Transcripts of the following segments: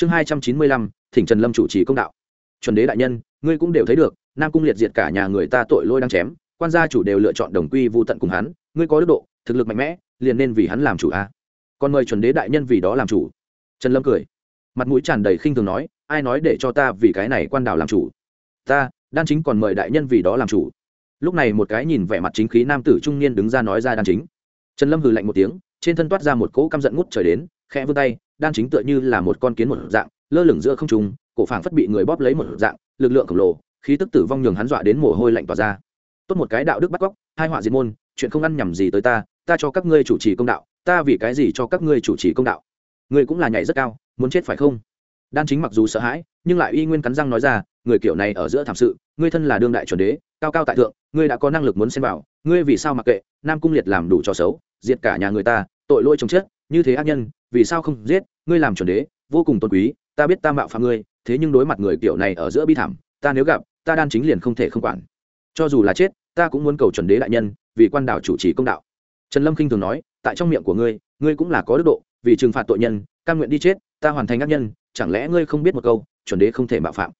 chương hai trăm chín mươi lăm, thỉnh trần lâm chủ trì công đạo. Chuẩn đế đại nhân, ngươi cũng đều thấy được, nam cung liệt diệt cả nhà người ta tội lôi đang chém, quan gia chủ đều lựa chọn đồng quy vô tận cùng hắn, ngươi có đức độ, thực lực mạnh mẽ, liền nên vì hắn làm chủ a. Còn mời chuẩn đế đại nhân vì đó làm chủ. Trần lâm cười. Mặt mũi tràn đầy khinh thường nói, ai nói để cho ta vì cái này quan đảo làm chủ? Ta, đan chính còn mời đại nhân vì đó làm chủ. Lúc này một cái nhìn vẻ mặt chính khí nam tử trung niên đứng ra nói ra đan chính. Trần lâm hừ lạnh một tiếng, trên thân toát ra một cỗ căm giận ngút trời đến, khẽ vươn tay đan chính tựa như là một con kiến một dạng, lơ lửng giữa không trung, cổ phảng phất bị người bóp lấy một dạng, lực lượng khổng lồ, khí tức tử vong nhường hắn dọa đến mồ hôi lạnh tỏa ra. Tốt một cái đạo đức bắt cóc, hai họa diệt môn, chuyện không ăn nhầm gì tới ta ta cho các ngươi chủ trì công đạo, ta vì cái gì cho các ngươi chủ trì công đạo? Ngươi cũng là nhảy rất cao, muốn chết phải không? Đan chính mặc dù sợ hãi, nhưng lại y nguyên cắn răng nói ra, người kiểu này ở giữa thảm sự, ngươi thân là đương đại chuẩn đế, cao cao tại thượng, ngươi đã có năng lực muốn xem vào, ngươi vì sao mặc kệ, nam cung liệt làm đủ cho xấu, diệt cả nhà người ta tội lỗi chồng chết, như thế ác nhân, vì sao không giết? Ngươi làm chuẩn đế, vô cùng tôn quý, ta biết ta mạo phạm ngươi, thế nhưng đối mặt người kiểu này ở giữa bi thảm, ta nếu gặp, ta đan chính liền không thể không quản. Cho dù là chết, ta cũng muốn cầu chuẩn đế đại nhân, vì quan đảo chủ trì công đạo. Trần lâm Kinh thường nói, tại trong miệng của ngươi ngươi cũng là có đức độ, vì trừng phạt tội nhân căn nguyện đi chết, ta hoàn thành ác nhân, chẳng lẽ ngươi không biết một câu, chuẩn đế không thể mạo phạm.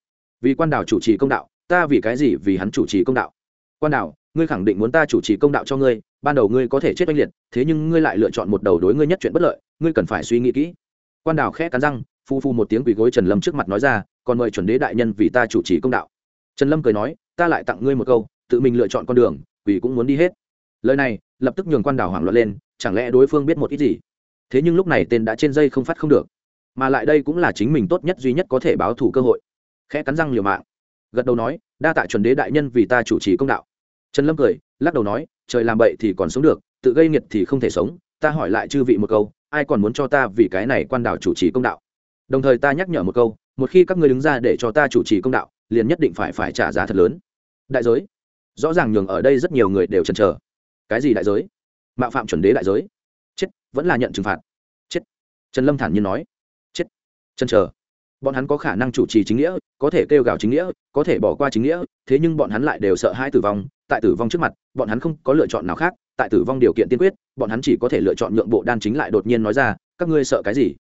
Vì quan đảo chủ trì công đạo, ta vì cái gì vì hắn chủ trì công đạo? Quan đảo ngươi khẳng định muốn ta chủ trì công đạo cho ngươi ban đầu ngươi có thể chết oanh liệt, thế nhưng ngươi lại lựa chọn một đầu đối ngươi nhất chuyện bất lợi, ngươi cần phải suy nghĩ kỹ. Quan đảo khẽ cắn răng, phu phu một tiếng quỳ gối trần lâm trước mặt nói ra, còn mời chuẩn đế đại nhân vì ta chủ trì công đạo. Trần lâm cười nói, ta lại tặng ngươi một câu, tự mình lựa chọn con đường, quỳ cũng muốn đi hết. Lời này, lập tức nhường quan đảo hoảng loạn lên, chẳng lẽ đối phương biết một ít gì? Thế nhưng lúc này tên đã trên dây không phát không được. Mà lại đây cũng là chính mình tốt nhất duy nhất có thể báo thủ cơ hội. Khẽ cắn răng liều mạng. Gật đầu nói, đa tạ chuẩn đế đại nhân vì ta chủ trì công đạo. Trần lâm cười, lắc đầu nói trời làm bậy thì còn sống được, tự gây nghiệt thì không thể sống. Ta hỏi lại chư vị một câu, ai còn muốn cho ta vì cái này quan đảo chủ trì công đạo? Đồng thời ta nhắc nhở một câu, một khi các ngươi đứng ra để cho ta chủ trì công đạo, liền nhất định phải phải trả giá thật lớn. Đại giới. Rõ ràng nhường ở đây rất nhiều người đều chần chờ. Cái gì đại giới? Mạo phạm chuẩn đế đại giới. Chết, vẫn là nhận trừng phạt. Chết. Trần lâm thản nhiên nói. Chết. Chân chờ. Bọn hắn có khả năng chủ trì chính nghĩa, có thể kêu gào chính nghĩa, có thể bỏ qua chính nghĩa, thế nhưng bọn hắn lại đều sợ hai tử vong tại tử vong trước mặt, bọn hắn không có lựa chọn nào khác, tại tử vong điều kiện tiên quyết, bọn hắn chỉ có thể lựa chọn nhượng bộ đan chính lại đột nhiên nói ra, các ngươi sợ cái gì?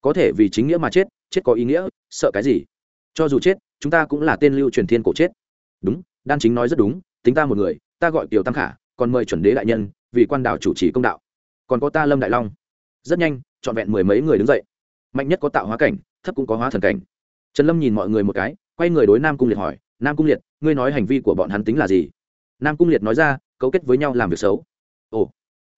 Có thể vì chính nghĩa mà chết chết có ý nghĩa, sợ cái gì? Cho dù chết, chúng ta cũng là tên lưu truyền thiên cổ chết. Đúng, đan chính nói rất đúng, tính ta một người, ta gọi kiều tam khả, còn mời chuẩn đế đại nhân, vì quan đạo chủ trì công đạo. Còn có ta lâm đại long. Rất nhanh, trọn vẹn mười mấy người đứng dậy. Mạnh nhất có tạo hóa cảnh, thấp cũng có hóa thần cảnh. Trần lâm nhìn mọi người một cái, quay người đối nam cung liệt hỏi, nam cung liệt, ngươi nói hành vi của bọn hắn tính là gì? Nam cung liệt nói ra, cấu kết với nhau làm việc xấu. Ồ.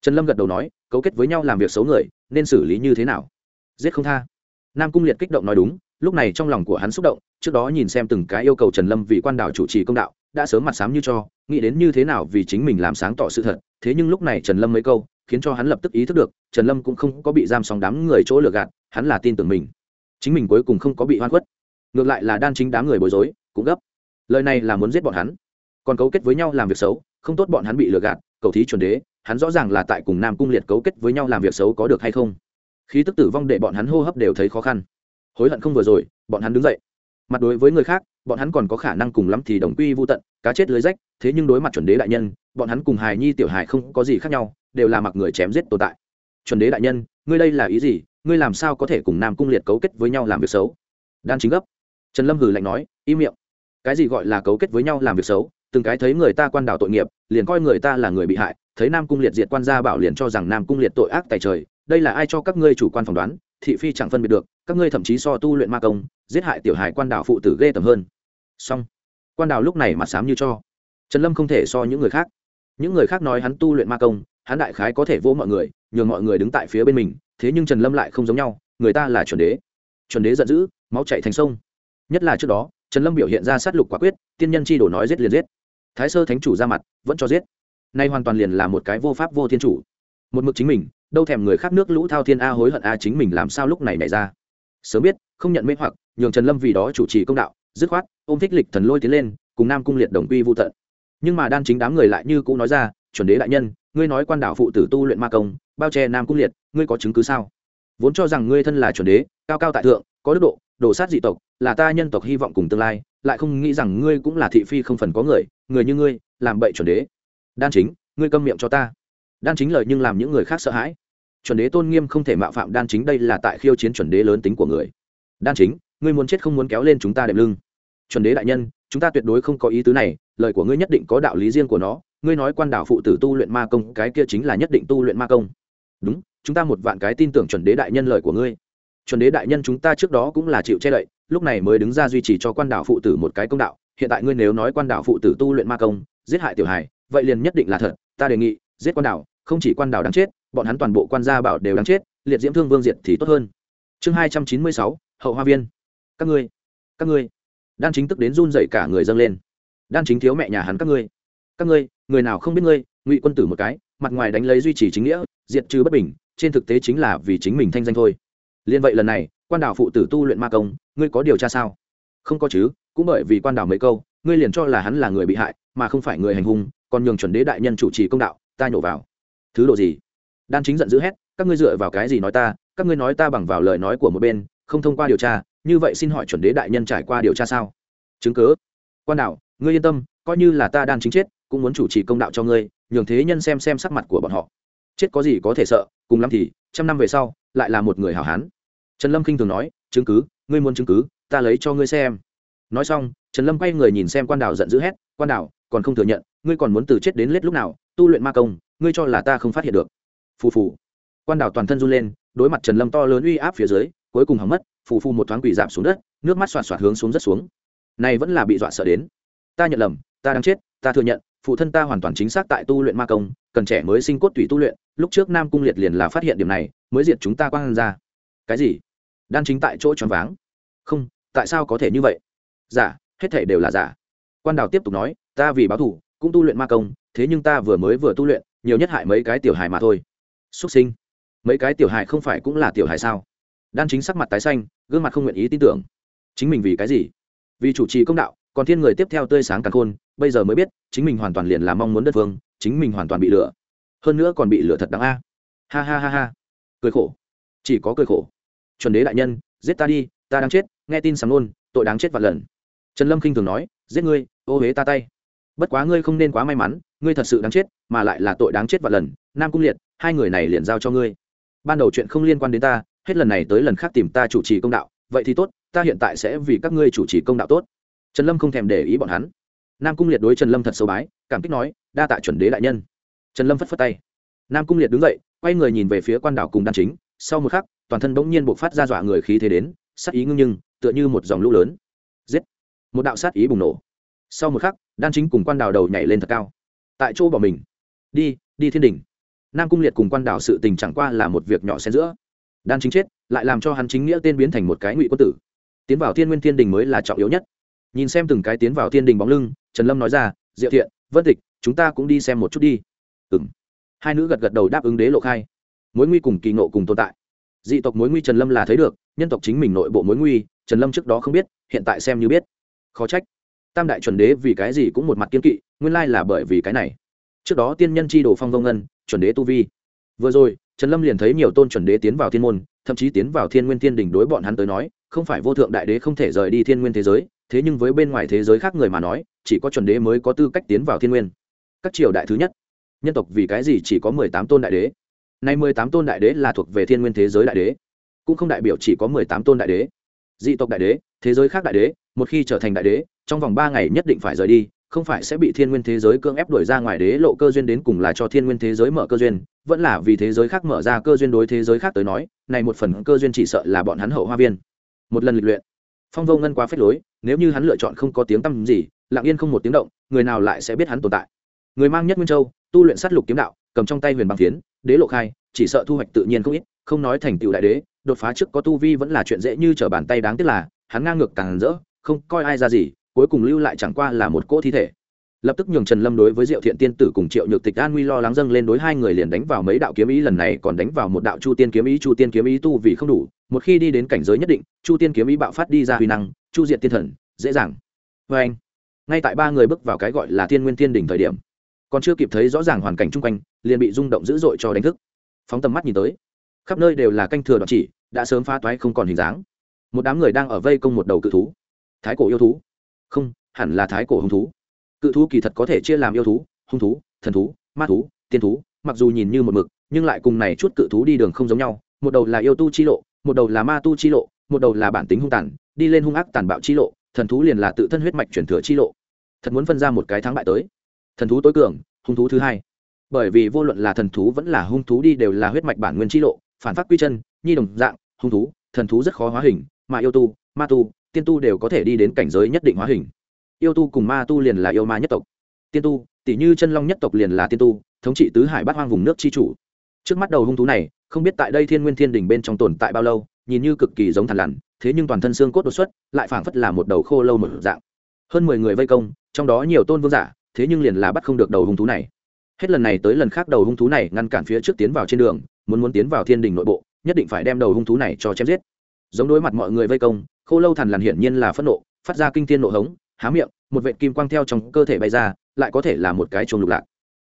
Trần lâm gật đầu nói, cấu kết với nhau làm việc xấu người, nên xử lý như thế nào? Giết không tha. Nam cung liệt kích động nói đúng, lúc này trong lòng của hắn xúc động, trước đó nhìn xem từng cái yêu cầu trần lâm vì quan đảo chủ trì công đạo, đã sớm mặt sám như cho, nghĩ đến như thế nào vì chính mình làm sáng tỏ sự thật, thế nhưng lúc này trần lâm mấy câu, khiến cho hắn lập tức ý thức được, trần lâm cũng không có bị giam sóng đám người chỗ lừa gạt, hắn là tin tưởng mình. Chính mình cuối cùng không có bị hoan khuất. Ngược lại là đan chính đám người bối rối, cũng gấp. Lời này là muốn giết bọn hắn còn cấu kết với nhau làm việc xấu, không tốt bọn hắn bị lừa gạt, cầu thí chuẩn đế, hắn rõ ràng là tại cùng nam cung liệt cấu kết với nhau làm việc xấu có được hay không. Khí tức tử vong để bọn hắn hô hấp đều thấy khó khăn. Hối hận không vừa rồi, bọn hắn đứng dậy. Mặt đối với người khác, bọn hắn còn có khả năng cùng lắm thì đồng quy vô tận, cá chết lưới rách, thế nhưng đối mặt chuẩn đế đại nhân, bọn hắn cùng hài nhi tiểu hài không có gì khác nhau, đều là mặc người chém giết tồn tại. Chuẩn đế đại nhân, ngươi đây là ý gì? Ngươi làm sao có thể cùng nam cung liệt cấu kết với nhau làm việc xấu? Đan chính gấp. Trần lâm hử lạnh nói, im miệng. Cái gì gọi là cấu kết với nhau làm việc xấu? Từng cái thấy người ta quan đảo tội nghiệp, liền coi người ta là người bị hại, thấy nam cung liệt diệt quan gia bảo liền cho rằng nam cung liệt tội ác tại trời, đây là ai cho các ngươi chủ quan phỏng đoán, thị phi chẳng phân biệt được, các ngươi thậm chí so tu luyện ma công, giết hại tiểu hài quan đảo phụ tử ghê tầm hơn. Song quan đảo lúc này mặt sám như cho. Trần lâm không thể so những người khác. Những người khác nói hắn tu luyện ma công, hắn đại khái có thể vô mọi người, nhường mọi người đứng tại phía bên mình, thế nhưng trần lâm lại không giống nhau, người ta là chuẩn đế. Chuẩn đế giận dữ, máu chạy thành sông. Nhất là trước đó, trần lâm biểu hiện ra sát lục quả quyết, tiên nhân chi đổ nói giết liền giết thái sơ thánh chủ ra mặt, vẫn cho giết. Nay hoàn toàn liền là một cái vô pháp vô thiên chủ. Một mực chính mình, đâu thèm người khác nước lũ thao thiên a hối hận a chính mình làm sao lúc này nảy ra. Sớm biết, không nhận mê hoặc, nhường trần lâm vì đó chủ trì công đạo, dứt khoát, ôm thích lịch thần lôi tiến lên, cùng nam cung liệt đồng quy vô tận. Nhưng mà đan chính đám người lại như cũ nói ra, chuẩn đế đại nhân, ngươi nói quan đảo phụ tử tu luyện ma công, bao che nam cung liệt, ngươi có chứng cứ sao? Vốn cho rằng ngươi thân là chuẩn đế, cao cao tại thượng, có đức độ, đổ sát dị tộc, là ta nhân tộc hy vọng cùng tương lai lại không nghĩ rằng ngươi cũng là thị phi không phần có người người như ngươi, làm bậy chuẩn đế. Đan chính, ngươi câm miệng cho ta. Đan chính lời nhưng làm những người khác sợ hãi. Chuẩn đế tôn nghiêm không thể mạo phạm đan chính đây là tại khiêu chiến chuẩn đế lớn tính của người. Đan chính, ngươi muốn chết không muốn kéo lên chúng ta đệm lưng. Chuẩn đế đại nhân, chúng ta tuyệt đối không có ý tứ này, lời của ngươi nhất định có đạo lý riêng của nó. Ngươi nói quan đạo phụ tử tu luyện ma công, cái kia chính là nhất định tu luyện ma công. Đúng, chúng ta một vạn cái tin tưởng chuẩn đế đại nhân lời của ngươi chuẩn đế đại nhân chúng ta trước đó cũng là chịu che đậy lúc này mới đứng ra duy trì cho quan đảo phụ tử một cái công đạo. Hiện tại ngươi nếu nói quan đảo phụ tử tu luyện ma công giết hại tiểu hài vậy liền nhất định là thật. Ta đề nghị giết quan đảo, không chỉ quan đảo đáng chết bọn hắn toàn bộ quan gia bảo đều đáng chết liệt diễm thương vương diệt thì tốt hơn. Chương hai trăm chín mươi sáu hậu hoa viên. Các ngươi các ngươi. Đan chính tức đến run dậy cả người dâng lên. Đan chính thiếu mẹ nhà hắn các ngươi. Các ngươi người nào không biết ngươi ngụy quân tử một cái mặt ngoài đánh lấy duy trì chính nghĩa diệt trừ bất bình trên thực tế chính là vì chính mình thanh danh thôi liên vậy lần này quan đảo phụ tử tu luyện ma công ngươi có điều tra sao? Không có chứ cũng bởi vì quan đảo mấy câu ngươi liền cho là hắn là người bị hại mà không phải người hành hung còn nhường chuẩn đế đại nhân chủ trì công đạo ta nhổ vào. Thứ độ gì? Đan chính giận dữ hét các ngươi dựa vào cái gì nói ta các ngươi nói ta bằng vào lời nói của một bên không thông qua điều tra như vậy xin hỏi chuẩn đế đại nhân trải qua điều tra sao? Chứng cớ quan đảo, ngươi yên tâm coi như là ta đan chính chết cũng muốn chủ trì công đạo cho ngươi nhường thế nhân xem xem sắc mặt của bọn họ. Chết có gì có thể sợ cùng lắm thì trăm năm về sau lại là một người hảo hán. Trần lâm khinh thường nói, chứng cứ, ngươi muốn chứng cứ, ta lấy cho ngươi xem. Nói xong, trần lâm quay người nhìn xem quan đảo giận dữ hét, quan đảo, còn không thừa nhận, ngươi còn muốn từ chết đến lết lúc nào, tu luyện ma công, ngươi cho là ta không phát hiện được. Phù phù. Quan đảo toàn thân run lên, đối mặt trần lâm to lớn uy áp phía dưới, cuối cùng hỏng mất, phù phù một thoáng quỷ giảm xuống đất, nước mắt xoạt xoạt hướng xuống rất xuống. Này vẫn là bị dọa sợ đến. Ta nhận lầm, ta đang chết, ta thừa nhận phụ thân ta hoàn toàn chính xác tại tu luyện ma công, cần trẻ mới sinh cốt tùy tu luyện, lúc trước nam cung liệt liền là phát hiện điểm này, mới diệt chúng ta quang ra. Cái gì? Đan chính tại chỗ choáng váng. Không, tại sao có thể như vậy? Giả, hết thể đều là giả. Quan đào tiếp tục nói, ta vì báo thủ, cũng tu luyện ma công, thế nhưng ta vừa mới vừa tu luyện, nhiều nhất hại mấy cái tiểu hài mà thôi. Xuất sinh. Mấy cái tiểu hài không phải cũng là tiểu hài sao? Đan chính sắc mặt tái xanh, gương mặt không nguyện ý tin tưởng. Chính mình vì cái gì? Vì chủ trì công đạo còn thiên người tiếp theo tươi sáng càng khôn, bây giờ mới biết, chính mình hoàn toàn liền là mong muốn đất vương, chính mình hoàn toàn bị lừa hơn nữa còn bị lừa thật đáng a. Ha ha ha ha. Cười khổ. Chỉ có cười khổ. Chuẩn đế đại nhân, giết ta đi, ta đang chết, nghe tin sáng luôn tội đáng chết vạn lần. Trần lâm khinh thường nói, giết ngươi, ô huế ta tay. Bất quá ngươi không nên quá may mắn, ngươi thật sự đáng chết, mà lại là tội đáng chết vạn lần. Nam cung liệt, hai người này liền giao cho ngươi. Ban đầu chuyện không liên quan đến ta, hết lần này tới lần khác tìm ta chủ trì công đạo, vậy thì tốt, ta hiện tại sẽ vì các ngươi chủ trì công đạo tốt trần lâm không thèm để ý bọn hắn. Nam cung liệt đối trần lâm thật sâu bái, cảm kích nói, đa tạ chuẩn đế đại nhân. Trần lâm phất phất tay. Nam cung liệt đứng dậy, quay người nhìn về phía quan đảo cùng đan chính. Sau một khắc, toàn thân bỗng nhiên buộc phát ra dọa người khí thế đến, sát ý ngưng nhưng, tựa như một dòng lũ lớn. Giết! Một đạo sát ý bùng nổ. Sau một khắc, đan chính cùng quan đảo đầu nhảy lên thật cao. Tại chỗ bỏ mình. Đi đi thiên đình nam cung liệt cùng quan đảo sự tình chẳng qua là một việc nhỏ xen giữa. Đan chính chết, lại làm cho hắn chính nghĩa tên biến thành một cái ngụy quân tử. Tiến vào thiên nguyên thiên đình mới là trọng yếu nhất nhìn xem từng cái tiến vào thiên đình bóng lưng, trần lâm nói ra, diệu thiện, vân tịch, chúng ta cũng đi xem một chút đi. Ừ m hai nữ gật gật đầu đáp ứng đế lộ khai. Mối nguy cùng kỳ nộ cùng tồn tại. Dị tộc mối nguy trần lâm là thấy được, nhân tộc chính mình nội bộ mối nguy, trần lâm trước đó không biết, hiện tại xem như biết. Khó trách. Tam đại chuẩn đế vì cái gì cũng một mặt kiên kỵ, nguyên lai là bởi vì cái này. Trước đó tiên nhân c h i đồ phong vông ngân, chuẩn đế tu vi. Vừa rồi, trần lâm liền thấy nhiều tôn chuẩn đế tiến vào thiên môn, thậm chí tiến vào thiên nguyên thiên đình đối bọn hắn tới nói, không phải vô thượng đại đế không thể rời đi thiên nguyên thế giới thế nhưng với bên ngoài thế giới khác người mà nói, chỉ có chuẩn đế mới có tư cách tiến vào thiên nguyên. Các triều đại thứ nhất. Nhân tộc vì cái gì chỉ có mười tám tôn đại đế? Nay mười tám tôn đại đế là thuộc về thiên nguyên thế giới đại đế. Cũng không đại biểu chỉ có mười tám tôn đại đế. Dị tộc đại đế, thế giới khác đại đế, một khi trở thành đại đế, trong vòng ba ngày nhất định phải rời đi, không phải sẽ bị thiên nguyên thế giới cưỡng ép đuổi ra ngoài đế lộ cơ duyên đến cùng là cho thiên nguyên thế giới mở cơ duyên, vẫn là vì thế giới khác mở ra cơ duyên đối thế giới khác tới nói này một phần cơ duyên chỉ sợ là bọn hắn hậu hoa viên. Một lần lịch luyện. Phong vô ngân quá phết lối nếu như hắn lựa chọn không có tiếng tăm gì, lặng yên không một tiếng động, người nào lại sẽ biết hắn tồn tại. Người mang nhất nguyên châu, tu luyện sát lục kiếm đạo, cầm trong tay huyền bằng phiến, đế lộ khai, chỉ sợ thu hoạch tự nhiên không ít, không nói thành tựu đại đế, đột phá trước có tu vi vẫn là chuyện dễ như trở bàn tay đáng tiếc là, hắn ngang ngược càng rỡ, không coi ai ra gì, cuối cùng lưu lại chẳng qua là một cỗ thi thể. Lập tức nhường trần lâm đối với diệu thiện tiên tử cùng triệu nhược tịch an nguy lo lắng dâng lên đối hai người liền đánh vào mấy đạo kiếm ý lần này còn đánh vào một đạo chu tiên kiếm ý, chu tiên kiếm ý tu vì không đủ, một khi đi đến cảnh giới nhất định, chu tiên kiếm ý bạo phát đi ra huy năng chu diện tiên thần, dễ dàng. Vê anh, ngay tại ba người bước vào cái gọi là thiên nguyên tiên đỉnh thời điểm, còn chưa kịp thấy rõ ràng hoàn cảnh chung quanh, liền bị rung động dữ dội cho đánh thức. Phóng tầm mắt nhìn tới, khắp nơi đều là canh thừa đoạn chỉ, đã sớm phá toái không còn hình dáng. Một đám người đang ở vây công một đầu cự thú. Thái cổ yêu thú? Không, hẳn là thái cổ hung thú. Cự thú kỳ thật có thể chia làm yêu thú, hung thú, thần thú, ma thú, tiên thú, mặc dù nhìn như một mực, nhưng lại cùng này chút cự thú đi đường không giống nhau. Một đầu là yêu tu chi lộ, một đầu là ma tu chi lộ một đầu là bản tính hung tàn, đi lên hung ác tàn bạo chi lộ, thần thú liền là tự thân huyết mạch chuyển thừa chi lộ. Thật muốn phân ra một cái thắng bại tới. Thần thú tối cường, hung thú thứ hai. Bởi vì vô luận là thần thú vẫn là hung thú đi đều là huyết mạch bản nguyên chi lộ, phản phát quy chân, nhi đồng dạng, hung thú, thần thú rất khó hóa hình, mà yêu tu, ma tu, tiên tu đều có thể đi đến cảnh giới nhất định hóa hình. Yêu tu cùng ma tu liền là yêu ma nhất tộc. Tiên tu, tỷ như chân long nhất tộc liền là tiên tu, thống trị tứ hải bát hoang vùng nước chi chủ. Trước mắt đầu hung thú này, không biết tại đây thiên nguyên thiên đỉnh bên trong tồn tại bao lâu nhìn như cực kỳ giống thằn lằn, thế nhưng toàn thân xương cốt đột xuất, lại phảng phất là một đầu khô lâu một dạng. Hơn mười người vây công, trong đó nhiều tôn vương giả, thế nhưng liền là bắt không được đầu hung thú này. Hết lần này tới lần khác đầu hung thú này ngăn cản phía trước tiến vào trên đường, muốn muốn tiến vào thiên đình nội bộ, nhất định phải đem đầu hung thú này cho chém giết. Giống đối mặt mọi người vây công, khô lâu thằn lằn hiển nhiên là phẫn nộ, phát ra kinh thiên nộ hống, há miệng, một vệ kim quang theo trong cơ thể bay ra, lại có thể là một cái chuông lục lạc.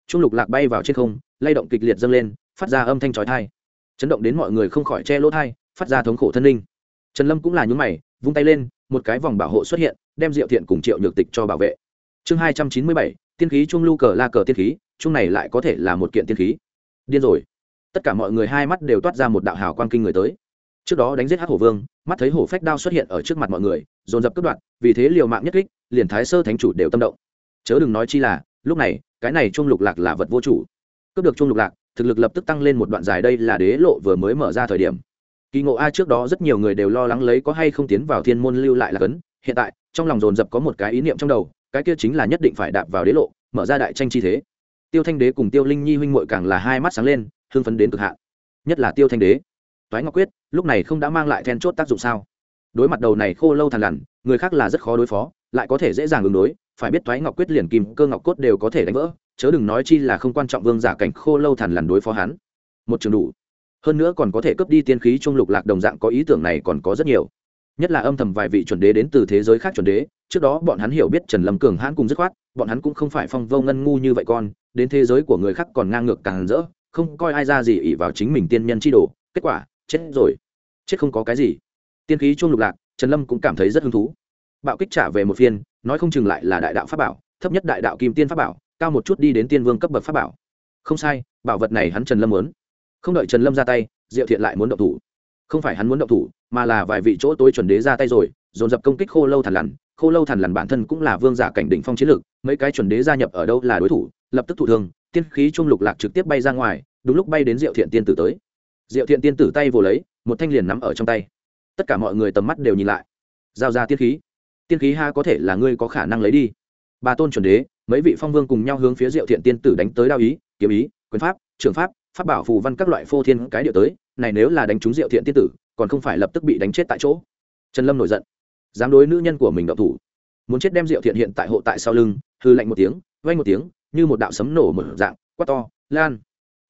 Chuông lục lạc bay vào trên không, lay động kịch liệt dâng lên, phát ra âm thanh trói thai chấn động đến mọi người không khỏi che lỗ thai phát ra thống khổ thân linh. Trần lâm cũng là nhúng mày, vung tay lên, một cái vòng bảo hộ xuất hiện, đem diệu thiện cùng triệu nhược tịch cho bảo vệ. Chương hai trăm chín mươi bảy, tiên khí Chung lưu cờ la cờ tiên khí, chung này lại có thể là một kiện tiên khí. Điên rồi. Tất cả mọi người hai mắt đều toát ra một đạo hào quang kinh người tới. Trước đó đánh giết hát hổ vương, mắt thấy hổ phách đao xuất hiện ở trước mặt mọi người, dồn dập cướp đoạn vì thế liều mạng nhất kích, liền thái sơ thánh chủ đều tâm động. Chớ đừng nói chi là, lúc này, cái này Chung lục lạc là vật vô chủ. Cướp được Chung lục lạc, thực lực lập tức tăng lên một đoạn dài, đây là đế lộ vừa mới mở ra thời điểm kỳ ngộ a trước đó rất nhiều người đều lo lắng lấy có hay không tiến vào thiên môn lưu lại là cấn. Hiện tại, trong lòng dồn dập có một cái ý niệm trong đầu, cái kia chính là nhất định phải đạp vào đế lộ, mở ra đại tranh chi thế. Tiêu thanh đế cùng tiêu linh nhi huynh muội càng là hai mắt sáng lên, hưng phấn đến cực hạn. Nhất là tiêu thanh đế. Toái ngọc quyết, lúc này không đã mang lại then chốt tác dụng sao? Đối mặt đầu này khô lâu thằn lằn, người khác là rất khó đối phó, lại có thể dễ dàng ứng đối, phải biết toái ngọc quyết liền kim, cơ ngọc cốt đều có thể đánh vỡ, chớ đừng nói chi là không quan trọng vương giả cảnh khô lâu thằn lằn đối phó hắn. Một trường đủ hơn nữa còn có thể cướp đi tiên khí trung lục lạc đồng dạng có ý tưởng này còn có rất nhiều. Nhất là âm thầm vài vị chuẩn đế đến từ thế giới khác chuẩn đế, trước đó bọn hắn hiểu biết trần lâm cường hãn cùng dứt khoát, bọn hắn cũng không phải phong vô ngân ngu như vậy con, đến thế giới của người khác còn ngang ngược càng rỡ, không coi ai ra gì ỉ vào chính mình tiên nhân chi đồ, kết quả, chết rồi. Chết không có cái gì. Tiên khí chuông lục lạc, trần lâm cũng cảm thấy rất hứng thú. Bạo kích trả về một phiên, nói không chừng lại là đại đạo pháp bảo, thấp nhất đại đạo kim tiên pháp bảo, cao một chút đi đến tiên vương cấp bậc pháp bảo. Không sai, bảo vật này hắn trần lâm muốn không đợi trần lâm ra tay, diệu thiện lại muốn động thủ. Không phải hắn muốn động thủ, mà là vài vị chỗ tối chuẩn đế ra tay rồi, dồn dập công kích khô lâu thằn lằn. Khô lâu thằn lằn bản thân cũng là vương giả cảnh đỉnh phong chiến lược, mấy cái chuẩn đế gia nhập ở đâu là đối thủ, lập tức thụ thương, tiên khí trung lục lạc trực tiếp bay ra ngoài, đúng lúc bay đến diệu thiện tiên tử tới. Diệu thiện tiên tử tay vồ lấy, một thanh liền nắm ở trong tay. Tất cả mọi người tầm mắt đều nhìn lại. Giao ra tiên khí. Tiên khí ha có thể là ngươi có khả năng lấy đi. Bà tôn chuẩn đế, mấy vị phong vương cùng nhau hướng phía diệu thiện tiên tử đánh tới đao ý, kiếm ý, quyền pháp, trường pháp pháp bảo phù văn các loại phô thiên cái điệu tới, này nếu là đánh trúng diệu thiện tiên tử, còn không phải lập tức bị đánh chết tại chỗ. Trần lâm nổi giận. Dám đối nữ nhân của mình động thủ. Muốn chết đem diệu thiện hiện tại hộ tại sau lưng hư lạnh một tiếng vay một tiếng, như một đạo sấm nổ một dạng, quát to, lan!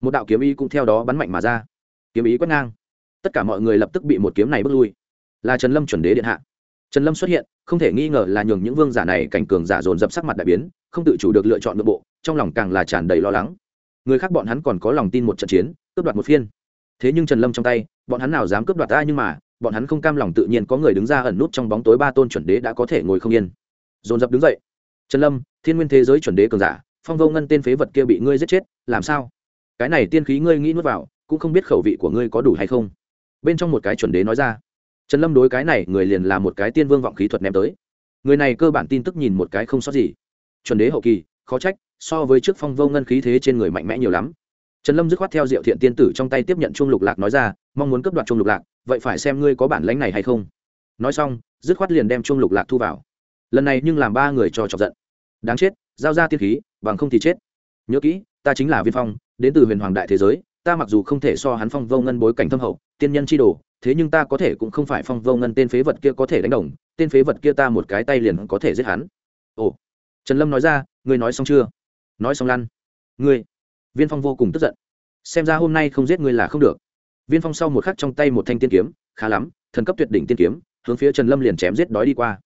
Một đạo kiếm ý cũng theo đó bắn mạnh mà ra. Kiếm ý quét ngang. Tất cả mọi người lập tức bị một kiếm này bước lui. Là trần lâm chuẩn đế điện hạ. Trần lâm xuất hiện, không thể nghi ngờ là nhường những vương giả này cảnh cường giả dồn dập sắc mặt đại biến, không tự chủ được lựa chọn nội bộ, trong lòng càng là tràn đầy lo lắng người khác bọn hắn còn có lòng tin một trận chiến, cướp đoạt một phiên. Thế nhưng trần lâm trong tay, bọn hắn nào dám cướp đoạt ta nhưng mà, bọn hắn không cam lòng tự nhiên có người đứng ra ẩn nút trong bóng tối ba tôn chuẩn đế đã có thể ngồi không yên. Dồn dập đứng dậy. Trần lâm, thiên nguyên thế giới chuẩn đế cường giả, phong vô ngân tên phế vật kia bị ngươi giết chết, làm sao? Cái này tiên khí ngươi nghĩ nuốt vào, cũng không biết khẩu vị của ngươi có đủ hay không. Bên trong một cái chuẩn đế nói ra. Trần lâm đối cái này, người liền là một cái tiên vương vọng khí thuật ném tới. Người này cơ bản tin tức nhìn một cái không sót gì. Chuẩn đế hậu kỳ khó trách, so với trước phong vô ngân khí thế trên người mạnh mẽ nhiều lắm. Trần lâm dứt khoát theo diệu thiện tiên tử trong tay tiếp nhận chuông lục lạc nói ra, mong muốn cướp đoạt chuông lục lạc, vậy phải xem ngươi có bản lãnh này hay không. Nói xong, dứt khoát liền đem chuông lục lạc thu vào. Lần này nhưng làm ba người cho chọc giận. Đáng chết, giao ra tiên khí, bằng không thì chết. Nhớ kỹ, ta chính là viên phong, đến từ huyền hoàng đại thế giới, ta mặc dù không thể so hắn phong vô ngân bối cảnh thâm hậu, tiên nhân chi đồ, thế nhưng ta có thể cũng không phải phong vô ngân tên phế vật kia có thể đánh đồng, tên phế vật kia ta một cái tay liền có thể giết hắn. Ồ. Trần lâm nói ra ngươi nói xong chưa? Nói xong lăn. Ngươi. Viên phong vô cùng tức giận. Xem ra hôm nay không giết ngươi là không được. Viên phong sau một khắc trong tay một thanh tiên kiếm, khá lắm, thần cấp tuyệt đỉnh tiên kiếm, hướng phía trần lâm liền chém giết đói đi qua.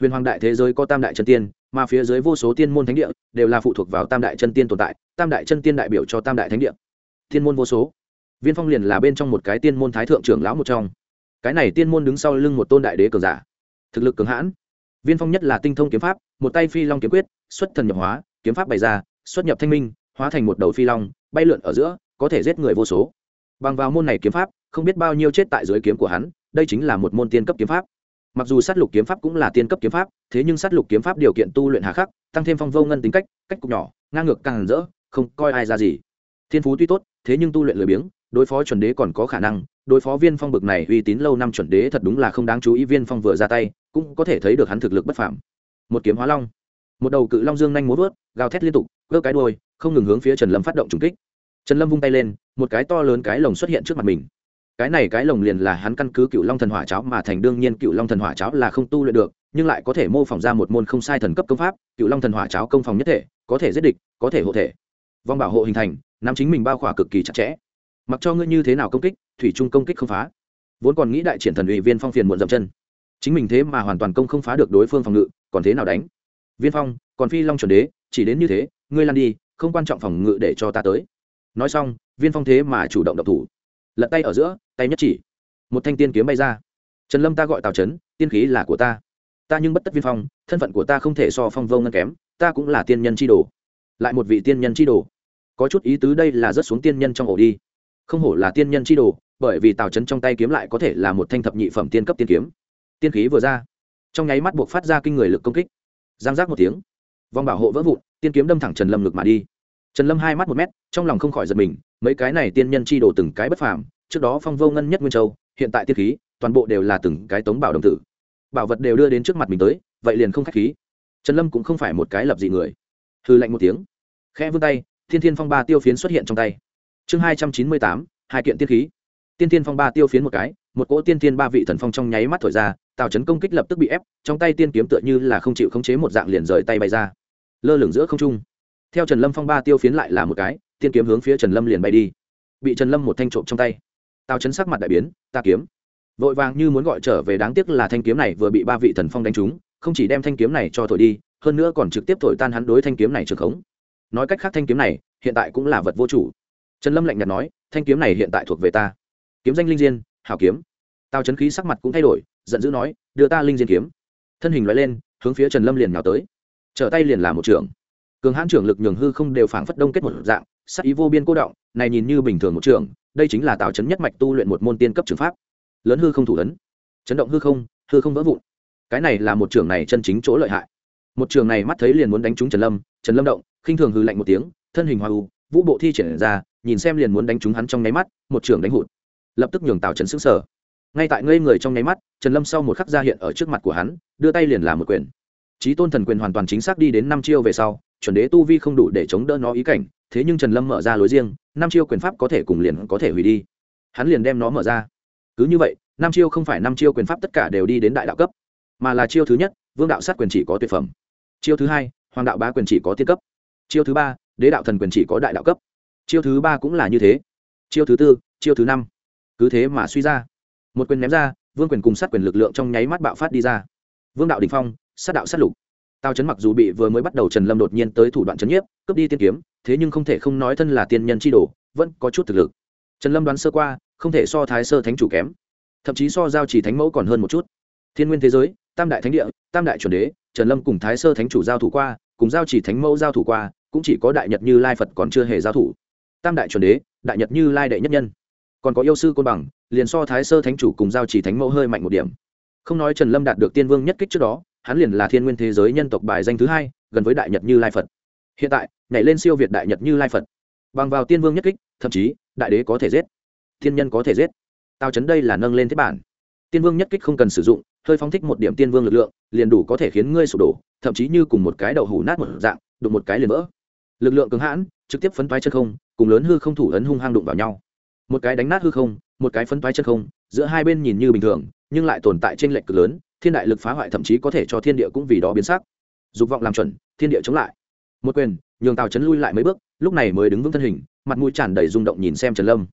Huyền hoàng đại thế giới có tam đại chân tiên, mà phía dưới vô số tiên môn thánh địa đều là phụ thuộc vào tam đại chân tiên tồn tại, tam đại chân tiên đại biểu cho tam đại thánh địa. Tiên môn vô số. Viên phong liền là bên trong một cái tiên môn thái thượng trưởng lão một trong. Cái này tiên môn đứng sau lưng một tôn đại đế cường giả. Thực lực cường hãn viên phong nhất là tinh thông kiếm pháp, một tay phi long kiếm quyết, xuất thần nhập hóa, kiếm pháp bày ra, xuất nhập thanh minh, hóa thành một đầu phi long, bay lượn ở giữa, có thể giết người vô số. Bằng vào môn này kiếm pháp, không biết bao nhiêu chết tại dưới kiếm của hắn, đây chính là một môn tiên cấp kiếm pháp. Mặc dù sát lục kiếm pháp cũng là tiên cấp kiếm pháp, thế nhưng sát lục kiếm pháp điều kiện tu luyện hà khắc, tăng thêm phong vô ngân tính cách cách cục nhỏ, ngang ngược càng rỡ, không coi ai ra gì. Thiên phú tuy tốt, thế nhưng tu luyện lười biếng, đối phó chuẩn đế còn có khả năng, đối phó viên phong bực này uy tín lâu năm chuẩn đế thật đúng là không đáng chú ý, viên phong vừa ra tay cũng có thể thấy được hắn thực lực bất phàm. Một kiếm hóa long. Một đầu cự long dương nhanh múa vớt, gào thét liên tục cơ cái đuôi, không ngừng hướng phía trần lâm phát động trùng kích. Trần lâm vung tay lên, một cái to lớn cái lồng xuất hiện trước mặt mình. Cái này cái lồng liền là hắn căn cứ cựu long thần hỏa cháo mà thành, đương nhiên cựu long thần hỏa cháo là không tu luyện được, nhưng lại có thể mô phỏng ra một môn không sai thần cấp công pháp, cựu long thần hỏa cháo công phòng nhất thể, có thể giết địch, có thể hộ thể. Vong bảo hộ hình thành, nắm chính mình bao khỏa cực kỳ chặt chẽ. Mặc cho ngươi như thế nào công kích, thủy trung công kích không phá. Vốn còn nghĩ đại triển thần ủy viên phong phiền muộn dậm chân chính mình thế mà hoàn toàn công không phá được đối phương phòng ngự, còn thế nào đánh? Viên phong, còn phi long chuẩn đế, chỉ đến như thế, ngươi lăn đi, không quan trọng phòng ngự để cho ta tới. Nói xong, viên phong thế mà chủ động độc thủ. Lật tay ở giữa, tay nhất chỉ. Một thanh tiên kiếm bay ra. Trần lâm ta gọi tào trấn, tiên khí là của ta. Ta nhưng bất tất viên phong, thân phận của ta không thể so phong vô ngân kém, ta cũng là tiên nhân chi đồ. Lại một vị tiên nhân chi đồ. Có chút ý tứ đây là rất xuống tiên nhân trong ổ đi. Không hổ là tiên nhân chi đồ, bởi vì tào trấn trong tay kiếm lại có thể là một thanh thập nhị phẩm tiên cấp tiên kiếm tiên khí vừa ra, trong nháy mắt buộc phát ra kinh người lực công kích. Giang giác một tiếng, vòng bảo hộ vỡ vụn, tiên kiếm đâm thẳng trần lâm ngực mà đi. Trần lâm hai mắt một mét, trong lòng không khỏi giật mình, mấy cái này tiên nhân chi đồ từng cái bất phàm, trước đó phong vô ngân nhất nguyên châu, hiện tại tiên khí, toàn bộ đều là từng cái tống bảo đồng tử. Bảo vật đều đưa đến trước mặt mình tới, vậy liền không k h á c h khí. Trần lâm cũng không phải một cái lập dị người. Hư lạnh một tiếng khe vươn tay, thiên thiên phong ba tiêu phiến xuất hiện trong tay. Chương hai trăm chín mươi tám, hai kiện tiên khí tiên thiên phong ba tiêu phiến một cái, một cỗ tiên thiên ba vị thần phong trong nháy mắt thổi ra, Tào chấn công kích lập tức bị ép, trong tay tiên kiếm tựa như là không chịu khống chế một dạng liền rời tay bay ra. Lơ lửng giữa không trung. Theo trần lâm phong ba tiêu phiến lại là một cái, tiên kiếm hướng phía trần lâm liền bay đi. Bị trần lâm một thanh trộm trong tay. Tào chấn sắc mặt đại biến, ta kiếm. Vội vàng như muốn gọi trở về đáng tiếc là thanh kiếm này vừa bị ba vị thần phong đánh trúng, không chỉ đem thanh kiếm này cho thổi đi, hơn nữa còn trực tiếp thổi tan hắn đối thanh kiếm này trường khống. Nói cách khác thanh kiếm này hiện tại cũng là vật vô chủ. Trần lâm lạnh nhạt nói, thanh kiếm này hiện tại thuộc về ta kiếm danh linh diên, hảo kiếm. Tào Trấn khí sắc mặt cũng thay đổi, giận dữ nói, đưa ta linh diên kiếm. Thân hình loại lên, hướng phía trần lâm liền nhào tới. Trở tay liền là một trưởng cường hãn trưởng lực nhường hư không đều phảng phất đông kết một dạng sắc ý vô biên cô động, này nhìn như bình thường một trưởng đây chính là Tào Trấn nhất mạch tu luyện một môn tiên cấp trường pháp. Lớn hư không thủ ấn. Chấn động hư không hư không vỡ vụn. Cái này là một trường này chân chính chỗ lợi hại. Một trường này mắt thấy liền muốn đánh trúng trần lâm trần lâm động, khinh thường hư lạnh một tiếng, thân hình hoa u, vũ bộ thi triển ra, nhìn xem liền muốn đánh trúng hắn trong nháy mắt, một trường đánh hụt lập tức nhường tào trần xứng sở ngay tại ngây người trong nháy mắt trần lâm sau một khắc ra hiện ở trước mặt của hắn đưa tay liền làm một quyền trí tôn thần quyền hoàn toàn chính xác đi đến năm chiêu về sau chuẩn đế tu vi không đủ để chống đỡ nó ý cảnh thế nhưng trần lâm mở ra lối riêng năm chiêu quyền pháp có thể cùng liền có thể hủy đi hắn liền đem nó mở ra cứ như vậy năm chiêu không phải năm chiêu quyền pháp tất cả đều đi đến đại đạo cấp mà là chiêu thứ nhất vương đạo sát quyền chỉ có tuyệt phẩm chiêu thứ hai hoàng đạo bá quyền chỉ có tiên cấp chiêu thứ ba đế đạo thần quyền chỉ có đại đạo cấp chiêu thứ ba cũng là như thế chiêu thứ tư chiêu thứ năm cứ thế mà suy ra. Một quyền ném ra, vương quyền cùng sát quyền lực lượng trong nháy mắt bạo phát đi ra. Vương đạo đình phong, sát đạo sát lục. Tào chấn mặc dù bị vừa mới bắt đầu trần lâm đột nhiên tới thủ đoạn chấn nhiếp, cướp đi tiên kiếm, thế nhưng không thể không nói thân là tiên nhân chi đồ, vẫn có chút thực lực. Trần lâm đoán sơ qua, không thể so thái sơ thánh chủ kém. Thậm chí so giao chỉ thánh mẫu còn hơn một chút. Thiên nguyên thế giới, tam đại thánh địa, tam đại chuẩn đế, trần lâm cùng thái sơ thánh chủ giao thủ qua, cùng giao chỉ thánh mẫu giao thủ qua, cũng chỉ có đại nhật như lai phật còn chưa hề giao thủ. Tam đại chuẩn đế, đại nhật như lai đệ nhất nhân còn có yêu sư côn bằng, liền so thái sơ thánh chủ cùng giao chỉ thánh mẫu hơi mạnh một điểm. Không nói trần lâm đạt được tiên vương nhất kích trước đó, hắn liền là thiên nguyên thế giới nhân tộc bài danh thứ hai, gần với đại nhật như lai phật. Hiện tại, nhảy lên siêu việt đại nhật như lai phật. Bằng vào tiên vương nhất kích, thậm chí, đại đế có thể giết. Thiên nhân có thể giết. Tao chấn đây là nâng lên thế bản. Tiên vương nhất kích không cần sử dụng, hơi phóng thích một điểm tiên vương lực lượng, liền đủ có thể khiến ngươi sụp đổ, thậm chí như cùng một cái đậu hủ nát một dạng, đụng một cái liền vỡ. Lực lượng cứng hãn, trực tiếp phấn toái chân không, cùng lớn hư không thủ ấn hung hăng đụng vào nhau một cái đánh nát hư không, một cái phân toái chân không, giữa hai bên nhìn như bình thường, nhưng lại tồn tại trên lệch cực lớn, thiên đại lực phá hoại thậm chí có thể cho thiên địa cũng vì đó biến sắc. Dục vọng làm chuẩn, thiên địa chống lại. Một quyền, nhường tào trấn lui lại mấy bước, lúc này mới đứng vững thân hình, mặt mũi tràn đầy rung động nhìn xem trần lâm.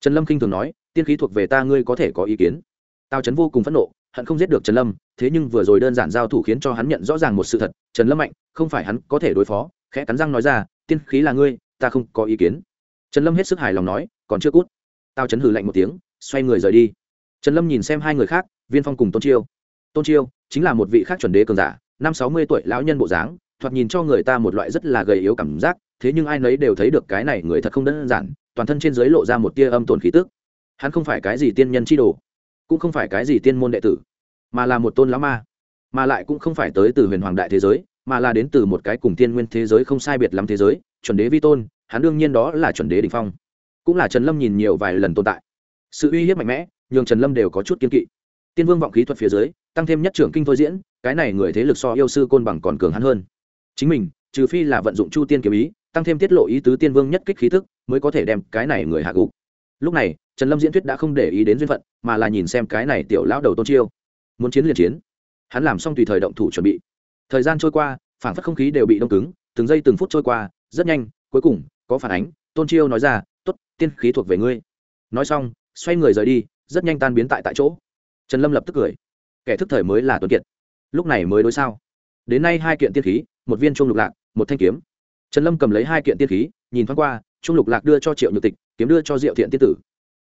Trần lâm khinh thường nói, tiên khí thuộc về ta, ngươi có thể có ý kiến. Tào trấn vô cùng phẫn nộ, hận không giết được trần lâm, thế nhưng vừa rồi đơn giản giao thủ khiến cho hắn nhận rõ ràng một sự thật, trần lâm mạnh, không phải hắn có thể đối phó, khẽ cắn răng nói ra, tiên khí là ngươi, ta không có ý kiến. Trần lâm hết sức hài lòng nói, còn chưa cút tào chấn hừ lạnh một tiếng, xoay người rời đi. Trần lâm nhìn xem hai người khác, viên phong cùng tôn chiêu. Tôn chiêu chính là một vị khác chuẩn đế cường giả, năm sáu mươi tuổi, lão nhân bộ dáng, thoạt nhìn cho người ta một loại rất là gầy yếu cảm giác, thế nhưng ai nấy đều thấy được cái này người thật không đơn giản, toàn thân trên dưới lộ ra một tia âm tồn khí tức. Hắn không phải cái gì tiên nhân chi đồ, cũng không phải cái gì tiên môn đệ tử, mà là một tôn lão ma, mà lại cũng không phải tới từ huyền hoàng đại thế giới, mà là đến từ một cái cùng tiên nguyên thế giới không sai biệt lắm thế giới, chuẩn đế vi tôn, hắn đương nhiên đó là chuẩn đế đình phong cũng là trần lâm nhìn nhiều vài lần tồn tại. Sự uy hiếp mạnh mẽ, nhường trần lâm đều có chút kiên kỵ. Tiên vương vọng khí thuật phía dưới, tăng thêm nhất trưởng kinh thôi diễn, cái này người thế lực so yêu sư côn bằng còn cường hắn hơn. Chính mình, trừ phi là vận dụng chu tiên kiếm ý, tăng thêm tiết lộ ý tứ tiên vương nhất kích khí thức, mới có thể đem cái này người hạ gục. Lúc này, trần lâm diễn thuyết đã không để ý đến duyên phận, mà là nhìn xem cái này tiểu lão đầu tôn chiêu. Muốn chiến liền chiến. Hắn làm xong tùy thời động thủ chuẩn bị. Thời gian trôi qua phản phất không khí đều bị đông cứng, từng giây từng phút trôi qua, rất nhanh, cuối cùng, có phản ánh, tôn chiêu nói ra tiên khí thuộc về ngươi. Nói xong, xoay người rời đi, rất nhanh tan biến tại tại chỗ. Trần lâm lập tức cười. Kẻ thức thời mới là tuấn kiệt. Lúc này mới đối sao? Đến nay hai kiện tiên khí, một viên trung lục lạc, một thanh kiếm. Trần lâm cầm lấy hai kiện tiên khí, nhìn thoáng qua, trung lục lạc đưa cho triệu nhược tịch, kiếm đưa cho diệu thiện tiên tử.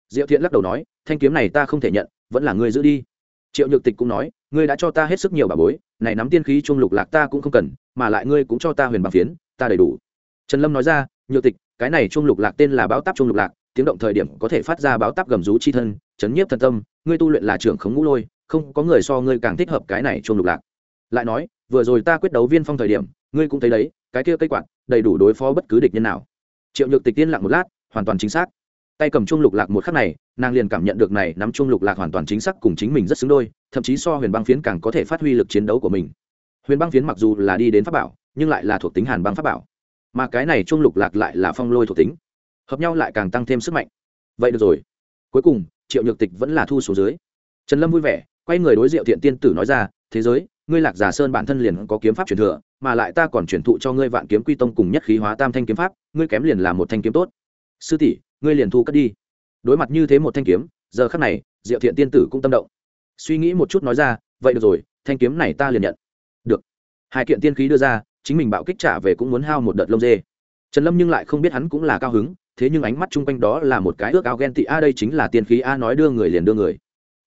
Diệu thiện lắc đầu nói, thanh kiếm này ta không thể nhận, vẫn là ngươi giữ đi. Triệu nhược tịch cũng nói, ngươi đã cho ta hết sức nhiều bà bối, này nắm tiên khí trung lục lạc ta cũng không cần, mà lại ngươi cũng cho ta huyền bằng phiến, ta đầy đủ. Trần lâm nói ra, nhược tịch cái này trung lục lạc tên là báo táp trung lục lạc, tiếng động thời điểm có thể phát ra báo táp gầm rú chi thân, chấn nhiếp thần tâm, ngươi tu luyện là trưởng khống ngũ lôi, không có người so ngươi càng thích hợp cái này trung lục lạc. Lại nói, vừa rồi ta quyết đấu viên phong thời điểm, ngươi cũng thấy đấy, cái kia cây quạt, đầy đủ đối phó bất cứ địch nhân nào. Triệu nhược tịch tiên lặng một lát, hoàn toàn chính xác. Tay cầm trung lục lạc một khắc này, nàng liền cảm nhận được này nắm trung lục lạc hoàn toàn chính xác cùng chính mình rất xứng đôi, thậm chí so huyền băng phiến càng có thể phát huy lực chiến đấu của mình. Huyền băng phiến mặc dù là đi đến pháp bảo, nhưng lại là thuộc tính hàn băng pháp bảo mà cái này chung lục lạc lại là phong lôi thuộc tính. Hợp nhau lại càng tăng thêm sức mạnh. Vậy được rồi. Cuối cùng, triệu nhược tịch vẫn là thu số dưới. Trần lâm vui vẻ, quay người đối diệu thiện tiên tử nói ra, thế giới, ngươi lạc giả sơn bản thân liền có kiếm pháp truyền thừa, mà lại ta còn truyền thụ cho ngươi vạn kiếm quy tông cùng nhất khí hóa tam thanh kiếm pháp, ngươi kém liền là một thanh kiếm tốt. Sư tỷ, ngươi liền thu cất đi. Đối mặt như thế một thanh kiếm, giờ khắc này, diệu thiện tiên tử cũng tâm động. Suy nghĩ một chút nói ra, vậy được rồi, thanh kiếm này ta liền nhận. Được. Hai kiện tiên khí đưa ra chính mình bạo kích trả về cũng muốn hao một đợt lông dê. Trần lâm nhưng lại không biết hắn cũng là cao hứng, thế nhưng ánh mắt chung quanh đó là một cái ước ao ghen tị, a, đây chính là tiên khí, a, nói đưa người liền đưa người.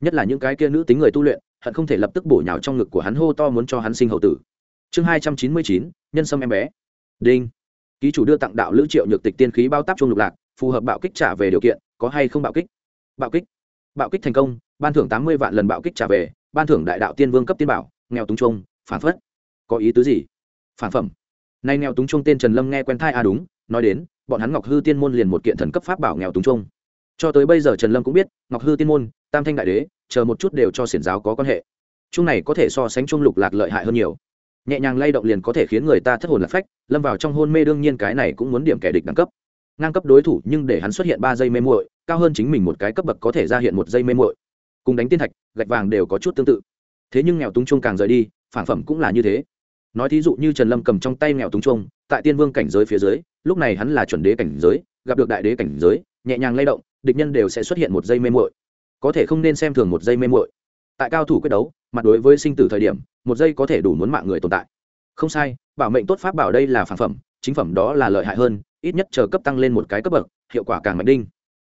Nhất là những cái kia nữ tính người tu luyện, hận không thể lập tức bổ nhào trong ngực của hắn hô to muốn cho hắn sinh hậu tử. Chương hai trăm chín mươi chín, nhân sâm em bé. Đinh. Ký chủ đưa tặng đạo lữ triệu nhược tịch tiên khí bao táp chung lục lạc, phù hợp bạo kích trả về điều kiện, có hay không bạo kích? Bạo kích. Bạo kích thành công, ban thưởng tám mươi vạn lần bạo kích trả về, ban thưởng đại đạo tiên vương cấp tiên bảo, nghèo túng trung phản phất. Có ý tứ gì? Phản phẩm. Nay nghèo túng trung tên trần lâm nghe quen thai a đúng, nói đến, bọn hắn ngọc hư tiên môn liền một kiện thần cấp pháp bảo nghèo túng trung cho tới bây giờ trần lâm cũng biết, ngọc hư tiên môn, tam thanh đại đế, chờ một chút đều cho xiển giáo có quan hệ. Chung này có thể so sánh chung lục lạc lợi hại hơn nhiều. Nhẹ nhàng lay động liền có thể khiến người ta thất hồn lạc phách, lâm vào trong hôn mê đương nhiên cái này cũng muốn điểm kẻ địch đẳng cấp. Ngang cấp đối thủ nhưng để hắn xuất hiện ba giây mê muội, cao hơn chính mình một cái cấp bậc có thể ra hiện một giây mê muội. Cùng đánh tiên thạch, gạch vàng đều có chút tương tự. Thế nhưng nghèo túng chung càng rời đi, phản phẩm cũng là như thế nói thí dụ như trần lâm cầm trong tay nghèo túng trung tại tiên vương cảnh giới phía dưới, lúc này hắn là chuẩn đế cảnh giới, gặp được đại đế cảnh giới, nhẹ nhàng lay động, địch nhân đều sẽ xuất hiện một giây mê muội. Có thể không nên xem thường một giây mê muội. Tại cao thủ quyết đấu, mặt đối với sinh tử thời điểm, một giây có thể đủ muốn mạng người tồn tại. Không sai, bảo mệnh tốt pháp bảo đây là phản phẩm, chính phẩm đó là lợi hại hơn, ít nhất chờ cấp tăng lên một cái cấp bậc, hiệu quả càng mạnh đinh.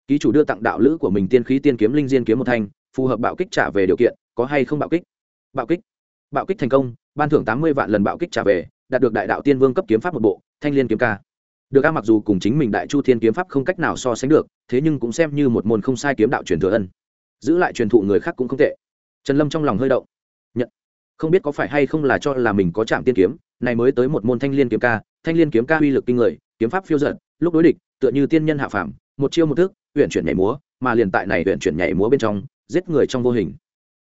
Ký chủ đưa tặng đạo lữ của mình tiên khí tiên kiếm linh diên kiếm một thanh, phù hợp bạo kích trả về điều kiện, có hay không bạo kích? Bạo kích. Bạo kích thành công ban thưởng tám mươi vạn lần bạo kích trả về, đạt được đại đạo tiên vương cấp kiếm pháp một bộ, thanh liên kiếm ca. Được a mặc dù cùng chính mình đại chu thiên kiếm pháp không cách nào so sánh được, thế nhưng cũng xem như một môn không sai kiếm đạo truyền thừa ân. Giữ lại truyền thụ người khác cũng không tệ. Trần lâm trong lòng hơi động. Nhận. Không biết có phải hay không là cho là mình có trạm tiên kiếm, này mới tới một môn thanh liên kiếm ca. Thanh liên kiếm ca uy lực kinh người, kiếm pháp phiêu giận lúc đối địch, tựa như tiên nhân hạ phàm, một chiêu một thức huyện chuyển nhảy múa, mà liền tại này huyện chuyển nhảy múa bên trong, giết người trong vô hình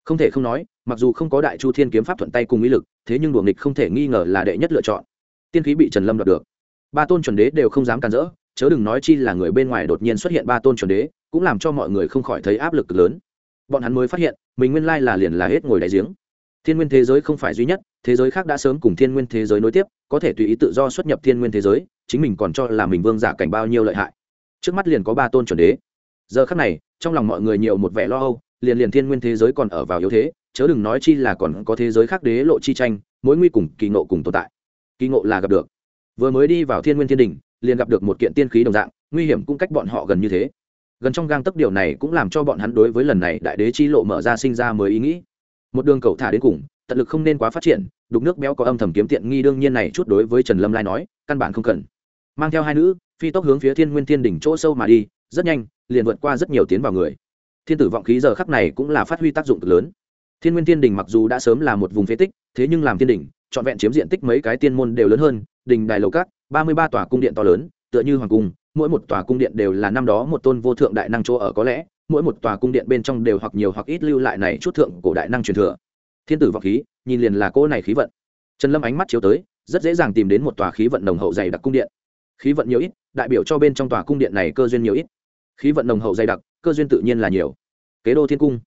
không thể không nói, mặc dù không có đại chu thiên kiếm pháp thuận tay cùng ý lực, thế nhưng đùa nghịch không thể nghi ngờ là đệ nhất lựa chọn. Tiên khí bị trần lâm đoạt được. Ba tôn chuẩn đế đều không dám cản rỡ, chớ đừng nói chi là người bên ngoài đột nhiên xuất hiện ba tôn chuẩn đế, cũng làm cho mọi người không khỏi thấy áp lực lớn. Bọn hắn mới phát hiện, mình nguyên lai là liền là hết ngồi đáy giếng. Thiên nguyên thế giới không phải duy nhất, thế giới khác đã sớm cùng thiên nguyên thế giới nối tiếp, có thể tùy ý tự do xuất nhập thiên nguyên thế giới, chính mình còn cho là mình vương giả cảnh bao nhiêu lợi hại. Trước mắt liền có ba tôn chuẩn đế. Giờ khác này, trong lòng mọi người nhiều một vẻ lo âu liền liền thiên nguyên thế giới còn ở vào yếu thế, chớ đừng nói chi là còn có thế giới khác đế lộ chi tranh, mối nguy cùng kỳ ngộ cùng tồn tại. Kỳ ngộ là gặp được. Vừa mới đi vào thiên nguyên thiên đình liền gặp được một kiện tiên khí đồng dạng, nguy hiểm cũng cách bọn họ gần như thế. Gần trong gang tấc điều này cũng làm cho bọn hắn đối với lần này đại đế chi lộ mở ra sinh ra mới ý nghĩ. Một đường cầu thả đến cùng, tận lực không nên quá phát triển, đục nước béo có âm thầm kiếm tiện nghi đương nhiên này chút đối với trần lâm lai nói, căn bản không cần. Mang theo hai nữ, phi tốc hướng phía thiên nguyên thiên đỉnh chỗ sâu mà đi, rất nhanh, liền vượt qua rất nhiều tiến vào người thiên tử vọng khí giờ khắc này cũng là phát huy tác dụng cực lớn. Thiên nguyên thiên đình mặc dù đã sớm là một vùng phế tích, thế nhưng làm thiên đình, trọn vẹn chiếm diện tích mấy cái tiên môn đều lớn hơn, đình đài lầu cát ba mươi ba tòa cung điện to lớn, tựa như hoàng cung, mỗi một tòa cung điện đều là năm đó một tôn vô thượng đại năng chỗ ở có lẽ, mỗi một tòa cung điện bên trong đều hoặc nhiều hoặc ít lưu lại này chút thượng cổ đại năng truyền thừa. Thiên tử vọng khí, nhìn liền là cô này khí vận. Trần lâm ánh mắt chiếu tới, rất dễ dàng tìm đến một tòa khí vận nồng hậu dày đặc cung điện. Khí vận nhiều ít, đại biểu cho bên trong tòa cung điện này cơ duyên nhiều ít khí vận nồng hậu dày đặc, cơ duyên tự nhiên là nhiều. Kế đô thiên cung.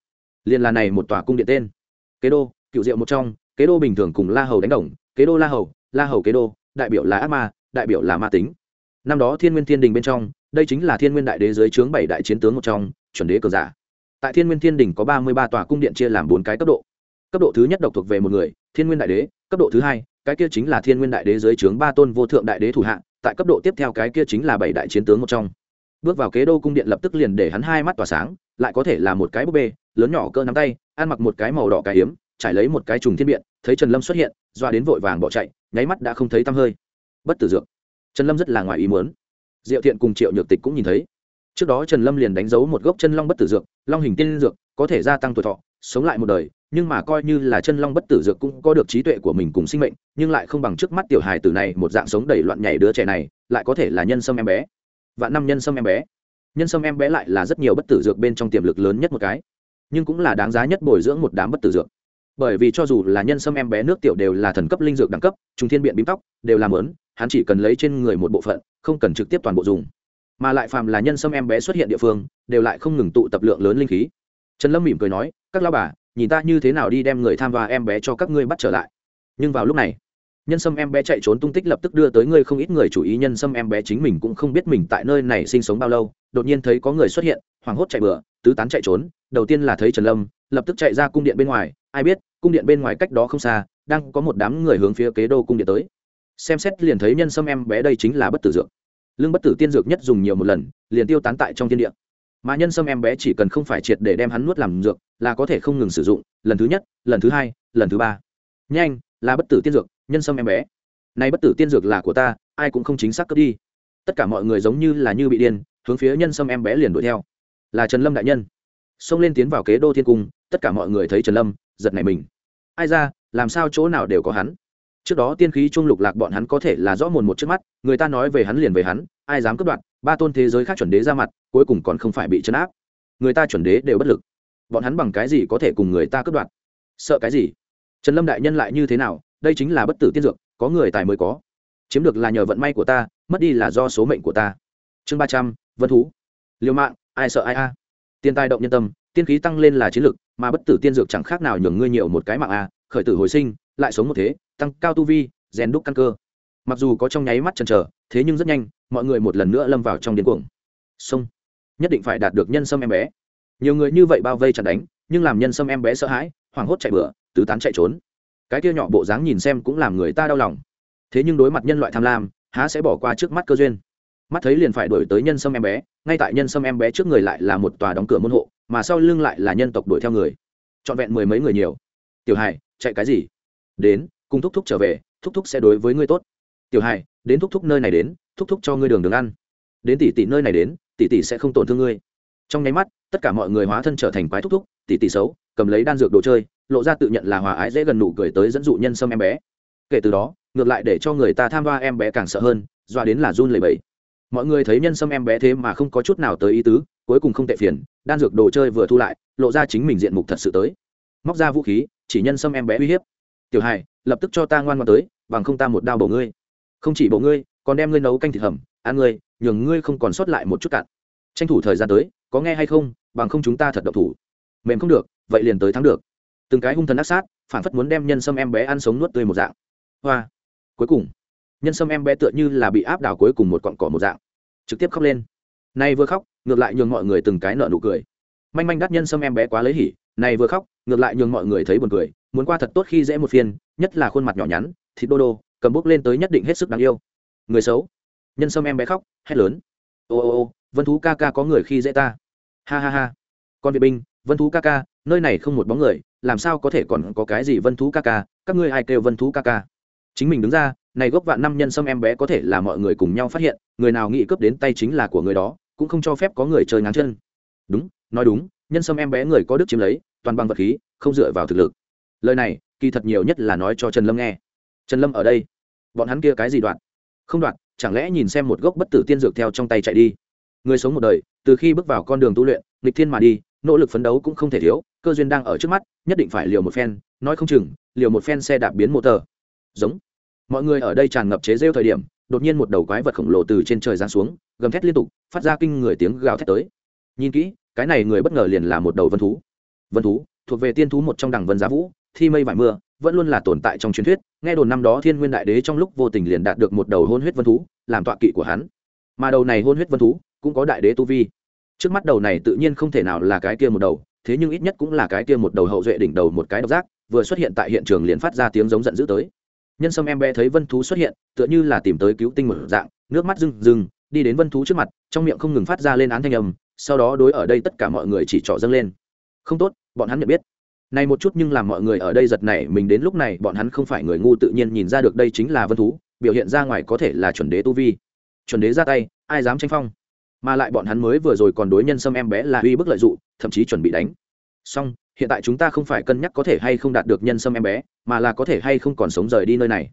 Liền là này một tòa cung điện tên. Kế đô, cựu diệu một trong, kế đô bình thường cùng la hầu đánh đồng, kế đô la hầu la hầu kế đô, đại biểu là ác ma, đại biểu là ma tính. Năm đó thiên nguyên thiên đình bên trong, đây chính là thiên nguyên đại đế dưới trướng bảy đại chiến tướng một trong, chuẩn đế cờ giả. Tại thiên nguyên thiên đình có ba mươi ba tòa cung điện chia làm bốn cái cấp độ. Cấp độ thứ nhất độc thuộc về một người, thiên nguyên đại đế, cấp độ thứ hai, cái kia chính là thiên nguyên đại đế dưới trướng ba tôn vô thượng đại đế thủ hạ, tại cấp độ tiếp theo cái kia chính là bảy đại chiến tướng một trong bước vào kế đô cung điện lập tức liền để hắn hai mắt tỏa sáng, lại có thể là một cái búp bê, lớn nhỏ cơ nắm tay, ăn mặc một cái màu đỏ cái hiếm trải lấy một cái trùng thiên biện, thấy trần lâm xuất hiện, doa đến vội vàng bỏ chạy, nháy mắt đã không thấy tăm hơi. Bất tử dược. Trần lâm rất là ngoài ý muốn. Diệu thiện cùng triệu nhược tịch cũng nhìn thấy. Trước đó trần lâm liền đánh dấu một gốc chân long bất tử dược, long hình tiên dược, có thể gia tăng tuổi thọ, sống lại một đời, nhưng mà coi như là chân long bất tử dược cũng có được trí tuệ của mình cùng sinh mệnh, nhưng lại không bằng trước mắt tiểu hài tử này một dạng sống đầy loạn nhảy đứa trẻ này, lại có thể là nhân sâm em bé vạn năm nhân sâm em bé. Nhân sâm em bé lại là rất nhiều bất tử dược bên trong tiềm lực lớn nhất một cái, nhưng cũng là đáng giá nhất bồi dưỡng một đám bất tử dược. Bởi vì cho dù là nhân sâm em bé nước tiểu đều là thần cấp linh dược đẳng cấp trung thiên biện bím tóc, đều làm lớn hắn chỉ cần lấy trên người một bộ phận, không cần trực tiếp toàn bộ dùng. Mà lại phàm là nhân sâm em bé xuất hiện địa phương, đều lại không ngừng tụ tập lượng lớn linh khí. Trần lâm mỉm cười nói, các lao bà, nhìn ta như thế nào đi đem người tham và em bé cho các ngươi bắt trở lại. Nhưng vào lúc này nhân sâm em bé chạy trốn tung tích lập tức đưa tới ngươi không ít người chủ ý, nhân sâm em bé chính mình cũng không biết mình tại nơi này sinh sống bao lâu, đột nhiên thấy có người xuất hiện, hoảng hốt chạy bừa, tứ tán chạy trốn, đầu tiên là thấy trần lâm, lập tức chạy ra cung điện bên ngoài, ai biết, cung điện bên ngoài cách đó không xa, đang có một đám người hướng phía kế đô cung điện tới. Xem xét liền thấy nhân sâm em bé đây chính là bất tử dược. Lương bất tử tiên dược nhất dùng nhiều một lần, liền tiêu tán tại trong thiên địa. Mà nhân sâm em bé chỉ cần không phải triệt để đem hắn nuốt làm dược, là có thể không ngừng sử dụng, lần thứ nhất, lần thứ hai, lần thứ ba. Nhanh, là bất tử tiên dược nhân sâm em bé. Nay bất tử tiên dược là của ta, ai cũng không chính xác cướp đi. Tất cả mọi người giống như là như bị điên, hướng phía nhân sâm em bé liền đuổi theo. Là trần lâm đại nhân. Xông lên tiến vào kế đô thiên cung, tất cả mọi người thấy trần lâm, giật nảy mình. Ai ra, làm sao chỗ nào đều có hắn? Trước đó tiên khí trung lục lạc bọn hắn có thể là rõ mồn một trước mắt, người ta nói về hắn liền về hắn, ai dám cướp đoạt, ba tôn thế giới khác chuẩn đế ra mặt, cuối cùng còn không phải bị chấn áp. Người ta chuẩn đế đều bất lực. Bọn hắn bằng cái gì có thể cùng người ta cướp đoạt? Sợ cái gì? Trần lâm đại nhân lại như thế nào? Đây chính là bất tử tiên dược, có người tài mới có. Chiếm được là nhờ vận may của ta, mất đi là do số mệnh của ta. Chương ba trăm, vân thú. Liều mạng, ai sợ ai a? Tiên tai động nhân tâm, tiên khí tăng lên là chiến lực, mà bất tử tiên dược chẳng khác nào nhường ngươi nhiều một cái mạng a, khởi tử hồi sinh, lại sống một thế, tăng cao tu vi, rèn đúc căn cơ. Mặc dù có trong nháy mắt chần chờ, thế nhưng rất nhanh, mọi người một lần nữa lâm vào trong điên cuồng. Sông. Nhất định phải đạt được nhân sâm em bé. Nhiều người như vậy bao vây chặt đánh, nhưng làm nhân sâm em bé sợ hãi, hoảng hốt chạy bựa tứ tán chạy trốn cái kia nhỏ bộ dáng nhìn xem cũng làm người ta đau lòng. Thế nhưng đối mặt nhân loại tham lam, há sẽ bỏ qua trước mắt cơ duyên. Mắt thấy liền phải đổi tới nhân sâm em bé, ngay tại nhân sâm em bé trước người lại là một tòa đóng cửa môn hộ, mà sau lưng lại là nhân tộc đuổi theo người. Trọn vẹn mười mấy người nhiều. Tiểu hài chạy cái gì? Đến, cùng thúc thúc trở về, thúc thúc sẽ đối với ngươi tốt. Tiểu hài đến thúc thúc nơi này đến, thúc thúc cho ngươi đường đường ăn. Đến tỷ tỷ nơi này đến, tỷ tỷ sẽ không tổn thương ngươi. Trong nháy mắt, tất cả mọi người hóa thân trở thành quái thúc thúc, tỷ tỷ xấu, cầm lấy đan dược đồ chơi lộ ra tự nhận là hòa ái dễ gần nụ cười tới dẫn dụ nhân sâm em bé. Kể từ đó, ngược lại để cho người ta tham gia em bé càng sợ hơn, doa đến là run lẩy bẩy. Mọi người thấy nhân sâm em bé thế mà không có chút nào tới ý tứ, cuối cùng không tệ phiền, đan dược đồ chơi vừa thu lại, lộ ra chính mình diện mục thật sự tới. Móc ra vũ khí, chỉ nhân sâm em bé uy hiếp. Tiểu hài lập tức cho ta ngoan ngoan tới, bằng không ta một đao bổ ngươi. Không chỉ bổ ngươi, còn đem ngươi nấu canh thịt hầm, ăn ngươi, nhường ngươi không còn sót lại một chút cạn. Tranh thủ thời gian tới, có nghe hay không, bằng không chúng ta thật độc thủ. Mềm không được, vậy liền tới thắng được từng cái hung thần ác sát, phản phất muốn đem nhân sâm em bé ăn sống nuốt tươi một dạng. Hoa! Cuối cùng, nhân sâm em bé tựa như là bị áp đảo cuối cùng một cọn cỏ một dạng. Trực tiếp khóc lên. Nay vừa khóc, ngược lại nhường mọi người từng cái nợ nụ cười. Manh manh đắt nhân sâm em bé quá lấy hỉ này vừa khóc, ngược lại nhường mọi người thấy buồn cười. Muốn qua thật tốt khi dễ một phiên nhất là khuôn mặt nhỏ nhắn, thịt đô đô, cầm bốc lên tới nhất định hết sức đáng yêu. Người xấu. Nhân sâm em bé khóc, hét lớn. Ô ô ô, vân thú ca ca có người khi dễ ta. Ha ha ha. Con vệ binh vân thú ca ca nơi này không một bóng người, làm sao có thể còn có cái gì vân thú ca ca, các ngươi ai kêu vân thú ca ca? Chính mình đứng ra, này gốc vạn năm nhân sâm em bé có thể là mọi người cùng nhau phát hiện, người nào nghĩ cướp đến tay chính là của người đó, cũng không cho phép có người chơi ngáng chân. Đúng, nói đúng, nhân sâm em bé người có đức chiếm lấy, toàn bằng vật khí, không dựa vào thực lực. Lời này, kỳ thật nhiều nhất là nói cho trần lâm nghe. Trần lâm ở đây. Bọn hắn kia cái gì đoạn? Không đoạn, chẳng lẽ nhìn xem một gốc bất tử tiên dược theo trong tay chạy đi? Người sống một đời, từ khi bước vào con đường tu luyện, nghịch thiên mà đi nỗ lực phấn đấu cũng không thể thiếu, cơ duyên đang ở trước mắt, nhất định phải liều một phen, nói không chừng, liều một phen xe đạp biến mô tờ. Giống. Mọi người ở đây tràn ngập chế rêu thời điểm, đột nhiên một đầu quái vật khổng lồ từ trên trời giáng xuống, gầm thét liên tục, phát ra kinh người tiếng gào thét tới. Nhìn kỹ, cái này người bất ngờ liền là một đầu vân thú. Vân thú, thuộc về tiên thú một trong đẳng vân giá vũ, thi mây vải mưa, vẫn luôn là tồn tại trong truyền thuyết, nghe đồn năm đó thiên nguyên đại đế trong lúc vô tình liền đạt được một đầu hôn huyết vân thú, làm tọa kỵ của hắn. Mà đầu này hôn huyết vân thú, cũng có đại đế tu vi trước mắt đầu này tự nhiên không thể nào là cái kia một đầu, thế nhưng ít nhất cũng là cái kia một đầu hậu duệ đỉnh đầu một cái độc giác, vừa xuất hiện tại hiện trường liền phát ra tiếng giống giận dữ tới. Nhân sâm em bé thấy vân thú xuất hiện, tựa như là tìm tới cứu tinh một dạng, nước mắt rưng rưng, đi đến vân thú trước mặt, trong miệng không ngừng phát ra lên án thanh âm, sau đó đối ở đây tất cả mọi người chỉ trỏ dâng lên. Không tốt, bọn hắn nhận biết. Này một chút nhưng làm mọi người ở đây giật nảy mình đến lúc này, bọn hắn không phải người ngu tự nhiên nhìn ra được đây chính là vân thú, biểu hiện ra ngoài có thể là chuẩn đế tu vi. Chuẩn đế ra tay, ai dám tranh phong? Mà lại bọn hắn mới vừa rồi còn đối nhân sâm em bé là uy bức lợi dụng thậm chí chuẩn bị đánh. Song hiện tại chúng ta không phải cân nhắc có thể hay không đạt được nhân sâm em bé, mà là có thể hay không còn sống rời đi nơi này.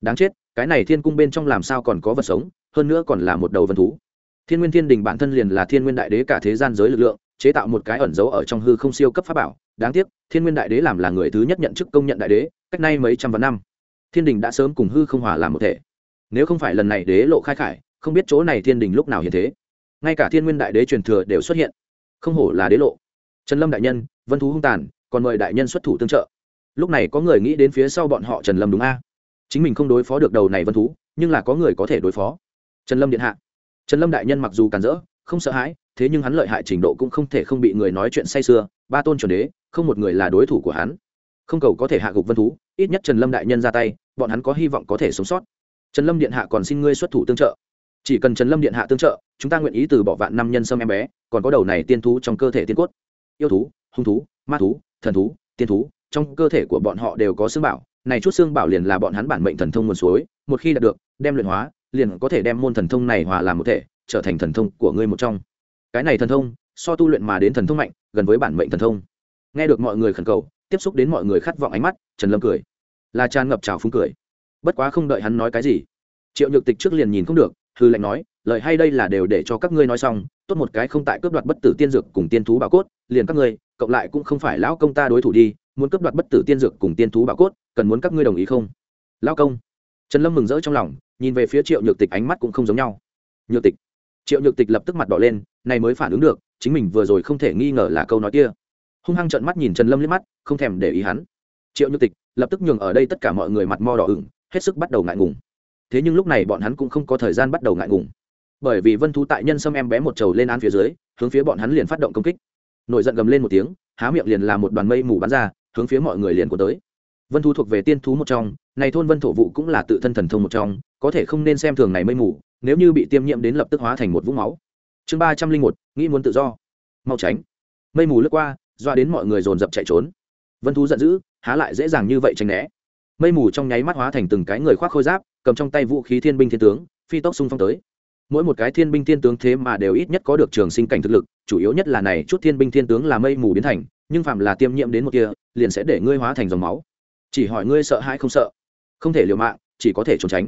Đáng chết, cái này thiên cung bên trong làm sao còn có vật sống, hơn nữa còn là một đầu vân thú. Thiên nguyên thiên đình bản thân liền là thiên nguyên đại đế cả thế gian giới lực lượng, chế tạo một cái ẩn dấu ở trong hư không siêu cấp pháp bảo. Đáng tiếc, thiên nguyên đại đế làm là người thứ nhất nhận chức công nhận đại đế, cách nay mấy trăm vạn năm. Thiên đình đã sớm cùng hư không hòa làm một thể. Nếu không phải lần này đế lộ khai khải, không biết chỗ này thiên đình lúc nào hiện thế ngay cả thiên nguyên đại đế truyền thừa đều xuất hiện. Không hổ là đế lộ. Trần lâm đại nhân, vân thú hung tàn, còn mời đại nhân xuất thủ tương trợ. Lúc này có người nghĩ đến phía sau bọn họ trần lâm đúng a? Chính mình không đối phó được đầu này vân thú, nhưng là có người có thể đối phó. Trần lâm điện hạ. Trần lâm đại nhân mặc dù càn rỡ, không sợ hãi, thế nhưng hắn lợi hại trình độ cũng không thể không bị người nói chuyện say sưa, ba tôn chuẩn đế, không một người là đối thủ của hắn. Không cầu có thể hạ gục vân thú, ít nhất trần lâm đại nhân ra tay, bọn hắn có hy vọng có thể sống sót. Trần lâm điện hạ còn xin ngươi xuất thủ tương trợ chỉ cần trần lâm điện hạ tương trợ, chúng ta nguyện ý từ bỏ vạn năm nhân sâm em bé, còn có đầu này tiên thú trong cơ thể tiên cốt. Yêu thú, hung thú, ma thú, thần thú, tiên thú, trong cơ thể của bọn họ đều có xương bảo. Này chút xương bảo liền là bọn hắn bản mệnh thần thông nguồn suối. Một khi đạt được, đem luyện hóa, liền có thể đem môn thần thông này hòa làm một thể, trở thành thần thông của ngươi một trong. Cái này thần thông, so tu luyện mà đến thần thông mạnh, gần với bản mệnh thần thông. Nghe được mọi người khẩn cầu, tiếp xúc đến mọi người khát vọng ánh mắt, trần lâm cười. Là tràn ngập trào phúng cười. Bất quá không đợi hắn nói cái gì, triệu nhược tịch trước liền nhìn không được hư lệnh nói, lời hay đây là đều để cho các ngươi nói xong, tốt một cái không tại cướp đoạt bất tử tiên dược cùng tiên thú bảo cốt, liền các ngươi, cộng lại cũng không phải lão công ta đối thủ đi, muốn cướp đoạt bất tử tiên dược cùng tiên thú bảo cốt, cần muốn các ngươi đồng ý không? Lão công. Trần lâm mừng rỡ trong lòng, nhìn về phía triệu nhược tịch ánh mắt cũng không giống nhau. Nhược tịch. Triệu nhược tịch lập tức mặt đỏ lên, này mới phản ứng được, chính mình vừa rồi không thể nghi ngờ là câu nói kia. Hung hăng trợn mắt nhìn trần lâm liếc mắt, không thèm để ý hắn. Triệu nhược tịch lập tức nhường ở đây tất cả mọi người mặt mo đỏ ửng, hết sức bắt đầu ngại ngùng thế nhưng lúc này bọn hắn cũng không có thời gian bắt đầu ngại ngùng. Bởi vì vân thú tại nhân sâm em bé một trầu lên án phía dưới, hướng phía bọn hắn liền phát động công kích. Nổi giận gầm lên một tiếng, há miệng liền là một đoàn mây mù bắn ra, hướng phía mọi người liền của tới. Vân thú thuộc về tiên thú một trong, này thôn vân thổ vụ cũng là tự thân thần thông một trong, có thể không nên xem thường này mây mù, nếu như bị tiêm nhiễm đến lập tức hóa thành một vũng máu. Chương ba trăm linh một, nghĩ muốn tự do. Mau tránh. Mây mù lướt qua, doa đến mọi người dồn dập chạy trốn. Vân thú giận dữ, há lại dễ dàng như vậy tránh né mây mù trong nháy mắt hóa thành từng cái người khoác khôi giáp, cầm trong tay vũ khí thiên binh thiên tướng, phi tốc xung phong tới. Mỗi một cái thiên binh thiên tướng thế mà đều ít nhất có được trường sinh cảnh thực lực, chủ yếu nhất là này chút thiên binh thiên tướng là mây mù biến thành, nhưng phạm là tiêm nhiễm đến một kia, liền sẽ để ngươi hóa thành dòng máu. Chỉ hỏi ngươi sợ hãi không sợ? Không thể liều mạng, chỉ có thể trốn tránh.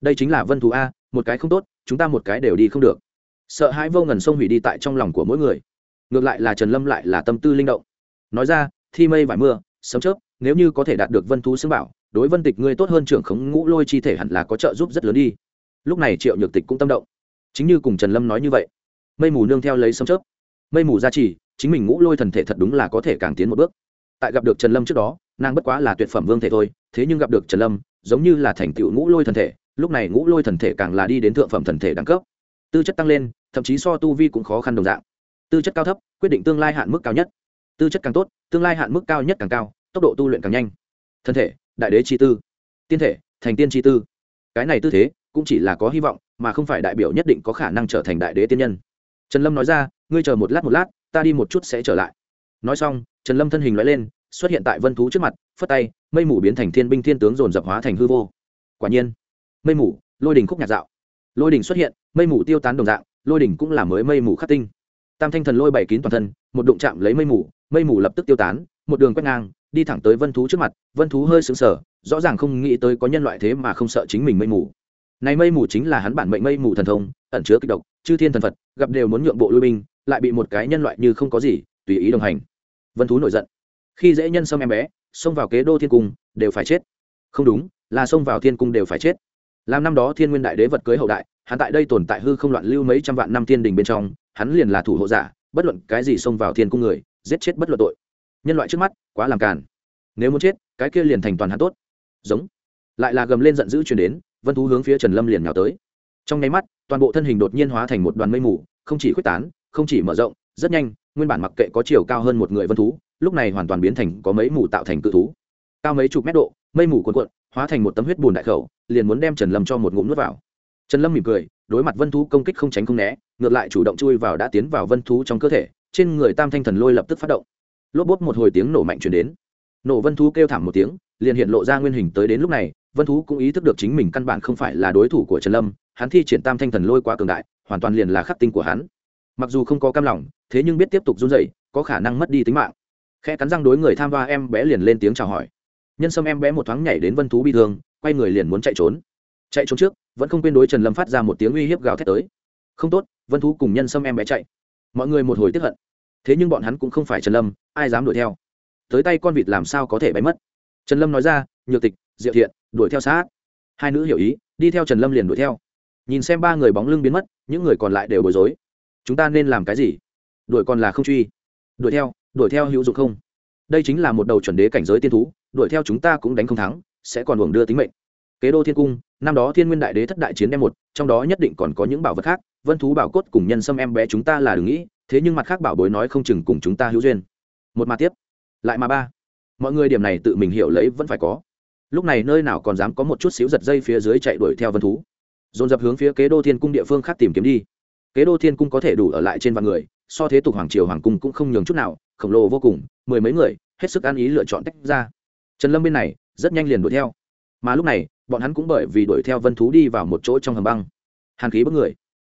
Đây chính là vân thú a, một cái không tốt, chúng ta một cái đều đi không được. Sợ hãi vô ngần sông hủy đi tại trong lòng của mỗi người. Ngược lại là trần lâm lại là tâm tư linh động. Nói ra, thi mây vải mưa, sấm chớp, nếu như có thể đạt được vân thú xưng bảo đối vân tịch ngươi tốt hơn trưởng khống ngũ lôi chi thể hẳn là có trợ giúp rất lớn đi. Lúc này triệu nhược tịch cũng tâm động. Chính như cùng trần lâm nói như vậy, mây mù nương theo lấy sấm chớp. Mây mù gia trì chính mình ngũ lôi thần thể thật đúng là có thể càng tiến một bước. Tại gặp được trần lâm trước đó, nàng bất quá là tuyệt phẩm vương thể thôi, thế nhưng gặp được trần lâm, giống như là thành tựu ngũ lôi thần thể, lúc này ngũ lôi thần thể càng là đi đến thượng phẩm thần thể đẳng cấp. Tư chất tăng lên, thậm chí so tu vi cũng khó khăn đồng dạng. Tư chất cao thấp, quyết định tương lai hạn mức cao nhất. Tư chất càng tốt, tương lai hạn mức cao nhất càng cao, tốc độ tu luyện càng nhanh. Thân thể đại đế chi tư, tiên thể, thành tiên chi tư. Cái này tư thế cũng chỉ là có hy vọng, mà không phải đại biểu nhất định có khả năng trở thành đại đế tiên nhân. Trần lâm nói ra, ngươi chờ một lát một lát, ta đi một chút sẽ trở lại. Nói xong, trần lâm thân hình loại lên, xuất hiện tại vân thú trước mặt, phất tay, mây mù biến thành thiên binh thiên tướng dồn dập hóa thành hư vô. Quả nhiên, mây mù, lôi đình khúc nhạt dạo. Lôi đình xuất hiện, mây mù tiêu tán đồng dạng, lôi đình cũng là mới mây mù khắc tinh. Tam thanh thần lôi bảy kín toàn thân, một đụng chạm lấy mây mù mây mù lập tức tiêu tán, một đường quét ngang đi thẳng tới vân thú trước mặt, vân thú hơi sững sờ, rõ ràng không nghĩ tới có nhân loại thế mà không sợ chính mình mây mù. Này mây mù chính là hắn bản mệnh mây mù thần thông, ẩn chứa kịch độc, chư thiên thần phật, gặp đều muốn nhượng bộ lui binh, lại bị một cái nhân loại như không có gì, tùy ý đồng hành. Vân thú nổi giận. Khi dễ nhân xâm em bé, xông vào kế đô thiên cung, đều phải chết. Không đúng, là xông vào thiên cung đều phải chết. Làm năm đó thiên nguyên đại đế vật cưới hậu đại, hắn tại đây tồn tại hư không loạn lưu mấy trăm vạn năm thiên đình bên trong, hắn liền là thủ hộ giả, bất luận cái gì xông vào thiên cung người, giết chết bất luận tội nhân loại trước mắt, quá làm càn. Nếu muốn chết, cái kia liền thành toàn hắn tốt. Giống. Lại là gầm lên giận dữ chuyển đến, vân thú hướng phía trần lâm liền nhào tới. Trong nháy mắt, toàn bộ thân hình đột nhiên hóa thành một đoàn mây mù, không chỉ khuếch tán, không chỉ mở rộng, rất nhanh, nguyên bản mặc kệ có chiều cao hơn một người vân thú, lúc này hoàn toàn biến thành có mấy mù tạo thành cự thú. Cao mấy chục mét độ, mây mù cuộn cuộn, hóa thành một tấm huyết bùn đại khẩu, liền muốn đem trần lâm cho một ngụm nước vào. Trần lâm mỉm cười, đối mặt vân thú công kích không tránh không né, ngược lại chủ động chui vào đã tiến vào vân thú trong cơ thể, trên người tam thanh thần lôi lập tức phát động lốp bốp một hồi tiếng nổ mạnh chuyển đến. Nổ vân thú kêu thảm một tiếng, liền hiện lộ ra nguyên hình tới đến lúc này, vân thú cũng ý thức được chính mình căn bản không phải là đối thủ của trần lâm, hắn thi triển tam thanh thần lôi quá cường đại, hoàn toàn liền là khắc tinh của hắn. Mặc dù không có cam lòng, thế nhưng biết tiếp tục run dậy có khả năng mất đi tính mạng. Khe cắn răng đối người tham gia em bé liền lên tiếng chào hỏi. Nhân sâm em bé một thoáng nhảy đến vân thú bị thương, quay người liền muốn chạy trốn. Chạy trốn trước, vẫn không quên đối trần lâm phát ra một tiếng uy hiếp gào thét tới. Không tốt, vân thú cùng nhân sâm em bé chạy. Mọi người một hồi tiếp hận thế nhưng bọn hắn cũng không phải trần lâm, ai dám đuổi theo? Tới tay con vịt làm sao có thể bay mất? Trần lâm nói ra, nhược tịch, diệu thiện, đuổi theo sát. Hai nữ hiểu ý, đi theo trần lâm liền đuổi theo. Nhìn xem ba người bóng lưng biến mất, những người còn lại đều bối rối. Chúng ta nên làm cái gì? Đuổi còn là không truy. Đuổi theo đuổi theo hữu dụng không? Đây chính là một đầu chuẩn đế cảnh giới tiên thú, đuổi theo chúng ta cũng đánh không thắng, sẽ còn uổng đưa tính mệnh. Kế đô thiên cung, năm đó thiên nguyên đại đế thất đại chiến đem một, trong đó nhất định còn có những bảo vật khác, vân thú bảo cốt cùng nhân sâm em bé chúng ta là đừng nghĩ thế nhưng mặt khác bảo bối nói không chừng cùng chúng ta hữu duyên. Một mà tiếp, lại mà ba. Mọi người điểm này tự mình hiểu lấy vẫn phải có. Lúc này nơi nào còn dám có một chút xíu giật dây phía dưới chạy đuổi theo vân thú. Dồn dập hướng phía kế đô thiên cung địa phương khác tìm kiếm đi. Kế đô thiên cung có thể đủ ở lại trên vạn người, so thế tục hoàng triều hoàng cung cũng không nhường chút nào, khổng lồ vô cùng, mười mấy người, hết sức ăn ý lựa chọn tách ra. Trần lâm bên này, rất nhanh liền đuổi theo. Mà lúc này, bọn hắn cũng bởi vì đuổi theo vân thú đi vào một chỗ trong hầm băng. Hàn khí bất người.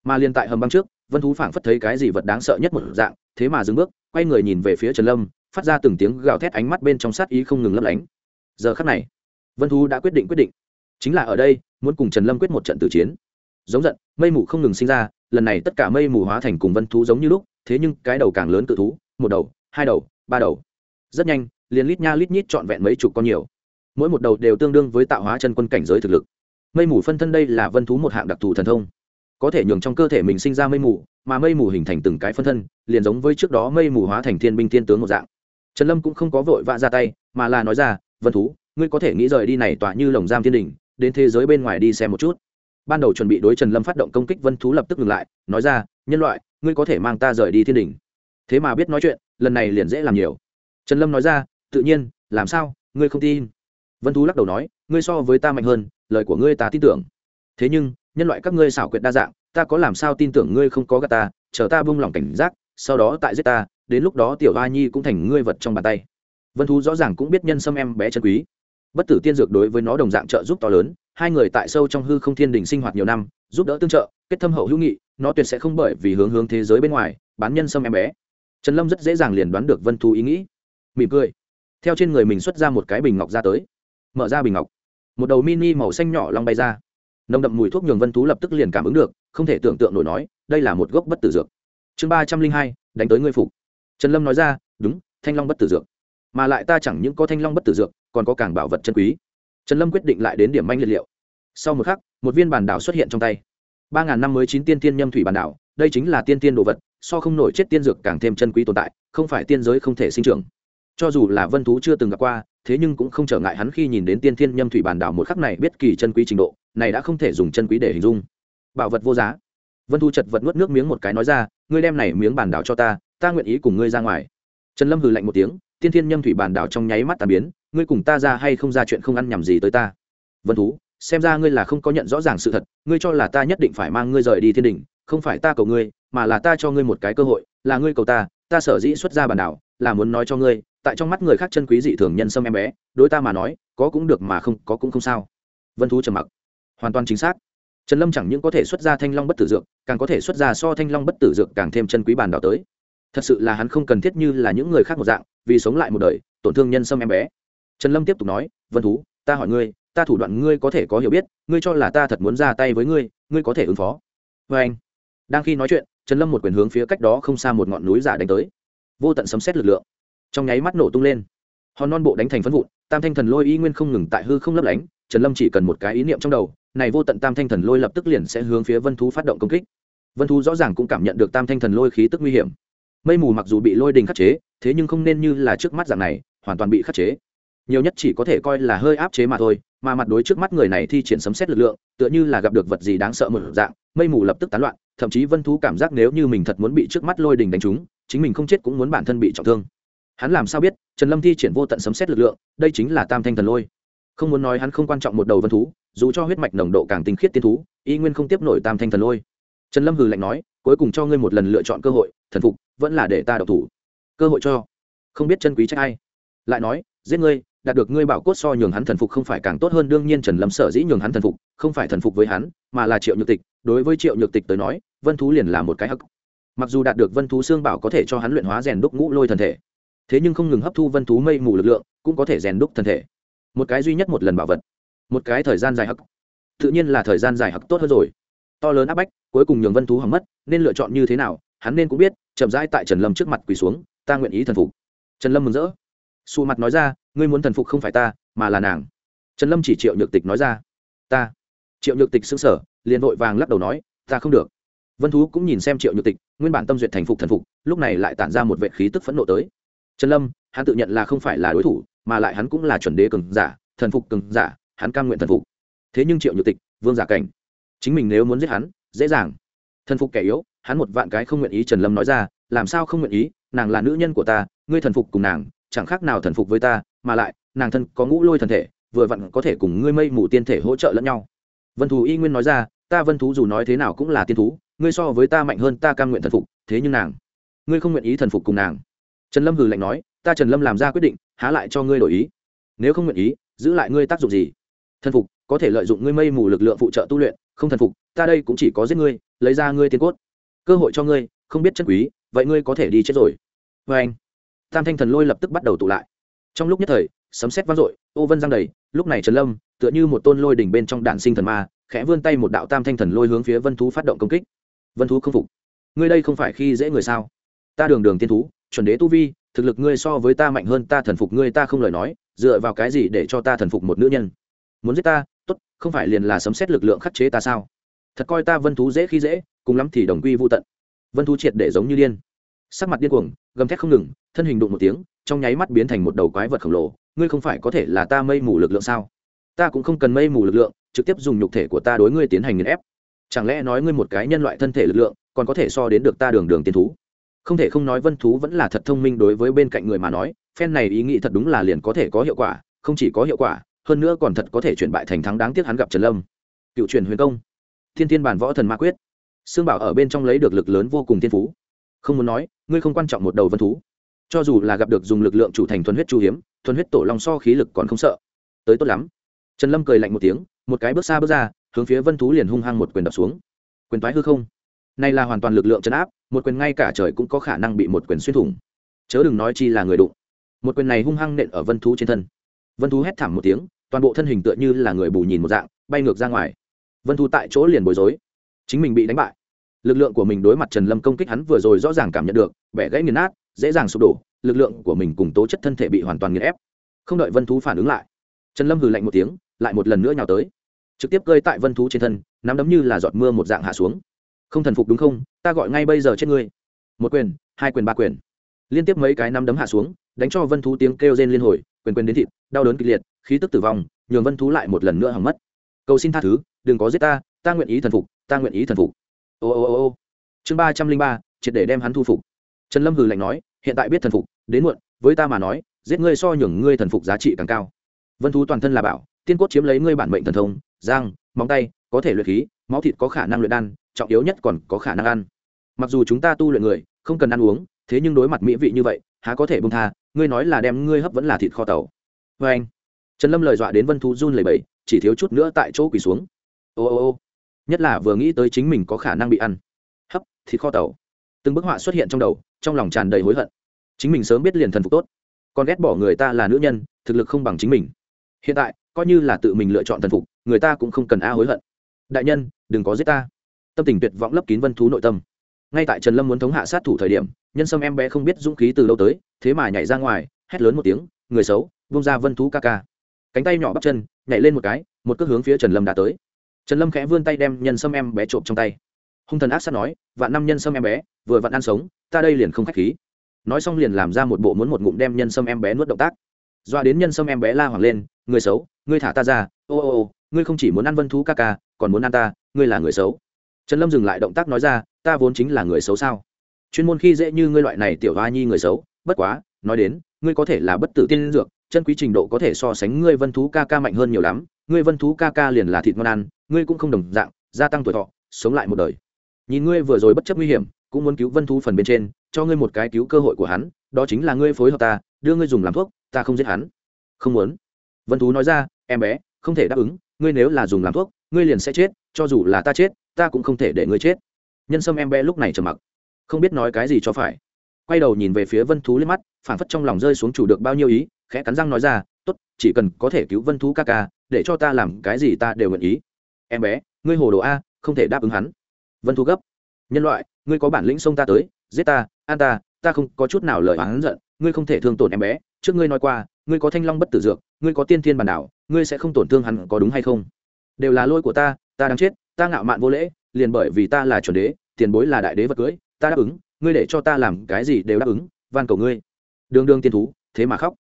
Mà liền tại hầm băng trước vân thú phảng phất thấy cái gì vật đáng sợ nhất một dạng, thế mà dừng bước, quay người nhìn về phía trần lâm, phát ra từng tiếng gào thét ánh mắt bên trong sát ý không ngừng lấp lánh. Giờ khắc này, vân thú đã quyết định quyết định. Chính là ở đây, muốn cùng trần lâm quyết một trận tử chiến. Giống giận, mây mù không ngừng sinh ra, lần này tất cả mây mù hóa thành cùng vân thú giống như lúc, thế nhưng cái đầu càng lớn tự thú, một đầu, hai đầu, ba đầu. Rất nhanh, liền lít nha lít nhít trọn vẹn mấy chục con nhiều. Mỗi một đầu đều tương đương với tạo hóa chân quân cảnh giới thực lực. Mây mù phân thân đây là vân thú một hạng đặc thù thần thông có thể nhường trong cơ thể mình sinh ra mây mù, mà mây mù hình thành từng cái phân thân, liền giống với trước đó mây mù hóa thành thiên binh thiên tướng một dạng. Trần lâm cũng không có vội vã ra tay, mà là nói ra, vân thú, ngươi có thể nghĩ rời đi này tỏa như lồng giam thiên đình, đến thế giới bên ngoài đi xem một chút. Ban đầu chuẩn bị đối trần lâm phát động công kích, vân thú lập tức ngừng lại, nói ra, nhân loại, ngươi có thể mang ta rời đi thiên đình. Thế mà biết nói chuyện, lần này liền dễ làm nhiều. Trần lâm nói ra, tự nhiên, làm sao, ngươi không tin? Vân thú lắc đầu nói, ngươi so với ta mạnh hơn, lời của ngươi ta tin tưởng. Thế nhưng nhân loại các ngươi xảo quyệt đa dạng, ta có làm sao tin tưởng ngươi không có gà ta, chờ ta buông lỏng cảnh giác, sau đó tại giết ta, đến lúc đó tiểu a nhi cũng thành ngươi vật trong bàn tay. Vân thú rõ ràng cũng biết nhân xâm em bé chân quý. Bất tử tiên dược đối với nó đồng dạng trợ giúp to lớn, hai người tại sâu trong hư không thiên đình sinh hoạt nhiều năm, giúp đỡ tương trợ, kết thâm hậu hữu nghị, nó tuyệt sẽ không bởi vì hướng hướng thế giới bên ngoài, bán nhân xâm em bé. Trần lâm rất dễ dàng liền đoán được vân thú ý nghĩ. Mỉm cười. Theo trên người mình xuất ra một cái bình ngọc ra tới. Mở ra bình ngọc. Một đầu mini màu xanh nhỏ long bay ra nồng đậm mùi thuốc nhường vân thú lập tức liền cảm ứng được, không thể tưởng tượng nổi nói, đây là một gốc bất tử dược. Chương ba trăm linh hai, đánh tới ngươi phục. Trần lâm nói ra, đúng, thanh long bất tử dược. Mà lại ta chẳng những có thanh long bất tử dược, còn có càng bảo vật chân quý. Trần lâm quyết định lại đến điểm manh liệt liệu. Sau một khắc, một viên bản đảo xuất hiện trong tay. Ba ngàn năm mới chín tiên tiên nhâm thủy bản đảo, đây chính là tiên tiên đồ vật, so không nổi chết tiên dược càng thêm chân quý tồn tại, không phải tiên giới không thể sinh trưởng. Cho dù là vân thú chưa từng gặp qua, thế nhưng cũng không trở ngại hắn khi nhìn đến tiên thiên nhâm thủy bản đảo một khắc này biết kỳ chân quý trình độ này đã không thể dùng chân quý để hình dung. Bảo vật vô giá. Vân thu chật vật nuốt nước miếng một cái nói ra, ngươi đem này miếng bản đảo cho ta ta nguyện ý cùng ngươi ra ngoài. Trần lâm hừ lạnh một tiếng, tiên thiên nhâm thủy bản đảo trong nháy mắt tàn biến, ngươi cùng ta ra hay không ra chuyện không ăn nhầm gì tới ta? Vân thú xem ra ngươi là không có nhận rõ ràng sự thật, ngươi cho là ta nhất định phải mang ngươi rời đi thiên đình, không phải ta cầu ngươi, mà là ta cho ngươi một cái cơ hội, là ngươi cầu ta ta sở dĩ xuất ra bản đảo, là muốn nói cho ngươi, tại trong mắt người khác chân quý dị thường nhân sâm em bé, đối ta mà nói, có cũng được mà không có cũng không sao. Vân thú trầm mặc hoàn toàn chính xác. Trần lâm chẳng những có thể xuất ra thanh long bất tử dược, càng có thể xuất ra so thanh long bất tử dược càng thêm chân quý bàn đào tới. Thật sự là hắn không cần thiết như là những người khác một dạng, vì sống lại một đời, tổn thương nhân sâm em bé. Trần lâm tiếp tục nói, vân thú, ta hỏi ngươi, ta thủ đoạn ngươi có thể có hiểu biết, ngươi cho là ta thật muốn ra tay với ngươi ngươi có thể ứng phó. Vê anh, đang khi nói chuyện, trần lâm một quyền hướng phía cách đó không xa một ngọn núi giả đánh tới. Vô tận sấm xét lực lượng, trong nháy mắt nổ tung lên. Hòn non bộ đánh thành phân vụn, tam thanh thần lôi y nguyên không ngừng tại hư không lấp lánh, trần lâm chỉ cần một cái ý niệm trong đầu này vô tận tam thanh thần lôi lập tức liền sẽ hướng phía vân thú phát động công kích. Vân thú rõ ràng cũng cảm nhận được tam thanh thần lôi khí tức nguy hiểm. Mây mù mặc dù bị lôi đình khắc chế, thế nhưng không nên như là trước mắt dạng này, hoàn toàn bị khắc chế. Nhiều nhất chỉ có thể coi là hơi áp chế mà thôi, mà mặt đối trước mắt người này thi triển sấm xét lực lượng, tựa như là gặp được vật gì đáng sợ một dạng, mây mù lập tức tán loạn, thậm chí vân thú cảm giác nếu như mình thật muốn bị trước mắt lôi đình đánh trúng, chính mình không chết cũng muốn bản thân bị trọng thương. Hắn làm sao biết, trần lâm thi triển vô tận sấm xét lực lượng, đây chính là tam thanh thần lôi không muốn nói hắn không quan trọng một đầu vân thú, dù cho huyết mạch nồng độ càng tinh khiết tiên thú, y nguyên không tiếp nổi tam thanh thần lôi. Trần lâm hừ lạnh nói, cuối cùng cho ngươi một lần lựa chọn cơ hội, thần phục, vẫn là để ta độc thủ. Cơ hội cho. Không biết chân quý trách ai. Lại nói, giết ngươi, đạt được ngươi bảo cốt so nhường hắn thần phục không phải càng tốt hơn, đương nhiên trần lâm sở dĩ nhường hắn thần phục, không phải thần phục với hắn, mà là triệu nhược tịch. Đối với triệu nhược tịch tới nói, vân thú liền là một cái hắc. Mặc dù đạt được vân thú xương bảo có thể cho hắn luyện hóa rèn đúc ngũ lôi thần thể, thế nhưng không ngừng hấp thu vân thú mây mù lực lượng, cũng có thể rèn đúc thần thể một cái duy nhất một lần bảo vật, một cái thời gian dài hắc. Tự nhiên là thời gian dài hắc tốt hơn rồi. To lớn áp bách, cuối cùng nhường vân thú hỏng mất, nên lựa chọn như thế nào, hắn nên cũng biết, chậm rãi tại trần lâm trước mặt quỳ xuống, ta nguyện ý thần phục. Trần lâm mừng rỡ. Xù mặt nói ra, ngươi muốn thần phục không phải ta, mà là nàng. Trần lâm chỉ triệu nhược tịch nói ra, ta. Triệu nhược tịch xứng sở liền vội vàng lắc đầu nói, ta không được. Vân thú cũng nhìn xem triệu nhược tịch, nguyên bản tâm duyệt thành phục thần phục, lúc này lại tản ra một vệ khí tức phẫn nộ tới. Trần lâm, hắn tự nhận là không phải là đối thủ mà lại hắn cũng là chuẩn đế cường giả, thần phục cường giả, hắn cam nguyện thần phục. Thế nhưng triệu nhược tịch, vương giả cảnh, chính mình nếu muốn giết hắn, dễ dàng. Thần phục kẻ yếu, hắn một vạn cái không nguyện ý, trần lâm nói ra, làm sao không nguyện ý, nàng là nữ nhân của ta, ngươi thần phục cùng nàng, chẳng khác nào thần phục với ta, mà lại, nàng thân có ngũ lôi thần thể, vừa vặn có thể cùng ngươi mây mù tiên thể hỗ trợ lẫn nhau. Vân thú y nguyên nói ra, ta vân thú dù nói thế nào cũng là tiên thú, ngươi so với ta mạnh hơn, ta cam nguyện thần phục, thế nhưng nàng, ngươi không nguyện ý thần phục cùng nàng. Trần lâm hừ lạnh nói ta trần lâm làm ra quyết định, há lại cho ngươi đổi ý. Nếu không nguyện ý, giữ lại ngươi tác dụng gì? Thần phục, có thể lợi dụng ngươi mây mù lực lượng phụ trợ tu luyện, không thần phục, ta đây cũng chỉ có giết ngươi, lấy ra ngươi tiền cốt. Cơ hội cho ngươi, không biết chân quý, vậy ngươi có thể đi chết rồi. Vê anh, tam thanh thần lôi lập tức bắt đầu tụ lại. Trong lúc nhất thời, sấm xét vang dội, ô vân giang đầy, lúc này trần lâm, tựa như một tôn lôi đỉnh bên trong đạn sinh thần ma, khẽ vươn tay một đạo tam thanh thần lôi hướng phía vân thú phát động công kích. Vân thú không phục. Ngươi đây không phải khi dễ người sao? Ta đường đường tiên thú chuẩn đế tu vi, thực lực ngươi so với ta mạnh hơn, ta thần phục ngươi, ta không lời nói, dựa vào cái gì để cho ta thần phục một nữ nhân? Muốn giết ta? Tốt, không phải liền là sấm xét lực lượng khắc chế ta sao? Thật coi ta vân thú dễ khi dễ, cùng lắm thì đồng quy vô tận. Vân thú triệt để giống như điên. Sắc mặt điên cuồng, gầm thét không ngừng, thân hình đụng một tiếng, trong nháy mắt biến thành một đầu quái vật khổng lồ. Ngươi không phải có thể là ta mây mù lực lượng sao? Ta cũng không cần mây mù lực lượng, trực tiếp dùng nhục thể của ta đối ngươi tiến hành nghiền ép. Chẳng lẽ nói ngươi một cái nhân loại thân thể lực lượng, còn có thể so đến được ta đường đường tiến thú? Không thể không nói vân thú vẫn là thật thông minh đối với bên cạnh người mà nói, phen này ý nghĩ thật đúng là liền có thể có hiệu quả, không chỉ có hiệu quả, hơn nữa còn thật có thể chuyển bại thành thắng đáng tiếc hắn gặp trần lâm. Cựu truyền huyền công. Thiên thiên bản võ thần ma quyết. Xương bảo ở bên trong lấy được lực lớn vô cùng thiên phú. Không muốn nói, ngươi không quan trọng một đầu vân thú. Cho dù là gặp được dùng lực lượng chủ thành thuần huyết chu hiếm, thuần huyết tổ long so khí lực còn không sợ. Tới tốt lắm. Trần lâm cười lạnh một tiếng, một cái bước xa bước ra, hướng phía vân thú liền hung hăng một quyền đập xuống. Quyền toái hư không này là hoàn toàn lực lượng chấn áp, một quyền ngay cả trời cũng có khả năng bị một quyền xuyên thủng. Chớ đừng nói chi là người đụng. Một quyền này hung hăng nện ở vân thú trên thân. Vân thú hét thảm một tiếng, toàn bộ thân hình tựa như là người bù nhìn một dạng, bay ngược ra ngoài. Vân thú tại chỗ liền bối rối. Chính mình bị đánh bại. Lực lượng của mình đối mặt trần lâm công kích hắn vừa rồi rõ ràng cảm nhận được, bẻ gãy nghiền nát, dễ dàng sụp đổ, lực lượng của mình cùng tố chất thân thể bị hoàn toàn nghiền ép. Không đợi vân thú phản ứng lại, trần lâm hừ lạnh một tiếng, lại một lần nữa nhào tới. Trực tiếp cơi tại vân thú trên thân, nắm đấm như là giọt mưa một dạng hạ xuống không thần phục đúng không? Ta gọi ngay bây giờ chết ngươi. Một quyền, hai quyền, ba quyền. Liên tiếp mấy cái nắm đấm hạ xuống, đánh cho vân thú tiếng kêu rên liên hồi, quyền quyền đến thịt, đau đớn kịch liệt, khí tức tử vong, nhường vân thú lại một lần nữa hỏng mất. Cầu xin tha thứ, đừng có giết ta ta nguyện ý thần phục, ta nguyện ý thần phục. Ô ô ô ô. Chương ba trăm linh ba, triệt để đem hắn thu phục. Trần lâm hừ lạnh nói, hiện tại biết thần phục, đến muộn, với ta mà nói, giết ngươi so nhường ngươi thần phục giá trị càng cao. Vân thú toàn thân là bảo, tiên cốt chiếm lấy ngươi bản mệnh thần thông, giang, móng tay, có thể luyện khí, máu thịt có khả năng luyện đan trọng yếu nhất còn có khả năng ăn. Mặc dù chúng ta tu luyện người, không cần ăn uống, thế nhưng đối mặt mỹ vị như vậy, há có thể bông tha, ngươi nói là đem ngươi hấp vẫn là thịt kho tàu. Vê anh. Trần lâm lời dọa đến vân thú run lầy bẫy chỉ thiếu chút nữa tại chỗ quỳ xuống. Ô ô ô. Nhất là vừa nghĩ tới chính mình có khả năng bị ăn. Hấp, thịt kho tàu. Từng bức họa xuất hiện trong đầu, trong lòng tràn đầy hối hận. Chính mình sớm biết liền thần phục tốt. Còn ghét bỏ người ta là nữ nhân, thực lực không bằng chính mình. Hiện tại, coi như là tự mình lựa chọn thần phục, người ta cũng không cần a hối hận. Đại nhân, đừng có giết ta tâm tình tuyệt vọng lấp kín vân thú nội tâm. Ngay tại trần lâm muốn thống hạ sát thủ thời điểm, nhân sâm em bé không biết dũng khí từ lâu tới, thế mà nhảy ra ngoài, hét lớn một tiếng, người xấu, vung ra vân thú ca ca. Cánh tay nhỏ bắp chân, nhảy lên một cái, một cước hướng phía trần lâm đã tới. Trần lâm khẽ vươn tay đem nhân sâm em bé trộm trong tay. Hung thần ác sát nói, vạn năm nhân sâm em bé, vừa vặn ăn sống, ta đây liền không k h á c h khí. Nói xong liền làm ra một bộ muốn một ngụm đem nhân sâm em bé nuốt động tác. Doa đến nhân sâm em bé la hoảng lên, người xấu, ngươi thả ta ra, ô ô ô, ngươi không chỉ muốn ăn vân thú ca ca, còn muốn ăn ta, ngươi là người xấu trần lâm dừng lại động tác nói ra, ta vốn chính là người xấu sao? Chuyên môn khi dễ như ngươi loại này tiểu hoa nhi người xấu, bất quá, nói đến, ngươi có thể là bất tử tiên dược, chân quý trình độ có thể so sánh ngươi vân thú ca ca mạnh hơn nhiều lắm, ngươi vân thú ca ca liền là thịt ngon ăn, ngươi cũng không đồng dạng, gia tăng tuổi thọ, sống lại một đời. Nhìn ngươi vừa rồi bất chấp nguy hiểm, cũng muốn cứu vân thú phần bên trên, cho ngươi một cái cứu cơ hội của hắn, đó chính là ngươi phối hợp ta, đưa ngươi dùng làm thuốc, ta không giết hắn. Không muốn. Vân thú nói ra, em bé, không thể đáp ứng, ngươi nếu là dùng làm thuốc, ngươi liền sẽ chết cho dù là ta chết, ta cũng không thể để ngươi chết. Nhân sâm em bé lúc này trầm mặc, không biết nói cái gì cho phải. Quay đầu nhìn về phía vân thú lên mắt phản phất trong lòng rơi xuống chủ được bao nhiêu ý, khẽ cắn răng nói ra, tốt, chỉ cần có thể cứu vân thú ca ca, để cho ta làm cái gì ta đều nguyện ý. Em bé, ngươi hồ đồ a, không thể đáp ứng hắn. Vân thú gấp, nhân loại, ngươi có bản lĩnh xông ta tới, giết ta an ta ta không có chút nào lời oán giận, ngươi không thể thương tổn em bé. Trước ngươi nói qua, ngươi có thanh long bất tử dược, ngươi có tiên thiên bản đảo ngươi sẽ không tổn thương hắn có đúng hay không? Đều là lôi của ta ta đang chết, ta ngạo mạn vô lễ, liền bởi vì ta là chuẩn đế, tiền bối là đại đế vật cưới, ta đáp ứng, ngươi để cho ta làm cái gì đều đáp ứng, van cầu ngươi. Đương đương tiên thú, thế mà khóc.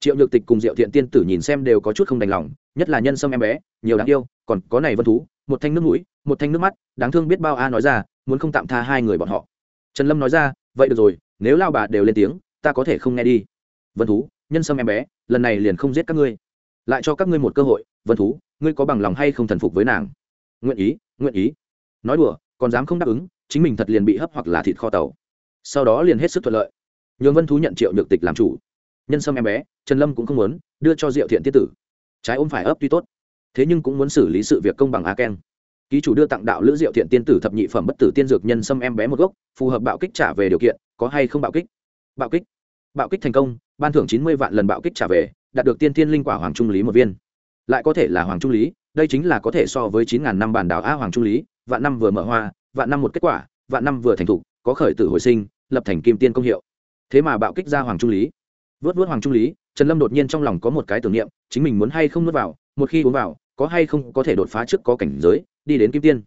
Triệu nhược tịch cùng diệu thiện tiên tử nhìn xem đều có chút không đành lòng, nhất là nhân sâm em bé, nhiều đáng yêu, còn có này vân thú, một thanh nước mũi, một thanh nước mắt, đáng thương biết bao a nói ra, muốn không tạm tha hai người bọn họ. Trần lâm nói ra, vậy được rồi, nếu lao bà đều lên tiếng, ta có thể không nghe đi. Vân thú, nhân sâm em bé, lần này liền không giết các ngươi. Lại cho các ngươi một cơ hội, vân thú, ngươi có bằng lòng hay không thần phục với nàng? Nguyện ý nguyện ý. Nói đùa, còn dám không đáp ứng, chính mình thật liền bị hấp hoặc là thịt kho tàu. Sau đó liền hết sức thuận lợi. Nhường vân thú nhận triệu nhược tịch làm chủ. Nhân sâm em bé, trần lâm cũng không muốn, đưa cho diệu thiện tiết tử. Trái ôm phải ấp tuy tốt, thế nhưng cũng muốn xử lý sự việc công bằng a keng. Ký chủ đưa tặng đạo lữ diệu thiện tiên tử thập nhị phẩm bất tử tiên dược nhân sâm em bé một gốc, phù hợp bạo kích trả về điều kiện, có hay không bạo kích? Bạo kích. Bạo kích thành công, ban thưởng chín mươi vạn lần bạo kích trả về, đạt được tiên thiên linh quả hoàng trung lý một viên. Lại có thể là hoàng trung lý đây chính là có thể so với chín ngàn năm bản đảo a hoàng trung lý, vạn năm vừa mở hoa, vạn năm một kết quả, vạn năm vừa thành thục, có khởi tử hồi sinh, lập thành kim tiên công hiệu. Thế mà bạo kích ra hoàng trung lý. Vớt vớt hoàng trung lý, trần lâm đột nhiên trong lòng có một cái tưởng niệm, chính mình muốn hay không nuốt vào, một khi uống vào, có hay không có thể đột phá trước có cảnh giới, đi đến kim tiên.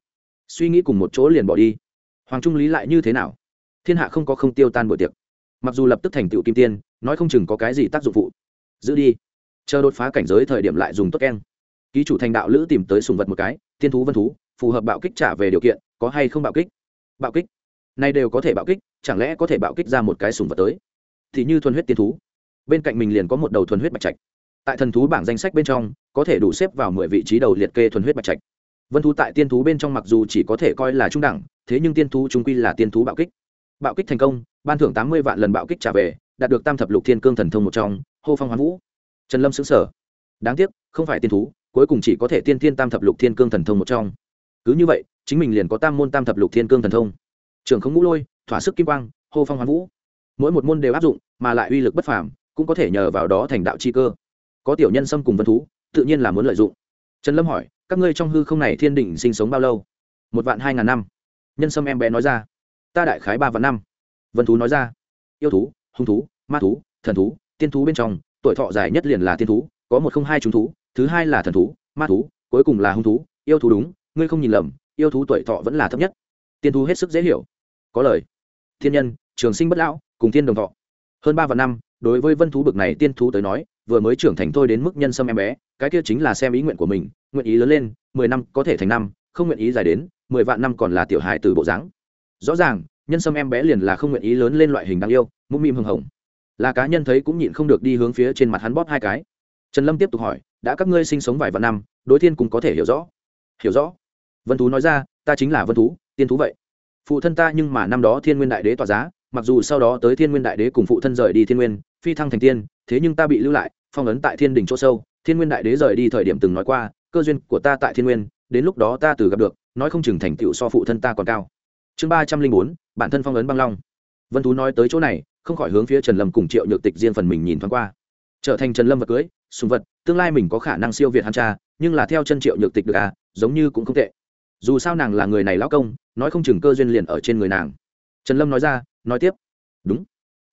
Suy nghĩ cùng một chỗ liền bỏ đi. Hoàng trung lý lại như thế nào? Thiên hạ không có không tiêu tan buổi tiệc. Mặc dù lập tức thành tựu kim tiên, nói không chừng có cái gì tác dụng phụ. Giữ đi. Chờ đột phá cảnh giới thời điểm lại dùng tốt keng ký chủ thành đạo lữ tìm tới sùng vật một cái tiên thú, vân thú, phù hợp bạo kích trả về điều kiện, có hay không bạo kích? Bạo kích? Nay đều có thể bạo kích, chẳng lẽ có thể bạo kích ra một cái sùng vật tới? Thì như thuần huyết tiên thú. Bên cạnh mình liền có một đầu thuần huyết bạch trạch. Tại thần thú bảng danh sách bên trong, có thể đủ xếp vào mười vị trí đầu liệt kê thuần huyết bạch trạch. Vân thú tại tiên thú bên trong mặc dù chỉ có thể coi là trung đẳng, thế nhưng tiên thú trung quy là tiên thú bạo kích. Bạo kích thành công, ban thưởng tám mươi vạn lần bạo kích trả về, đạt được tam thập lục thiên cương thần thông một trong, hô phong hoán vũ. Trần lâm xứng sở đáng tiếc, không phải tiên thú cuối cùng chỉ có thể tiên tiên tam thập lục thiên cương thần thông một trong. Cứ như vậy, chính mình liền có tam môn tam thập lục thiên cương thần thông. Trường không ngũ lôi, thỏa sức kim quang, hô phong hoán vũ. Mỗi một môn đều áp dụng, mà lại uy lực bất phàm, cũng có thể nhờ vào đó thành đạo chi cơ. Có tiểu nhân xâm cùng vân thú, tự nhiên là muốn lợi dụng. Trần lâm hỏi, các ngươi trong hư không này thiên đỉnh sinh sống bao lâu? Một vạn hai ngàn năm. Nhân sâm em bé nói ra. Ta đại khái ba vạn năm. Vân thú nói ra. Yêu thú, hung thú, ma thú, thần thú, tiên thú bên trong, tuổi thọ dài nhất liền là tiên thú có một không hai chúng thú, thứ hai là thần thú, ma thú, cuối cùng là hung thú, yêu thú đúng, ngươi không nhìn lầm, yêu thú tuổi thọ vẫn là thấp nhất. Tiên thú hết sức dễ hiểu. Có lời. Thiên nhân, trường sinh bất lão, cùng tiên đồng thọ. Hơn ba vạn năm, đối với vân thú bực này tiên thú tới nói, vừa mới trưởng thành thôi đến mức nhân sâm em bé, cái kia chính là xem ý nguyện của mình, nguyện ý lớn lên, mười năm có thể thành năm, không nguyện ý dài đến, mười vạn năm còn là tiểu hài từ bộ dáng. Rõ ràng, nhân sâm em bé liền là không nguyện ý lớn lên loại hình đáng yêu, mũm mim hưng hồng. Là cá nhân thấy cũng nhịn không được đi hướng phía trên mặt hắn bóp hai cái trần lâm tiếp tục hỏi, đã các ngươi sinh sống vài vạn năm, đối thiên cũng có thể hiểu rõ? Hiểu rõ. Vân thú nói ra, ta chính là vân thú, tiên thú vậy. Phụ thân ta nhưng mà năm đó thiên nguyên đại đế tỏa giá, mặc dù sau đó tới thiên nguyên đại đế cùng phụ thân rời đi thiên nguyên, phi thăng thành tiên, thế nhưng ta bị lưu lại, phong ấn tại thiên đình chỗ sâu. Thiên nguyên đại đế rời đi thời điểm từng nói qua, cơ duyên của ta tại thiên nguyên, đến lúc đó ta từ gặp được, nói không chừng thành tựu so phụ thân ta còn cao. Chương ba trăm linh bốn, bản thân phong ấn băng long. Vân thú nói tới chỗ này, không khỏi hướng phía trần lâm cùng triệu nhược tịch riêng phần mình nhìn thoáng qua trở thành trần lâm vật cưới, sùng vật, tương lai mình có khả năng siêu việt hắn cha, nhưng là theo chân triệu nhược tịch được à giống như cũng không tệ. Dù sao nàng là người này lão công, nói không chừng cơ duyên liền ở trên người nàng. Trần lâm nói ra, nói tiếp. Đúng.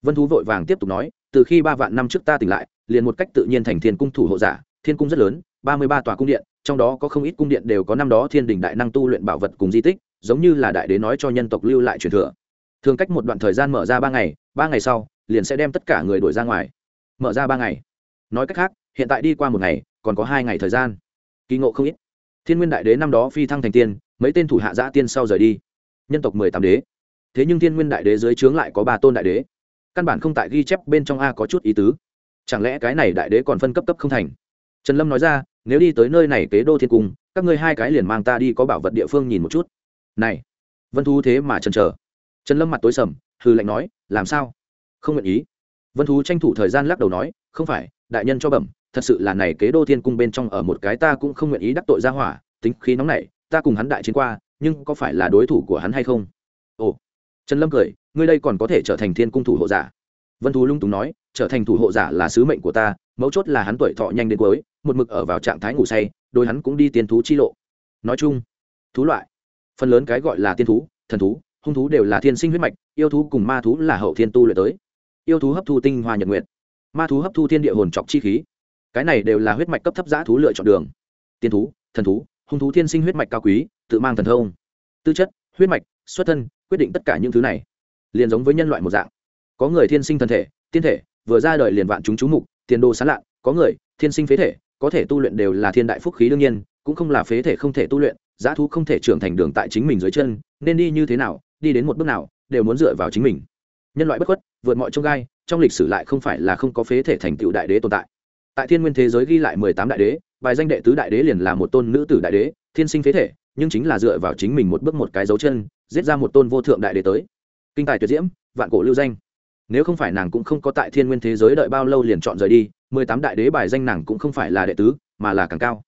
Vân thú vội vàng tiếp tục nói, từ khi ba vạn năm trước ta tỉnh lại, liền một cách tự nhiên thành thiên cung thủ hộ giả, thiên cung rất lớn, ba mươi ba tòa cung điện, trong đó có không ít cung điện đều có năm đó thiên đình đại năng tu luyện bảo vật cùng di tích, giống như là đại đế nói cho nhân tộc lưu lại truyền thừa. Thường cách một đoạn thời gian mở ra ba ngày ba ngày sau, liền sẽ đem tất cả người đuổi ra ngoài mở ra ba ngày. Nói cách khác, hiện tại đi qua một ngày, còn có hai ngày thời gian. Kỳ ngộ không ít. Thiên nguyên đại đế năm đó phi thăng thành tiên, mấy tên thủ hạ giã tiên sau rời đi. Nhân tộc mười tám đế. Thế nhưng thiên nguyên đại đế dưới trướng lại có ba tôn đại đế. Căn bản không tại ghi chép bên trong a có chút ý tứ. Chẳng lẽ cái này đại đế còn phân cấp cấp không thành? Trần lâm nói ra, nếu đi tới nơi này kế đô thiên cung, các ngươi hai cái liền mang ta đi có bảo vật địa phương nhìn một chút. Này, vân thu thế mà trần chờ. Trần lâm mặt tối sầm hư lạnh nói, làm sao? Không nguyện ý vân thú tranh thủ thời gian lắc đầu nói, không phải, đại nhân cho bẩm, thật sự là này kế đô thiên cung bên trong ở một cái ta cũng không nguyện ý đắc tội ra hỏa, tính khí nóng này ta cùng hắn đại chiến qua, nhưng có phải là đối thủ của hắn hay không? Ồ. Trần lâm cười, ngươi đây còn có thể trở thành thiên cung thủ hộ giả. Vân thú lung túng nói, trở thành thủ hộ giả là sứ mệnh của ta, mấu chốt là hắn tuổi thọ nhanh đến cuối, một mực ở vào trạng thái ngủ say đôi hắn cũng đi tiên thú chi lộ. Nói chung, thú loại, phần lớn cái gọi là tiên thú, thần thú, hung thú đều là thiên sinh huyết mạch, yêu thú cùng ma thú là hậu thiên tu luyện tới yêu thú hấp thu tinh hoa nhật nguyện ma thú hấp thu thiên địa hồn trọc chi khí. Cái này đều là huyết mạch cấp thấp giã thú lựa chọn đường. Tiên thú, thần thú, hung thú thiên sinh huyết mạch cao quý, tự mang thần thông. Tư chất, huyết mạch, xuất thân, quyết định tất cả những thứ này. Liền giống với nhân loại một dạng. Có người thiên sinh thần thể, tiên thể, vừa ra đời liền vạn chúng chú mục, tiền đồ sán lạ. Có người, thiên sinh phế thể, có thể tu luyện đều là thiên đại phúc khí đương nhiên, cũng không là phế thể không thể tu luyện giá thú không thể trưởng thành đường tại chính mình dưới chân, nên đi như thế nào, đi đến một bước nào, đều muốn dựa vào chính mình nhân loại bất khuất, vượt mọi trông gai, trong lịch sử lại không phải là không có phế thể thành tựu đại đế tồn tại. Tại thiên nguyên thế giới ghi lại mười tám đại đế bài danh đệ tứ đại đế liền là một tôn nữ tử đại đế, thiên sinh phế thể, nhưng chính là dựa vào chính mình một bước một cái dấu chân, giết ra một tôn vô thượng đại đế tới. Kinh tài tuyệt diễm, vạn cổ lưu danh. Nếu không phải nàng cũng không có tại thiên nguyên thế giới đợi bao lâu liền chọn rời đi, mười tám đại đế bài danh nàng cũng không phải là đệ tứ, mà là càng cao.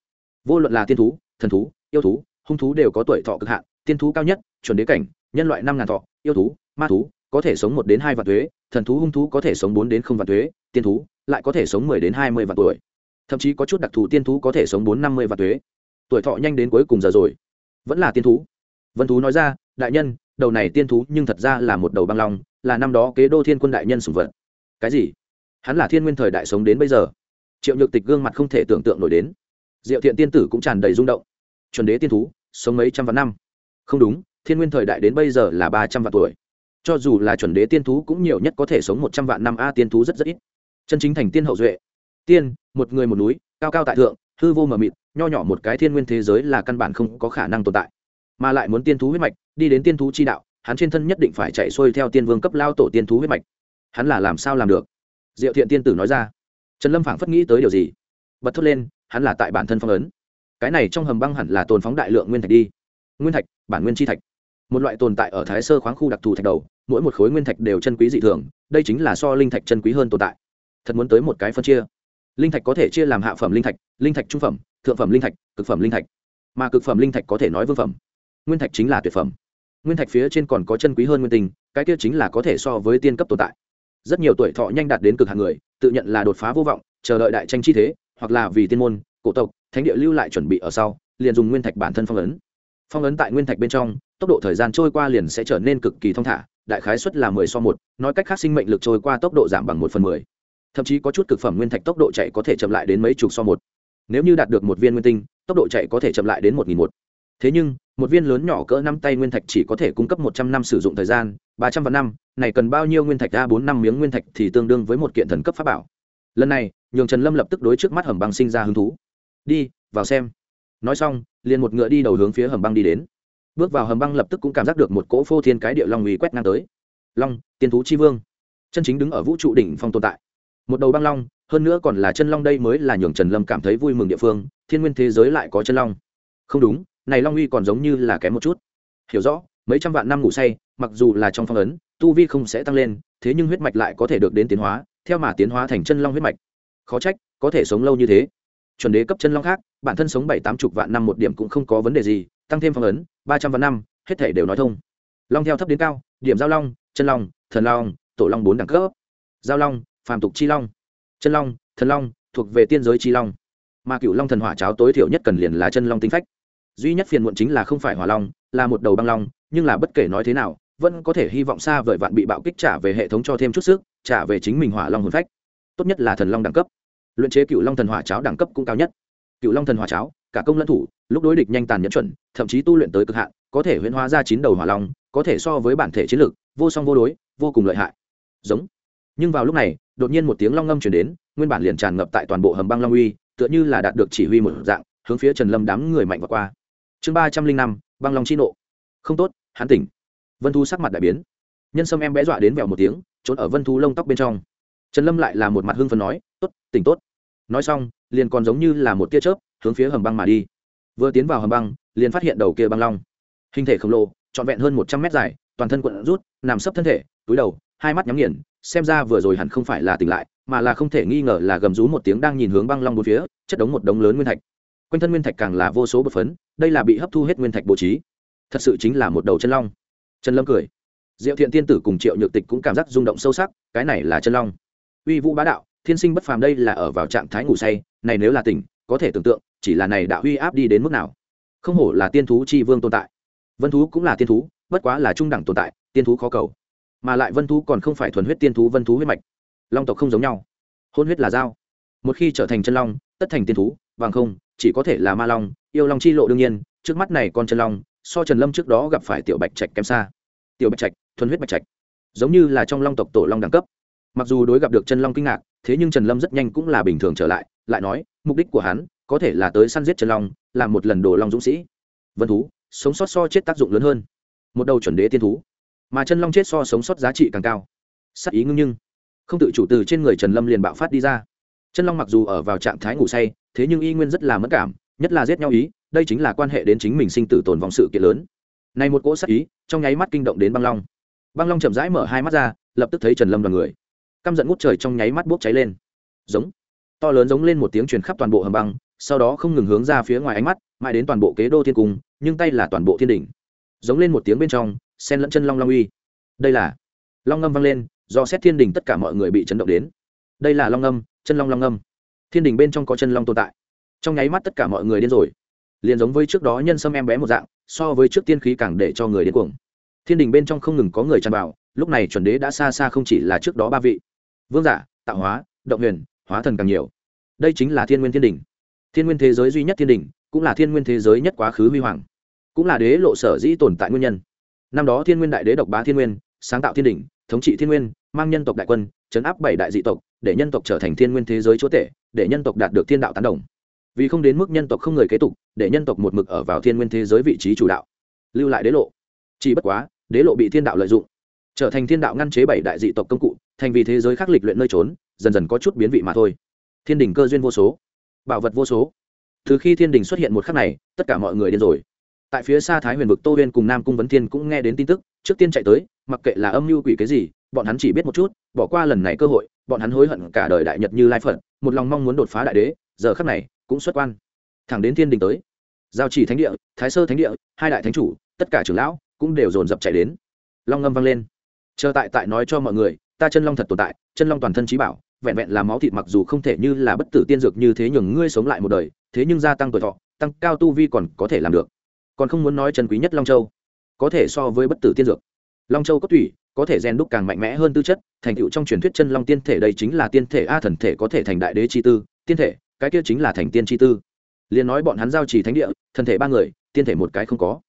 Vô luận là tiên thú, thần thú, yêu thú, hung thú đều có tuổi thọ cực hạn, tiên thú cao nhất, chuẩn đế cảnh, nhân loại năm ngàn thọ, yêu thú, ma thú có thể sống một đến hai vạn thuế, thần thú hung thú có thể sống bốn đến không vạn thuế, tiên thú lại có thể sống mười đến hai mươi vạn tuổi. Thậm chí có chút đặc thù tiên thú có thể sống bốn năm mươi vạn thuế. Tuổi thọ nhanh đến cuối cùng giờ rồi. Vẫn là tiên thú. Vân thú nói ra, đại nhân, đầu này tiên thú nhưng thật ra là một đầu băng long, là năm đó kế đô thiên quân đại nhân sùng vật. Cái gì? Hắn là thiên nguyên thời đại sống đến bây giờ? Triệu nhược tịch gương mặt không thể tưởng tượng nổi đến. Diệu thiện tiên tử cũng tràn đầy rung động. Chuẩn đế tiên thú, sống mấy trăm vạn năm. Không đúng, thiên nguyên thời đại đến bây giờ là ba trăm vạn tuổi cho dù là chuẩn đế tiên thú cũng nhiều nhất có thể sống một trăm vạn năm, a, tiên thú rất rất ít. Chân chính thành tiên hậu duệ. Tiên, một người một núi, cao cao tại thượng, hư vô mờ mịt, nho nhỏ một cái thiên nguyên thế giới là căn bản không có khả năng tồn tại. Mà lại muốn tiên thú huyết mạch, đi đến tiên thú chi đạo, hắn trên thân nhất định phải chạy xuôi theo tiên vương cấp lao tổ tiên thú huyết mạch. Hắn là làm sao làm được? Diệu thiện tiên tử nói ra. Trần lâm phảng phất nghĩ tới điều gì. Bật thốt lên, hắn là tại bản thân phong ấn. Cái này trong hầm băng hẳn là tồn phóng đại lượng nguyên thạch đi. Nguyên thạch, bản nguyên chi thạch. Một loại tồn tại ở thái sơ khoáng khu đặc thù thạch đầu mỗi một khối nguyên thạch đều chân quý dị thường, đây chính là so linh thạch chân quý hơn tồn tại. Thật muốn tới một cái phân chia. Linh thạch có thể chia làm hạ phẩm linh thạch linh thạch trung phẩm, thượng phẩm linh thạch, cực phẩm linh thạch. Mà cực phẩm linh thạch có thể nói vương phẩm. Nguyên thạch chính là tuyệt phẩm. Nguyên thạch phía trên còn có chân quý hơn nguyên tinh, cái kia chính là có thể so với tiên cấp tồn tại. Rất nhiều tuổi thọ nhanh đạt đến cực hạng người, tự nhận là đột phá vô vọng, chờ đợi đại tranh chi thế, hoặc là vì tiên môn, cổ tộc, thánh địa lưu lại chuẩn bị ở sau, liền dùng nguyên thạch bản thân phong ấn. Phong ấn tại nguyên thạch bên trong, tốc độ thời gian trôi qua liền sẽ trở nên cực kỳ thong thả đại khái suất là mười so một, nói cách khác sinh mệnh lực trôi qua tốc độ giảm bằng một phần mười. Thậm chí có chút cực phẩm nguyên thạch tốc độ chạy có thể chậm lại đến mấy chục so một. Nếu như đạt được một viên nguyên tinh, tốc độ chạy có thể chậm lại đến một nghìn một. Thế nhưng, một viên lớn nhỏ cỡ năm tay nguyên thạch chỉ có thể cung cấp một trăm năm sử dụng thời gian, ba trăm vạn năm, này cần bao nhiêu nguyên thạch A bốn năm miếng nguyên thạch thì tương đương với một kiện thần cấp pháp bảo. Lần này, nhường trần lâm lập tức đối trước mắt hầm băng sinh ra hứng thú. Đi, vào xem. Nói xong, liền một ngựa đi đầu hướng phía hầm băng đi đến bước vào hầm băng lập tức cũng cảm giác được một cỗ phô thiên cái địa long uy quét ngang tới. Long, tiên thú chi vương. Chân chính đứng ở vũ trụ đỉnh phong tồn tại. Một đầu băng long, hơn nữa còn là chân long đây mới là nhường trần lâm cảm thấy vui mừng địa phương, thiên nguyên thế giới lại có chân long. Không đúng, này long uy còn giống như là kém một chút. Hiểu rõ, mấy trăm vạn năm ngủ say, mặc dù là trong phong ấn, tu vi không sẽ tăng lên, thế nhưng huyết mạch lại có thể được đến tiến hóa, theo mà tiến hóa thành chân long huyết mạch. Khó trách, có thể sống lâu như thế. Chuẩn đế cấp chân long khác, bản thân sống bảy tám chục vạn năm một điểm cũng không có vấn đề gì tăng thêm phong ấn, ba trăm vạn năm, hết thể đều nói thông. Long theo thấp đến cao, điểm giao long, chân long, thần long, tổ long bốn đẳng cấp. Giao long, phàm tục chi long. Chân long, thần long, thuộc về tiên giới chi long. Mà cựu long thần hỏa cháo tối thiểu nhất cần liền là chân long tính phách. Duy nhất phiền muộn chính là không phải hỏa long, là một đầu băng long, nhưng là bất kể nói thế nào, vẫn có thể hy vọng xa vời vạn bị bạo kích trả về hệ thống cho thêm chút sức, trả về chính mình hỏa long hồn phách. Tốt nhất là thần long đẳng cấp. Luyện chế cựu long thần hỏa cháo đẳng cấp cũng cao nhất. Cựu long thần hỏa cháo, cả công lẫn thủ lúc đối địch nhanh tàn nhẫn chuẩn, thậm chí tu luyện tới cực hạn, có thể huyễn hóa ra chín đầu hỏa long, có thể so với bản thể chiến lược, vô song vô đối, vô cùng lợi hại. Giống. Nhưng vào lúc này, đột nhiên một tiếng long ngâm chuyển đến, nguyên bản liền tràn ngập tại toàn bộ hầm băng long uy, tựa như là đạt được chỉ huy một dạng, hướng phía trần lâm đám người mạnh và qua. Chương ba trăm linh năm, băng long chi nộ. Không tốt, hắn tỉnh. Vân thu sắc mặt đại biến. Nhân sâm em bé dọa đến vèo một tiếng, trốn ở vân thu lông tóc bên trong. Trần lâm lại là một mặt hưng phần nói, tốt, tỉnh tốt. Nói xong, liền còn giống như là một tia chớp, hướng phía hầm băng mà đi vừa tiến vào hầm băng, liền phát hiện đầu kia băng long. Hình thể khổng lồ, trọn vẹn hơn một trăm mét dài, toàn thân quận rút, nằm sấp thân thể, túi đầu, hai mắt nhắm nghiền, xem ra vừa rồi hẳn không phải là tỉnh lại, mà là không thể nghi ngờ là gầm rú một tiếng đang nhìn hướng băng long bốn phía, chất đống một đống lớn nguyên thạch. Quanh thân nguyên thạch càng là vô số bột phấn, đây là bị hấp thu hết nguyên thạch bố trí. Thật sự chính là một đầu chân long. Chân lâm cười. Diệu thiện tiên tử cùng triệu nhược tịch cũng cảm giác rung động sâu sắc, cái này là chân long. Uy vũ bá đạo, thiên sinh bất phàm đây là ở vào trạng thái ngủ say, này nếu là tỉnh, có thể tưởng tượng chỉ là này đã uy áp đi đến mức nào. Không hổ là tiên thú chi vương tồn tại. Vân thú cũng là tiên thú, bất quá là trung đẳng tồn tại, tiên thú khó cầu. Mà lại vân thú còn không phải thuần huyết tiên thú, vân thú huyết mạch. Long tộc không giống nhau. Hôn huyết là dao. Một khi trở thành chân long, tất thành tiên thú vàng không, chỉ có thể là ma long, yêu long chi lộ đương nhiên, trước mắt này con chân long, so trần lâm trước đó gặp phải tiểu bạch trạch kém xa. Tiểu bạch trạch, thuần huyết bạch trạch. Giống như là trong long tộc tổ long đẳng cấp. Mặc dù đối gặp được chân long kinh ngạc, thế nhưng trần lâm rất nhanh cũng là bình thường trở lại lại nói, mục đích của hắn có thể là tới săn giết chân long làm một lần đồ long dũng sĩ. Vân thú, sống sót so chết tác dụng lớn hơn. Một đầu chuẩn đế tiên thú. Mà chân long chết so sống sót giá trị càng cao. Sắc ý ngưng nhưng, không tự chủ từ trên người trần lâm liền bạo phát đi ra. Chân long mặc dù ở vào trạng thái ngủ say, thế nhưng y nguyên rất là mất cảm, nhất là giết nhau ý, đây chính là quan hệ đến chính mình sinh tử tồn vong sự kiện lớn. Này một cỗ sắc ý, trong nháy mắt kinh động đến băng long. Băng long chậm rãi mở hai mắt ra, lập tức thấy trần lâm đoàn người. Căm giận ngút trời trong nháy mắt bốc cháy lên. Giống. To lớn giống lên một tiếng truyền khắp toàn bộ hầm băng sau đó không ngừng hướng ra phía ngoài ánh mắt, mãi đến toàn bộ kế đô thiên cung, nhưng tay là toàn bộ thiên đỉnh. Giống lên một tiếng bên trong, sen lẫn chân long long uy. Đây là long ngâm vang lên, do xét thiên đình tất cả mọi người bị chấn động đến. Đây là long ngâm, chân long long ngâm. Thiên đình bên trong có chân long tồn tại. Trong nháy mắt tất cả mọi người điên rồi. Liền giống với trước đó nhân sâm em bé một dạng, so với trước tiên khí càng để cho người điên cuồng. Thiên đình bên trong không ngừng có người tràn vào, lúc này chuẩn đế đã xa xa không chỉ là trước đó ba vị. Vương giả, tạo hóa, động huyền, hóa thần càng nhiều. Đây chính là thiên nguyên thiên đình thiên nguyên thế giới duy nhất thiên đình cũng là thiên nguyên thế giới nhất quá khứ huy hoàng, cũng là đế lộ sở dĩ tồn tại nguyên nhân. Năm đó thiên nguyên đại đế độc bá thiên nguyên, sáng tạo thiên đình thống trị thiên nguyên, mang nhân tộc đại quân, chấn áp bảy đại dị tộc, để nhân tộc trở thành thiên nguyên thế giới chúa tể, để nhân tộc đạt được thiên đạo tán đồng. Vì không đến mức nhân tộc không người kế tục, để nhân tộc một mực ở vào thiên nguyên thế giới vị trí chủ đạo. Lưu lại đế lộ. Chỉ bất quá, đế lộ bị thiên đạo lợi dụng, trở thành thiên đạo ngăn chế bảy đại dị tộc công cụ, thành vì thế giới khắc lịch luyện nơi trốn, dần dần có chút biến vị mà thôi. Thiên đình cơ duyên vô số bảo vật vô số. Từ khi thiên đình xuất hiện một khắc này, tất cả mọi người điên rồi. Tại phía xa thái huyền vực tô huyên cùng nam cung vấn thiên cũng nghe đến tin tức, trước tiên chạy tới, mặc kệ là âm mưu quỷ cái gì, bọn hắn chỉ biết một chút, bỏ qua lần này cơ hội, bọn hắn hối hận cả đời đại nhật như lai phật, một lòng mong muốn đột phá đại đế, giờ khắc này, cũng xuất quan. Thẳng đến thiên đình tới, giao chỉ thánh địa, thái sơ thánh địa, hai đại thánh chủ, tất cả trưởng lão, cũng đều dồn dập chạy đến. Long ngâm vang lên. Chờ tại tại nói cho mọi người, ta chân long thật tồn tại, chân long toàn thân trí bảo vẹn vẹn là máu thịt mặc dù không thể như là bất tử tiên dược như thế nhường ngươi sống lại một đời, thế nhưng gia tăng tuổi thọ, tăng cao tu vi còn có thể làm được. Còn không muốn nói chân quý nhất long châu, có thể so với bất tử tiên dược. Long châu có tủy, có thể rèn đúc càng mạnh mẽ hơn tư chất, thành tựu trong truyền thuyết chân long tiên thể đây chính là tiên thể a thần thể có thể thành đại đế chi tư, tiên thể, cái kia chính là thành tiên chi tư. Liền nói bọn hắn giao trì thánh địa, thần thể ba người, tiên thể một cái không có.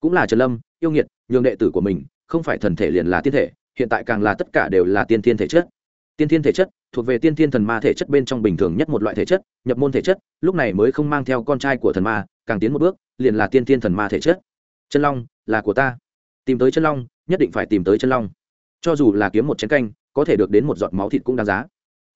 Cũng là trần lâm, yêu nghiệt, nhường đệ tử của mình, không phải thần thể liền là tiên thể, hiện tại càng là tất cả đều là tiên thiên thể chất. Tiên thiên thể chất thuộc về tiên thiên thần ma thể chất bên trong bình thường nhất một loại thể chất, nhập môn thể chất, lúc này mới không mang theo con trai của thần ma, càng tiến một bước, liền là tiên thiên thần ma thể chất. Chân long, là của ta. Tìm tới chân long, nhất định phải tìm tới chân long. Cho dù là kiếm một chén canh, có thể được đến một giọt máu thịt cũng đáng giá.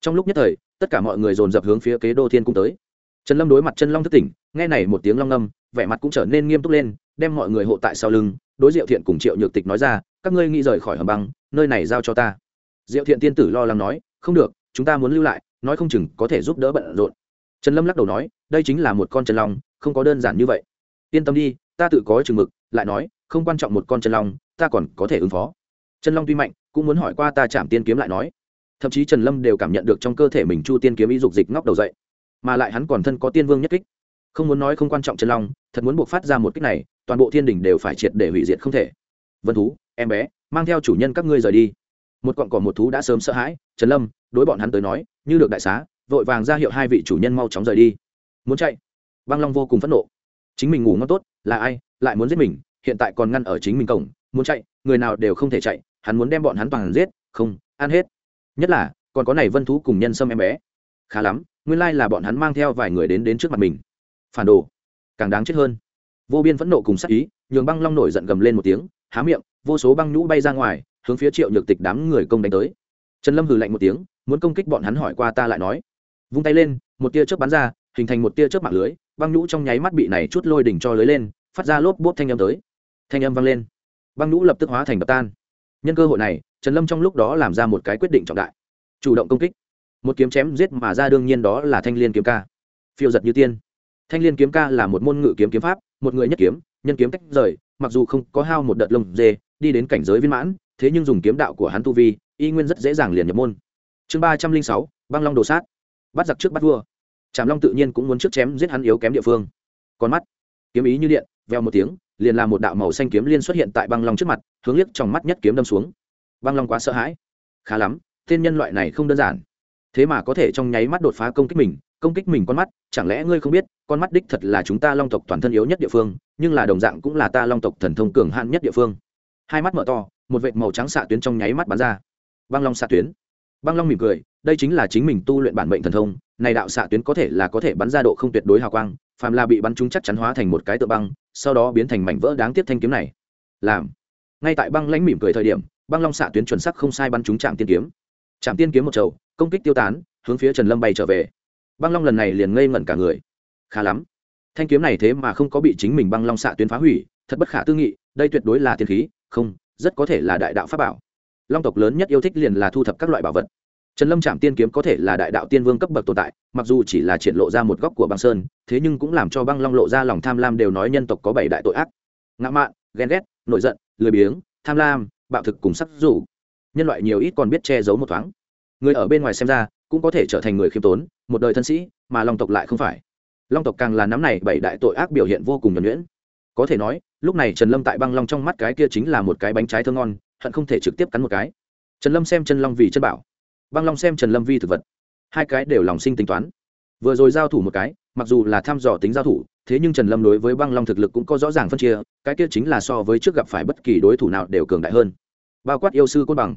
Trong lúc nhất thời, tất cả mọi người dồn dập hướng phía kế đô thiên cung tới. Trần lâm đối mặt chân long thất tỉnh, nghe này một tiếng long âm, vẻ mặt cũng trở nên nghiêm túc lên, đem mọi người hộ tại sau lưng, đối diệu thiện cùng triệu nhược tịch nói ra, các ngươi nghĩ rời khỏi hầm băng, nơi này giao cho ta. Diệu thiện tiên tử lo lắng nói, không được chúng ta muốn lưu lại, nói không chừng có thể giúp đỡ bận rộn. Trần lâm lắc đầu nói, đây chính là một con chân long, không có đơn giản như vậy. Yên tâm đi, ta tự có chừng mực, lại nói, không quan trọng một con chân long, ta còn có thể ứng phó. Chân long tuy mạnh, cũng muốn hỏi qua ta chạm tiên kiếm lại nói. Thậm chí trần lâm đều cảm nhận được trong cơ thể mình chu tiên kiếm ý dục dịch ngóc đầu dậy. Mà lại hắn còn thân có tiên vương nhất kích. Không muốn nói không quan trọng chân long, thật muốn buộc phát ra một kích này, toàn bộ thiên đình đều phải triệt để hủy diệt không thể. Vân thú, em bé, mang theo chủ nhân các ngươi rời đi. Một cọn cỏ một thú đã sớm sợ hãi, trần lâm đối bọn hắn tới nói, như được đại xá, vội vàng ra hiệu hai vị chủ nhân mau chóng rời đi. Muốn chạy? Băng long vô cùng phẫn nộ. Chính mình ngủ ngon tốt, là ai, lại muốn giết mình, hiện tại còn ngăn ở chính mình cổng, muốn chạy, người nào đều không thể chạy, hắn muốn đem bọn hắn toàn giết, không, ăn hết. Nhất là, còn có này vân thú cùng nhân sâm em bé. Khá lắm, nguyên lai là bọn hắn mang theo vài người đến đến trước mặt mình. Phản đồ. Càng đáng chết hơn. Vô biên phẫn nộ cùng sắc ý, nhường băng long nổi giận gầm lên một tiếng, há miệng, vô số băng nhũ bay ra ngoài, hướng phía triệu nhược tịch đám người công đánh tới. Trần lâm hừ lạnh một tiếng muốn công kích bọn hắn hỏi qua ta lại nói. Vung tay lên, một tia chớp bắn ra, hình thành một tia chớp mạng lưới, băng nhũ trong nháy mắt bị này chút lôi đỉnh cho lưới lên, phát ra lốp bốp thanh âm tới. Thanh âm vang lên. Băng nhũ lập tức hóa thành đập tan. Nhân cơ hội này, trần lâm trong lúc đó làm ra một cái quyết định trọng đại. Chủ động công kích. Một kiếm chém giết mà ra đương nhiên đó là thanh liên kiếm ca. Phiêu giật như tiên. Thanh liên kiếm ca là một môn ngự kiếm kiếm pháp, một người nhất kiếm, nhân kiếm tách rời, mặc dù không có hao một đợt lông dê, đi đến cảnh giới viên mãn, thế nhưng dùng kiếm đạo của hắn tu vi, y nguyên rất dễ dàng liền nhập môn chương ba trăm linh sáu, băng long đồ sát. Bắt giặc trước bắt vua. Trảm long tự nhiên cũng muốn trước chém giết hắn yếu kém địa phương. Con mắt, kiếm ý như điện, veo một tiếng, liền làm một đạo màu xanh kiếm liên xuất hiện tại băng long trước mặt, hướng liếc trong mắt nhất kiếm đâm xuống. Băng long quá sợ hãi. Khá lắm, tên nhân loại này không đơn giản. Thế mà có thể trong nháy mắt đột phá công kích mình, công kích mình con mắt, chẳng lẽ ngươi không biết, con mắt đích thật là chúng ta long tộc toàn thân yếu nhất địa phương, nhưng là đồng dạng cũng là ta long tộc thần thông cường hạn nhất địa phương. Hai mắt mở to, một vệt màu trắng xạ tuyến trong nháy mắt bắn ra. Băng long xạ tuyến băng long mỉm cười, đây chính là chính mình tu luyện bản mệnh thần thông, này đạo xạ tuyến có thể là có thể bắn ra độ không tuyệt đối hào quang, phàm là bị bắn trúng chắc chắn hóa thành một cái tự băng, sau đó biến thành mảnh vỡ đáng tiếc thanh kiếm này. Làm. Ngay tại băng lãnh mỉm cười thời điểm, băng long xạ tuyến chuẩn sắc không sai bắn trúng trạm tiên kiếm. Trạm tiên kiếm một chầu, công kích tiêu tán, hướng phía trần lâm bay trở về. Băng long lần này liền ngây ngẩn cả người. Khá lắm. Thanh kiếm này thế mà không có bị chính mình băng long xạ tuyến phá hủy, thật bất khả tư nghị, đây tuyệt đối là tiên khí, không, rất có thể là đại đạo pháp bảo long tộc lớn nhất yêu thích liền là thu thập các loại bảo vật. Trần lâm trạm tiên kiếm có thể là đại đạo tiên vương cấp bậc tồn tại, mặc dù chỉ là triển lộ ra một góc của băng sơn, thế nhưng cũng làm cho băng long lộ ra lòng tham lam đều nói nhân tộc có bảy đại tội ác. Ngã mạn, ghen ghét, nổi giận, lười biếng, tham lam, bạo thực cùng sắc rủ. Nhân loại nhiều ít còn biết che giấu một thoáng. Người ở bên ngoài xem ra, cũng có thể trở thành người khiêm tốn, một đời thân sĩ, mà long tộc lại không phải. Long tộc càng là nắm này bảy đại tội ác biểu hiện vô cùng nhuẩn nhuyễn. Có thể nói, lúc này trần lâm tại băng long trong mắt cái kia chính là một cái bánh trái thơ ngon hận không thể trực tiếp cắn một cái. Trần lâm xem chân long vì chân bảo. Băng long xem trần lâm vi thực vật. Hai cái đều lòng sinh tính toán. Vừa rồi giao thủ một cái, mặc dù là thăm dò tính giao thủ, thế nhưng trần lâm đối với băng long thực lực cũng có rõ ràng phân chia, cái kia chính là so với trước gặp phải bất kỳ đối thủ nào đều cường đại hơn. Bao quát yêu sư côn bằng.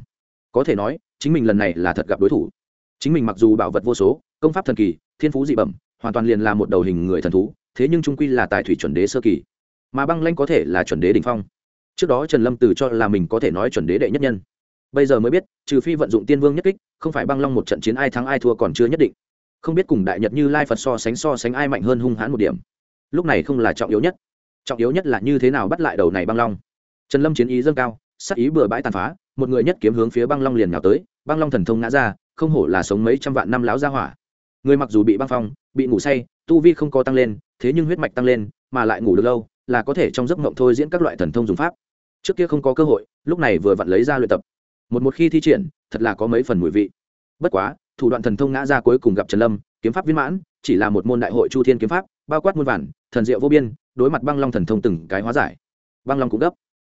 Có thể nói, chính mình lần này là thật gặp đối thủ. Chính mình mặc dù bảo vật vô số, công pháp thần kỳ, thiên phú dị bẩm, hoàn toàn liền là một đầu hình người thần thú, thế nhưng trung quy là tài thủy chuẩn đế sơ kỳ. Mà băng lanh có thể là chuẩn đế đ ỉ n h phong trước đó trần lâm từ cho là mình có thể nói chuẩn đế đệ nhất nhân. Bây giờ mới biết, trừ phi vận dụng tiên vương nhất kích, không phải băng long một trận chiến ai thắng ai thua còn chưa nhất định. Không biết cùng đại nhật như lai phật so sánh so sánh ai mạnh hơn hung hãn một điểm. Lúc này không là trọng yếu nhất. Trọng yếu nhất là như thế nào bắt lại đầu này băng long. Trần lâm chiến ý dâng cao, sắc ý bừa bãi tàn phá, một người nhất kiếm hướng phía băng long liền nhào tới, băng long thần thông ngã ra, không hổ là sống mấy trăm vạn năm láo ra hỏa. Người mặc dù bị băng phong, bị ngủ say, tu vi không có tăng lên, thế nhưng huyết mạch tăng lên, mà lại ngủ được lâu là có thể trong giấc mộng thôi diễn các loại thần thông dùng pháp. Trước kia không có cơ hội, lúc này vừa vặn lấy ra luyện tập. Một một khi thi triển, thật là có mấy phần mùi vị. Bất quá, thủ đoạn thần thông ngã ra cuối cùng gặp trần lâm, kiếm pháp viên mãn, chỉ là một môn đại hội chu thiên kiếm pháp, bao quát muôn vản thần diệu vô biên, đối mặt băng long thần thông từng cái hóa giải. Băng long cũng gấp.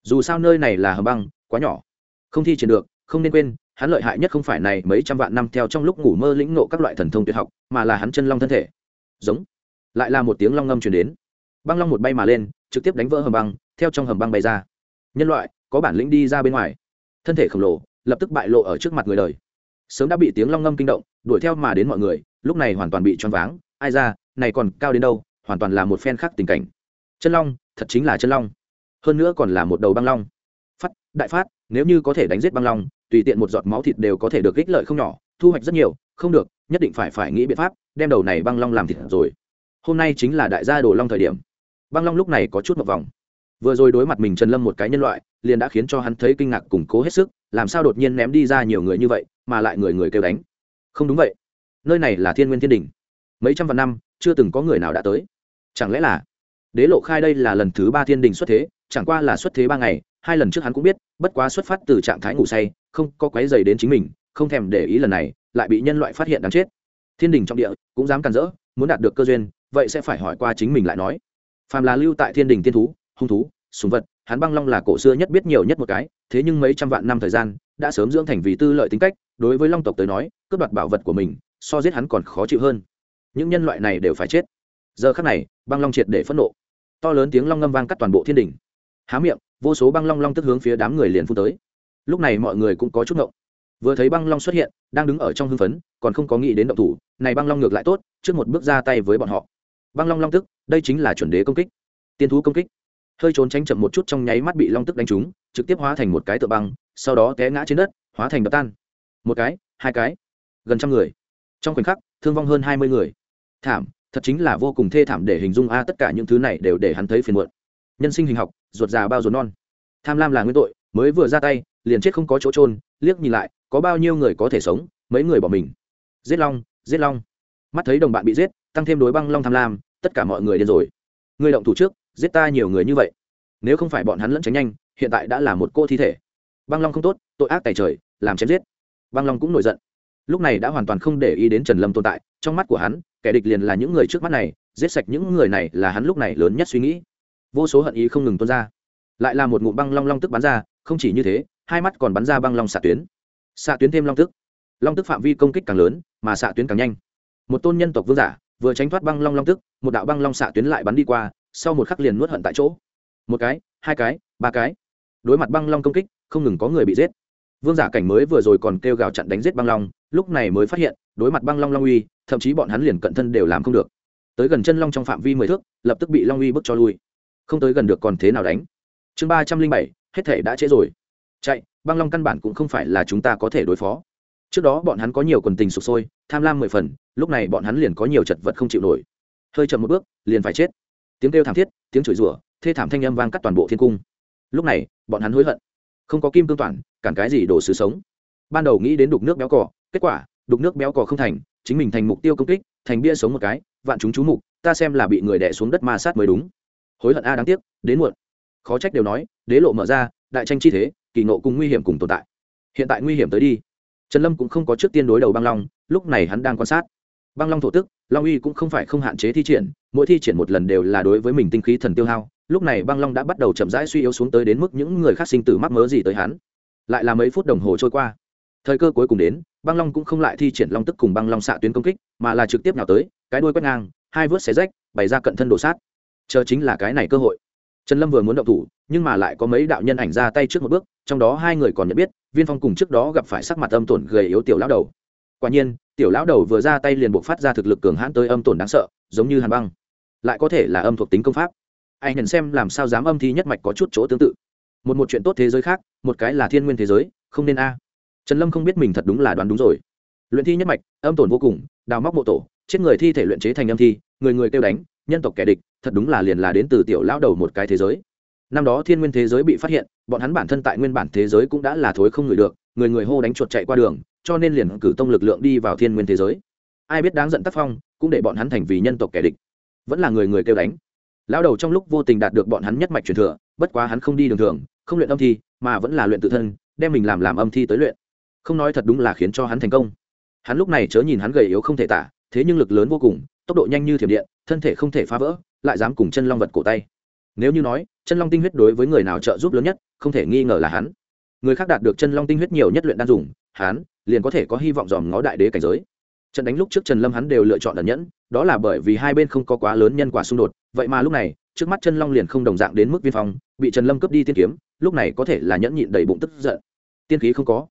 Dù sao nơi này là hầm băng, quá nhỏ. Không thi triển được, không nên quên, hắn lợi hại nhất không phải này mấy trăm vạn năm theo trong lúc ngủ mơ lĩnh ngộ các loại thần thông tuyệt học, mà là hắn chân long thân thể. Giống. Lại là một tiếng long ngâm truyền đến băng long một bay mà lên, trực tiếp đánh vỡ hầm băng, theo trong hầm băng bay ra. Nhân loại, có bản lĩnh đi ra bên ngoài. Thân thể khổng lồ, lập tức bại lộ ở trước mặt người đời. Sớm đã bị tiếng long ngâm kinh động, đuổi theo mà đến mọi người, lúc này hoàn toàn bị choáng váng. Ai ra, này còn cao đến đâu, hoàn toàn là một phen khác tình cảnh. Chân long, thật chính là chân long. Hơn nữa còn là một đầu băng long. Phát, đại phát, nếu như có thể đánh giết băng long, tùy tiện một giọt máu thịt đều có thể được ích lợi không nhỏ, thu hoạch rất nhiều. Không được, nhất định phải phải nghĩ biện pháp, đem đầu này băng long làm thịt rồi. Hôm nay chính là đại gia đồ long thời điểm băng long lúc này có chút một vòng. Vừa rồi đối mặt mình trần lâm một cái nhân loại, liền đã khiến cho hắn thấy kinh ngạc củng cố hết sức, làm sao đột nhiên ném đi ra nhiều người như vậy, mà lại người người kêu đánh. Không đúng vậy. Nơi này là thiên nguyên thiên đình. Mấy trăm vạn năm, chưa từng có người nào đã tới. Chẳng lẽ là đế lộ khai đây là lần thứ ba thiên đình xuất thế, chẳng qua là xuất thế ba ngày, hai lần trước hắn cũng biết, bất quá xuất phát từ trạng thái ngủ say, không có quấy dày đến chính mình, không thèm để ý lần này, lại bị nhân loại phát hiện đáng chết. Thiên đình trong địa, cũng dám cản rỡ, muốn đạt được cơ duyên, vậy sẽ phải hỏi qua chính mình lại nói phàm là lưu tại thiên đình tiên thú, hung thú súng vật, hắn băng long là cổ xưa nhất biết nhiều nhất một cái, thế nhưng mấy trăm vạn năm thời gian, đã sớm dưỡng thành vì tư lợi tính cách, đối với long tộc tới nói, cướp đoạt bảo vật của mình, so giết hắn còn khó chịu hơn. Những nhân loại này đều phải chết. Giờ khắc này, băng long triệt để phẫn nộ. To lớn tiếng long ngâm vang cắt toàn bộ thiên đình. Há miệng, vô số băng long long tức hướng phía đám người liền phun tới. Lúc này mọi người cũng có chút ngộng. Vừa thấy băng long xuất hiện, đang đứng ở trong hưng phấn, còn không có nghĩ đến động thủ, này băng long ngược lại tốt, trước một bước ra tay với bọn họ băng long long tức, đây chính là chuẩn đế công kích. Tiên thú công kích. Hơi trốn tránh chậm một chút trong nháy mắt bị long tức đánh trúng, trực tiếp hóa thành một cái tựa băng, sau đó té ngã trên đất, hóa thành đập tan. Một cái, hai cái, gần trăm người. Trong khoảnh khắc, thương vong hơn hai mươi người. Thảm, thật chính là vô cùng thê thảm để hình dung a, tất cả những thứ này đều để hắn thấy phiền muộn. Nhân sinh hình học, ruột già bao ruột non. Tham lam là nguyên tội, mới vừa ra tay, liền chết không có chỗ trôn liếc nhìn lại, có bao nhiêu người có thể sống, mấy người bỏ mình. Giết long giết long. Mắt thấy đồng bạn bị giết tăng thêm đối băng long tham lam, tất cả mọi người điên rồi. Người động thủ trước, giết ta nhiều người như vậy. Nếu không phải bọn hắn lẫn tránh nhanh, hiện tại đã là một cô thi thể. Băng long không tốt, tội ác tài trời, làm chém giết. Băng long cũng nổi giận. Lúc này đã hoàn toàn không để ý đến trần lâm tồn tại, trong mắt của hắn, kẻ địch liền là những người trước mắt này, giết sạch những người này là hắn lúc này lớn nhất suy nghĩ. Vô số hận ý không ngừng tuôn ra. Lại là một ngụm băng long long tức bắn ra, không chỉ như thế, hai mắt còn bắn ra băng long xạ tuyến. Xạ tuyến thêm long tức. Long tức phạm vi công kích càng lớn, mà xạ tuyến càng nhanh. Một tôn nhân tộc vương giả vừa tránh thoát băng long long tức, một đạo băng long xạ tuyến lại bắn đi qua, sau một khắc liền nuốt hận tại chỗ. Một cái, hai cái, ba cái. Đối mặt băng long công kích, không ngừng có người bị giết. Vương giả cảnh mới vừa rồi còn kêu gào chặn đánh giết băng long, lúc này mới phát hiện, đối mặt băng long long uy, thậm chí bọn hắn liền cận thân đều làm không được. Tới gần chân long trong phạm vi mười thước, lập tức bị long uy bước cho lui. Không tới gần được còn thế nào đánh? Chương ba trăm linh bảy, hết thể đã trễ rồi. Chạy, băng long căn bản cũng không phải là chúng ta có thể đối phó trước đó bọn hắn có nhiều quần tình sụp sôi, tham lam mười phần, lúc này bọn hắn liền có nhiều chật vật không chịu nổi. Hơi chậm một bước, liền phải chết. Tiếng kêu thảm thiết, tiếng chửi rủa, thê thảm thanh âm vang cắt toàn bộ thiên cung. Lúc này, bọn hắn hối hận. Không có kim cương toàn, cản cái gì đổ sự sống. Ban đầu nghĩ đến đục nước béo cỏ kết quả, đục nước béo cỏ không thành, chính mình thành mục tiêu công kích, thành bia sống một cái, vạn chúng chú mục, ta xem là bị người đẻ xuống đất ma sát mới đúng. Hối hận a đáng tiếc, đến muộn. Khó trách đều nói, đế lộ mở ra, đại tranh chi thế, kỳ nộ cùng nguy hiểm cùng tồn tại. Hiện tại nguy hiểm tới đi trần lâm cũng không có trước tiên đối đầu băng long, lúc này hắn đang quan sát. Băng long thổ tức, long uy cũng không phải không hạn chế thi triển, mỗi thi triển một lần đều là đối với mình tinh khí thần tiêu hao. Lúc này băng long đã bắt đầu chậm rãi suy yếu xuống tới đến mức những người khác sinh tử mắc mớ gì tới hắn. Lại là mấy phút đồng hồ trôi qua. Thời cơ cuối cùng đến, băng long cũng không lại thi triển long tức cùng băng long xạ tuyến công kích, mà là trực tiếp nào tới, cái đuôi quét ngang, hai vớt xé rách, bày ra cận thân đổ sát. Chờ chính là cái này cơ hội. Trần lâm vừa muốn động thủ nhưng mà lại có mấy đạo nhân ảnh ra tay trước một bước, trong đó hai người còn nhận biết, viên phong cùng trước đó gặp phải sắc mặt âm tổn gầy yếu tiểu lão đầu. Quả nhiên, tiểu lão đầu vừa ra tay liền buộc phát ra thực lực cường hãn tới âm tổn đáng sợ, giống như hàn băng. Lại có thể là âm thuộc tính công pháp. Anh nhận xem làm sao dám âm thi nhất mạch có chút chỗ tương tự. Một một chuyện tốt thế giới khác, một cái là thiên nguyên thế giới, không nên a. Trần lâm không biết mình thật đúng là đoán đúng rồi. Luyện thi nhất mạch, âm tổn vô cùng, đào móc mộ tổ, chết người thi thể luyện chế thành âm thi, người người kêu đánh, nhân tộc kẻ địch, thật đúng là liền là đến từ tiểu lão đầu một cái thế giới năm đó thiên nguyên thế giới bị phát hiện, bọn hắn bản thân tại nguyên bản thế giới cũng đã là thối không ngửi được, người người hô đánh chuột chạy qua đường, cho nên liền cử tông lực lượng đi vào thiên nguyên thế giới. Ai biết đáng giận tác phong, cũng để bọn hắn thành vì nhân tộc kẻ địch. Vẫn là người người kêu đánh. Lão đầu trong lúc vô tình đạt được bọn hắn nhất mạch truyền thừa, bất quá hắn không đi đường thường, không luyện âm thi, mà vẫn là luyện tự thân, đem mình làm làm âm thi tới luyện. Không nói thật đúng là khiến cho hắn thành công. Hắn lúc này chớ nhìn hắn gầy yếu không thể tả, thế nhưng lực lớn vô cùng, tốc độ nhanh như thiểm điện, thân thể không thể phá vỡ, lại dám cùng chân long vật cổ tay. Nếu như nói chân long tinh huyết đối với người nào trợ giúp lớn nhất, không thể nghi ngờ là hắn. Người khác đạt được chân long tinh huyết nhiều nhất luyện đan dùng, hắn liền có thể có hy vọng dòm ngó đại đế cảnh giới. Trận đánh lúc trước trần lâm hắn đều lựa chọn ẩn nhẫn, đó là bởi vì hai bên không có quá lớn nhân quả xung đột, vậy mà lúc này, trước mắt chân long liền không đồng dạng đến mức viên phong, bị trần lâm cướp đi tiên kiếm, lúc này có thể là nhẫn nhịn đầy bụng tức giận. Tiên khí không có.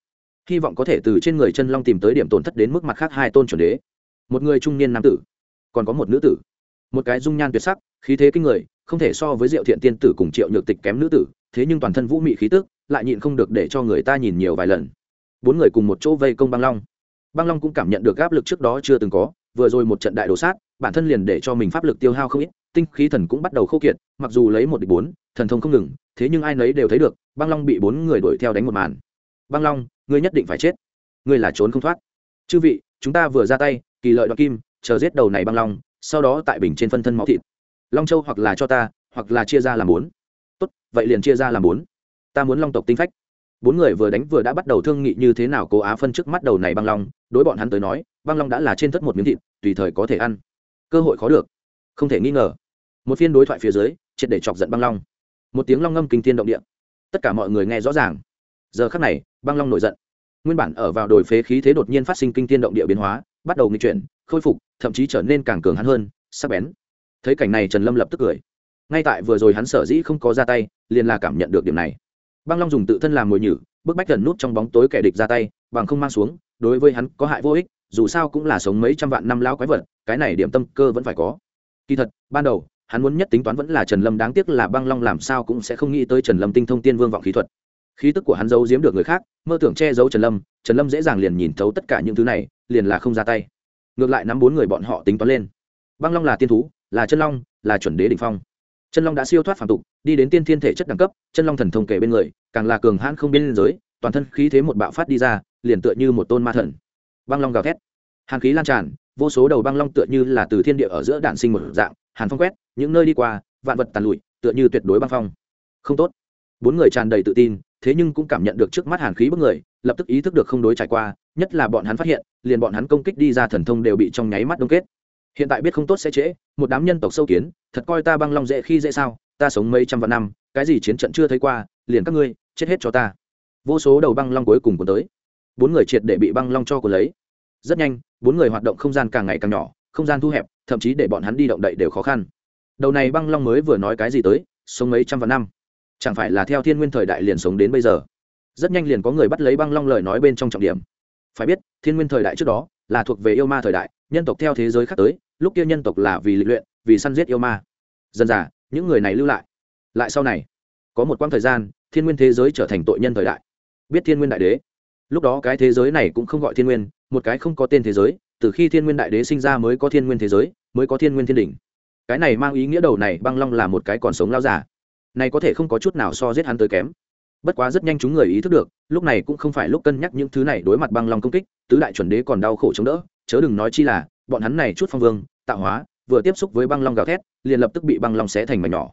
Hy vọng có thể từ trên người chân long tìm tới điểm tổn thất đến mức mặt khác hai tôn chuẩn đế. Một người trung niên nam tử, còn có một nữ tử. Một cái dung nhan tuyệt sắc, khí thế kinh người không thể so với diệu thiện tiên tử cùng triệu nhược tịch kém nữ tử, thế nhưng toàn thân vũ mị khí tức, lại nhịn không được để cho người ta nhìn nhiều vài lần. Bốn người cùng một chỗ vây công băng long. Băng long cũng cảm nhận được áp lực trước đó chưa từng có, vừa rồi một trận đại đồ sát, bản thân liền để cho mình pháp lực tiêu hao không ít, tinh khí thần cũng bắt đầu khô kiệt, mặc dù lấy một địch bốn, thần thông không ngừng, thế nhưng ai nấy đều thấy được, băng long bị bốn người đuổi theo đánh một màn. Băng long, ngươi nhất định phải chết. Ngươi là trốn không thoát. Chư vị, chúng ta vừa ra tay, kỳ lợi đoạt kim, chờ giết đầu này băng long, sau đó tại bình trên phân thân máu thịt long châu hoặc là cho ta, hoặc là chia ra làm bốn. Tốt, vậy liền chia ra làm bốn. Ta muốn long tộc tinh phách. Bốn người vừa đánh vừa đã bắt đầu thương nghị như thế nào cố á phân trước mắt đầu này băng long. Đối bọn hắn tới nói, băng long đã là trên thất một miếng thịt, tùy thời có thể ăn. Cơ hội khó được. Không thể nghi ngờ. Một phiên đối thoại phía dưới, triệt để chọc giận băng long. Một tiếng long ngâm kinh thiên động địa. Tất cả mọi người nghe rõ ràng. Giờ khắc này, băng long nổi giận. Nguyên bản ở vào đồi phế khí thế đột nhiên phát sinh kinh thiên động địa biến hóa, bắt đầu nghi chuyển, khôi phục, thậm chí trở nên càng cường hắn hơn, sắc bén thấy cảnh này trần lâm lập tức cười. Ngay tại vừa rồi hắn sở dĩ không có ra tay, liền là cảm nhận được điểm này. Băng long dùng tự thân làm mồi nhử, bức bách gần nút trong bóng tối kẻ địch ra tay, bằng không mang xuống, đối với hắn có hại vô ích, dù sao cũng là sống mấy trăm vạn năm lão quái vật, cái này điểm tâm cơ vẫn phải có. Kỳ thật, ban đầu, hắn muốn nhất tính toán vẫn là trần lâm, đáng tiếc là băng long làm sao cũng sẽ không nghĩ tới trần lâm tinh thông tiên vương vọng khí thuật. Khí tức của hắn giấu giếm được người khác, mơ tưởng che giấu trần lâm trần lâm dễ dàng liền nhìn thấu tất cả những thứ này, liền là không ra tay. Ngược lại nắm bốn người bọn họ tính toán lên. Băng long là tiên thú là chân long, là chuẩn đế đ ỉ n h phong. Chân long đã siêu thoát phản tục, đi đến tiên thiên thể chất đẳng cấp, chân long thần thông kể bên người, càng là cường hãn không biên giới, toàn thân khí thế một bạo phát đi ra, liền tựa như một tôn ma thần. Băng long gào thét. Hàn khí lan tràn, vô số đầu băng long tựa như là từ thiên địa ở giữa đạn sinh một dạng, hàn phong quét, những nơi đi qua, vạn vật tàn lụi, tựa như tuyệt đối băng phong. Không tốt. Bốn người tràn đầy tự tin, thế nhưng cũng cảm nhận được trước mắt hàn khí bức người, lập tức ý thức được không đối trải qua, nhất là bọn hắn phát hiện, liền bọn hắn công kích đi ra thần thông đều bị trong nháy mắt đông kết hiện tại biết không tốt sẽ trễ, một đám nhân tộc sâu kiến, thật coi ta băng long dễ khi dễ sao, ta sống mấy trăm vạn năm, cái gì chiến trận chưa thấy qua, liền các ngươi, chết hết cho ta. Vô số đầu băng long cuối cùng còn tới. Bốn người triệt để bị băng long cho của lấy. Rất nhanh, bốn người hoạt động không gian càng ngày càng nhỏ, không gian thu hẹp, thậm chí để bọn hắn đi động đậy đều khó khăn. Đầu này băng long mới vừa nói cái gì tới, sống mấy trăm vạn năm. Chẳng phải là theo thiên nguyên thời đại liền sống đến bây giờ. Rất nhanh liền có người bắt lấy băng long lời nói bên trong trọng điểm. Phải biết, thiên nguyên thời đại trước đó là thuộc về yêu ma thời đại, nhân tộc theo thế giới khác tới, lúc kia nhân tộc là vì lịch luyện, vì săn giết yêu ma. Dần dà, những người này lưu lại. Lại sau này, có một quãng thời gian, thiên nguyên thế giới trở thành tội nhân thời đại. Biết thiên nguyên đại đế. Lúc đó cái thế giới này cũng không gọi thiên nguyên, một cái không có tên thế giới, từ khi thiên nguyên đại đế sinh ra mới có thiên nguyên thế giới, mới có thiên nguyên thiên đình cái này mang ý nghĩa đầu này băng long là một cái còn sống lao giả. Này có thể không có chút nào so giết hắn tới kém bất quá rất nhanh chúng người ý thức được, lúc này cũng không phải lúc cân nhắc những thứ này đối mặt băng long công kích, tứ đại chuẩn đế còn đau khổ chống đỡ, chớ đừng nói chi là, bọn hắn này chút phong vương, tạo hóa, vừa tiếp xúc với băng long gào thét, liền lập tức bị băng long xé thành mảnh nhỏ.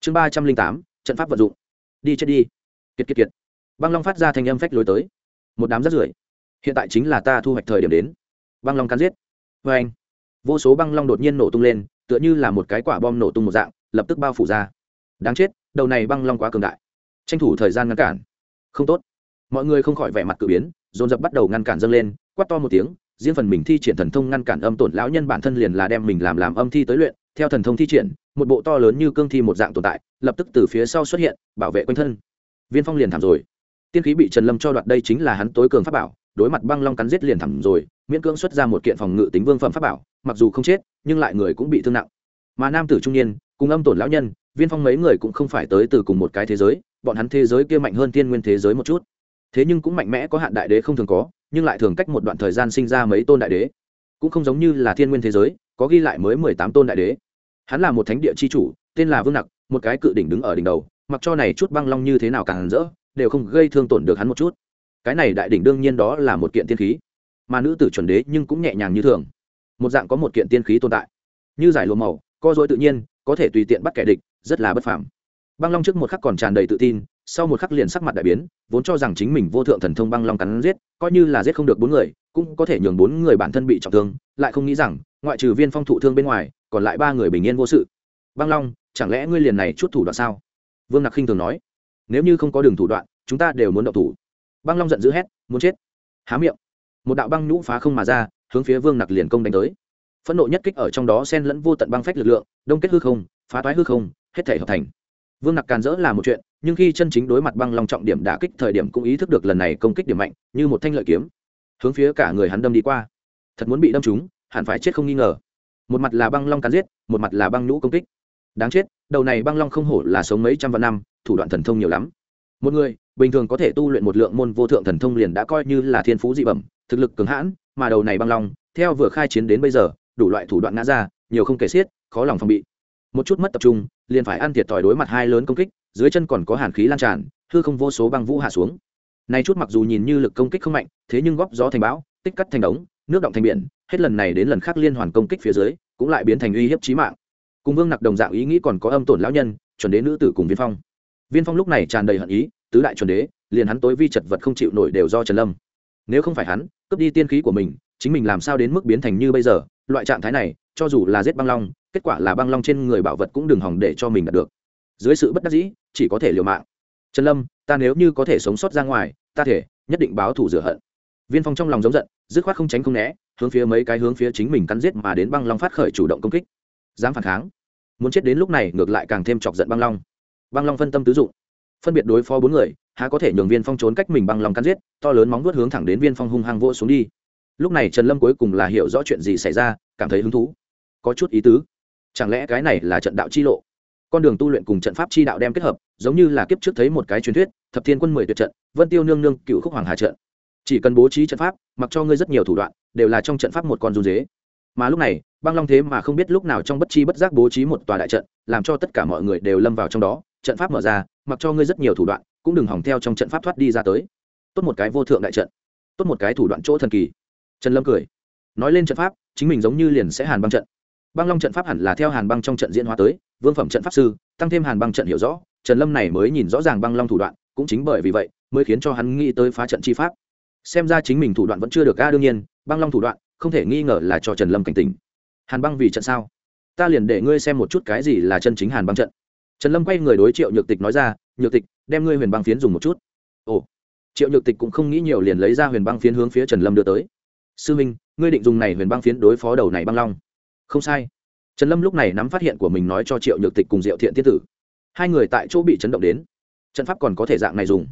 Chương ba trăm linh tám, trận pháp vận dụng. Đi chết đi. Kiệt kiệt kiệt. Băng long phát ra thành âm phách lối tới. Một đám rất rưởi. Hiện tại chính là ta thu hoạch thời điểm đến. Băng long cắn giết. Vê anh, vô số băng long đột nhiên nổ tung lên, tựa như là một cái quả bom nổ tung một dạng, lập tức bao phủ ra. Đáng chết, đầu này băng long quá cường đại tranh thủ thời gian ngăn cản. Không tốt. Mọi người không khỏi vẻ mặt cử biến, dồn dập bắt đầu ngăn cản dâng lên, quát to một tiếng, riêng phần mình thi triển thần thông ngăn cản âm tổn lão nhân bản thân liền là đem mình làm làm âm thi tới luyện, theo thần thông thi triển, một bộ to lớn như cương thi một dạng tồn tại, lập tức từ phía sau xuất hiện, bảo vệ quanh thân. Viên phong liền thảm rồi. Tiên khí bị trần lâm cho đoạt đây chính là hắn tối cường pháp bảo, đối mặt băng long cắn giết liền thảm rồi, miễn cưỡng xuất ra một kiện phòng ngự tính vương phẩm pháp bảo, mặc dù không chết, nhưng lại người cũng bị thương nặng. Mà nam tử trung niên, cùng âm tổn lão nhân, viên phong mấy người cũng không phải tới từ cùng một cái thế giới bọn hắn thế giới kia mạnh hơn thiên nguyên thế giới một chút. Thế nhưng cũng mạnh mẽ có hạn đại đế không thường có, nhưng lại thường cách một đoạn thời gian sinh ra mấy tôn đại đế. Cũng không giống như là thiên nguyên thế giới, có ghi lại mới mười tám tôn đại đế. Hắn là một thánh địa c h i chủ, tên là vương nặc, một cái cự đỉnh đứng ở đỉnh đầu, mặc cho này chút băng long như thế nào càng rỡ, đều không gây thương tổn được hắn một chút. Cái này đại đỉnh đương nhiên đó là một kiện tiên khí, mà nữ tử chuẩn đế nhưng cũng nhẹ nhàng như thường. Một dạng có một kiện tiên khí tồn tại. Như giải lùa màu, co dối tự nhiên, có thể tùy tiện bắt kẻ địch, rất là bất phàm băng long trước một khắc còn tràn đầy tự tin, sau một khắc liền sắc mặt đại biến, vốn cho rằng chính mình vô thượng thần thông băng long cắn giết, coi như là giết không được bốn người, cũng có thể nhường bốn người bản thân bị trọng thương, lại không nghĩ rằng, ngoại trừ viên phong thụ thương bên ngoài, còn lại ba người bình yên vô sự. Băng long, chẳng lẽ ngươi liền này chút thủ đoạn sao? Vương nặc khinh thường nói. Nếu như không có đường thủ đoạn, chúng ta đều muốn động thủ. Băng long giận dữ hét, muốn chết. Há miệng. Một đạo băng nhũ phá không mà ra, hướng phía vương nặc liền công đánh tới. Phẫn nộ nhất kích ở trong đó xen lẫn vô tận băng phách lực lượng, đông kết hư không, phá toái hư không, hết thể hợp thành vương nặc càn rỡ là một chuyện, nhưng khi chân chính đối mặt băng long trọng điểm đả kích thời điểm cũng ý thức được lần này công kích điểm mạnh, như một thanh lợi kiếm, hướng phía cả người hắn đâm đi qua. Thật muốn bị đâm trúng, hẳn phải chết không nghi ngờ. Một mặt là băng long cắn giết, một mặt là băng nhũ công kích. Đáng chết, đầu này băng long không hổ là sống mấy trăm vạn năm, thủ đoạn thần thông nhiều lắm. Một người, bình thường có thể tu luyện một lượng môn vô thượng thần thông liền đã coi như là thiên phú dị bẩm, thực lực cường hãn, mà đầu này băng long, theo vừa khai chiến đến bây giờ, đủ loại thủ đoạn ngã ra, nhiều không kể xiết, khó lòng phòng bị. Một chút mất tập trung liền phải ăn thiệt thòi đối mặt hai lớn công kích, dưới chân còn có hàn khí lan tràn, hư không vô số băng vũ hạ xuống. Này chút mặc dù nhìn như lực công kích không mạnh, thế nhưng góp gió thành bão, tích cắt thành đống, nước động thành biển, hết lần này đến lần khác liên hoàn công kích phía dưới, cũng lại biến thành uy hiếp chí mạng. Cùng vương nặc đồng dạng ý nghĩ còn có âm tổn lão nhân, chuẩn đế nữ tử cùng viên phong. Viên phong lúc này tràn đầy hận ý, tứ đại chuẩn đế, liền hắn tối vi chật vật không chịu nổi đều do trần lâm. Nếu không phải hắn, cướp đi tiên khí của mình, chính mình làm sao đến mức biến thành như bây giờ, loại trạng thái này, cho dù là giết băng long kết quả là băng long trên người bảo vật cũng đừng hỏng để cho mình đạt được. Dưới sự bất đắc dĩ, chỉ có thể liều mạng. Trần lâm, ta nếu như có thể sống sót ra ngoài, ta thể nhất định báo thù rửa hận. Viên phong trong lòng giống giận, dứt khoát không tránh không né, hướng phía mấy cái hướng phía chính mình cắn giết mà đến băng long phát khởi chủ động công kích. Dám phản kháng. Muốn chết đến lúc này ngược lại càng thêm chọc giận băng long. Băng long phân tâm tứ dụng. Phân biệt đối phó bốn người, há có thể nhường viên phong trốn cách mình băng long cắn giết, to lớn móng vuốt hướng thẳng đến viên phong hung hăng vỗ xuống đi. Lúc này trần lâm cuối cùng là hiểu rõ chuyện gì xảy ra, cảm thấy hứng thú. Có chút ý tứ chẳng lẽ cái này là trận đạo chi lộ? Con đường tu luyện cùng trận pháp chi đạo đem kết hợp, giống như là kiếp trước thấy một cái truyền thuyết, thập thiên quân mười tuyệt trận, vân tiêu nương nương, cựu khúc hoàng hà trận. Chỉ cần bố trí trận pháp, mặc cho ngươi rất nhiều thủ đoạn, đều là trong trận pháp một con run dế. Mà lúc này, băng long thế mà không biết lúc nào trong bất chi bất giác bố trí một tòa đại trận, làm cho tất cả mọi người đều lâm vào trong đó, trận pháp mở ra, mặc cho ngươi rất nhiều thủ đoạn, cũng đừng hỏng theo trong trận pháp thoát đi ra tới. Tốt một cái vô thượng đại trận, tốt một cái thủ đoạn chỗ thần kỳ. Trần lâm cười, nói lên trận pháp, chính mình giống như liền sẽ hàn băng trận băng long trận pháp hẳn là theo hàn băng trong trận diễn hóa tới, vương phẩm trận pháp sư, tăng thêm hàn băng trận hiểu rõ, trần lâm này mới nhìn rõ ràng băng long thủ đoạn, cũng chính bởi vì vậy, mới khiến cho hắn nghĩ tới phá trận chi pháp. Xem ra chính mình thủ đoạn vẫn chưa được a, đương nhiên, băng long thủ đoạn, không thể nghi ngờ là cho trần lâm cảnh tỉnh. Hàn băng vì trận sao? Ta liền để ngươi xem một chút cái gì là chân chính hàn băng trận. Trần lâm quay người đối triệu nhược tịch nói ra, nhược tịch, đem ngươi huyền băng phiến dùng một chút. Ồ. Triệu nhược tịch cũng không nghĩ nhiều liền lấy ra huyền băng phiến hướng phía trần lâm đưa tới. Sư minh, ngươi định dùng này huyền băng phiến đối phó đầu này băng long? Không sai. Trần lâm lúc này nắm phát hiện của mình nói cho triệu nhược tịch cùng diệu thiện tiết tử. Hai người tại chỗ bị chấn động đến. Trận pháp còn có thể dạng này dùng.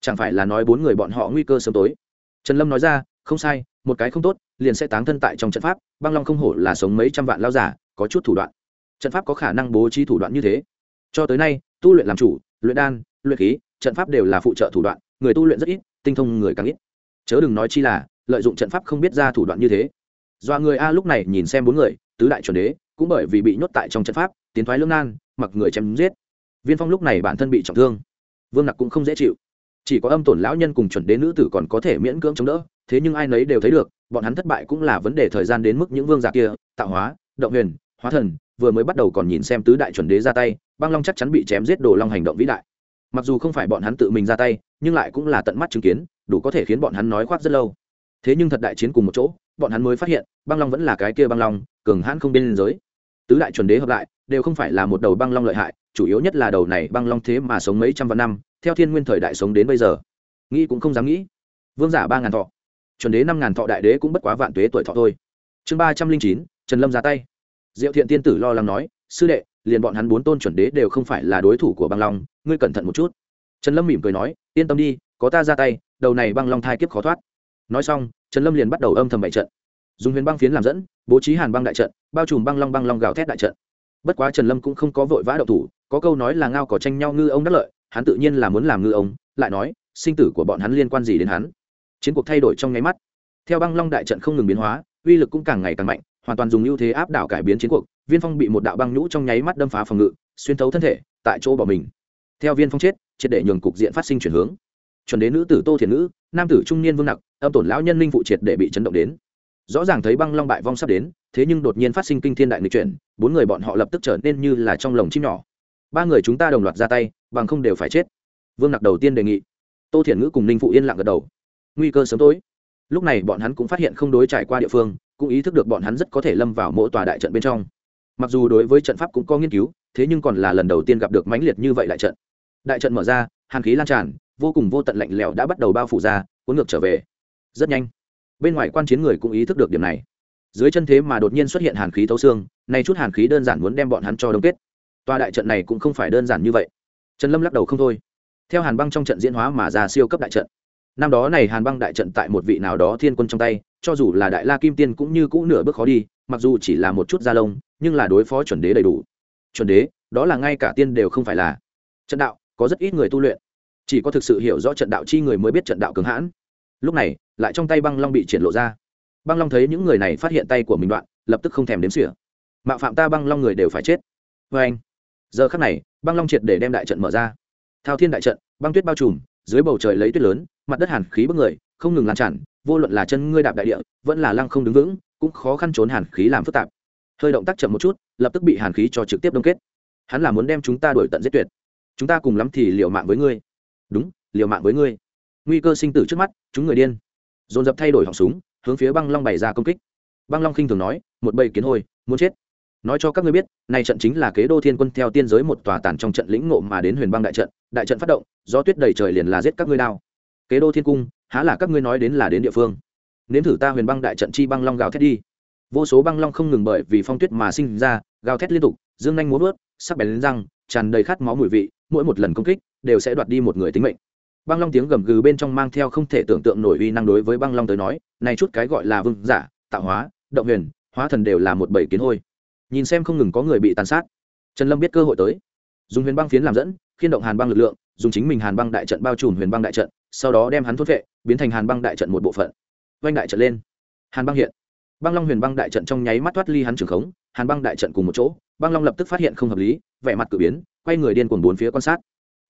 Chẳng phải là nói bốn người bọn họ nguy cơ sớm tối. Trần lâm nói ra, không sai, một cái không tốt, liền sẽ táng thân tại trong trận pháp, băng long không hổ là sống mấy trăm vạn lao giả, có chút thủ đoạn. Trận pháp có khả năng bố trí thủ đoạn như thế. Cho tới nay, tu luyện làm chủ, luyện đan, luyện khí, trận pháp đều là phụ trợ thủ đoạn, người tu luyện rất ít, tinh thông người càng ít. Chớ đừng nói chi là, lợi dụng trận pháp không biết ra thủ đoạn như thế. Do người a lúc này nhìn xem bốn người tứ đại chuẩn đế, cũng bởi vì bị nhốt tại trong trận pháp, tiến thoái lương nan, mặc người chém giết. Viên phong lúc này bản thân bị trọng thương. Vương nặc cũng không dễ chịu. Chỉ có âm tổn lão nhân cùng chuẩn đế nữ tử còn có thể miễn cưỡng chống đỡ, thế nhưng ai nấy đều thấy được, bọn hắn thất bại cũng là vấn đề thời gian đến mức những vương giả kia, tạo hóa, động huyền, hóa thần, vừa mới bắt đầu còn nhìn xem tứ đại chuẩn đế ra tay, băng long chắc chắn bị chém giết đồ long hành động vĩ đại. Mặc dù không phải bọn hắn tự mình ra tay, nhưng lại cũng là tận mắt chứng kiến, đủ có thể khiến bọn hắn nói khoác rất lâu. Thế nhưng thật đại chiến cùng một chỗ, bọn hắn mới phát hiện, băng long vẫn là cái kia băng long cường hãn không biên giới. Tứ đại chuẩn đế hợp lại, đều không phải là một đầu băng long lợi hại, chủ yếu nhất là đầu này băng long thế mà sống mấy trăm vạn năm, theo thiên nguyên thời đại sống đến bây giờ. Nghĩ cũng không dám nghĩ. Vương giả ba ngàn thọ. Chuẩn đế năm ngàn thọ đại đế cũng bất quá vạn tuế tuổi thọ thôi. Chương ba trăm linh chín, trần lâm ra tay. Diệu thiện tiên tử lo lắng nói, sư đệ, liền bọn hắn bốn tôn chuẩn đế đều không phải là đối thủ của băng long, ngươi cẩn thận một chút. Trần lâm mỉm cười nói, yên tâm đi, có ta ra tay, đầu này băng long thai kiếp khó thoát. Nói xong, trần lâm liền bắt đầu âm thầm bậy trận. Dùng huyền băng phiến làm dẫn bố trí hàn băng đại trận, bao trùm băng long băng long gào thét đại trận. Bất quá trần lâm cũng không có vội vã đậu thủ, có câu nói là ngao có tranh nhau ngư ông đắc lợi, hắn tự nhiên là muốn làm ngư ông, lại nói, sinh tử của bọn hắn liên quan gì đến hắn? Chiến cuộc thay đổi trong nháy mắt. Theo băng long đại trận không ngừng biến hóa, uy lực cũng càng ngày càng mạnh, hoàn toàn dùng ưu thế áp đảo cải biến chiến cuộc, viên phong bị một đạo băng nhũ trong nháy mắt đâm phá phòng ngự, xuyên thấu thân thể, tại chỗ bỏ mình. Theo viên phong chết, triệt để nhường cục diện phát sinh chuyển hướng. Chuẩn đến nữ tử tô thiền nữ nam tử trung niên vương nặc, âm tổn lão nhân linh phụ triệt để bị chấn động đến rõ ràng thấy băng long bại vong sắp đến, thế nhưng đột nhiên phát sinh kinh thiên đại nghịch chuyển, bốn người bọn họ lập tức trở nên như là trong lồng chim nhỏ. Ba người chúng ta đồng loạt ra tay, bằng không đều phải chết. Vương nặc đầu tiên đề nghị. Tô thiền ngữ cùng ninh phụ yên lặng gật đầu. Nguy cơ sớm tối. Lúc này bọn hắn cũng phát hiện không đối trải qua địa phương, cũng ý thức được bọn hắn rất có thể lâm vào mỗi tòa đại trận bên trong. Mặc dù đối với trận pháp cũng có nghiên cứu, thế nhưng còn là lần đầu tiên gặp được mãnh liệt như vậy đại trận. Đại trận mở ra, hàn khí lan tràn, vô cùng vô tận lạnh lẽo đã bắt đầu bao phủ ra, cuốn ngược trở về. Rất nhanh bên ngoài quan chiến người cũng ý thức được điểm này. Dưới chân thế mà đột nhiên xuất hiện hàn khí thấu xương, nay chút hàn khí đơn giản muốn đem bọn hắn cho đông kết. Tòa đại trận này cũng không phải đơn giản như vậy. Trần lâm lắc đầu không thôi. Theo hàn băng trong trận diễn hóa mà ra siêu cấp đại trận. Năm đó này hàn băng đại trận tại một vị nào đó thiên quân trong tay, cho dù là đại la kim tiên cũng như cũ nửa bước khó đi, mặc dù chỉ là một chút da lông, nhưng là đối phó chuẩn đế đầy đủ. Chuẩn đế, đó là ngay cả tiên đều không phải là. Trận đạo, có rất ít người tu luyện. Chỉ có thực sự hiểu rõ trận đạo chi người mới biết trận đạo cường hãn. Lúc này lại trong tay băng long bị triển lộ ra. Băng long thấy những người này phát hiện tay của mình đoạn, lập tức không thèm đếm xỉa. Mạo phạm ta băng long người đều phải chết. Vê anh, giờ khắc này, băng long triệt để đem đại trận mở ra. Thao thiên đại trận, băng tuyết bao trùm, dưới bầu trời lấy tuyết lớn, mặt đất hàn khí bức người, không ngừng lan tràn, vô luận là chân ngươi đạp đại địa, vẫn là lăng không đứng vững, cũng khó khăn trốn hàn khí làm phức tạp. Hơi động tác chậm một chút, lập tức bị hàn khí cho trực tiếp đông kết. Hắn là muốn đem chúng ta đuổi tận giết tuyệt. Chúng ta cùng lắm thì liều mạng với ngươi. Đúng, liều mạng với ngươi. Nguy cơ sinh tử trước mắt, chúng người điên dồn dập thay đổi họng súng, hướng phía băng long bày ra công kích. Băng long khinh thường nói, một bầy kiến hôi, muốn chết. Nói cho các ngươi biết nay trận chính là kế đô thiên quân theo tiên giới một tòa tàn trong trận lĩnh ngộ mà đến huyền băng đại trận đại trận phát động do tuyết đầy trời liền là giết các ngươi đao. Kế đô thiên cung, há là các ngươi nói đến là đến địa phương. Nếm thử ta huyền băng đại trận chi băng long gào thét đi. Vô số băng long không ngừng bởi vì phong tuyết mà sinh ra, gào thét liên tục, dương nhanh muốn vớt sắc bén lên răng, tràn đầy khát máu mùi vị, mỗi một lần công kích đều sẽ đoạt đi một người tính mệnh băng long tiếng gầm gừ bên trong mang theo không thể tưởng tượng nổi uy năng đối với băng long tới nói này chút cái gọi là vương giả, tạo hóa, động huyền, hóa thần đều là một bầy kiến hôi. Nhìn xem không ngừng có người bị tàn sát. Trần lâm biết cơ hội tới. Dùng huyền băng phiến làm dẫn, khiên động hàn băng lực lượng, dùng chính mình hàn băng đại trận bao trùm huyền băng đại trận, sau đó đem hắn thốt vệ, biến thành hàn băng đại trận một bộ phận. Oanh đại trận lên. Hàn băng hiện. Băng long huyền băng đại trận trong nháy mắt thoát ly hắn trường khống, hàn băng đại trận cùng một chỗ, băng long lập tức phát hiện không hợp lý, vẻ mặt cử biến, quay người điên cuồng bốn phía quan sát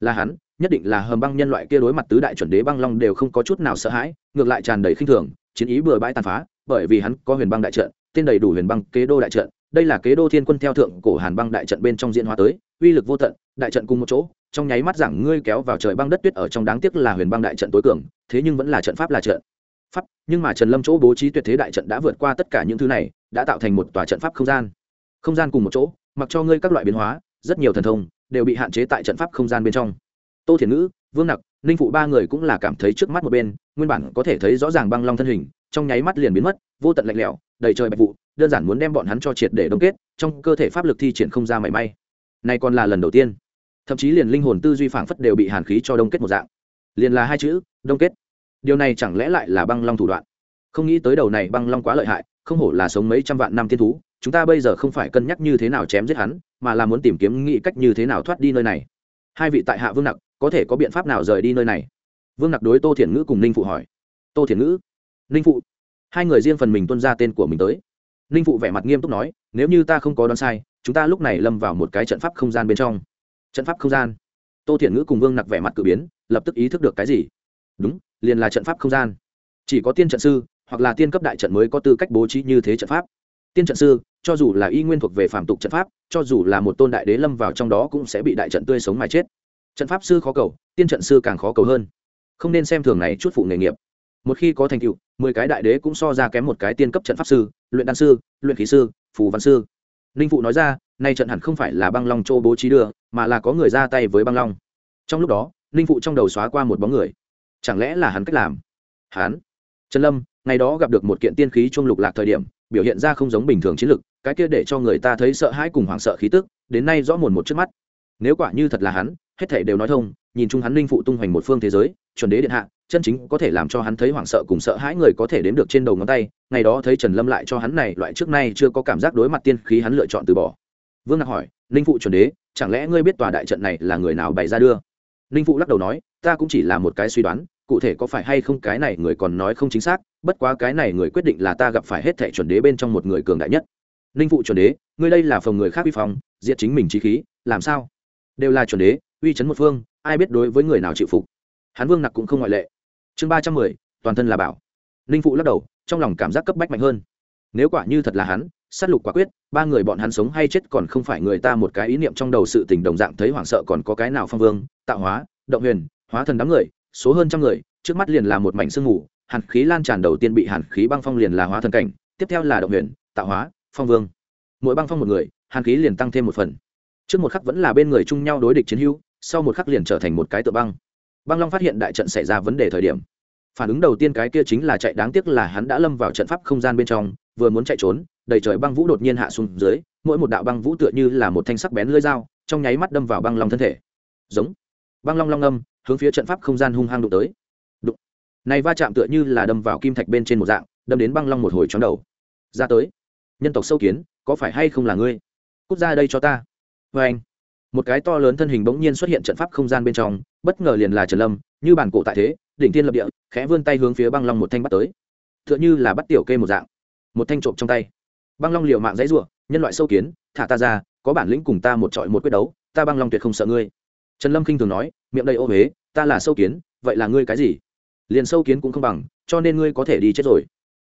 là hắn, nhất định là hầm băng nhân loại kia đối mặt tứ đại chuẩn đế băng long đều không có chút nào sợ hãi, ngược lại tràn đầy khinh thường, chiến ý bừa bãi tàn phá, bởi vì hắn có huyền băng đại trận, tên đầy đủ huyền băng kế đô đại trận, đây là kế đô thiên quân theo thượng cổ hàn băng đại trận bên trong diễn hóa tới, uy lực vô tận, đại trận cùng một chỗ, trong nháy mắt giảng ngươi kéo vào trời băng đất tuyết ở trong đáng tiếc là huyền băng đại trận tối cường, thế nhưng vẫn là trận pháp là trận. Pháp, nhưng mà trần lâm chỗ bố trí tuyệt thế đại trận đã vượt qua tất cả những thứ này, đã tạo thành một tòa trận pháp không gian. Không gian cùng một chỗ, mặc cho ngươi các loại biến hóa, rất nhiều thần thông đều bị hạn chế tại trận pháp không gian bên trong. Tô thiền ngữ, vương nặc, ninh phụ ba người cũng là cảm thấy trước mắt một bên, nguyên bản có thể thấy rõ ràng băng long thân hình, trong nháy mắt liền biến mất, vô tận lạnh lẽo, đầy trời bạch vụ, đơn giản muốn đem bọn hắn cho triệt để đông kết, trong cơ thể pháp lực thi triển không ra mảy may. Này còn là lần đầu tiên. Thậm chí liền linh hồn tư duy phảng phất đều bị hàn khí cho đông kết một dạng. Liền là hai chữ, đông kết. Điều này chẳng lẽ lại là băng long thủ đoạn? Không nghĩ tới đầu này băng long quá lợi hại, không hổ là sống mấy trăm vạn năm thiên thú chúng ta bây giờ không phải cân nhắc như thế nào chém giết hắn, mà là muốn tìm kiếm nghĩ cách như thế nào thoát đi nơi này. Hai vị tại hạ vương nặc, có thể có biện pháp nào rời đi nơi này? Vương nặc đối tô thiển ngữ cùng ninh phụ hỏi. Tô thiển ngữ, ninh phụ, hai người riêng phần mình tuân ra tên của mình tới. Ninh phụ vẻ mặt nghiêm túc nói, nếu như ta không có đoán sai, chúng ta lúc này lâm vào một cái trận pháp không gian bên trong. Trận pháp không gian? Tô thiển ngữ cùng vương nặc vẻ mặt cử biến, lập tức ý thức được cái gì? Đúng, liền là trận pháp không gian. Chỉ có tiên trận sư, hoặc là tiên cấp đại trận mới có tư cách bố trí như thế trận pháp tiên trận sư, cho dù là y nguyên thuộc về phạm tục trận pháp, cho dù là một tôn đại đế lâm vào trong đó cũng sẽ bị đại trận tươi sống mà chết. Trận pháp sư khó cầu, tiên trận sư càng khó cầu hơn. Không nên xem thường này chút phụ nghề nghiệp. Một khi có thành tựu, mười cái đại đế cũng so ra kém một cái tiên cấp trận pháp sư, luyện đan sư, luyện khí sư, phù văn sư. Ninh phụ nói ra, nay trận hẳn không phải là băng long châu bố trí đưa, mà là có người ra tay với băng long. Trong lúc đó, ninh phụ trong đầu xóa qua một bóng người. Chẳng lẽ là hắn cách làm? Hắn? Trần lâm, ngày đó gặp được một kiện tiên khí chuông lục lạc thời điểm biểu hiện ra không giống bình thường chiến lực, cái kia để cho người ta thấy sợ hãi cùng hoảng sợ khí tức, đến nay rõ mồn một trước mắt. Nếu quả như thật là hắn, hết thảy đều nói thông, nhìn chung hắn linh phụ tung hoành một phương thế giới, chuẩn đế điện hạ, chân chính có thể làm cho hắn thấy hoảng sợ cùng sợ hãi người có thể đếm được trên đầu ngón tay, ngày đó thấy trần lâm lại cho hắn này, loại trước nay chưa có cảm giác đối mặt tiên khí hắn lựa chọn từ bỏ. Vương ngạc hỏi, linh phụ chuẩn đế, chẳng lẽ ngươi biết tòa đại trận này là người nào bày ra đưa? Linh phụ lắc đầu nói, ta cũng chỉ là một cái suy đoán cụ thể có phải hay không cái này người còn nói không chính xác, bất quá cái này người quyết định là ta gặp phải hết thẻ chuẩn đế bên trong một người cường đại nhất. Ninh phụ chuẩn đế, ngươi đây là phòng người khác vi phòng diệt chính mình trí khí, làm sao? Đều là chuẩn đế, uy chấn một phương, ai biết đối với người nào chịu phục? Hán vương nặc cũng không ngoại lệ. Chương ba trăm mười, toàn thân là bảo. Ninh phụ lắc đầu, trong lòng cảm giác cấp bách mạnh hơn. Nếu quả như thật là hắn s á t lục quả quyết, ba người bọn hắn sống hay chết còn không phải người ta một cái ý niệm trong đầu sự tình đồng dạng thấy hoảng sợ còn có cái nào phong vương, tạo hóa, động huyền, hóa thần đám người số hơn trăm người, trước mắt liền là một mảnh sương mù, hàn khí lan tràn đầu tiên bị hàn khí băng phong liền là hóa thần cảnh, tiếp theo là động huyền, tạo hóa, phong vương. Mỗi băng phong một người, hàn khí liền tăng thêm một phần. Trước một khắc vẫn là bên người chung nhau đối địch chiến hữu, sau một khắc liền trở thành một cái tự băng. Băng long phát hiện đại trận xảy ra vấn đề thời điểm. Phản ứng đầu tiên cái kia chính là chạy đáng tiếc là hắn đã lâm vào trận pháp không gian bên trong, vừa muốn chạy trốn, đầy trời băng vũ đột nhiên hạ xuống dưới, mỗi một đạo băng vũ tựa như là một thanh sắc bén lưỡi dao, trong nháy mắt đâm vào băng long thân thể. Giống. Băng long long âm hướng phía trận pháp không gian hung hăng đụng tới. Đụng. Này va chạm tựa như là đâm vào kim thạch bên trên một dạng, đâm đến băng long một hồi chóng đầu. Ra tới. Nhân tộc sâu kiến, có phải hay không là ngươi? Cút ra đây cho ta. Vê anh. Một cái to lớn thân hình bỗng nhiên xuất hiện trận pháp không gian bên trong, bất ngờ liền là trần lâm, như bản cổ tại thế, đỉnh thiên lập địa, khẽ vươn tay hướng phía băng long một thanh bắt tới. T h ư ợ n h ư là bắt tiểu kê một dạng. Một thanh trộm trong tay. Băng long liều mạng dãy r u ộ nhân loại sâu kiến, thả ta ra, có bản lĩnh cùng ta một trọi một quyết đấu, ta băng long tuyệt không sợ ngươi trần lâm k i n h thường nói, miệng đầy ô huế, ta là sâu kiến, vậy là ngươi cái gì? Liền sâu kiến cũng không bằng, cho nên ngươi có thể đi chết rồi.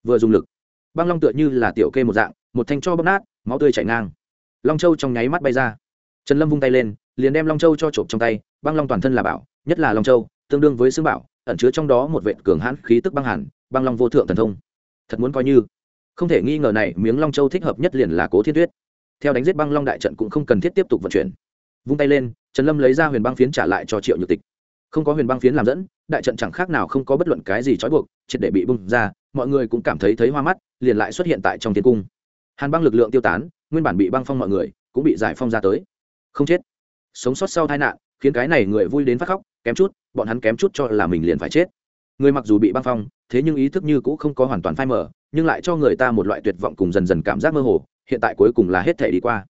Vừa dùng lực, băng long tựa như là tiểu kê một dạng, một thanh cho bóp nát, máu tươi chảy ngang. Long châu trong nháy mắt bay ra. Trần lâm vung tay lên, liền đem long châu cho trộm trong tay, băng long toàn thân là bảo, nhất là long châu, tương đương với xương bảo, ẩn chứa trong đó một vệ cường hãn khí tức băng hẳn băng long vô thượng thần thông. Thật muốn coi như. Không thể nghi ngờ này, miếng long châu thích hợp nhất liền là cố thiên tuyết. Theo đánh giết băng long đại trận cũng không cần thiết tiếp tục vận chuyển. Vung tay lên trần lâm lấy ra huyền băng phiến trả lại cho triệu nhược tịch. Không có huyền băng phiến làm dẫn, đại trận chẳng khác nào không có bất luận cái gì trói buộc, triệt để bị bung ra, mọi người cũng cảm thấy thấy hoa mắt, liền lại xuất hiện tại trong thiên cung. Hàn băng lực lượng tiêu tán, nguyên bản bị băng phong mọi người cũng bị giải phong ra tới. Không chết. Sống sót sau tai nạn, khiến cái này người vui đến phát khóc, kém chút, bọn hắn kém chút cho là mình liền phải chết. Người mặc dù bị băng phong, thế nhưng ý thức như cũng không có hoàn toàn phai mở nhưng lại cho người ta một loại tuyệt vọng cùng dần dần cảm giác mơ hồ, hiện tại cuối cùng là hết thể đi qua.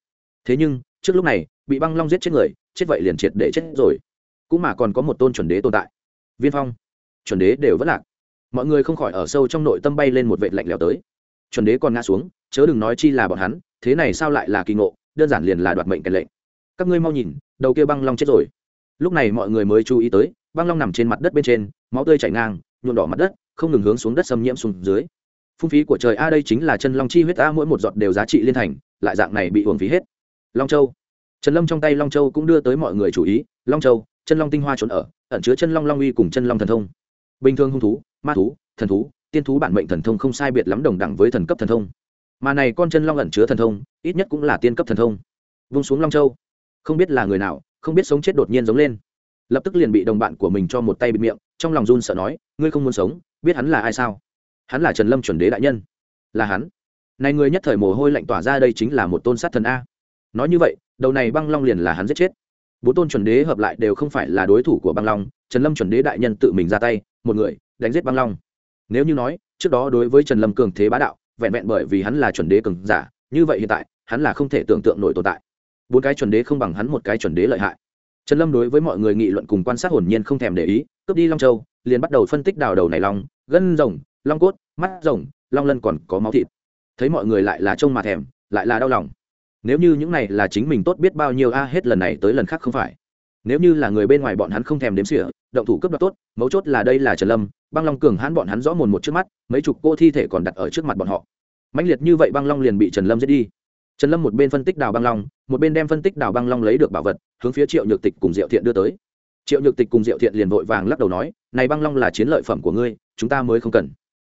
Thế nhưng, trước lúc này, bị băng long giết chết người chết vậy liền triệt để chết rồi. Cũng mà còn có một tôn chuẩn đế tồn tại. Viên phong, chuẩn đế đều vất lạc. Mọi người không khỏi ở sâu trong nội tâm bay lên một vệ lạnh lẽo tới. Chuẩn đế còn ngã xuống, chớ đừng nói chi là bọn hắn, thế này sao lại là kỳ ngộ, đơn giản liền là đoạt mệnh kèn lệnh. Các ngươi mau nhìn, đầu kia băng long chết rồi. Lúc này mọi người mới chú ý tới, băng long nằm trên mặt đất bên trên, máu tươi chảy ngang, nhuộm đỏ mặt đất, không ngừng hướng xuống đất xâm nhiễm xuống dưới. Phung phí của trời a đây chính là chân long chi huyết a mỗi một giọt đều giá trị liên thành, lại dạng này bị uổng phí hết. Long châu trần lâm trong tay long châu cũng đưa tới mọi người chú ý, long châu, chân long tinh hoa trốn ở, ẩn chứa chân long long uy cùng chân long thần thông. Bình thường hung thú, ma thú, thần thú, tiên thú bản mệnh thần thông không sai biệt lắm đồng đẳng với thần cấp thần thông. Mà này con chân long ẩn chứa thần thông, ít nhất cũng là tiên cấp thần thông. Vung xuống long châu, không biết là người nào, không biết sống chết đột nhiên giống lên. Lập tức liền bị đồng bạn của mình cho một tay bịt miệng, trong lòng run sợ nói, ngươi không muốn sống, biết hắn là ai sao? Hắn là trần lâm chuẩn đế đại nhân. Là hắn. Này người nhất thời mồ hôi lạnh tỏa ra đây chính là một tôn sát thần a nói như vậy, đầu này băng long liền là hắn giết chết. Bốn tôn chuẩn đế hợp lại đều không phải là đối thủ của băng long, trần lâm chuẩn đế đại nhân tự mình ra tay, một người, đánh giết băng long. Nếu như nói, trước đó đối với trần lâm cường thế bá đạo, vẹn vẹn bởi vì hắn là chuẩn đế cường giả, như vậy hiện tại, hắn là không thể tưởng tượng nổi tồn tại. Bốn cái chuẩn đế không bằng hắn một cái chuẩn đế lợi hại. Trần lâm đối với mọi người nghị luận cùng quan sát hồn nhiên không thèm để ý, cướp đi long châu, liền bắt đầu phân tích đào đầu này long, gân rồng, long cốt, mắt rồng, long lân còn có máu thịt. Thấy mọi người lại là trông mà thèm, lại là đau lòng nếu như những này là chính mình tốt biết bao nhiêu, a, hết lần này tới lần khác không phải. Nếu như là người bên ngoài bọn hắn không thèm đếm xỉa, động thủ cấp đoạt tốt, mấu chốt là đây là trần lâm, băng long cường hãn bọn hắn rõ mồn một trước mắt, mấy chục cô thi thể còn đặt ở trước mặt bọn họ. Mãnh liệt như vậy băng long liền bị trần lâm giết đi. Trần lâm một bên phân tích đào băng long, một bên đem phân tích đào băng long lấy được bảo vật, hướng phía triệu nhược tịch cùng diệu thiện đưa tới. Triệu nhược tịch cùng diệu thiện liền vội vàng lắc đầu nói, này băng long là chiến lợi phẩm của ngươi, chúng ta mới không cần.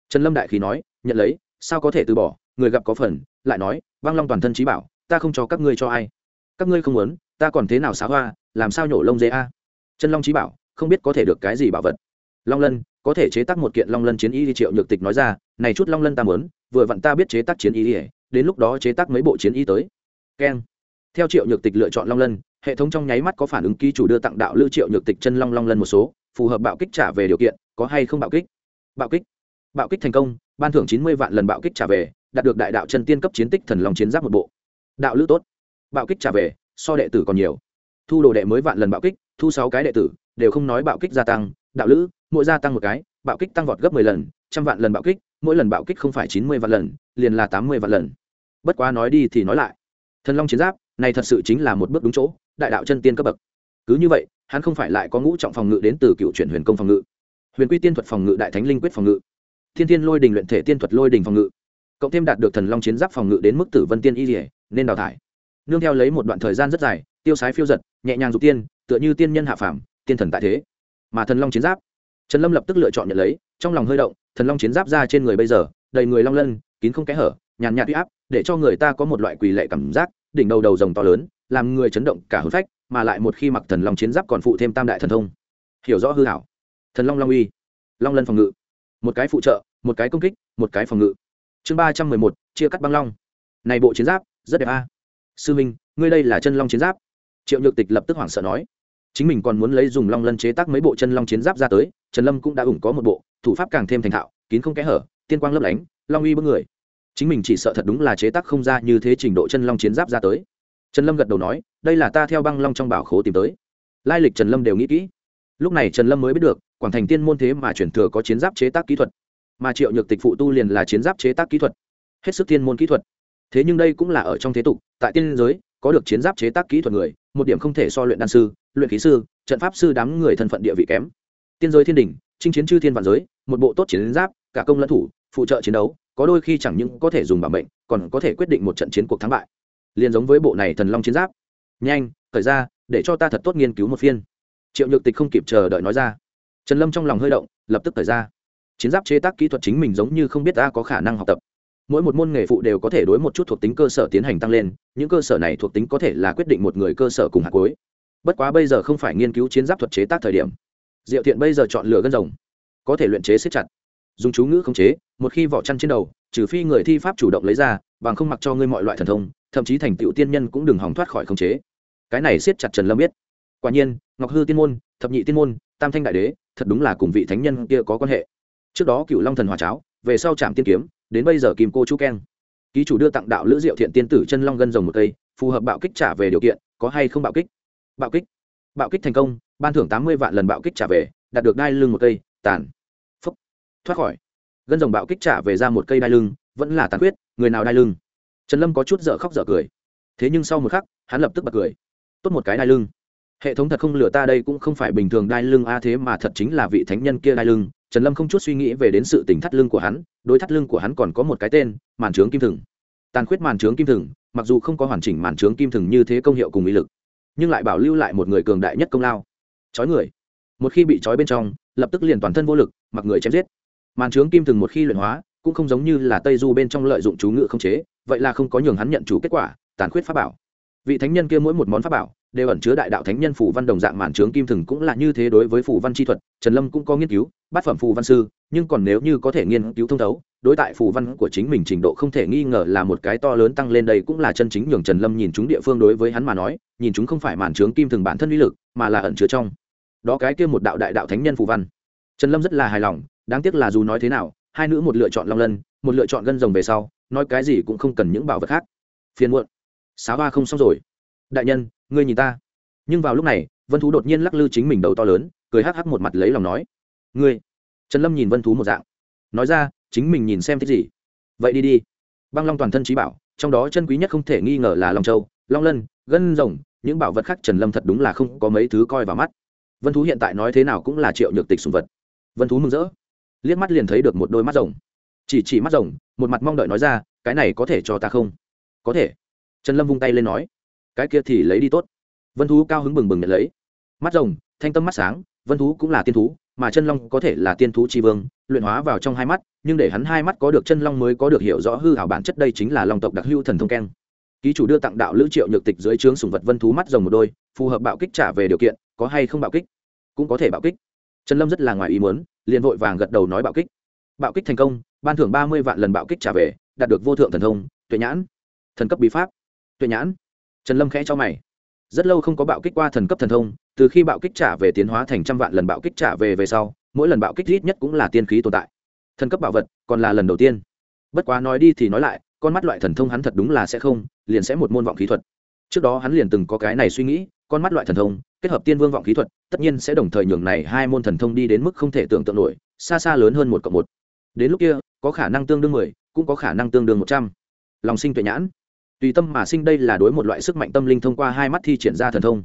Trần lâm đại khí nói, nhận lấy, sao có thể từ bỏ? Người gặp có phần. Lại nói, băng long toàn thân trí bảo ta không cho các ngươi cho ai. Các ngươi không muốn, ta còn thế nào xá hoa, làm sao nhổ lông dê a? Chân long trí bảo, không biết có thể được cái gì bảo vật. Long lân, có thể chế tác một kiện long lân chiến y triệu nhược tịch nói ra, này chút long lân ta muốn, vừa vặn ta biết chế tác chiến y đến lúc đó chế tác mấy bộ chiến y tới. Keng. Theo triệu nhược tịch lựa chọn long lân, hệ thống trong nháy mắt có phản ứng ký chủ đưa tặng đạo lưu triệu nhược tịch chân long long lân một số, phù hợp bạo kích trả về điều kiện, có hay không bạo kích? Bạo kích. Bạo kích thành công, ban thưởng chín mươi vạn lần bạo kích trả về, đạt được đại đạo chân tiên cấp chiến tích thần long chiến giáp một bộ đạo lữ tốt. Bạo kích trả về, so đệ tử còn nhiều. Thu đồ đệ mới vạn lần bạo kích, thu sáu cái đệ tử, đều không nói bạo kích gia tăng, đạo lữ, mỗi gia tăng một cái, bạo kích tăng vọt gấp mười lần, trăm vạn lần bạo kích, mỗi lần bạo kích không phải chín mươi vạn lần, liền là tám mươi vạn lần. Bất quá nói đi thì nói lại. Thần long chiến giáp, này thật sự chính là một bước đúng chỗ, đại đạo chân tiên cấp bậc. Cứ như vậy, hắn không phải lại có ngũ trọng phòng ngự đến từ cựu chuyển huyền công phòng ngự. Huyền quy tiên thuật phòng ngự, đại thánh linh quyết phòng ngự. Thiên thiên lôi đình luyện thể tiên thuật lôi đình phòng ngự. Cộng thêm đạt được thần long chiến giáp phòng ngự đến mức tử vân tiên y dỉa nên đào thải. Nương theo lấy một đoạn thời gian rất dài, tiêu sái phiêu giật, nhẹ nhàng dục tiên, tựa như tiên nhân hạ phàm, tiên thần tại thế. Mà thần long chiến giáp, trần lâm lập tức lựa chọn nhận lấy, trong lòng hơi động, thần long chiến giáp ra trên người bây giờ, đầy người long lân, kín không kẽ hở, nhàn nhạt huy áp, để cho người ta có một loại quỳ lệ cảm giác, đỉnh đầu đầu rồng to lớn, làm người chấn động cả hôn phách, mà lại một khi mặc thần long chiến giáp còn phụ thêm tam đại thần thông. Hiểu rõ hư hảo thần long long uy, long lân phòng ngự. Một cái phụ trợ, một cái công kích, một cái phòng ngự. Chương ba trăm mười một, chia cắt băng long. Này bộ chiến giáp rất đẹp a. Sư minh, ngươi đây là chân long chiến giáp. Triệu nhược tịch lập tức hoảng sợ nói. Chính mình còn muốn lấy dùng long lân chế tác mấy bộ chân long chiến giáp ra tới, trần lâm cũng đã ủng có một bộ, thủ pháp càng thêm thành thạo, kín không kẽ hở, tiên quang lấp lánh, long uy bước người. Chính mình chỉ sợ thật đúng là chế tác không ra như thế trình độ chân long chiến giáp ra tới. Trần lâm gật đầu nói, đây là ta theo băng long trong bảo khố tìm tới. Lai lịch trần lâm đều nghĩ kỹ. Lúc này trần lâm mới biết được, quảng thành tiên môn thế mà chuyển thừa có chiến giáp chế tác kỹ thuật. Mà triệu nhược tịch phụ tu liền là chiến giáp chế tác kỹ thuật. Hết sức tiên môn kỹ thuật thế nhưng đây cũng là ở trong thế tục, tại tiên giới, có được chiến giáp chế tác kỹ thuật người, một điểm không thể so luyện đan sư, luyện khí sư, trận pháp sư đám người thân phận địa vị kém. Tiên giới thiên đình chinh chiến chư thiên vạn giới, một bộ tốt chiến giáp, cả công lẫn thủ, phụ trợ chiến đấu, có đôi khi chẳng những có thể dùng bảo mệnh, còn có thể quyết định một trận chiến cuộc thắng bại. Liền giống với bộ này thần long chiến giáp. Nhanh thời ra, để cho ta thật tốt nghiên cứu một phiên. Triệu nhược tịch không kịp chờ đợi nói ra. Trần lâm trong lòng hơi động, lập tức thời ra. Chiến giáp chế tác kỹ thuật chính mình giống như không biết ta có khả năng học tập mỗi một môn nghề phụ đều có thể đối một chút thuộc tính cơ sở tiến hành tăng lên, những cơ sở này thuộc tính có thể là quyết định một người cơ sở cùng hạt cuối. Bất quá bây giờ không phải nghiên cứu chiến giáp thuật chế tác thời điểm. Diệu thiện bây giờ chọn lựa gân rồng, có thể luyện chế xếp chặt, dùng chú ngữ khống chế, một khi vỏ chăn trên đầu, trừ phi người thi pháp chủ động lấy ra, bằng không mặc cho ngươi mọi loại thần thông, thậm chí thành tựu tiên nhân cũng đừng hòng thoát khỏi khống chế. Cái này siết chặt trần lâm biết. Quả nhiên, ngọc hư tiên môn, thập nhị tiên môn, tam thanh đại đế, thật đúng là cùng vị thánh nhân kia có quan hệ. Trước đó cựu long thần hòa cháo, về sau trạm tiên kiếm đến bây giờ kim cô chú keng. Ký chủ đưa tặng đạo lữ diệu thiện tiên tử chân long gân rồng một cây, phù hợp bạo kích trả về điều kiện, có hay không bạo kích? Bạo kích. Bạo kích thành công, ban thưởng tám mươi vạn lần bạo kích trả về, đạt được đai lưng một cây, tàn. Phúc. Thoát khỏi. Gân rồng bạo kích trả về ra một cây đai lưng, vẫn là tàn quyết người nào đai lưng? Trần lâm có chút dở khóc dở cười. Thế nhưng sau một khắc, hắn lập tức bật cười. Tốt một cái đai lưng. Hệ thống thật không lừa ta đây cũng không phải bình thường đai lưng a, thế mà thật chính là vị thánh nhân kia đai lưng trần lâm không chút suy nghĩ về đến sự tình thắt lưng của hắn, đối thắt lưng của hắn còn có một cái tên, màn trướng kim thừng. Tàn khuyết màn trướng kim thừng, mặc dù không có hoàn chỉnh màn trướng kim thừng như thế công hiệu cùng ý lực, nhưng lại bảo lưu lại một người cường đại nhất công lao. Chói người. Một khi bị chói bên trong, lập tức liền toàn thân vô lực, mặc người chém giết. Màn trướng kim thừng một khi luyện hóa, cũng không giống như là tây du bên trong lợi dụng chú ngự không chế, vậy là không có nhường hắn nhận chủ kết quả, tàn khuyết pháp bảo. Vị thánh nhân kia mỗi một món pháp bảo đều ẩn chứa đại đạo thánh nhân phủ văn đồng dạng màn trướng kim thừng cũng là như thế đối với phủ văn chi thuật, trần lâm cũng có nghiên cứu, bát phẩm phù văn sư, nhưng còn nếu như có thể nghiên cứu thông thấu, đối tại phù văn của chính mình trình độ không thể nghi ngờ là một cái to lớn tăng lên đây cũng là chân chính nhường trần lâm nhìn chúng địa phương đối với hắn mà nói, nhìn chúng không phải màn trướng kim thừng bản thân uy lực, mà là ẩn chứa trong. Đó cái kia một đạo đại đạo thánh nhân phù văn. Trần lâm rất là hài lòng, đáng tiếc là dù nói thế nào, hai nữ một lựa chọn long lân, một lựa chọn gân rồng về sau, nói cái gì cũng không cần những bảo vật khác. Phiền muộn. Sáu ba không xong rồi. Đại nhân ngươi nhìn ta. Nhưng vào lúc này, vân thú đột nhiên lắc lư chính mình đầu to lớn, cười hắc hắc một mặt lấy lòng nói, ngươi. Trần lâm nhìn vân thú một dạng. Nói ra, chính mình nhìn xem thích gì? Vậy đi đi. Băng long toàn thân trí bảo, trong đó chân quý nhất không thể nghi ngờ là long châu, long lân, gân rồng, những bảo vật khác trần lâm thật đúng là không có mấy thứ coi vào mắt. Vân thú hiện tại nói thế nào cũng là triệu nhược tịch sùng vật. Vân thú mừng rỡ, liếc mắt liền thấy được một đôi mắt rồng. Chỉ chỉ mắt rồng, một mặt mong đợi nói ra, cái này có thể cho ta không? Có thể. Trần lâm vung tay lên nói cái kia thì lấy đi tốt. Vân thú cao hứng bừng bừng nhận lấy. Mắt rồng, thanh tâm mắt sáng, vân thú cũng là tiên thú, mà chân long có thể là tiên thú tri vương, luyện hóa vào trong hai mắt, nhưng để hắn hai mắt có được chân long mới có được hiểu rõ hư hảo bản chất đây chính là long tộc đặc hưu thần thông keng. Ký chủ đưa tặng đạo lữ triệu nhược tịch dưới trướng sùng vật vân thú mắt rồng một đôi, phù hợp bạo kích trả về điều kiện, có hay không bạo kích? Cũng có thể bạo kích. Trần lâm rất là ngoài ý muốn, liền vội vàng gật đầu nói bạo kích. Bạo kích thành công, ban thưởng ba mươi vạn lần bạo kích trả về, đạt được vô thượng thần thông, tuệ nhãn. Thần cấp bí pháp, tuệ nhãn trần lâm khẽ cho mày. Rất lâu không có bạo kích qua thần cấp thần thông, từ khi bạo kích trả về tiến hóa thành trăm vạn lần bạo kích trả về về sau, mỗi lần bạo kích ít nhất cũng là tiên khí tồn tại. Thần cấp bảo vật còn là lần đầu tiên. Bất quá nói đi thì nói lại, con mắt loại thần thông hắn thật đúng là sẽ không, liền sẽ một môn vọng khí thuật. Trước đó hắn liền từng có cái này suy nghĩ, con mắt loại thần thông, kết hợp tiên vương vọng khí thuật, tất nhiên sẽ đồng thời nhường này hai môn thần thông đi đến mức không thể tưởng tượng nổi, xa xa lớn hơn một cộng một. Đến lúc kia, có khả năng tương đương mười, cũng có khả năng tương đương một trăm. Lòng sinh tuệ nhãn tùy tâm mà sinh đây là đối một loại sức mạnh tâm linh thông qua hai mắt thi triển ra thần thông.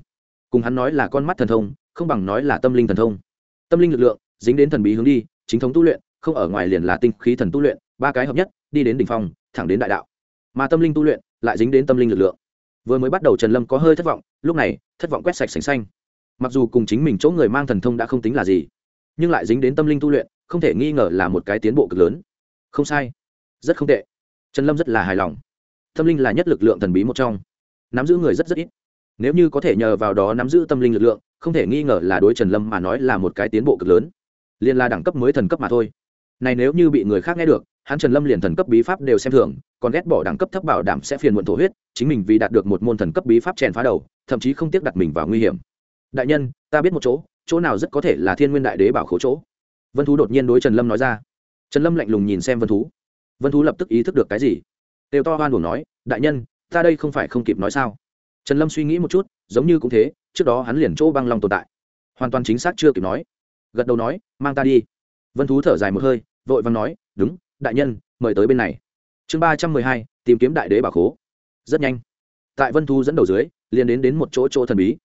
Cùng hắn nói là con mắt thần thông, không bằng nói là tâm linh thần thông. Tâm linh lực lượng, dính đến thần bí hướng đi, chính thống tu luyện, không ở ngoài liền là tinh khí thần tu luyện, ba cái hợp nhất, đi đến đ ỉ n h phong, thẳng đến đại đạo. Mà tâm linh tu luyện, lại dính đến tâm linh lực lượng. Vừa mới bắt đầu trần lâm có hơi thất vọng, lúc này, thất vọng quét sạch sành xanh. Mặc dù cùng chính mình chỗ người mang thần thông đã không tính là gì, nhưng lại dính đến tâm linh tu luyện, không thể nghi ngờ là một cái tiến bộ cực lớn. Không sai. Rất không tệ. Trần lâm rất là hài lòng tâm linh là nhất lực lượng thần bí một trong. Nắm giữ người rất rất ít. Nếu như có thể nhờ vào đó nắm giữ tâm linh lực lượng, không thể nghi ngờ là đối trần lâm mà nói là một cái tiến bộ cực lớn. Liền là đẳng cấp mới thần cấp mà thôi. Này nếu như bị người khác nghe được, hắn trần lâm liền thần cấp bí pháp đều xem thường, còn ghét bỏ đẳng cấp thấp bảo đảm sẽ phiền muộn thổ huyết, chính mình vì đạt được một môn thần cấp bí pháp chèn phá đầu, thậm chí không tiếc đặt mình vào nguy hiểm. Đại nhân, ta biết một chỗ chỗ nào rất có thể là thiên nguyên đại đế bảo khố chỗ. Vân thú đột nhiên đối trần lâm nói ra. Trần lâm lạnh lùng nhìn xem vân thú. Vân thú lập tức ý thức được cái gì? Đều to hoan buồn nói, đại nhân, ta đây không phải không kịp nói sao? Trần lâm suy nghĩ một chút, giống như cũng thế, trước đó hắn liền chỗ băng long tồn tại. Hoàn toàn chính xác chưa kịp nói. Gật đầu nói, mang ta đi. Vân thú thở dài một hơi, vội vàng nói, đúng, đại nhân, mời tới bên này. Chương ba trăm mười hai, tìm kiếm đại đế bà khố. Rất nhanh. Tại vân thú dẫn đầu dưới, liền đến đến một chỗ chỗ thần bí.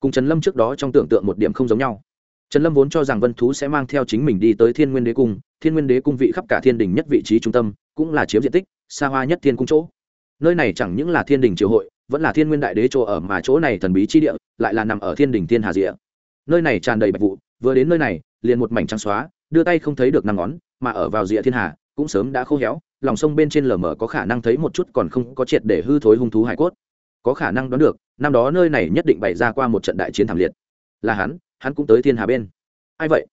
Cùng trần lâm trước đó trong tưởng tượng một điểm không giống nhau. Trần lâm vốn cho rằng vân thú sẽ mang theo chính mình đi tới thiên nguyên đế cung. Thiên nguyên đế cung vị khắp cả thiên đình nhất vị trí trung tâm, cũng là chiếm diện tích xa hoa nhất thiên cung chỗ. Nơi này chẳng những là thiên đình triều hội, vẫn là thiên nguyên đại đế chỗ ở mà chỗ này thần bí chi địa lại là nằm ở thiên đình thiên hà rịa nơi này tràn đầy bạch vụ, vừa đến nơi này, liền một mảnh trắng xóa, đưa tay không thấy được năm ngón, mà ở vào rìa thiên hà, cũng sớm đã khô héo, lòng sông bên trên lờ mờ có khả năng thấy một chút còn không có triệt để hư thối hung thú hải cốt. Có khả năng đoán được, năm đó nơi này nhất định bày ra qua một trận đại chiến thảm liệt. Là hắn hắn cũng tới thiên hà bên. Ai vậy?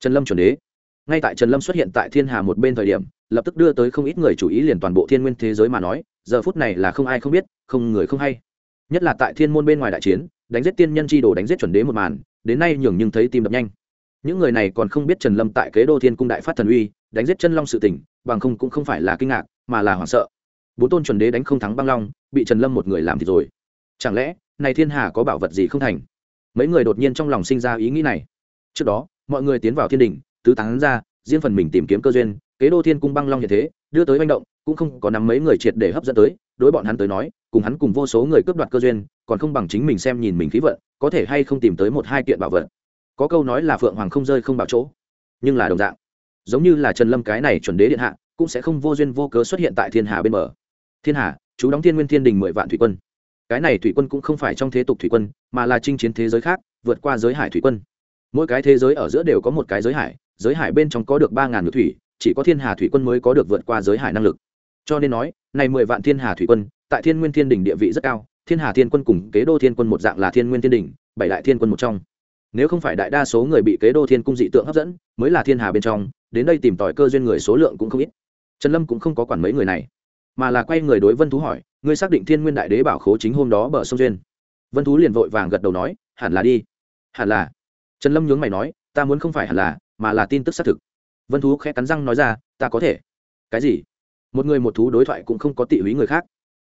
Trần lâm chuẩn đế. Ngay tại trần lâm xuất hiện tại thiên hà một bên thời điểm lập tức đưa tới không ít người chủ ý liền toàn bộ thiên nguyên thế giới mà nói, giờ phút này là không ai không biết, không người không hay. Nhất là tại thiên môn bên ngoài đại chiến, đánh giết tiên nhân chi đồ đánh giết chuẩn đế một màn, đến nay nhường nhưng thấy tim đập nhanh. Những người này còn không biết trần lâm tại kế đô thiên cung đại phát thần uy, đánh giết chân long sự tỉnh bằng không cũng không phải là kinh ngạc, mà là hoảng sợ. Bốn tôn chuẩn đế đánh không thắng băng long, bị trần lâm một người làm thì rồi. Chẳng lẽ, này thiên hà có bảo vật gì không thành? Mấy người đột nhiên trong lòng sinh ra ý nghĩ này. Trước đó, mọi người tiến vào thiên đình, tứ tán ra, riêng phần mình tìm kiếm cơ duyên kế đô thiên cung băng long như thế, đưa tới manh động, cũng không có nắm mấy người triệt để hấp dẫn tới, đối bọn hắn tới nói, cùng hắn cùng vô số người cướp đoạt cơ duyên, còn không bằng chính mình xem nhìn mình khí vận, có thể hay không tìm tới một hai kiện bảo vật. Có câu nói là phượng hoàng không rơi không bảo chỗ, nhưng là đồng dạng. Giống như là trần lâm cái này chuẩn đế điện hạ, cũng sẽ không vô duyên vô cớ xuất hiện tại thiên hà bên bờ. Thiên hà, chú đóng thiên nguyên thiên đình mười vạn thủy quân. Cái này thủy quân cũng không phải trong thế tục thủy quân, mà là chinh chiến thế giới khác, vượt qua giới hải thủy quân. Mỗi cái thế giới ở giữa đều có một cái giới hải giới hải bên trong có được ba ngàn ngự thủy chỉ có thiên hà thủy quân mới có được vượt qua giới hải năng lực. Cho nên nói, này mười vạn thiên hà thủy quân, tại thiên nguyên thiên đình địa vị rất cao, thiên hà thiên quân cùng kế đô thiên quân một dạng là thiên nguyên thiên đình bảy đại thiên quân một trong. Nếu không phải đại đa số người bị kế đô thiên cung dị tượng hấp dẫn, mới là thiên hà bên trong, đến đây tìm tòi cơ duyên người số lượng cũng không ít. Trần lâm cũng không có quản mấy người này, mà là quay người đối vân thú hỏi, ngươi xác định thiên nguyên đại đế bảo khố chính hôm đó bờ sông duyên? Vân thú liền vội vàng gật đầu nói, hẳn là đi. Hẳn là. Trần lâm nhướng mày nói, ta muốn không phải hẳn là, mà là tin tức xác thực vân thú khẽ cắn răng nói ra, ta có thể. Cái gì? Một người một thú đối thoại cũng không có tị húy người khác.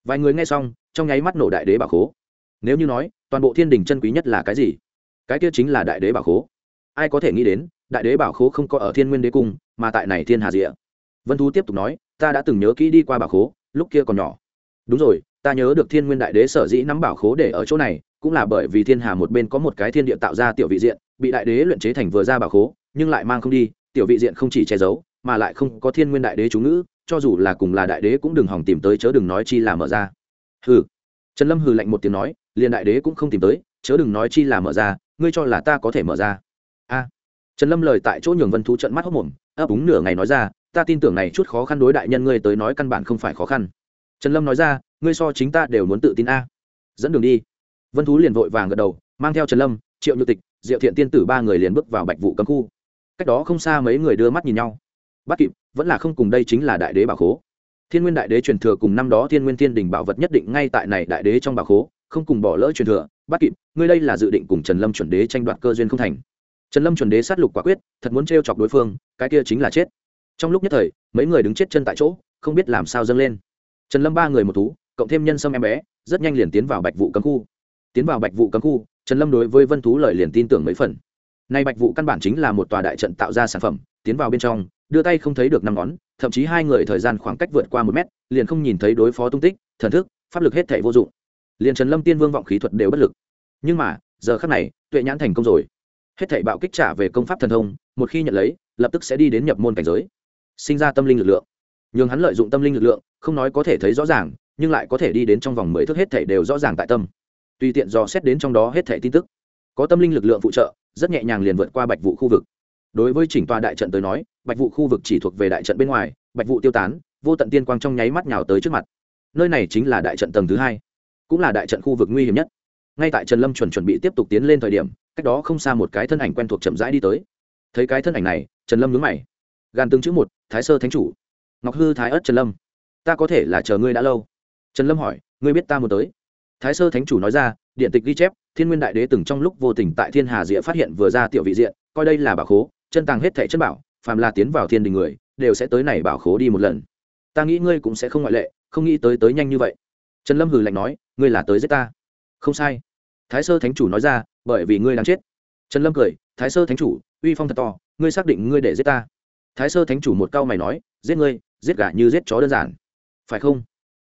Vài người nghe xong, trong nháy mắt nổ đại đế bảo khố. Nếu như nói, toàn bộ thiên đình chân quý nhất là cái gì? Cái kia chính là đại đế bảo khố. Ai có thể nghĩ đến, đại đế bảo khố không có ở thiên nguyên đế cung, mà tại này thiên hà rịa. Vân thú tiếp tục nói, ta đã từng nhớ kỹ đi qua bảo khố, lúc kia còn nhỏ. Đúng rồi, ta nhớ được thiên nguyên đại đế sở dĩ nắm bảo khố để ở chỗ này, cũng là bởi vì thiên hà một bên có một cái thiên địa tạo ra tiểu vị diện, bị đại đế luyện chế thành vừa ra bảo khố, nhưng lại mang không đi tiểu vị diện không chỉ che giấu, mà lại không có thiên nguyên đại đế chú ngữ, cho dù là cùng là đại đế cũng đừng hỏng tìm tới chớ đừng nói chi là mở ra. Hừ. Trần lâm hừ lạnh một tiếng nói, liền đại đế cũng không tìm tới, chớ đừng nói chi là mở ra, ngươi cho là ta có thể mở ra. A. Trần lâm lời tại chỗ nhường vân thú trận mắt hốc mồm, ấp úng nửa ngày nói ra, ta tin tưởng này chút khó khăn đối đại nhân ngươi tới nói căn bản không phải khó khăn. Trần lâm nói ra, ngươi so chính ta đều muốn tự tin a. Dẫn đường đi. Vân thú liền vội vàng gật đầu, mang theo trần lâm, triệu nhược tịch, diệu thiện tiên tử ba người liền bước vào bạch vụ cấm khu cách đó không xa mấy người đưa mắt nhìn nhau. Bắt kịp, vẫn là không cùng đây chính là đại đế bảo khố. Thiên nguyên đại đế truyền thừa cùng năm đó thiên nguyên thiên đình bảo vật nhất định ngay tại này đại đế trong bảo khố, không cùng bỏ lỡ truyền thừa. Bắt kịp, ngươi đây là dự định cùng trần lâm chuẩn đế tranh đoạt cơ duyên không thành. Trần lâm chuẩn đế sát lục quả quyết, thật muốn t chọc đối phương, cái kia chính là chết. Trong lúc nhất thời, mấy người đứng chết chân tại chỗ, không biết làm sao dâng lên. Trần lâm ba người một thú, cộng thêm nhân sâm em bé, rất nhanh liền tiến vào bạch vụ cấm khu. Tiến vào bạch vụ cấm khu, trần lâm đối với vân thú lời liền tin tưởng mấy phần nay bạch vụ căn bản chính là một tòa đại trận tạo ra sản phẩm, tiến vào bên trong, đưa tay không thấy được năm ngón, thậm chí hai người thời gian khoảng cách vượt qua một mét, liền không nhìn thấy đối phó tung tích, thần thức, pháp lực hết thể vô dụng. Liền trần lâm tiên vương vọng khí thuật đều bất lực. Nhưng mà, giờ khắc này, tuệ nhãn thành công rồi. Hết thảy bạo kích trả về công pháp thần thông, một khi nhận lấy, lập tức sẽ đi đến nhập môn cảnh giới. Sinh ra tâm linh lực lượng. Nhưng hắn lợi dụng tâm linh lực lượng, không nói có thể thấy rõ ràng, nhưng lại có thể đi đến trong vòng mười thước hết thảy đều rõ ràng tại tâm. Tùy tiện dò xét đến trong đó hết thảy tin tức có tâm linh lực lượng phụ trợ, rất nhẹ nhàng liền vượt qua bạch vụ khu vực. Đối với chỉnh tòa đại trận tới nói, bạch vụ khu vực chỉ thuộc về đại trận bên ngoài, bạch vụ tiêu tán, vô tận tiên quang trong nháy mắt nhào tới trước mặt. Nơi này chính là đại trận tầng thứ hai, cũng là đại trận khu vực nguy hiểm nhất. Ngay tại trần lâm chuẩn chuẩn bị tiếp tục tiến lên thời điểm, cách đó không xa một cái thân ảnh quen thuộc chậm rãi đi tới. Thấy cái thân ảnh này, trần lâm nhớ mày. Gan tương chữ một, thái sơ thánh chủ. Ngọc hư thái ất trần lâm. Ta có thể là chờ ngươi đã lâu. Trần lâm hỏi, ngươi biết ta muốn tới? Thái sơ thánh chủ nói ra, điện tịch ghi chép, thiên nguyên đại đế từng trong lúc vô tình tại thiên hà diệ phát hiện vừa ra tiểu vị diện, coi đây là bảo khố, chân tàng hết thẻ chân bảo, phàm là tiến vào thiên đình người, đều sẽ tới này bảo khố đi một lần. Ta nghĩ ngươi cũng sẽ không ngoại lệ, không nghĩ tới tới nhanh như vậy. Trần lâm hừ lạnh nói, ngươi là tới giết ta. Không sai. Thái sơ thánh chủ nói ra, bởi vì ngươi đang chết. Trần lâm cười, thái sơ thánh chủ, uy phong thật to, ngươi xác định ngươi để giết ta. Thái sơ thánh chủ một câu mày nói, giết ngươi, giết gà như giết chó đơn giản. Phải không?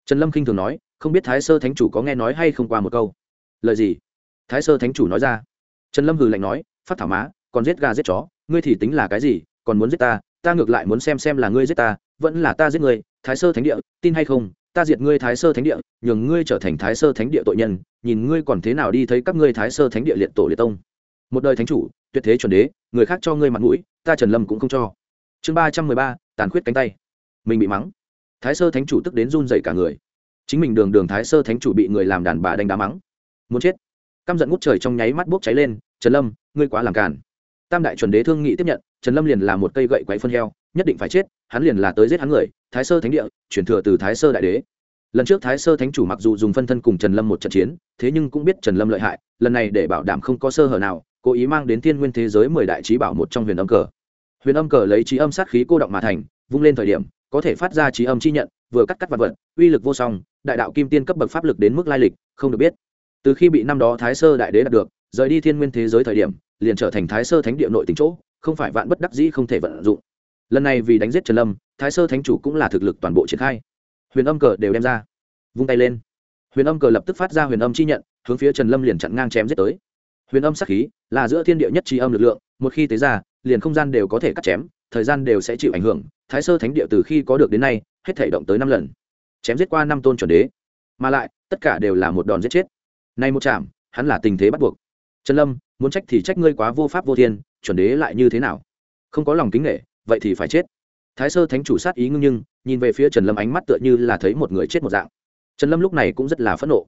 Trần lâm khinh thường nói không biết thái sơ thánh chủ có nghe nói hay không qua một câu. Lời gì? Thái sơ thánh chủ nói ra. Trần lâm hừ lạnh nói, phát thảo má, còn giết gà giết chó, ngươi thì tính là cái gì, còn muốn giết ta ta ngược lại muốn xem xem là ngươi giết ta, vẫn là ta giết ngươi, thái sơ thánh địa, tin hay không, ta diệt ngươi thái sơ thánh địa, nhường ngươi trở thành thái sơ thánh địa tội nhân, nhìn ngươi còn thế nào đi thấy các ngươi thái sơ thánh địa liệt tổ liệt tông. Một đời thánh chủ, tuyệt thế chuẩn đế, người khác cho ngươi mặt mũi, ta trần lâm cũng không cho. Chương ba trăm mười ba, tàn khuyết cánh tay. Mình bị mắng. Thái sơ thánh chủ tức đến run dậy cả người chính mình đường đường thái sơ thánh chủ bị người làm đàn bà đánh đá mắng. Muốn chết. Căm giận ngút trời trong nháy mắt bốc cháy lên, trần lâm, ngươi quá làm càn. Tam đại chuẩn đế thương nghị tiếp nhận, trần lâm liền là một cây gậy quáy phân heo, nhất định phải chết, hắn liền là tới giết hắn người, thái sơ thánh địa, chuyển thừa từ thái sơ đại đế. Lần trước thái sơ thánh chủ mặc dù dùng phân thân cùng trần lâm một trận chiến, thế nhưng cũng biết trần lâm lợi hại, lần này để bảo đảm không có sơ hở nào, cố ý mang đến thiên nguyên thế giới mười đại trí bảo một trong huyền âm cờ. Huyền âm cờ lấy trí âm sát khí cô động mà thành, vung lên thời điểm, có thể phát ra trí âm chi nhận vừa cắt cắt vật vật, uy lực vô song, đại đạo kim tiên cấp bậc pháp lực đến mức lai lịch, không được biết. Từ khi bị năm đó thái sơ đại đế đạt được, rời đi thiên nguyên thế giới thời điểm, liền trở thành thái sơ thánh địa nội tỉnh chỗ, không phải vạn bất đắc dĩ không thể vận dụng. Lần này vì đánh giết trần lâm, thái sơ thánh chủ cũng là thực lực toàn bộ triển khai. Huyền âm cờ đều đem ra. Vung tay lên. Huyền âm cờ lập tức phát ra huyền âm chi nhận, hướng phía trần lâm liền chặn ngang chém giết tới. Huyền âm sắc khí là giữa thiên địa nhất trí âm lực lượng, một khi tế ra, liền không gian đều có thể cắt chém, thời gian đều sẽ chịu ảnh hưởng. Thái sơ thánh địa từ khi có được đến nay hết thể động tới năm lần. Chém giết qua năm tôn chuẩn đế. Mà lại, tất cả đều là một đòn giết chết. Nay một chạm hắn là tình thế bắt buộc. Trần lâm, muốn trách thì trách ngươi quá vô pháp vô thiên, chuẩn đế lại như thế nào? Không có lòng kính nghệ vậy thì phải chết. Thái sơ thánh chủ sát ý ngưng nhưng, nhìn về phía trần lâm ánh mắt tựa như là thấy một người chết một dạng. Trần lâm lúc này cũng rất là phẫn nộ.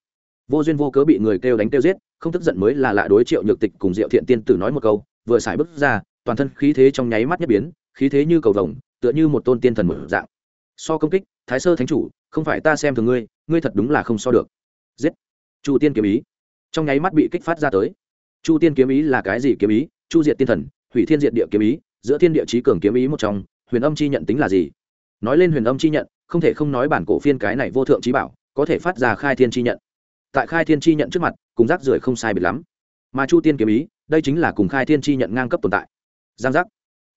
Vô duyên vô cớ bị người kêu đánh kêu giết, không tức giận mới là lạ đối triệu nhược tịch cùng diệu thiện tiên tử nói một câu, vừa xài bước ra, toàn thân khí thế trong nháy mắt nhất biến, khí thế như cầu vồng, tựa như một tôn tiên thần một dạng so công kích, thái sơ thánh chủ, không phải ta xem thường ngươi ngươi thật đúng là không so được. Giết! Chu tiên kiếm ý. Trong nháy mắt bị kích phát ra tới. Chu tiên kiếm ý là cái gì kiếm ý? Chu diệt tiên thần, hủy thiên diệt địa kiếm ý, giữa thiên địa trí cường kiếm ý một trong, huyền âm chi nhận tính là gì? Nói lên huyền âm chi nhận, không thể không nói bản cổ phiên cái này vô thượng trí bảo, có thể phát ra khai thiên chi nhận. Tại khai thiên chi nhận trước mặt, cùng rác rưởi không sai biệt lắm. Mà chu tiên kiếm ý, đây chính là cùng khai thiên chi nhận ngang cấp tồn tại. Giang giác!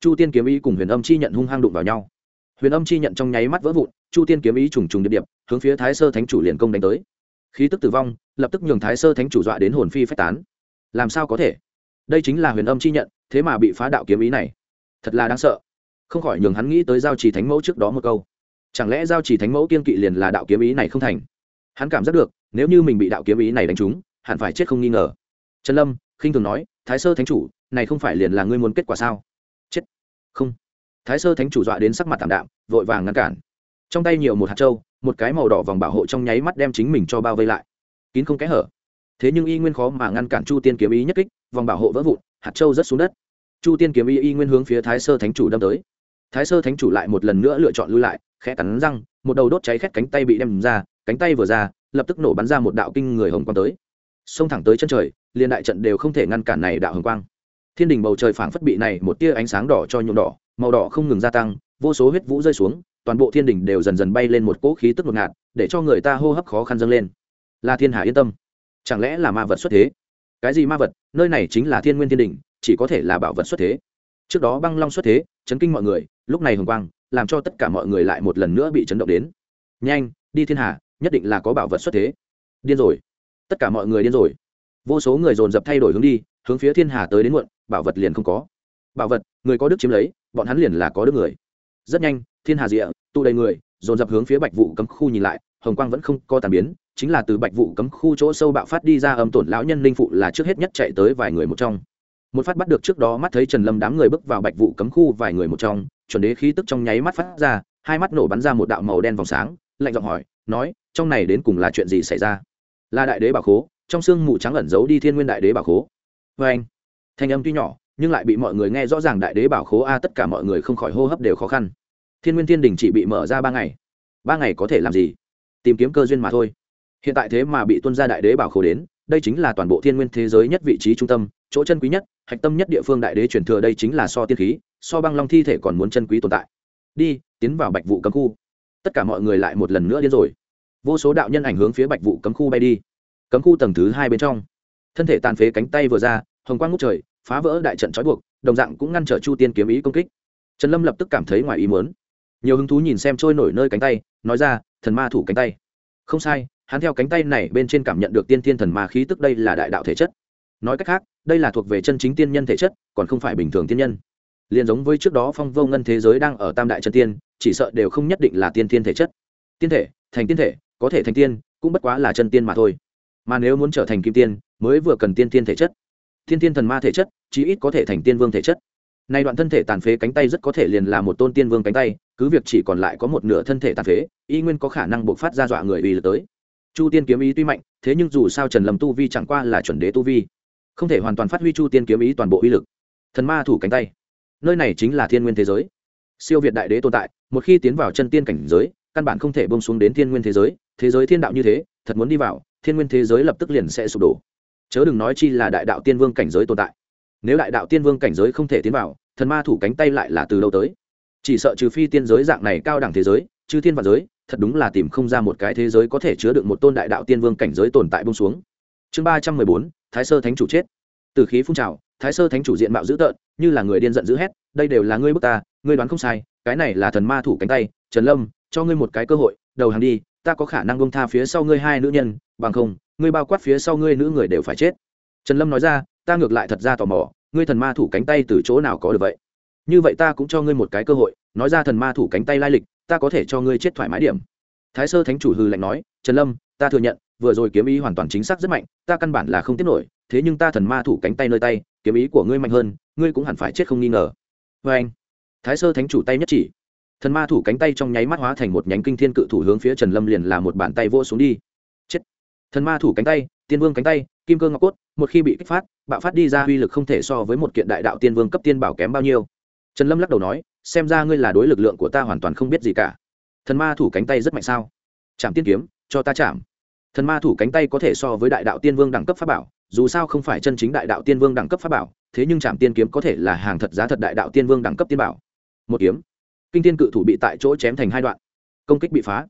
Chu tiên kiếm ý cùng huyền âm chi nhận hung hăng đụng vào nhau huyền âm chi nhận trong nháy mắt vỡ vụn, chu tiên kiếm ý trùng trùng điệp điệp, hướng phía thái sơ thánh chủ liền công đánh tới. Khí tức tử vong, lập tức nhường thái sơ thánh chủ dọa đến hồn phi phách tán. Làm sao có thể? Đây chính là huyền âm chi nhận, thế mà bị phá đạo kiếm ý này. Thật là đáng sợ. Không khỏi nhường hắn nghĩ tới giao trì thánh mẫu trước đó một câu. Chẳng lẽ giao trì thánh mẫu kiên kỵ liền là đạo kiếm ý này không thành? Hắn cảm giác được, nếu như mình bị đạo kiếm ý này đánh trúng, hẳn phải chết không nghi ngờ. Trần lâm, khinh thường nói, thái sơ thánh chủ, này không phải liền là ngươi muốn kết quả sao? Chết. Không thái sơ thánh chủ dọa đến sắc mặt tảm đạm, vội vàng ngăn cản. Trong tay nhiều một hạt trâu một cái màu đỏ vòng bảo hộ trong nháy mắt đem chính mình cho bao vây lại. Kín không kẽ hở. Thế nhưng y nguyên khó mà ngăn cản chu tiên kiếm ý nhất kích, vòng bảo hộ vỡ vụn, hạt trâu rớt xuống đất. Chu tiên kiếm ý y nguyên hướng phía thái sơ thánh chủ đâm tới. Thái sơ thánh chủ lại một lần nữa lựa chọn lui lại, khẽ cắn răng, một đầu đốt cháy khét cánh tay bị đem ra, cánh tay vừa ra, lập tức nổ bắn ra một đạo kinh người hồng quang tới. Xông thẳng tới chân trời, liền đại trận đều không thể ngăn cản này đạo hồng quang. Thiên đình bầu trời phảng phất bị này một tia ánh sáng đỏ cho nhuộm đỏ màu đỏ không ngừng gia tăng, vô số huyết vũ rơi xuống, toàn bộ thiên đình đều dần dần bay lên một cỗ khí tức ngột ngạt, để cho người ta hô hấp khó khăn dâng lên. Là thiên hạ yên tâm. Chẳng lẽ là ma vật xuất thế? Cái gì ma vật? Nơi này chính là thiên nguyên thiên đình, chỉ có thể là bảo vật xuất thế. Trước đó băng long xuất thế, chấn kinh mọi người, lúc này hồng quang, làm cho tất cả mọi người lại một lần nữa bị chấn động đến. Nhanh, đi thiên hà, nhất định là có bảo vật xuất thế. Điên rồi. Tất cả mọi người điên rồi. Vô số người dồn dập thay đổi hướng đi, hướng phía thiên hà tới đến muộn, bảo vật liền không có. Bảo vật, người có đức chiếm lấy bọn hắn liền là có đức người. Rất nhanh, thiên hà rịa, tụ đầy người, dồn dập hướng phía bạch vụ cấm khu nhìn lại, hồng quang vẫn không có tàn biến, chính là từ bạch vụ cấm khu chỗ sâu bạo phát đi ra âm tổn lão nhân linh phụ là trước hết nhất chạy tới vài người một trong. Một phát bắt được trước đó mắt thấy trần lâm đám người bước vào bạch vụ cấm khu vài người một trong, chuẩn đế khí tức trong nháy mắt phát ra, hai mắt nổ bắn ra một đạo màu đen vòng sáng, lạnh giọng hỏi, nói, trong này đến cùng là chuyện gì xảy ra? Là đại đế bảo khố, trong xương mù trắng ẩn giấu đi thiên nguyên đại đế bảo khố. Vê anh thanh âm tuy nhỏ nhưng lại bị mọi người nghe rõ ràng đại đế bảo khố a, tất cả mọi người không khỏi hô hấp đều khó khăn. Thiên nguyên thiên đình chỉ bị mở ra ba ngày. Ba ngày có thể làm gì? Tìm kiếm cơ duyên mà thôi. Hiện tại thế mà bị tuân ra đại đế bảo khố đến, đây chính là toàn bộ thiên nguyên thế giới nhất vị trí trung tâm, chỗ chân quý nhất, hạch tâm nhất địa phương đại đế truyền thừa đây chính là so tiên khí, so băng long thi thể còn muốn chân quý tồn tại. Đi, tiến vào bạch vụ cấm khu. Tất cả mọi người lại một lần nữa điên rồi. Vô số đạo nhân ảnh hướng phía bạch vụ cấm khu bay đi. Cấm khu tầng thứ hai bên trong. Thân thể tàn phế cánh tay vừa ra, hồng quang ngút trời phá vỡ đại trận trói buộc, đồng dạng cũng ngăn trở chu tiên kiếm ý công kích. Trần lâm lập tức cảm thấy ngoài ý muốn. Nhiều hứng thú nhìn xem trôi nổi nơi cánh tay, nói ra, thần ma thủ cánh tay. Không sai, hắn theo cánh tay này bên trên cảm nhận được tiên thiên thần ma khí tức đây là đại đạo thể chất. Nói cách khác, đây là thuộc về chân chính tiên nhân thể chất, còn không phải bình thường tiên nhân. Liền giống với trước đó phong vô ngân thế giới đang ở tam đại chân tiên, chỉ sợ đều không nhất định là tiên thiên thể chất. Tiên thể, thành tiên thể, có thể thành tiên, cũng bất quá là chân tiên mà thôi. Mà nếu muốn trở thành kim tiên, mới vừa cần tiên thiên thể chất thiên tiên thần ma thể chất, chí ít có thể thành tiên vương thể chất. Nay đoạn thân thể tàn phế cánh tay rất có thể liền là một tôn tiên vương cánh tay, cứ việc chỉ còn lại có một nửa thân thể tàn phế, y nguyên có khả năng buộc phát ra dọa người uy lực tới. Chu tiên kiếm ý tuy mạnh, thế nhưng dù sao trần lâm tu vi chẳng qua là chuẩn đế tu vi, không thể hoàn toàn phát huy chu tiên kiếm ý toàn bộ uy lực. Thần ma thủ cánh tay, nơi này chính là thiên nguyên thế giới. Siêu việt đại đế tồn tại, một khi tiến vào chân tiên cảnh giới, căn bản không thể bông xuống đến thiên nguyên thế giới. Thế giới thiên đạo như thế, thật muốn đi vào, thiên nguyên thế giới lập tức liền sẽ sụp đổ chớ đừng nói chi là đại đạo tiên vương cảnh giới tồn tại. Nếu đại đạo tiên vương cảnh giới không thể tiến vào, thần ma thủ cánh tay lại là từ đâu tới? Chỉ sợ trừ phi tiên giới dạng này cao đẳng thế giới chứ thiên vạn giới, thật đúng là tìm không ra một cái thế giới có thể chứa được một tôn đại đạo tiên vương cảnh giới tồn tại bông xuống. Chương ba trăm mười bốn, thái sơ thánh chủ chết. Từ khí phun trào, thái sơ thánh chủ diện mạo dữ tợn, như là người điên giận dữ hét, đây đều là ngươi bức ta, ngươi đoán không sai, cái này là thần ma thủ cánh tay, trần lâm, cho ngươi một cái cơ hội, đầu hàng đi, ta có khả năng bông tha phía sau ngươi hai nữ nhân, bằng không ngươi bao quát phía sau ngươi nữ người đều phải chết. Trần lâm nói ra, ta ngược lại thật ra tò mò, ngươi thần ma thủ cánh tay từ chỗ nào có được vậy? Như vậy ta cũng cho ngươi một cái cơ hội, nói ra thần ma thủ cánh tay lai lịch, ta có thể cho ngươi chết thoải mái điểm. Thái sơ thánh chủ hư lạnh nói, trần lâm, ta thừa nhận, vừa rồi kiếm ý hoàn toàn chính xác rất mạnh, ta căn bản là không tiếp nổi, thế nhưng ta thần ma thủ cánh tay nơi tay, kiếm ý của ngươi mạnh hơn, ngươi cũng hẳn phải chết không nghi ngờ. Vê anh, thái sơ thánh chủ tay nhất chỉ. Thần ma thủ cánh tay trong nháy mắt hóa thành một nhánh kinh thiên cự thủ hướng phía trần lâm liền là một bàn tay vô xuống đi thần ma thủ cánh tay, tiên vương cánh tay, kim cương ngọc cốt, một khi bị kích phát, bạo phát đi ra uy lực không thể so với một kiện đại đạo tiên vương cấp tiên bảo kém bao nhiêu. Trần lâm lắc đầu nói, xem ra ngươi là đối lực lượng của ta hoàn toàn không biết gì cả. Thần ma thủ cánh tay rất mạnh sao? Chạm tiên kiếm, cho ta chạm. Thần ma thủ cánh tay có thể so với đại đạo tiên vương đẳng cấp pháp bảo, dù sao không phải chân chính đại đạo tiên vương đẳng cấp pháp bảo, thế nhưng chạm tiên kiếm có thể là hàng thật giá thật đại đạo tiên vương đẳng cấp tiên bảo. Một kiếm. Kinh tiên cự thủ bị tại chỗ chém thành hai đoạn. Công kích bị phá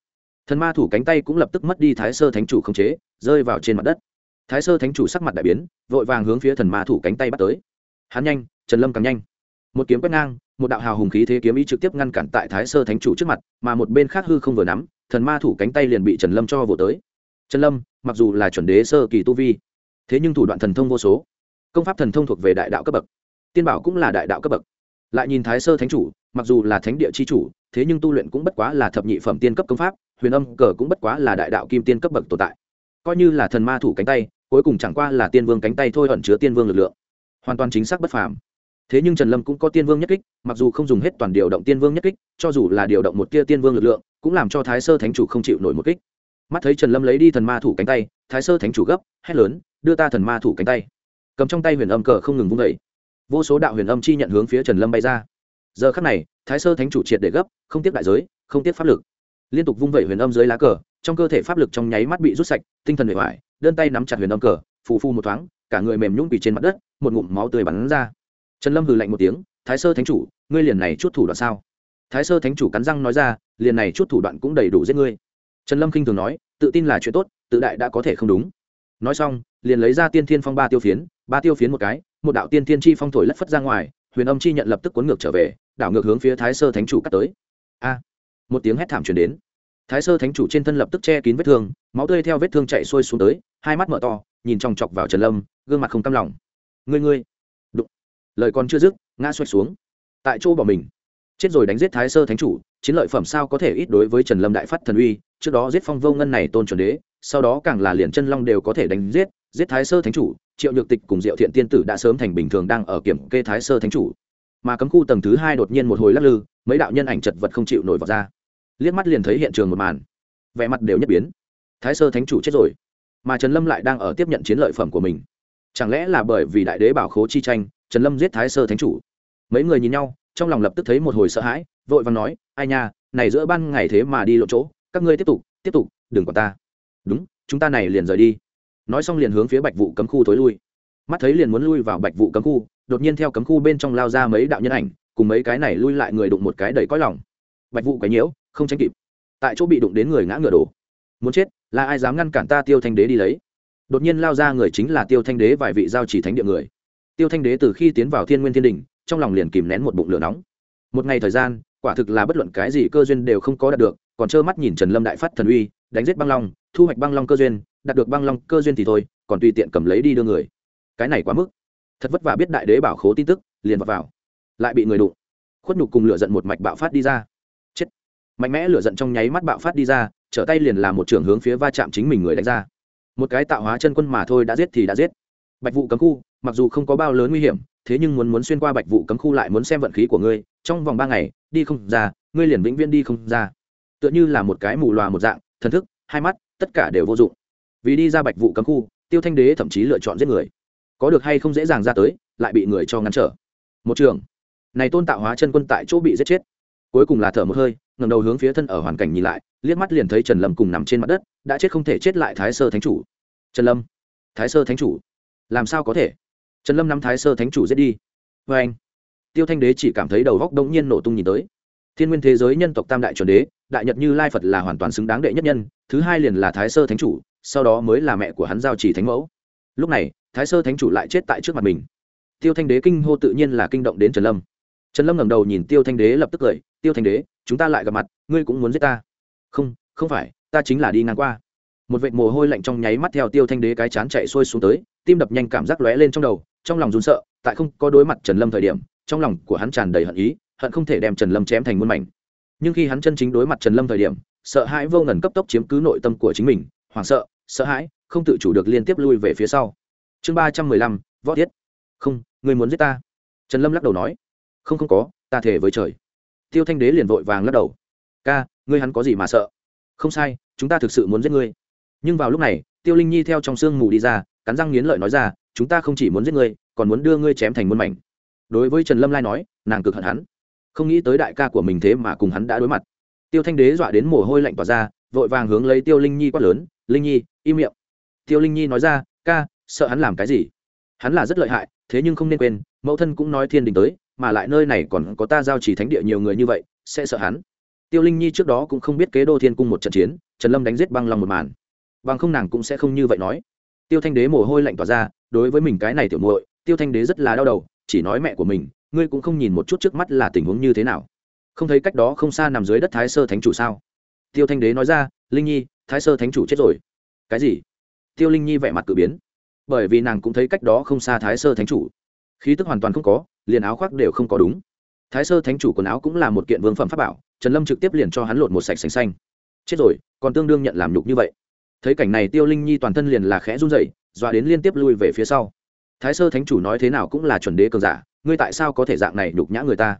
thần ma thủ cánh tay cũng lập tức mất đi thái sơ thánh chủ khống chế, rơi vào trên mặt đất. Thái sơ thánh chủ sắc mặt đại biến, vội vàng hướng phía thần ma thủ cánh tay bắt tới. Hắn nhanh, trần lâm càng nhanh. Một kiếm quét ngang, một đạo hào hùng khí thế kiếm ý trực tiếp ngăn cản tại thái sơ thánh chủ trước mặt, mà một bên khác hư không vừa nắm, thần ma thủ cánh tay liền bị trần lâm cho vỗ tới. Trần lâm, mặc dù là chuẩn đế sơ kỳ tu vi, thế nhưng thủ đoạn thần thông vô số. Công pháp thần thông thuộc về đại đạo cấp bậc, tiên bảo cũng là đại đạo cấp bậc. Lại nhìn thái sơ thánh chủ, mặc dù là thánh địa c h i chủ, thế nhưng tu luyện cũng bất quá là thập nhị phẩm tiên cấp công pháp huyền âm cờ cũng bất quá là đại đạo kim tiên cấp bậc tồn tại. Coi như là thần ma thủ cánh tay, cuối cùng chẳng qua là tiên vương cánh tay thôi ẩn chứa tiên vương lực lượng. Hoàn toàn chính xác bất phàm. Thế nhưng trần lâm cũng có tiên vương nhất kích, mặc dù không dùng hết toàn điều động tiên vương nhất kích, cho dù là điều động một tia tiên vương lực lượng, cũng làm cho thái sơ thánh chủ không chịu nổi một kích. Mắt thấy trần lâm lấy đi thần ma thủ cánh tay, thái sơ thánh chủ gấp, hét lớn, đưa ta thần ma thủ cánh tay. Cầm trong tay huyền âm cờ không ngừng vung vẩy vô số đạo huyền âm chi nhận hướng phía trần lâm bay ra. Giờ khắc này, thái sơ thánh chủ triệt để gấp, không tiếp đại giới, không tiếp pháp lực liên tục vung vẩy huyền âm dưới lá cờ, trong cơ thể pháp lực trong nháy mắt bị rút sạch, tinh thần bề ngoài đơn tay nắm chặt huyền âm cờ, phù phu một thoáng, cả người mềm nhũng quỳ trên mặt đất, một ngụm máu tươi bắn ra. Trần lâm hừ lạnh một tiếng, thái sơ thánh chủ, ngươi liền này chút thủ đoạn sao? Thái sơ thánh chủ cắn răng nói ra, liền này chút thủ đoạn cũng đầy đủ giết ngươi. Trần lâm khinh thường nói, tự tin là chuyện tốt, tự đại đã có thể không đúng. Nói xong, liền lấy ra tiên thiên phong ba tiêu phiến, ba tiêu phiến một cái, một đạo tiên thiên chi phong thổi lất phất ra ngoài, huyền âm chi nhận lập tức cuốn ngược trở về, đảo ngược hướng phía thái sơ thánh chủ cắt tới. A! Một tiếng hét thảm truyền đến thái sơ thánh chủ trên thân lập tức che kín vết thương, máu tươi theo vết thương chạy xuôi xuống tới, hai mắt mở to, nhìn chòng chọc vào trần lâm, gương mặt không cam lòng. Ngươi ngươi. Đụng. Lời còn chưa dứt, ngã xoay xuống. Tại chỗ bỏ mình. Chết rồi đánh giết thái sơ thánh chủ, chiến lợi phẩm sao có thể ít đối với trần lâm đại phát thần uy, trước đó giết phong vô ngân này tôn chuẩn đế, sau đó càng là liền chân long đều có thể đánh giết giết thái sơ thánh chủ, triệu nhược tịch cùng diệu thiện tiên tử đã sớm thành bình thường đang ở kiểm kê thái sơ thánh chủ. Mà cấm khu tầng thứ hai đột nhiên một hồi lắc lư, mấy đạo nhân ảnh chật vật không chịu nổi vào ra liếc mắt liền thấy hiện trường một màn. Vẻ mặt đều nhất biến. Thái sơ thánh chủ chết rồi. Mà trần lâm lại đang ở tiếp nhận chiến lợi phẩm của mình. Chẳng lẽ là bởi vì đại đế bảo khố chi tranh, trần lâm giết thái sơ thánh chủ? Mấy người nhìn nhau, trong lòng lập tức thấy một hồi sợ hãi, vội và nói, ai nha, này giữa ban ngày thế mà đi lộ chỗ, các ngươi tiếp tục tiếp tục, đừng còn ta. Đúng, chúng ta này liền rời đi. Nói xong liền hướng phía bạch vụ cấm khu tối lui. Mắt thấy liền muốn lui vào bạch vụ cấm khu, đột nhiên theo cấm khu bên trong lao ra mấy đạo nhân ảnh, cùng mấy cái này lui lại người đụng một cái đầy cõi lòng. Bạch vụ cái nhiễu không tránh kịp. Tại chỗ bị đụng đến người ngã ngựa đổ. Muốn chết là ai dám ngăn cản ta tiêu thanh đế đi lấy? Đột nhiên lao ra người chính là tiêu thanh đế vài vị giao chỉ thánh địa người. Tiêu thanh đế từ khi tiến vào thiên nguyên thiên đình trong lòng liền kìm nén một bụng lửa nóng. Một ngày thời gian quả thực là bất luận cái gì cơ duyên đều không có đạt được còn trơ mắt nhìn trần lâm đại phát thần uy đánh giết băng long thu hoạch băng long cơ duyên đạt được băng long cơ duyên thì thôi còn tùy tiện cầm lấy đi đưa người. Cái này quá mức. Thật vất vả biết đại đế bảo khố tin tức liền vào, vào. lại bị người đụng. Khuất nhục cùng lửa giận một mạch bạo phát đi ra mạnh mẽ lửa giận trong nháy mắt bạo phát đi ra, trở tay liền làm một trường hướng phía va chạm chính mình người đánh ra. Một cái tạo hóa chân quân mà thôi đã giết thì đã giết. Bạch vụ cấm khu, mặc dù không có bao lớn nguy hiểm, thế nhưng muốn muốn xuyên qua bạch vụ cấm khu lại muốn xem vận khí của ngươi, trong vòng ba ngày, đi không ra, ngươi liền vĩnh viễn đi không ra. Tựa như là một cái mù loà một dạng, thần thức, hai mắt, tất cả đều vô dụng. Vì đi ra bạch vụ cấm khu, tiêu thanh đế thậm chí lựa chọn giết người. Có được hay không dễ dàng ra tới, lại bị người cho ngăn trở. Một trường. Này tôn tạo hóa chân quân tại chỗ bị giết chết cuối cùng là thở một hơi ngầm đầu hướng phía thân ở hoàn cảnh nhìn lại, liếc mắt liền thấy trần lâm cùng nằm trên mặt đất, đã chết không thể chết lại thái sơ thánh chủ. Trần lâm, thái sơ thánh chủ, làm sao có thể? Trần lâm nắm thái sơ thánh chủ giết đi. Vê anh, tiêu thanh đế chỉ cảm thấy đầu góc đông nhiên nổ tung nhìn tới. Thiên nguyên thế giới nhân tộc tam đại chuẩn đế, đại nhật như lai phật là hoàn toàn xứng đáng đệ nhất nhân, thứ hai liền là thái sơ thánh chủ, sau đó mới là mẹ của hắn giao chỉ thánh mẫu. Lúc này, thái sơ thánh chủ lại chết tại trước mặt mình. Tiêu thanh đế kinh hô tự nhiên là kinh động đến trần lâm. Trần lâm ngẩng đầu nhìn tiêu thanh đế lập tức cười tiêu thanh đế, chúng ta lại gặp mặt, ngươi cũng muốn giết ta. Không không phải, ta chính là đi ngang qua. Một vệt mồ hôi lạnh trong nháy mắt theo tiêu thanh đế cái chán chạy xuôi xuống tới, tim đập nhanh cảm giác lóe lên trong đầu, trong lòng run sợ, tại không có đối mặt trần lâm thời điểm, trong lòng của hắn tràn đầy hận ý, hận không thể đem trần lâm chém thành muôn mảnh. Nhưng khi hắn chân chính đối mặt trần lâm thời điểm, sợ hãi vô ngần cấp tốc chiếm cứ nội tâm của chính mình, hoảng sợ sợ hãi, không tự chủ được liên tiếp lui về phía sau. Chương ba trăm mười lăm, võ thiết. Không người muốn giết ta? Trần lâm lắc đầu nói. Không không có, ta thể với trời tiêu thanh đế liền vội vàng lắc đầu. Ca, ngươi hắn có gì mà sợ? Không sai, chúng ta thực sự muốn giết ngươi. Nhưng vào lúc này, tiêu linh nhi theo trong sương mù đi ra, cắn răng nghiến lợi nói ra, chúng ta không chỉ muốn giết ngươi, còn muốn đưa ngươi chém thành muôn mảnh. Đối với trần lâm lai nói, nàng cực hận hắn. Không nghĩ tới đại ca của mình thế mà cùng hắn đã đối mặt. Tiêu thanh đế dọa đến mồ hôi lạnh tỏa ra, vội vàng hướng lấy tiêu linh nhi quát lớn, linh nhi, im miệng. Tiêu linh nhi nói ra, ca, sợ hắn làm cái gì? Hắn là rất lợi hại, thế nhưng không nên quên, mẫu thân cũng nói thiên đình tới mà lại nơi này còn có ta giao chỉ thánh địa nhiều người như vậy, sẽ sợ hắn. Tiêu linh nhi trước đó cũng không biết kế đô thiên cung một trận chiến, trần lâm đánh giết băng lòng một màn. Bằng không nàng cũng sẽ không như vậy nói. Tiêu thanh đế mồ hôi lạnh tỏa ra, đối với mình cái này tiểu muội, tiêu thanh đế rất là đau đầu, chỉ nói mẹ của mình, ngươi cũng không nhìn một chút trước mắt là tình huống như thế nào. Không thấy cách đó không xa nằm dưới đất thái sơ thánh chủ sao? Tiêu thanh đế nói ra, linh nhi, thái sơ thánh chủ chết rồi. Cái gì? Tiêu linh nhi vẻ mặt cử biến. Bởi vì nàng cũng thấy cách đó không xa thái sơ thánh chủ. Khí tức hoàn toàn không có liền áo khoác đều không có đúng. Thái sơ thánh chủ quần áo cũng là một kiện vương phẩm pháp bảo, trần lâm trực tiếp liền cho hắn lột một sạch sành xanh. Chết rồi, còn tương đương nhận làm nhục như vậy. Thấy cảnh này tiêu linh nhi toàn thân liền là khẽ run dậy dọa đến liên tiếp lui về phía sau. Thái sơ thánh chủ nói thế nào cũng là chuẩn đế cường giả, ngươi tại sao có thể dạng này nhục nhã người ta?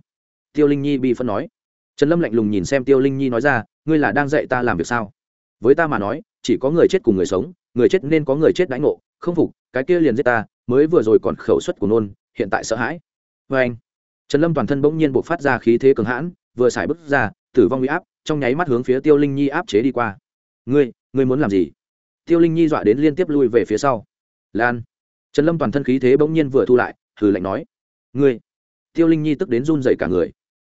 Tiêu linh nhi bi phân nói. Trần lâm lạnh lùng nhìn xem tiêu linh nhi nói ra, ngươi là đang dạy ta làm việc sao? Với ta mà nói, chỉ có người chết cùng người sống, người chết nên có người chết đãi ngộ, không phục, cái kia liền giết ta, mới vừa rồi còn khẩu suất của nôn, hiện tại sợ hãi vê anh, trần lâm toàn thân bỗng nhiên buộc phát ra khí thế cường hãn, vừa xài bước ra, tử vong huy áp trong nháy mắt hướng phía tiêu linh nhi áp chế đi qua. Ngươi ngươi muốn làm gì? Tiêu linh nhi dọa đến liên tiếp lui về phía sau. Lan. Trần lâm toàn thân khí thế bỗng nhiên vừa thu lại, hừ lạnh nói. Ngươi. Tiêu linh nhi tức đến run dậy cả người.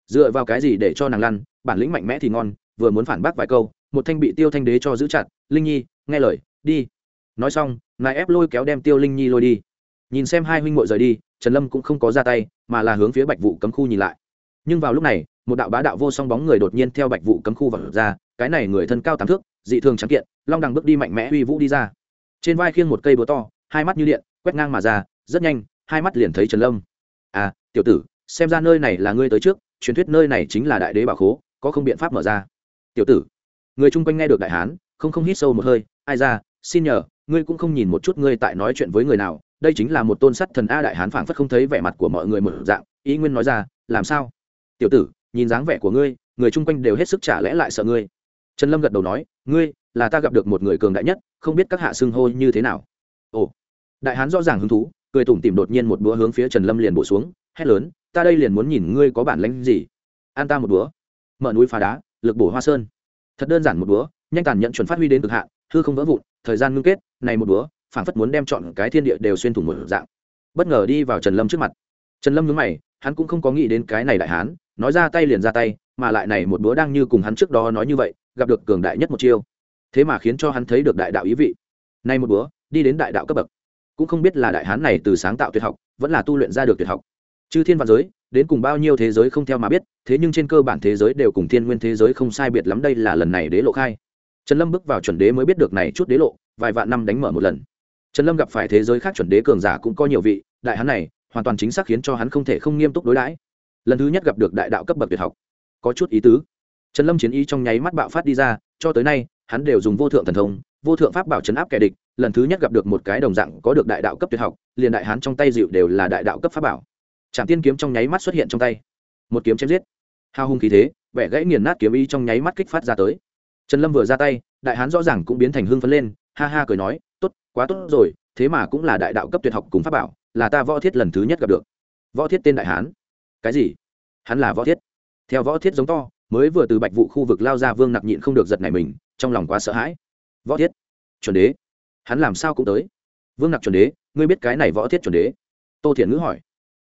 Dựa vào cái gì để cho nàng lăn, bản lĩnh mạnh mẽ thì ngon, vừa muốn phản bác vài câu, một thanh bị tiêu thanh đế cho giữ chặt. Linh nhi, nghe lời, đi. Nói xong ngài ép lôi kéo đem tiêu linh nhi lôi đi nhìn xem hai huynh m rời đi, trần lâm cũng không có ra tay, mà là hướng phía bạch vụ cấm khu nhìn lại. Nhưng vào lúc này, một đạo bá đạo vô song bóng người đột nhiên theo bạch vụ cấm khu vào ra, cái này người thân cao tám thước, dị thường trắng kiện, long đằng bước đi mạnh mẽ uy vũ đi ra. Trên vai khiêng một cây búa to, hai mắt như điện, quét ngang mà ra, rất nhanh, hai mắt liền thấy trần lâm. À tiểu tử, xem ra nơi này là ngươi tới trước, truyền thuyết nơi này chính là đại đế bảo khố, có không biện pháp mở ra. Tiểu tử, người chung quanh nghe được đại hán, không không hít sâu một hơi, ai ra, xin nhờ, ngươi cũng không nhìn một chút ngươi tại nói chuyện với người nào đây chính là một tôn sắt thần a đại hán phảng phất không thấy vẻ mặt của mọi người mở dạng, ý nguyên nói ra, làm sao? Tiểu tử, nhìn dáng vẻ của ngươi, người chung quanh đều hết sức trả lẽ lại sợ ngươi. Trần lâm gật đầu nói, ngươi, là ta gặp được một người cường đại nhất, không biết các hạ xưng hô như thế nào. Ồ. Đại hán rõ ràng hứng thú, cười tủm tìm đột nhiên một búa hướng phía trần lâm liền bổ xuống, hét lớn, ta đây liền muốn nhìn ngươi có bản lánh gì? An ta một búa. Mở núi phá đá, lực bổ hoa sơn. Thật đơn giản một búa, nhanh tàn nhận chuẩn phát huy đến cực hạn, hư không vỡ vụn, thời gian ngưng kết, này một búa phảng phất muốn đem chọn cái thiên địa đều xuyên thủng một dạng. Bất ngờ đi vào trần lâm trước mặt. Trần lâm nhướng mày, hắn cũng không có nghĩ đến cái này đại hán, nói ra tay liền ra tay, mà lại này một búa đang như cùng hắn trước đó nói như vậy, gặp được cường đại nhất một chiêu. Thế mà khiến cho hắn thấy được đại đạo ý vị. Nay một búa đi đến đại đạo cấp bậc. Cũng không biết là đại hán này từ sáng tạo tuyệt học, vẫn là tu luyện ra được tuyệt học. Chư thiên văn giới, đến cùng bao nhiêu thế giới không theo mà biết, thế nhưng trên cơ bản thế giới đều cùng thiên nguyên thế giới không sai biệt lắm đây là lần này đế lộ khai. Trần lâm bước vào chuẩn đế mới biết được này chút đế lộ, vài vạn năm đánh mở một lần trần lâm gặp phải thế giới khác chuẩn đế cường giả cũng có nhiều vị, đại hán này, hoàn toàn chính xác khiến cho hắn không thể không nghiêm túc đối đãi. Lần thứ nhất gặp được đại đạo cấp bậc tuyệt học. Có chút ý tứ. Trần lâm chiến ý trong nháy mắt bạo phát đi ra, cho tới nay, hắn đều dùng vô thượng thần thông, vô thượng pháp bảo chấn áp kẻ địch, lần thứ nhất gặp được một cái đồng dạng có được đại đạo cấp tuyệt học, liền đại hán trong tay dịu đều là đại đạo cấp pháp bảo. Trạm tiên kiếm trong nháy mắt xuất hiện trong tay. Một kiếm chém giết. Hao hung khí thế, vẻ gãy nghiền nát kiếm ý trong nháy mắt kích phát ra tới. Trần lâm vừa ra tay, đại hán rõ ràng cũng biến thành hưng phấn lên, ha ha cười nói quá tốt rồi, thế mà cũng là đại đạo cấp tuyệt học cùng pháp bảo, là ta võ thiết lần thứ nhất gặp được. Võ thiết tên đại hán. Cái gì? Hắn là võ thiết. Theo võ thiết giống to, mới vừa từ bạch vụ khu vực lao ra vương nặc nhịn không được giật này mình, trong lòng quá sợ hãi. Võ thiết. Chuẩn đế. Hắn làm sao cũng tới. Vương nặc chuẩn đế, ngươi biết cái này võ thiết chuẩn đế? Tô thiện ngữ hỏi.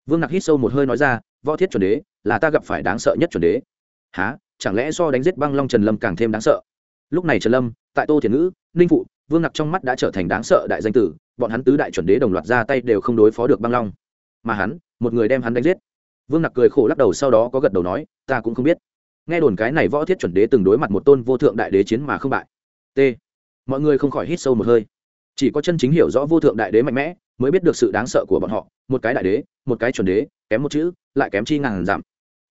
Vương nặc hít sâu một hơi nói ra, võ thiết chuẩn đế, là ta gặp phải đáng sợ nhất chuẩn đế. Há chẳng lẽ so đánh giết băng long trần lâm càng thêm đáng sợ? Lúc này trần lâm, tại tô thiện ngữ, ninh phụ vương nặc trong mắt đã trở thành đáng sợ đại danh tử, bọn hắn tứ đại chuẩn đế đồng loạt ra tay đều không đối phó được băng long. Mà hắn, một người đem hắn đánh giết. Vương nặc cười khổ lắc đầu sau đó có gật đầu nói, ta cũng không biết. Nghe đồn cái này võ thiết chuẩn đế từng đối mặt một tôn vô thượng đại đế chiến mà không bại. T. Mọi người không khỏi hít sâu một hơi. Chỉ có chân chính hiểu rõ vô thượng đại đế mạnh mẽ, mới biết được sự đáng sợ của bọn họ. Một cái đại đế, một cái chuẩn đế, kém một chữ, lại kém chi ngàn giảm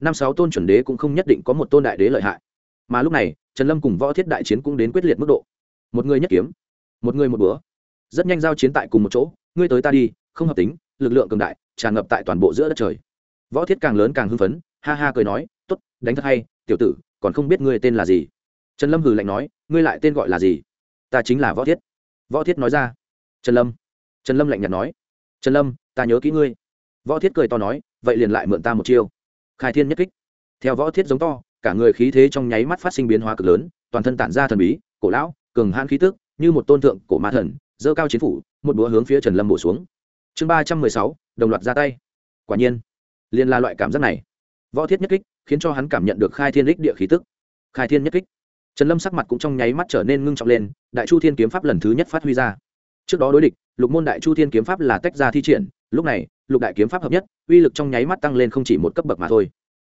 năm sáu tôn chuẩn đế cũng không nhất định có một tôn đại đế lợi hại. Mà lúc này, trần lâm cùng võ thiết đại chiến cũng đến quyết liệt mức độ. Một người nhất kiếm một người một bữa. Rất nhanh giao chiến tại cùng một chỗ, ngươi tới ta đi, không hợp tính, lực lượng cường đại, tràn ngập tại toàn bộ giữa đất trời. Võ thiết càng lớn càng hưng phấn, ha ha cười nói t ố t đánh thật hay, tiểu tử, còn không biết ngươi tên là gì. Trần lâm hừ lạnh nói, ngươi lại tên gọi là gì? Ta chính là võ thiết. Võ thiết nói ra. Trần lâm. Trần lâm lạnh nhạt nói. Trần lâm, ta nhớ kỹ ngươi. Võ thiết cười to nói, vậy liền lại mượn ta một chiêu. Khai thiên nhất kích. Theo võ thiết giống to, cả người khí thế trong nháy mắt phát sinh biến hóa cực lớn, toàn thân tản ra thần bí, cổ lão, cường hãn khí tức như một tôn thượng cổ ma thần dơ cao chiến phủ, một búa hướng phía trần lâm bổ xuống. Chương ba trăm mười sáu, đồng loạt ra tay. Quả nhiên, liền là loại cảm giác này. Võ thiết nhất kích khiến cho hắn cảm nhận được khai thiên đích địa khí tức. Khai thiên nhất kích. Trần lâm sắc mặt cũng trong nháy mắt trở nên ngưng trọng lên, đại chu thiên kiếm pháp lần thứ nhất phát huy ra. Trước đó đối địch, lục môn đại chu thiên kiếm pháp là tách ra thi triển, lúc này, lục đại kiếm pháp hợp nhất, uy lực trong nháy mắt tăng lên không chỉ một cấp bậc mà thôi.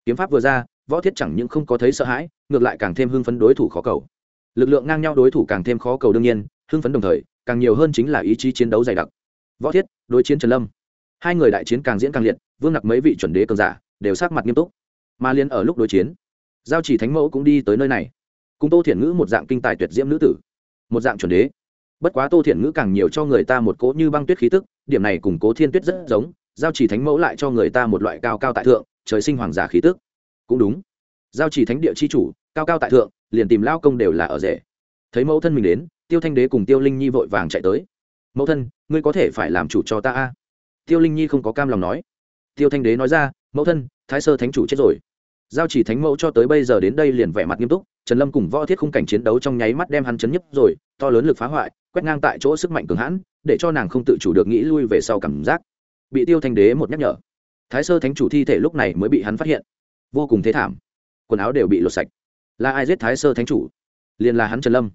Kiếm pháp vừa ra, võ thiết chẳng những không có thấy sợ hãi, ngược lại càng thêm hưng phấn đối thủ khó cầu lực lượng ngang nhau đối thủ càng thêm khó cầu đương nhiên, hưng phấn đồng thời, càng nhiều hơn chính là ý chí chiến đấu dày đặc. Võ thiết, đối chiến trần lâm. Hai người đại chiến càng diễn càng liệt, vương nặc mấy vị chuẩn đế cường giả, đều sát mặt nghiêm túc. Mà liên ở lúc đối chiến, giao chỉ thánh mẫu cũng đi tới nơi này. Cùng tô thiển ngữ một dạng kinh tài tuyệt diễm nữ tử. Một dạng chuẩn đế. Bất quá tô thiển ngữ càng nhiều cho người ta một cỗ như băng tuyết khí tức, điểm này cùng cố thiên tuyết rất giống, giao chỉ thánh mẫu lại cho người ta một loại cao cao tại thượng, trời sinh hoàng giả khí tức. Cũng đúng. Giao chỉ thánh địa c h i chủ, cao cao tại thượng liền tìm lao công đều là ở rể. Thấy mẫu thân mình đến, tiêu thanh đế cùng tiêu linh nhi vội vàng chạy tới. Mẫu thân, ngươi có thể phải làm chủ cho ta a? Tiêu linh nhi không có cam lòng nói. Tiêu thanh đế nói ra, mẫu thân, thái sơ thánh chủ chết rồi. Giao chỉ thánh mẫu cho tới bây giờ đến đây liền vẻ mặt nghiêm túc, trần lâm cùng võ thiết khung cảnh chiến đấu trong nháy mắt đem hắn chấn nhấp rồi, to lớn lực phá hoại, quét ngang tại chỗ sức mạnh cường hãn, để cho nàng không tự chủ được nghĩ lui về sau cảm giác. Bị tiêu thanh đế một nhắc nhở, thái sơ thánh chủ thi thể lúc này mới bị hắn phát hiện. Vô cùng thế thảm. Quần áo đều bị lột sạch là ai giết thái sơ thánh chủ? Liền là hắn trần lâm.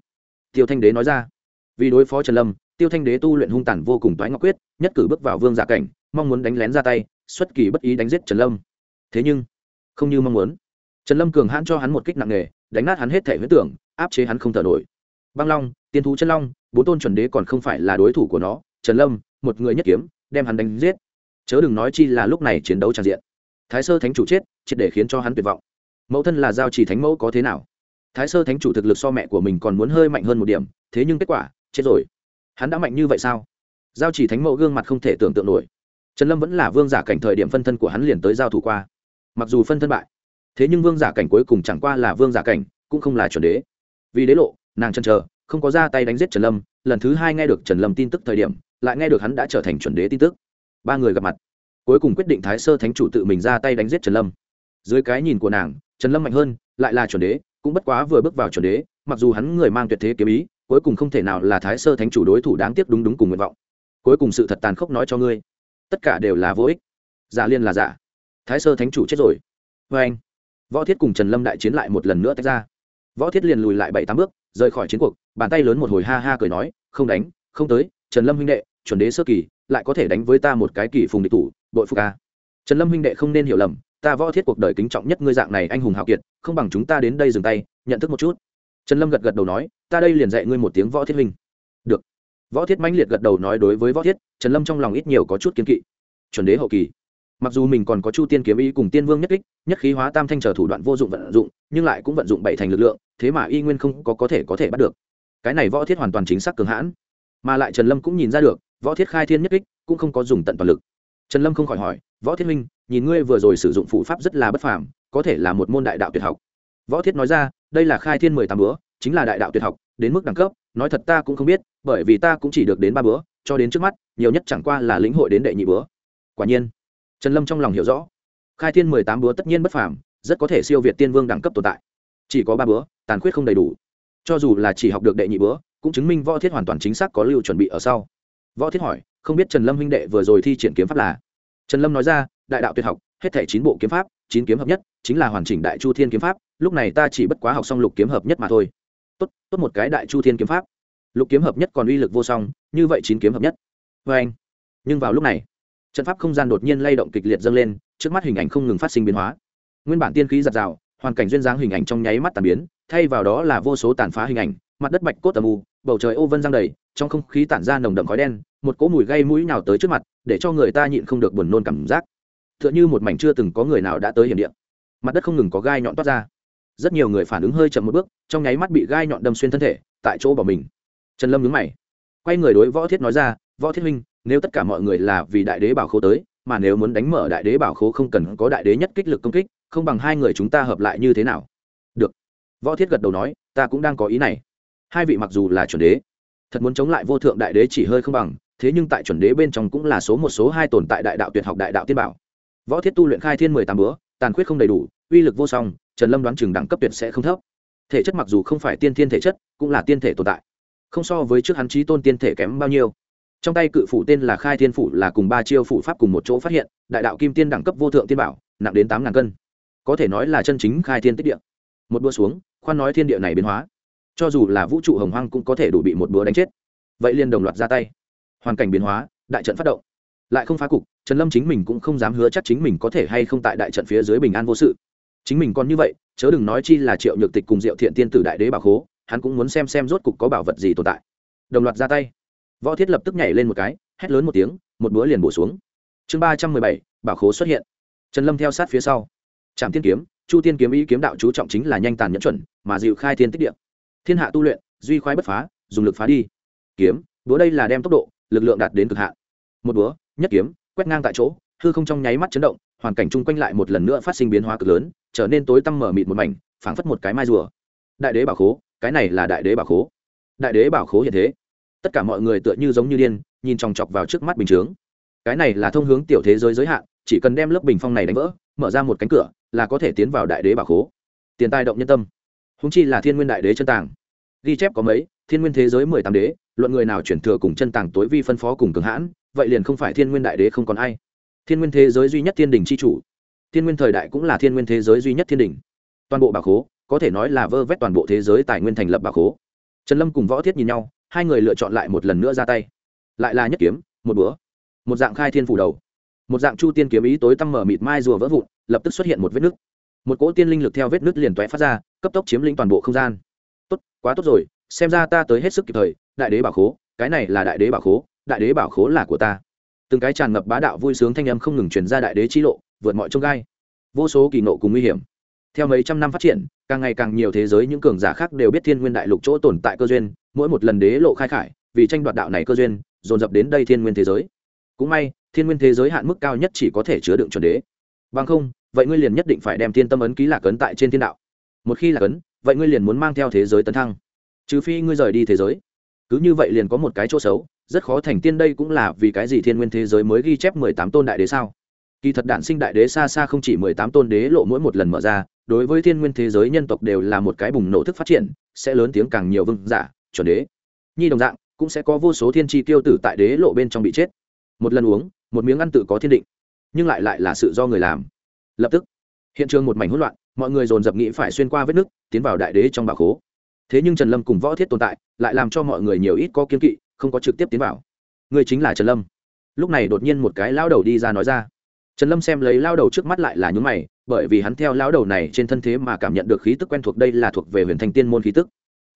Tiêu thanh đế nói ra. Vì đối phó trần lâm, tiêu thanh đế tu luyện hung tàn vô cùng toái ngọc quyết, nhất cử bước vào vương giả cảnh, mong muốn đánh lén ra tay, xuất kỳ bất ý đánh giết trần lâm. Thế nhưng, không như mong muốn. Trần lâm cường hãn cho hắn một kích nặng nề, đánh nát hắn hết thể huyết tưởng, áp chế hắn không thở nổi. Băng long, tiên thú chân long, bốn tôn chuẩn đế còn không phải là đối thủ của nó, trần lâm, một người nhất kiếm, đem hắn đánh giết. Chớ đừng nói chi là lúc này chiến đấu tràn diện. Thái sơ thánh chủ chết, triệt để khiến cho hắn tuyệt vọng mẫu thân là giao chỉ thánh mẫu có thế nào? Thái sơ thánh chủ thực lực so mẹ của mình còn muốn hơi mạnh hơn một điểm, thế nhưng kết quả, chết rồi. Hắn đã mạnh như vậy sao? Giao chỉ thánh mẫu gương mặt không thể tưởng tượng nổi. Trần lâm vẫn là vương giả cảnh thời điểm phân thân của hắn liền tới giao thủ qua. Mặc dù phân thân bại, thế nhưng vương giả cảnh cuối cùng chẳng qua là vương giả cảnh, cũng không là chuẩn đế. Vì đế lộ, nàng chân chờ, không có ra tay đánh giết trần lâm, lần thứ hai nghe được trần lâm tin tức thời điểm, lại nghe được hắn đã trở thành chuẩn đế tin tức. Ba người gặp mặt, cuối cùng quyết định thái sơ thánh chủ tự mình ra tay đánh giết trần lâm. Dưới cái nhìn của nàng trần lâm mạnh hơn, lại là chuẩn đế, cũng bất quá vừa bước vào chuẩn đế, mặc dù hắn người mang tuyệt thế kiếm ý, cuối cùng không thể nào là thái sơ thánh chủ đối thủ đáng tiếc đúng đúng cùng nguyện vọng. Cuối cùng sự thật tàn khốc nói cho ngươi, tất cả đều là vô ích. Giả liên là giả. Thái sơ thánh chủ chết rồi. Vê anh, võ thiết cùng trần lâm đại chiến lại một lần nữa tách ra. Võ thiết liền lùi lại bảy tám bước, rời khỏi chiến cuộc, bàn tay lớn một hồi ha ha cười nói, không đánh, không tới, trần lâm huynh đệ, chuẩn đế sơ kỳ, lại có thể đánh với ta một cái kỳ phùng địch thủ, đội phục ca trần lâm huynh đệ không nên hiểu lầm ta võ thiết cuộc đời kính trọng nhất ngươi dạng này anh hùng hào kiệt, không bằng chúng ta đến đây dừng tay, nhận thức một chút. Trần lâm gật gật đầu nói, ta đây liền dạy ngươi một tiếng võ thiết huynh. Được. Võ thiết mãnh liệt gật đầu nói đối với võ thiết, trần lâm trong lòng ít nhiều có chút kiến kỵ. Chuẩn đế hậu kỳ. Mặc dù mình còn có chu tiên kiếm ý cùng tiên vương nhất kích, nhất khí hóa tam thanh trở thủ đoạn vô dụng vận dụng, nhưng lại cũng vận dụng bảy thành lực lượng, thế mà y nguyên không có có thể có thể bắt được. Cái này võ thiết hoàn toàn chính xác cường hãn. Mà lại trần lâm cũng nhìn ra được, võ thiết khai thiên nhất kích, cũng không có dùng tận toàn lực. Trần lâm không khỏi hỏi võ thiết minh nhìn ngươi vừa rồi sử dụng phụ pháp rất là bất phàm, có thể là một môn đại đạo tuyệt học. Võ thiết nói ra, đây là khai thiên mười tám bữa, chính là đại đạo tuyệt học, đến mức đẳng cấp, nói thật ta cũng không biết, bởi vì ta cũng chỉ được đến ba bữa, cho đến trước mắt, nhiều nhất chẳng qua là lĩnh hội đến đệ nhị bữa. Quả nhiên, trần lâm trong lòng hiểu rõ, khai thiên mười tám bữa tất nhiên bất phàm, rất có thể siêu việt tiên vương đẳng cấp tồn tại. Chỉ có ba bữa, tàn khuyết không đầy đủ. Cho dù là chỉ học được đệ nhị bữa, cũng chứng minh võ thiết hoàn toàn chính xác có lưu chuẩn bị ở sau. Võ thiết hỏi, không biết trần lâm huynh đệ vừa rồi thi triển kiếm pháp là? Trần lâm nói ra, đại đạo tuyệt học, hết thể chín bộ kiếm pháp, chín kiếm hợp nhất, chính là hoàn chỉnh đại chu thiên kiếm pháp, lúc này ta chỉ bất quá học xong lục kiếm hợp nhất mà thôi. Tốt tốt một cái đại chu thiên kiếm pháp. Lục kiếm hợp nhất còn uy lực vô song, như vậy chín kiếm hợp nhất. Vê anh, nhưng vào lúc này, trận pháp không gian đột nhiên lay động kịch liệt dâng lên, trước mắt hình ảnh không ngừng phát sinh biến hóa. Nguyên bản tiên khí giặt rào, hoàn cảnh duyên dáng hình ảnh trong nháy mắt tàn biến, thay vào đó là vô số tàn phá hình ảnh, mặt đất bạch cốt tầm u, bầu trời ô vân giang đầy, trong không khí tản ra nồng đậm khói đen, một cỗ mùi gây mũi nào tới trước mặt để cho người ta nhịn không được buồn nôn cảm giác. T h ư ợ n h ư một mảnh chưa từng có người nào đã tới hiểm điện mặt đất không ngừng có gai nhọn toát ra. Rất nhiều người phản ứng hơi chậm một bước, trong nháy mắt bị gai nhọn đâm xuyên thân thể, tại chỗ bỏ mình. Trần lâm nhúng mày. Quay người đối võ thiết nói ra, võ thiết minh nếu tất cả mọi người là vì đại đế bảo khố tới, mà nếu muốn đánh mở đại đế bảo khố không cần có đại đế nhất kích lực công kích, không bằng hai người chúng ta hợp lại như thế nào? Được. Võ thiết gật đầu nói, ta cũng đang có ý này. Hai vị mặc dù là chuẩn đế, thật muốn chống lại vô thượng đại đế chỉ hơi không bằng thế nhưng tại chuẩn đế bên trong cũng là số một số hai tồn tại đại đạo tuyệt học đại đạo tiên bảo. Võ thiết tu luyện khai thiên mười tám bữa, tàn khuyết không đầy đủ, uy lực vô song, trần lâm đoán chừng đẳng cấp tuyệt sẽ không thấp. Thể chất mặc dù không phải tiên thiên thể chất, cũng là tiên thể tồn tại. Không so với trước hắn trí tôn tiên thể kém bao nhiêu. Trong tay cự phủ tên là khai thiên phủ là cùng ba chiêu phủ pháp cùng một chỗ phát hiện, đại đạo kim tiên đẳng cấp vô thượng tiên bảo, nặng đến tám ngàn cân. Có thể nói là chân chính khai thiên tích địa. Một đua xuống, khoan nói thiên địa này biến hóa. Cho dù là vũ trụ hồng hoang cũng có thể đủ bị một búa đánh chết. Vậy liền đồng loạt ra tay hoàn cảnh biến hóa, đại trận phát động. Lại không phá cục, trần lâm chính mình cũng không dám hứa chắc chính mình có thể hay không tại đại trận phía dưới bình an vô sự. Chính mình còn như vậy, chớ đừng nói chi là triệu nhược tịch cùng diệu thiện tiên tử đại đế bảo khố, hắn cũng muốn xem xem rốt cục có bảo vật gì tồn tại. Đồng loạt ra tay. Võ thiết lập tức nhảy lên một cái, hét lớn một tiếng, một búa liền bổ xuống. Chương ba trăm mười bảy, bảo khố xuất hiện. Trần lâm theo sát phía sau. Trạm tiên kiếm, chu tiên kiếm ý kiếm đạo chú trọng chính là nhanh tàn nhẫn chuẩn, mà dịu khai thiên tích địa. Thiên hạ tu luyện, duy khoái bất phá, dùng lực phá đi. Kiếm, búa đây là đem tốc độ lực lượng đạt đến cực hạn. Một búa, nhất kiếm, quét ngang tại chỗ, hư không trong nháy mắt chấn động, hoàn cảnh chung quanh lại một lần nữa phát sinh biến hóa cực lớn, trở nên tối tăm mở mịt một mảnh, phảng phất một cái mai rùa. Đại đế bảo khố, cái này là đại đế bảo khố. Đại đế bảo khố hiện thế. Tất cả mọi người tựa như giống như điên, nhìn chòng chọc vào trước mắt bình chướng. Cái này là thông hướng tiểu thế giới giới hạn, chỉ cần đem lớp bình phong này đánh vỡ, mở ra một cánh cửa, là có thể tiến vào đại đế bảo khố. Tiền tài động nhân tâm. Húng chi là thiên nguyên đại đế chân tàng. Ghi chép có mấy thiên nguyên thế giới mười tám đế, luận người nào chuyển thừa cùng chân tàng tối vi phân phó cùng cường hãn, vậy liền không phải thiên nguyên đại đế không còn ai. Thiên nguyên thế giới duy nhất thiên đình c h i chủ. Thiên nguyên thời đại cũng là thiên nguyên thế giới duy nhất thiên đình. Toàn bộ bà khố, có thể nói là vơ vét toàn bộ thế giới tài nguyên thành lập bà khố. Trần lâm cùng võ thiết nhìn nhau, hai người lựa chọn lại một lần nữa ra tay. Lại là nhất kiếm, một búa, một dạng khai thiên phủ đầu. Một dạng chu tiên kiếm ý tối tăm mở mịt mai rùa vỡ vụn, lập tức xuất hiện một vết nứt. Một cỗ tiên linh lực theo vết nứt liền toé phát ra, cấp tốc chiếm lĩnh toàn bộ không gian. Tốt, quá tốt rồi xem ra ta tới hết sức kịp thời, đại đế bảo khố, cái này là đại đế bảo khố, đại đế bảo khố là của ta. Từng cái tràn ngập bá đạo vui sướng thanh âm không ngừng truyền ra đại đế chi lộ, vượt mọi trông gai. Vô số kỳ nộ cùng nguy hiểm. Theo mấy trăm năm phát triển, càng ngày càng nhiều thế giới những cường giả khác đều biết thiên nguyên đại lục chỗ tồn tại cơ duyên, mỗi một lần đế lộ khai khải, vì tranh đoạt đạo này cơ duyên, dồn dập đến đây thiên nguyên thế giới. Cũng may, thiên nguyên thế giới hạn mức cao nhất chỉ có thể chứa đựng chuẩn đế. Bằng không, vậy ngươi liền nhất định phải đem thiên tâm ấn ký lạc ấn tại trên thiên đạo. Một khi lạc ấn, vậy ngươi liền muốn mang theo thế giới tấn thăng trừ phi ngươi rời đi thế giới. Cứ như vậy liền có một cái chỗ xấu, rất khó thành tiên đây cũng là vì cái gì thiên nguyên thế giới mới ghi chép mười tám tôn đại đế sao? Kỳ thật đản sinh đại đế xa xa không chỉ mười tám tôn đế lộ mỗi một lần mở ra, đối với thiên nguyên thế giới nhân tộc đều là một cái bùng nổ thức phát triển, sẽ lớn tiếng càng nhiều vương giả, chuẩn đế. Nhi đồng dạng, cũng sẽ có vô số thiên tri tiêu tử tại đế lộ bên trong bị chết. Một lần uống, một miếng ăn tự có thiên định, nhưng lại lại là sự do người làm. Lập tức, hiện trường một mảnh hỗn loạn, mọi người dồn dập nghĩ phải xuyên qua vết nứt, tiến vào đại đế trong bà khố thế nhưng trần lâm cùng võ thiết tồn tại, lại làm cho mọi người nhiều ít có kiên kỵ, không có trực tiếp tiến vào. Người chính là trần lâm. Lúc này đột nhiên một cái lao đầu đi ra nói ra. Trần lâm xem lấy lao đầu trước mắt lại là nhún mày, bởi vì hắn theo lao đầu này trên thân thế mà cảm nhận được khí tức quen thuộc đây là thuộc về huyền thanh tiên môn khí tức.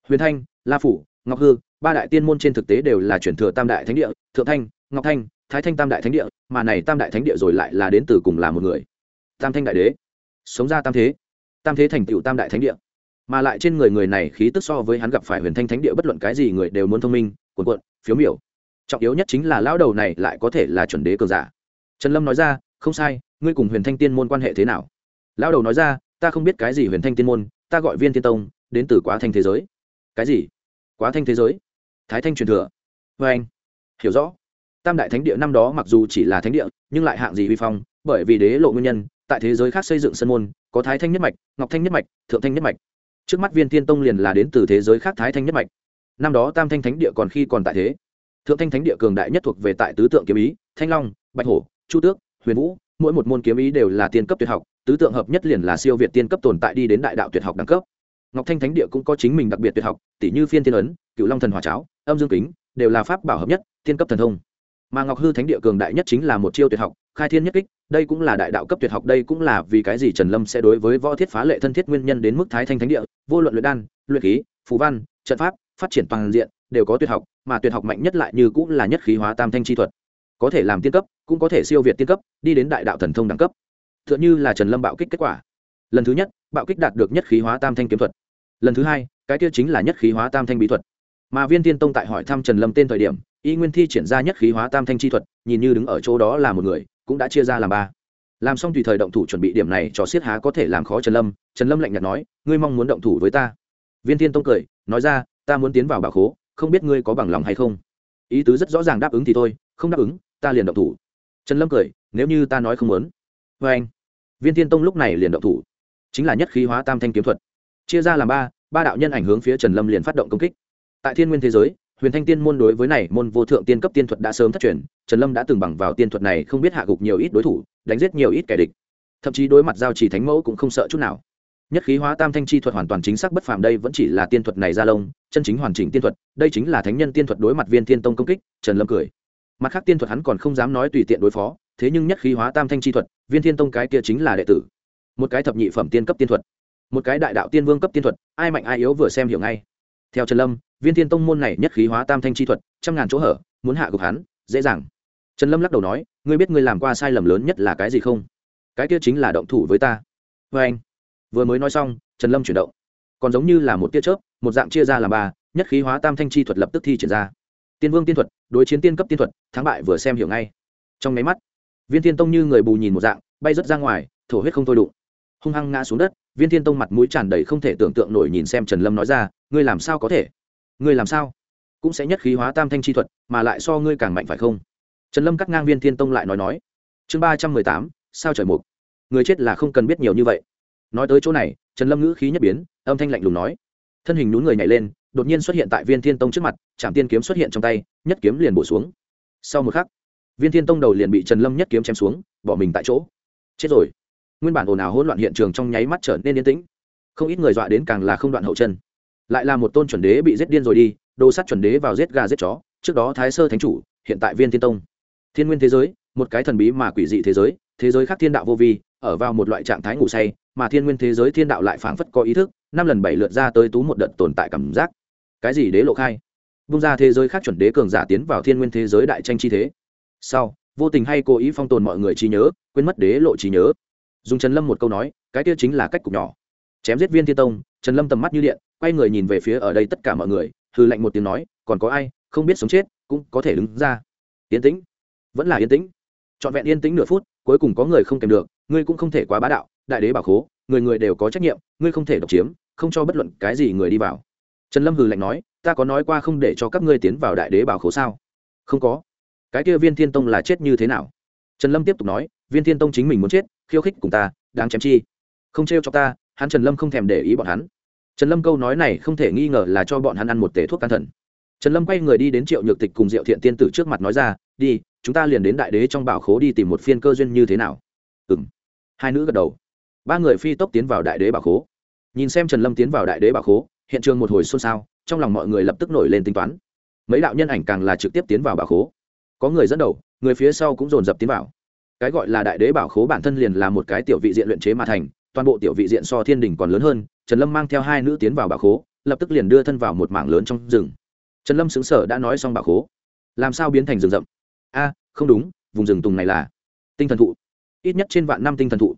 Huyền thanh, la phủ, ngọc hư, ba đại tiên môn trên thực tế đều là chuyển thừa tam đại thánh địa, thượng thanh, ngọc thanh, thái thanh tam đại thánh địa, mà này tam đại thánh địa rồi lại là đến từ cùng là một người. Tam thanh đại đế. Sống ra tam thế. Tam thế thành tựu tam đại thánh địa mà lại trên người người này khí tức so với hắn gặp phải huyền thanh thánh địa bất luận cái gì người đều muốn thông minh cuồn cuộn, phiếu miểu. Trọng yếu nhất chính là lão đầu này lại có thể là chuẩn đế cường giả. Trần lâm nói ra, không sai, ngươi cùng huyền thanh tiên môn quan hệ thế nào? Lão đầu nói ra, ta không biết cái gì huyền thanh tiên môn, ta gọi viên tiên tông, đến từ quá thanh thế giới. Cái gì? Quá thanh thế giới? Thái thanh truyền thừa. Vê anh, hiểu rõ. Tam đại thánh địa năm đó mặc dù chỉ là thánh địa, nhưng lại hạng gì vi phong, bởi vì đế lộ nguyên nhân, tại thế giới khác xây dựng sân môn, có thái thanh nhất mạch, ngọc thanh nhất mạch, thượng thanh nhất mạch trước mắt viên tiên tông liền là đến từ thế giới khác thái thanh nhất mạch. Năm đó tam thanh thánh địa còn khi còn tại thế. Thượng thanh thánh địa cường đại nhất thuộc về tại tứ tượng kiếm ý, thanh long, bạch hổ, chu tước, huyền vũ, mỗi một môn kiếm ý đều là tiên cấp tuyệt học, tứ tượng hợp nhất liền là siêu việt tiên cấp tồn tại đi đến đại đạo tuyệt học đẳng cấp. Ngọc thanh thánh địa cũng có chính mình đặc biệt tuyệt học tỷ như phiên thiên ấn cựu long thần hòa cháo, âm dương kính, đều là pháp bảo hợp nhất, tiên cấp thần thông. Mà ngọc hư thánh địa cường đại nhất chính là một chiêu tuyệt học khai thiên nhất kích, đây cũng là đại đạo cấp tuyệt học, đây cũng là vì cái gì trần lâm sẽ đối với võ thiết phá lệ thân thiết nguyên nhân đến mức thái thanh thánh địa, vô luận luyện đan, luyện khí phú văn, trận pháp, phát triển toàn diện, đều có tuyệt học, mà tuyệt học mạnh nhất lại như cũng là nhất khí hóa tam thanh chi thuật. Có thể làm tiên cấp, cũng có thể siêu việt tiên cấp, đi đến đại đạo thần thông đẳng cấp. T h ư ợ n h ư là trần lâm bạo kích kết quả. Lần thứ nhất, bạo kích đạt được nhất khí hóa tam thanh kiếm thuật. Lần thứ hai, cái tiêu chính là nhất khí hóa tam thanh bí thuật. Mà viên tiên tông tại hỏi thăm trần lâm tên thời điểm, y nguyên thi triển ra nhất khí hóa tam thanh chi thuật, nhìn như đứng ở chỗ đó là một người cũng đã chia ra làm ba. Làm xong tùy thời động thủ chuẩn bị điểm này cho siết há có thể làm khó trần lâm. Trần lâm lạnh nhạt nói, ngươi mong muốn động thủ với ta? Viên thiên tông cười, nói ra, ta muốn tiến vào bảo khố, không biết ngươi có bằng lòng hay không? Ý tứ rất rõ ràng đáp ứng thì thôi, không đáp ứng, ta liền động thủ. Trần lâm cười, nếu như ta nói không muốn vê anh. Viên thiên tông lúc này liền động thủ. Chính là nhất khí hóa tam thanh kiếm thuật. Chia ra làm ba ba đạo nhân ảnh hướng phía trần lâm liền phát động công kích. Tại thiên nguyên thế giới huyền thanh tiên môn đối với này môn vô thượng tiên cấp tiên thuật đã sớm thất truyền, trần lâm đã từng bằng vào tiên thuật này không biết hạ gục nhiều ít đối thủ, đánh giết nhiều ít kẻ địch. Thậm chí đối mặt giao chỉ thánh mẫu cũng không sợ chút nào. Nhất khí hóa tam thanh chi thuật hoàn toàn chính xác bất phàm đây vẫn chỉ là tiên thuật này ra lông, chân chính hoàn chỉnh tiên thuật, đây chính là thánh nhân tiên thuật đối mặt viên tiên tông công kích, trần lâm cười. Mặt khác tiên thuật hắn còn không dám nói tùy tiện đối phó, thế nhưng nhất khí hóa tam thanh chi thuật, viên thiên tông cái kia chính là đệ tử. Một cái thập nhị phẩm tiên cấp tiên thuật. Một cái đại đạo tiên vương cấp tiên thuật, ai mạnh ai yếu vừa xem hiểu ngay theo trần lâm, viên thiên tông môn này nhất khí hóa tam thanh chi thuật, trăm ngàn chỗ hở, muốn hạ gục hắn, dễ dàng. Trần lâm lắc đầu nói, ngươi biết ngươi làm qua sai lầm lớn nhất là cái gì không? Cái kia chính là động thủ với ta. Vê anh. Vừa mới nói xong, trần lâm chuyển động. Còn giống như là một tia chớp, một dạng chia ra làm ba, nhất khí hóa tam thanh chi thuật lập tức thi triển ra. Tiên vương tiên thuật, đối chiến tiên cấp tiên thuật, thắng bại vừa xem hiểu ngay. Trong máy mắt, viên tiên tông như người bù nhìn một dạng, bay rớt ra ngoài, thổ huyết không thôi đụng. Hung hăng ngã xuống đất viên Thiên tông mặt mũi tràn đầy không thể tưởng tượng nổi nhìn xem trần lâm nói ra, ngươi làm sao có thể? Ngươi làm sao? Cũng sẽ nhất khí hóa tam thanh chi thuật, mà lại so ngươi càng mạnh phải không? Trần lâm cắt ngang viên thiên tông lại nói nói, chương ba trăm mười tám, sao trời mục? Người chết là không cần biết nhiều như vậy. Nói tới chỗ này, trần lâm ngữ khí nhất biến, âm thanh lạnh lùng nói, thân hình nhún người nhảy lên, đột nhiên xuất hiện tại viên thiên tông trước mặt trạm tiên kiếm xuất hiện trong tay, nhất kiếm liền bổ xuống. Sau một khắc, viên thiên tông đầu liền bị trần lâm nhất kiếm chém xuống, bỏ mình tại chỗ. Chết rồi nguyên bản ồn ào hỗn loạn hiện trường trong nháy mắt trở nên yên tĩnh. Không ít người dọa đến càng là không đoạn hậu chân. Lại là một tôn chuẩn đế bị giết điên rồi đi, đồ sắt chuẩn đế vào giết gà giết chó, trước đó thái sơ thánh chủ, hiện tại viên thiên tông. Thiên nguyên thế giới, một cái thần bí mà quỷ dị thế giới thế giới khác thiên đạo vô vi, ở vào một loại trạng thái ngủ say, mà thiên nguyên thế giới thiên đạo lại phảng phất có ý thức, năm lần bảy lượt ra tới tú một đợt tồn tại cảm giác. Cái gì đế lộ khai? Bung ra thế giới khác chuẩn đế cường giả tiến vào thiên nguyên thế giới đại tranh chi thế. Sau, vô tình hay cố ý phong tồn mọi người trí nhớ, quên mất đế lộ trí nhớ dùng trần lâm một câu nói, cái kia chính là cách cục nhỏ. Chém giết viên thiên tông, trần lâm tầm mắt như điện, quay người nhìn về phía ở đây tất cả mọi người hư lệnh một tiếng nói, còn có ai, không biết sống chết, cũng có thể đứng ra. Yên tĩnh. Vẫn là yên tĩnh. Trọn vẹn yên tĩnh nửa phút, cuối cùng có người không kèm được, ngươi cũng không thể quá bá đạo, đại đế bảo khố, người người đều có trách nhiệm, ngươi không thể độc chiếm, không cho bất luận cái gì người đi vào. Trần lâm hừ lạnh nói, ta có nói qua không để cho các ngươi tiến vào đại đế bảo khố sao? Không có. Cái kia viên thiên tông là chết như thế nào? Trần lâm tiếp tục nói, viên thiên tông chính mình muốn chết khiêu khích cùng ta, đáng chém chi. Không trêu cho ta, hắn trần lâm không thèm để ý bọn hắn. Trần lâm câu nói này không thể nghi ngờ là cho bọn hắn ăn một tể thuốc can thần. Trần lâm quay người đi đến triệu nhược tịch cùng diệu thiện tiên tử trước mặt nói ra, đi, chúng ta liền đến đại đế trong bảo khố đi tìm một phiên cơ duyên như thế nào. Ừ m hai nữ gật đầu. Ba người phi tốc tiến vào đại đế bảo khố. Nhìn xem trần lâm tiến vào đại đế bảo khố, hiện trường một hồi xôn xao, trong lòng mọi người lập tức nổi lên tính toán. Mấy đạo nhân ảnh càng là trực tiếp tiến vào bảo khố. Có người dẫn đầu, người phía sau cũng dồn dập tiến vào cái gọi là đại đế bảo khố bản thân liền là một cái tiểu vị diện luyện chế mà thành, toàn bộ tiểu vị diện so thiên đình còn lớn hơn, trần lâm mang theo hai nữ tiến vào bảo khố, lập tức liền đưa thân vào một mảng lớn trong rừng. Trần lâm xứng sở đã nói xong bảo khố. Làm sao biến thành rừng rậm? A, không đúng, vùng rừng tùng này là tinh thần thụ. Ít nhất trên vạn năm tinh thần thụ.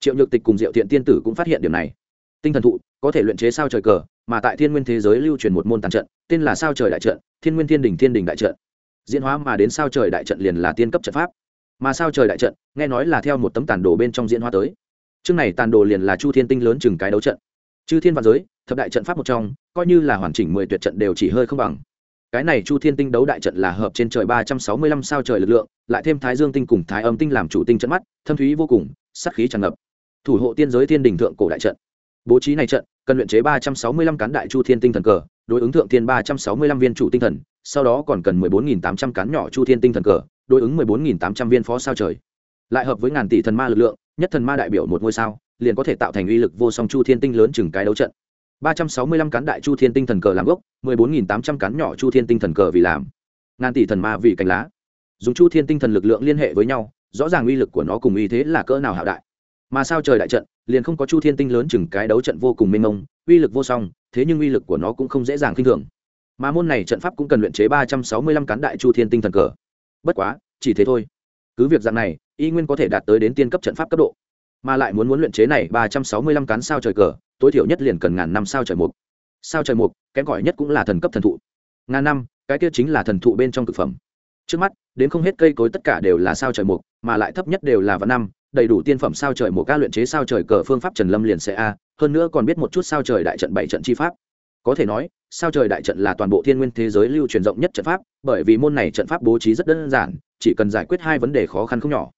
Triệu nhược tịch cùng diệu thiện tiên tử cũng phát hiện điểm này. Tinh thần thụ, có thể luyện chế sao trời cờ, mà tại thiên nguyên thế giới lưu truyền một môn tàn trận, tên là sao trời đại trận, thiên nguyên thiên đình thiên đình đại trận. Diễn hóa mà đến sao trời đại trận liền là tiên cấp trận pháp mà sao trời đại trận, nghe nói là theo một tấm tàn đồ bên trong diễn hóa tới. Chương này tàn đồ liền là chu thiên tinh lớn chừng cái đấu trận. Chư thiên và giới, thập đại trận pháp một trong, coi như là hoàn chỉnh mười tuyệt trận đều chỉ hơi không bằng. Cái này chu thiên tinh đấu đại trận là hợp trên trời ba trăm sáu mươi lăm sao trời lực lượng, lại thêm thái dương tinh cùng thái âm tinh làm chủ tinh trận mắt, thâm thúy vô cùng sắc khí tràn ngập. Thủ hộ tiên giới thiên đình thượng cổ đại trận. Bố trí này trận, cần luyện chế ba trăm sáu mươi lăm cán đại chu thiên tinh thần cờ, đối ứng thượng thiên ba trăm sáu mươi lăm viên chủ tinh thần, sau đó còn cần mười bốn nghìn tám trăm cán nhỏ chu thiên tinh thần cờ đối ứng mười bốn nghìn tám trăm viên phó sao trời. Lại hợp với ngàn tỷ thần ma lực lượng, nhất thần ma đại biểu một ngôi sao, liền có thể tạo thành uy lực vô song chu thiên tinh lớn chừng cái đấu trận. Ba trăm sáu mươi lăm cán đại chu thiên tinh thần cờ làm gốc, mười bốn nghìn tám trăm cán nhỏ chu thiên tinh thần cờ vì làm. Ngàn tỷ thần ma vì cánh lá. Dùng chu thiên tinh thần lực lượng liên hệ với nhau, rõ ràng uy lực của nó cùng uy thế là cỡ nào hạo đại. Mà sao trời đại trận, liền không có chu thiên tinh lớn chừng cái đấu trận vô cùng mênh mông, uy lực vô song, thế nhưng uy lực của nó cũng không dễ dàng khinh thường. Mà môn này trận pháp cũng cần luyện chế ba trăm sáu mươi lăm cán đại chu thiên tinh thần cờ bất quá, chỉ thế thôi. Cứ việc dạng này, y nguyên có thể đạt tới đến tiên cấp trận pháp cấp độ, mà lại muốn muốn luyện chế này ba trăm sáu mươi lăm cán sao trời cờ, tối thiểu nhất liền cần ngàn năm sao trời mục. Sao trời mục, kém cỏi nhất cũng là thần cấp thần thụ. Ngàn năm, cái kia chính là thần thụ bên trong thực phẩm. Trước mắt, đến không hết cây cối tất cả đều là sao trời mục, mà lại thấp nhất đều là vạn năm, đầy đủ tiên phẩm sao trời một ca luyện chế sao trời cờ phương pháp trần lâm liền sẽ a, hơn nữa còn biết một chút sao trời đại trận bảy trận chi pháp có thể nói, sao trời đại trận là toàn bộ thiên nguyên thế giới lưu truyền rộng nhất trận pháp, bởi vì môn này trận pháp bố trí rất đơn giản, chỉ cần giải quyết hai vấn đề khó khăn không nhỏ.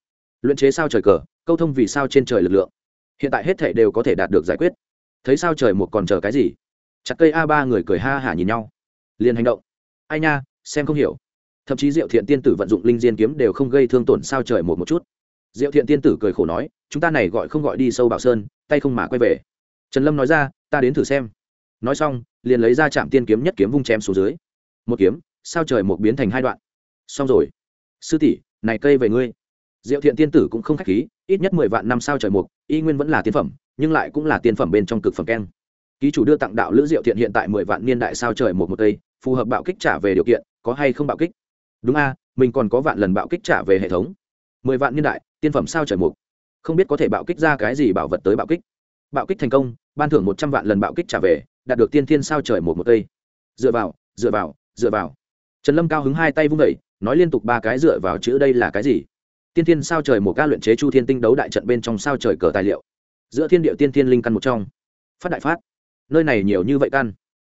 Luyện chế sao trời cờ, câu thông vì sao trên trời lực lượng. Hiện tại hết thể đều có thể đạt được giải quyết. Thấy sao trời một còn chờ cái gì? Chặt cây a ba người cười ha hả nhìn nhau. Liền hành động. Ai nha, xem không hiểu. Thậm chí diệu thiện tiên tử vận dụng linh diên kiếm đều không gây thương tổn sao trời một một chút. Diệu thiện tiên tử cười khổ nói, chúng ta này gọi không gọi đi sâu bảo sơn, tay không mà quay về. Trần lâm nói ra, ta đến thử xem nói xong, liền lấy ra trạm tiên kiếm nhất kiếm vung chém xuống dưới. Một kiếm, sao trời một biến thành hai đoạn? Xong rồi. Sư tỷ, này cây về ngươi. Diệu thiện tiên tử cũng không k h á c h khí, ít nhất mười vạn năm sao trời mục, y nguyên vẫn là tiên phẩm, nhưng lại cũng là tiên phẩm bên trong cực phẩm keng. Ký chủ đưa tặng đạo lữ diệu thiện hiện tại mười vạn niên đại sao trời một một cây, phù hợp bạo kích trả về điều kiện, có hay không bạo kích? Đúng a, mình còn có vạn lần bạo kích trả về hệ thống. Mười vạn niên đại, tiên phẩm sao trời mục. Không biết có thể bạo kích ra cái gì bảo vật tới bạo kích. Bạo kích thành công, ban thưởng một trăm vạn lần bạo kích trả về đạt được tiên thiên sao trời một một cây. Dựa vào dựa vào dựa vào. Trần lâm cao hứng hai tay vung vẩy nói liên tục ba cái dựa vào chữ đây là cái gì? Tiên thiên sao trời một ca luyện chế chu thiên tinh đấu đại trận bên trong sao trời cờ tài liệu. Giữa thiên địa tiên thiên linh căn một trong. Phát đại phát. Nơi này nhiều như vậy căn.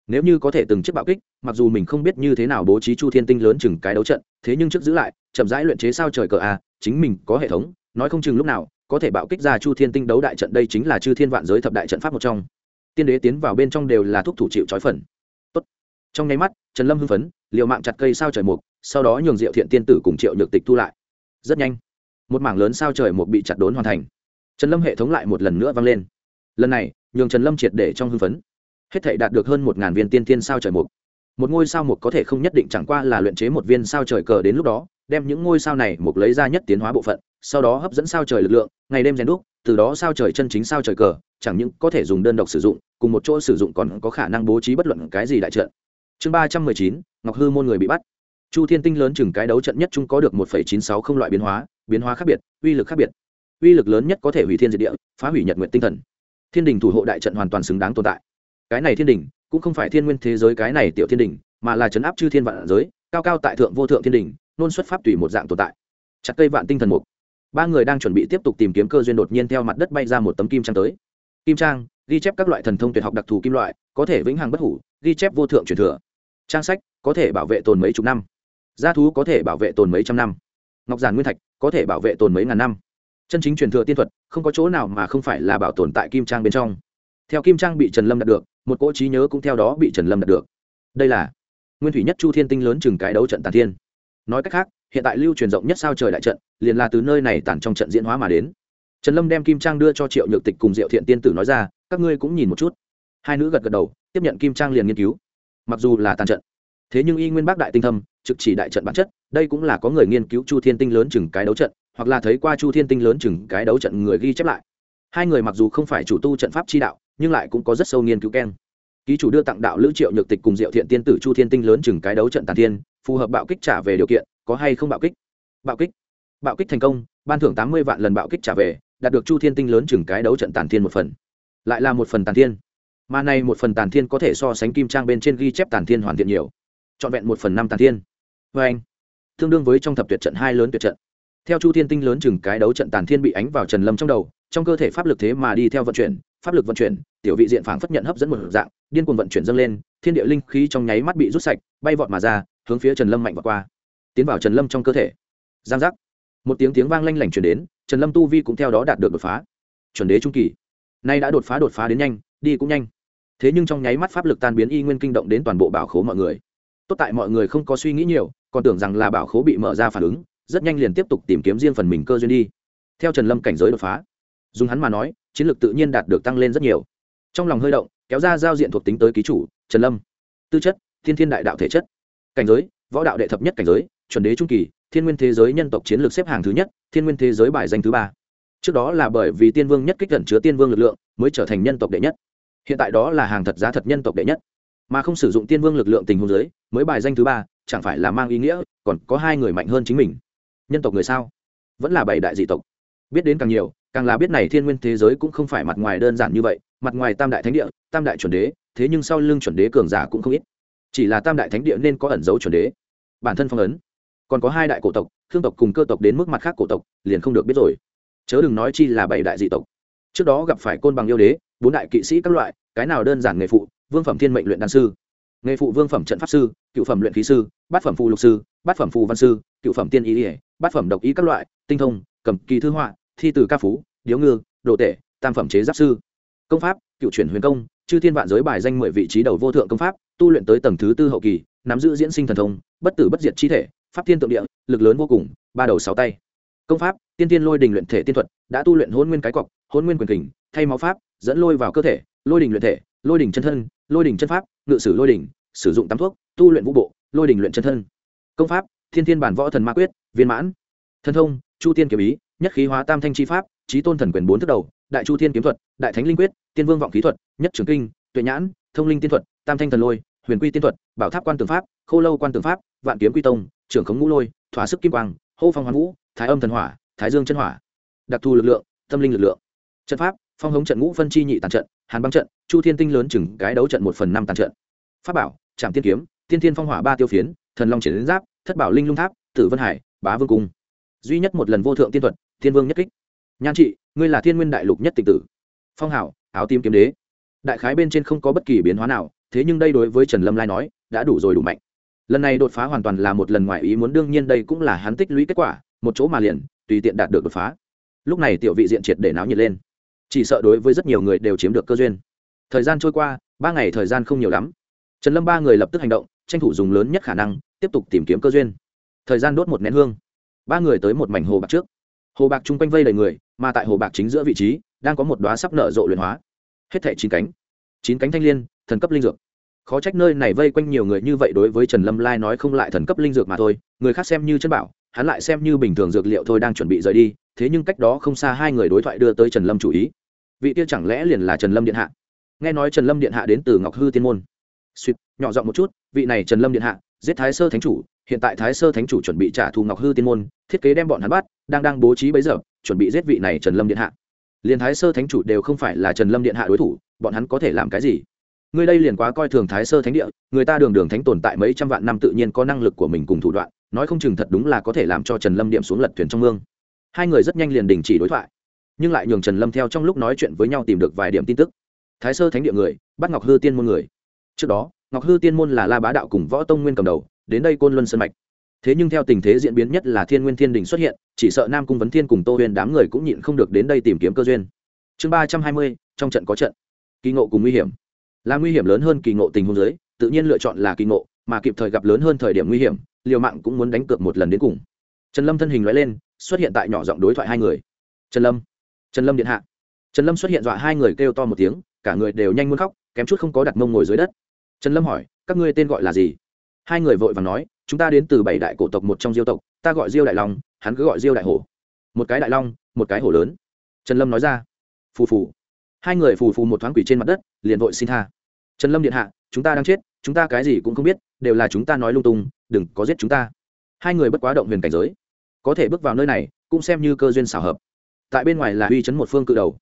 Nếu như có thể từng chiếc bạo kích, mặc dù mình không biết như thế nào bố trí chu thiên tinh lớn chừng cái đấu trận, thế nhưng trước giữ lại, chậm rãi luyện chế sao trời cờ a, chính mình có hệ thống, nói không chừng lúc nào, có thể bạo kích ra chu thiên tinh đấu đại trận đây chính là chư thiên vạn giới thập đại trận pháp một trong tiên đế tiến vào bên trong đều là thuốc thủ chịu trói phần. Tốt. trong nháy mắt, trần lâm hưng phấn, liều mạng chặt cây sao trời mục, sau đó nhường diệu thiện tiên tử cùng triệu nhược tịch thu lại. Rất nhanh, một mảng lớn sao trời mục bị chặt đốn hoàn thành. Trần lâm hệ thống lại một lần nữa vang lên. Lần này, nhường trần lâm triệt để trong hưng phấn. Hết thể đạt được hơn một ngàn viên tiên tiên sao trời mục. Một ngôi sao mục có thể không nhất định chẳng qua là luyện chế một viên sao trời cờ đến lúc đó đem những ngôi sao này mục lấy ra nhất tiến hóa bộ phận, sau đó hấp dẫn sao trời lực lượng, ngày đêm rèn đúc, từ đó sao trời chân chính sao trời cờ, chẳng những có thể dùng đơn độc sử dụng, cùng một chỗ sử dụng còn có khả năng bố trí bất luận cái gì đại trận. Chương ba trăm mười chín, ngọc hư môn người bị bắt. Chu thiên tinh lớn chừng cái đấu trận nhất chúng có được một phẩy chín sáu không loại biến hóa biến hóa khác biệt, uy lực khác biệt. Uy lực lớn nhất có thể hủy thiên diệt địa, phá hủy nhật nguyện tinh thần. Thiên đình thủ hộ đại trận hoàn toàn xứng đáng tồn tại. Cái này thiên đình, cũng không phải thiên nguyên thế giới cái này tiểu thiên đình, mà là chấn áp chư thiên vạn giới, cao cao tại thượng vô thượng thiên đình nôn xuất pháp tùy một dạng tồn tại. Chặt cây vạn tinh thần mục. Ba người đang chuẩn bị tiếp tục tìm kiếm cơ duyên đột nhiên theo mặt đất bay ra một tấm kim trang tới. Kim trang, ghi chép các loại thần thông tuyệt học đặc thù kim loại, có thể vĩnh hằng bất hủ, ghi chép vô thượng truyền thừa. Trang sách, có thể bảo vệ tồn mấy chục năm. Gia thú, có thể bảo vệ tồn mấy trăm năm. Ngọc giản nguyên thạch, có thể bảo vệ tồn mấy ngàn năm. Chân chính truyền thừa tiên thuật, không có chỗ nào mà không phải là bảo tồn tại kim trang bên trong. Theo kim trang bị trần lâm đạt được, một cỗ trí nhớ cũng theo đó bị trần lâm đạt được. Đây là nguyên thủy nhất chu thiên tinh lớn chừng cái đấu trận tàn thiên nói cách khác, hiện tại lưu truyền rộng nhất sao trời đại trận, liền là từ nơi này tản trong trận diễn hóa mà đến. Trần lâm đem kim trang đưa cho triệu nhược tịch cùng diệu thiện tiên tử nói ra, các ngươi cũng nhìn một chút. Hai nữ gật gật đầu, tiếp nhận kim trang liền nghiên cứu. Mặc dù là tàn trận, thế nhưng y nguyên bác đại tinh thâm, trực chỉ đại trận bản chất, đây cũng là có người nghiên cứu chu thiên tinh lớn chừng cái đấu trận, hoặc là thấy qua chu thiên tinh lớn chừng cái đấu trận người ghi chép lại. Hai người mặc dù không phải chủ tu trận pháp chi đạo, nhưng lại cũng có rất sâu nghiên cứu keng. Ký chủ đưa tặng đạo lữ triệu nhược tịch cùng diệu thiện tiên tử chu thiên tinh lớn chừng cái đấu trận tàn thiên phù hợp bạo kích trả về điều kiện, có hay không bạo kích? Bạo kích. Bạo kích thành công, ban thưởng tám mươi vạn lần bạo kích trả về, đạt được chu thiên tinh lớn chừng cái đấu trận tàn thiên một phần. Lại là một phần tàn thiên. Mà này một phần tàn thiên có thể so sánh kim trang bên trên ghi chép tàn thiên hoàn thiện nhiều. Trọn vẹn một phần năm tàn thiên. Vê anh, tương đương với trong thập tuyệt trận hai lớn tuyệt trận. Theo chu thiên tinh lớn chừng cái đấu trận tàn thiên bị ánh vào trần lâm trong đầu, trong cơ thể pháp lực thế mà đi theo vận chuyển, pháp lực vận chuyển, tiểu vị diện phảng phất nhận hấp dẫn một dạng, điên cuồng vận chuyển dâng lên, thiên địa linh khí trong nháy mắt bị rút sạch, bay vọt mà ra hướng phía trần lâm mạnh vọt qua. Tiến vào trần lâm trong cơ thể. Giang giác. Một tiếng tiếng vang lanh lảnh chuyển đến, trần lâm tu vi cũng theo đó đạt được đột phá. Chuẩn đế trung kỳ. Nay đã đột phá đột phá đến nhanh, đi cũng nhanh. Thế nhưng trong nháy mắt pháp lực tan biến y nguyên kinh động đến toàn bộ bảo khố mọi người. Tốt tại mọi người không có suy nghĩ nhiều, còn tưởng rằng là bảo khố bị mở ra phản ứng, rất nhanh liền tiếp tục tìm kiếm riêng phần mình cơ duyên đi. Theo trần lâm cảnh giới đột phá, dùng hắn mà nói, chiến lược tự nhiên đạt được tăng lên rất nhiều. Trong lòng hơi động, kéo ra giao diện thuộc tính tới ký chủ, trần lâm. Tư chất, thiên thiên đại đạo thể chất cảnh giới, võ đạo đệ thập nhất cảnh giới, chuẩn đế trung kỳ, thiên nguyên thế giới nhân tộc chiến lược xếp hàng thứ nhất, thiên nguyên thế giới bài danh thứ ba. Trước đó là bởi vì tiên vương nhất kích gần chứa tiên vương lực lượng, mới trở thành nhân tộc đệ nhất. Hiện tại đó là hàng thật giá thật nhân tộc đệ nhất. Mà không sử dụng tiên vương lực lượng tình huống giới mới bài danh thứ ba, chẳng phải là mang ý nghĩa, còn có hai người mạnh hơn chính mình. Nhân tộc người sao? Vẫn là bảy đại dị tộc. Biết đến càng nhiều, càng là biết này thiên nguyên thế giới cũng không phải mặt ngoài đơn giản như vậy, mặt ngoài tam đại thánh địa, tam đại chuẩn đế, thế nhưng sau lưng chuẩn đế cường giả cũng không ít chỉ là tam đại thánh địa nên có ẩn dấu chuẩn đế. Bản thân phong ấn. Còn có hai đại cổ tộc, khương tộc cùng cơ tộc đến mức mặt khác cổ tộc, liền không được biết rồi. Chớ đừng nói chi là bảy đại dị tộc. Trước đó gặp phải côn bằng yêu đế, bốn đại kỵ sĩ các loại, cái nào đơn giản nghề phụ, vương phẩm thiên mệnh luyện đan sư. Nghề phụ vương phẩm trận pháp sư, cựu phẩm luyện khí sư, bát phẩm phù lục sư, bát phẩm phù văn sư, cựu phẩm tiên ý ỉa bát phẩm độc ý các loại, tinh thông, cầm kỳ thư họa, thi từ ca phú, điếu ngư, đồ tể, tam phẩm chế giáp sư công pháp, cựu chuyển huyền công, chư thiên vạn giới bài danh mười vị trí đầu vô thượng công pháp, tu luyện tới tầng thứ tư hậu kỳ, nắm giữ diễn sinh thần thông, bất tử bất diệt chi thể, pháp thiên tượng địa, lực lớn vô cùng, ba đầu sáu tay. Công pháp, tiên tiên lôi đình luyện thể tiên thuật, đã tu luyện hôn nguyên cái cọc, hôn nguyên quyền kình, thay máu pháp, dẫn lôi vào cơ thể, lôi đình luyện thể, lôi đình chân thân, lôi đình chân pháp, ngự sử lôi đình, sử dụng tắm thuốc, tu luyện vũ bộ, lôi đình luyện chân thân. Công pháp, thiên thiên bản võ thần ma quyết, viên mãn. Thân thông, chu tiên kiếm ý, nhất khí hóa tam thanh chi pháp trí tôn thần quyền bốn thức đầu đại chu thiên kiếm thuật, đại thánh linh quyết, tiên vương vọng khí thuật, nhất trường kinh, tuệ nhãn, thông linh tiên thuật, tam thanh thần lôi, huyền quy tiên thuật, bảo tháp quan tường pháp, khô lâu quan tường pháp, vạn kiếm quy tông, trưởng khống ngũ lôi, thỏa sức kim quang, hô phong hoàn vũ, thái âm thần hỏa, thái dương chân hỏa. Đặc thù lực lượng, tâm linh lực lượng. Trận pháp, phong hống trận ngũ phân chi nhị tàn trận, hàn băng trận, chu thiên tinh lớn chừng cái đấu trận một phần năm tàn trận. Pháp bảo trạm tiên kiếm, tiên thiên phong hỏa ba tiêu phiến, thần long triển đến giáp, thất bảo linh lung tháp, tử vân hải, bá vương cung. Duy nhất một lần vô thượng tiên thuật, thiên vương nhất kích. Nhan trị ngươi là thiên nguyên đại lục nhất tịch tử. Phong hảo, áo tím kiếm đế. Đại khái bên trên không có bất kỳ biến hóa nào, thế nhưng đây đối với trần lâm lai nói, đã đủ rồi đủ mạnh. Lần này đột phá hoàn toàn là một lần ngoài ý muốn, đương nhiên đây cũng là hắn tích lũy kết quả, một chỗ mà liền, tùy tiện đạt được đột phá. Lúc này tiểu vị diện triệt để náo nhiệt lên. Chỉ sợ đối với rất nhiều người đều chiếm được cơ duyên. Thời gian trôi qua, ba ngày thời gian không nhiều lắm. Trần lâm ba người lập tức hành động, tranh thủ dùng lớn nhất khả năng, tiếp tục tìm kiếm cơ duyên. Thời gian đốt một nén hương. Ba người tới một mảnh hồ bạc trước hồ bạc chung quanh vây đầy người, mà tại hồ bạc chính giữa vị trí, đang có một đoá sắp nở rộ luyện hóa. Hết thẻ chín cánh. Chín cánh thanh l i ê n thần cấp linh dược. Khó trách nơi này vây quanh nhiều người như vậy đối với trần lâm lai nói không lại thần cấp linh dược mà thôi, người khác xem như chân bảo, hắn lại xem như bình thường dược liệu thôi đang chuẩn bị rời đi, thế nhưng cách đó không xa hai người đối thoại đưa tới trần lâm chủ ý. Vị kia chẳng lẽ liền là trần lâm điện hạ? Nghe nói trần lâm điện hạ đến từ ngọc hư tiên môn. Suýt, nhỏ giọng một chút, vị này trần lâm điện hạ, giết thái sơ thánh chủ hiện tại thái sơ thánh chủ chuẩn bị trả thù ngọc hư tiên môn, thiết kế đem bọn hắn bắt, đang đang bố trí bấy giờ, chuẩn bị giết vị này trần lâm điện hạ. Liền thái sơ thánh chủ đều không phải là trần lâm điện hạ đối thủ, bọn hắn có thể làm cái gì? Người đây liền quá coi thường thái sơ thánh địa, người ta đường đường thánh tồn tại mấy trăm vạn năm tự nhiên có năng lực của mình cùng thủ đoạn, nói không chừng thật đúng là có thể làm cho trần lâm điểm xuống lật thuyền trong mương. Hai người rất nhanh liền đình chỉ đối thoại, nhưng lại nhường trần lâm theo trong lúc nói chuyện với nhau tìm được vài điểm tin tức. Thái sơ thánh địa người, bắt ngọc hư tiên môn người. Trước đó, ngọc hư tiên môn là la bá đạo cùng võ tông nguyên cầm đầu đến đây côn luân sân mạch. Thế nhưng theo tình thế diễn biến nhất là thiên nguyên thiên đình xuất hiện, chỉ sợ nam cung vấn thiên cùng tô huyền đám người cũng nhịn không được đến đây tìm kiếm cơ duyên. Chương ba trăm hai mươi, trong trận có trận. Kỳ ngộ cùng nguy hiểm. Là nguy hiểm lớn hơn kỳ ngộ tình huống giới, tự nhiên lựa chọn là kỳ ngộ, mà kịp thời gặp lớn hơn thời điểm nguy hiểm, liều mạng cũng muốn đánh cược một lần đến cùng. Trần lâm thân hình nói lên, xuất hiện tại nhỏ giọng đối thoại hai người. Trần lâm trần lâm điện hạ. Trần lâm xuất hiện dọa hai người kêu to một tiếng, cả người đều nhanh muốn khóc, kém chút không có đặt mông ngồi dưới đất. Trần lâm hỏi, các ngươi tên gọi là gì? Hai người vội và nói, chúng ta đến từ bảy đại cổ tộc một trong diêu tộc, ta gọi diêu đại long, hắn cứ gọi diêu đại hổ. Một cái đại long, một cái hổ lớn. Trần lâm nói ra. Phù phù. Hai người phù phù một thoáng quỷ trên mặt đất, liền vội xin tha. Trần lâm điện hạ, chúng ta đang chết, chúng ta cái gì cũng không biết, đều là chúng ta nói lung tung, đừng có giết chúng ta. Hai người bất quá động huyền cảnh giới. Có thể bước vào nơi này, cũng xem như cơ duyên xảo hợp. Tại bên ngoài là uy chấn một phương cự đầu.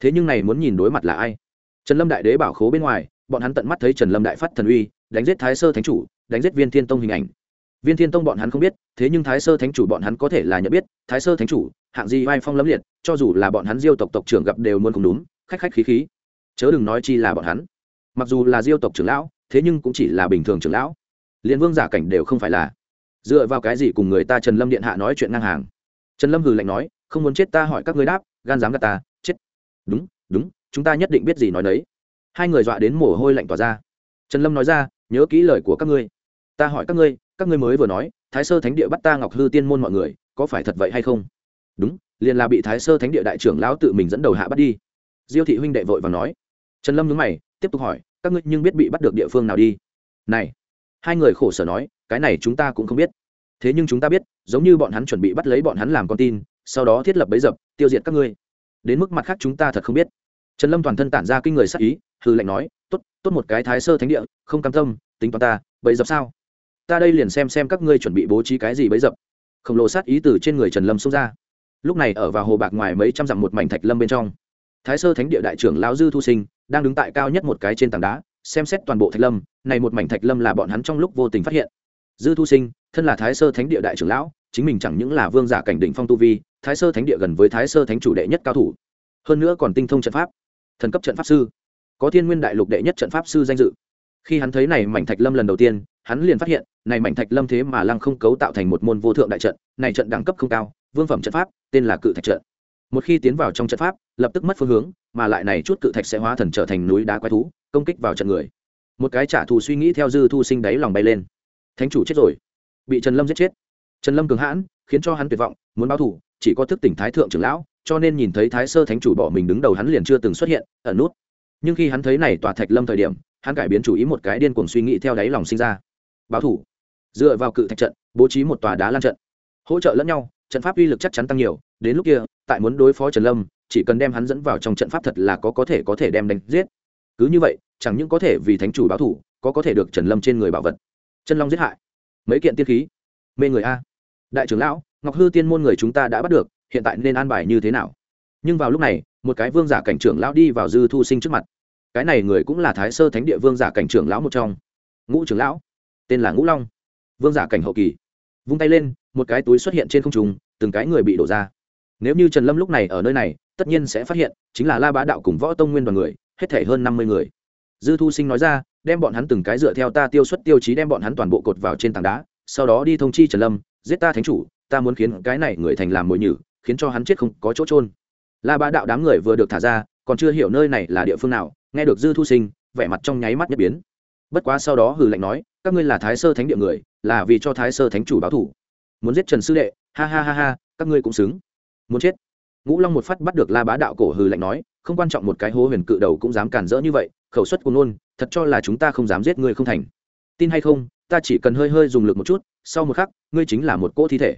Thế nhưng này muốn nhìn đối mặt là ai? Trần lâm đại đế bảo khố bên ngoài, bọn hắn tận mắt thấy trần lâm đại phát thần uy, đánh giết thái sơ thánh chủ đánh giết viên thiên tông hình ảnh. Viên thiên tông bọn hắn không biết, thế nhưng thái sơ thánh chủ bọn hắn có thể là nhận biết, thái sơ thánh chủ, hạng gì vai phong lẫm liệt, cho dù là bọn hắn diêu tộc tộc trưởng gặp đều muốn cùng đúng, khách khách khí khí. Chớ đừng nói chi là bọn hắn. Mặc dù là diêu tộc trưởng lão, thế nhưng cũng chỉ là bình thường trưởng lão. Liên vương giả cảnh đều không phải là. Dựa vào cái gì cùng người ta trần lâm điện hạ nói chuyện ngang hàng? Trần lâm hừ lạnh nói, không muốn chết ta hỏi các ngươi đáp, gan dám gạt ta, chết. Đúng đúng, chúng ta nhất định biết gì nói đấy hai người dọa đến mồ hôi lạnh tỏa ra. Trần lâm nói ra nhớ kỹ lời của các ngươi. Ta hỏi các ngươi các ngươi mới vừa nói, thái sơ thánh địa bắt ta ngọc hư tiên môn mọi người, có phải thật vậy hay không? Đúng, liền là bị thái sơ thánh địa đại trưởng lão tự mình dẫn đầu hạ bắt đi. Diêu thị huynh đệ vội và nói. Trần lâm nhớ mày, tiếp tục hỏi, các ngươi nhưng biết bị bắt được địa phương nào đi? Này, hai người khổ sở nói, cái này chúng ta cũng không biết. Thế nhưng chúng ta biết, giống như bọn hắn chuẩn bị bắt lấy bọn hắn làm con tin, sau đó thiết lập bấy dập, tiêu diệt các ngươi. Đến mức mặt khác chúng ta thật không biết trần lâm toàn thân tản ra kinh người sắc ý hư lệnh nói, tốt tốt một cái thái sơ thánh địa, không cam tâm, tính toán ta, bấy dập sao? Ta đây liền xem xem các ngươi chuẩn bị bố trí cái gì bấy dập. Khổng lồ sát ý từ trên người trần lâm xông ra. Lúc này ở vào hồ bạc ngoài mấy trăm dặm một mảnh thạch lâm bên trong, thái sơ thánh địa đại trưởng lão dư thu sinh, đang đứng tại cao nhất một cái trên tảng đá, xem xét toàn bộ thạch lâm, này một mảnh thạch lâm là bọn hắn trong lúc vô tình phát hiện. Dư thu sinh, thân là thái sơ thánh địa đại trưởng lão, chính mình chẳng những là vương giả cảnh đỉnh phong tu vi, thái sơ thánh địa gần với thái sơ thánh chủ đệ nhất cao thủ, hơn nữa còn tinh thông trận pháp thần cấp trận pháp sư. Có thiên nguyên đại lục đệ nhất trận pháp sư danh dự. Khi hắn thấy này mảnh thạch lâm lần đầu tiên, hắn liền phát hiện, này mảnh thạch lâm thế mà lăng không cấu tạo thành một môn vô thượng đại trận, này trận đẳng cấp không cao, vương phẩm trận pháp, tên là cự thạch trận. Một khi tiến vào trong trận pháp, lập tức mất phương hướng, mà lại này chút cự thạch sẽ hóa thần trở thành núi đá quái thú, công kích vào trận người. Một cái trả thù suy nghĩ theo dư thu sinh đáy lòng bay lên. Thánh chủ chết rồi. Bị trần lâm giết chết. Trần lâm cường hãn, khiến cho hắn tuyệt vọng, muốn báo thủ chỉ có thức tỉnh thái thượng trưởng lão cho nên nhìn thấy thái sơ thánh chủ bỏ mình đứng đầu hắn liền chưa từng xuất hiện, ẩn nút. Nhưng khi hắn thấy này tòa thạch lâm thời điểm, hắn cải biến chủ ý một cái điên cuồng suy nghĩ theo đáy lòng sinh ra. Báo thủ. Dựa vào cự thạch trận, bố trí một tòa đá lan trận. Hỗ trợ lẫn nhau, trận pháp uy lực chắc chắn tăng nhiều, đến lúc kia, tại muốn đối phó trần lâm, chỉ cần đem hắn dẫn vào trong trận pháp thật là có có thể có thể đem đánh giết. Cứ như vậy, chẳng những có thể vì thánh chủ báo thủ, có có thể được trần lâm trên người bảo vật. Chân long giết hại. Mấy kiện tiên khí. Mê người a. Đại trưởng lão, ngọc hư tiên môn người chúng ta đã bắt được hiện tại nên an bài như thế nào? Nhưng vào lúc này, một cái vương giả cảnh trưởng lão đi vào dư thu sinh trước mặt. Cái này người cũng là thái sơ thánh địa vương giả cảnh trưởng lão một trong. Ngũ trưởng lão, tên là ngũ long. Vương giả cảnh hậu kỳ. Vung tay lên, một cái túi xuất hiện trên không trùng từng cái người bị đổ ra. Nếu như trần lâm lúc này ở nơi này, tất nhiên sẽ phát hiện, chính là la bá đạo cùng võ tông nguyên đoàn người, hết thể hơn năm mươi người. Dư thu sinh nói ra, đem bọn hắn từng cái dựa theo ta tiêu xuất tiêu chí đem bọn hắn toàn bộ cột vào trên tảng đá, sau đó đi thông chi trần lâm, giết ta thánh chủ, ta muốn khiến cái này người thành làm mồi nhử khiến cho hắn chết không có chỗ trôn la bá đạo đám người vừa được thả ra, còn chưa hiểu nơi này là địa phương nào, nghe được dư thu sinh, vẻ mặt trong nháy mắt nhất biến. Bất quá sau đó hừ lạnh nói, các ngươi là thái sơ thánh địa người, là vì cho thái sơ thánh chủ báo thủ. Muốn giết trần sư đệ, ha ha ha ha, các ngươi cũng xứng. Muốn chết. Ngũ long một phát bắt được la bá đạo cổ hừ lạnh nói, không quan trọng một cái hố huyền cự đầu cũng dám cản rỡ như vậy, khẩu suất của nôn thật cho là chúng ta không dám giết ngươi không thành. Tin hay không, ta chỉ cần hơi hơi dùng lực một chút, sau một khắc, ngươi chính là một cỗ thi thể.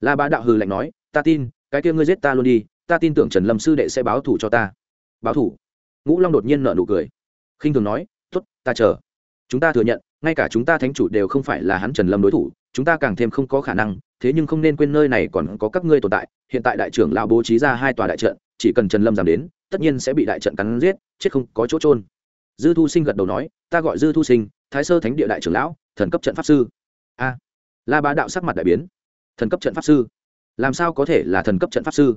La bá đạo hừ lạnh nói, ta tin cái kia ngươi giết ta luôn đi, ta tin tưởng trần lâm sư đệ sẽ báo thủ cho ta. Báo thủ ngũ long đột nhiên nợ nụ cười. Khinh thường nói t ố t ta chờ. Chúng ta thừa nhận, ngay cả chúng ta thánh chủ đều không phải là hắn trần lâm đối thủ, chúng ta càng thêm không có khả năng, thế nhưng không nên quên nơi này còn có các ngươi tồn tại. Hiện tại đại trưởng lão bố trí ra hai tòa đại trận, chỉ cần trần lâm giảm đến, tất nhiên sẽ bị đại trận cắn giết, chết không có chỗ trôn dư thu sinh gật đầu nói, ta gọi dư thu sinh, thái sơ thánh địa đại trưởng lão, thần cấp trận pháp sư. A. La bá đạo sắc mặt đại biến. Thần cấp trận pháp sư? Làm sao có thể là thần cấp trận pháp sư?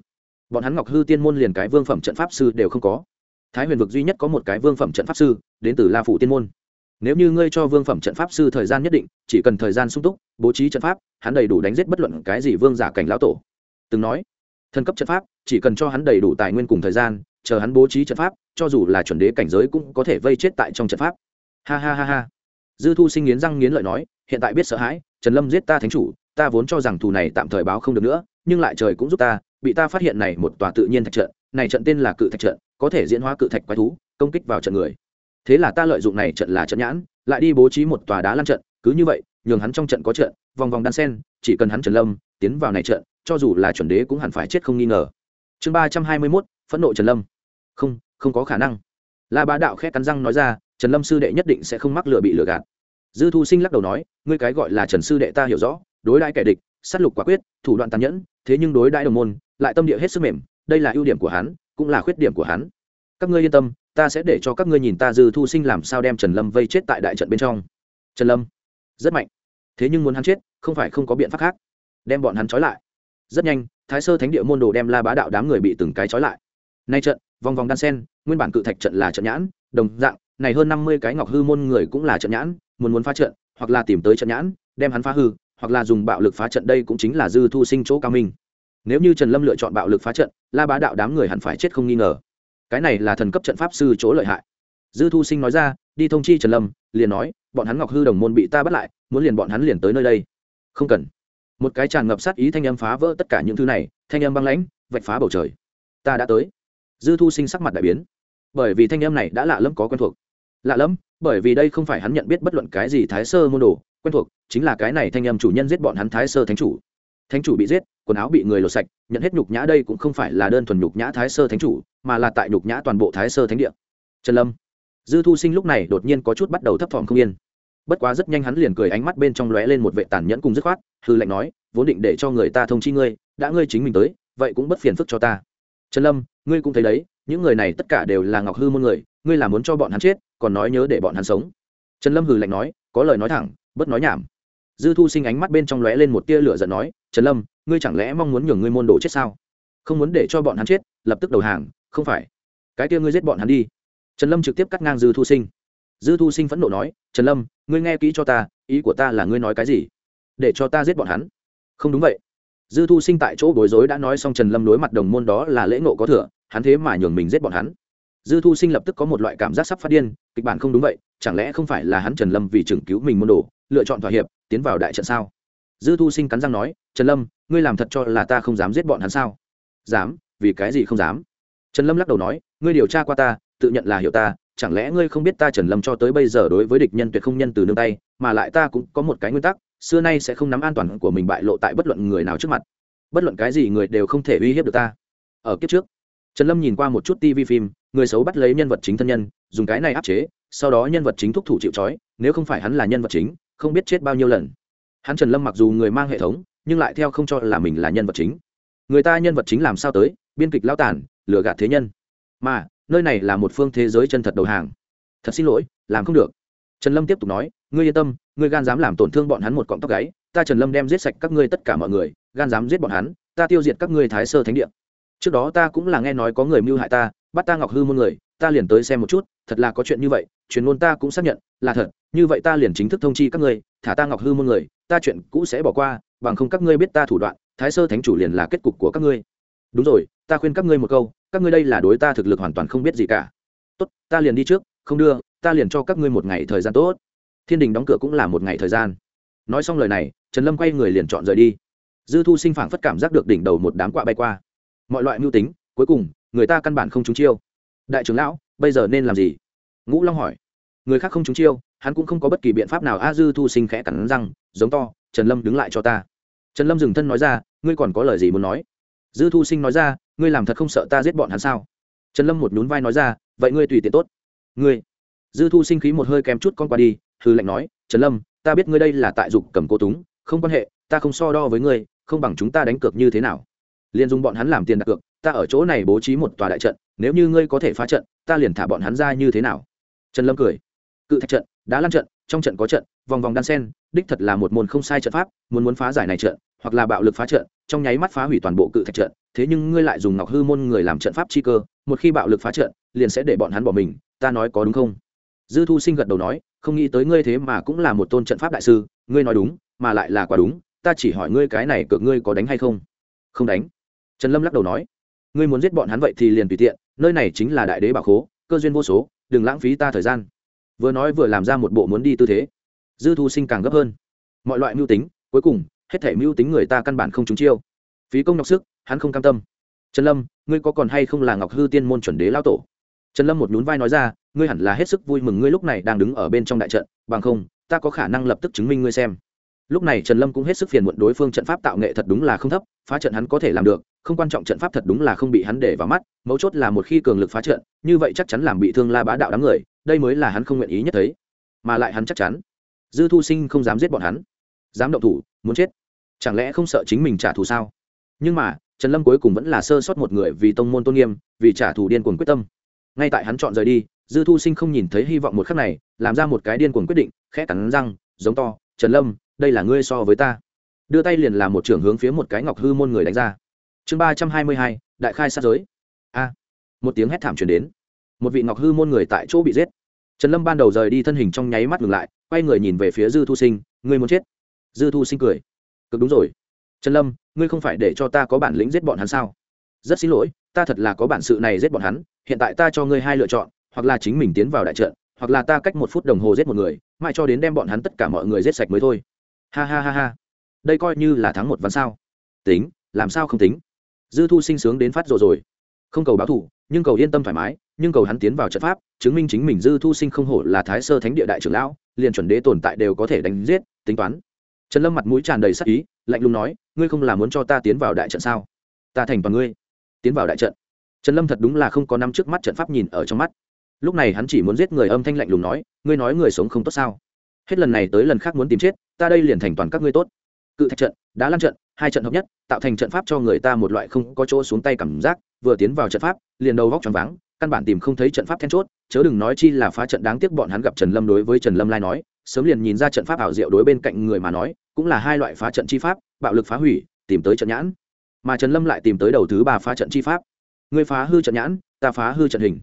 Bọn hắn ngọc hư tiên môn liền cái vương phẩm trận pháp sư đều không có. Thái huyền vực duy nhất có một cái vương phẩm trận pháp sư, đến từ la phủ tiên môn. Nếu như ngươi cho vương phẩm trận pháp sư thời gian nhất định, chỉ cần thời gian sung túc, bố trí trận pháp, hắn đầy đủ đánh giết bất luận cái gì vương giả cảnh lão tổ. Từng nói, thần cấp trận pháp, chỉ cần cho hắn đầy đủ tài nguyên cùng thời gian, chờ hắn bố trí trận pháp, cho dù là chuẩn đế cảnh giới cũng có thể vây chết tại trong trận pháp. Ha ha ha ha. Dư thu sinh nghiến răng nghiến lợi nói, hiện tại biết sợ hãi, trần lâm giết ta thánh chủ, ta vốn cho rằng thù này tạm thời báo không được nữa nhưng lại trời cũng giúp ta, bị ta phát hiện này một tòa tự nhiên thạch trận, này trận tên là cự thạch trận, có thể diễn hóa cự thạch quái thú, công kích vào trận người. Thế là ta lợi dụng này trận là trận nhãn, lại đi bố trí một tòa đá lăn trận, cứ như vậy, nhường hắn trong trận có trận, vòng vòng đan sen, chỉ cần hắn trần lâm, tiến vào này trận, cho dù là chuẩn đế cũng hẳn phải chết không nghi ngờ. Chương ba trăm hai mươi mốt, phẫn nộ trần lâm. Không không có khả năng. La bá đạo khét cắn răng nói ra, trần lâm sư đệ nhất định sẽ không mắc lừa bị lừa gạt. Dư thu sinh lắc đầu nói, ngươi cái gọi là trần sư đệ ta hiểu rõ, đối đãi kẻ địch sát lục quả quyết, thủ đoạn tàn nhẫn, thế nhưng đối đãi đồng môn, lại tâm địa hết sức mềm, đây là ưu điểm của hắn, cũng là khuyết điểm của hắn. Các ngươi yên tâm, ta sẽ để cho các ngươi nhìn ta dư thu sinh làm sao đem trần lâm vây chết tại đại trận bên trong. Trần lâm, rất mạnh. Thế nhưng muốn hắn chết, không phải không có biện pháp khác. Đem bọn hắn trói lại. Rất nhanh, thái sơ thánh địa môn đồ đem la bá đạo đám người bị từng cái trói lại. Nay trận, vòng vòng đan sen, nguyên bản cự thạch trận là trận nhãn, đồng dạng, này hơn năm mươi cái ngọc hư môn người cũng là trận nhãn, muốn muốn phá trận, hoặc là tìm tới trận nhãn, đem hắn phá hư hoặc là dùng bạo lực phá trận, đây cũng chính là dư thu sinh chỗ cao minh. Nếu như trần lâm lựa chọn bạo lực phá trận, la bá đạo đám người hẳn phải chết không nghi ngờ. Cái này là thần cấp trận pháp sư chỗ lợi hại. Dư thu sinh nói ra, đi thông chi trần lâm, liền nói, bọn hắn ngọc hư đồng môn bị ta bắt lại, muốn liền bọn hắn liền tới nơi đây. Không cần. Một cái tràn ngập sát ý thanh âm phá vỡ tất cả những thứ này, thanh âm băng lãnh, vạch phá bầu trời. Ta đã tới. Dư thu sinh sắc mặt đại biến. Bởi vì thanh âm này đã lạ lẫm có quen thuộc. Lạ lẫm, bởi vì đây không phải hắn nhận biết bất luận cái gì thái sơ môn đồ quen thuộc, chính là cái này thanh âm chủ nhân giết bọn hắn thái sơ thánh chủ. Thánh chủ bị giết, quần áo bị người lột sạch, nhận hết nhục nhã đây cũng không phải là đơn thuần nhục nhã thái sơ thánh chủ, mà là tại nhục nhã toàn bộ thái sơ thánh địa. Trần lâm. Dư thu sinh lúc này đột nhiên có chút bắt đầu thấp thỏm không yên. Bất quá rất nhanh hắn liền cười ánh mắt bên trong lóe lên một vệ tàn nhẫn cùng dứt khoát, hư lệnh nói, vốn định để cho người ta thông chi ngươi, đã ngươi chính mình tới, vậy cũng bất phiền phức cho ta. Trần lâm, ngươi cũng thấy đấy, những người này tất cả đều là ngọc hư môn người, ngươi là muốn cho bọn hắn chết, còn nói nhớ để bọn hắn sống. Trần lâm hừ lạnh nói, có lời nói thẳng bất nói nhảm. Dư thu sinh ánh mắt bên trong lóe lên một tia lửa giận nói, trần lâm, ngươi chẳng lẽ mong muốn nhường ngươi môn đồ chết sao? Không muốn để cho bọn hắn chết, lập tức đầu hàng, không phải. Cái tia ngươi giết bọn hắn đi. Trần lâm trực tiếp cắt ngang dư thu sinh. Dư thu sinh phẫn nộ nói, trần lâm, ngươi nghe kỹ cho ta, ý của ta là ngươi nói cái gì? Để cho ta giết bọn hắn. Không đúng vậy. Dư thu sinh tại chỗ bối rối đã nói xong trần lâm đối mặt đồng môn đó là lễ ngộ có thừa, hắn thế mà nhường mình giết bọn hắn. Dư thu sinh lập tức có một loại cảm giác sắp phát điên, kịch bản không đúng vậy, chẳng lẽ không phải là hắn trần lâm vì chừng cứu mình môn đồ lựa chọn thỏa hiệp, tiến vào đại trận sao? Dư thu sinh cắn răng nói, trần lâm, ngươi làm thật cho là ta không dám giết bọn hắn sao? Dám? Vì cái gì không dám? Trần lâm lắc đầu nói, ngươi điều tra qua ta, tự nhận là hiểu ta, chẳng lẽ ngươi không biết ta trần lâm cho tới bây giờ đối với địch nhân tuyệt không nhân từ nương tay, mà lại ta cũng có một cái nguyên tắc, xưa nay sẽ không nắm an toàn của mình bại lộ tại bất luận người nào trước mặt. Bất luận cái gì người đều không thể uy hiếp được ta. Ở kiếp trước, trần lâm nhìn qua một chút tv phim, người xấu bắt lấy nhân vật chính thân nhân, dùng cái này áp chế, sau đó nhân vật chính thúc thủ chịu trói, nếu không phải hắn là nhân vật chính không biết chết bao nhiêu lần. Hắn trần lâm mặc dù người mang hệ thống, nhưng lại theo không cho là mình là nhân vật chính. Người ta nhân vật chính làm sao tới? Biên kịch lao tàn lừa gạt thế nhân. Mà, nơi này là một phương thế giới chân thật đầu hàng. Thật xin lỗi, làm không được. Trần lâm tiếp tục nói, ngươi yên tâm, ngươi gan dám làm tổn thương bọn hắn một cọng tóc gáy, ta trần lâm đem giết sạch các ngươi tất cả mọi người, gan dám giết bọn hắn, ta tiêu diệt các ngươi thái sơ thánh địa. Trước đó ta cũng là nghe nói có người mưu hại ta bắt ta ngọc hư môn người, ta liền tới xem một chút, thật là có chuyện như vậy, truyền ngôn ta cũng xác nhận, là thật, như vậy ta liền chính thức thông chi các ngươi, thả ta ngọc hư môn người, ta chuyện cũ sẽ bỏ qua, bằng không các ngươi biết ta thủ đoạn, thái sơ thánh chủ liền là kết cục của các ngươi. Đúng rồi, ta khuyên các ngươi một câu, các ngươi đây là đối ta thực lực hoàn toàn không biết gì cả. Tốt, ta liền đi trước, không đưa, ta liền cho các ngươi một ngày thời gian tốt. Thiên đình đóng cửa cũng là một ngày thời gian. Nói xong lời này, trần lâm quay người liền chọn rời đi. Dư thu sinh phảng phất cảm giác được đỉnh đầu một đám quạ bay qua. Mọi loại mưu tính, cuối cùng người ta căn bản không trúng chiêu. Đại trưởng lão, bây giờ nên làm gì? Ngũ long hỏi. Người khác không trúng chiêu, hắn cũng không có bất kỳ biện pháp nào. A dư thu sinh khẽ cắn răng, giống to, trần lâm đứng lại cho ta. Trần lâm dừng thân nói ra, ngươi còn có lời gì muốn nói? Dư thu sinh nói ra, ngươi làm thật không sợ ta giết bọn hắn sao? Trần lâm một nhún vai nói ra, vậy ngươi tùy tiện tốt. Ngươi. Dư thu sinh khí một hơi kém chút con qua đi hư lệnh nói, trần lâm, ta biết ngươi đây là tại dục cầm cô túng, không quan hệ, ta không so đo với ngươi, không bằng chúng ta đánh cược như thế nào. Liền dùng bọn hắn làm tiền đặt cược ta ở chỗ này bố trí một tòa đại trận, nếu như ngươi có thể phá trận, ta liền thả bọn hắn ra như thế nào? Trần lâm cười. Cự thạch trận, đá lan trận, trong trận có trận, vòng vòng đan sen, đích thật là một môn không sai trận pháp, muốn muốn phá giải này trận, hoặc là bạo lực phá trận, trong nháy mắt phá hủy toàn bộ cự thạch trận, thế nhưng ngươi lại dùng ngọc hư môn người làm trận pháp chi cơ, một khi bạo lực phá trận, liền sẽ để bọn hắn bỏ mình, ta nói có đúng không? Dư thu sinh gật đầu nói, không nghĩ tới ngươi thế mà cũng là một tôn trận pháp đại sư, ngươi nói đúng, mà lại là quả đúng, ta chỉ hỏi ngươi cái này cược ngươi có đánh hay không? Không đánh. Trần lâm lắc đầu nói ngươi muốn giết bọn hắn vậy thì liền tùy tiện, nơi này chính là đại đế bảo khố, cơ duyên vô số, đừng lãng phí ta thời gian. Vừa nói vừa làm ra một bộ muốn đi tư thế. Dư thu sinh càng gấp hơn. Mọi loại mưu tính, cuối cùng, hết thể mưu tính người ta căn bản không trúng chiêu. Phí công nhọc sức, hắn không cam tâm. Trần lâm, ngươi có còn hay không là ngọc hư tiên môn chuẩn đế lao tổ? Trần lâm một nhún vai nói ra, ngươi hẳn là hết sức vui mừng ngươi lúc này đang đứng ở bên trong đại trận, bằng không, ta có khả năng lập tức chứng minh ngươi xem lúc này trần lâm cũng hết sức phiền muộn đối phương trận pháp tạo nghệ thật đúng là không thấp, phá trận hắn có thể làm được, không quan trọng trận pháp thật đúng là không bị hắn để vào mắt, mấu chốt là một khi cường lực phá trận, như vậy chắc chắn làm bị thương la bá đạo đám người, đây mới là hắn không nguyện ý nhất thấy. Mà lại hắn chắc chắn, dư thu sinh không dám giết bọn hắn, dám động thủ, muốn chết. Chẳng lẽ không sợ chính mình trả thù sao? Nhưng mà, trần lâm cuối cùng vẫn là sơ sót một người vì tông môn tôn nghiêm, vì trả thù điên cuồng quyết tâm. Ngay tại hắn chọn rời đi, dư thu sinh không nhìn thấy hy vọng một khắc này, làm ra một cái điên cuồng quyết định, khẽ cắn răng, giống to, trần lâm đây là ngươi so với ta. Đưa tay liền làm một trưởng hướng phía một cái ngọc hư môn người đánh ra. Chương ba trăm hai mươi hai, đại khai sát giới. A. Một tiếng hét thảm truyền đến. Một vị ngọc hư môn người tại chỗ bị giết. Trần lâm ban đầu rời đi thân hình trong nháy mắt ngừng lại, quay người nhìn về phía dư thu sinh, ngươi muốn chết? Dư thu sinh cười. Cực đúng rồi. Trần lâm, ngươi không phải để cho ta có bản lĩnh giết bọn hắn sao? Rất xin lỗi, ta thật là có bản sự này giết bọn hắn, hiện tại ta cho ngươi hai lựa chọn, hoặc là chính mình tiến vào đại trận, hoặc là ta cách một phút đồng hồ giết một người, mãi cho đến đem bọn hắn tất cả mọi người giết sạch mới thôi ha ha ha ha. Đây coi như là thắng một ván sao. Tính, làm sao không tính? Dư thu sinh sướng đến phát rồi rồi. Không cầu báo thủ, nhưng cầu yên tâm thoải mái, nhưng cầu hắn tiến vào trận pháp, chứng minh chính mình dư thu sinh không hổ là thái sơ thánh địa đại trưởng lão, liền chuẩn đế tồn tại đều có thể đánh giết, tính toán. Trần lâm mặt mũi tràn đầy sắc ý, lạnh lùng nói, ngươi không là muốn cho ta tiến vào đại trận sao? Ta thành toàn ngươi. Tiến vào đại trận. Trần lâm thật đúng là không có năm trước mắt trận pháp nhìn ở trong mắt. Lúc này hắn chỉ muốn giết người âm thanh lạnh lùng nói, ngươi nói người sống không tốt sao? Hết lần này tới lần khác muốn tìm chết, ta đây liền thành toàn các ngươi tốt. Cự thạch trận, đá lăn trận, hai trận hợp nhất, tạo thành trận pháp cho người ta một loại không có chỗ xuống tay cảm giác, vừa tiến vào trận pháp, liền đầu vóc tròn váng, căn bản tìm không thấy trận pháp then chốt, chớ đừng nói chi là phá trận đáng tiếc bọn hắn gặp trần lâm đối với trần lâm lai nói, sớm liền nhìn ra trận pháp ảo diệu đối bên cạnh người mà nói, cũng là hai loại phá trận chi pháp, bạo lực phá hủy, tìm tới trận nhãn. Mà trần lâm lại tìm tới đầu thứ ba phá trận chi pháp. Người phá hư trận nhãn, ta phá hư trận hình.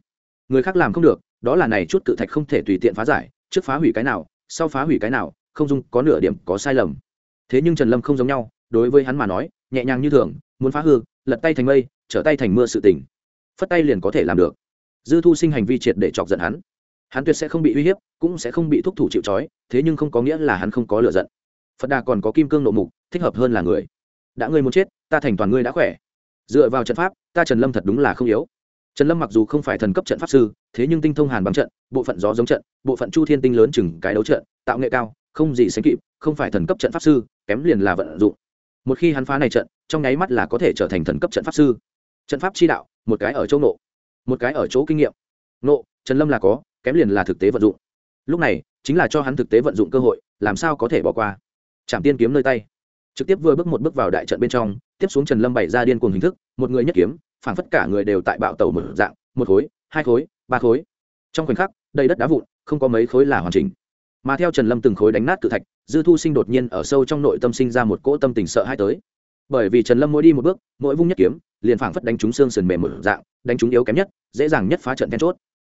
Người khác làm không được, đó là này chút cự thạch không thể tùy tiện phá giải, trước phá hủy cái nào sau phá hủy cái nào, không dung, có nửa điểm, có sai lầm. Thế nhưng trần lâm không giống nhau, đối với hắn mà nói, nhẹ nhàng như thường, muốn phá hư, lật tay thành mây, trở tay thành mưa sự tình. Phất tay liền có thể làm được. Dư thu sinh hành vi triệt để chọc giận hắn. Hắn tuyệt sẽ không bị uy hiếp, cũng sẽ không bị thúc thủ chịu c thế nhưng không có nghĩa là hắn không có lựa giận. Phật đà còn có kim cương nộ mục, thích hợp hơn là người. Đã ngươi muốn chết, ta thành toàn ngươi đã khỏe. Dựa vào trận pháp, ta trần lâm thật đúng là không yếu trần lâm mặc dù không phải thần cấp trận pháp sư, thế nhưng tinh thông hàn bằng trận, bộ phận gió giống trận, bộ phận chu thiên tinh lớn chừng cái đấu trận, tạo nghệ cao, không gì sánh kịp, không phải thần cấp trận pháp sư, kém liền là vận dụng. Một khi hắn phá này trận, trong nháy mắt là có thể trở thành thần cấp trận pháp sư. Trận pháp chi đạo, một cái ở chỗ nộ một cái ở chỗ kinh nghiệm. Nộ trần lâm là có, kém liền là thực tế vận dụng. Lúc này, chính là cho hắn thực tế vận dụng cơ hội, làm sao có thể bỏ qua. Trạm tiên kiếm nơi tay. Trực tiếp vừa bước một bước vào đại trận bên trong, tiếp xuống trần lâm bày ra điên cuồng hình thức, một người nhất kiếm phảng phất cả người đều tại bạo tàu một dạng, một khối, hai khối, ba khối. Trong khoảnh khắc, đầy đất đá vụn, không có mấy khối là hoàn chỉnh. Mà theo trần lâm từng khối đánh nát cự thạch, dư thu sinh đột nhiên ở sâu trong nội tâm sinh ra một cỗ tâm tình sợ hãi tới. Bởi vì trần lâm mỗi đi một bước, mỗi vung nhất kiếm, liền phảng phất đánh trúng xương sườn mềm một dạng, đánh trúng yếu kém nhất, dễ dàng nhất phá trận then chốt.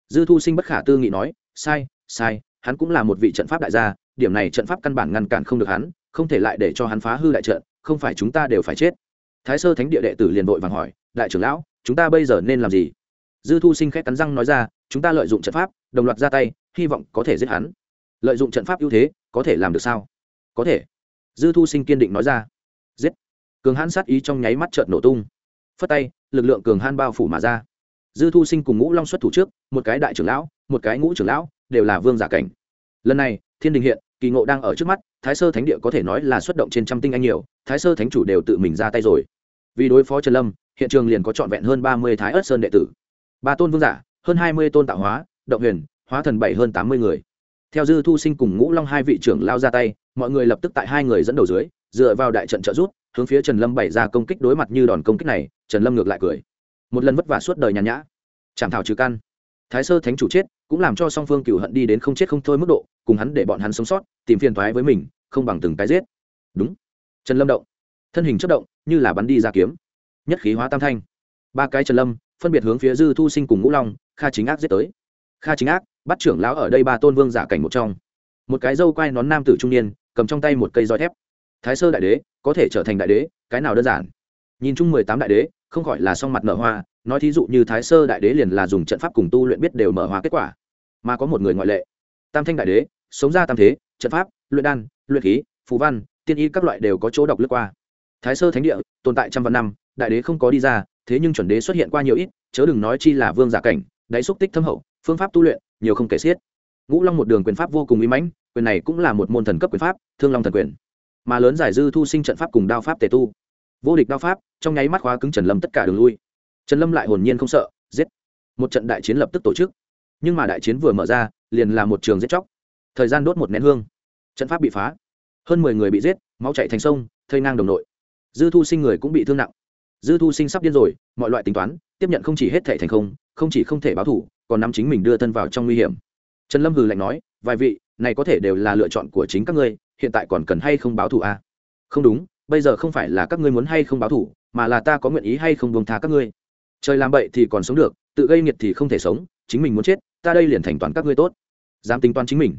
Dư thu sinh bất khả tư nghị nói, sai sai, hắn cũng là một vị trận pháp đại gia, điểm này trận pháp căn bản ngăn cản không được hắn, không thể lại để cho hắn phá hư đại trận, không phải chúng ta đều phải chết thái sơ thánh địa đệ tử liền vội vàng hỏi, đại trưởng lão, chúng ta bây giờ nên làm gì? Dư thu sinh khét cắn răng nói ra, chúng ta lợi dụng trận pháp, đồng loạt ra tay, hy vọng có thể giết hắn. Lợi dụng trận pháp ưu thế, có thể làm được sao? Có thể. Dư thu sinh kiên định nói ra, giết. Cường hãn sát ý trong nháy mắt trợn nổ tung. Phất tay, lực lượng cường hãn bao phủ mà ra. Dư thu sinh cùng ngũ long xuất thủ trước, một cái đại trưởng lão, một cái ngũ trưởng lão, đều là vương giả cảnh. Lần này, thiên đình hiện, kỳ ngộ đang ở trước mắt, thái sơ thánh địa có thể nói là xuất động trên trăm tinh anh nhiều thái sơ thánh chủ đều tự mình ra tay rồi. Vì đối phó trần lâm, hiện trường liền có trọn vẹn hơn ba mươi thái ớt sơn đệ tử. Ba tôn vương giả, hơn hai mươi tôn tạo hóa, động huyền, hóa thần bảy hơn tám mươi người. Theo dư thu sinh cùng ngũ long hai vị trưởng lao ra tay, mọi người lập tức tại hai người dẫn đầu dưới, dựa vào đại trận trợ rút hướng phía trần lâm bày ra công kích đối mặt như đòn công kích này, trần lâm ngược lại cười. Một lần vất vả suốt đời nhàn nhã. Chảm thảo trừ căn. Thái sơ thánh chủ chết, cũng làm cho song phương cựu hận đi đến không chết không thôi mức độ, cùng hắn để bọn hắn sống sót, tìm phiền thoái với mình, không bằng từng cái giết. Đúng trần lâm động. Thân hình chất động, như là bắn đi ra kiếm. Nhất khí hóa tam thanh. Ba cái trần lâm, phân biệt hướng phía dư thu sinh cùng ngũ long, kha chính ác giết tới. Kha chính ác, bắt trưởng lão ở đây ba tôn vương giả cảnh một trong. Một cái dâu quai nón nam tử trung niên, cầm trong tay một cây roi thép. Thái sơ đại đế, có thể trở thành đại đế, cái nào đơn giản? Nhìn chung mười tám đại đế, không gọi là song mặt nở hoa, nói thí dụ như thái sơ đại đế liền là dùng trận pháp cùng tu luyện biết đều mở hoa kết quả. Mà có một người ngoại lệ. Tam thanh đại đế, sống ra tam thế, trận pháp, luyện đan, luyện khí, phù văn tiên y các loại đều có chỗ đọc lướt qua. Thái sơ thánh địa, tồn tại trăm vạn năm, đại đế không có đi ra, thế nhưng chuẩn đế xuất hiện qua nhiều ít, chớ đừng nói chi là vương giả cảnh, đáy xúc tích thâm hậu, phương pháp tu luyện, nhiều không kể xiết. Ngũ long một đường quyền pháp vô cùng uy mãnh, quyền này cũng là một môn thần cấp quyền pháp, thương long thần quyền. Mà lớn giải dư thu sinh trận pháp cùng đao pháp tề tu. Vô địch đao pháp, trong nháy mắt khóa cứng trần lâm tất cả đường lui. Trần lâm lại hồn nhiên không sợ, giết. Một trận đại chiến lập tức tổ chức. Nhưng mà đại chiến vừa mở ra, liền là một trường giết chóc. Thời gian đốt một nén hương. Trận pháp bị phá hơn mười người bị giết, máu chạy thành sông, thây ngang đồng nội. Dư thu sinh người cũng bị thương nặng. Dư thu sinh sắp điên rồi, mọi loại tính toán, tiếp nhận không chỉ hết thể thành không không chỉ không thể báo thủ còn nắm chính mình đưa thân vào trong nguy hiểm. Trần lâm hừ lạnh nói, vài vị, này có thể đều là lựa chọn của chính các ngươi, hiện tại còn cần hay không báo thủ à? không đúng, bây giờ không phải là các ngươi muốn hay không báo thủ mà là ta có nguyện ý hay không buông tha các ngươi. Trời làm bậy thì còn sống được, tự gây nghiệt thì không thể sống, chính mình muốn chết, ta đây liền thành toàn các ngươi tốt. Dám tính toán chính mình.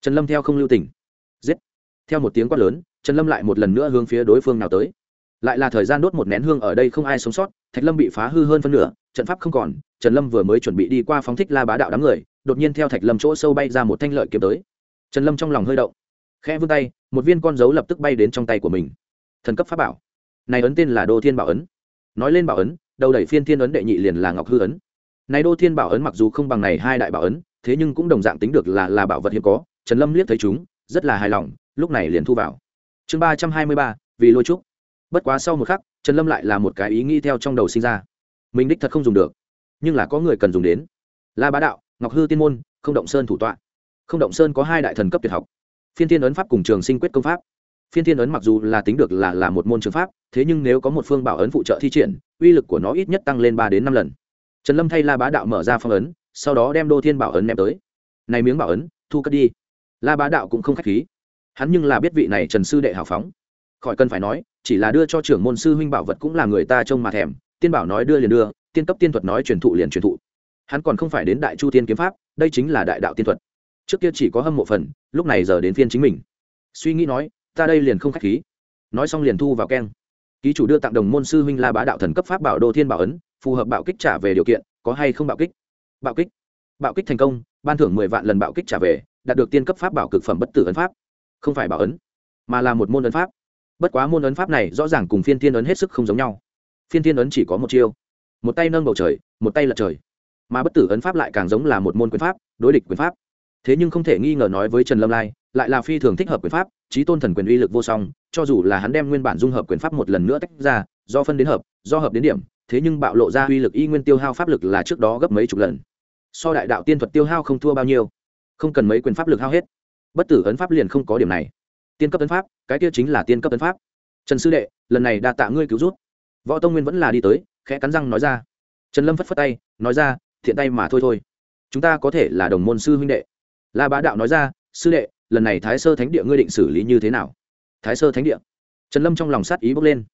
Trần lâm theo không lưu tình. Giết theo một tiếng quát lớn, trần lâm lại một lần nữa hướng phía đối phương nào tới. Lại là thời gian đốt một nén hương ở đây không ai sống sót, thạch lâm bị phá hư hơn phân nửa, trận pháp không còn, trần lâm vừa mới chuẩn bị đi qua phóng thích la bá đạo đám người, đột nhiên theo thạch lâm chỗ sâu bay ra một thanh lợi kiếm tới. Trần lâm trong lòng hơi động, khẽ vươn tay, một viên con dấu lập tức bay đến trong tay của mình. Thần cấp pháp bảo. Này ấn tên là đô thiên bảo ấn. Nói lên bảo ấn, đầu đẩy phiên thiên ấn đệ nhị liền là ngọc hư ấn. Này đô thiên bảo ấn mặc dù không bằng này hai đại bảo ấn, thế nhưng cũng đồng dạng tính được là là bảo vật hiếm có. Trần lâm liếc thấy chúng, rất là hài lòng lúc này liền thu vào. Chương ba trăm hai mươi ba, vì lôi trúc. Bất quá sau một khắc, trần lâm lại là một cái ý nghĩ theo trong đầu sinh ra. Mình đích thật không dùng được, nhưng là có người cần dùng đến. La bá đạo, ngọc hư tiên môn, không động sơn thủ tọa. Không động sơn có hai đại thần cấp tuyệt học. Phiên thiên ấn pháp cùng trường sinh quyết công pháp. Phiên thiên ấn mặc dù là tính được là là một môn trường pháp, thế nhưng nếu có một phương bảo ấn phụ trợ thi triển, uy lực của nó ít nhất tăng lên ba đến năm lần. Trần lâm thay la bá đạo mở ra phong ấn, sau đó đem đô thiên bảo ấn ném tới. Này miếng bảo ấn, thu cất đi. La bá đạo cũng không k h á c h khí hắn nhưng là biết vị này trần sư đệ hào phóng. Khỏi cần phải nói, chỉ là đưa cho trưởng môn sư huynh bảo vật cũng là người ta trông mà thèm, tiên bảo nói đưa liền đưa, tiên cấp tiên thuật nói truyền thụ liền truyền thụ. Hắn còn không phải đến đại chu tiên kiếm pháp, đây chính là đại đạo tiên thuật. Trước kia chỉ có hâm mộ phần, lúc này giờ đến phiên chính mình. Suy nghĩ nói, ta đây liền không k h á c h khí. Nói xong liền thu vào keng. Ký chủ đưa tặng đồng môn sư huynh la bá đạo thần cấp pháp bảo đô thiên bảo ấn, phù hợp bạo kích trả về điều kiện, có hay không bạo kích? Bạo kích. Bạo kích thành công, ban thưởng mười vạn lần bạo kích trả về, đạt được tiên cấp pháp bảo cực phẩm bất tử ấn pháp không phải bảo ấn, mà là một môn ấn pháp. Bất quá môn ấn pháp này rõ ràng cùng phiên thiên ấn hết sức không giống nhau. Phiên thiên ấn chỉ có một chiêu. Một tay nâng bầu trời, một tay lật trời. Mà bất tử ấn pháp lại càng giống là một môn quyền pháp, đối địch quyền pháp. Thế nhưng không thể nghi ngờ nói với trần lâm lai, lại là phi thường thích hợp quyền pháp trí tôn thần quyền uy lực vô song, cho dù là hắn đem nguyên bản dung hợp quyền pháp một lần nữa tách ra, do phân đến hợp, do hợp đến điểm, thế nhưng bạo lộ ra uy lực y nguyên tiêu hao pháp lực là trước đó gấp mấy chục lần. So đại đạo tiên thuật tiêu hao không thua bao nhiêu. Không cần mấy quyền pháp lực hao hết bất tử ấn pháp liền không có điểm này. Tiên cấp ấn pháp, cái kia chính là tiên cấp ấn pháp. Trần sư đệ, lần này đa tạ ngươi cứu rút võ tông nguyên vẫn là đi tới, khẽ cắn răng nói ra. Trần lâm phất phất tay, nói ra, thiện tay mà thôi thôi. Chúng ta có thể là đồng môn sư huynh đệ. La bá đạo nói ra, sư đệ, lần này thái sơ thánh địa ngươi định xử lý như thế nào? Thái sơ thánh địa. Trần lâm trong lòng sát ý bốc lên.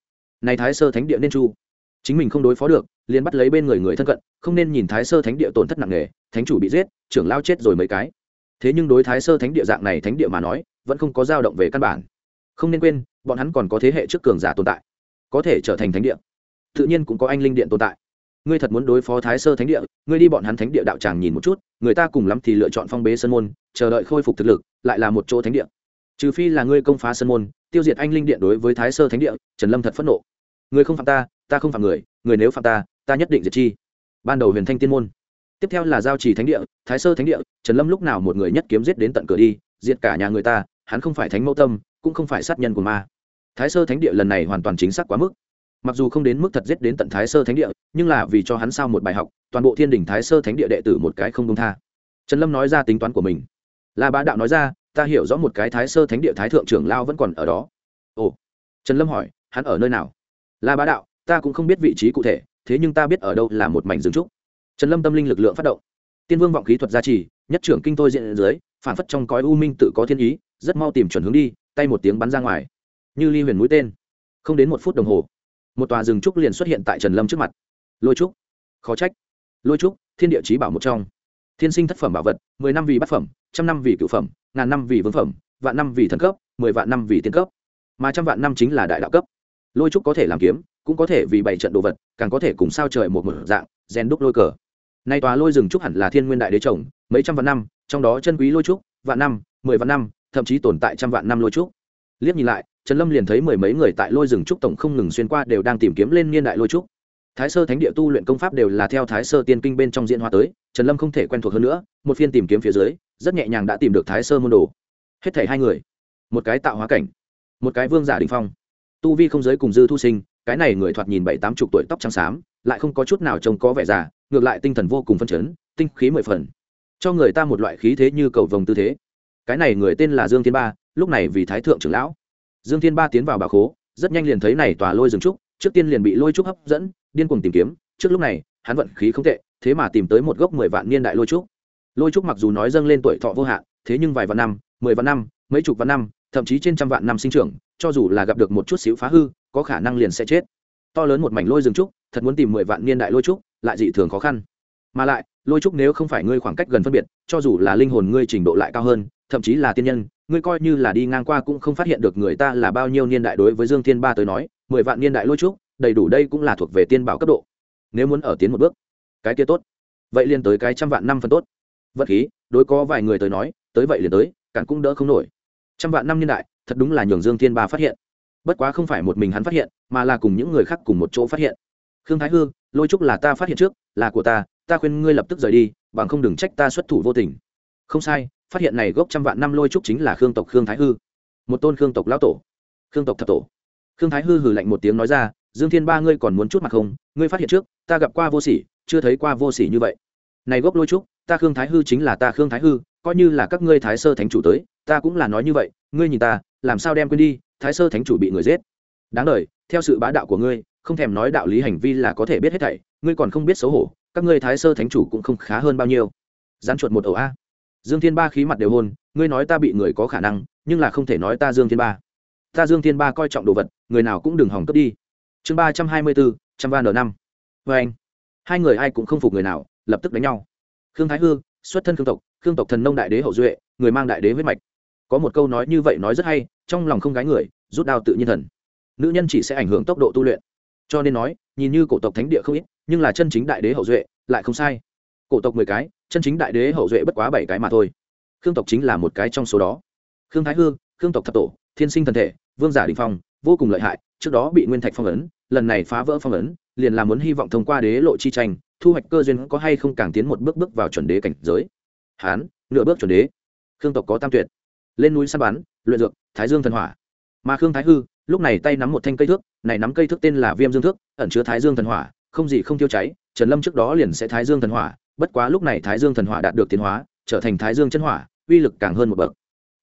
Này thái sơ thánh địa nên chu. Chính mình không đối phó được, liền bắt lấy bên người người thân cận, không nên nhìn thái sơ thánh địa tổn thất nặng nề, thánh chủ bị giết, trưởng lao chết rồi mấy cái thế nhưng đối thái sơ thánh địa dạng này thánh địa mà nói, vẫn không có dao động về căn bản. Không nên quên, bọn hắn còn có thế hệ trước cường giả tồn tại, có thể trở thành thánh địa. Tự nhiên cũng có anh linh điện tồn tại. Ngươi thật muốn đối phó thái sơ thánh địa, ngươi đi bọn hắn thánh địa đạo tràng nhìn một chút, người ta cùng lắm thì lựa chọn phong bế sân môn, chờ đợi khôi phục thực lực, lại là một chỗ thánh địa. Trừ phi là ngươi công phá sân môn, tiêu diệt anh linh điện đối với thái sơ thánh địa, trần lâm thật phẫn nộ. Người không phạm ta ta không phạm người người nếu phạm ta ta nhất định diệt chi. Ban đầu huyền thanh tiên môn tiếp theo là giao trì thánh địa, thái sơ thánh địa, trần lâm lúc nào một người nhất kiếm giết đến tận cửa đi, diệt cả nhà người ta, hắn không phải thánh mẫu tâm, cũng không phải sát nhân của ma. Thái sơ thánh địa lần này hoàn toàn chính xác quá mức. Mặc dù không đến mức thật giết đến tận thái sơ thánh địa, nhưng là vì cho hắn sao một bài học, toàn bộ thiên đình thái sơ thánh địa đệ tử một cái không công tha. Trần lâm nói ra tính toán của mình. La bá đạo nói ra, ta hiểu rõ một cái thái sơ thánh địa thái thượng trưởng lao vẫn còn ở đó. Ồ. Trần lâm hỏi, hắn ở nơi nào? La bá đạo, ta cũng không biết vị trí cụ thể, thế nhưng ta biết ở đâu là một mảnh rừng trúc trần lâm tâm linh lực lượng phát động. Tiên vương vọng khí thuật gia trì, nhất trưởng kinh tôi diện dưới, phản phất trong cõi u minh tự có thiên ý, rất mau tìm chuẩn hướng đi, tay một tiếng bắn ra ngoài. Như ly huyền mũi tên. Không đến một phút đồng hồ, một tòa rừng trúc liền xuất hiện tại trần lâm trước mặt. Lôi trúc. Khó trách. Lôi trúc, thiên địa chí bảo một trong. Thiên sinh thất phẩm bảo vật, mười năm vì bát phẩm, trăm năm vì cựu phẩm, ngàn năm vì vương phẩm, vạn năm vì thần cấp, mười vạn năm vì tiên cấp. Mà trăm vạn năm chính là đại đạo cấp. Lôi trúc có thể làm kiếm, cũng có thể vì bảy trận đồ vật, càng có thể cùng sao trời một một dạng gen đúc lôi cờ nay tòa lôi rừng trúc hẳn là thiên nguyên đại đế trồng, mấy trăm vạn năm, trong đó chân quý lôi trúc, vạn năm, mười vạn năm, thậm chí tồn tại trăm vạn năm lôi trúc. Liếc nhìn lại, trần lâm liền thấy mười mấy người tại lôi rừng trúc tổng không ngừng xuyên qua đều đang tìm kiếm lên niên đại lôi trúc. Thái sơ thánh địa tu luyện công pháp đều là theo thái sơ tiên kinh bên trong diễn hóa tới, trần lâm không thể quen thuộc hơn nữa, một phiên tìm kiếm phía dưới, rất nhẹ nhàng đã tìm được thái sơ môn đồ. Hết thảy hai người, một cái tạo hóa cảnh, một cái vương giả đình phong. Tu vi không giới cùng dư thu sinh cái này người thoạt nhìn bảy tám chục tuổi tóc trắng xám, lại không có chút nào trông có vẻ già, ngược lại tinh thần vô cùng phân chấn, tinh khí mười phần. Cho người ta một loại khí thế như cầu vồng tư thế. Cái này người tên là dương thiên ba, lúc này vì thái thượng trưởng lão. Dương thiên ba tiến vào bà khố, rất nhanh liền thấy này tòa lôi rừng trúc, trước tiên liền bị lôi trúc hấp dẫn, điên cuồng tìm kiếm, trước lúc này, hắn vận khí không tệ, thế mà tìm tới một gốc mười vạn niên đại lôi trúc. Lôi trúc mặc dù nói dâng lên tuổi thọ vô hạn, thế nhưng vài vạn năm, mười vạn năm, mấy chục vạn năm, thậm chí trên trăm vạn năm sinh trưởng, cho dù là gặp được một chút xíu phá hư có khả năng liền sẽ chết. To lớn một mảnh lôi rừng trúc, thật muốn tìm mười vạn niên đại lôi trúc, lại dị thường khó khăn. Mà lại, lôi trúc nếu không phải ngươi khoảng cách gần phân biệt, cho dù là linh hồn ngươi trình độ lại cao hơn, thậm chí là tiên nhân, ngươi coi như là đi ngang qua cũng không phát hiện được người ta là bao nhiêu niên đại đối với dương thiên ba tới nói, mười vạn niên đại lôi trúc, đầy đủ đây cũng là thuộc về tiên bảo cấp độ. Nếu muốn ở tiến một bước, cái kia tốt. Vậy liền tới cái trăm vạn năm phân tốt. Vật khí, đối có vài người tới nói, tới vậy liền tới, cản cũng đỡ không nổi. Trăm vạn năm niên đại, thật đúng là nhường dương thiên ba phát hiện bất quá không phải một mình hắn phát hiện, mà là cùng những người khác cùng một chỗ phát hiện. Khương thái hư, lôi trúc là ta phát hiện trước, là của ta ta khuyên ngươi lập tức rời đi, bằng không đừng trách ta xuất thủ vô tình. Không sai, phát hiện này gốc trăm vạn năm lôi trúc chính là khương tộc khương thái hư. Một tôn khương tộc lão tổ. Khương tộc thập tổ. Khương thái hư hừ lạnh một tiếng nói ra, dương thiên ba ngươi còn muốn chút mặt không? Ngươi phát hiện trước, ta gặp qua vô sỉ, chưa thấy qua vô sỉ như vậy. Này gốc lôi trúc, ta khương thái hư chính là ta khương thái hư, coi như là các ngươi thái sơ thánh chủ tới, ta cũng là nói như vậy, ngươi nhìn ta, làm sao đem quên đi? Thái sơ thánh chủ bị người giết. Đáng đ theo sự bá đạo của ngươi, không thèm nói đạo lý hành vi là có thể biết hết thảy, ngươi còn không biết xấu hổ, các ngươi thái sơ thánh chủ cũng không khá hơn bao nhiêu. Dán chuột một ẩu a. Dương thiên ba khí mặt đều hôn, ngươi nói ta bị người có khả năng, nhưng là không thể nói ta dương thiên ba. Ta dương thiên ba coi trọng đồ vật, người nào cũng đừng hỏng cướp đi. Chương ba trăm hai mươi bốn, trăm ba n năm. Vê anh. Hai người ai cũng không phục người nào, lập tức đánh nhau. Khương thái hư, xuất thân khương tộc khương tộc thần nông đại đế hậu duệ, người mang đại đế huyết mạch có một câu nói như vậy nói rất hay, trong lòng không gái người, rút đao tự nhiên thần. Nữ nhân chỉ sẽ ảnh hưởng tốc độ tu luyện. Cho nên nói, nhìn như cổ tộc thánh địa không ít, nhưng là chân chính đại đế hậu duệ, lại không sai. Cổ tộc mười cái, chân chính đại đế hậu duệ bất quá bảy cái mà thôi. Khương tộc chính là một cái trong số đó. Khương thái hương khương tộc thập tổ, thiên sinh thần thể, vương giả đình phong, vô cùng lợi hại, trước đó bị nguyên thạch phong ấn, lần này phá vỡ phong ấn, liền là muốn hy vọng thông qua đế lộ chi tranh, thu hoạch cơ duyên có hay không càng tiến một bước bước vào chuẩn đế cảnh giới. Hán, nửa bước chuẩn đế. Khương tộc có tam tuyệt lên núi săn bắn, luyện dược, thái dương thần hỏa. Mà khương thái hư, lúc này tay nắm một thanh cây thước, này nắm cây thước tên là viêm dương thước, ẩn chứa thái dương thần hỏa, không gì không tiêu cháy, trần lâm trước đó liền sẽ thái dương thần hỏa, bất quá lúc này thái dương thần hỏa đạt được tiến hóa, trở thành thái dương chân hỏa, uy lực càng hơn một bậc.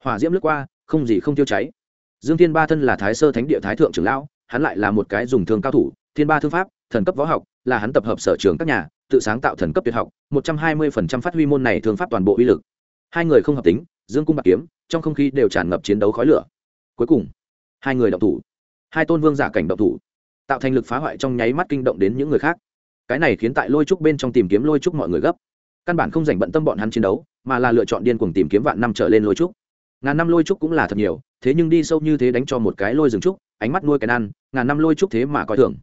Hỏa diễm lướt qua, không gì không tiêu cháy. Dương thiên ba thân là thái sơ thánh địa thái thượng trưởng lão, hắn lại là một cái dùng thương cao thủ, thiên ba thương pháp, thần cấp võ học, là hắn tập hợp sở trường các nhà, tự sáng tạo thần cấp tuyệt học, một trăm hai mươi phần trăm phát huy môn này thương pháp toàn bộ uy lực. Hai người không hợp tính dương cung bạc kiếm trong không khí đều tràn ngập chiến đấu khói lửa. Cuối cùng hai người động thủ. Hai tôn vương giả cảnh động thủ tạo thành lực phá hoại trong nháy mắt kinh động đến những người khác. Cái này khiến tại lôi trúc bên trong tìm kiếm lôi trúc mọi người gấp. Căn bản không dành bận tâm bọn hắn chiến đấu mà là lựa chọn điên cuồng tìm kiếm vạn năm trở lên lôi trúc. Ngàn năm lôi trúc cũng là thật nhiều thế nhưng đi sâu như thế đánh cho một cái lôi rừng trúc ánh mắt nuôi cái nan, ngàn năm lôi trúc thế mà coi thường.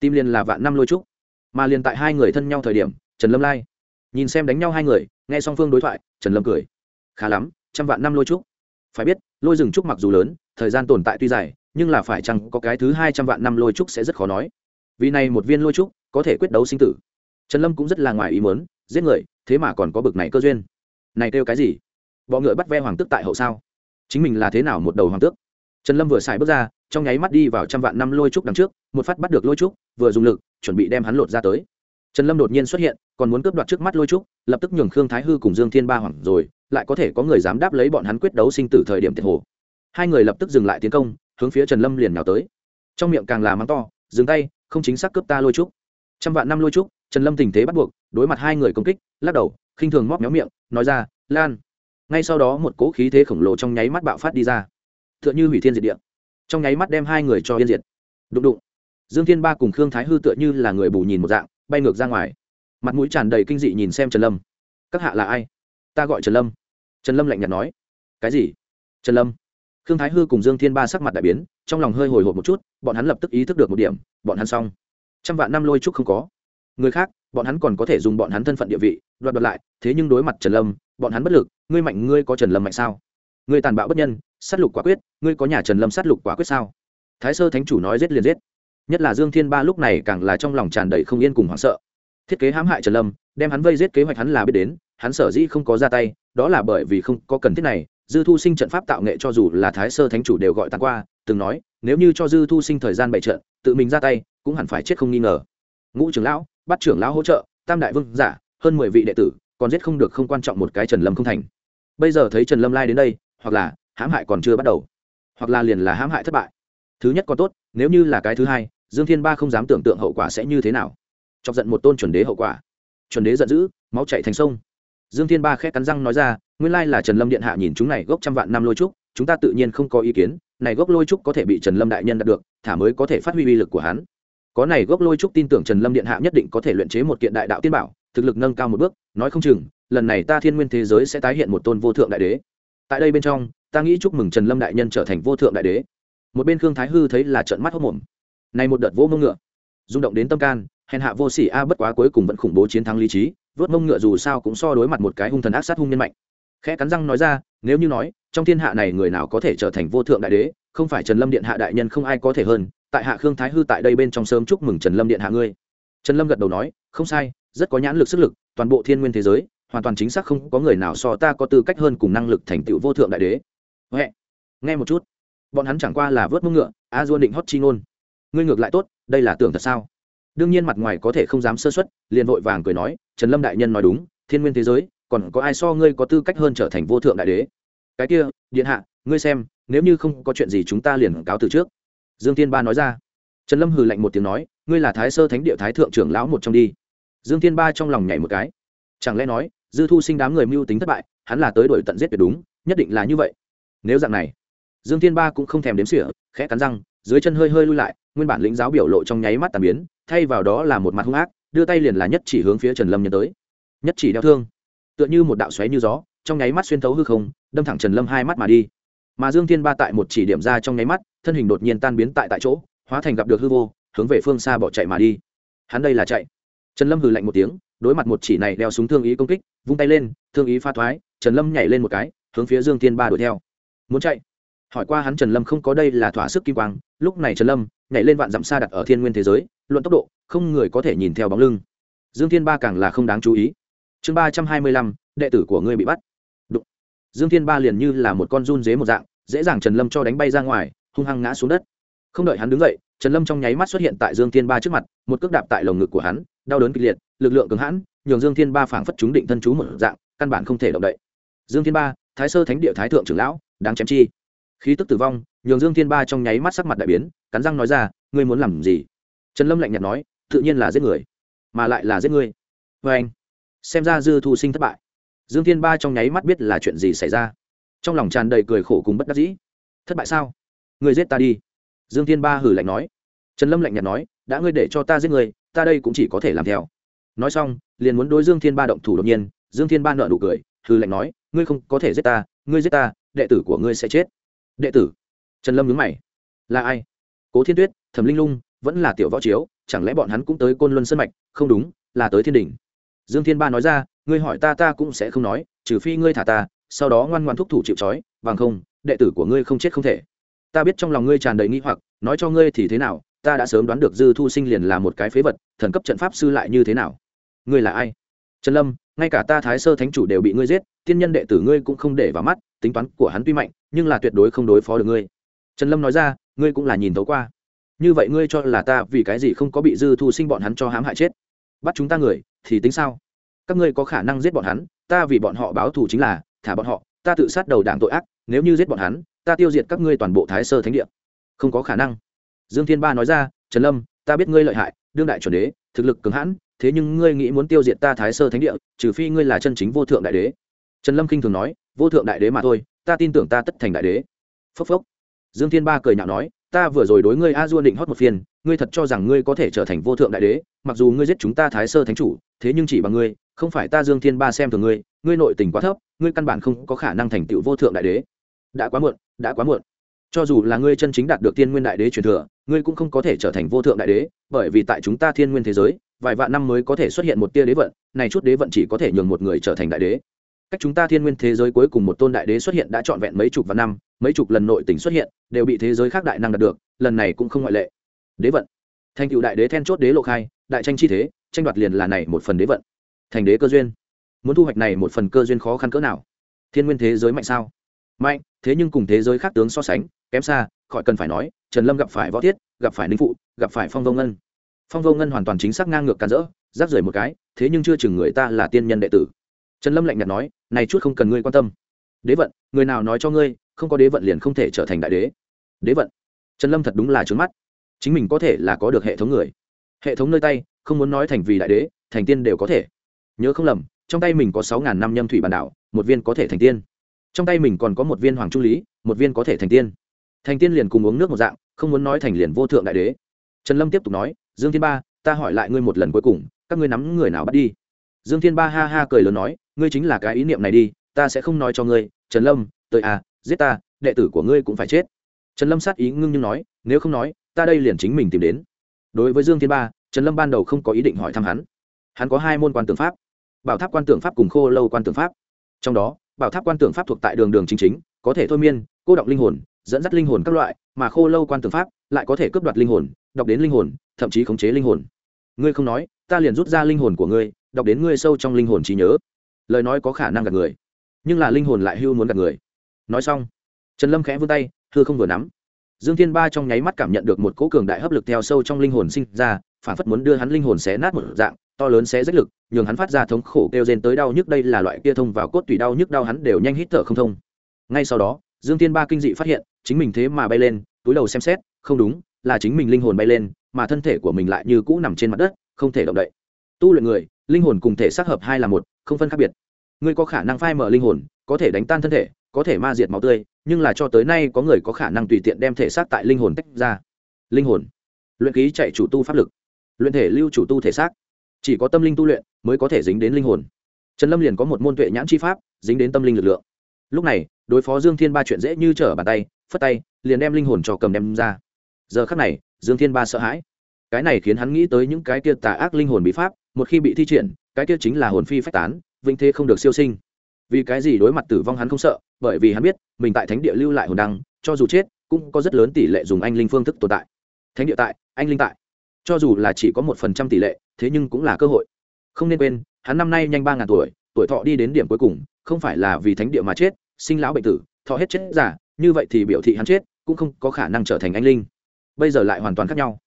Tim liền là vạn năm lôi trúc. Mà liền tại hai người thân nhau thời điểm trần lâm lai. Nhìn xem đánh nhau hai người nghe song phương đối thoại trần lâm cười. Khá lắm trăm vạn năm lôi trúc. Phải biết, lôi rừng trúc mặc dù lớn, thời gian tồn tại tuy dài, nhưng là phải chăng có cái thứ hai trăm vạn năm lôi trúc sẽ rất khó nói. Vì này một viên lôi trúc có thể quyết đấu sinh tử. Trần lâm cũng rất là ngoài ý muốn, giết người, thế mà còn có bực này cơ duyên. Này kêu cái gì? Bọ ngựa bắt ve hoàng tước tại hậu sao? Chính mình là thế nào một đầu hoàng tước? Trần lâm vừa xài bước ra, trong nháy mắt đi vào trăm vạn năm lôi trúc đằng trước, một phát bắt được lôi trúc, vừa dùng lực, chuẩn bị đem hắn lột ra tới. Trần lâm đột nhiên xuất hiện, còn muốn cướp đoạt trước mắt lôi trúc, lập tức nhường khương thái hư cùng dương thiên ba hoàng rồi lại có thể có người dám đáp lấy bọn hắn quyết đấu sinh tử thời điểm tiệt hồ. Hai người lập tức dừng lại tiến công, hướng phía trần lâm liền nhào tới. Trong miệng càng là mắng to, dừng tay, không chính xác cướp ta lôi trúc. Trăm vạn năm lôi trúc, trần lâm tình thế bắt buộc, đối mặt hai người công kích, lắc đầu, khinh thường móc méo miệng, nói ra, lan. Ngay sau đó một cỗ khí thế khổng lồ trong nháy mắt bạo phát đi ra. T h ư ợ n h ư hủy thiên diệt địa. Trong nháy mắt đem hai người cho yên diệt. Đụng đụng. Dương thiên ba cùng khương thái hư tựa như là người bù nhìn một dạng, bay ngược ra ngoài. Mặt mũi tràn đầy kinh dị nhìn xem trần lâm. Các hạ là ai? Ta gọi trần lâm trần lâm lạnh nhạt nói. Cái gì? Trần lâm. Khương thái hư cùng dương thiên ba sắc mặt đại biến, trong lòng hơi hồi hộp một chút, bọn hắn lập tức ý thức được một điểm, bọn hắn xong. Trăm vạn năm lôi trúc không có. Người khác, bọn hắn còn có thể dùng bọn hắn thân phận địa vị, đoạt đoạt lại, thế nhưng đối mặt trần lâm, bọn hắn bất lực, ngươi mạnh, ngươi có trần lâm mạnh sao? Ngươi tàn bạo bất nhân, sát lục quả quyết, ngươi có nhà trần lâm sát lục quả quyết sao? Thái sơ thánh chủ nói giết liền giết. Nhất là dương thiên ba lúc này càng là trong lòng tràn đầy không yên cùng hoảng sợ. Thiết kế hãm hại trần lâm, đem hắn vây giết kế hoạch hắn là biết đến, hắn sở dĩ không có ra tay đó là bởi vì không có cần thiết này, dư thu sinh trận pháp tạo nghệ cho dù là thái sơ thánh chủ đều gọi tàn qua, từng nói, nếu như cho dư thu sinh thời gian bày trận, tự mình ra tay, cũng hẳn phải chết không nghi ngờ. Ngũ trưởng lão, bắt trưởng lão hỗ trợ, tam đại vương giả, hơn mười vị đệ tử, còn giết không được không quan trọng một cái trần lâm không thành. Bây giờ thấy trần lâm lai đến đây, hoặc là hãm hại còn chưa bắt đầu, hoặc là liền là hãm hại thất bại. Thứ nhất còn tốt, nếu như là cái thứ hai, dương thiên ba không dám tưởng tượng hậu quả sẽ như thế nào. Chọc giận một tôn chuẩn đế hậu quả. Chuẩn đế giận dữ, máu chạy thành sông dương thiên ba khẽ cắn răng nói ra, nguyên lai là trần lâm điện hạ nhìn chúng này gốc trăm vạn năm lôi trúc, chúng ta tự nhiên không có ý kiến, này gốc lôi trúc có thể bị trần lâm đại nhân đạt được, thả mới có thể phát huy uy lực của hắn. Có này gốc lôi trúc tin tưởng trần lâm điện hạ nhất định có thể luyện chế một kiện đại đạo tiên bảo, thực lực nâng cao một bước, nói không chừng, lần này ta thiên nguyên thế giới sẽ tái hiện một tôn vô thượng đại đế. Tại đây bên trong, ta nghĩ chúc mừng trần lâm đại nhân trở thành vô thượng đại đế. Một bên khương thái hư thấy là trận mắt hốc mồm này một đợt vô mông ngựa, rung động đến tâm can hèn hạ vô sỉ a bất quá cuối cùng vẫn khủng bố chiến thắng lý trí, vớt mông ngựa dù sao cũng so đối mặt một cái hung thần ác sát hung nhân mạnh. Khẽ cắn răng nói ra, nếu như nói, trong thiên hạ này người nào có thể trở thành vô thượng đại đế, không phải trần lâm điện hạ đại nhân không ai có thể hơn, tại hạ khương thái hư tại đây bên trong sớm chúc mừng trần lâm điện hạ ngươi. Trần lâm gật đầu nói, không sai, rất có nhãn lực sức lực, toàn bộ thiên nguyên thế giới, hoàn toàn chính xác không có người nào so ta có tư cách hơn cùng năng lực thành tựu vô thượng đại đế. Huệ. nghe một chút. Bọn hắn chẳng qua là vớt mông ngựa, a duôn định hót chi ngôn. Ngươi ngược lại tốt, đây là tưởng thật sao? Đương nhiên mặt ngoài có thể không dám sơ xuất liền vội vàng cười nói, trần lâm đại nhân nói đúng, thiên nguyên thế giới, còn có ai so ngươi có tư cách hơn trở thành vô thượng đại đế? Cái kia, điện hạ, ngươi xem, nếu như không có chuyện gì chúng ta liền cáo từ trước. Dương tiên ba nói ra. Trần lâm hừ lạnh một tiếng nói, ngươi là thái sơ thánh địa thái thượng trưởng lão một trong đi. Dương tiên ba trong lòng nhảy một cái. Chẳng lẽ nói, dư thu sinh đám người mưu tính thất bại, hắn là tới đổi tận giết tuyệt đúng, nhất định là như vậy. Nếu dạng này, dương tiên ba cũng không thèm đếm xỉa, khẽ cắn răng, dưới chân hơi hơi lui lại, nguyên bản lĩnh giáo biểu lộ trong nháy mắt tàn biến thay vào đó là một mặt hung ác, đưa tay liền là nhất chỉ hướng phía trần lâm nhân tới. Nhất chỉ đeo thương, tựa như một đạo xoáy như gió, trong nháy mắt xuyên thấu hư không, đâm thẳng trần lâm hai mắt mà đi. Mà dương thiên ba tại một chỉ điểm ra trong nháy mắt, thân hình đột nhiên tan biến tại tại chỗ, hóa thành gặp được hư vô, hướng về phương xa bỏ chạy mà đi. Hắn đây là chạy. Trần lâm hừ lạnh một tiếng, đối mặt một chỉ này đeo súng thương ý công kích, vung tay lên, thương ý pha thoái, trần lâm nhảy lên một cái, hướng phía dương thiên ba đuổi theo. Muốn chạy? Hỏi qua hắn trần lâm không có đây là thỏa sức kim quang, lúc này trần lâm nhảy lên vạn dặm xa đặt ở thiên nguyên thế giới luận tốc độ, không người có thể nhìn theo bóng lưng. Dương thiên ba càng là không đáng chú ý. Chương ba trăm hai mươi lăm, đệ tử của ngươi bị bắt. Dương thiên ba liền như là một con run dế một dạng, dễ dàng trần lâm cho đánh bay ra ngoài, hung hăng ngã xuống đất. Không đợi hắn đứng dậy, trần lâm trong nháy mắt xuất hiện tại dương thiên ba trước mặt, một cước đạp tại lồng ngực của hắn, đau đớn kịch liệt, lực lượng cứng hãn, nhường dương thiên ba phảng phất chúng định thân chú một dạng, căn bản không thể động đậy. Dương thiên ba, thái sơ thánh địa thái thượng trưởng lão, đáng chém chi. Khí tức tử vong, nhường dương thiên ba trong nháy mắt sắc mặt đại biến, cắn răng nói ra, ngươi muốn làm gì? Trần lâm lạnh nhạt nói, tự nhiên là giết người, mà lại là giết ngươi. Vê anh, xem ra dư thu sinh thất bại. Dương thiên ba trong nháy mắt biết là chuyện gì xảy ra. Trong lòng tràn đầy cười khổ cùng bất đắc dĩ. Thất bại sao? Người giết ta đi. Dương thiên ba hử lạnh nói. Trần lâm lạnh nhạt nói, đã ngươi để cho ta giết người ta đây cũng chỉ có thể làm theo. Nói xong, liền muốn đối dương thiên ba động thủ đột nhiên, dương thiên ba nợ nụ cười hử lạnh nói, ngươi không có thể giết ta, ngươi giết ta, đệ tử của ngươi sẽ chết. Đệ tử? Trần lâm nhớ mày. Là ai? Cố thiên tuyết, thẩm linh lung vẫn là tiểu võ chiếu, chẳng lẽ bọn hắn cũng tới côn luân sân mạch? Không đúng, là tới thiên đình. Dương thiên ba nói ra, ngươi hỏi ta ta cũng sẽ không nói, trừ phi ngươi thả ta, sau đó ngoan ngoan thúc thủ chịu trói, bằng không, đệ tử của ngươi không chết không thể. Ta biết trong lòng ngươi tràn đầy nghi hoặc, nói cho ngươi thì thế nào, ta đã sớm đoán được dư thu sinh liền là một cái phế vật, thần cấp trận pháp sư lại như thế nào. Ngươi là ai? Trần lâm, ngay cả ta thái sơ thánh chủ đều bị ngươi giết, tiên nhân đệ tử ngươi cũng không để vào mắt, tính toán của hắn tuy mạnh, nhưng là tuyệt đối không đối phó được ngươi. Trần lâm nói ra, ngươi cũng là nhìn tấu qua như vậy ngươi cho là ta vì cái gì không có bị dư thu sinh bọn hắn cho hãm hại chết? Bắt chúng ta người, thì tính sao? Các ngươi có khả năng giết bọn hắn, ta vì bọn họ báo thù chính là, thả bọn họ, ta tự sát đầu đảng tội ác, nếu như giết bọn hắn, ta tiêu diệt các ngươi toàn bộ thái sơ thánh địa. Không có khả năng. Dương thiên ba nói ra, trần lâm, ta biết ngươi lợi hại, đương đại chuẩn đế, thực lực cứng hãn, thế nhưng ngươi nghĩ muốn tiêu diệt ta thái sơ thánh địa, trừ phi ngươi là chân chính vô thượng đại đế. Trần lâm k i n h thường nói, vô thượng đại đế mà thôi, ta tin tưởng ta tất thành đại đế. Phốc phốc. Dương thiên ba cười nhạo nói ta vừa rồi đối ngươi a dua định hót một phiên, ngươi thật cho rằng ngươi có thể trở thành vô thượng đại đế, mặc dù ngươi giết chúng ta thái sơ thánh chủ, thế nhưng chỉ bằng ngươi, không phải ta dương thiên ba xem thường ngươi ngươi nội tình quá thấp, ngươi căn bản không có khả năng thành tựu vô thượng đại đế. Đã quá muộn, đã quá muộn. Cho dù là ngươi chân chính đạt được tiên nguyên đại đế truyền thừa, ngươi cũng không có thể trở thành vô thượng đại đế, bởi vì tại chúng ta thiên nguyên thế giới, vài vạn năm mới có thể xuất hiện một tia đế vận, này chút đế vận chỉ có thể nhường một người trở thành đại đế. Cách chúng ta thiên nguyên thế giới cuối cùng một tôn đại đế xuất hiện đã trọn vẹn mấy chục vạn năm mấy chục lần nội tình xuất hiện, đều bị thế giới khác đại năng đạt được, lần này cũng không ngoại lệ. Đế vận. Thành cựu đại đế then chốt đế lộ khai, đại tranh chi thế, tranh đoạt liền là này một phần đế vận. Thành đế cơ duyên. Muốn thu hoạch này một phần cơ duyên khó khăn cỡ nào? Thiên nguyên thế giới mạnh sao? Mạnh, thế nhưng cùng thế giới khác tướng so sánh, kém xa, khỏi cần phải nói, trần lâm gặp phải võ thiết, gặp phải ninh phụ, gặp phải phong vô ngân. Phong vô ngân hoàn toàn chính xác ngang ngược càn rỡ, rác rời một cái, thế nhưng chưa chừng người ta là tiên nhân đệ tử. Trần lâm lạnh nhạt nói, này chút không cần ngươi quan tâm. Đế vận, người nào nói cho ngươi không có đế vận liền không thể trở thành đại đế. Đế vận? Trần lâm thật đúng là trướng mắt. Chính mình có thể là có được hệ thống người. Hệ thống nơi tay, không muốn nói thành vì đại đế, thành tiên đều có thể. Nhớ không lầm, trong tay mình có sáu ngàn năm nhâm thủy bản đảo một viên có thể thành tiên. Trong tay mình còn có một viên hoàng trung lý, một viên có thể thành tiên. Thành tiên liền cùng uống nước một dạng, không muốn nói thành liền vô thượng đại đế. Trần lâm tiếp tục nói, dương thiên ba, ta hỏi lại ngươi một lần cuối cùng, các ngươi nắm người nào bắt đi? Dương thiên ba ha ha cười lớn nói, ngươi chính là cái ý niệm này đi, ta sẽ không nói cho ngươi. Trần lâm, tới à giết ta, đệ tử của ngươi cũng phải chết. Trần lâm sát ý ngưng nhưng nói, nếu không nói, ta đây liền chính mình tìm đến. Đối với dương thiên ba, trần lâm ban đầu không có ý định hỏi thăm hắn. Hắn có hai môn quan tưởng pháp, bảo tháp quan Tưởng pháp cùng khô lâu quan Tưởng pháp. Trong đó, bảo tháp quan Tưởng pháp thuộc tại đường đường chính chính, có thể thôi miên, cô động linh hồn, dẫn dắt linh hồn các loại, mà khô lâu quan Tưởng pháp lại có thể cướp đoạt linh hồn, đọc đến linh hồn, thậm chí khống chế linh hồn. Ngươi không nói, ta liền rút ra linh hồn của ngươi, đọc đến ngươi sâu trong linh hồn trí nhớ. Lời nói có khả năng gạt người, nhưng là linh hồn lại hưu muốn gạt người nói xong, trần lâm khẽ vươn tay, hư không vừa nắm. Dương thiên ba trong nháy mắt cảm nhận được một cỗ cường đại hấp lực theo sâu trong linh hồn sinh ra, phản phất muốn đưa hắn linh hồn xé nát một dạng, to lớn xé rách lực, nhường hắn phát ra thống khổ kêu rên tới đau nhức đây là loại kia thông vào cốt tủy đau nhức đau hắn đều nhanh hít thở không thông. Ngay sau đó, dương thiên ba kinh dị phát hiện, chính mình thế mà bay lên, túi đầu xem xét, không đúng, là chính mình linh hồn bay lên, mà thân thể của mình lại như cũ nằm trên mặt đất, không thể động đậy. Tu luyện người, linh hồn cùng thể xác hợp hai là một, không phân khác biệt. Ngươi có khả năng phai mở linh hồn, có thể đánh tan thân thể có thể ma diệt máu tươi, nhưng là cho tới nay có người có khả năng tùy tiện đem thể xác tại linh hồn tách ra. Linh hồn. Luyện ký chạy chủ tu pháp lực. Luyện thể lưu chủ tu thể xác. Chỉ có tâm linh tu luyện mới có thể dính đến linh hồn. Trần lâm liền có một môn tuệ nhãn chi pháp, dính đến tâm linh lực lượng. Lúc này, đối phó dương thiên ba chuyện dễ như trở bàn tay, phất tay, liền đem linh hồn cho cầm đem ra. Giờ khắc này, dương thiên ba sợ hãi. Cái này khiến hắn nghĩ tới những cái kia tà ác linh hồn bí pháp, một khi bị thi triển, cái kia chính là hồn phi phách tán vinh thế không được siêu sinh vì cái gì đối mặt tử vong hắn không sợ? Bởi vì hắn biết, mình tại thánh địa lưu lại hồn đăng, cho dù chết, cũng có rất lớn tỷ lệ dùng anh linh phương thức tồn tại. Thánh địa tại, anh linh tại. Cho dù là chỉ có một phần trăm tỷ lệ, thế nhưng cũng là cơ hội. Không nên quên, hắn năm nay nhanh ba ngàn tuổi tuổi thọ đi đến điểm cuối cùng, không phải là vì thánh địa mà chết, sinh lão bệnh tử, thọ hết chết giả, như vậy thì biểu thị hắn chết, cũng không có khả năng trở thành anh linh. Bây giờ lại hoàn toàn khác nhau.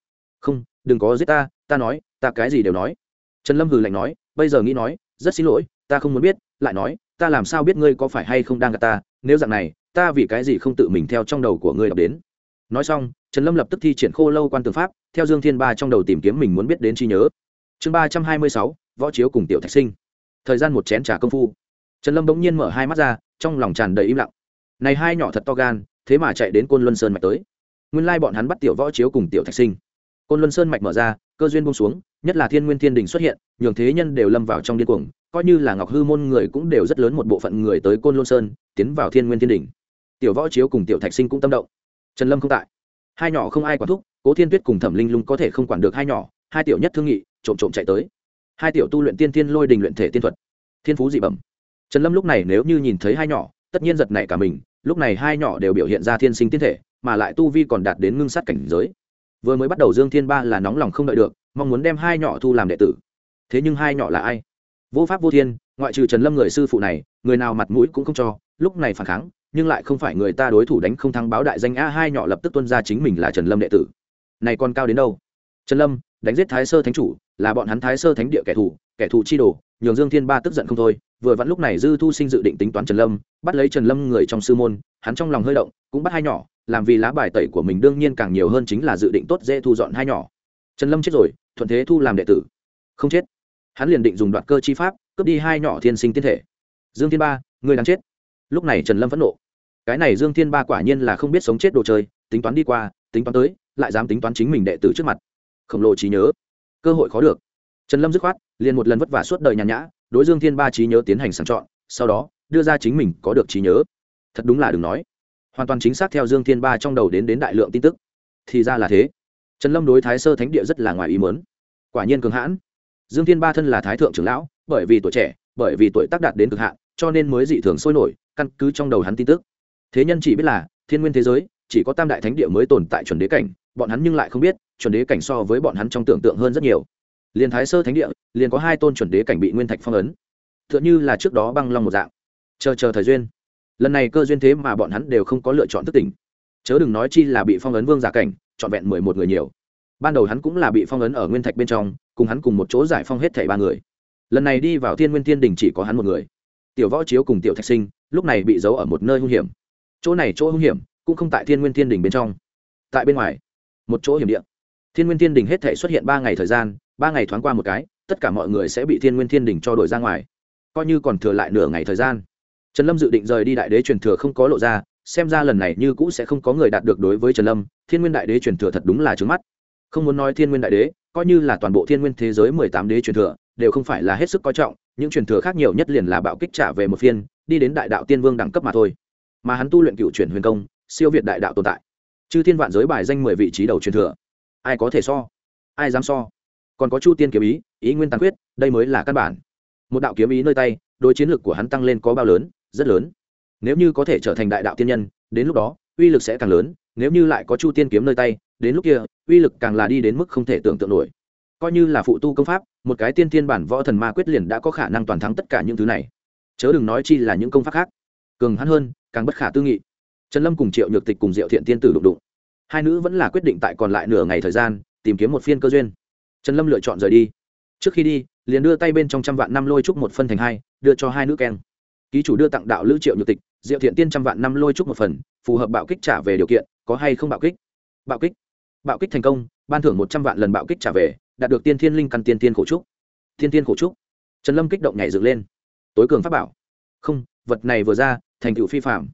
Không, đừng có giết ta ta nói, ta cái gì đều nói. Trần lâm hừ lạnh nói, bây giờ nghĩ nói, rất xin lỗi, ta không muốn biết, lại nói ta làm sao biết ngươi có phải hay không đang gặp ta, nếu dạng này, ta vì cái gì không tự mình theo trong đầu của ngươi đọc đến? Nói xong, trần lâm lập tức thi triển khô lâu quan tư pháp, theo dương thiên ba trong đầu tìm kiếm mình muốn biết đến trí nhớ. Chương ba trăm hai mươi sáu, võ chiếu cùng tiểu thạch sinh. Thời gian một chén t công phu. Trần lâm bỗng nhiên mở hai mắt ra, trong lòng tràn đầy im lặng. Này hai nhỏ thật to gan, thế mà chạy đến côn luân sơn mạch tới. Nguyên lai bọn hắn bắt tiểu võ chiếu cùng tiểu thạch sinh. Côn luân sơn mạch mở ra, cơ duyên bông xuống, nhất là thiên nguyên thiên đình xuất hiện, nhường thế nhân đều lâm vào trong điên cuồng coi như là ngọc hư môn người cũng đều rất lớn một bộ phận người tới côn luân sơn, tiến vào thiên nguyên thiên đình tiểu võ chiếu cùng tiểu thạch sinh cũng tâm động. Trần lâm không tại. Hai nhỏ không ai quản thúc, cố thiên tuyết cùng thẩm linh lung có thể không quản được hai nhỏ, hai tiểu nhất thương nghị, trộm trộm chạy tới. Hai tiểu tu luyện tiên thiên lôi đình luyện thể tiên thuật. Thiên phú dị bẩm. Trần lâm lúc này nếu như nhìn thấy hai nhỏ, tất nhiên giật nảy cả mình, lúc này hai nhỏ đều biểu hiện ra thiên sinh tiên thể, mà lại tu vi còn đạt đến ngưng sát cảnh giới. Vừa mới bắt đầu dương thiên ba là nóng lòng không đợi được, mong muốn đem hai nhỏ thu làm đệ tử. Thế nhưng hai nhỏ là ai? Vô pháp vô thiên, ngoại trừ trần lâm người sư phụ này, người nào mặt mũi cũng không cho, lúc này phản kháng, nhưng lại không phải người ta đối thủ đánh không thắng báo đại danh a hai nhỏ lập tức tuân ra chính mình là trần lâm đệ tử. Này còn cao đến đâu? Trần lâm, đánh giết thái sơ thánh chủ, là bọn hắn thái sơ thánh địa kẻ thù kẻ thù chi đồ, nhường dương thiên ba tức giận không thôi, vừa vặn lúc này dư thu sinh dự định tính toán trần lâm, bắt lấy trần lâm người trong sư môn, hắn trong lòng hơi động, cũng bắt hai nhỏ, làm vì lá bài tẩy của mình đương nhiên càng nhiều hơn chính là dự định tốt dễ thu dọn hai nhỏ. Trần lâm chết rồi, thuận thế thu làm đệ tử. Không chết hắn liền định dùng đoạt cơ chi pháp, cướp đi hai nhỏ thiên sinh tiên thể. Dương thiên ba người đang chết. Lúc này trần lâm phẫn nộ. Cái này dương thiên ba quả nhiên là không biết sống chết đồ chơi, tính toán đi qua, tính toán tới, lại dám tính toán chính mình đệ tử trước mặt. Khổng lồ trí nhớ. Cơ hội khó được. Trần lâm dứt khoát, liền một lần vất vả suốt đời nhàn nhã, đối dương thiên ba trí nhớ tiến hành sàng chọn, sau đó, đưa ra chính mình có được trí nhớ. Thật đúng là đừng nói. Hoàn toàn chính xác theo dương thiên ba trong đầu đến đến đại lượng tin tức. Thì ra là thế. Trần lâm đối thái sơ thánh địa rất là ngoài ý mớn quả nhiên cường hãn dương thiên ba thân là thái thượng trưởng lão, bởi vì tuổi trẻ, bởi vì tuổi tác đạt đến cực hạn, cho nên mới dị thường sôi nổi, căn cứ trong đầu hắn tin tức. Thế nhân chỉ biết là, thiên nguyên thế giới, chỉ có tam đại thánh địa mới tồn tại chuẩn đế cảnh, bọn hắn nhưng lại không biết, chuẩn đế cảnh so với bọn hắn trong tưởng tượng hơn rất nhiều. Liền thái sơ thánh địa, liền có hai tôn chuẩn đế cảnh bị nguyên thạch phong ấn. T h ư ợ n là trước đó băng long một dạng. Chờ chờ thời duyên. Lần này cơ duyên thế mà bọn hắn đều không có lựa chọn thức tỉnh. Chớ đừng nói chi là bị phong ấn vương giả cảnh, trọn vẹn mười một người nhiều. Ban đầu hắn cũng là bị phong ấn ở nguyên thạch bên trong cùng hắn cùng một chỗ giải phong hết thảy ba người. Lần này đi vào thiên nguyên thiên đình chỉ có hắn một người. Tiểu võ chiếu cùng tiểu thạch sinh, lúc này bị giấu ở một nơi hung hiểm. Chỗ này chỗ hung hiểm, cũng không tại thiên nguyên thiên đình bên trong. Tại bên ngoài, một chỗ hiểm địa. Thiên nguyên thiên đình hết thể xuất hiện ba ngày thời gian, ba ngày thoáng qua một cái, tất cả mọi người sẽ bị thiên nguyên thiên đình cho đổi ra ngoài. Coi như còn thừa lại nửa ngày thời gian. Trần lâm dự định rời đi đại đế truyền thừa không có lộ ra, xem ra lần này như cũ sẽ không có người đạt được đối với trần lâm. Thiên nguyên đại đế truyền thừa thật đúng là trướng mắt. Không muốn nói thiên nguyên đại đế coi như là toàn bộ thiên nguyên thế giới mười tám đế truyền thừa, đều không phải là hết sức coi trọng, những truyền thừa khác nhiều nhất liền là bạo kích trả về một phiên, đi đến đại đạo tiên vương đẳng cấp mà thôi. Mà hắn tu luyện cựu chuyển huyền công, siêu việt đại đạo tồn tại. Chư thiên vạn giới bài danh mười vị trí đầu truyền thừa. Ai có thể so? Ai dám so? Còn có chu tiên kiếm ý ý nguyên tàn quyết đây mới là căn bản. Một đạo kiếm ý nơi tay, đối chiến lược của hắn tăng lên có bao lớn? Rất lớn. Nếu như có thể trở thành đại đạo tiên nhân, đến lúc đó, uy lực sẽ càng lớn, nếu như lại có chu tiên kiếm nơi tay đến lúc kia, uy lực càng là đi đến mức không thể tưởng tượng nổi. Coi như là phụ tu công pháp, một cái tiên thiên bản võ thần ma quyết liền đã có khả năng toàn thắng tất cả những thứ này. Chớ đừng nói chi là những công pháp khác. Cường hắn hơn, càng bất khả tư nghị. Trần lâm cùng triệu nhược tịch cùng diệu thiện tiên tử đụng đụng. Hai nữ vẫn là quyết định tại còn lại nửa ngày thời gian, tìm kiếm một phiên cơ duyên. Trần lâm lựa chọn rời đi. Trước khi đi, liền đưa tay bên trong trăm vạn năm lôi trúc một phân thành hai, đưa cho hai nữ keng. Ký chủ đưa tặng đạo lữ triệu nhược tịch, diệu thiện tiên trăm vạn năm lôi trúc một phần, phù hợp bạo kích trả về điều kiện, có hay không bạo kích? Bạo kích? Bạo kích thành công, ban thưởng một trăm vạn lần bạo kích trả về, đạt được tiên thiên linh căn tiên tiên khổ trúc. Tiên tiên khổ trúc. Trần lâm kích động nhảy dựng lên. Tối cường pháp bảo. Không, vật này vừa ra, thành tựu phi phạm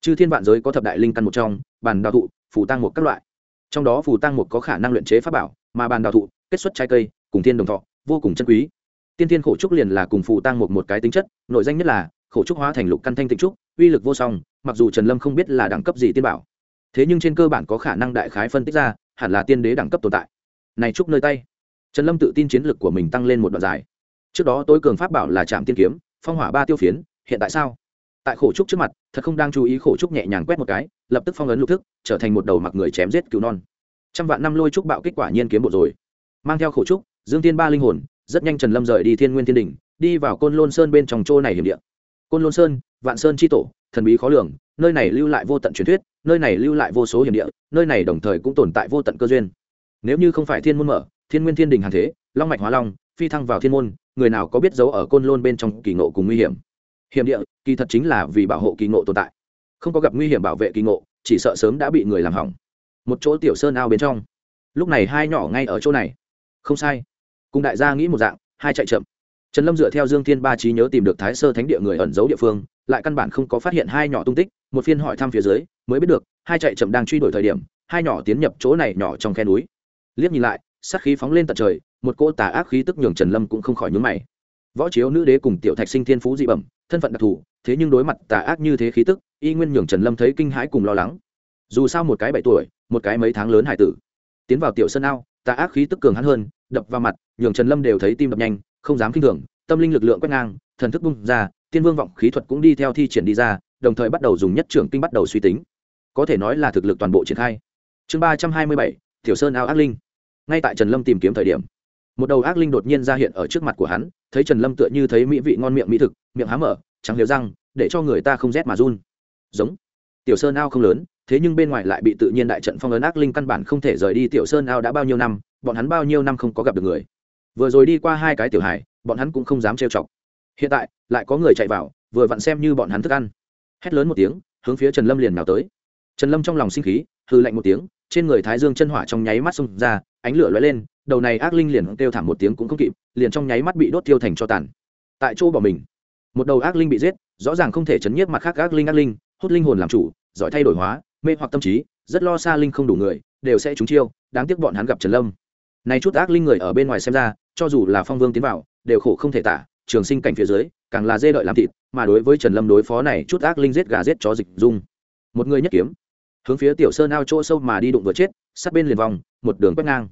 chư thiên vạn giới có thập đại linh căn một trong, bàn đào thụ, phù tăng một các loại. Trong đó phù tăng một có khả năng luyện chế pháp bảo, mà bàn đào thụ, kết xuất trái cây, cùng thiên đồng thọ, vô cùng chân quý. Tiên tiên khổ trúc liền là cùng phù tăng một một cái tính chất, nội danh nhất là, khổ trúc hóa thành lục căn thanh tịnh trúc, uy lực vô song, mặc dù trần lâm không biết là đẳng cấp gì tiên bảo. Thế nhưng trên cơ bản có khả năng đại khái phân tích ra hẳn là tiên đế đẳng cấp tồn tại. Này trúc nơi tay. Trần lâm tự tin chiến lược của mình tăng lên một đoạn dài. Trước đó tối cường pháp bảo là trạm tiên kiếm, phong hỏa ba tiêu phiến, hiện tại sao? Tại khổ trúc trước mặt, thật không đang chú ý khổ trúc nhẹ nhàng quét một cái, lập tức phong ấn lục thức, trở thành một đầu mặc người chém giết cứu non. Trăm vạn năm lôi trúc bạo kết quả nhiên kiếm bộ rồi. Mang theo khổ trúc, dương tiên ba linh hồn, rất nhanh trần lâm rời đi thiên nguyên thiên đình đi vào côn lôn sơn bên trong chỗ này hiểm địa. Côn lôn sơn, vạn sơn tri tổ, thần bí khó lường, nơi này lưu lại vô tận truyền thuyết nơi này lưu lại vô số hiểm địa, nơi này đồng thời cũng tồn tại vô tận cơ duyên. Nếu như không phải thiên môn mở, thiên nguyên thiên đình hàng thế, long mạch hóa long, phi thăng vào thiên môn, người nào có biết giấu ở côn lôn bên trong kỳ ngộ cùng nguy hiểm? Hiểm địa, kỳ thật chính là vì bảo hộ kỳ ngộ tồn tại. Không có gặp nguy hiểm bảo vệ kỳ ngộ, chỉ sợ sớm đã bị người làm hỏng. Một chỗ tiểu sơn ao bên trong. Lúc này hai nhỏ ngay ở chỗ này. Không sai. Cùng đại gia nghĩ một dạng, hai chạy chậm. Trần lâm dựa theo dương thiên ba trí nhớ tìm được thái sơ thánh địa người ẩn giấu địa phương, lại căn bản không có phát hiện hai nhỏ tung tích, một phiên hỏi thăm phía dưới mới biết được, hai chạy chậm đang truy đuổi thời điểm, hai nhỏ tiến nhập chỗ này nhỏ trong khe núi. Liếc nhìn lại, sát khí phóng lên tận trời, một cô tà ác khí tức nhường trần lâm cũng không khỏi nhúng mày. Võ chiếu nữ đế cùng tiểu thạch sinh thiên phú dị bẩm, thân phận đặc thù, thế nhưng đối mặt tà ác như thế khí tức, y nguyên nhường trần lâm thấy kinh hãi cùng lo lắng. Dù sao một cái bảy tuổi, một cái mấy tháng lớn hải tử. Tiến vào tiểu sân ao, tà ác khí tức cường hắn hơn, đập vào mặt, nhường trần lâm đều thấy tim đập nhanh, không dám k i n h thường, tâm linh lực lượng quét ngang, thần thức bung ra, tiên vương vọng khí thuật cũng đi theo thi triển đi ra, đồng thời bắt đầu dùng nhất trưởng kinh bắt đầu suy tính có thể nói là thực lực toàn bộ triển khai. Chương ba trăm hai mươi bảy, tiểu sơn ao ác linh. Ngay tại trần lâm tìm kiếm thời điểm, một đầu ác linh đột nhiên ra hiện ở trước mặt của hắn, thấy trần lâm tựa như thấy mỹ vị ngon miệng mỹ thực, miệng há mở, trắng liều răng, để cho người ta không rét mà run. Giống. Tiểu sơn ao không lớn, thế nhưng bên ngoài lại bị tự nhiên đại trận phong ấn ác linh căn bản không thể rời đi. Tiểu sơn ao đã bao nhiêu năm, bọn hắn bao nhiêu năm không có gặp được người. Vừa rồi đi qua hai cái tiểu hải, bọn hắn cũng không dám trêu chọc. Hiện tại, lại có người chạy vào, vừa vặn xem như bọn hắn thức ăn. Hét lớn một tiếng, hướng phía trần lâm liền nào tới trần lâm trong lòng sinh khí hư lạnh một tiếng, trên người thái dương chân hỏa trong nháy mắt xông ra, ánh lửa lóe lên, đầu này ác linh liền kêu thảm một tiếng cũng không kịp, liền trong nháy mắt bị đốt tiêu thành cho tàn. Tại chỗ bỏ mình, một đầu ác linh bị giết, rõ ràng không thể chấn nhiếp mặt khác ác linh ác linh, hút linh hồn làm chủ, giỏi thay đổi hóa, mê hoặc tâm trí, rất lo xa linh không đủ người, đều sẽ trúng chiêu, đáng tiếc bọn hắn gặp trần lâm. Này chút ác linh người ở bên ngoài xem ra, cho dù là phong vương tiến vào, đều khổ không thể tả, trường sinh cảnh phía dưới, càng là dê đợi làm thịt, mà đối với trần lâm đối phó này chút ác linh giết gà giết chó dịch dung. Một người nhất kiếm hướng phía tiểu sơn ao chỗ sâu mà đi đụng vừa chết, sát bên liền vòng, một đường quét ngang.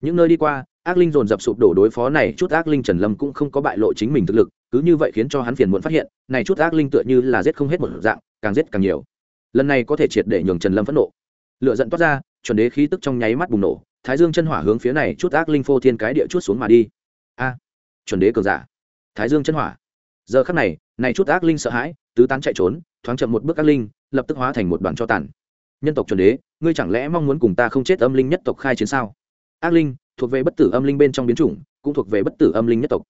Những nơi đi qua, ác linh dồn dập sụp đổ đối phó này chút ác linh trần lâm cũng không có bại lộ chính mình thực lực, cứ như vậy khiến cho hắn phiền muộn phát hiện, này chút ác linh tựa như là giết không hết một dạng, càng giết càng nhiều. Lần này có thể triệt để nhường trần lâm phẫn nộ. Lựa giận toát ra, chuẩn đế khí tức trong nháy mắt bùng nổ, thái dương chân hỏa hướng phía này chút ác linh phô thiên cái địa chút xuống mà đi. A, chuẩn đế cường giả. Thái dương chân hỏa. Giờ khắc này này chút ác linh sợ hãi, tứ tán chạy trốn, thoáng chậm một bước ác linh, lập tức hóa thành một đoàn cho tàn nhân tộc chuẩn đế, ngươi chẳng lẽ mong muốn cùng ta không chết âm linh nhất tộc khai chiến sao? Ác linh, thuộc về bất tử âm linh bên trong biến chủng, cũng thuộc về bất tử âm linh nhất tộc.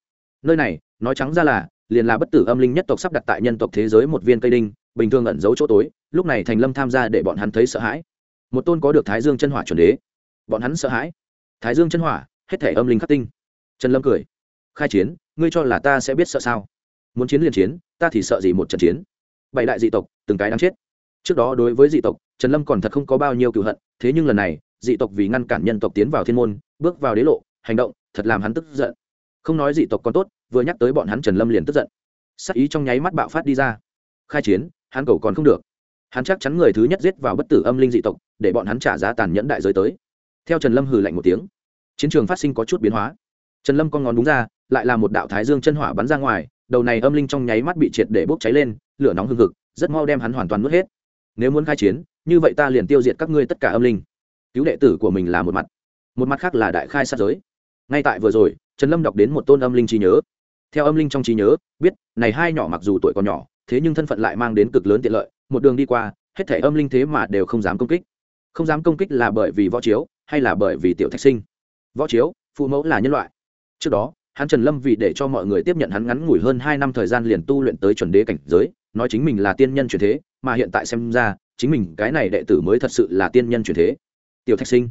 Nơi này, nói trắng ra là, liền là bất tử âm linh nhất tộc sắp đặt tại nhân tộc thế giới một viên cây đinh, bình thường ẩn giấu chỗ tối, lúc này thành lâm tham gia để bọn hắn thấy sợ hãi. Một tôn có được thái dương chân hỏa chuẩn đế. Bọn hắn sợ hãi. Thái dương chân hỏa, hết thể âm linh khắc tinh. Trần lâm cười. Khai chiến, ngươi cho là ta sẽ biết sợ sao? Muốn chiến liền chiến, ta thì sợ gì một trận chiến. Bảy đại dị tộc, từng cái đáng chết. Trước đó đối với dị tộc trần lâm còn thật không có bao nhiêu cựu hận, thế nhưng lần này, dị tộc vì ngăn cản nhân tộc tiến vào thiên môn, bước vào đế lộ, hành động, thật làm hắn tức giận. Không nói dị tộc còn tốt, vừa nhắc tới bọn hắn trần lâm liền tức giận. Sắc ý trong nháy mắt bạo phát đi ra. Khai chiến, hắn cầu còn không được. Hắn chắc chắn người thứ nhất giết vào bất tử âm linh dị tộc, để bọn hắn trả giá tàn nhẫn đại giới tới. Theo trần lâm hừ lạnh một tiếng, chiến trường phát sinh có chút biến hóa. Trần lâm con ngón đúng ra, lại là một đạo thái dương chân hỏa bắn ra ngoài, đầu này âm linh trong nháy mắt bị triệt để bốc cháy lên, lửa nóng hừng hực, rất mau đem hắn hoàn toàn nuốt hết nếu muốn khai chiến, như vậy ta liền tiêu diệt các ngươi tất cả âm linh. Cứu đệ tử của mình là một mặt. Một mặt khác là đại khai sát giới. Ngay tại vừa rồi, trần lâm đọc đến một tôn âm linh trí nhớ. Theo âm linh trong trí nhớ, biết, này hai nhỏ mặc dù tuổi còn nhỏ, thế nhưng thân phận lại mang đến cực lớn tiện lợi, một đường đi qua, hết thể âm linh thế mà đều không dám công kích. Không dám công kích là bởi vì võ chiếu, hay là bởi vì tiểu thạch sinh? Võ chiếu, phụ mẫu là nhân loại. Trước đó, hắn trần lâm vì để cho mọi người tiếp nhận hắn ngắn ngủi hơn hai năm thời gian liền tu luyện tới chuẩn đế cảnh giới, nói chính mình là tiên nhân truyền thế mà hiện tại xem ra, chính mình cái này đệ tử mới thật sự là tiên nhân truyền thế. Tiểu thạch sinh,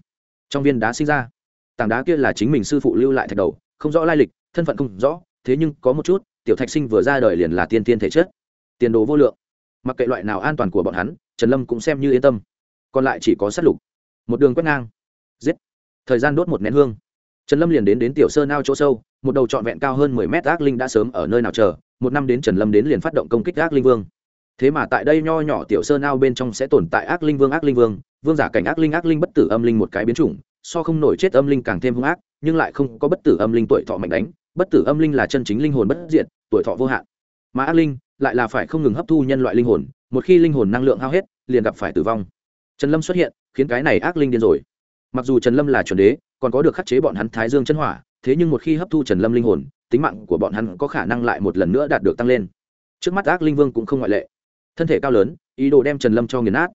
trong viên đá sinh ra. Tảng đá kia là chính mình sư phụ lưu lại thạch đầu, không rõ lai lịch, thân phận không rõ, thế nhưng có một chút, tiểu thạch sinh vừa ra đời liền là tiên tiên thể chất. Tiền đồ vô lượng. Mặc kệ loại nào an toàn của bọn hắn, trần lâm cũng xem như yên tâm. Còn lại chỉ có sát lục. Một đường quét ngang. Giết. Thời gian đốt một nén hương. Trần lâm liền đến đến tiểu sơn ao chỗ sâu, một đầu trọn vẹn cao hơn mười mét ác linh đã sớm ở nơi nào chờ, một năm đến trần lâm đến liền phát động công kích ác linh vương thế mà tại đây nho nhỏ tiểu sơn ao bên trong sẽ tồn tại ác linh vương, ác linh vương. Vương giả cảnh ác linh ác linh bất tử âm linh một cái biến chủng, so không nổi chết âm linh càng thêm hung ác, nhưng lại không có bất tử âm linh tuổi thọ mạnh đánh. Bất tử âm linh là chân chính linh hồn bất diệt, tuổi thọ vô hạn. Mà ác linh lại là phải không ngừng hấp thu nhân loại linh hồn, một khi linh hồn năng lượng hao hết, liền gặp phải tử vong. Trần lâm xuất hiện, khiến cái này ác linh điên rồi. Mặc dù trần lâm là chuẩn đế, còn có được khắc chế bọn hắn thái dương chân hỏa, thế nhưng một khi hấp thu trần lâm linh hồn, tính mạng của bọn hắn có khả năng lại một lần nữa đạt được tăng lên. Trước mắt ác linh vương cũng không ngoại lệ thân thể cao lớn, ý đồ đem trần lâm cho nghiền nát.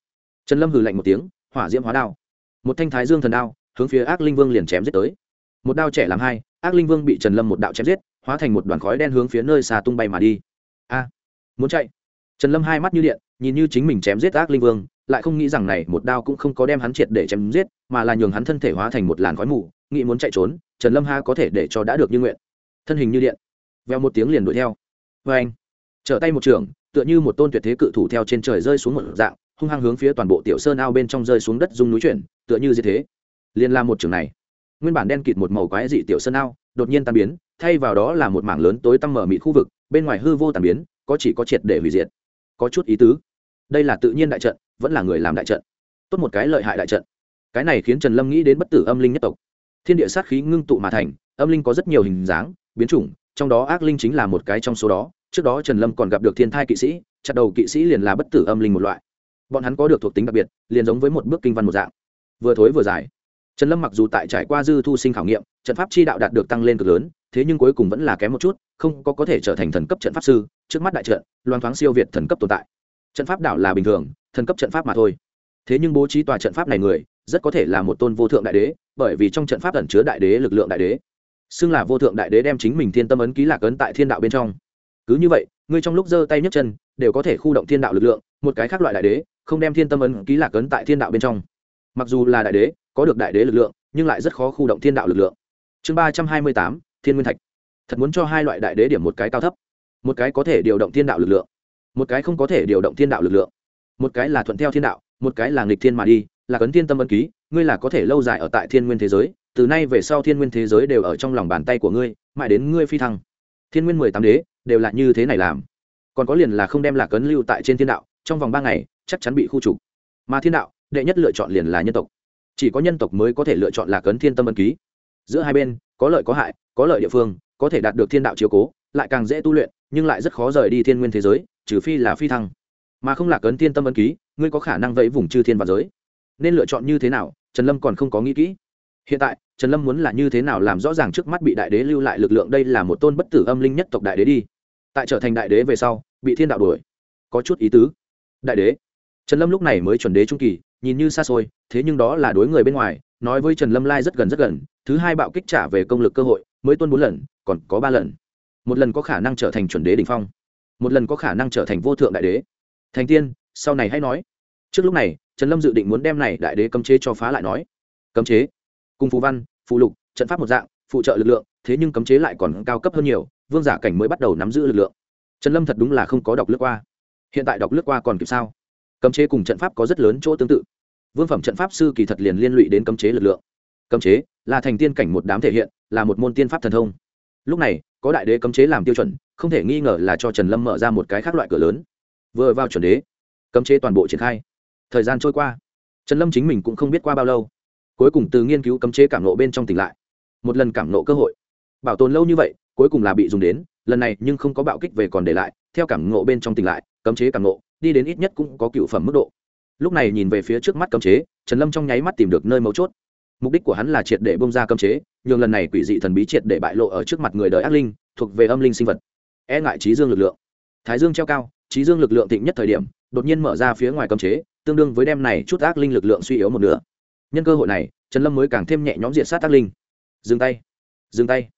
Trần lâm hừ lạnh một tiếng, hỏa diễm hóa đao. Một thanh thái dương thần đao, hướng phía ác linh vương liền chém giết tới. Một đao trẻ làm hai, ác linh vương bị trần lâm một đạo chém giết, hóa thành một đoàn khói đen hướng phía nơi xa tung bay mà đi. A, muốn chạy. Trần lâm hai mắt như điện, nhìn như chính mình chém giết ác linh vương, lại không nghĩ rằng này một đao cũng không có đem hắn triệt để chém giết, mà là nhường hắn thân thể hóa thành một làn khói mù, nghĩ muốn chạy trốn, trần lâm ha có thể để cho đã được như nguyện. Thân hình như điện. Veo một tiếng liền đuổi theo. Vê anh trở tay một trường tựa như một tôn tuyệt thế cự thủ theo trên trời rơi xuống một dạng, hung hăng hướng phía toàn bộ tiểu sơn ao bên trong rơi xuống đất dung núi chuyển, tựa như như thế. Liên la một trường này, nguyên bản đen kịt một màu quái dị tiểu sơn ao, đột nhiên tan biến, thay vào đó là một mảng lớn tối tăm mở mịt khu vực, bên ngoài hư vô tàn biến, có chỉ có triệt để hủy diệt. Có chút ý tứ. Đây là tự nhiên đại trận, vẫn là người làm đại trận. Tốt một cái lợi hại đại trận. Cái này khiến trần lâm nghĩ đến bất tử âm linh nhất tộc. Thiên địa sát khí ngưng tụ mà thành, âm linh có rất nhiều hình dáng, biến chủng, trong đó ác linh chính là một cái trong số đó trước đó trần lâm còn gặp được thiên thai kỵ sĩ, chặt đầu kỵ sĩ liền là bất tử âm linh một loại. Bọn hắn có được thuộc tính đặc biệt, liền giống với một bước kinh văn một dạng. Vừa thối vừa dài. Trần lâm mặc dù tại trải qua dư thu sinh khảo nghiệm, trận pháp chi đạo đạt được tăng lên cực lớn, thế nhưng cuối cùng vẫn là kém một chút, không có có thể trở thành thần cấp trận pháp sư, trước mắt đại trận, loan thoáng siêu việt thần cấp tồn tại. Trận pháp đạo là bình thường, thần cấp trận pháp mà thôi. Thế nhưng bố trí tòa trận pháp này người, rất có thể là một tôn vô thượng đại đế, bởi vì trong trận pháp ẩn chứa đại đế lực lượng đại đế. Xưng là vô thượng đại đế đem chính mình thiên tâm ấn ký lạc ấn tại thiên đạo bên trong cứ như vậy, ngươi trong lúc giơ tay nhấc chân, đều có thể khu động thiên đạo lực lượng, một cái khác loại đại đế, không đem thiên tâm ấn ký lạc ấn tại thiên đạo bên trong. Mặc dù là đại đế, có được đại đế lực lượng, nhưng lại rất khó khu động thiên đạo lực lượng. Chương ba trăm hai mươi tám, thiên nguyên thạch. Thật muốn cho hai loại đại đế điểm một cái cao thấp. Một cái có thể điều động thiên đạo lực lượng. Một cái không có thể điều động thiên đạo lực lượng. Một cái là thuận theo thiên đạo, một cái là nghịch thiên mà đi, là cấn thiên tâm ấn ký, ngươi là có thể lâu dài ở tại thiên nguyên thế giới, từ nay về sau thiên nguyên thế giới đều ở trong lòng bàn tay của ngươi, mãi đến ngươi phi thăng thiên nguyên mười tám đế, đều là như thế này làm. Còn có liền là không đem lạc cấn lưu tại trên thiên đạo, trong vòng ba ngày, chắc chắn bị khu trục. Mà thiên đạo, đệ nhất lựa chọn liền là nhân tộc. Chỉ có nhân tộc mới có thể lựa chọn lạc cấn thiên tâm ân ký. Giữa hai bên, có lợi có hại, có lợi địa phương, có thể đạt được thiên đạo chiếu cố, lại càng dễ tu luyện, nhưng lại rất khó rời đi thiên nguyên thế giới, trừ phi là phi thăng. Mà không lạc ấn thiên tâm ân ký, ngươi có khả năng vẫy vùng chư thiên và giới. Nên lựa chọn như thế nào, trần lâm còn không có nghĩ kỹ hiện tại, trần lâm muốn là như thế nào làm rõ ràng trước mắt bị đại đế lưu lại lực lượng đây là một tôn bất tử âm linh nhất tộc đại đế đi. Tại trở thành đại đế về sau, bị thiên đạo đuổi. Có chút ý tứ. Đại đế. Trần lâm lúc này mới chuẩn đế trung kỳ, nhìn như xa xôi, thế nhưng đó là đối người bên ngoài, nói với trần lâm lai rất gần rất gần, thứ hai bạo kích trả về công lực cơ hội, mới tuân bốn lần, còn có ba lần. Một lần có khả năng trở thành chuẩn đế đ ỉ n h phong. Một lần có khả năng trở thành vô thượng đại đế. Thành tiên, sau này hãy nói. Trước lúc này, trần lâm dự định muốn đem này đại đế cấm chế cho phá lại nói. Cấm chế? Cùng phù văn, phù lục, trận pháp một dạng, phụ trợ lực lượng, thế nhưng cấm chế lại còn cao cấp hơn nhiều, vương giả cảnh mới bắt đầu nắm giữ lực lượng. Trần lâm thật đúng là không có đọc lướt qua. Hiện tại đọc lướt qua còn kịp sao? Cấm chế cùng trận pháp có rất lớn chỗ tương tự. Vương phẩm trận pháp sư kỳ thật liền liên lụy đến cấm chế lực lượng. Cấm chế là thành tiên cảnh một đám thể hiện, là một môn tiên pháp thần thông. Lúc này, có đại đế cấm chế làm tiêu chuẩn, không thể nghi ngờ là cho trần lâm mở ra một cái khác loại cửa lớn. Vừa vào chuẩn đế, cấm chế toàn bộ triển khai. Thời gian trôi qua. Trần lâm chính mình cũng không biết qua bao lâu cuối cùng từ nghiên cứu cấm chế cảm nộ bên trong tỉnh lại. Một lần cảm nộ cơ hội. Bảo tồn lâu như vậy, cuối cùng là bị dùng đến, lần này nhưng không có bạo kích về còn để lại, theo cảm ngộ bên trong tỉnh lại, cấm chế cảm ngộ đi đến ít nhất cũng có cựu phẩm mức độ. Lúc này nhìn về phía trước mắt cấm chế, trần lâm trong nháy mắt tìm được nơi mấu chốt. Mục đích của hắn là triệt để bông ra cấm chế, nhường lần này quỷ dị thần bí triệt để bại lộ ở trước mặt người đời ác linh, thuộc về âm linh sinh vật. E ngại trí dương lực lượng. Thái dương treo cao, trí dương lực lượng thịnh nhất thời điểm, đột nhiên mở ra phía ngoài cấm chế, tương đương với đem này chút ác linh lực lượng suy yếu một nửa nhân cơ hội này, trần lâm mới càng thêm nhẹ nhõm diệt sát ác linh. Dừng tay dừng tay.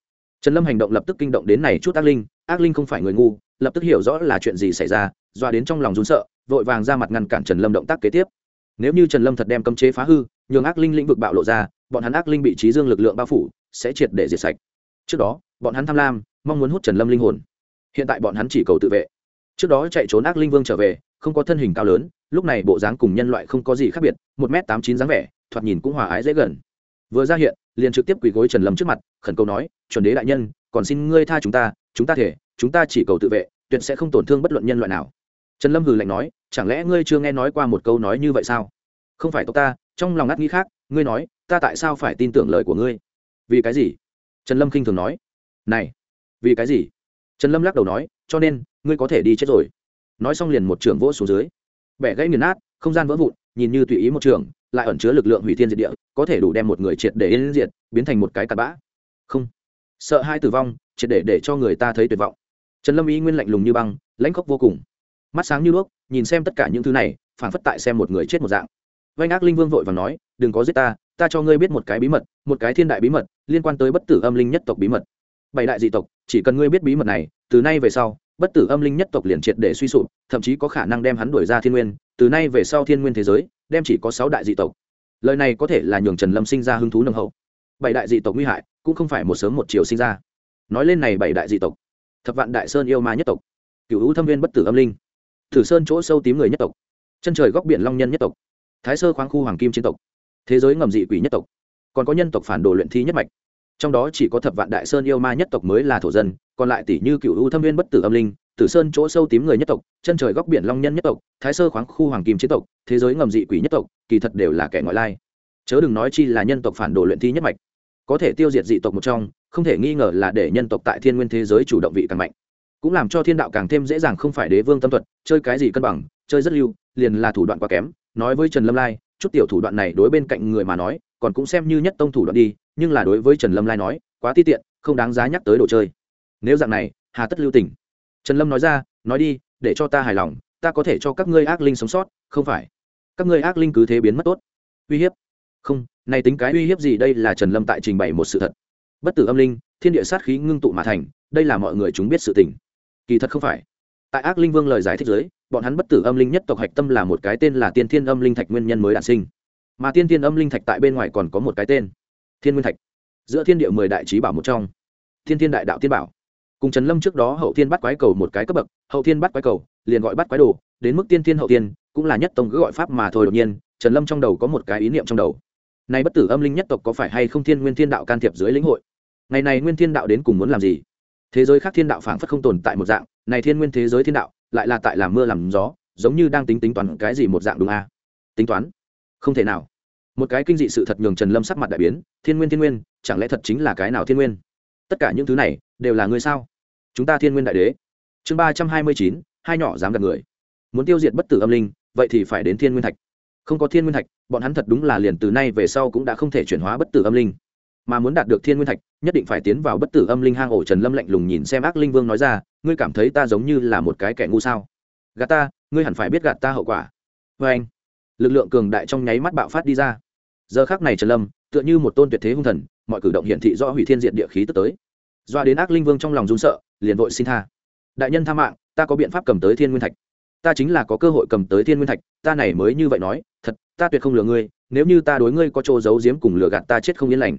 Trần lâm hành động lập tức kinh động đến này chút ác linh ác linh không phải người ngu, lập tức hiểu rõ là chuyện gì xảy ra doa đến trong lòng rún sợ, vội vàng ra mặt ngăn cản trần lâm động tác kế tiếp. Nếu như trần lâm thật đem cấm chế phá hư, nhường ác linh lĩnh vực bạo lộ ra, bọn hắn ác linh bị trí dương lực lượng bao phủ, sẽ triệt để diệt sạch. Trước đó, bọn hắn tham lam, mong muốn hút trần lâm linh hồn. Hiện tại bọn hắn chỉ cầu tự vệ. Trước đó chạy trốn ác linh vương trở về, không có thân hình cao lớn, lúc này bộ dáng cùng nhân loại không có gì khác biệt, một m tám chín dáng vẻ thoạt nhìn cũng hòa ái dễ gần. Vừa ra hiện, liền trực tiếp quỳ gối trần lâm trước mặt, khẩn cầu nói, chuẩn đế đại nhân, còn xin ngươi tha chúng ta chúng ta thể, chúng ta chỉ cầu tự vệ, tuyệt sẽ không tổn thương bất luận nhân loại nào. Trần lâm hừ lạnh nói, chẳng lẽ ngươi chưa nghe nói qua một câu nói như vậy sao? Không phải tộc ta, trong lòng ngắt nghĩ khác, ngươi nói, ta tại sao phải tin tưởng lời của ngươi? Vì cái gì? Trần lâm khinh thường nói. Này, vì cái gì? Trần lâm lắc đầu nói, cho nên, ngươi có thể đi chết rồi. Nói xong liền một trường vỗ xuống dưới. Bẻ gãy nghiền nát, không gian vỡ vụn, nhìn như tùy ý một trường lại ẩn chứa lực lượng hủy thiên diệt địa, có thể đủ đem một người triệt để yên diệt, biến thành một cái cặp bã. Không. Sợ hai tử vong, triệt để để cho người ta thấy tuyệt vọng. Trần lâm ý nguyên lạnh lùng như băng, lãnh khóc vô cùng. Mắt sáng như đuốc, nhìn xem tất cả những thứ này phản phất tại xem một người chết một dạng. Vanh ác linh vương vội và nói, đừng có giết ta ta cho ngươi biết một cái bí mật, một cái thiên đại bí mật, liên quan tới bất tử âm linh nhất tộc bí mật. Bảy đại dị tộc, chỉ cần ngươi biết bí mật này từ nay về sau, bất tử âm linh nhất tộc liền triệt để suy sụp, thậm chí có khả năng đem hắn đuổi ra thiên nguyên, từ nay về sau thiên nguyên thế giới, đem chỉ có sáu đại dị tộc. Lời này có thể là nhường trần lâm sinh ra hứng thú nâng hậu. Bảy đại dị tộc nguy hại, cũng không phải một sớm một chiều sinh ra. Nói lên này bảy đại dị tộc, thập vạn đại sơn yêu ma nhất tộc cựu hữu thâm viên bất tử âm linh, thử sơn chỗ sâu tím người nhất tộc, chân trời góc biển long nhân nhất tộc, thái sơ khoáng khu hoàng kim chiến tộc, thế giới ngầm dị quỷ nhất tộc, còn có nhân tộc phản đồ luyện thi nhất mạch trong đó chỉ có thập vạn đại sơn yêu ma nhất tộc mới là thổ dân, còn lại tỷ như cựu u thâm viên bất tử âm linh, tử sơn chỗ sâu tím người nhất tộc, chân trời góc biển long nhân nhất tộc, thái sơ khoáng khu hoàng kim chiến tộc, thế giới ngầm dị quỷ nhất tộc, kỳ thật đều là kẻ ngoại lai. Chớ đừng nói chi là nhân tộc phản đồ luyện thi nhất mạch. Có thể tiêu diệt dị tộc một trong, không thể nghi ngờ là để nhân tộc tại thiên nguyên thế giới chủ động vị càng mạnh. Cũng làm cho thiên đạo càng thêm dễ dàng không phải đế vương tâm thuật, chơi cái gì cân bằng, chơi rất lưu, liền là thủ đoạn quá kém. Nói với trần lâm lai, chút tiểu thủ đoạn này đối bên cạnh người mà nói, còn cũng xem như nhất tông thủ đoạn đi nhưng là đối với trần lâm lai nói quá ti tiện không đáng giá nhắc tới đồ chơi. Nếu dạng này hà tất lưu tỉnh, trần lâm nói ra nói đi để cho ta hài lòng ta có thể cho các ngươi ác linh sống sót không phải. Các ngươi ác linh cứ thế biến mất tốt. Uy hiếp. Không này tính cái uy hiếp gì đây là trần lâm tại trình bày một sự thật. Bất tử âm linh thiên địa sát khí ngưng tụ mà thành đây là mọi người chúng biết sự tình. Kỳ thật không phải. Tại ác linh vương lời giải thích giới bọn hắn bất tử âm linh nhất tộc hạch tâm là một cái tên là tiên thiên âm linh thạch nguyên nhân mới đản sinh. Mà tiên thiên âm linh thạch tại bên ngoài còn có một cái tên thiên nguyên thạch. Giữa thiên địa mười đại trí bảo một trong. Thiên thiên đại đạo tiên bảo. Cùng trần lâm trước đó hậu thiên bắt quái cầu một cái cấp bậc, hậu thiên bắt quái cầu, liền gọi bắt quái đồ, đến mức tiên thiên hậu thiên, cũng là nhất tông cứ gọi pháp mà thôi đột nhiên, trần lâm trong đầu có một cái ý niệm trong đầu. Nay bất tử âm linh nhất tộc có phải hay không thiên nguyên thiên đạo can thiệp dưới lĩnh hội? Ngày này nguyên thiên đạo đến cùng muốn làm gì? Thế giới khác thiên đạo phảng phất không tồn tại một dạng, này thiên nguyên thế giới thiên đạo, lại là tại làm mưa làm gió, giống như đang tính tính toán cái gì một dạng đúng a à? tính toán? Không thể nào một cái kinh dị sự thật nhường trần lâm sắc mặt đại biến, thiên nguyên thiên nguyên, chẳng lẽ thật chính là cái nào thiên nguyên? Tất cả những thứ này đều là người sao? Chúng ta thiên nguyên đại đế. Chương ba trăm hai mươi chín, hai nhỏ dám gặp người. Muốn tiêu diệt bất tử âm linh, vậy thì phải đến thiên nguyên thạch. Không có thiên nguyên thạch, bọn hắn thật đúng là liền từ nay về sau cũng đã không thể chuyển hóa bất tử âm linh. Mà muốn đạt được thiên nguyên thạch, nhất định phải tiến vào bất tử âm linh hang ổ trần lâm lạnh lùng nhìn xem ác linh vương nói ra, ngươi cảm thấy ta giống như là một cái kẻ ngu sao? Gạt ta, ngươi hẳn phải biết gạt ta hậu quả. Vê anh lực lượng cường đại trong nháy mắt bạo phát đi ra giờ khác này trần lâm, tựa như một tôn tuyệt thế hung thần, mọi cử động hiển thị do hủy thiên diện địa khí tức tới. Doa đến ác linh vương trong lòng run sợ, liền vội xin tha. Đại nhân tha mạng, ta có biện pháp cầm tới thiên nguyên thạch. Ta chính là có cơ hội cầm tới thiên nguyên thạch, ta này mới như vậy nói, thật, ta tuyệt không lừa ngươi, nếu như ta đối ngươi có chỗ giấu giếm cùng lừa gạt ta chết không yên lành.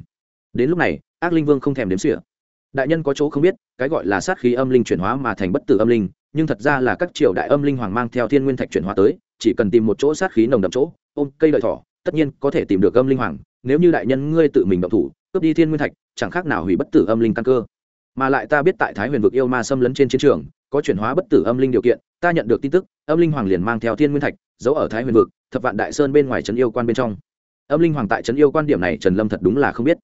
Đến lúc này, ác linh vương không thèm đếm xỉa. Đại nhân có chỗ không biết, cái gọi là sát khí âm linh chuyển hóa mà thành bất tử âm linh, nhưng thật ra là các triều đại âm linh hoàng mang theo thiên nguyên thạch chuyển hóa tới, chỉ cần tìm một chỗ sát khí nồng đậm chỗ, ôm cây lợi thỏ tất nhiên có thể tìm được âm linh hoàng, nếu như đại nhân ngươi tự mình động thủ, cướp đi thiên nguyên thạch, chẳng khác nào hủy bất tử âm linh căn cơ. Mà lại ta biết tại thái huyền vực yêu ma xâm lấn trên chiến trường, có chuyển hóa bất tử âm linh điều kiện, ta nhận được tin tức, âm linh hoàng liền mang theo thiên nguyên thạch, giấu ở thái huyền vực, thập vạn đại sơn bên ngoài trấn yêu quan bên trong. Âm linh hoàng tại trấn yêu quan điểm này trần lâm thật đúng là không biết,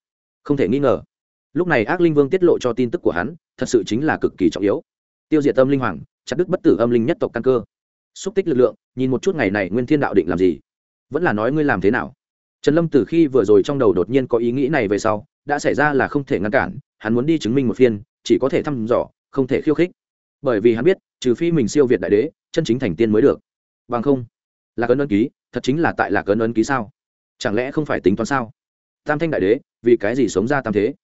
không thể nghi ngờ. Lúc này ác linh vương tiết lộ cho tin tức của hắn, thật sự chính là cực kỳ trọng yếu. Tiêu diệt âm linh hoàng, chặt đứt bất tử âm linh nhất tộc căn cơ. Xúc tích lực lượng, nhìn một chút ngày này nguyên thiên đạo định làm gì vẫn là nói ngươi làm thế nào? Trần lâm từ khi vừa rồi trong đầu đột nhiên có ý nghĩ này về sau, đã xảy ra là không thể ngăn cản, hắn muốn đi chứng minh một phiên, chỉ có thể thăm dò, không thể khiêu khích. Bởi vì hắn biết, trừ phi mình siêu việt đại đế, chân chính thành tiên mới được. Bằng không, là cấn ấn ký, thật chính là tại là cấn ấn ký sao? Chẳng lẽ không phải tính toán sao? Tam thanh đại đế, vì cái gì sống ra tam thế?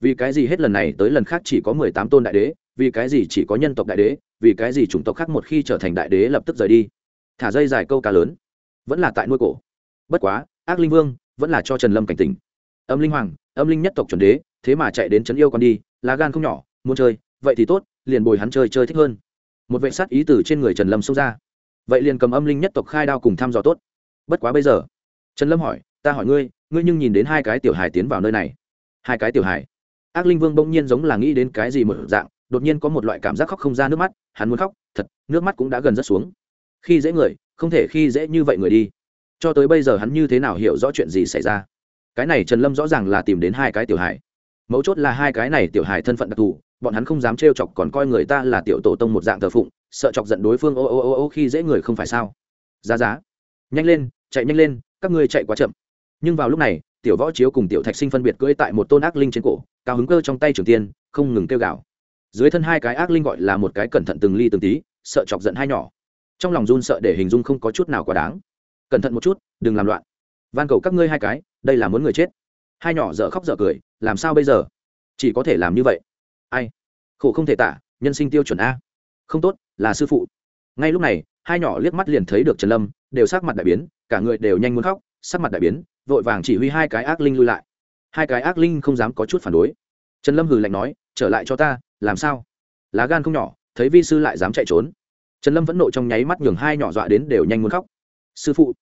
Vì cái gì hết lần này tới lần khác chỉ có mười tám tôn đại đế? Vì cái gì chỉ có nhân tộc đại đế? Vì cái gì chủng tộc khác một khi trở thành đại đế lập tức rời đi? Thả dây dài câu cá lớn vẫn là tại nuôi cổ. Bất quá, ác linh vương vẫn là cho trần lâm cảnh tỉnh. Âm linh hoàng, âm linh nhất tộc chuẩn đế, thế mà chạy đến trấn yêu con đi, lá gan không nhỏ, muốn chơi, vậy thì tốt, liền bồi hắn chơi chơi thích hơn. Một vệ sát ý từ trên người trần lâm xông ra. Vậy liền cầm âm linh nhất tộc khai đao cùng thăm dò tốt. Bất quá bây giờ, trần lâm hỏi, ta hỏi ngươi ngươi nhưng nhìn đến hai cái tiểu hài tiến vào nơi này? Hai cái tiểu hài? Ác linh vương bỗng nhiên giống là nghĩ đến cái gì một dạng, đột nhiên có một loại cảm giác khóc không ra nước mắt, hắn muốn khóc, thật, nước mắt cũng đã gần rất xuống. Khi dễ người không thể khi dễ như vậy người đi. Cho tới bây giờ hắn như thế nào hiểu rõ chuyện gì xảy ra? Cái này trần lâm rõ ràng là tìm đến hai cái tiểu hài. Mấu chốt là hai cái này tiểu hài thân phận đặc thù, bọn hắn không dám trêu chọc còn coi người ta là tiểu tổ tông một dạng thờ phụng, sợ chọc giận đối phương ô ô ô ô khi dễ người không phải sao? Giá giá. Nhanh lên, chạy nhanh lên, các ngươi chạy quá chậm. Nhưng vào lúc này, tiểu võ chiếu cùng tiểu thạch sinh phân biệt cưỡi tại một tôn ác linh trên cổ, cao hứng cơ trong tay trường tiên, không ngừng kêu gào. Dưới thân hai cái ác linh gọi là một cái cẩn thận từng ly từng tí, sợ chọc giận hai nhỏ trong lòng run sợ để hình dung không có chút nào quá đáng. Cẩn thận một chút, đừng làm loạn. Van cầu các ngươi hai cái, đây là muốn người chết. Hai nhỏ dở khóc dở cười, làm sao bây giờ? Chỉ có thể làm như vậy. Ai? Khổ không thể tả, nhân sinh tiêu chuẩn a. Không tốt, là sư phụ. Ngay lúc này, hai nhỏ liếc mắt liền thấy được trần lâm, đều sắc mặt đại biến, cả người đều nhanh muốn khóc, sắc mặt đại biến, vội vàng chỉ huy hai cái ác linh lui lại. Hai cái ác linh không dám có chút phản đối. Trần lâm hừ lạnh nói, trở lại cho ta, làm sao? Lá gan không nhỏ, thấy vi sư lại dám chạy trốn trần lâm vẫn nộ trong nháy mắt nhường hai nhỏ dọa đến đều nhanh muốn khóc. Sư phụ.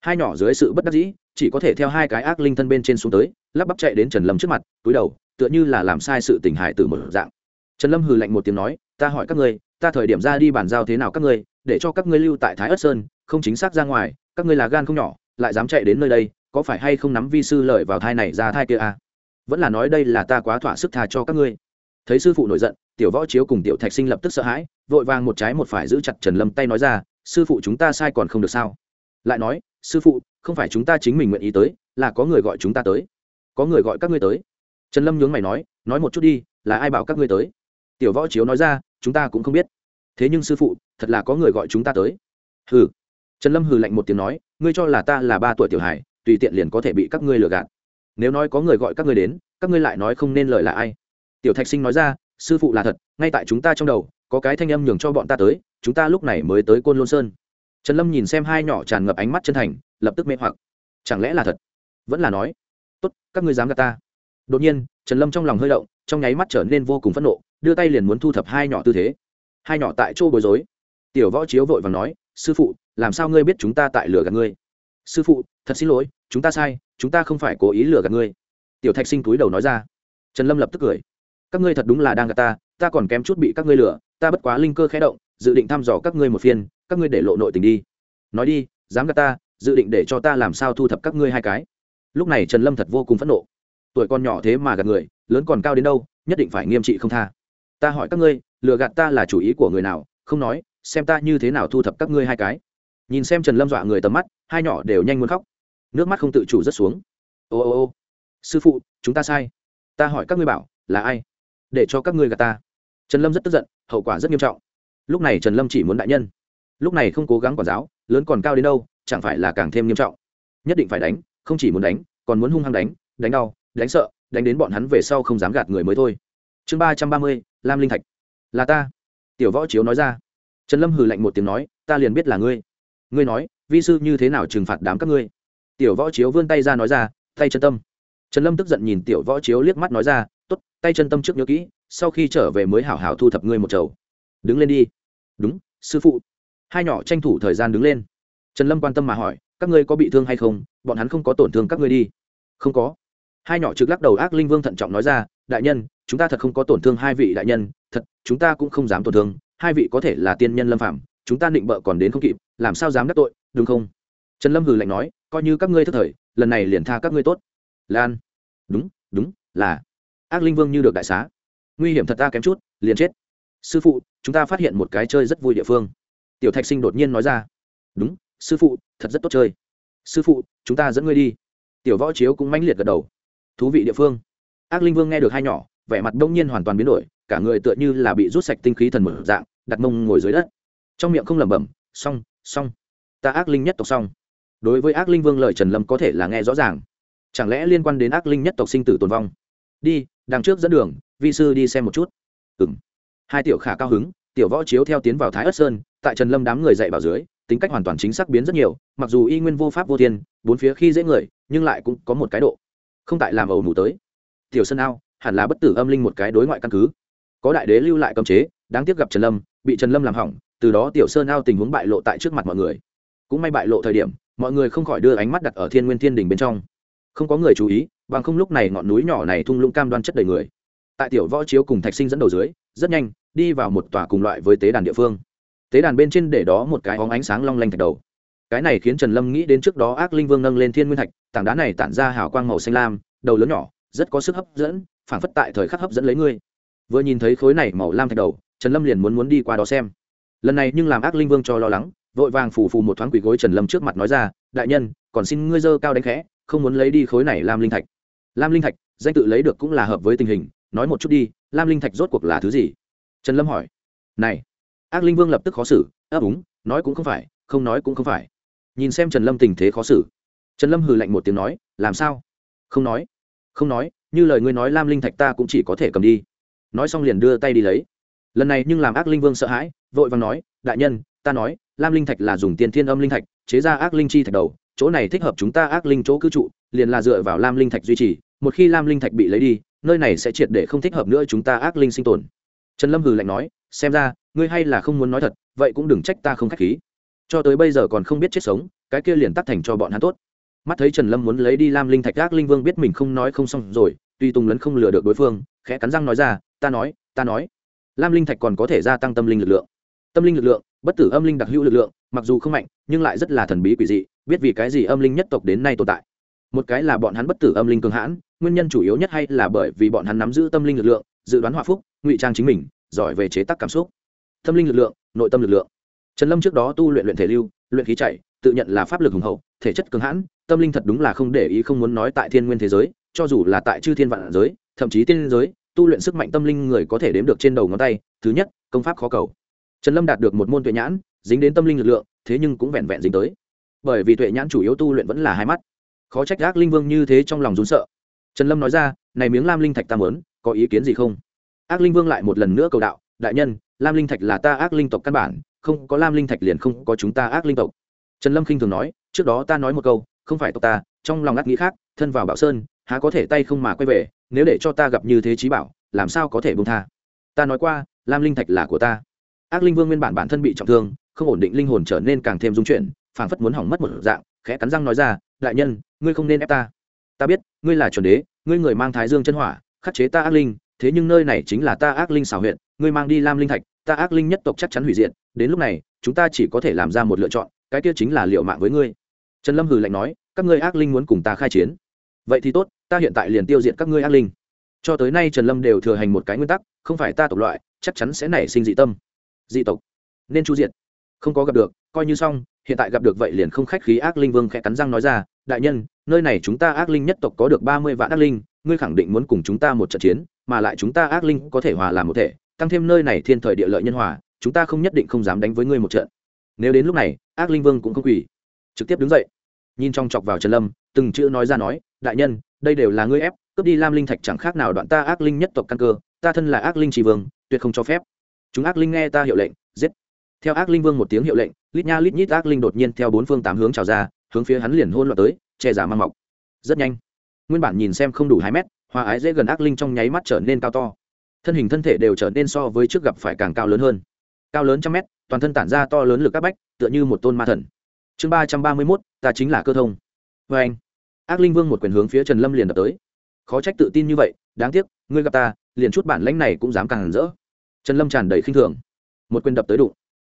Hai nhỏ dưới sự bất đắc dĩ, chỉ có thể theo hai cái ác linh thân bên trên xuống tới, lắp bắp chạy đến trần lâm trước mặt, túi đầu, tựa như là làm sai sự tình hại từ một dạng. Trần lâm hừ lạnh một tiếng nói, ta hỏi các ngươi, ta thời điểm ra đi bàn giao thế nào các ngươi, để cho các ngươi lưu tại thái ất sơn, không chính xác ra ngoài, các ngươi là gan không nhỏ, lại dám chạy đến nơi đây, có phải hay không nắm vi sư lợi vào thai này ra thai kia à? vẫn là nói đây là ta quá thỏa sức tha cho các ngươi thấy sư phụ nổi giận, tiểu võ chiếu cùng tiểu thạch sinh lập tức sợ hãi, vội vàng một trái một phải giữ chặt trần lâm tay nói ra, sư phụ chúng ta sai còn không được sao? Lại nói, sư phụ, không phải chúng ta chính mình nguyện ý tới, là có người gọi chúng ta tới. Có người gọi các ngươi tới. Trần lâm nhướng mày nói nói một chút đi, là ai bảo các ngươi tới? Tiểu võ chiếu nói ra, chúng ta cũng không biết. Thế nhưng sư phụ, thật là có người gọi chúng ta tới. Hừ. Trần lâm hừ lạnh một tiếng nói, ngươi cho là ta là ba tuổi tiểu hải tùy tiện liền có thể bị các ngươi lừa gạt. Nếu nói có người gọi các ngươi đến, các ngươi lại nói không nên lời là ai? Tiểu thạch sinh nói ra, sư phụ là thật, ngay tại chúng ta trong đầu, có cái thanh âm nhường cho bọn ta tới, chúng ta lúc này mới tới côn lôn sơn. Trần lâm nhìn xem hai nhỏ tràn ngập ánh mắt chân thành, lập tức mê hoặc. Chẳng lẽ là thật? Vẫn là nói. Tốt, các ngươi dám gạt ta. Đột nhiên, trần lâm trong lòng hơi động, trong nháy mắt trở nên vô cùng phẫn nộ, đưa tay liền muốn thu thập hai nhỏ tư thế. Hai nhỏ tại chỗ bối rối. Tiểu võ chiếu vội và nói, sư phụ, làm sao ngươi biết chúng ta tại lửa gạt ngươi? Sư phụ, thật xin lỗi, chúng ta sai, chúng ta không phải cố ý lừa gạt ngươi. Tiểu thạch sinh túi đầu nói ra. Trần lâm lập tức cười các ngươi thật đúng là đang gạt ta ta còn kém chút bị các ngươi lừa, ta bất quá linh cơ khẽ động, dự định thăm dò các ngươi một phiên, các ngươi để lộ nội tình đi. Nói đi, dám gạt ta, dự định để cho ta làm sao thu thập các ngươi hai cái? Lúc này trần lâm thật vô cùng phẫn nộ. Tuổi con nhỏ thế mà gạt người, lớn còn cao đến đâu, nhất định phải nghiêm trị không tha. Ta hỏi các ngươi, lừa gạt ta là chủ ý của người nào, không nói, xem ta như thế nào thu thập các ngươi hai cái. Nhìn xem trần lâm dọa người tầm mắt, hai nhỏ đều nhanh muốn khóc. Nước mắt không tự chủ rất xuống. Ô ô ô, sư phụ, chúng ta sai. Ta hỏi các ngươi bảo, là ai? Để cho các ngươi gạt ta. Trần lâm rất tức giận, hậu quả rất nghiêm trọng. Lúc này trần lâm chỉ muốn đại nhân. Lúc này không cố gắng quản giáo, lớn còn cao đến đâu, chẳng phải là càng thêm nghiêm trọng. Nhất định phải đánh, không chỉ muốn đánh, còn muốn hung hăng đánh đánh đau, đánh sợ, đánh đến bọn hắn về sau không dám gạt người mới thôi. Chương ba trăm ba mươi, lam linh thạch. Là ta. Tiểu võ chiếu nói ra. Trần lâm hừ lạnh một tiếng nói, ta liền biết là ngươi. Ngươi nói, vi sư như thế nào trừng phạt đám các ngươi? Tiểu võ chiếu vươn tay ra nói ra, tay chân tâm. Trần lâm tức giận nhìn tiểu võ chiếu liếc mắt nói ra tay chân tâm trước nhớ kỹ, sau khi trở về mới hảo hảo thu thập ngươi một chầu. Đứng lên đi. Đúng, sư phụ. Hai nhỏ tranh thủ thời gian đứng lên. Trần lâm quan tâm mà hỏi, các ngươi có bị thương hay không? Bọn hắn không có tổn thương các ngươi đi. Không có. Hai nhỏ trực lắc đầu ác linh vương thận trọng nói ra, đại nhân, chúng ta thật không có tổn thương hai vị đại nhân, thật, chúng ta cũng không dám tổn thương. Hai vị có thể là tiên nhân lâm phạm chúng ta định bợ còn đến không kịp, làm sao dám đắc tội, đúng không? Trần lâm hừ lạnh nói, coi như các ngươi thất thời, lần này liền tha các ngươi tốt. Lan. Đúng đúng, là ác linh vương như được đại xá. Nguy hiểm thật ta kém chút, liền chết. Sư phụ, chúng ta phát hiện một cái chơi rất vui địa phương. Tiểu thạch sinh đột nhiên nói ra. Đúng, sư phụ, thật rất tốt chơi. Sư phụ, chúng ta dẫn ngươi đi. Tiểu võ chiếu cũng mãnh liệt gật đầu. Thú vị địa phương. Ác linh vương nghe được hai nhỏ, vẻ mặt đông nhiên hoàn toàn biến đổi, cả người tựa như là bị rút sạch tinh khí thần mở dạng, đặt mông ngồi dưới đất. Trong miệng không lẩm bẩm, xong xong, ta ác linh nhất tộc xong. Đối với ác linh vương lời trần lâm có thể là nghe rõ ràng. Chẳng lẽ liên quan đến ác linh nhất tộc sinh tử tồn vong? Đi đằng trước dẫn đường, vi sư đi xem một chút. Ừng hai tiểu khả cao hứng, tiểu võ chiếu theo tiến vào thái ất sơn, tại trần lâm đám người dạy bảo dưới, tính cách hoàn toàn chính xác biến rất nhiều, mặc dù y nguyên vô pháp vô thiên, bốn phía khi dễ người, nhưng lại cũng có một cái độ. Không tại làm ẩu nủ tới. Tiểu sơn ao, hẳn là bất tử âm linh một cái đối ngoại căn cứ. Có đại đế lưu lại cấm chế, đáng tiếc gặp trần lâm, bị trần lâm làm hỏng, từ đó tiểu sơn ao tình huống bại lộ tại trước mặt mọi người. Cũng may bại lộ thời điểm, mọi người không khỏi đưa ánh mắt đặt ở thiên nguyên thiên đình bên trong. Không có người chú ý bằng không lúc này ngọn núi nhỏ này thung lũng cam đoan chất đầy người. Tại tiểu võ chiếu cùng thạch sinh dẫn đầu dưới, rất nhanh, đi vào một tòa cùng loại với tế đàn địa phương. Tế đàn bên trên để đó một cái óng ánh sáng long lanh thạch đầu. Cái này khiến trần lâm nghĩ đến trước đó ác linh vương nâng lên thiên nguyên thạch, tảng đá này tản ra hào quang màu xanh lam, đầu lớn nhỏ, rất có sức hấp dẫn, phảng phất tại thời khắc hấp dẫn lấy ngươi. Vừa nhìn thấy khối này màu lam thạch đầu, trần lâm liền muốn muốn đi qua đó xem. Lần này nhưng làm ác linh vương cho lo lắng, vội vàng phù phù một thoáng quỳ gối trần lâm trước mặt nói ra, đại nhân, còn xin ngươi dơ cao đánh khẽ, không muốn lấy đi khối này làm linh thạch lam linh thạch, danh tự lấy được cũng là hợp với tình hình, nói một chút đi, lam linh thạch rốt cuộc là thứ gì? Trần lâm hỏi. Này, ác linh vương lập tức khó xử, ấp úng, nói cũng không phải, không nói cũng không phải. Nhìn xem trần lâm tình thế khó xử. Trần lâm hừ lạnh một tiếng nói, làm sao? Không nói. Không nói, như lời ngươi nói lam linh thạch ta cũng chỉ có thể cầm đi. Nói xong liền đưa tay đi lấy. Lần này nhưng làm ác linh vương sợ hãi, vội vàng nói, đại nhân, ta nói, lam linh thạch là dùng tiền thiên âm linh thạch, chế ra ác linh chi thạch đầu, chỗ này thích hợp chúng ta ác linh chỗ cư trụ, liền là dựa vào lam linh thạch duy trì một khi lam linh thạch bị lấy đi, nơi này sẽ triệt để không thích hợp nữa chúng ta ác linh sinh tồn. Trần lâm hừ lạnh nói, xem ra, ngươi hay là không muốn nói thật, vậy cũng đừng trách ta không k h á c h khí. Cho tới bây giờ còn không biết chết sống, cái kia liền tắt thành cho bọn hắn tốt. Mắt thấy trần lâm muốn lấy đi lam linh thạch, ác linh vương biết mình không nói không xong rồi, tuy tùng lấn không lừa được đối phương, khẽ cắn răng nói ra, ta nói ta nói, lam linh thạch còn có thể gia tăng tâm linh lực lượng. Tâm linh lực lượng, bất tử âm linh đặc hữu lực lượng, mặc dù không mạnh, nhưng lại rất là thần bí quỷ dị, biết vì cái gì âm linh nhất tộc đến nay tồn tại một cái là bọn hắn bất tử âm linh cường hãn, nguyên nhân chủ yếu nhất hay là bởi vì bọn hắn nắm giữ tâm linh lực lượng, dự đoán hòa phúc, ngụy trang chính mình, giỏi về chế tác cảm xúc. Tâm linh lực lượng, nội tâm lực lượng. Trần lâm trước đó tu luyện luyện thể lưu, luyện khí chạy, tự nhận là pháp lực hùng hậu, thể chất cường hãn, tâm linh thật đúng là không để ý không muốn nói tại thiên nguyên thế giới, cho dù là tại chư thiên vạn giới, thậm chí tiên giới, tu luyện sức mạnh tâm linh người có thể đếm được trên đầu ngón tay, thứ nhất, công pháp khó cầu. Trần lâm đạt được một môn tuệ nhãn, dính đến tâm linh lực lượng, thế nhưng cũng vẹn vẹn dính tới. Bởi vì tuệ nhãn chủ yếu tu luyện vẫn là hai mắt khó trách gác linh vương như thế trong lòng rún sợ. Trần lâm nói ra, này miếng lam linh thạch ta mớn có ý kiến gì không? Ác linh vương lại một lần nữa cầu đạo, đại nhân, lam linh thạch là ta ác linh tộc căn bản, không có lam linh thạch liền không có chúng ta ác linh tộc. Trần lâm khinh thường nói, trước đó ta nói một câu, không phải tộc ta, trong lòng ác nghĩ khác, thân vào bảo sơn, há có thể tay không mà quay về, nếu để cho ta gặp như thế trí bảo, làm sao có thể bông tha? Ta nói qua, lam linh thạch là của ta. Ác linh vương nguyên bản bản thân bị trọng thương, không ổn định linh hồn trở nên càng thêm dung chuyển, phảng phất muốn hỏng mất một dạng, khẽ cắn răng nói ra, đại nhân ngươi không nên ép ta. Ta biết, ngươi là chuẩn đế, ngươi người mang thái dương chân hỏa, khắc chế ta ác linh, thế nhưng nơi này chính là ta ác linh xảo huyện, ngươi mang đi lam linh thạch, ta ác linh nhất tộc chắc chắn hủy diệt, đến lúc này, chúng ta chỉ có thể làm ra một lựa chọn, cái kia chính là liệu mạng với ngươi. Trần lâm hừ lạnh nói, các ngươi ác linh muốn cùng ta khai chiến. Vậy thì tốt, ta hiện tại liền tiêu diệt các ngươi ác linh. Cho tới nay trần lâm đều thừa hành một cái nguyên tắc, không phải ta tộc loại, chắc chắn sẽ nảy sinh dị tâm. Dị tộc? Nên chu diệt. Không có gặp được, coi như xong, hiện tại gặp được vậy liền không khách khí ác linh vương khẽ cắn răng nói ra đại nhân, nơi này chúng ta ác linh nhất tộc có được ba mươi vạn ác linh, ngươi khẳng định muốn cùng chúng ta một trận chiến, mà lại chúng ta ác linh có thể hòa làm một thể, tăng thêm nơi này thiên thời địa lợi nhân hòa, chúng ta không nhất định không dám đánh với ngươi một trận. Nếu đến lúc này, ác linh vương cũng không quỳ. Trực tiếp đứng dậy. Nhìn trong chọc vào trần lâm, từng chữ nói ra nói, đại nhân, đây đều là ngươi ép, cướp đi lam linh thạch chẳng khác nào đoạn ta ác linh nhất tộc căn cơ, ta thân là ác linh tri vương, tuyệt không cho phép. Chúng ác linh nghe ta hiệu lệnh, giết. Theo ác linh vương một tiếng hiệu lệnh, lít nha lít nhít ác linh đột nhiên theo bốn phương tám hướng trào ra hướng phía hắn liền hôn loạn tới, che giả mang mọc. Rất nhanh, nguyên bản nhìn xem không đủ hai mét hoa ái dễ gần ác linh trong nháy mắt trở nên cao to. Thân hình thân thể đều trở nên so với trước gặp phải càng cao lớn hơn. Cao lớn trăm mét, toàn thân tản ra to lớn lực các bách, tựa như một tôn ma thần. Chương ba trăm ba mươi mốt, ta chính là cơ thông. Vê anh, ác linh vương một quyền hướng phía trần lâm liền đập tới. Khó trách tự tin như vậy, đáng tiếc, ngươi gặp ta, liền chút bản lãnh này cũng dám càng rỡ. Trần lâm tràn đầy khinh thường. Một quyền đập tới đụng.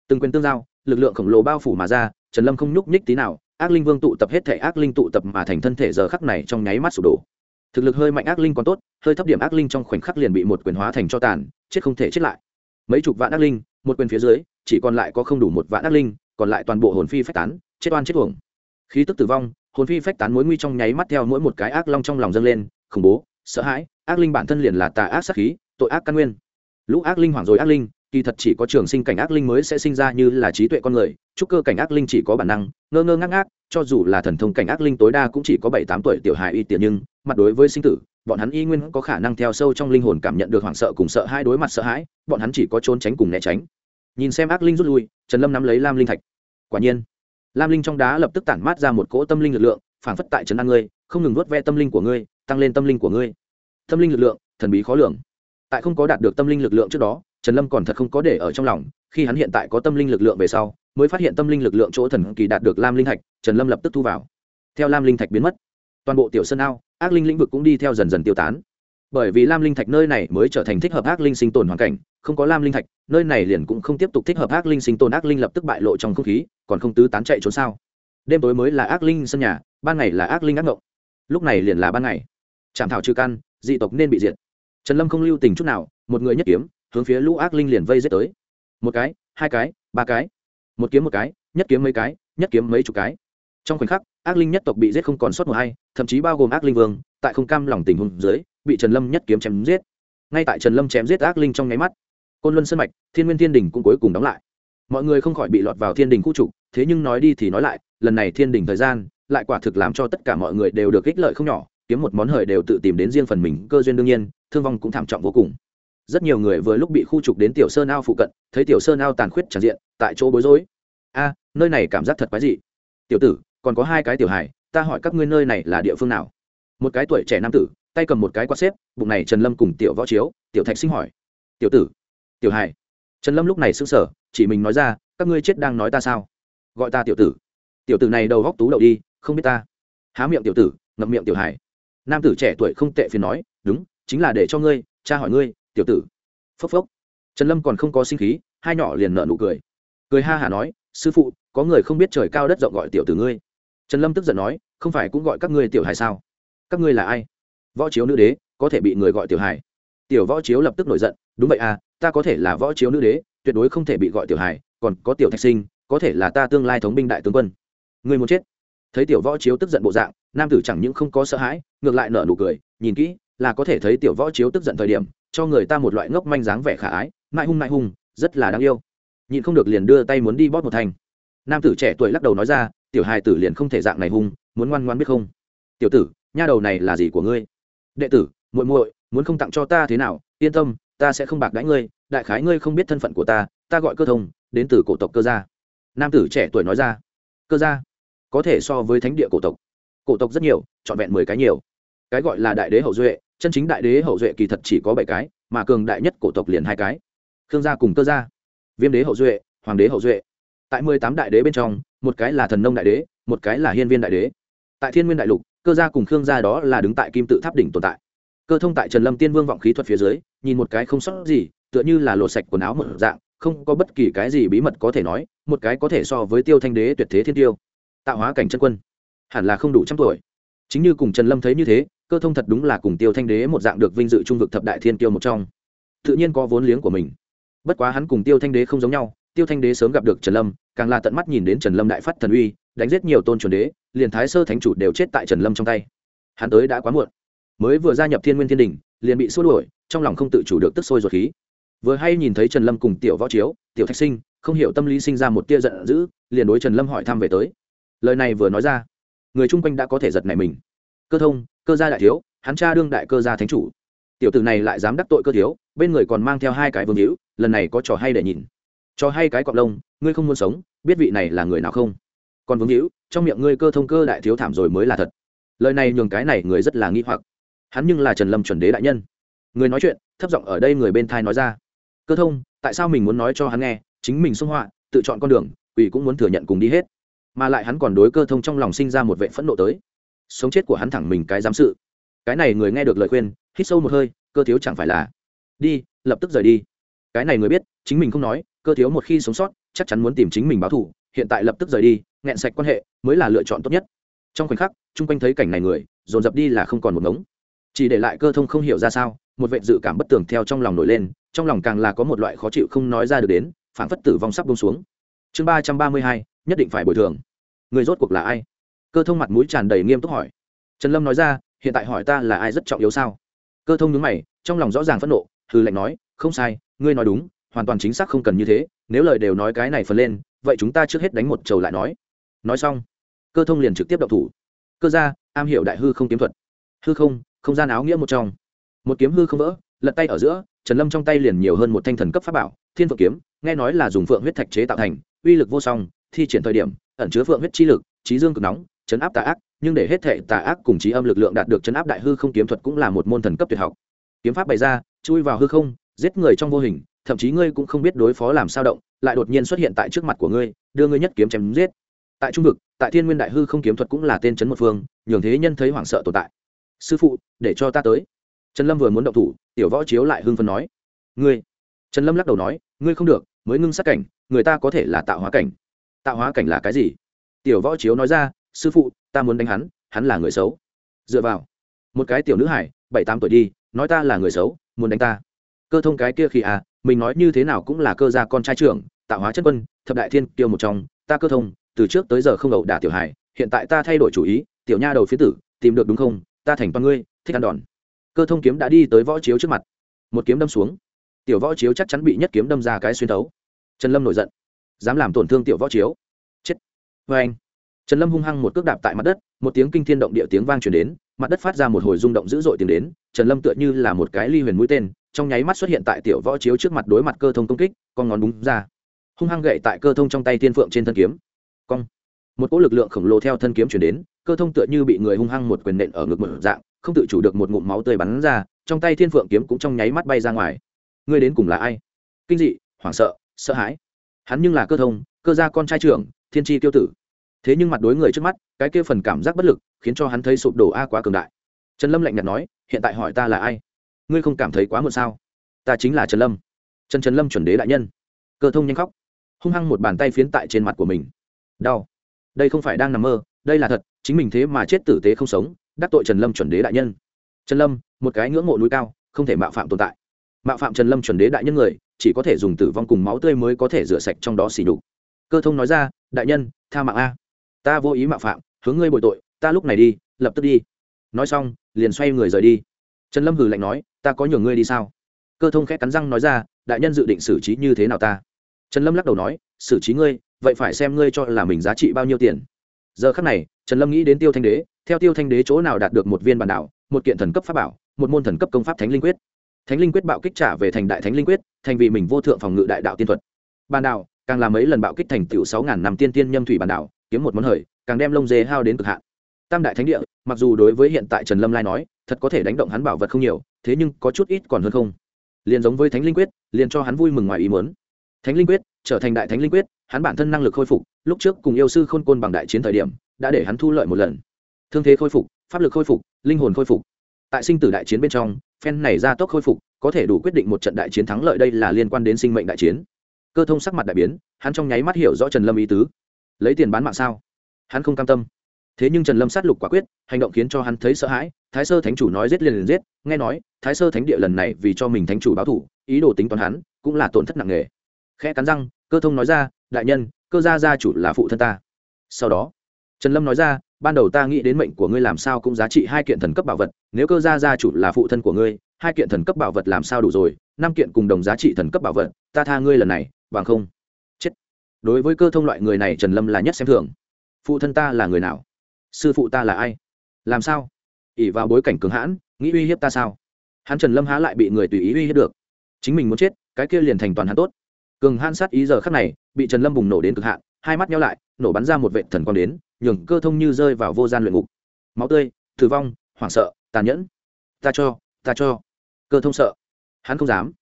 Từng quyền tương giao, lực lượng khổng lồ bao phủ mà ra, trần lâm không nhúc nhích tí nào ác linh vương tụ tập hết thể ác linh tụ tập mà thành thân thể giờ khắc này trong nháy mắt sụp đổ. Thực lực hơi mạnh ác linh còn tốt, hơi thấp điểm ác linh trong khoảnh khắc liền bị một quyền hóa thành cho tàn, chết không thể chết lại. Mấy chục vạn ác linh, một quyền phía dưới, chỉ còn lại có không đủ một vạn ác linh, còn lại toàn bộ hồn phi phách tán, chết oan chết uổng. Khí tức tử vong, hồn phi phách tán mối nguy trong nháy mắt theo mỗi một cái ác long trong lòng dâng lên, khủng bố, sợ hãi, ác linh bản thân liền là tà ác sát khí, tội ác căn nguyên. Lũ ác linh hoảng rồi ác linh kỳ thật chỉ có trường sinh cảnh ác linh mới sẽ sinh ra như là trí tuệ con người, trúc cơ cảnh ác linh chỉ có bản năng, ngơ ngơ ngác ngác, cho dù là thần thông cảnh ác linh tối đa cũng chỉ có bảy tám tuổi tiểu hài y tiện nhưng, mặt đối với sinh tử, bọn hắn y nguyên có khả năng theo sâu trong linh hồn cảm nhận được hoảng sợ cùng sợ hai đối mặt sợ hãi, bọn hắn chỉ có trốn tránh cùng né tránh. Nhìn xem ác linh rút lui, trần lâm nắm lấy lam linh thạch. Quả nhiên, lam linh trong đá lập tức tản mát ra một cỗ tâm linh lực lượng, phảng phất tại trấn an ngươi, không ngừng nuốt ve tâm linh của ngươi, tăng lên tâm linh của ngươi. Tâm linh lực lượng, thần bí khó lường. Tại không có đạt được tâm linh lực lượng trước đó trần lâm còn thật không có để ở trong lòng, khi hắn hiện tại có tâm linh lực lượng về sau, mới phát hiện tâm linh lực lượng chỗ thần kỳ đạt được lam linh thạch, trần lâm lập tức thu vào. Theo lam linh thạch biến mất, toàn bộ tiểu sơn ao, ác linh lĩnh vực cũng đi theo dần dần tiêu tán. Bởi vì lam linh thạch nơi này mới trở thành thích hợp ác linh sinh tồn hoàn cảnh, không có lam linh thạch, nơi này liền cũng không tiếp tục thích hợp ác linh sinh tồn, ác linh lập tức bại lộ trong không khí, còn không tứ tán chạy trốn sao? Đêm tối mới là ác linh sân nhà, ban ngày là ác linh ác ngộng. Lúc này liền là ban ngày. Chạm thảo trừ căn, dị tộc nên bị diệt. Trần lâm không lưu tình chút nào, một người nhất kiếm hướng phía lũ ác linh liền vây giết tới. Một cái, hai cái, ba cái. Một kiếm một cái, nhất kiếm mấy cái, nhất kiếm mấy chục cái. Trong khoảnh khắc, ác linh nhất tộc bị giết không còn sót một hay thậm chí bao gồm ác linh vương, tại không cam lòng tình huống dưới, bị trần lâm nhất kiếm chém giết. Ngay tại trần lâm chém giết ác linh trong nháy mắt, côn luân sân mạch, thiên nguyên thiên đình cũng cuối cùng đóng lại. Mọi người không khỏi bị lọt vào thiên đình khu trục, thế nhưng nói đi thì nói lại, lần này thiên đình thời gian, lại quả thực làm cho tất cả mọi người đều được ích lợi không nhỏ, kiếm một món hời đều tự tìm đến riêng phần mình, cơ duyên đương nhiên, thương vong cũng thảm trọng vô cùng rất nhiều người vừa lúc bị khu trục đến tiểu sơn ao phụ cận, thấy tiểu sơn ao tàn khuyết tràn diện, tại chỗ bối rối. A, nơi này cảm giác thật quái dị. Tiểu tử, còn có hai cái tiểu hài, ta hỏi các ngươi nơi này là địa phương nào? Một cái tuổi trẻ nam tử, tay cầm một cái quạt xếp, bụng này trần lâm cùng tiểu võ chiếu, tiểu thạch sinh hỏi. Tiểu tử, tiểu hài. Trần lâm lúc này sững sờ, chỉ mình nói ra, các ngươi chết đang nói ta sao? Gọi ta tiểu tử. Tiểu tử này đầu góc tú đậu đi, không biết ta. Há miệng tiểu tử, ngậm miệng tiểu hài. Nam tử trẻ tuổi không tệ phiền nói, đúng, chính là để cho ngươi, cha hỏi ngươi tiểu tử. Phốc phốc. Trần lâm còn không có sinh khí, hai nhỏ liền nợ nụ cười. Cười ha hả nói, sư phụ, có người không biết trời cao đất rộng gọi tiểu tử ngươi. Trần lâm tức giận nói, không phải cũng gọi các ngươi tiểu hài sao? Các ngươi là ai? Võ chiếu nữ đế, có thể bị người gọi tiểu hài? Tiểu võ chiếu lập tức nổi giận, đúng vậy à ta có thể là võ chiếu nữ đế, tuyệt đối không thể bị gọi tiểu hài, còn có tiểu thạch sinh, có thể là ta tương lai thống binh đại tướng quân. Người muốn chết? Thấy tiểu võ chiếu tức giận bộ dạng, nam tử chẳng những không có sợ hãi, ngược lại nở nụ cười, nhìn kỹ, là có thể thấy tiểu võ chiếu tức giận thời điểm cho người ta một loại ngốc manh dáng vẻ khả ái mãi hung mãi hung, rất là đáng yêu. Nhịn không được liền đưa tay muốn đi bóp một thành nam tử trẻ tuổi lắc đầu nói ra, tiểu hài tử liền không thể dạng này hung, muốn ngoan ngoan biết không? Tiểu tử, nha đầu này là gì của ngươi? Đệ tử, muội muội, muốn không tặng cho ta thế nào, yên tâm, ta sẽ không bạc đãi ngươi, đại khái ngươi không biết thân phận của ta ta gọi cơ thông, đến từ cổ tộc cơ gia. Nam tử trẻ tuổi nói ra. Cơ gia? Có thể so với thánh địa cổ tộc. Cổ tộc rất nhiều, trọn vẹn mười cái nhiều. Cái gọi là đại đế hậu duệ chân chính đại đế hậu duệ kỳ thật chỉ có bảy cái, mà cường đại nhất cổ tộc liền hai cái. Khương gia cùng cơ gia. Viêm đế hậu duệ, hoàng đế hậu duệ. Tại mười tám đại đế bên trong, một cái là thần nông đại đế, một cái là hiên viên đại đế. Tại thiên nguyên đại lục, cơ gia cùng khương gia đó là đứng tại kim tự tháp đỉnh tồn tại. Cơ thông tại trần lâm tiên vương vọng khí thuật phía dưới, nhìn một cái không sót gì, tựa như là lột sạch quần áo một dạng, không có bất kỳ cái gì bí mật có thể nói, một cái có thể so với tiêu thanh đế tuyệt thế thiên tiêu. Tạo hóa cảnh chân quân. Hẳn là không đủ trăm tuổi. Chính như cùng trần lâm thấy như thế cơ thông thật đúng là cùng tiêu thanh đế một dạng được vinh dự trung vực thập đại thiên tiêu một trong. Tự nhiên có vốn liếng của mình. Bất quá hắn cùng tiêu thanh đế không giống nhau, tiêu thanh đế sớm gặp được trần lâm, càng là tận mắt nhìn đến trần lâm đại phát thần uy, đánh giết nhiều tôn chuẩn đế, liền thái sơ thánh chủ đều chết tại trần lâm trong tay. Hắn tới đã quá muộn. Mới vừa gia nhập thiên nguyên thiên đình, liền bị xua đuổi, trong lòng không tự chủ được tức sôi ruột khí. Vừa hay nhìn thấy trần lâm cùng tiểu võ chiếu, tiểu thạch sinh, không hiểu tâm lý sinh ra một tia giận dữ, liền đối trần lâm hỏi thăm về tới. Lời này vừa nói ra, người chung quanh đã có thể giật này mình. Cơ thông cơ gia đại thiếu, hắn cha đương đại cơ gia thánh chủ. Tiểu tử này lại dám đắc tội cơ thiếu, bên người còn mang theo hai cái vương hữu, lần này có trò hay để nhìn. Trò hay cái cọp lông, ngươi không muốn sống, biết vị này là người nào không? Còn vương hữu, trong miệng ngươi cơ thông cơ đại thiếu thảm rồi mới là thật. Lời này nhường cái này người rất là nghi hoặc. Hắn nhưng là trần lâm chuẩn đế đại nhân. Người nói chuyện, thấp giọng ở đây người bên thai nói ra. Cơ thông, tại sao mình muốn nói cho hắn nghe, chính mình xung họa, tự chọn con đường ủy cũng muốn thừa nhận cùng đi hết. Mà lại hắn còn đối cơ thông trong lòng sinh ra một vệ phẫn nộ tới sống chết của hắn thẳng mình cái giám sự. Cái này người nghe được lời khuyên, hít sâu một hơi, cơ thiếu chẳng phải là, đi, lập tức rời đi. Cái này người biết, chính mình không nói, cơ thiếu một khi sống sót, chắc chắn muốn tìm chính mình báo thù, hiện tại lập tức rời đi, nghẹn sạch quan hệ, mới là lựa chọn tốt nhất. Trong khoảnh khắc, chung quanh thấy cảnh này người, dồn dập đi là không còn một ngống. Chỉ để lại cơ thông không hiểu ra sao, một vệ dự cảm bất tường theo trong lòng nổi lên, trong lòng càng là có một loại khó chịu không nói ra được đến phản phất tử vong sắp bông xuống. Chương ba trăm ba mươi hai, nhất định phải bồi thường. Người rốt cuộc là ai? Cơ thông mặt mũi tràn đầy nghiêm túc hỏi. Trần lâm nói ra, hiện tại hỏi ta là ai rất trọng yếu sao? Cơ thông nhúng mày, trong lòng rõ ràng phẫn nộ hư lệnh nói, không sai, ngươi nói đúng, hoàn toàn chính xác không cần như thế, nếu lời đều nói cái này phần lên, vậy chúng ta trước hết đánh một trầu lại nói. Nói xong, cơ thông liền trực tiếp đậu thủ. Cơ ra am hiểu đại hư không kiếm thuật. Hư không không gian áo nghĩa một trong. Một kiếm hư không vỡ, lật tay ở giữa, trần lâm trong tay liền nhiều hơn một thanh thần cấp pháp bảo, thiên phượng kiếm, nghe nói là dùng phượng huyết thạch chế tạo thành, uy lực vô song, thi triển thời điểm, ẩn chứa phượng huyết chi lực, trí dương cực nóng chấn áp tà ác, nhưng để hết thệ tà ác cùng trí âm lực lượng đạt được chấn áp đại hư không kiếm thuật cũng là một môn thần cấp tuyệt học. Kiếm pháp bày ra, chui vào hư không, giết người trong vô hình, thậm chí ngươi cũng không biết đối phó làm sao động, lại đột nhiên xuất hiện tại trước mặt của ngươi, đưa ngươi nhất kiếm chém giết. Tại trung vực, tại thiên nguyên đại hư không kiếm thuật cũng là tên chấn một phương, nhường thế nhân thấy hoảng sợ tồn tại. Sư phụ, để cho ta tới. Trần lâm vừa muốn động thủ, tiểu võ chiếu lại hưng phân nói. Ngươi. Trần lâm lắc đầu nói, ngươi không được, mới ngưng sát cảnh, người ta có thể là tạo hóa cảnh. Tạo hóa cảnh là cái gì? Tiểu võ chiếu nói ra sư phụ, ta muốn đánh hắn hắn là người xấu. Dựa vào, một cái tiểu nữ hải, bảy tám tuổi đi, nói ta là người xấu, muốn đánh ta. Cơ thông cái kia khi à mình nói như thế nào cũng là cơ gia con trai trưởng, tạo hóa chất quân, thập đại thiên kiêu một trong. Ta cơ thông, từ trước tới giờ không ẩu đả tiểu hải, hiện tại ta thay đổi chủ ý, tiểu nha đầu phía tử, tìm được đúng không? Ta thành toàn ngươi, thích ăn đòn. Cơ thông kiếm đã đi tới võ chiếu trước mặt. Một kiếm đâm xuống. Tiểu võ chiếu chắc chắn bị nhất kiếm đâm ra cái xuyên thấu. Trần lâm nổi giận. Dám làm tổn thương tiểu võ chiếu. Chết. Vê anh trần lâm hung hăng một cước đạp tại mặt đất, một tiếng kinh thiên động địa tiếng vang truyền đến, mặt đất phát ra một hồi rung động dữ dội tiếng đến, trần lâm tựa như là một cái ly huyền mũi tên, trong nháy mắt xuất hiện tại tiểu võ chiếu trước mặt đối mặt cơ thông công kích, con ngón đúng ra. Hung hăng gậy tại cơ thông trong tay tiên phượng trên thân kiếm. Cong. Một cỗ lực lượng khổng lồ theo thân kiếm chuyển đến, cơ thông tựa như bị người hung hăng một quyền nện ở ngực một dạng, không tự chủ được một ngụm máu tươi bắn ra, trong tay thiên phượng kiếm cũng trong nháy mắt bay ra ngoài. Ngươi đến cùng là ai? Kinh dị, hoảng sợ sợ hãi. Hắn nhưng là cơ thông, cơ gia con trai trưởng, thiên tri tiêu tử thế nhưng mặt đối người trước mắt, cái kia phần cảm giác bất lực khiến cho hắn thấy sụp đổ a quá cường đại. Trần lâm lạnh nhạt nói, hiện tại hỏi ta là ai? Ngươi không cảm thấy quá muộn sao? Ta chính là trần lâm. Trần trần lâm chuẩn đế đại nhân. Cơ thông nhanh khóc, hung hăng một bàn tay phiến tại trên mặt của mình. Đau. Đây không phải đang nằm mơ, đây là thật, chính mình thế mà chết tử tế không sống, đắc tội trần lâm chuẩn đế đại nhân. Trần lâm, một cái ngưỡng mộ núi cao, không thể mạo phạm tồn tại. Mạo phạm trần lâm chuẩn đế đại nhân người, chỉ có thể dùng tử vong cùng máu tươi mới có thể rửa sạch trong đó xỉ đục cơ thông nói ra, đại nhân, tha mạng a ta vô ý mạo phạm, hướng ngươi bồi tội, ta lúc này đi, lập tức đi. Nói xong, liền xoay người rời đi. Trần lâm hử lạnh nói, ta có nhường ngươi đi sao? Cơ thông khẽ cắn răng nói ra, đại nhân dự định xử trí như thế nào ta? Trần lâm lắc đầu nói, xử trí ngươi, vậy phải xem ngươi cho là mình giá trị bao nhiêu tiền. Giờ khắc này, trần lâm nghĩ đến tiêu thanh đế, theo tiêu thanh đế chỗ nào đạt được một viên bản đảo một kiện thần cấp pháp bảo, một môn thần cấp công pháp thánh linh quyết. Thánh linh quyết bạo kích trả về thành đại thánh linh quyết, thành vì mình vô thượng phòng ngự đại đạo tiên thuật. Bản đảo càng làm mấy lần bạo kích thành tựu sáu ngàn năm tiên tiên nhâm thủy bản đảo kiếm một món hời, càng đem lông dê hao đến cực hạn. Tam đại thánh địa, mặc dù đối với hiện tại trần lâm lai nói, thật có thể đánh động hắn bảo vật không nhiều, thế nhưng có chút ít còn hơn không. Liền giống với thánh linh quyết, liền cho hắn vui mừng ngoài ý muốn. Thánh linh quyết, trở thành đại thánh linh quyết, hắn bản thân năng lực khôi phục, lúc trước cùng yêu sư khôn côn bằng đại chiến thời điểm, đã để hắn thu lợi một lần. Thương thế khôi phục, pháp lực khôi phục, linh hồn khôi phục. Tại sinh tử đại chiến bên trong, phen này ra tốc khôi phục, có thể đủ quyết định một trận đại chiến thắng lợi đây là liên quan đến sinh mệnh đại chiến. Cơ thông sắc mặt đại biến, hắn trong nháy mắt hiểu rõ trần lâm ý tứ lấy tiền bán mạng sao? Hắn không cam tâm. Thế nhưng trần lâm sát lục quả quyết, hành động khiến cho hắn thấy sợ hãi, thái sơ thánh chủ nói giết liền liền giết, nghe nói, thái sơ thánh địa lần này vì cho mình thánh chủ báo thủ, ý đồ tính toán hắn, cũng là tổn thất nặng nề. Khẽ cắn răng, cơ thông nói ra, đại nhân, cơ gia gia chủ là phụ thân ta. Sau đó, trần lâm nói ra, ban đầu ta nghĩ đến mệnh của ngươi làm sao cũng giá trị hai kiện thần cấp bảo vật, nếu cơ gia gia chủ là phụ thân của ngươi, hai kiện thần cấp bảo vật làm sao đủ rồi, năm kiện cùng đồng giá trị thần cấp bảo vật, ta tha ngươi lần này, bằng không đối với cơ thông loại người này trần lâm là nhất xem thường. Phụ thân ta là người nào? Sư phụ ta là ai? Làm sao? Ỉ vào bối cảnh cường hãn, nghĩ uy hiếp ta sao? Hắn trần lâm há lại bị người tùy ý uy hiếp được. Chính mình muốn chết, cái kia liền thành toàn hắn tốt. Cường hãn sát ý giờ khắc này, bị trần lâm bùng nổ đến cực hạn, hai mắt nhau lại, nổ bắn ra một vệ thần quang đến, nhường cơ thông như rơi vào vô gian luyện ngục. Máu tươi, tử vong, hoảng sợ, tàn nhẫn. Ta cho ta cho. Cơ thông sợ. Hắn không dám.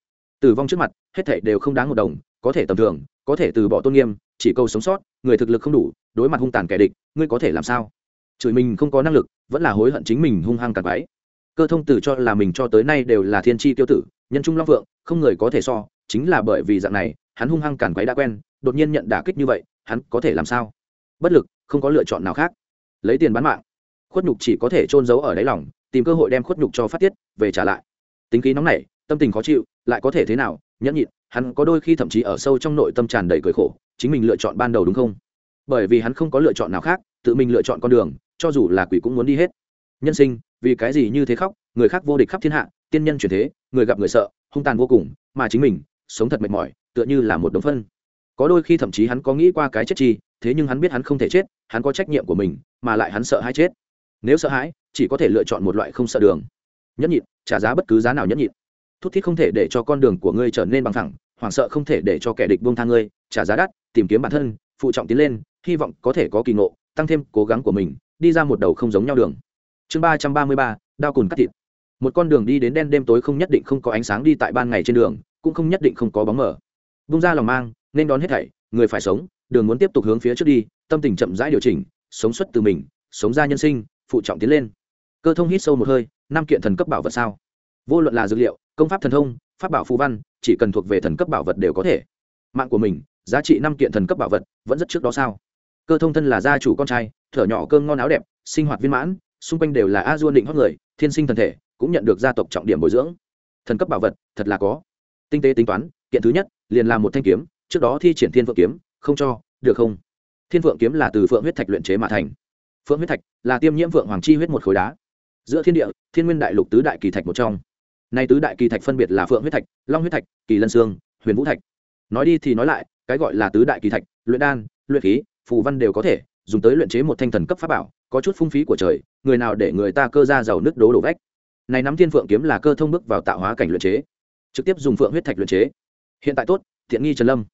Tử vong trước mặt, hết thảy đều không đáng một đồng có thể tầm thường, có thể từ bỏ tôn nghiêm, chỉ câu sống sót, người thực lực không đủ, đối mặt hung tàn kẻ địch, ngươi có thể làm sao? Chửi mình không có năng lực, vẫn là hối hận chính mình hung hăng càng quái cơ thông tử cho là mình cho tới nay đều là thiên tri tiêu tử, nhân trung long vượng, không người có thể so, chính là bởi vì dạng này, hắn hung hăng càn quấy đã quen, đột nhiên nhận đả kích như vậy, hắn có thể làm sao? Bất lực, không có lựa chọn nào khác. Lấy tiền bán mạng. Khuất nhục chỉ có thể trôn giấu ở đáy lòng, tìm cơ hội đem khuất nhục cho phát tiết, về trả lại. Tính khí nóng nảy, tâm tình khó chịu, lại có thể thế nào, nhẫn nhịn hắn có đôi khi thậm chí ở sâu trong nội tâm tràn đầy cười khổ, chính mình lựa chọn ban đầu đúng không? Bởi vì hắn không có lựa chọn nào khác, tự mình lựa chọn con đường, cho dù là quỷ cũng muốn đi hết. Nhân sinh, vì cái gì như thế khóc, người khác vô địch khắp thiên hạ, tiên nhân chuyển thế, người gặp người sợ, hung tàn vô cùng, mà chính mình, sống thật mệt mỏi, tựa như là một đống phân. Có đôi khi thậm chí hắn có nghĩ qua cái chết chi, thế nhưng hắn biết hắn không thể chết, hắn có trách nhiệm của mình, mà lại hắn sợ hãi chết. Nếu sợ hãi, chỉ có thể lựa chọn một loại không sợ đường. Nhẫn nhịn, trả giá bất cứ giá nào nhẫn nhịn thút thít không thể để cho con đường của ngươi trở nên bằng thẳng hoảng sợ không thể để cho kẻ địch buông tha ngươi, trả giá đắt, tìm kiếm bản thân, phụ trọng tiến lên, hy vọng có thể có kỳ ngộ, tăng thêm cố gắng của mình, đi ra một đầu không giống nhau đường. Chương ba trăm ba mươi ba, đao cùn cắt thịt. Một con đường đi đến đen đêm tối không nhất định không có ánh sáng đi tại ban ngày trên đường, cũng không nhất định không có bóng mở bung ra lòng mang, nên đón hết thảy, người phải sống, đường muốn tiếp tục hướng phía trước đi, tâm tình chậm rãi điều chỉnh, sống xuất từ mình, sống ra nhân sinh, phụ trọng tiến lên. Cơ thông hít sâu một hơi, năm kiện thần cấp bảo vật sao? Vô luận là dược liệu, công pháp thần thông, pháp bảo phù văn, chỉ cần thuộc về thần cấp bảo vật đều có thể. Mạng của mình, giá trị năm kiện thần cấp bảo vật, vẫn rất trước đó sao? Cơ thông thân là gia chủ con trai, thở nhỏ cơm ngon áo đẹp, sinh hoạt viên mãn, xung quanh đều là a duôn định hót người, thiên sinh thần thể, cũng nhận được gia tộc trọng điểm bồi dưỡng. Thần cấp bảo vật, thật là có. Tinh tế tính toán, kiện thứ nhất, liền là một thanh kiếm, trước đó thi triển thiên phượng kiếm, không cho, được không? Thiên phượng kiếm là từ phượng huyết thạch luyện chế mà thành. Phượng huyết thạch là tiêm nhiễm phượng hoàng chi huyết một khối đá. Giữa thiên địa, thiên nguyên đại lục tứ đại kỳ thạch một trong nay tứ đại kỳ thạch phân biệt là phượng huyết thạch, long huyết thạch, kỳ lân sương, huyền vũ thạch. Nói đi thì nói lại, cái gọi là tứ đại kỳ thạch, luyện đan, luyện khí, phù văn đều có thể, dùng tới luyện chế một thanh thần cấp pháp bảo, có chút phung phí của trời, người nào để người ta cơ ra giàu nước đố đổ vách. Này nắm thiên phượng kiếm là cơ thông bước vào tạo hóa cảnh luyện chế, trực tiếp dùng phượng huyết thạch luyện chế. Hiện tại tốt, thiện nghi trần lâm.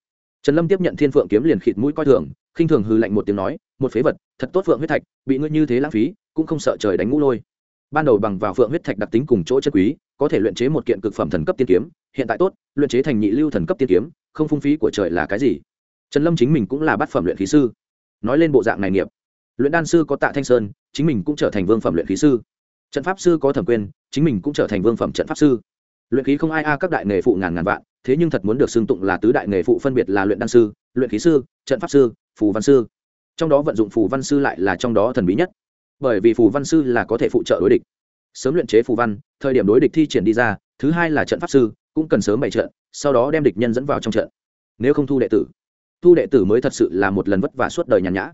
Trần lâm tiếp nhận thiên phượng kiếm liền khịt mũi coi thường, khinh thường hư lạnh một tiếng nói, một phế vật, thật tốt phượng huyết thạch, bị ngươi như thế lãng phí, cũng không sợ trời đánh ngũ lôi. Ban đầu bằng vào phượng huyết thạch đặc tính cùng chỗ chất quý có thể luyện chế một kiện cực phẩm thần cấp tiên kiếm, hiện tại tốt, luyện chế thành nhị lưu thần cấp tiên kiếm, không phung phí của trời là cái gì? Trần lâm chính mình cũng là bát phẩm luyện khí sư. Nói lên bộ dạng này nghiệp. Luyện đan sư có tạ thanh sơn, chính mình cũng trở thành vương phẩm luyện khí sư. Trận pháp sư có thẩm quyền chính mình cũng trở thành vương phẩm trận pháp sư. Luyện khí không ai a, các đại nghề phụ ngàn ngàn vạn, thế nhưng thật muốn được xưng tụng là tứ đại nghề phụ phân biệt là luyện đan sư, luyện khí sư, trận pháp sư, phù văn sư. Trong đó vận dụng phù văn sư lại là trong đó thần bí nhất. Bởi vì phù văn sư là có thể phụ trợ đối địch sớm luyện chế phù văn, thời điểm đối địch thi triển đi ra, thứ hai là trận pháp sư, cũng cần sớm bày trận, sau đó đem địch nhân dẫn vào trong trận. Nếu không thu đệ tử, thu đệ tử mới thật sự là một lần vất vả suốt đời nhàn nhã.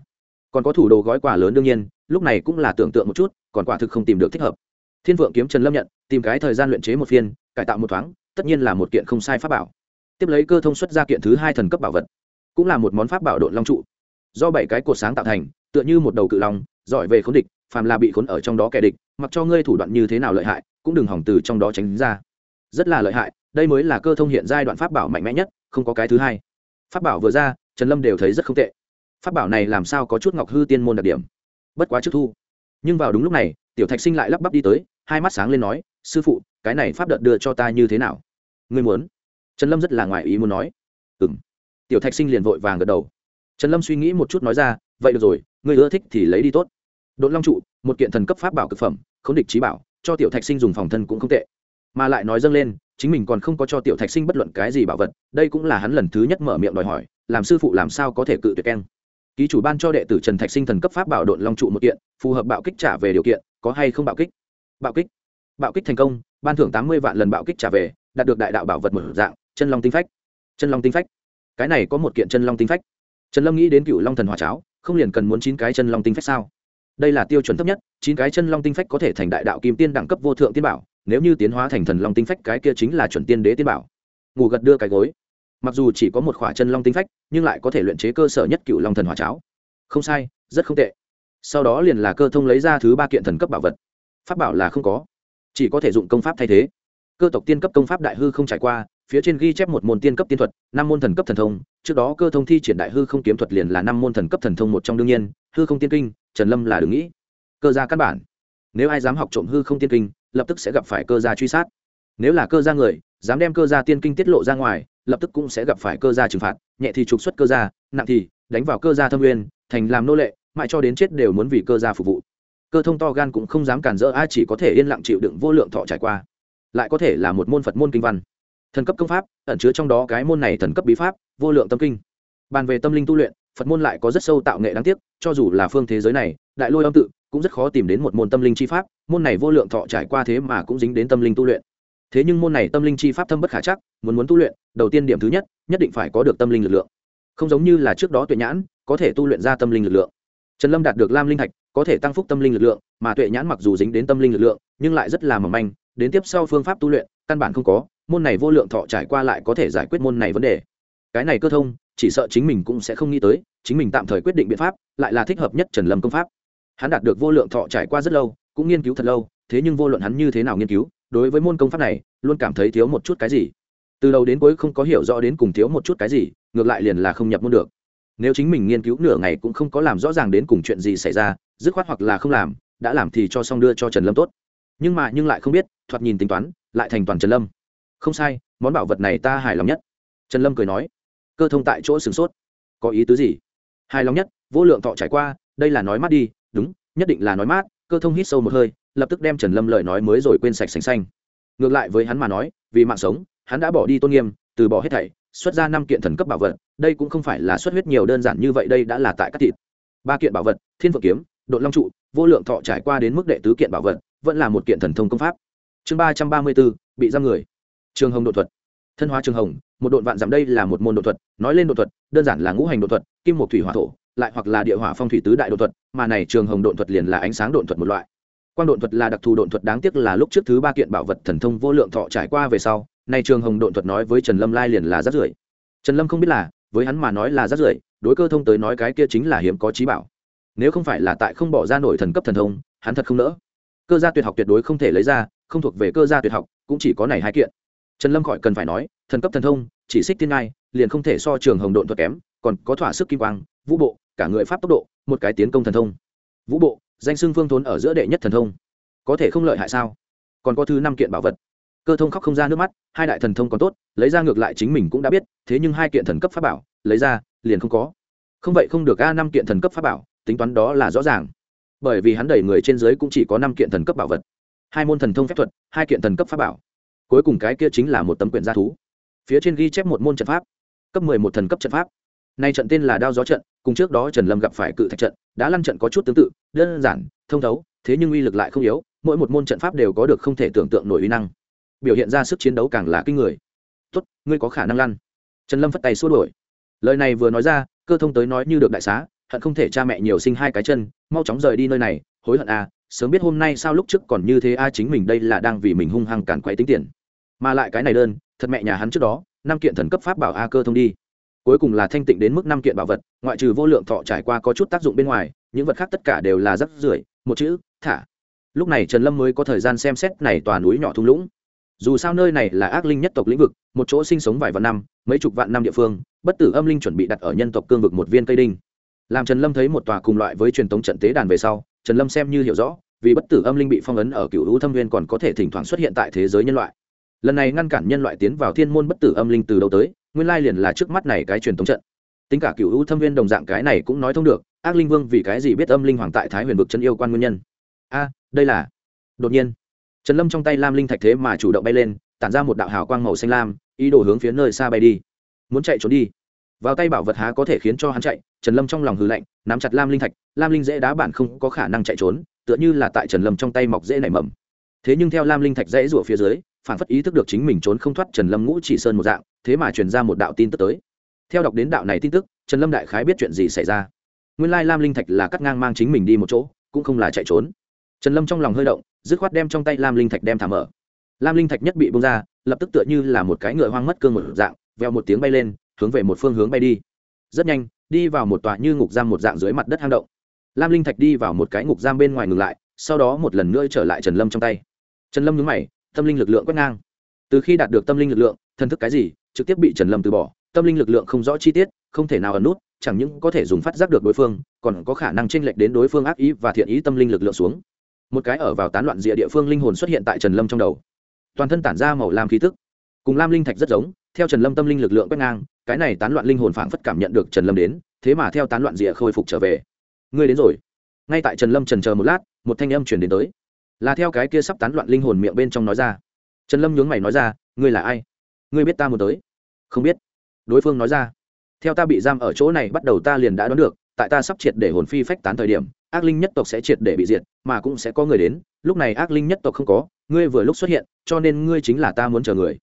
Còn có thủ đồ gói quà lớn đương nhiên, lúc này cũng là tưởng tượng một chút, còn quả thực không tìm được thích hợp. Thiên vượng kiếm trần lâm nhận, tìm cái thời gian luyện chế một phiên, cải tạo một thoáng, tất nhiên là một kiện không sai pháp bảo. Tiếp lấy cơ thông xuất ra kiện thứ hai thần cấp bảo vật, cũng là một món pháp bảo độn long trụ. Do bảy cái cột sáng tạo thành, tựa như một đầu cự long, giỏi về khốn địch, phàm là bị khốn ở trong đó kẻ địch mặc cho ngươi thủ đoạn như thế nào lợi hại, cũng đừng hỏng từ trong đó tránh ra. Rất là lợi hại, đây mới là cơ thông hiện giai đoạn pháp bảo mạnh mẽ nhất, không có cái thứ hai. Pháp bảo vừa ra, trần lâm đều thấy rất không tệ. Pháp bảo này làm sao có chút ngọc hư tiên môn đặc điểm? Bất quá trước thu. Nhưng vào đúng lúc này, tiểu thạch sinh lại lắp bắp đi tới, hai mắt sáng lên nói, sư phụ, cái này pháp đợt đưa cho ta như thế nào? Ngươi muốn? Trần lâm rất là ngoài ý muốn nói. Ừ m tiểu thạch sinh liền vội vàng gật đầu. Trần lâm suy nghĩ một chút nói ra, vậy được rồi, ngươi ưa thích thì lấy đi tốt. Đ n long trụ một kiện thần cấp pháp bảo cực phẩm k địch trí bảo, cho tiểu thạch sinh dùng phòng thân cũng không tệ. Mà lại nói dâng lên, chính mình còn không có cho tiểu thạch sinh bất luận cái gì bảo vật, đây cũng là hắn lần thứ nhất mở miệng đòi hỏi, làm sư phụ làm sao có thể cự tuyệt keng. Ký chủ ban cho đệ tử trần thạch sinh thần cấp pháp bảo độn long trụ một kiện, phù hợp bạo kích trả về điều kiện, có hay không bạo kích? Bạo kích. Bạo kích thành công, ban thưởng tám mươi vạn lần bạo kích trả về, đạt được đại đạo bảo vật một dạng, chân long tinh phách. Chân long tinh phách. Cái này có một kiện chân long tinh phách. Trần lâm nghĩ đến cựu long thần hòa cháo, không liền cần muốn chín cái chân long tinh phách sao? Đây là tiêu chuẩn thấp nhất, chín cái chân long tinh phách có thể thành đại đạo kim tiên đẳng cấp vô thượng tiên bảo, nếu như tiến hóa thành thần long tinh phách, cái kia chính là chuẩn tiên đế tiên bảo. Ngủ gật đưa cái gối. Mặc dù chỉ có một khỏa chân long tinh phách, nhưng lại có thể luyện chế cơ sở nhất cựu long thần hòa cháo. Không sai, rất không tệ. Sau đó liền là cơ thông lấy ra thứ ba kiện thần cấp bảo vật. Pháp bảo là không có. Chỉ có thể dụng công pháp thay thế. Cơ tộc tiên cấp công pháp đại hư không trải qua, phía trên ghi chép một môn tiên cấp tiên thuật, năm môn thần cấp thần thông, trước đó cơ thông thi triển đại hư không kiếm thuật liền là năm môn thần cấp thần thông một trong đương nhiên, hư không tiên kinh trần lâm là đừng nghĩ. Cơ gia căn bản. Nếu ai dám học trộm hư không tiên kinh, lập tức sẽ gặp phải cơ gia truy sát. Nếu là cơ gia người, dám đem cơ gia tiên kinh tiết lộ ra ngoài, lập tức cũng sẽ gặp phải cơ gia trừng phạt. Nhẹ thì trục xuất cơ gia, nặng thì đánh vào cơ gia thâm nguyên, thành làm nô lệ, mãi cho đến chết đều muốn vì cơ gia phục vụ. Cơ thông to gan cũng không dám cản rỡ ai, chỉ có thể yên lặng chịu đựng vô lượng thọ trải qua. Lại có thể là một môn phật môn kinh văn. Thần cấp công pháp, ẩn chứa trong đó cái môn này thần cấp bí pháp, vô lượng tâm kinh. Bàn về tâm linh tu luyện phật môn lại có rất sâu tạo nghệ đáng tiếc, cho dù là phương thế giới này, đại lôi âm tự cũng rất khó tìm đến một môn tâm linh chi pháp, môn này vô lượng thọ trải qua thế mà cũng dính đến tâm linh tu luyện. Thế nhưng môn này tâm linh chi pháp thâm bất khả chắc, muốn muốn tu luyện, đầu tiên điểm thứ nhất nhất định phải có được tâm linh lực lượng. Không giống như là trước đó tuệ nhãn, có thể tu luyện ra tâm linh lực lượng. Trần lâm đạt được lam linh thạch, có thể tăng phúc tâm linh lực lượng, mà tuệ nhãn mặc dù dính đến tâm linh lực lượng, nhưng lại rất là mỏng manh, đến tiếp sau phương pháp tu luyện, căn bản không có, môn này vô lượng thọ trải qua lại có thể giải quyết môn này vấn đề cái này cơ thông, chỉ sợ chính mình cũng sẽ không nghĩ tới, chính mình tạm thời quyết định biện pháp, lại là thích hợp nhất trần lâm công pháp. Hắn đạt được vô lượng thọ trải qua rất lâu, cũng nghiên cứu thật lâu, thế nhưng vô luận hắn như thế nào nghiên cứu, đối với môn công pháp này, luôn cảm thấy thiếu một chút cái gì. Từ đầu đến cuối không có hiểu rõ đến cùng thiếu một chút cái gì, ngược lại liền là không nhập môn được. Nếu chính mình nghiên cứu nửa ngày cũng không có làm rõ ràng đến cùng chuyện gì xảy ra, dứt khoát hoặc là không làm, đã làm thì cho xong đưa cho trần lâm tốt. Nhưng mà nhưng lại không biết, thoạt nhìn tính toán, lại thành toàn trần lâm. Không sai, món bảo vật này ta hài lòng nhất. Trần lâm cười nói cơ thông tại chỗ sửng sốt. Có ý tứ gì? Hài lòng nhất, vô lượng thọ trải qua, đây là nói mát đi, đúng, nhất định là nói mát, cơ thông hít sâu một hơi, lập tức đem trần lâm lời nói mới rồi quên sạch sành xanh ngược lại với hắn mà nói, vì mạng sống, hắn đã bỏ đi tôn nghiêm, từ bỏ hết thảy, xuất ra năm kiện thần cấp bảo vật, đây cũng không phải là xuất huyết nhiều đơn giản như vậy, đây đã là tại các thịt. Ba kiện bảo vật, thiên phượng kiếm đội long trụ, vô lượng thọ trải qua đến mức đệ tứ kiện bảo vật, vẫn là một kiện thần thông công pháp. Chương ba trăm ba mươi bốn, bị giam người. Trường hồng đột thuật thân hóa trường hồng, một độn vạn dặm đây là một môn đột thuật, nói lên đột thuật, đơn giản là ngũ hành đột thuật, kim một thủy hỏa thổ, lại hoặc là địa hỏa phong thủy tứ đại đột thuật, mà này trường hồng đột thuật liền là ánh sáng đột thuật một loại. Quang đột thuật là đặc thù đột thuật, đáng tiếc là lúc trước thứ ba kiện bảo vật thần thông vô lượng thọ trải qua về sau này trường hồng đột thuật nói với trần lâm lai liền là rát rưởi. Trần lâm không biết là, với hắn mà nói là rát rưởi, đối cơ thông tới nói cái kia chính là hiếm có trí bảo. Nếu không phải là tại không bỏ ra nổi thần cấp thần thông, hắn thật không nỡ. Cơ gia tuyệt học tuyệt đối không thể lấy ra, không thuộc về cơ gia tuyệt học, cũng chỉ có này hai kiện trần lâm khỏi cần phải nói, thần cấp thần thông, chỉ xích thiên ngai, liền không thể so trường hồng độn thuật kém, còn có thỏa sức kim quang, vũ bộ, cả người pháp tốc độ, một cái tiến công thần thông. Vũ bộ, danh xưng phương thốn ở giữa đệ nhất thần thông. Có thể không lợi hại sao? Còn có thứ năm kiện bảo vật. Cơ thông khóc không ra nước mắt, hai đại thần thông còn tốt, lấy ra ngược lại chính mình cũng đã biết, thế nhưng hai kiện thần cấp pháp bảo, lấy ra, liền không có. Không vậy không được a, năm kiện thần cấp pháp bảo, tính toán đó là rõ ràng. Bởi vì hắn đẩy người trên dưới cũng chỉ có năm kiện thần cấp bảo vật. Hai môn thần thông phép thuật, hai kiện thần cấp pháp bảo cuối cùng cái kia chính là một tấm quyển gia thú. Phía trên ghi chép một môn trận pháp, cấp mười một thần cấp trận pháp. Nay trận tên là đao gió trận, cùng trước đó trần lâm gặp phải cự thạch trận đã lăn trận có chút tương tự, đơn giản, thông thấu, thế nhưng uy lực lại không yếu, mỗi một môn trận pháp đều có được không thể tưởng tượng nổi uy năng. Biểu hiện ra sức chiến đấu càng là kinh người. Tốt, ngươi có khả năng lăn. Trần lâm phất tay xua đuổi. Lời này vừa nói ra, cơ thông tới nói như được đại xá, hận không thể cha mẹ nhiều sinh hai cái chân, mau chóng rời đi nơi này, hối hận à sớm biết hôm nay sao lúc trước còn như thế a, chính mình đây là đang vì mình hung hăng cản quấy tính tiền. Mà lại cái này đơn, thật mẹ nhà hắn trước đó, năm kiện thần cấp pháp bảo a cơ thông đi. Cuối cùng là thanh tịnh đến mức năm kiện bảo vật, ngoại trừ vô lượng thọ trải qua có chút tác dụng bên ngoài, những vật khác tất cả đều là rắc rưởi, một chữ, thả. Lúc này trần lâm mới có thời gian xem xét này tòa núi nhỏ thung lũng. Dù sao nơi này là ác linh nhất tộc lĩnh vực, một chỗ sinh sống vài vạn năm, mấy chục vạn năm địa phương, bất tử âm linh chuẩn bị đặt ở nhân tộc cương vực một viên cây đinh. Làm trần lâm thấy một tòa cùng loại với truyền thống trận tế đàn về sau trần lâm xem như hiểu rõ, vì bất tử âm linh bị phong ấn ở cựu hữu thâm viên còn có thể thỉnh thoảng xuất hiện tại thế giới nhân loại. Lần này ngăn cản nhân loại tiến vào thiên môn bất tử âm linh từ đâu tới, nguyên lai liền là trước mắt này cái truyền thống trận. Tính cả cựu hữu thâm viên đồng dạng cái này cũng nói thông được, ác linh vương vì cái gì biết âm linh hoàng tại thái huyền vực chân yêu quan nguyên nhân? A, đây là đột nhiên, trần lâm trong tay lam linh thạch thế mà chủ động bay lên, tản ra một đạo hào quang màu xanh lam, ý đồ hướng phía nơi xa bay đi. Muốn chạy trốn đi vào tay bảo vật há có thể khiến cho hắn chạy, trần lâm trong lòng hư lạnh, nắm chặt lam linh thạch, lam linh dễ đá bản không có khả năng chạy trốn, tựa như là tại trần lâm trong tay mọc dễ nảy mầm. Thế nhưng theo lam linh thạch dễ rủa phía dưới, phản phất ý thức được chính mình trốn không thoát trần lâm ngũ chỉ sơn một dạng, thế mà truyền ra một đạo tin tức tới. Theo đọc đến đạo này tin tức, trần lâm đại khái biết chuyện gì xảy ra. Nguyên lai lam linh thạch là cắt ngang mang chính mình đi một chỗ, cũng không là chạy trốn. Trần lâm trong lòng hơi động, dứt khoát đem trong tay lam linh thạch đem thả mở. Lam linh thạch nhất bị bông ra, lập tức tựa như là một cái ngựa hoang mất cương một dạng, veo một tiếng bay lên hướng về một phương hướng bay đi. Rất nhanh, đi vào một tòa như ngục giam một dạng dưới mặt đất hang động. Lam linh thạch đi vào một cái ngục giam bên ngoài ngừng lại, sau đó một lần nữa trở lại trần lâm trong tay. Trần lâm nhúng mày, tâm linh lực lượng quét ngang. Từ khi đạt được tâm linh lực lượng thân thức cái gì, trực tiếp bị trần lâm từ bỏ. Tâm linh lực lượng không rõ chi tiết, không thể nào ẩn nút, chẳng những có thể dùng phát giác được đối phương, còn có khả năng tranh lệch đến đối phương ác ý và thiện ý tâm linh lực lượng xuống. Một cái ở vào tán loạn rìa địa phương linh hồn xuất hiện tại trần lâm trong đầu. Toàn thân tản ra màu lam khí tức. Cùng lam linh thạch rất giống theo trần lâm tâm linh lực lượng quét ngang, cái này tán loạn linh hồn phảng phất cảm nhận được trần lâm đến, thế mà theo tán loạn rìa khôi phục trở về. Ngươi đến rồi. Ngay tại trần lâm trần chờ một lát, một thanh âm chuyển đến tới. Là theo cái kia sắp tán loạn linh hồn miệng bên trong nói ra. Trần lâm nhướng mày nói ra, ngươi là ai? Ngươi biết ta muốn tới? Không biết. Đối phương nói ra, theo ta bị giam ở chỗ này bắt đầu ta liền đã đoán được, tại ta sắp triệt để hồn phi phách tán thời điểm, ác linh nhất tộc sẽ triệt để bị diệt, mà cũng sẽ có người đến. Lúc này ác linh nhất tộc không có, ngươi vừa lúc xuất hiện, cho nên ngươi chính là ta muốn chờ người.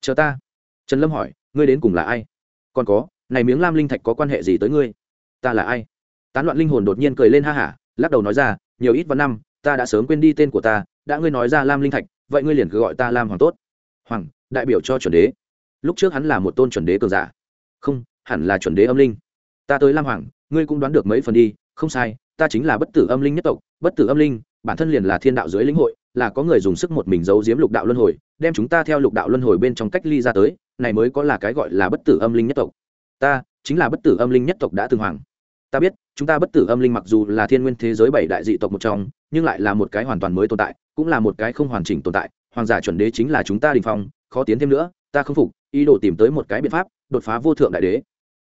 Chờ ta? Trần lâm hỏi, ngươi đến cùng là ai? Còn có, này miếng lam linh thạch có quan hệ gì tới ngươi? Ta là ai? Tán loạn linh hồn đột nhiên cười lên ha hả, lắc đầu nói ra, nhiều ít văn năm, ta đã sớm quên đi tên của ta, đã ngươi nói ra lam linh thạch, vậy ngươi liền cứ gọi ta lam hoàng tốt. Hoàng, đại biểu cho chuẩn đế. Lúc trước hắn là một tôn chuẩn đế cường giả. Không, hẳn là chuẩn đế âm linh. Ta tới lam hoàng, ngươi cũng đoán được mấy phần đi, không sai, ta chính là bất tử âm linh nhất tộc, bất tử âm linh, bản thân liền là thiên đạo dưới lĩnh hội là có người dùng sức một mình giấu giếm lục đạo luân hồi, đem chúng ta theo lục đạo luân hồi bên trong cách ly ra tới, này mới có là cái gọi là bất tử âm linh nhất tộc. Ta, chính là bất tử âm linh nhất tộc đã từng hoàng. Ta biết, chúng ta bất tử âm linh mặc dù là thiên nguyên thế giới bảy đại dị tộc một trong, nhưng lại là một cái hoàn toàn mới tồn tại, cũng là một cái không hoàn chỉnh tồn tại. Hoàng giả chuẩn đế chính là chúng ta đình phong, khó tiến thêm nữa, ta không phục, ý đồ tìm tới một cái biện pháp, đột phá vô thượng đại đế.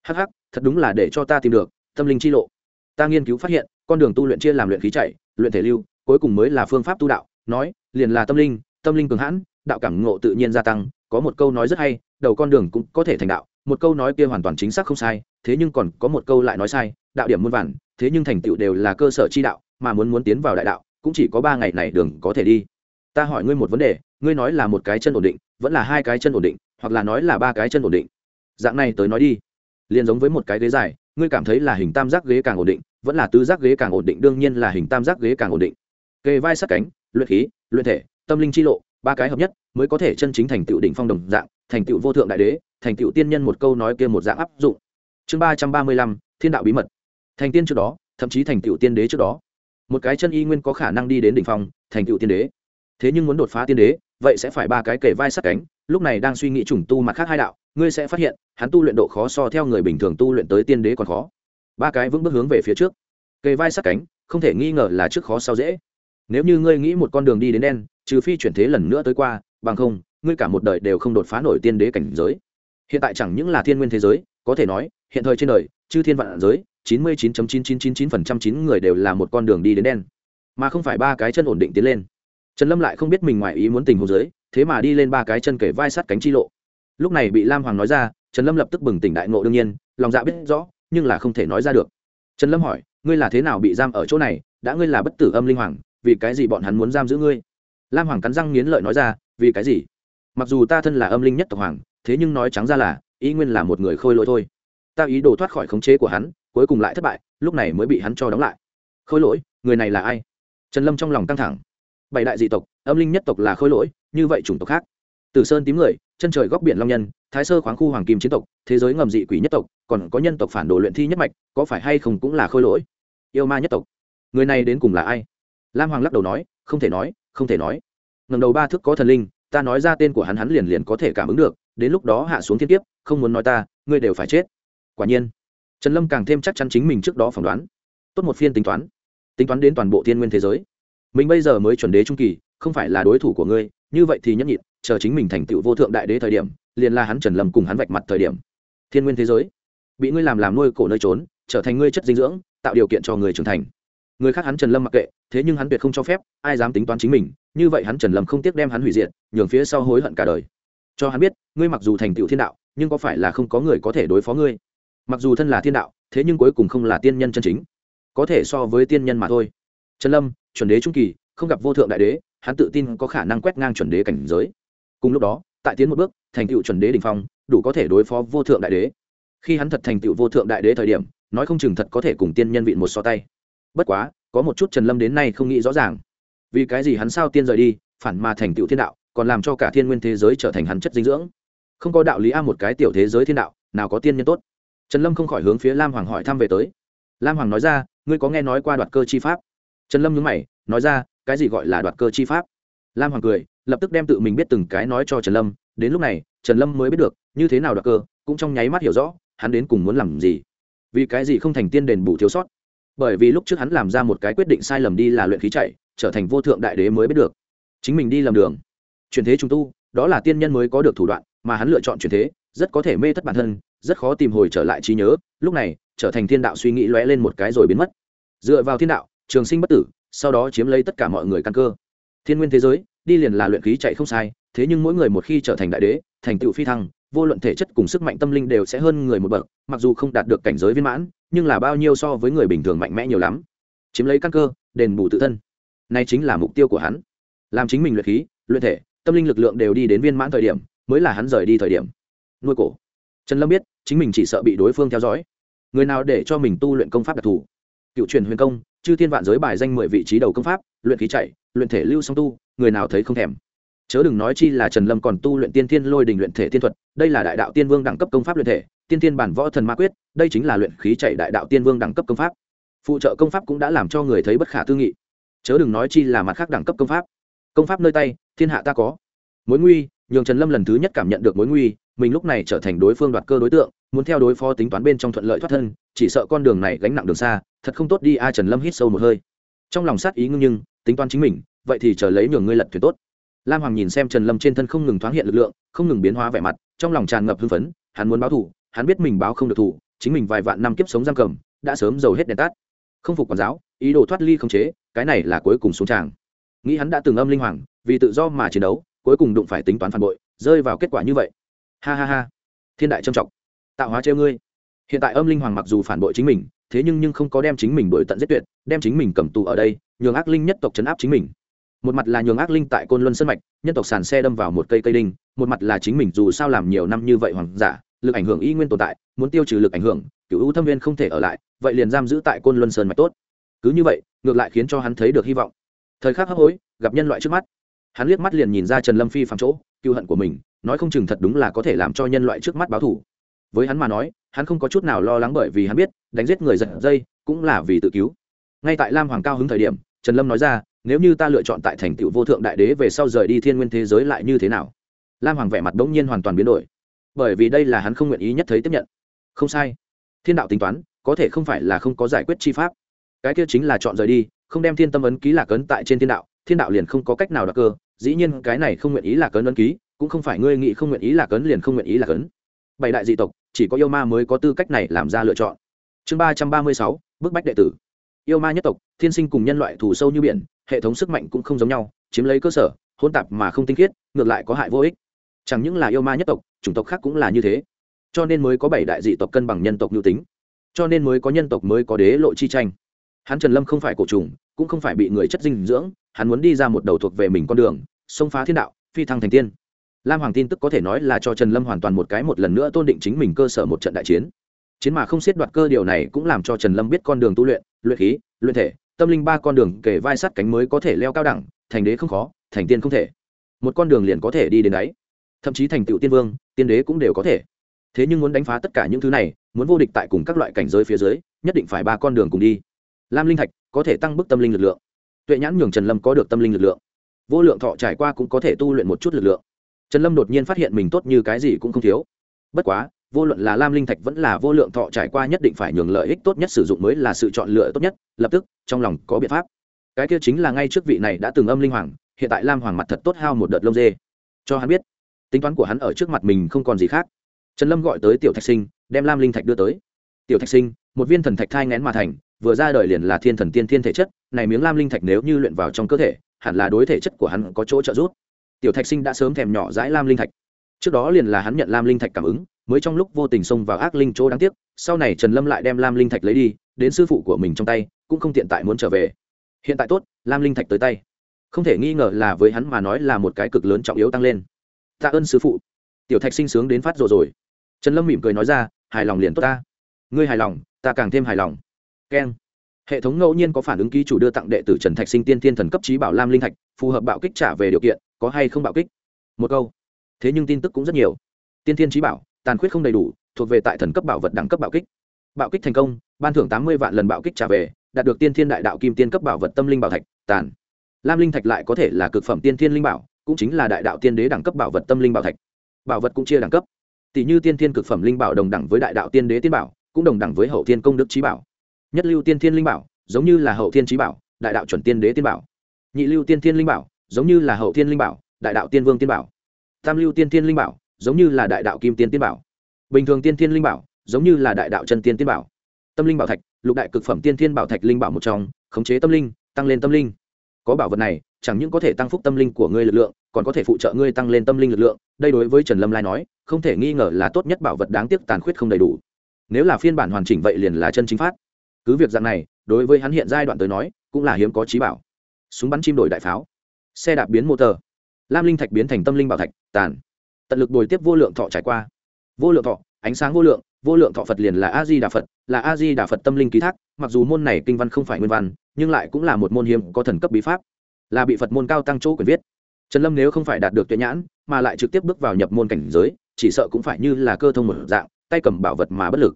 Hh thật đúng là để cho ta tìm được, tâm linh chi lộ. Ta nghiên cứu phát hiện, con đường tu luyện chia làm luyện khí chạy, luyện thể lưu, cuối cùng mới là phương pháp tu đạo nói, liền là tâm linh tâm linh cường hãn, đạo cảm ngộ tự nhiên gia tăng, có một câu nói rất hay, đầu con đường cũng có thể thành đạo, một câu nói kia hoàn toàn chính xác không sai, thế nhưng còn có một câu lại nói sai, đạo điểm muôn vản thế nhưng thành tựu đều là cơ sở chi đạo, mà muốn muốn tiến vào đại đạo, cũng chỉ có ba ngày này đường có thể đi. Ta hỏi ngươi một vấn đề, ngươi nói là một cái chân ổn định, vẫn là hai cái chân ổn định, hoặc là nói là ba cái chân ổn định? Dạng này tới nói đi. Liền giống với một cái ghế dài, ngươi cảm thấy là hình tam giác ghế càng ổn định, vẫn là tứ giác ghế càng ổn định, đương nhiên là hình tam giác ghế càng ổn định. Kề vai sát cánh luyện khí, luyện thể, tâm linh chi lộ, ba cái hợp nhất mới có thể chân chính thành tựu đỉnh phong đồng dạng, thành tựu vô thượng đại đế, thành tựu tiên nhân một câu nói kia một dạng áp dụng. Chương ba trăm ba mươi lăm, thiên đạo bí mật. Thành tiên trước đó, thậm chí thành tựu tiên đế trước đó. Một cái chân y nguyên có khả năng đi đến đỉnh phong, thành tựu tiên đế. Thế nhưng muốn đột phá tiên đế, vậy sẽ phải ba cái kể vai sát cánh, lúc này đang suy nghĩ trùng tu mặt khác hai đạo, ngươi sẽ phát hiện, hắn tu luyện độ khó so theo người bình thường tu luyện tới tiên đế còn khó. Ba cái vững bước hướng về phía trước. Kề vai sát cánh, không thể nghi ngờ là trước khó sau dễ nếu như ngươi nghĩ một con đường đi đến đen, trừ phi chuyển thế lần nữa tới qua, bằng không, ngươi cả một đời đều không đột phá nổi tiên đế cảnh giới. Hiện tại chẳng những là thiên nguyên thế giới, có thể nói, hiện thời trên đời, chư thiên vạn giới, chín mươi chín chín chín chín chín phần trăm chín người đều là một con đường đi đến đen. Mà không phải ba cái chân ổn định tiến lên. Trần lâm lại không biết mình ngoài ý muốn tình hồ giới thế mà đi lên ba cái chân kể vai sát cánh chi lộ. Lúc này bị lam hoàng nói ra, trần lâm lập tức bừng tỉnh đại ngộ đương nhiên, lòng dạ biết rõ, nhưng là không thể nói ra được. Trần lâm hỏi, ngươi là thế nào bị giam ở chỗ này? Đã ngươi là bất tử âm linh hoàng vì cái gì bọn hắn muốn giam giữ ngươi? Lam hoàng cắn răng nghiến lợi nói ra, vì cái gì? Mặc dù ta thân là âm linh nhất tộc hoàng, thế nhưng nói trắng ra là, ý nguyên là một người khôi lỗi thôi. Ta ý đồ thoát khỏi khống chế của hắn, cuối cùng lại thất bại, lúc này mới bị hắn cho đóng lại. Khôi lỗi, người này là ai? Trần lâm trong lòng căng thẳng. Bảy đại dị tộc, âm linh nhất tộc là khôi lỗi, như vậy chủng tộc khác. Từ sơn tím người, chân trời góc biển long nhân, thái sơ khoáng khu hoàng kim chiến tộc, thế giới ngầm dị quỷ nhất tộc, còn có nhân tộc phản đồ luyện thi nhất mạch, có phải hay không cũng là khôi lỗi? Yêu ma nhất tộc. Người này đến cùng là ai? Lam hoàng lắc đầu nói, không thể nói, không thể nói. Ngầm đầu ba thức có thần linh, ta nói ra tên của hắn hắn liền liền có thể cảm ứng được, đến lúc đó hạ xuống thiên kiếp, không muốn nói ta, ngươi đều phải chết. Quả nhiên, trần lâm càng thêm chắc chắn chính mình trước đó phỏng đoán. Tốt một phiên tính toán. Tính toán đến toàn bộ thiên nguyên thế giới. Mình bây giờ mới chuẩn đế trung kỳ, không phải là đối thủ của ngươi, như vậy thì nhẫn nhịn, chờ chính mình thành tựu vô thượng đại đế thời điểm, liền là hắn trần lâm cùng hắn vạch mặt thời điểm. Thiên nguyên thế giới. Bị ngươi làm làm nuôi cổ nơi trốn, trở thành ngươi chất dinh dưỡng, tạo điều kiện cho người trưởng thành người khác hắn trần lâm mặc kệ, thế nhưng hắn tuyệt không cho phép ai dám tính toán chính mình, như vậy hắn trần lâm không tiếc đem hắn hủy diệt, nhường phía sau hối hận cả đời. Cho hắn biết, ngươi mặc dù thành tựu thiên đạo, nhưng có phải là không có người có thể đối phó ngươi? Mặc dù thân là thiên đạo, thế nhưng cuối cùng không là tiên nhân chân chính. Có thể so với tiên nhân mà thôi. Trần lâm, chuẩn đế trung kỳ, không gặp vô thượng đại đế, hắn tự tin có khả năng quét ngang chuẩn đế cảnh giới. Cùng lúc đó, tại tiến một bước, thành tựu chuẩn đế đình phong, đủ có thể đối phó vô thượng đại đế. Khi hắn thật thành tựu vô thượng đại đế thời điểm, nói không chừng thật có thể cùng tiên nhân vị một so tay bất quá, có một chút trần lâm đến nay không nghĩ rõ ràng. Vì cái gì hắn sao tiên rời đi, phản mà thành tựu thiên đạo, còn làm cho cả thiên nguyên thế giới trở thành hắn chất dinh dưỡng? Không có đạo lý a một cái tiểu thế giới thiên đạo, nào có tiên nhân tốt? Trần lâm không khỏi hướng phía lam hoàng hỏi thăm về tới. Lam hoàng nói ra, ngươi có nghe nói qua đoạt cơ chi pháp? Trần lâm nhớ mày, nói ra, cái gì gọi là đoạt cơ chi pháp? Lam hoàng cười, lập tức đem tự mình biết từng cái nói cho trần lâm. Đến lúc này, trần lâm mới biết được, như thế nào đoạt cơ, cũng trong nháy mắt hiểu rõ, hắn đến cùng muốn làm gì. Vì cái gì không thành tiên đền bù thiếu sót? Bởi vì lúc trước hắn làm ra một cái quyết định sai lầm đi là luyện khí chạy, trở thành vô thượng đại đế mới biết được. Chính mình đi lầm đường. Chuyển thế trung tu, đó là tiên nhân mới có được thủ đoạn, mà hắn lựa chọn chuyển thế, rất có thể mê thất bản thân, rất khó tìm hồi trở lại trí nhớ, lúc này, trở thành thiên đạo suy nghĩ lóe lên một cái rồi biến mất. Dựa vào thiên đạo, trường sinh bất tử, sau đó chiếm lấy tất cả mọi người căn cơ. Thiên nguyên thế giới, đi liền là luyện khí chạy không sai, thế nhưng mỗi người một khi trở thành đại đế, thành tựu phi thăng, vô luận thể chất cùng sức mạnh tâm linh đều sẽ hơn người một bậc, mặc dù không đạt được cảnh giới viên mãn nhưng là bao nhiêu so với người bình thường mạnh mẽ nhiều lắm. Chiếm lấy căn cơ, đền bù tự thân. Nay chính là mục tiêu của hắn. Làm chính mình luyện khí, luyện thể, tâm linh lực lượng đều đi đến viên mãn thời điểm, mới là hắn rời đi thời điểm. Nuôi cổ. Trần lâm biết, chính mình chỉ sợ bị đối phương theo dõi. Người nào để cho mình tu luyện công pháp đặc thù? Cựu truyền huyền công, chư thiên vạn giới bài danh mười vị trí đầu công pháp, luyện khí chạy, luyện thể lưu song tu, người nào thấy không thèm? Chớ đừng nói chi là trần lâm còn tu luyện tiên thiên lôi đình luyện thể tiên thuật, đây là đại đạo tiên vương đẳng cấp công pháp luyện thể, tiên thiên bản võ thần ma quyết, đây chính là luyện khí chạy đại đạo tiên vương đẳng cấp công pháp. Phụ trợ công pháp cũng đã làm cho người thấy bất khả tư nghị. Chớ đừng nói chi là mặt khác đẳng cấp công pháp. Công pháp nơi tay, thiên hạ ta có. Mối nguy, nhường trần lâm lần thứ nhất cảm nhận được mối nguy, mình lúc này trở thành đối phương đoạt cơ đối tượng, muốn theo đối phó tính toán bên trong thuận lợi thoát thân, chỉ sợ con đường này gánh nặng đường xa, thật không tốt đi a trần lâm hít sâu một hơi. Trong lòng sát ý ngưng nhưng, tính toán chính mình, vậy thì chờ lấy nhường ngươi lật thuyền tốt lam hoàng nhìn xem trần lâm trên thân không ngừng thoáng hiện lực lượng, không ngừng biến hóa vẻ mặt, trong lòng tràn ngập hưng phấn, hắn muốn báo thù, hắn biết mình báo không được thù, chính mình vài vạn năm kiếp sống giam cầm, đã sớm giàu hết đèn tắt. Không phục quản giáo, ý đồ thoát ly không chế, cái này là cuối cùng xuống tràng. Nghĩ hắn đã từng âm linh hoàng, vì tự do mà chiến đấu, cuối cùng đụng phải tính toán phản bội, rơi vào kết quả như vậy. Ha ha ha. Thiên đại trâm trọng. Tạo hóa treo ngươi. Hiện tại âm linh hoàng mặc dù phản bội chính mình, thế nhưng nhưng không có đem chính mình đổi tận giết tuyệt, đem chính mình cầm tù ở đây, nhường ác linh nhất tộc chấn áp chính mình một mặt là nhường ác linh tại côn luân sân mạch, nhân tộc sàn xe đâm vào một cây cây đinh, một mặt là chính mình dù sao làm nhiều năm như vậy hoàng giả, lực ảnh hưởng y nguyên tồn tại, muốn tiêu trừ lực ảnh hưởng cựu ưu thâm viên không thể ở lại, vậy liền giam giữ tại côn luân sơn mạch tốt. Cứ như vậy, ngược lại khiến cho hắn thấy được hy vọng. Thời khắc hấp hối, gặp nhân loại trước mắt. Hắn liếc mắt liền nhìn ra trần lâm phi phạm chỗ cựu hận của mình, nói không chừng thật đúng là có thể làm cho nhân loại trước mắt báo thủ với hắn mà nói, hắn không có chút nào lo lắng bởi vì hắn biết, đánh giết người giật dây, cũng là vì tự cứu. Ngay tại lam hoàng cao hứng thời điểm, trần lâm nói ra nếu như ta lựa chọn tại thành tựu vô thượng đại đế về sau rời đi thiên nguyên thế giới lại như thế nào? Lam hoàng vẻ mặt đ ố n g nhiên hoàn toàn biến đổi. Bởi vì đây là hắn không nguyện ý nhất thấy tiếp nhận. Không sai. Thiên đạo tính toán, có thể không phải là không có giải quyết chi pháp. Cái kia chính là chọn rời đi, không đem thiên tâm ấn ký lạc ấn tại trên thiên đạo thiên đạo liền không có cách nào đặc cơ. Dĩ nhiên cái này không nguyện ý lạc ấn ấn ký, cũng không phải ngươi nghĩ không nguyện ý lạc ấn liền không nguyện ý lạc ấn. Bảy đại dị tộc, chỉ có yêu ma mới có tư cách này làm ra lựa chọn. Chương ba trăm ba mươi sáu, bức bách đệ tử yêu ma nhất tộc, thiên sinh cùng nhân loại thù sâu như biển, hệ thống sức mạnh cũng không giống nhau, chiếm lấy cơ sở hôn tạp mà không tinh khiết, ngược lại có hại vô ích. Chẳng những là yêu ma nhất tộc, chủng tộc khác cũng là như thế. Cho nên mới có bảy đại dị tộc cân bằng nhân tộc nhu tính. Cho nên mới có nhân tộc mới có đế lộ chi tranh. Hắn trần lâm không phải cổ trùng cũng không phải bị người chất dinh dưỡng, hắn muốn đi ra một đầu thuộc về mình con đường, xông phá thiên đạo, phi thăng thành tiên. Lam hoàng tin tức có thể nói là cho trần lâm hoàn toàn một cái một lần nữa tôn định chính mình cơ sở một trận đại chiến. Chiến mà không xiết đoạt cơ, điều này cũng làm cho trần lâm biết con đường tu luyện luyện khí, luyện thể, tâm linh ba con đường kể vai sát cánh mới có thể leo cao đẳng, thành đế không khó, thành tiên không thể. Một con đường liền có thể đi đến đáy. Thậm chí thành tựu tiên vương, tiên đế cũng đều có thể. Thế nhưng muốn đánh phá tất cả những thứ này, muốn vô địch tại cùng các loại cảnh giới phía dưới, nhất định phải ba con đường cùng đi. Lam linh thạch có thể tăng bức tâm linh lực lượng. Tuệ nhãn nhường trần lâm có được tâm linh lực lượng. Vô lượng thọ trải qua cũng có thể tu luyện một chút lực lượng. Trần lâm đột nhiên phát hiện mình tốt như cái gì cũng không thiếu. Bất quá vô luận là lam linh thạch vẫn là vô lượng thọ trải qua nhất định phải nhường lợi ích tốt nhất sử dụng mới là sự chọn lựa tốt nhất, lập tức, trong lòng có biện pháp. Cái kia chính là ngay trước vị này đã từng âm linh hoàng, hiện tại lam hoàng mặt thật tốt hao một đợt lông dê. Cho hắn biết, tính toán của hắn ở trước mặt mình không còn gì khác. Trần lâm gọi tới tiểu thạch sinh, đem lam linh thạch đưa tới. Tiểu thạch sinh, một viên thần thạch thai ngén mà thành, vừa ra đời liền là thiên thần tiên thiên thể chất, này miếng lam linh thạch nếu như luyện vào trong cơ thể, hẳn là đối thể chất của hắn có chỗ trợ giúp. Tiểu thạch sinh đã sớm thèm nhỏ dãi lam linh thạch. Trước đó liền là hắn nhận lam linh thạch cảm ứng mới trong lúc vô tình xông vào ác linh chỗ đáng tiếc, sau này trần lâm lại đem lam linh thạch lấy đi, đến sư phụ của mình trong tay, cũng không tiện tại muốn trở về. Hiện tại tốt, lam linh thạch tới tay. Không thể nghi ngờ là với hắn mà nói là một cái cực lớn trọng yếu tăng lên. Tạ ơn sư phụ. Tiểu thạch sinh sướng đến phát rồi rồi. Trần lâm mỉm cười nói ra, hài lòng liền tốt ta. Ngươi hài lòng, ta càng thêm hài lòng. Keng. Hệ thống ngẫu nhiên có phản ứng ký chủ đưa tặng đệ tử trần thạch sinh tiên thiên thần cấp trí bảo lam linh thạch, phù hợp bạo kích trả về điều kiện, có hay không bạo kích? Một câu. Thế nhưng tin tức cũng rất nhiều. Tiên thiên trí bảo tàn khuyết không đầy đủ, thuộc về tại thần cấp bảo vật đẳng cấp bạo kích. Bạo kích thành công, ban thưởng tám mươi vạn lần bạo kích trả về, đạt được tiên thiên đại đạo kim tiên cấp bảo vật tâm linh bảo thạch, tàn. Lam linh thạch lại có thể là cực phẩm tiên thiên linh bảo, cũng chính là đại đạo tiên đế đẳng cấp bảo vật tâm linh bảo thạch. Bảo vật cũng chia đẳng cấp. Tỷ như tiên thiên cực phẩm linh bảo đồng đẳng với đại đạo tiên đế tiên bảo, cũng đồng đẳng với hậu thiên công đức trí bảo. Nhất lưu tiên thiên linh bảo, giống như là hậu thiên trí bảo, đại đạo chuẩn tiên đế tiên bảo. Nhị lưu tiên thiên linh bảo, giống như là hậu thiên linh bảo, đại đạo tiên vương tiên bảo. Tam lưu tiên thiên linh bảo giống như là đại đạo kim tiên tiên bảo. Bình thường tiên thiên linh bảo, giống như là đại đạo chân tiên tiên bảo. Tâm linh bảo thạch, lục đại cực phẩm tiên thiên bảo thạch linh bảo một trong, khống chế tâm linh, tăng lên tâm linh. Có bảo vật này, chẳng những có thể tăng phúc tâm linh của ngươi lực lượng, còn có thể phụ trợ ngươi tăng lên tâm linh lực lượng. Đây đối với trần lâm lai nói, không thể nghi ngờ là tốt nhất bảo vật đáng tiếc tàn khuyết không đầy đủ. Nếu là phiên bản hoàn chỉnh vậy liền là chân chính phát. Cứ việc dạng này, đối với hắn hiện giai đoạn tới nói, cũng là hiếm có trí bảo. Súng bắn chim đổi đại pháo. Xe đạp biến mô tờ lam linh thạch biến thành tâm linh bảo thạch, tàn tận lực bồi tiếp vô lượng thọ trải qua. Vô lượng thọ, ánh sáng vô lượng vô lượng thọ phật liền là a di đà phật, là a di đà phật tâm linh ký thác, mặc dù môn này kinh văn không phải nguyên văn, nhưng lại cũng là một môn hiếm có thần cấp bí pháp, là bị phật môn cao tăng chỗ quyền viết. Trần lâm nếu không phải đạt được tuệ nhãn, mà lại trực tiếp bước vào nhập môn cảnh giới, chỉ sợ cũng phải như là cơ thông một dạng, tay cầm bảo vật mà bất lực.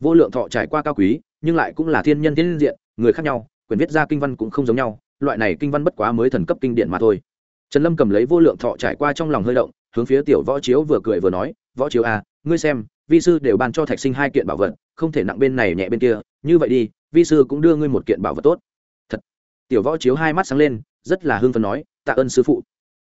Vô lượng thọ trải qua cao quý, nhưng lại cũng là thiên nhân thiên diện, người khác nhau, quyền viết ra kinh văn cũng không giống nhau, loại này kinh văn bất quá mới thần cấp kinh điển mà thôi. Trần lâm cầm lấy vô lượng thọ trải qua trong lòng hơi động hướng phía tiểu võ chiếu vừa cười vừa nói, võ chiếu à ngươi xem, vi sư đều ban cho thạch sinh hai kiện bảo vật, không thể nặng bên này nhẹ bên kia, như vậy đi, vi sư cũng đưa ngươi một kiện bảo vật tốt. Thật. Tiểu võ chiếu hai mắt sáng lên, rất là hưng phấn nói, tạ ơn sư phụ.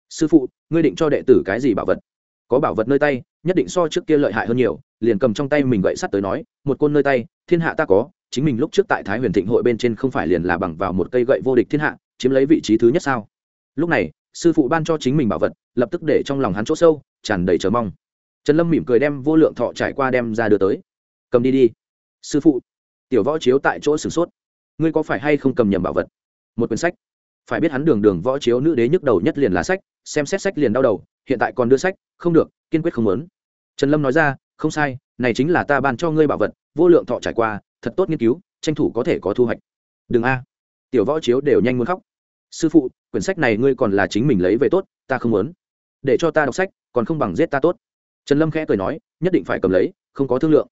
Sư phụ, ngươi định cho đệ tử cái gì bảo vật? Có bảo vật nơi tay, nhất định so trước kia lợi hại hơn nhiều. Liền cầm trong tay mình gậy sắt tới nói, một côn nơi tay, thiên hạ ta có, chính mình lúc trước tại thái huyền thịnh hội bên trên không phải liền là bằng vào một cây gậy vô địch thiên hạ, chiếm lấy vị trí thứ nhất sao? Lúc này sư phụ ban cho chính mình bảo vật, lập tức để trong lòng hắn chỗ sâu, tràn đầy chờ mong. Trần lâm mỉm cười đem vô lượng thọ trải qua đem ra đưa tới. Cầm đi đi. Sư phụ. Tiểu võ chiếu tại chỗ sửng sốt. Ngươi có phải hay không cầm nhầm bảo vật? Một quyển sách. Phải biết hắn đường đường võ chiếu nữ đế nhức đầu nhất liền là sách, xem xét sách liền đau đầu, hiện tại còn đưa sách, không được, kiên quyết không muốn. Trần lâm nói ra, không sai, này chính là ta ban cho ngươi bảo vật, vô lượng thọ trải qua, thật tốt nghiên cứu, tranh thủ có thể có thu hoạch. Đừng a. Tiểu võ chiếu đều nhanh muốn khóc sư phụ, quyển sách này ngươi còn là chính mình lấy về tốt, ta không muốn. Để cho ta đọc sách, còn không bằng giết ta tốt. Trần lâm khẽ cười nói, nhất định phải cầm lấy, không có thương lượng.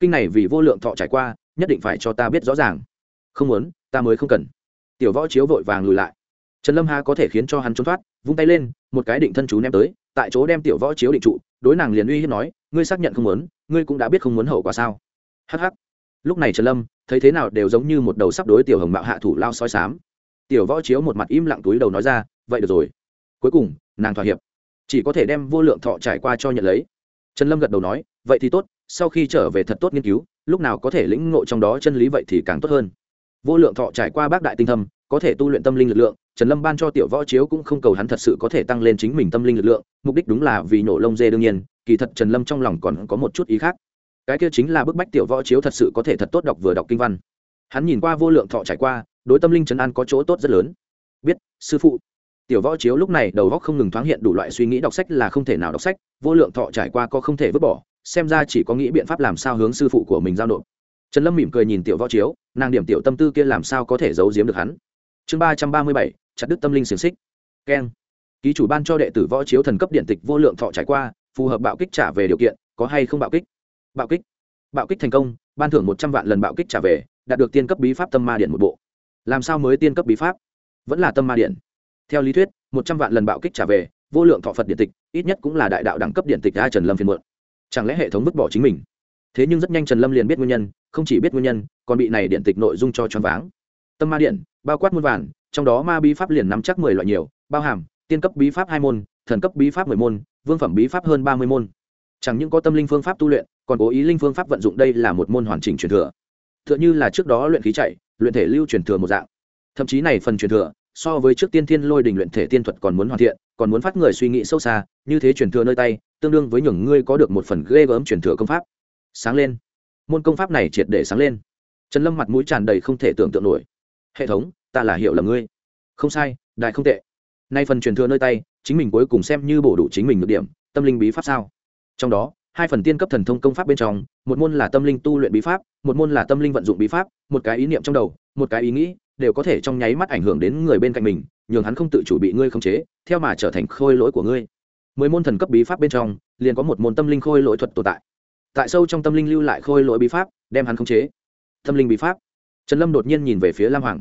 Kinh này vì vô lượng thọ trải qua, nhất định phải cho ta biết rõ ràng. Không muốn, ta mới không cần. Tiểu võ chiếu vội vàng lùi lại. Trần lâm ha có thể khiến cho hắn trốn thoát, vung tay lên, một cái định thân chú ném tới, tại chỗ đem tiểu võ chiếu định trụ, đối nàng liền uy hiếp nói, ngươi xác nhận không muốn, ngươi cũng đã biết không muốn hậu quả sao. Hh lúc này trần lâm, thấy thế nào đều giống như một đầu sắp đối tiểu hồng mạo hạ thủ lao soi sám tiểu võ chiếu một mặt im lặng túi đầu nói ra, vậy được rồi. Cuối cùng, nàng thỏa hiệp. Chỉ có thể đem vô lượng thọ trải qua cho nhận lấy. Trần lâm gật đầu nói, vậy thì tốt, sau khi trở về thật tốt nghiên cứu, lúc nào có thể lĩnh ngộ trong đó chân lý vậy thì càng tốt hơn. Vô lượng thọ trải qua bác đại tinh thâm, có thể tu luyện tâm linh lực lượng, trần lâm ban cho tiểu võ chiếu cũng không cầu hắn thật sự có thể tăng lên chính mình tâm linh lực lượng, mục đích đúng là vì nổ lông dê đương nhiên, kỳ thật trần lâm trong lòng còn có một chút ý khác. Cái kia chính là bức bách tiểu võ chiếu thật sự có thể thật tốt đọc vừa đọc kinh văn. Hắn nhìn qua vô lượng thọ trải qua đối tâm linh trấn an có chỗ tốt rất lớn. Biết, sư phụ. Tiểu võ chiếu lúc này đầu góc không ngừng thoáng hiện đủ loại suy nghĩ đọc sách là không thể nào đọc sách, vô lượng thọ trải qua có không thể vứt bỏ, xem ra chỉ có nghĩ biện pháp làm sao hướng sư phụ của mình giao nộp. Trần lâm mỉm cười nhìn tiểu võ chiếu, nàng điểm tiểu tâm tư kia làm sao có thể giấu giếm được hắn. Chương ba trăm ba mươi bảy, chặt đứt tâm linh xiềng xích. Keng. Ký chủ ban cho đệ tử võ chiếu thần cấp điện tịch vô lượng thọ trải qua, phù hợp bạo kích trả về điều kiện, có hay không bạo kích? Bạo kích. Bạo kích thành công, ban thưởng một trăm vạn lần bạo kích trả về, đạt được tiên cấp bí pháp tâm ma điện một bộ làm sao mới tiên cấp bí pháp? Vẫn là tâm ma điện. Theo lý thuyết, một trăm vạn lần bạo kích trả về, vô lượng thọ phật điện tịch, ít nhất cũng là đại đạo đẳng cấp điện tịch a trần lâm phiên muộn. Chẳng lẽ hệ thống vứt bỏ chính mình? Thế nhưng rất nhanh trần lâm liền biết nguyên nhân, không chỉ biết nguyên nhân, còn bị này điện tịch nội dung cho choáng váng. Tâm ma điện, bao quát muôn vàn, trong đó ma bí pháp liền nắm chắc mười loại nhiều, bao hàm tiên cấp bí pháp hai môn, thần cấp bí pháp mười môn, vương phẩm bí pháp hơn ba mươi môn. Chẳng những có tâm linh phương pháp tu luyện, còn cố ý linh phương pháp vận dụng đây là một môn hoàn chỉnh truyền thừa. T h ư ợ n h ư là trước đó luyện khí chạy luyện thể lưu truyền thừa một dạng. Thậm chí này phần truyền thừa, so với trước tiên thiên lôi đình luyện thể tiên thuật còn muốn hoàn thiện, còn muốn phát người suy nghĩ sâu xa, như thế truyền thừa nơi tay, tương đương với nhường ngươi có được một phần ghê gớm truyền thừa công pháp. Sáng lên. Môn công pháp này triệt để sáng lên. Trần lâm mặt mũi tràn đầy không thể tưởng tượng nổi. Hệ thống, ta là hiểu là ngươi. Không sai, đại không tệ. Nay phần truyền thừa nơi tay, chính mình cuối cùng xem như bổ đủ chính mình được điểm, tâm linh bí pháp sao? Trong đó hai phần tiên cấp thần thông công pháp bên trong, một môn là tâm linh tu luyện bí pháp, một môn là tâm linh vận dụng bí pháp, một cái ý niệm trong đầu, một cái ý nghĩ, đều có thể trong nháy mắt ảnh hưởng đến người bên cạnh mình, nhường hắn không tự chủ bị ngươi khống chế, theo mà trở thành khôi lỗi của ngươi. Mười môn thần cấp bí pháp bên trong, liền có một môn tâm linh khôi lỗi thuật tồn tại. Tại sâu trong tâm linh lưu lại khôi lỗi bí pháp, đem hắn khống chế. Tâm linh bí pháp. Trần lâm đột nhiên nhìn về phía lam hoàng.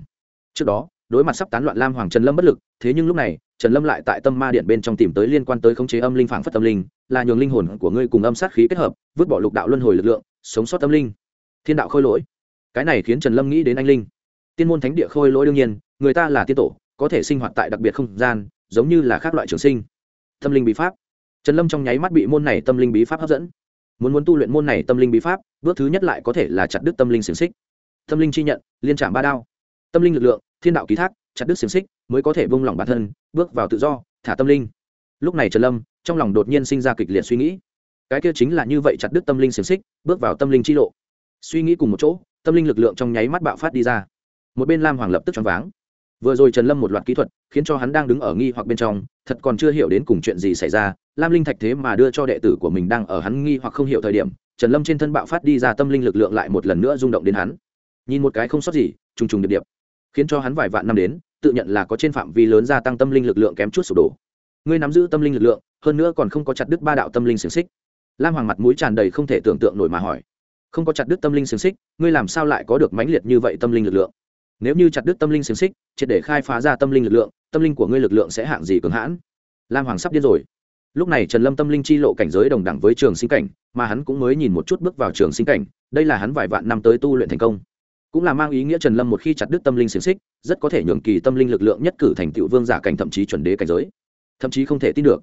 Trước đó, đối mặt sắp tán loạn lam hoàng trần lâm bất lực, thế nhưng lúc này trần lâm lại tại tâm ma điện bên trong tìm tới liên quan tới khống chế âm linh phảng phất tâm linh, là nhường linh hồn của ngươi cùng âm sát khí kết hợp, vứt bỏ lục đạo luân hồi lực lượng, sống sót tâm linh. Thiên đạo khôi lỗi. Cái này khiến trần lâm nghĩ đến anh linh. Tiên môn thánh địa khôi lỗi đương nhiên, người ta là tiên tổ, có thể sinh hoạt tại đặc biệt không gian, giống như là các loại trường sinh. Tâm linh bí pháp. Trần lâm trong nháy mắt bị môn này tâm linh bí pháp hấp dẫn. Muốn muốn tu luyện môn này tâm linh bí pháp, bước thứ nhất lại có thể là chặt đứt tâm linh xiềng xích. Tâm linh chi nhận, liên trạm ba đao. Tâm linh lực lượng, thiên đạo ký thác, chặt đứt xiềng xích mới có thể buông lỏng bản thân, bước vào tự do, thả tâm linh. Lúc này trần lâm, trong lòng đột nhiên sinh ra kịch liệt suy nghĩ. Cái kia chính là như vậy chặt đứt tâm linh xiềng xích, bước vào tâm linh chi lộ. Suy nghĩ cùng một chỗ, tâm linh lực lượng trong nháy mắt bạo phát đi ra. Một bên lam hoàng lập tức choáng váng. Vừa rồi trần lâm một loạt kỹ thuật, khiến cho hắn đang đứng ở nghi hoặc bên trong, thật còn chưa hiểu đến cùng chuyện gì xảy ra. Lam linh thạch thế mà đưa cho đệ tử của mình đang ở hắn nghi hoặc không hiểu thời điểm, trần lâm trên thân bạo phát đi ra tâm linh lực lượng lại một lần nữa rung động đến hắn. Nhìn một cái không sót gì, trùng trùng điệp điệp, khiến cho hắn vài vạn năm đến tự nhận là có trên phạm vi lớn gia tăng tâm linh lực lượng kém chút sụp đổ. Ngươi nắm giữ tâm linh lực lượng, hơn nữa còn không có chặt đứt ba đạo tâm linh xiềng xích. Lam hoàng mặt mũi tràn đầy không thể tưởng tượng nổi mà hỏi. Không có chặt đứt tâm linh xiềng xích, ngươi làm sao lại có được mãnh liệt như vậy tâm linh lực lượng? Nếu như chặt đứt tâm linh xiềng xích, triệt để khai phá ra tâm linh lực lượng, tâm linh của ngươi lực lượng sẽ hạng gì cường hãn? Lam hoàng sắp điên rồi. Lúc này trần lâm tâm linh chi lộ cảnh giới đồng đẳng với trường sinh cảnh, mà hắn cũng mới nhìn một chút bước vào trường sinh cảnh, đây là hắn vài vạn năm tới tu luyện thành công cũng là mang ý nghĩa trần lâm một khi chặt đứt tâm linh xiềng xích, rất có thể nhường kỳ tâm linh lực lượng nhất cử thành tựu vương giả cảnh thậm chí chuẩn đế cảnh giới. Thậm chí không thể tin được.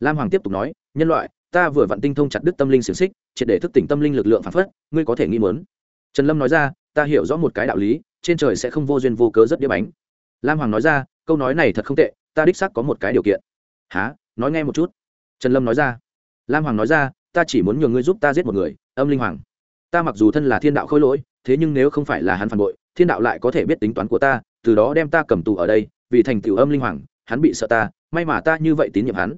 Lam hoàng tiếp tục nói, nhân loại, ta vừa vặn tinh thông chặt đứt tâm linh xiềng xích, triệt để thức tỉnh tâm linh lực lượng phản phất, ngươi có thể nghĩ mớn trần lâm nói ra, ta hiểu rõ một cái đạo lý, trên trời sẽ không vô duyên vô cớ rất đĩa bánh. Lam hoàng nói ra, câu nói này thật không tệ, ta đích xác có một cái điều kiện. Há nói nghe một chút. Trần lâm nói ra. Lam hoàng nói ra, ta chỉ muốn nhường ngươi giúp ta giết một người, âm linh hoàng ta mặc dù thân là thiên đạo khôi lỗi, thế nhưng nếu không phải là hắn phản bội, thiên đạo lại có thể biết tính toán của ta, từ đó đem ta cầm tù ở đây, vì thành tựu âm linh hoàng, hắn bị sợ ta, may mà ta như vậy tín nhiệm hắn.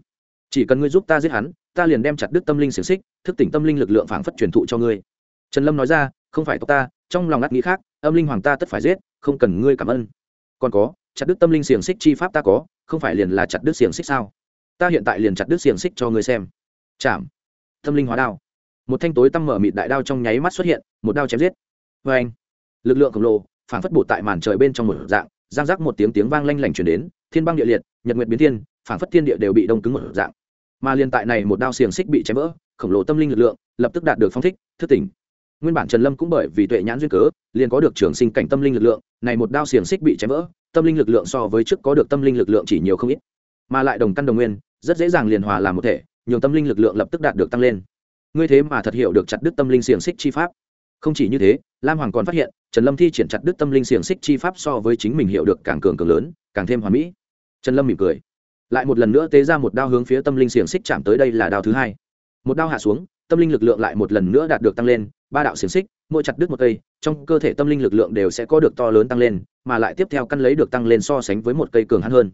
Chỉ cần ngươi giúp ta giết hắn, ta liền đem chặt đứt tâm linh xiềng xích, thức tỉnh tâm linh lực lượng phảng phất truyền thụ cho ngươi. Trần lâm nói ra, không phải tộc ta, trong lòng ngắt nghĩ khác, âm linh hoàng ta tất phải giết, không cần ngươi cảm ơn. Còn có, chặt đứt tâm linh xiềng xích chi pháp ta có, không phải liền là chặt đứt xiềng xích sao? Ta hiện tại liền chặt đứt xiềng xích cho ngươi xem. Chạm. Tâm linh hóa đao một thanh tối tăm mở mịt đại đao trong nháy mắt xuất hiện, một đao chém giết. Vê anh, lực lượng khổng lồ phản phất bột tại màn trời bên trong một dạng, giang giác một tiếng tiếng vang lanh lảnh chuyển đến, thiên băng địa liệt, nhật nguyệt biến thiên phản phất thiên địa đều bị đông cứng một dạng. Mà liên tại này một đao xiềng xích bị chém vỡ, khổng lồ tâm linh lực lượng lập tức đạt được phong thích, thức tỉnh. Nguyên bản trần lâm cũng bởi vì tuệ nhãn duyên cớ, liền có được trường sinh cảnh tâm linh lực lượng, này một đao xiềng xích bị chém vỡ, tâm linh lực lượng so với trước có được tâm linh lực lượng chỉ nhiều không ít. Mà lại đồng căn đồng nguyên, rất dễ dàng liền hòa làm một thể nhiều tâm linh lực lượng lập tức đạt được tăng lên ngươi thế mà thật hiểu được chặt đứt tâm linh xiềng xích chi pháp. Không chỉ như thế, lam hoàng còn phát hiện, trần lâm thi triển chặt đứt tâm linh xiềng xích chi pháp so với chính mình hiểu được càng cường cường lớn, càng thêm hoàn mỹ. Trần lâm mỉm cười. Lại một lần nữa tế ra một đao hướng phía tâm linh xiềng xích chạm tới đây là đao thứ hai. Một đao hạ xuống, tâm linh lực lượng lại một lần nữa đạt được tăng lên, ba đạo xiềng xích, mỗi chặt đứt một cây, trong cơ thể tâm linh lực lượng đều sẽ có được to lớn tăng lên, mà lại tiếp theo căn lấy được tăng lên so sánh với một cây cường hắn hơn.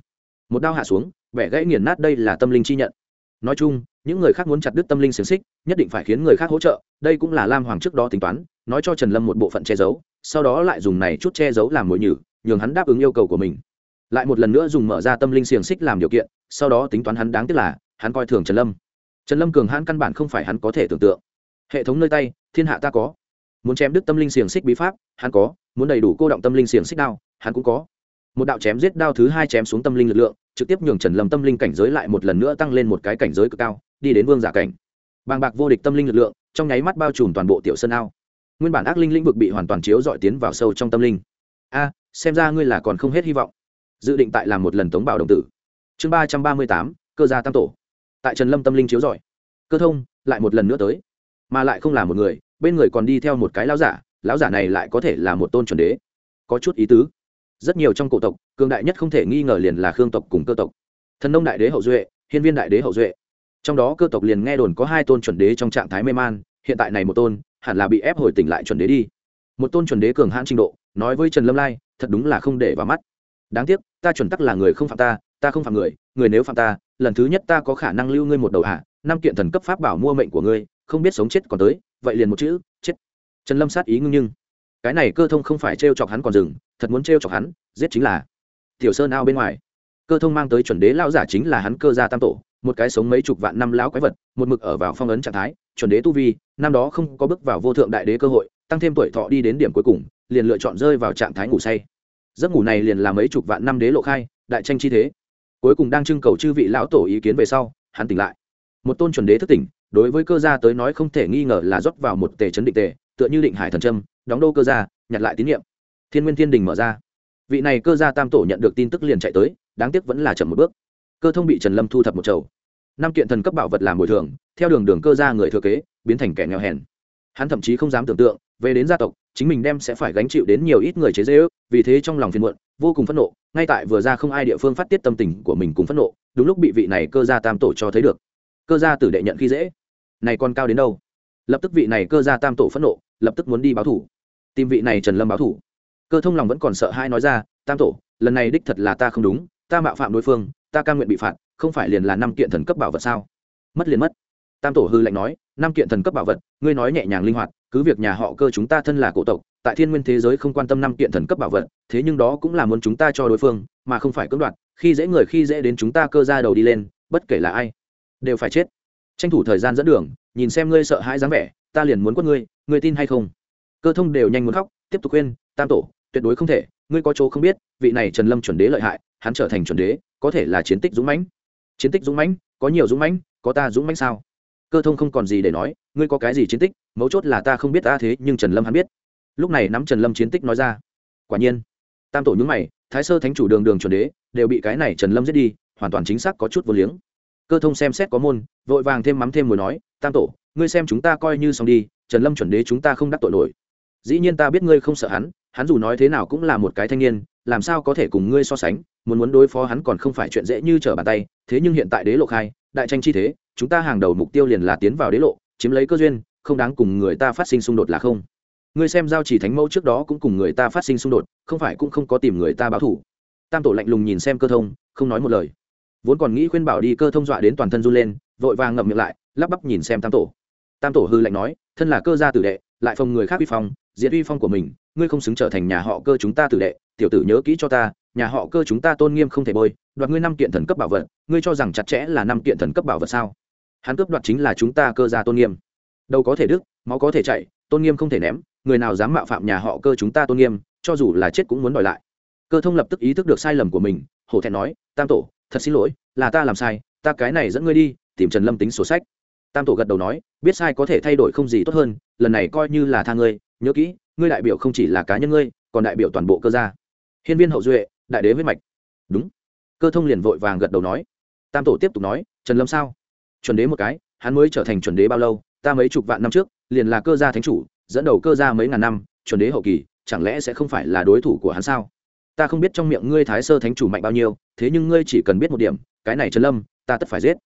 Một đao hạ xuống vẻ gãy nghiền nát đây là tâm linh chi nhận nói chung, những người khác muốn chặt đứt tâm linh xiềng xích, nhất định phải khiến người khác hỗ trợ, đây cũng là lam hoàng trước đó tính toán, nói cho trần lâm một bộ phận che giấu, sau đó lại dùng này chút che giấu làm mồi nhử, nhường hắn đáp ứng yêu cầu của mình. Lại một lần nữa dùng mở ra tâm linh xiềng xích làm điều kiện, sau đó tính toán hắn đáng tiếc là, hắn coi thường trần lâm. Trần lâm cường hãn căn bản không phải hắn có thể tưởng tượng. Hệ thống nơi tay, thiên hạ ta có. Muốn chém đứt tâm linh xiềng xích bí pháp, hắn có. Muốn đầy đủ cô động tâm linh xiềng xích đao, hắn cũng có. Một đạo chém giết đao thứ hai chém xuống tâm linh lực lượng trực tiếp nhường trần lâm tâm linh cảnh giới lại một lần nữa tăng lên một cái cảnh giới cực cao, đi đến vương giả cảnh. Bàng bạc vô địch tâm linh lực lượng, trong nháy mắt bao trùm toàn bộ tiểu sân ao. Nguyên bản ác linh lĩnh vực bị hoàn toàn chiếu dọi tiến vào sâu trong tâm linh. A, xem ra ngươi là còn không hết hy vọng. Dự định tại làm một lần tống bảo đồng tử. Chương ba trăm ba mươi tám, cơ gia tam tổ. Tại trần lâm tâm linh chiếu dọi. Cơ thông, lại một lần nữa tới. Mà lại không là một người, bên người còn đi theo một cái lão giả lão giả này lại có thể là một tôn chuẩn đế. Có chút ý tứ. Rất nhiều trong cổ tộc cường đại nhất không thể nghi ngờ liền là khương tộc cùng cơ tộc. Thần nông đại đế hậu duệ, hiên viên đại đế hậu duệ. Trong đó cơ tộc liền nghe đồn có hai tôn chuẩn đế trong trạng thái mê man, hiện tại này một tôn, hẳn là bị ép hồi tỉnh lại chuẩn đế đi. Một tôn chuẩn đế cường hãn trình độ, nói với trần lâm lai, thật đúng là không để vào mắt. Đáng tiếc, ta chuẩn tắc là người không phạm ta ta không phạm người người nếu phạm ta, lần thứ nhất ta có khả năng lưu ngươi một đầu hạ, năm kiện thần cấp pháp bảo mua mệnh của ngươi, không biết sống chết còn tới, vậy liền một chữ, chết. Trần lâm sát ý ngưng nhưng. Cái này cơ thông không phải t r e o chọc hắn còn dừng, thật muốn t r e o chọc hắn, giết chính là tiểu sơn ao bên ngoài. Cơ thông mang tới chuẩn đế lao giả chính là hắn cơ gia tam tổ, một cái sống mấy chục vạn năm lão quái vật, một mực ở vào phong ấn trạng thái, chuẩn đế tu vi, năm đó không có bước vào vô thượng đại đế cơ hội, tăng thêm tuổi thọ đi đến điểm cuối cùng, liền lựa chọn rơi vào trạng thái ngủ say. Giấc ngủ này liền là mấy chục vạn năm đế lộ khai, đại tranh chi thế. Cuối cùng đang trưng cầu chư vị lão tổ ý kiến về sau, hắn tỉnh lại. Một tôn chuẩn đế thức tỉnh, đối với cơ gia tới nói không thể nghi ngờ là rót vào một tề chấn định tề, tựa như định hải thần trâm đóng đô cơ gia, nhặt lại tín nhiệm thiên nguyên thiên đình mở ra vị này cơ gia tam tổ nhận được tin tức liền chạy tới, đáng tiếc vẫn là chậm một bước. Cơ thông bị trần lâm thu thập một chầu. Năm kiện thần cấp bảo vật làm bồi thường, theo đường đường cơ gia người thừa kế, biến thành kẻ nghèo hèn. Hắn thậm chí không dám tưởng tượng, về đến gia tộc, chính mình đem sẽ phải gánh chịu đến nhiều ít người chế dễ ước vì thế trong lòng phiền muộn, vô cùng phẫn nộ, ngay tại vừa ra không ai địa phương phát tiết tâm tình của mình cùng phẫn nộ, đúng lúc bị vị này cơ gia tam tổ cho thấy được. Cơ gia tử đệ nhận khi dễ. Này còn cao đến đâu? Lập tức vị này cơ gia tam tổ phẫn nộ, lập tức muốn đi báo thủ. Tìm vị này trần lâm báo thủ cơ thông lòng vẫn còn sợ hai nói ra, tam tổ, lần này đích thật là ta không đúng, ta mạo phạm đối phương, ta ca nguyện bị phạt, không phải liền là năm kiện thần cấp bảo vật sao? Mất liền mất. Tam tổ hư lạnh nói, năm kiện thần cấp bảo vật, ngươi nói nhẹ nhàng linh hoạt, cứ việc nhà họ cơ chúng ta thân là cổ tộc, tại thiên nguyên thế giới không quan tâm năm kiện thần cấp bảo vật, thế nhưng đó cũng là muốn chúng ta cho đối phương, mà không phải cưỡng đoạt, khi dễ người khi dễ đến chúng ta cơ ra đầu đi lên, bất kể là ai, đều phải chết. Tranh thủ thời gian dẫn đường, nhìn xem ngươi sợ hãi dáng vẻ, ta liền muốn quất ngươi ngươi tin hay không? Cơ thông đều nhanh muốn khóc, tiếp tục khuyên, tam tổ tuyệt đối không thể, ngươi có chỗ không biết, vị này trần lâm chuẩn đế lợi hại, hắn trở thành chuẩn đế, có thể là chiến tích dũng mãnh. Chiến tích dũng mãnh, có nhiều dũng mãnh, có ta dũng mãnh sao? Cơ thông không còn gì để nói, ngươi có cái gì chiến tích, mấu chốt là ta không biết ta thế, nhưng trần lâm hắn biết. Lúc này nắm trần lâm chiến tích nói ra. Quả nhiên, tam tổ nhúng mày, thái sơ thánh chủ đường đường chuẩn đế, đều bị cái này trần lâm giết đi, hoàn toàn chính xác có chút vô liếng. Cơ thông xem xét có môn, vội vàng thêm mắm thêm mùi nói, tam tổ, ngươi xem chúng ta coi như xong đi, trần lâm chuẩn đế chúng ta không đắc tội nổi. Dĩ nhiên ta biết ngươi không sợ hắn hắn dù nói thế nào cũng là một cái thanh niên, làm sao có thể cùng ngươi so sánh, muốn muốn đối phó hắn còn không phải chuyện dễ như trở bàn tay, thế nhưng hiện tại đế lộ khai, đại tranh chi thế, chúng ta hàng đầu mục tiêu liền là tiến vào đế lộ, chiếm lấy cơ duyên, không đáng cùng người ta phát sinh xung đột là không. Ngươi xem giao chỉ thánh mẫu trước đó cũng cùng người ta phát sinh xung đột, không phải cũng không có tìm người ta báo thủ tam tổ lạnh lùng nhìn xem cơ thông, không nói một lời. Vốn còn nghĩ khuyên bảo đi cơ thông dọa đến toàn thân run lên, vội vàng ngậm miệng lại, lắp bắp nhìn xem tam tổ. Tam tổ hư lạnh nói, thân là cơ gia tử đệ lại phòng người khác uy phong, diệt uy phong của mình, ngươi không xứng trở thành nhà họ cơ chúng ta tử đệ, tiểu tử nhớ kỹ cho ta, nhà họ cơ chúng ta tôn nghiêm không thể bôi, đoạt ngươi năm kiện thần cấp bảo vật, ngươi cho rằng chặt chẽ là năm kiện thần cấp bảo vật sao? Hắn cướp đoạt chính là chúng ta cơ gia tôn nghiêm. Đâu có thể đứt, máu có thể chạy tôn nghiêm không thể ném, người nào dám mạo phạm nhà họ cơ chúng ta tôn nghiêm, cho dù là chết cũng muốn đòi lại. Cơ thông lập tức ý thức được sai lầm của mình, hổ thẹn nói, tam tổ, thật xin lỗi, là ta làm sai, ta cái này dẫn ngươi đi, tìm trần lâm tính sổ sách tam tổ gật đầu nói, biết sai có thể thay đổi không gì tốt hơn, lần này coi như là tha ngươi, nhớ kỹ, ngươi đại biểu không chỉ là cá nhân ngươi, còn đại biểu toàn bộ cơ gia. Hiên viên hậu duệ, đại đế huyết mạch. Đúng. Cơ thông liền vội vàng gật đầu nói. Tam tổ tiếp tục nói, trần lâm sao? Chuẩn đế một cái, hắn mới trở thành chuẩn đế bao lâu? Ta mấy chục vạn năm trước, liền là cơ gia thánh chủ, dẫn đầu cơ gia mấy ngàn năm, chuẩn đế hậu kỳ, chẳng lẽ sẽ không phải là đối thủ của hắn sao? Ta không biết trong miệng ngươi thái sơ thánh chủ mạnh bao nhiêu, thế nhưng ngươi chỉ cần biết một điểm, cái này trần lâm, ta tất phải giết.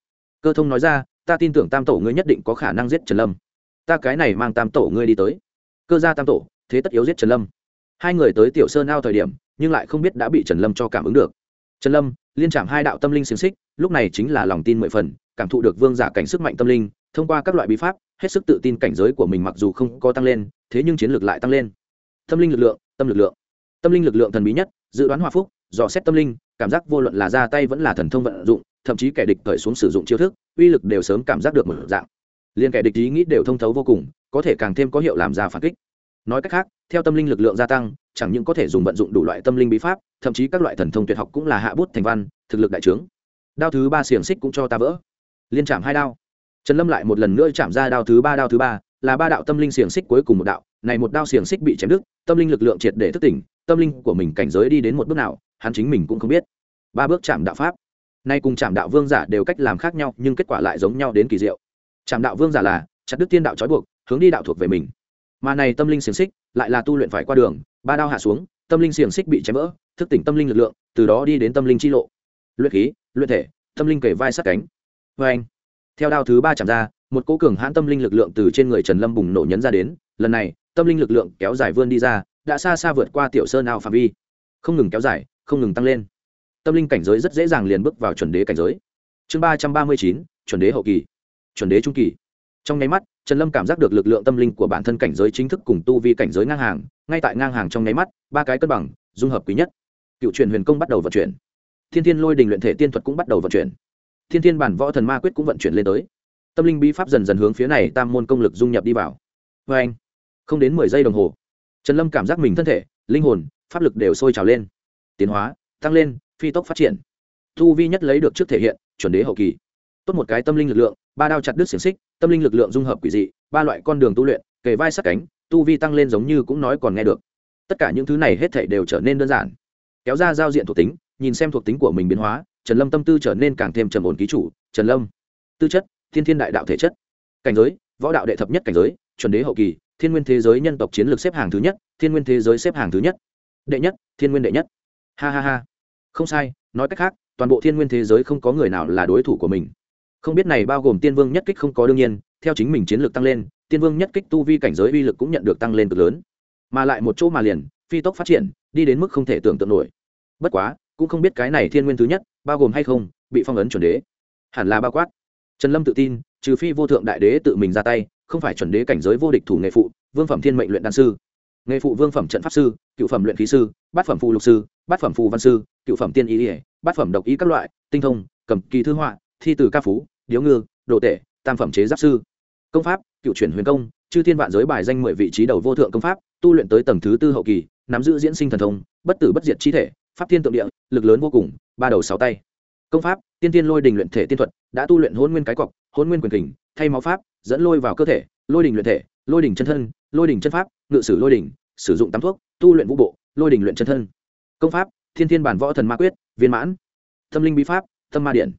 Cơ thông nói ra ta tin tưởng tam tổ ngươi nhất định có khả năng giết trần lâm. Ta cái này mang tam tổ ngươi đi tới. Cơ gia tam tổ, thế tất yếu giết trần lâm. Hai người tới tiểu sơn ao thời điểm, nhưng lại không biết đã bị trần lâm cho cảm ứng được. Trần lâm, liên trạm hai đạo tâm linh xiềng xích, lúc này chính là lòng tin mười phần, cảm thụ được vương giả cảnh sức mạnh tâm linh, thông qua các loại bí pháp, hết sức tự tin cảnh giới của mình mặc dù không có tăng lên, thế nhưng chiến lược lại tăng lên. Tâm linh lực lượng, tâm lực lượng. Tâm linh lực lượng thần bí nhất, dự đoán hòa phúc dò xét tâm linh, cảm giác vô luận là ra tay vẫn là thần thông vận dụng, thậm chí kẻ địch cởi xuống sử dụng chiêu thức, uy lực đều sớm cảm giác được một dạng. Liền kẻ địch ý nghĩ đều thông thấu vô cùng, có thể càng thêm có hiệu làm ra phản kích. Nói cách khác, theo tâm linh lực lượng gia tăng, chẳng những có thể dùng vận dụng đủ loại tâm linh bí pháp, thậm chí các loại thần thông tuyệt học cũng là hạ bút thành văn, thực lực đại trướng. Đao thứ ba xiềng xích cũng cho ta vỡ. Liên chạm hai đao. Trần lâm lại một lần nữa chạm ra đao thứ ba, đao thứ ba, là ba đạo tâm linh xiềng xích cuối cùng một đạo, này một đao xiềng xích bị chém đứt, tâm linh lực lượng triệt để thức tỉnh tâm linh của mình cảnh giới đi đến một bước nào, hắn chính mình cũng không biết. Ba bước chạm đạo pháp. Nay cùng chạm đạo vương giả đều cách làm khác nhau, nhưng kết quả lại giống nhau đến kỳ diệu. Chạm đạo vương giả là chặt đứt tiên đạo trói buộc, hướng đi đạo thuộc về mình. Mà này tâm linh xiềng xích lại là tu luyện phải qua đường, ba đao hạ xuống, tâm linh xiềng xích bị chém vỡ, thức tỉnh tâm linh lực lượng, từ đó đi đến tâm linh chi lộ. Luyện khí, luyện thể, tâm linh kể vai sát cánh. Vê anh, theo đao thứ ba chạm ra, một cố cường hãn tâm linh lực lượng từ trên người trần lâm bùng nổ nhấn ra đến. Lần này, tâm linh lực lượng kéo dài vươn đi ra đã xa xa vượt qua tiểu sơn ao phạm vi. Không ngừng kéo dài, không ngừng tăng lên. Tâm linh cảnh giới rất dễ dàng liền bước vào chuẩn đế cảnh giới. Chương ba trăm ba mươi chín, chuẩn đế hậu kỳ. Chuẩn đế trung kỳ. Trong nháy mắt, trần lâm cảm giác được lực lượng tâm linh của bản thân cảnh giới chính thức cùng tu vi cảnh giới ngang hàng. Ngay tại ngang hàng trong nháy mắt, ba cái cân bằng, dung hợp quý nhất. Cựu truyền huyền công bắt đầu vận chuyển. Thiên thiên lôi đình luyện thể tiên thuật cũng bắt đầu vận chuyển. Thiên thiên bản võ thần ma quyết cũng vận chuyển lên tới. Tâm linh bí pháp dần dần hướng phía này tam môn công lực dung nhập đi vào. Vê anh không đến mười giây đồng hồ trần lâm cảm giác mình thân thể, linh hồn, pháp lực đều sôi trào lên. Tiến hóa, tăng lên, phi tốc phát triển. Thu vi nhất lấy được trước thể hiện, chuẩn đế hậu kỳ. Tốt một cái tâm linh lực lượng, ba đao chặt đứt xiềng xích, tâm linh lực lượng dung hợp quỷ dị, ba loại con đường tu luyện, kề vai sát cánh, tu vi tăng lên giống như cũng nói còn nghe được. Tất cả những thứ này hết thảy đều trở nên đơn giản. Kéo ra giao diện thuộc tính, nhìn xem thuộc tính của mình biến hóa, trần lâm tâm tư trở nên càng thêm trầm ổn ký chủ, trần lâm. Tư chất, thiên thiên đại đạo thể chất. Cảnh giới, võ đạo đệ thập nhất cảnh giới, chuẩn đế hậu kỳ thiên nguyên thế giới nhân tộc chiến lược xếp hàng thứ nhất, thiên nguyên thế giới xếp hàng thứ nhất. Đệ nhất, thiên nguyên đệ nhất. Ha ha ha. Không sai, nói cách khác, toàn bộ thiên nguyên thế giới không có người nào là đối thủ của mình. Không biết này bao gồm tiên vương nhất kích không có đương nhiên, theo chính mình chiến lược tăng lên, tiên vương nhất kích tu vi cảnh giới uy lực cũng nhận được tăng lên cực lớn. Mà lại một chỗ mà liền, phi tốc phát triển, đi đến mức không thể tưởng tượng nổi. Bất quá, cũng không biết cái này thiên nguyên thứ nhất, bao gồm hay không, bị phong ấn chuẩn đế. Hẳn là bao quát. Trần lâm tự tin, trừ phi vô thượng đại đế tự mình ra tay không phải chuẩn đế cảnh giới vô địch thủ nghề phụ, vương phẩm thiên mệnh luyện đan sư. Nghề phụ vương phẩm trận pháp sư, cựu phẩm luyện khí sư, bát phẩm phù lục sư, bát phẩm phù văn sư, cựu phẩm tiên ý ỉa bát phẩm độc ý các loại, tinh thông, cầm kỳ thư họa, thi từ ca phú, điếu ngư, đồ tể, tam phẩm chế giáp sư. Công pháp, cựu chuyển huyền công, chư thiên vạn giới bài danh mười vị trí đầu vô thượng công pháp, tu luyện tới tầng thứ tư hậu kỳ, nắm giữ diễn sinh thần thông, bất tử bất diệt chi thể, pháp thiên tượng địa, lực lớn vô cùng, ba đầu sáu tay. Công pháp, tiên tiên lôi đình luyện thể tiên thuật, đã tu luyện hôn nguyên cái cọc, hôn nguyên quyền kình thay máu pháp, dẫn lôi vào cơ thể, lôi đình luyện thể, lôi đình chân thân, lôi đình chân pháp, ngự sử lôi đình sử dụng tắm thuốc, tu luyện vũ bộ, lôi đình luyện chân thân. Công pháp, thiên thiên bản võ thần ma quyết, viên mãn. Tâm linh bí pháp, tâm ma điện.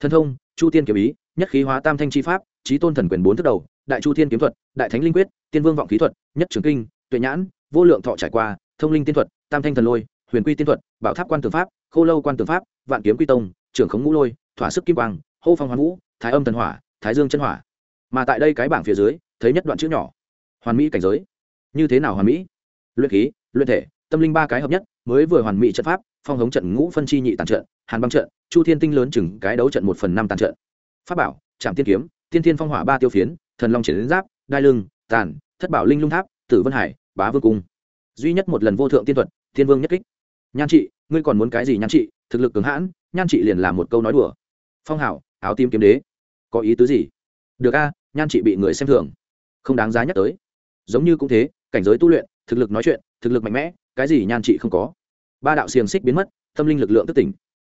Thân thông, chu tiên kiếm ý, nhất khí hóa tam thanh chi pháp trí tôn thần quyền bốn thức đầu, đại chu thiên kiếm thuật, đại thánh linh quyết, tiên vương vọng khí thuật, nhất trường kinh, tuệ nhãn, vô lượng thọ trải qua, thông linh tiên thuật, tam thanh thần lôi, huyền quy tiên thuật, bảo tháp quan tường pháp, khô lâu quan tường pháp, vạn kiếm quy tông trưởng khống ngũ lôi, thỏa sức kim quang, hô phong hoàn vũ, thái âm thần hỏa thái dương chân hỏa. Mà tại đây cái bảng phía dưới, thấy nhất đoạn chữ nhỏ. Hoàn mỹ cảnh giới. Như thế nào hoàn mỹ? Luyện khí, luyện thể, tâm linh ba cái hợp nhất, mới vừa hoàn mỹ trận pháp, phong hống trận ngũ phân chi nhị tàn trận, hàn băng trận, chu thiên tinh lớn chừng cái đấu trận một phần năm tàn trận. Pháp bảo trạm tiên kiếm, tiên thiên phong hỏa ba tiêu phiến, thần long triển giáp, đai lưng, tàn, thất bảo linh lung tháp, tử vân hải, bá vương cung. Duy nhất một lần vô thượng tiên thuật, thiên vương nhất kích. Nhan trị, ngươi còn muốn cái gì nhan trị? Thực lực cường hãn, nhan trị liền làm một câu nói đùa. Phong hảo, áo tim kiếm đế có ý tứ gì? Được a, nhan chị bị người xem thường. Không đáng giá nhắc tới. Giống như cũng thế, cảnh giới tu luyện, thực lực nói chuyện, thực lực mạnh mẽ, cái gì nhan chị không có. Ba đạo xiềng xích biến mất, tâm linh lực lượng tức tỉnh.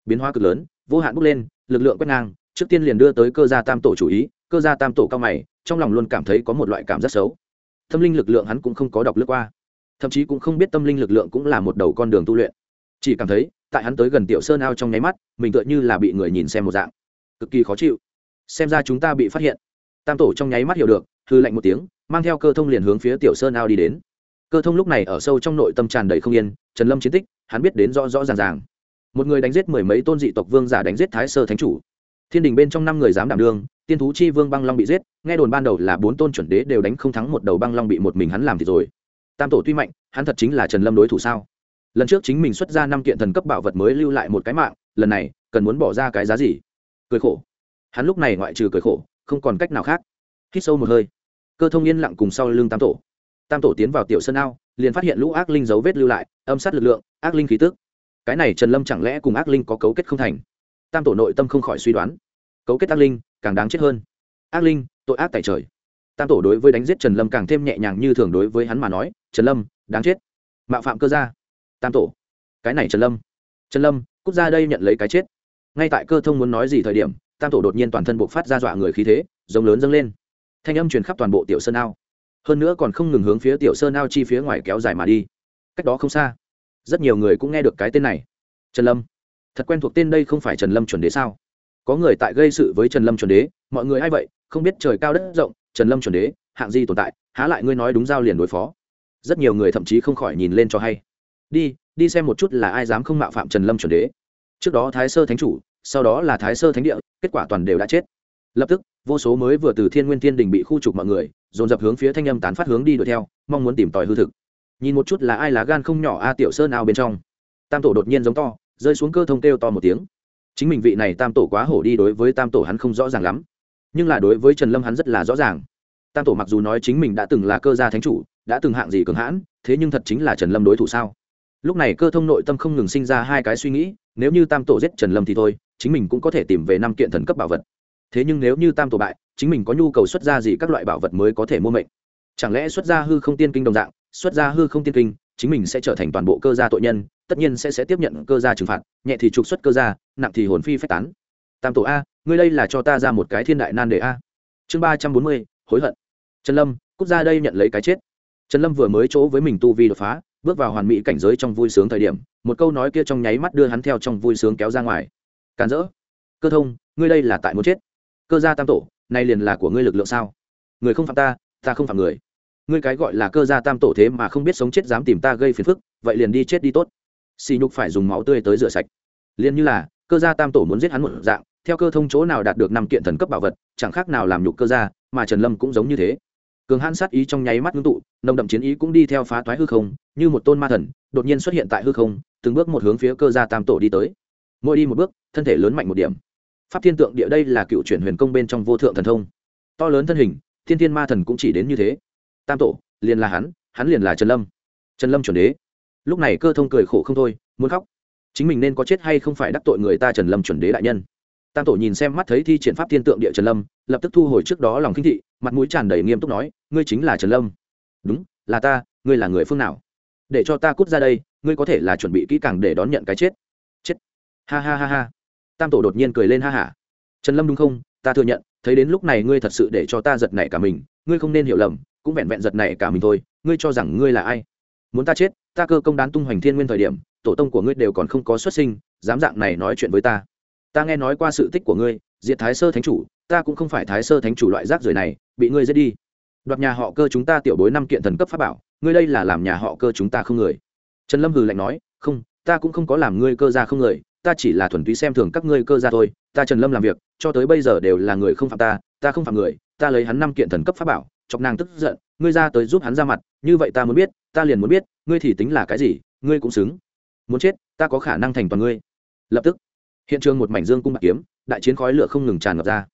Biến hóa cực lớn, vô hạn bốc lên, lực lượng quét ngang, trước tiên liền đưa tới cơ gia tam tổ chủ ý, cơ gia tam tổ cao mày, trong lòng luôn cảm thấy có một loại cảm giác xấu. Tâm linh lực lượng hắn cũng không có đọc lướt qua. Thậm chí cũng không biết tâm linh lực lượng cũng là một đầu con đường tu luyện. Chỉ cảm thấy, tại hắn tới gần tiểu sơn ao trong nháy mắt, mình tựa như là bị người nhìn xem một dạng. Cực kỳ khó chịu xem ra chúng ta bị phát hiện. Tam tổ trong nháy mắt hiểu được, hư lạnh một tiếng, mang theo cơ thông liền hướng phía tiểu sơn ao đi đến. Cơ thông lúc này ở sâu trong nội tâm tràn đầy không yên, trần lâm chiến tích, hắn biết đến rõ rõ ràng ràng. Một người đánh giết mười mấy tôn dị tộc vương giả đánh giết thái sơ thánh chủ. Thiên đình bên trong năm người dám đảm đương, tiên thú chi vương băng long bị giết, nghe đồn ban đầu là bốn tôn chuẩn đế đều đánh không thắng một đầu băng long bị một mình hắn làm thì rồi. Tam tổ tuy mạnh, hắn thật chính là trần lâm đối thủ sao? Lần trước chính mình xuất ra năm kiện thần cấp bảo vật mới lưu lại một cái mạng, lần này cần muốn bỏ ra cái giá gì? Cười khổ hắn lúc này ngoại trừ cười khổ, không còn cách nào khác. Hít sâu một hơi, cơ thông yên lặng cùng sau lưng tam tổ. Tam tổ tiến vào tiểu sơn ao, liền phát hiện lũ ác linh dấu vết lưu lại, âm sát lực lượng, ác linh khí tức. Cái này trần lâm chẳng lẽ cùng ác linh có cấu kết không thành? Tam tổ nội tâm không khỏi suy đoán. Cấu kết ác linh, càng đáng chết hơn. Ác linh, tội ác tại trời. Tam tổ đối với đánh giết trần lâm càng thêm nhẹ nhàng như thường đối với hắn mà nói, trần lâm, đáng chết. Mạo phạm cơ gia. Tam tổ. Cái này trần lâm. Trần lâm cút ra đây nhận lấy cái chết. Ngay tại cơ thông muốn nói gì thời điểm tam tổ đột nhiên toàn thân bộc phát ra dọa người khí thế, giống lớn dâng lên. Thanh âm truyền khắp toàn bộ tiểu sơn ao. Hơn nữa còn không ngừng hướng phía tiểu sơn ao chi phía ngoài kéo dài mà đi. Cách đó không xa, rất nhiều người cũng nghe được cái tên này. Trần lâm. Thật quen thuộc tên đây không phải trần lâm chuẩn đế sao? Có người tại gây sự với trần lâm chuẩn đế, mọi người a i vậy? Không biết trời cao đất rộng, trần lâm chuẩn đế, hạng gì tồn tại? Há lại ngươi nói đúng giao liền đối phó. Rất nhiều người thậm chí không khỏi nhìn lên cho hay. Đi đi xem một chút là ai dám không mạo phạm trần lâm chuẩn đế. Trước đó thái sơ thánh chủ sau đó là thái sơ thánh địa, kết quả toàn đều đã chết. Lập tức, vô số mới vừa từ thiên nguyên thiên đình bị khu trục mọi người, dồn dập hướng phía thanh âm tán phát hướng đi đuổi theo, mong muốn tìm tòi hư thực. Nhìn một chút là ai lá gan không nhỏ a tiểu sơn ao bên trong. Tam tổ đột nhiên giống to, rơi xuống cơ thông kêu to một tiếng. Chính mình vị này tam tổ quá hổ đi đối với tam tổ hắn không rõ ràng lắm, nhưng là đối với trần lâm hắn rất là rõ ràng. Tam tổ mặc dù nói chính mình đã từng là cơ gia thánh chủ, đã từng hạng gì cường hãn, thế nhưng thật chính là trần lâm đối thủ sao? Lúc này cơ thông nội tâm không ngừng sinh ra hai cái suy nghĩ, nếu như tam tổ giết trần lâm thì thôi chính mình cũng có thể tìm về năm kiện thần cấp bảo vật. Thế nhưng nếu như tam tổ bại, chính mình có nhu cầu xuất ra gì các loại bảo vật mới có thể mua mệnh? Chẳng lẽ xuất ra hư không tiên kinh đồng dạng, xuất ra hư không tiên kinh, chính mình sẽ trở thành toàn bộ cơ gia tội nhân, tất nhiên sẽ sẽ tiếp nhận cơ gia trừng phạt, nhẹ thì trục xuất cơ gia, nặng thì hồn phi phách tán. Tam tổ a, ngươi đây là cho ta ra một cái thiên đại nan đề a. Chương ba trăm bốn mươi, hối hận. Trần lâm, cút ra đây nhận lấy cái chết. Trần lâm vừa mới chỗ với mình tu vi đột phá, bước vào hoàn mỹ cảnh giới trong vui sướng thời điểm, một câu nói kia trong nháy mắt đưa hắn theo trong vui sướng kéo ra ngoài càn rỡ. Cơ thông, ngươi đây là tại muốn chết. Cơ gia tam tổ, nay liền là của ngươi lực lượng sao? Người không phạm ta ta không phạm người. Ngươi cái gọi là cơ gia tam tổ thế mà không biết sống chết dám tìm ta gây phiền phức, vậy liền đi chết đi tốt. Xì nhục phải dùng máu tươi tới rửa sạch. Liền như là, cơ gia tam tổ muốn giết hắn một dạng, theo cơ thông chỗ nào đạt được năm kiện thần cấp bảo vật, chẳng khác nào làm nhục cơ gia, mà trần lâm cũng giống như thế. Cường hãn sát ý trong nháy mắt ngưng tụ, nồng đậm chiến ý cũng đi theo phá toái hư không, như một tôn ma thần, đột nhiên xuất hiện tại hư không, từng bước một hướng phía cơ gia tam tổ đi tới mỗi đi một bước, thân thể lớn mạnh một điểm. Pháp thiên tượng địa đây là cựu chuyển huyền công bên trong vô thượng thần thông. To lớn thân hình, thiên thiên ma thần cũng chỉ đến như thế. Tam tổ, liền là hắn hắn liền là trần lâm. Trần lâm chuẩn đế. Lúc này cơ thông cười khổ không thôi, muốn khóc. Chính mình nên có chết hay không phải đắc tội người ta trần lâm chuẩn đế đại nhân. Tam tổ nhìn xem mắt thấy thi triển pháp thiên tượng địa trần lâm, lập tức thu hồi trước đó lòng kinh thị, mặt mũi tràn đầy nghiêm túc nói, ngươi chính là trần lâm. Đúng, là ta, ngươi là người phương nào? Để cho ta cút ra đây, ngươi có thể là chuẩn bị kỹ càng để đón nhận cái chết ha ha ha ha. Tam tổ đột nhiên cười lên ha hả trần lâm đúng không? Ta thừa nhận, thấy đến lúc này ngươi thật sự để cho ta giật nảy cả mình, ngươi không nên hiểu lầm, cũng vẹn vẹn giật nảy cả mình thôi, ngươi cho rằng ngươi là ai? Muốn ta chết, ta cơ công đán tung hoành thiên nguyên thời điểm, tổ tông của ngươi đều còn không có xuất sinh, dám dạng này nói chuyện với ta. Ta nghe nói qua sự tích của ngươi, diệt thái sơ thánh chủ, ta cũng không phải thái sơ thánh chủ loại rác rưởi này, bị ngươi giết đi. Đoạt nhà họ cơ chúng ta tiểu bối năm kiện thần cấp pháp bảo, ngươi đây là làm nhà họ cơ chúng ta không người. Trần lâm hừ lạnh nói, không, ta cũng không có làm ngươi cơ ra không người ta chỉ là thuần túy xem thường các ngươi cơ ra thôi, ta trần lâm làm việc, cho tới bây giờ đều là người không phạm ta ta không phạm người, ta lấy hắn năm kiện thần cấp pháp bảo, chọc nàng tức giận, ngươi ra tới giúp hắn ra mặt, như vậy ta muốn biết, ta liền muốn biết, ngươi thì tính là cái gì, ngươi cũng xứng. Muốn chết, ta có khả năng thành toàn ngươi. Lập tức, hiện trường một mảnh dương cung bạc kiếm, đại chiến khói lửa không ngừng tràn ngập ra.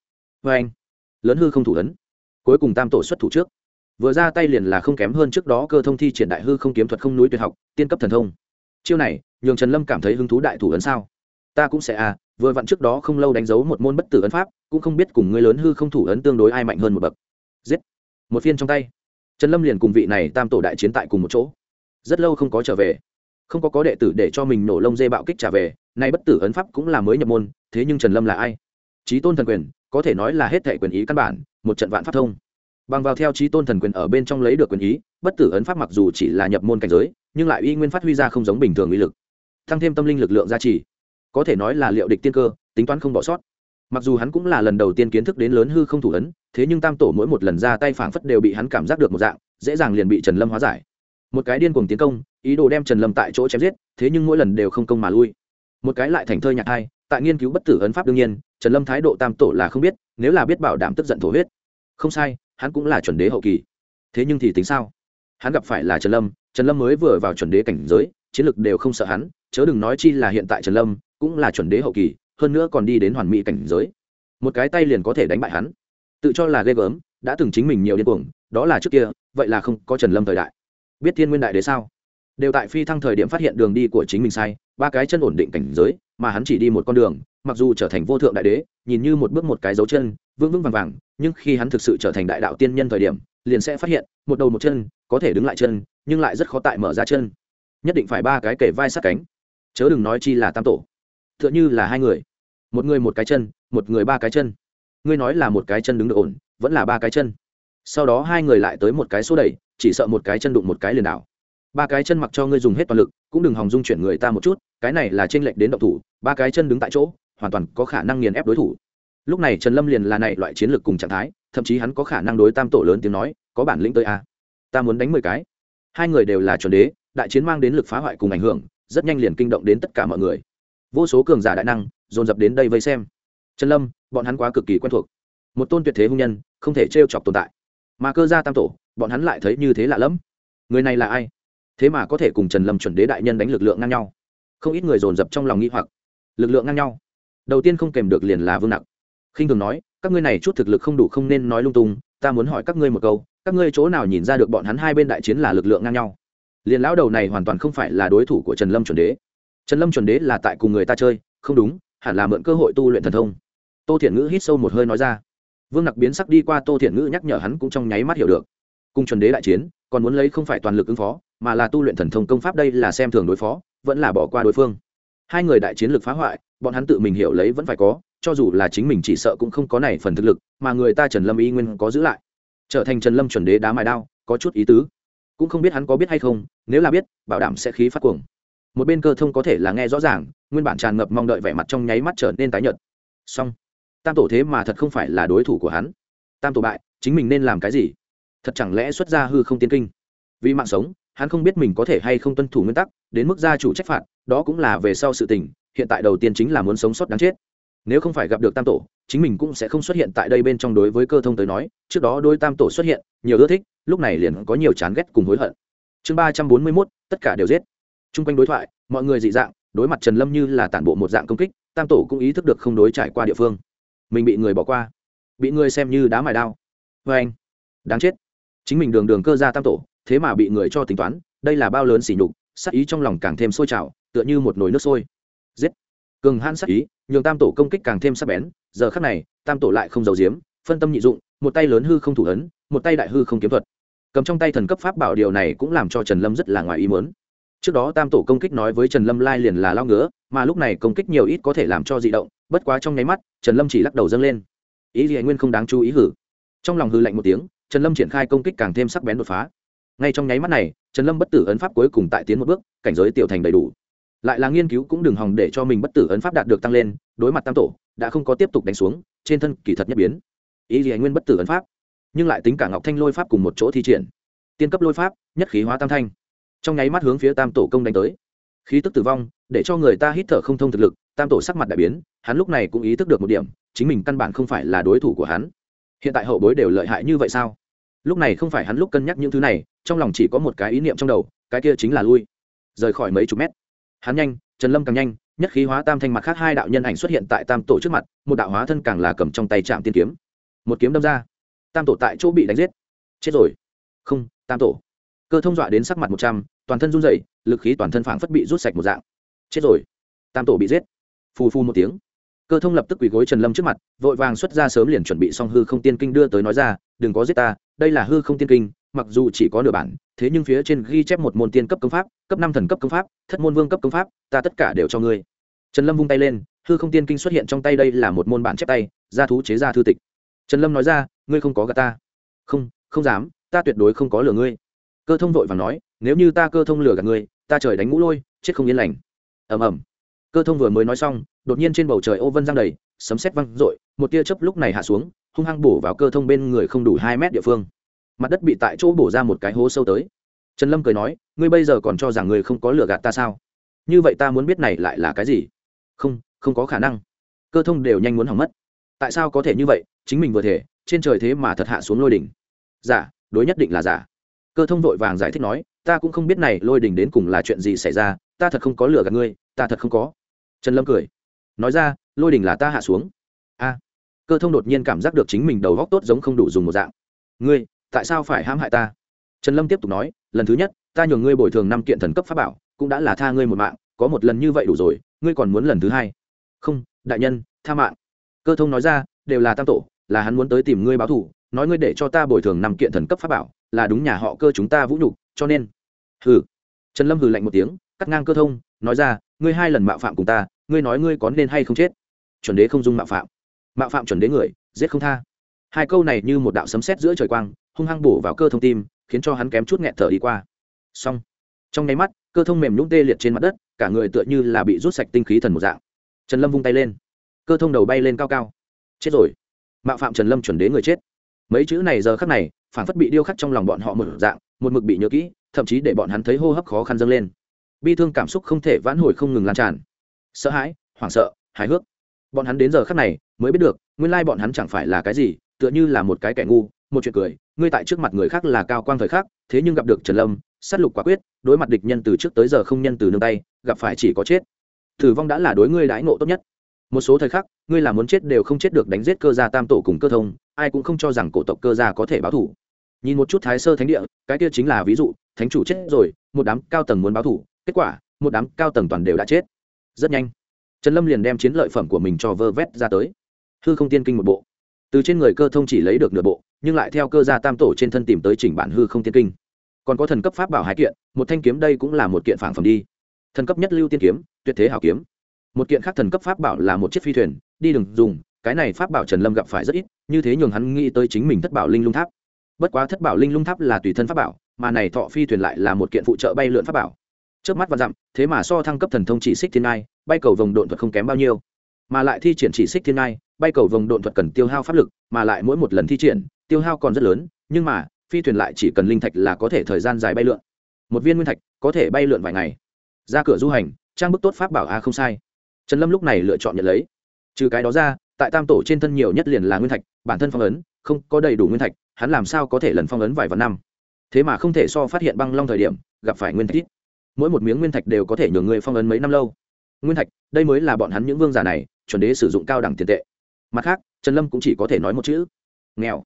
Vê anh, lớn hư không thủ ấn. Cuối cùng tam tổ xuất thủ trước. Vừa ra tay liền là không kém hơn trước đó cơ thông thi triển đại hư không kiếm thuật không núi tuyệt học, tiên cấp thần thông. Chiêu này, nhường trần lâm cảm thấy hứng thú đại thủ ấn sao? Ta cũng sẽ à vừa vặn trước đó không lâu đánh dấu một môn bất tử ấn pháp, cũng không biết cùng người lớn hư không thủ ấn tương đối ai mạnh hơn một bậc. Giết. Một phiên trong tay. Trần lâm liền cùng vị này tam tổ đại chiến tại cùng một chỗ. Rất lâu không có trở về. Không có có đệ tử để cho mình nổ lông dê bạo kích trả về, nay bất tử ấn pháp cũng là mới nhập môn, thế nhưng trần lâm là ai? Trí tôn thần quyền, có thể nói là hết thệ quyền ý căn bản, một trận vạn pháp thông. Bằng vào theo trí tôn thần quyền ở bên trong lấy được quyền ý, bất tử ấn pháp mặc dù chỉ là nhập môn cảnh giới, nhưng lại uy nguyên phát huy ra không giống bình thường uy lực. Tăng thêm tâm linh lực lượng gia trì có thể nói là liệu địch tiên cơ, tính toán không bỏ sót. Mặc dù hắn cũng là lần đầu tiên kiến thức đến lớn hư không thủ ấn, thế nhưng tam tổ mỗi một lần ra tay phảng phất đều bị hắn cảm giác được một dạng, dễ dàng liền bị trần lâm hóa giải. Một cái điên cuồng tiến công, ý đồ đem trần lâm tại chỗ chém giết, thế nhưng mỗi lần đều không công mà lui. Một cái lại thành thơi nhạc hai, tại nghiên cứu bất tử ấn pháp đương nhiên, trần lâm thái độ tam tổ là không biết, nếu là biết bảo đảm tức giận thổ huyết. Không sai, hắn cũng là chuẩn đế hậu kỳ. Thế nhưng thì tính sao? Hắn gặp phải là trần lâm trần lâm mới vừa vào chuẩn đế cảnh giới, chiến lực đều không sợ hắn, chớ đừng nói chi là hiện tại trần lâm cũng là chuẩn đế hậu kỳ, hơn nữa còn đi đến hoàn mỹ cảnh giới. Một cái tay liền có thể đánh bại hắn. Tự cho là ghê gớm, đã từng chính mình nhiều điên cuồng, đó là trước kia, vậy là không có trần lâm thời đại. Biết thiên nguyên đại đế sao? Đều tại phi thăng thời điểm phát hiện đường đi của chính mình sai, ba cái chân ổn định cảnh giới, mà hắn chỉ đi một con đường, mặc dù trở thành vô thượng đại đế, nhìn như một bước một cái dấu chân, vững vững vàng vàng, nhưng khi hắn thực sự trở thành đại đạo tiên nhân thời điểm, liền sẽ phát hiện, một đầu một chân, có thể đứng lại chân, nhưng lại rất khó tại mở ra chân. Nhất định phải ba cái kể vai sát cánh. Chớ đừng nói chi là tam tổ tựa như là hai người. Một người một cái chân, một người ba cái chân. Ngươi nói là một cái chân đứng được ổn, vẫn là ba cái chân. Sau đó hai người lại tới một cái số đẩy, chỉ sợ một cái chân đụng một cái liền đảo. Ba cái chân mặc cho ngươi dùng hết toàn lực, cũng đừng hòng dung chuyển người ta một chút, cái này là t r ê n lệch đến động thủ, ba cái chân đứng tại chỗ, hoàn toàn có khả năng nghiền ép đối thủ. Lúc này trần lâm liền là này loại chiến lược cùng trạng thái, thậm chí hắn có khả năng đối tam tổ lớn tiếng nói, có bản lĩnh tới a ta muốn đánh mười cái. Hai người đều là chuẩn đế, đại chiến mang đến lực phá hoại cùng ảnh hưởng, rất nhanh liền kinh động đến tất cả mọi người vô số cường giả đại năng dồn dập đến đây vây xem. Trần lâm, bọn hắn quá cực kỳ quen thuộc. Một tôn tuyệt thế hung nhân, không thể t chọc tồn tại. Mà cơ gia tam tổ, bọn hắn lại thấy như thế lạ lẫm. Người này là ai? Thế mà có thể cùng trần lâm chuẩn đế đại nhân đánh lực lượng ngang nhau. Không ít người dồn dập trong lòng nghĩ hoặc. Lực lượng ngang nhau. Đầu tiên không kèm được liền là vương nặc. Khinh thường nói, các ngươi này chút thực lực không đủ không nên nói lung tung, ta muốn hỏi các ngươi một câu, các ngươi chỗ nào nhìn ra được bọn hắn hai bên đại chiến là lực lượng ngang nhau? Liền lão đầu này hoàn toàn không phải là đối thủ của trần lâm chuẩn đế trần lâm chuẩn đế là tại cùng người ta chơi, không đúng, hẳn là mượn cơ hội tu luyện thần thông. Tô thiện ngữ hít sâu một hơi nói ra. Vương nặc biến sắc đi qua, tô thiện ngữ nhắc nhở hắn cũng trong nháy mắt hiểu được. Cùng chuẩn đế đại chiến, còn muốn lấy không phải toàn lực ứng phó, mà là tu luyện thần thông công pháp đây là xem thường đối phó, vẫn là bỏ qua đối phương. Hai người đại chiến lực phá hoại, bọn hắn tự mình hiểu lấy vẫn phải có, cho dù là chính mình chỉ sợ cũng không có này phần thực lực, mà người ta trần lâm y nguyên có giữ lại. Trở thành trần lâm chuẩn đế đá mài đao, có chút ý tứ. Cũng không biết hắn có biết hay không, nếu là biết, bảo đảm sẽ khí phát cuồng một bên cơ thông có thể là nghe rõ ràng, nguyên bản tràn ngập mong đợi vẻ mặt trong nháy mắt trở nên tái nhợt. Song tam tổ thế mà thật không phải là đối thủ của hắn. Tam tổ bại, chính mình nên làm cái gì? Thật chẳng lẽ xuất ra hư không tiên kinh? Vì mạng sống, hắn không biết mình có thể hay không tuân thủ nguyên tắc, đến mức gia chủ trách phạt, đó cũng là về sau sự tình, hiện tại đầu tiên chính là muốn sống sót đáng chết. Nếu không phải gặp được tam tổ, chính mình cũng sẽ không xuất hiện tại đây bên trong đối với cơ thông tới nói, trước đó đôi tam tổ xuất hiện, nhiều ưa thích, lúc này liền có nhiều chán ghét cùng hối hận. Chương ba trăm bốn mươi mốt, tất cả đều giết t r u n g quanh đối thoại, mọi người dị dạng, đối mặt trần lâm như là tản bộ một dạng công kích, tam tổ cũng ý thức được không đối trải qua địa phương. Mình bị người bỏ qua, bị người xem như đá mài đao. Vê anh, đáng chết. Chính mình đường đường cơ ra tam tổ, thế mà bị người cho tính toán, đây là bao lớn xỉ nhục sắc ý trong lòng càng thêm sôi trào, tựa như một nồi nước sôi. Giết. Cường hãn sắc ý, nhường tam tổ công kích càng thêm sắc bén, giờ khắc này, tam tổ lại không giấu giếm, phân tâm nhị dụng, một tay lớn hư không thủ ấn, một tay đại hư không kiếm thuật. Cầm trong tay thần cấp pháp bảo điều này cũng làm cho trần lâm rất là ngoài ý muốn trước đó tam tổ công kích nói với trần lâm lai liền là lao ngứa, mà lúc này công kích nhiều ít có thể làm cho di động, bất quá trong nháy mắt, trần lâm chỉ lắc đầu dâng lên. Ý gì nguyên không đáng chú ý hử? Trong lòng hư lạnh một tiếng, trần lâm triển khai công kích càng thêm sắc bén đột phá. Ngay trong nháy mắt này, trần lâm bất tử ấn pháp cuối cùng tại tiến một bước, cảnh giới tiểu thành đầy đủ. Lại là nghiên cứu cũng đừng hòng để cho mình bất tử ấn pháp đạt được tăng lên, đối mặt tam tổ, đã không có tiếp tục đánh xuống, trên thân kỳ thật nhất biến. Ý gì nguyên bất tử ấn pháp. Nhưng lại tính cả ngọc thanh lôi pháp cùng một chỗ thi triển. Tiên cấp lôi pháp, nhất khí hóa tam thanh trong nháy mắt hướng phía tam tổ công đánh tới. Khí tức tử vong, để cho người ta hít thở không thông thực lực, tam tổ sắc mặt đại biến, hắn lúc này cũng ý thức được một điểm, chính mình căn bản không phải là đối thủ của hắn. Hiện tại hậu bối đều lợi hại như vậy sao? Lúc này không phải hắn lúc cân nhắc những thứ này, trong lòng chỉ có một cái ý niệm trong đầu, cái kia chính là lui. Rời khỏi mấy chục mét. Hắn nhanh, trần lâm càng nhanh, nhất khí hóa tam thanh mặt khác hai đạo nhân ảnh xuất hiện tại tam tổ trước mặt, một đạo hóa thân càng là cầm trong tay chạm tiên kiếm. Một kiếm đâm ra. Tam tổ tại chỗ bị đánh giết. Chết rồi. Không, tam tổ cơ thông dọa đến sắc mặt một trăm, toàn thân run rẩy, lực khí toàn thân phảng phất bị rút sạch một dạng. Chết rồi. Tam tổ bị giết. Phù phu một tiếng. Cơ thông lập tức quỳ gối trần lâm trước mặt, vội vàng xuất ra sớm liền chuẩn bị xong hư không tiên kinh đưa tới nói ra, đừng có giết ta, đây là hư không tiên kinh, mặc dù chỉ có nửa bản, thế nhưng phía trên ghi chép một môn tiên cấp công pháp, cấp năm thần cấp công pháp, thất môn vương cấp công pháp, ta tất cả đều cho ngươi. Trần lâm vung tay lên, hư không tiên kinh xuất hiện trong tay đây là một môn bản chép tay gia thú chế ra thư tịch. Trần lâm nói ra, ngươi không có gà ta. Không không dám, ta tuyệt đối không có lừa ngươi cơ thông vội và nói, nếu như ta cơ thông lừa gạt ngươi, ta trời đánh ngũ lôi, chết không yên lành. Ầm ầm. Cơ thông vừa mới nói xong, đột nhiên trên bầu trời ô vân giang đầy, sấm sét văng r một tia chớp lúc này hạ xuống, hung hăng bổ vào cơ thông bên người không đủ hai mét địa phương. Mặt đất bị tại chỗ bổ ra một cái hố sâu tới. Trần lâm cười nói, ngươi bây giờ còn cho rằng ngươi không có lừa gạt ta sao? Như vậy ta muốn biết này lại là cái gì? Không không có khả năng. Cơ thông đều nhanh muốn hỏng mất. Tại sao có thể như vậy? Chính mình vừa thể, trên trời thế mà thật hạ xuống lôi đỉnh. Giả, đối nhất định là giả cơ thông vội vàng giải thích nói, ta cũng không biết này lôi Đình đến cùng là chuyện gì xảy ra, ta thật không có lừa gạt ngươi, ta thật không có. Trần lâm cười, nói ra, lôi Đình là ta hạ xuống. A. Cơ thông đột nhiên cảm giác được chính mình đầu góc tốt giống không đủ dùng một dạng. Ngươi, tại sao phải hãm hại ta? Trần lâm tiếp tục nói, lần thứ nhất, ta nhường ngươi bồi thường năm kiện thần cấp pháp bảo, cũng đã là tha ngươi một mạng, có một lần như vậy đủ rồi, ngươi còn muốn lần thứ hai? Không, đại nhân, tha mạng. Cơ thông nói ra, đều là tam tổ, là hắn muốn tới tìm ngươi báo thù nói ngươi để cho ta bồi thường năm kiện thần cấp pháp bảo, là đúng nhà họ cơ chúng ta vũ nhục, cho nên, hừ. Trần lâm hừ lạnh một tiếng, cắt ngang cơ thông, nói ra, ngươi hai lần mạo phạm cùng ta, ngươi nói ngươi có nên hay không chết? Chuẩn đế không dung mạo phạm. Mạo phạm chuẩn đế người, giết không tha. Hai câu này như một đạo sấm sét giữa trời quang, hung hăng bổ vào cơ thông tim, khiến cho hắn kém chút nghẹt thở đi qua. Xong. Trong nháy mắt, cơ thông mềm nhũng tê liệt trên mặt đất, cả người tựa như là bị rút sạch tinh khí thần một dạng. Trần lâm vung tay lên. Cơ thông đầu bay lên cao cao. Chết rồi. Mạo phạm trần lâm chuẩn đế người chết mấy chữ này giờ khắc này phản phất bị điêu khắc trong lòng bọn họ một dạng, một mực bị nhớ kỹ, thậm chí để bọn hắn thấy hô hấp khó khăn dâng lên. Bi thương cảm xúc không thể vãn hồi không ngừng lan tràn. Sợ hãi, hoảng sợ, hài hước. Bọn hắn đến giờ khắc này mới biết được, nguyên lai bọn hắn chẳng phải là cái gì, tựa như là một cái kẻ ngu, một chuyện cười, ngươi tại trước mặt người khác là cao quang thời khắc, thế nhưng gặp được trần lâm, sát lục quả quyết, đối mặt địch nhân từ trước tới giờ không nhân từ nương tay, gặp phải chỉ có chết. Tử vong đã là đối ngươi đãi ngộ tốt nhất. Một số thời khắc, ngươi là muốn chết đều không chết được đánh giết cơ gia tam tổ cùng cơ thông ai cũng không cho rằng cổ tộc cơ gia có thể báo thủ. Nhìn một chút thái sơ thánh địa, cái kia chính là ví dụ, thánh chủ chết rồi, một đám cao tầng muốn báo thủ, kết quả, một đám cao tầng toàn đều đã chết. Rất nhanh, trần lâm liền đem chiến lợi phẩm của mình cho vơ vét ra tới. Hư không tiên kinh một bộ. Từ trên người cơ thông chỉ lấy được nửa bộ, nhưng lại theo cơ gia tam tổ trên thân tìm tới chỉnh bản hư không tiên kinh. Còn có thần cấp pháp bảo hai kiện, một thanh kiếm đây cũng là một kiện phản phẩm đi. Thần cấp nhất lưu tiên kiếm, tuyệt thế hảo kiếm. Một kiện khác thần cấp pháp bảo là một chiếc phi thuyền, đi đừng dùng cái này pháp bảo trần lâm gặp phải rất ít, như thế nhường hắn nghĩ tới chính mình thất bảo linh lung tháp. Bất quá thất bảo linh lung tháp là tùy thân pháp bảo, mà này thọ phi thuyền lại là một kiện phụ trợ bay lượn pháp bảo. Trước mắt và dặm, thế mà so thăng cấp thần thông chỉ xích thiên ngai, bay cầu vòng độn thuật không kém bao nhiêu. Mà lại thi triển chỉ xích thiên ngai, bay cầu vòng độn thuật cần tiêu hao pháp lực, mà lại mỗi một lần thi triển, tiêu hao còn rất lớn, nhưng mà, phi thuyền lại chỉ cần linh thạch là có thể thời gian dài bay lượn. Một viên nguyên thạch có thể bay lượn vài ngày. Ra cửa du hành, trang bức tốt pháp bảo a không sai. Trần lâm lúc này lựa chọn nhận lấy. Trừ cái đó ra tại tam tổ trên thân nhiều nhất liền là nguyên thạch, bản thân phong ấn, không có đầy đủ nguyên thạch, hắn làm sao có thể lần phong ấn vài vạn năm? Thế mà không thể so phát hiện băng long thời điểm, gặp phải nguyên thạch ít. Mỗi một miếng nguyên thạch đều có thể nhường người phong ấn mấy năm lâu. Nguyên thạch, đây mới là bọn hắn những vương giả này, chuẩn đế sử dụng cao đẳng tiền tệ. Mặt khác, trần lâm cũng chỉ có thể nói một chữ. Nghèo.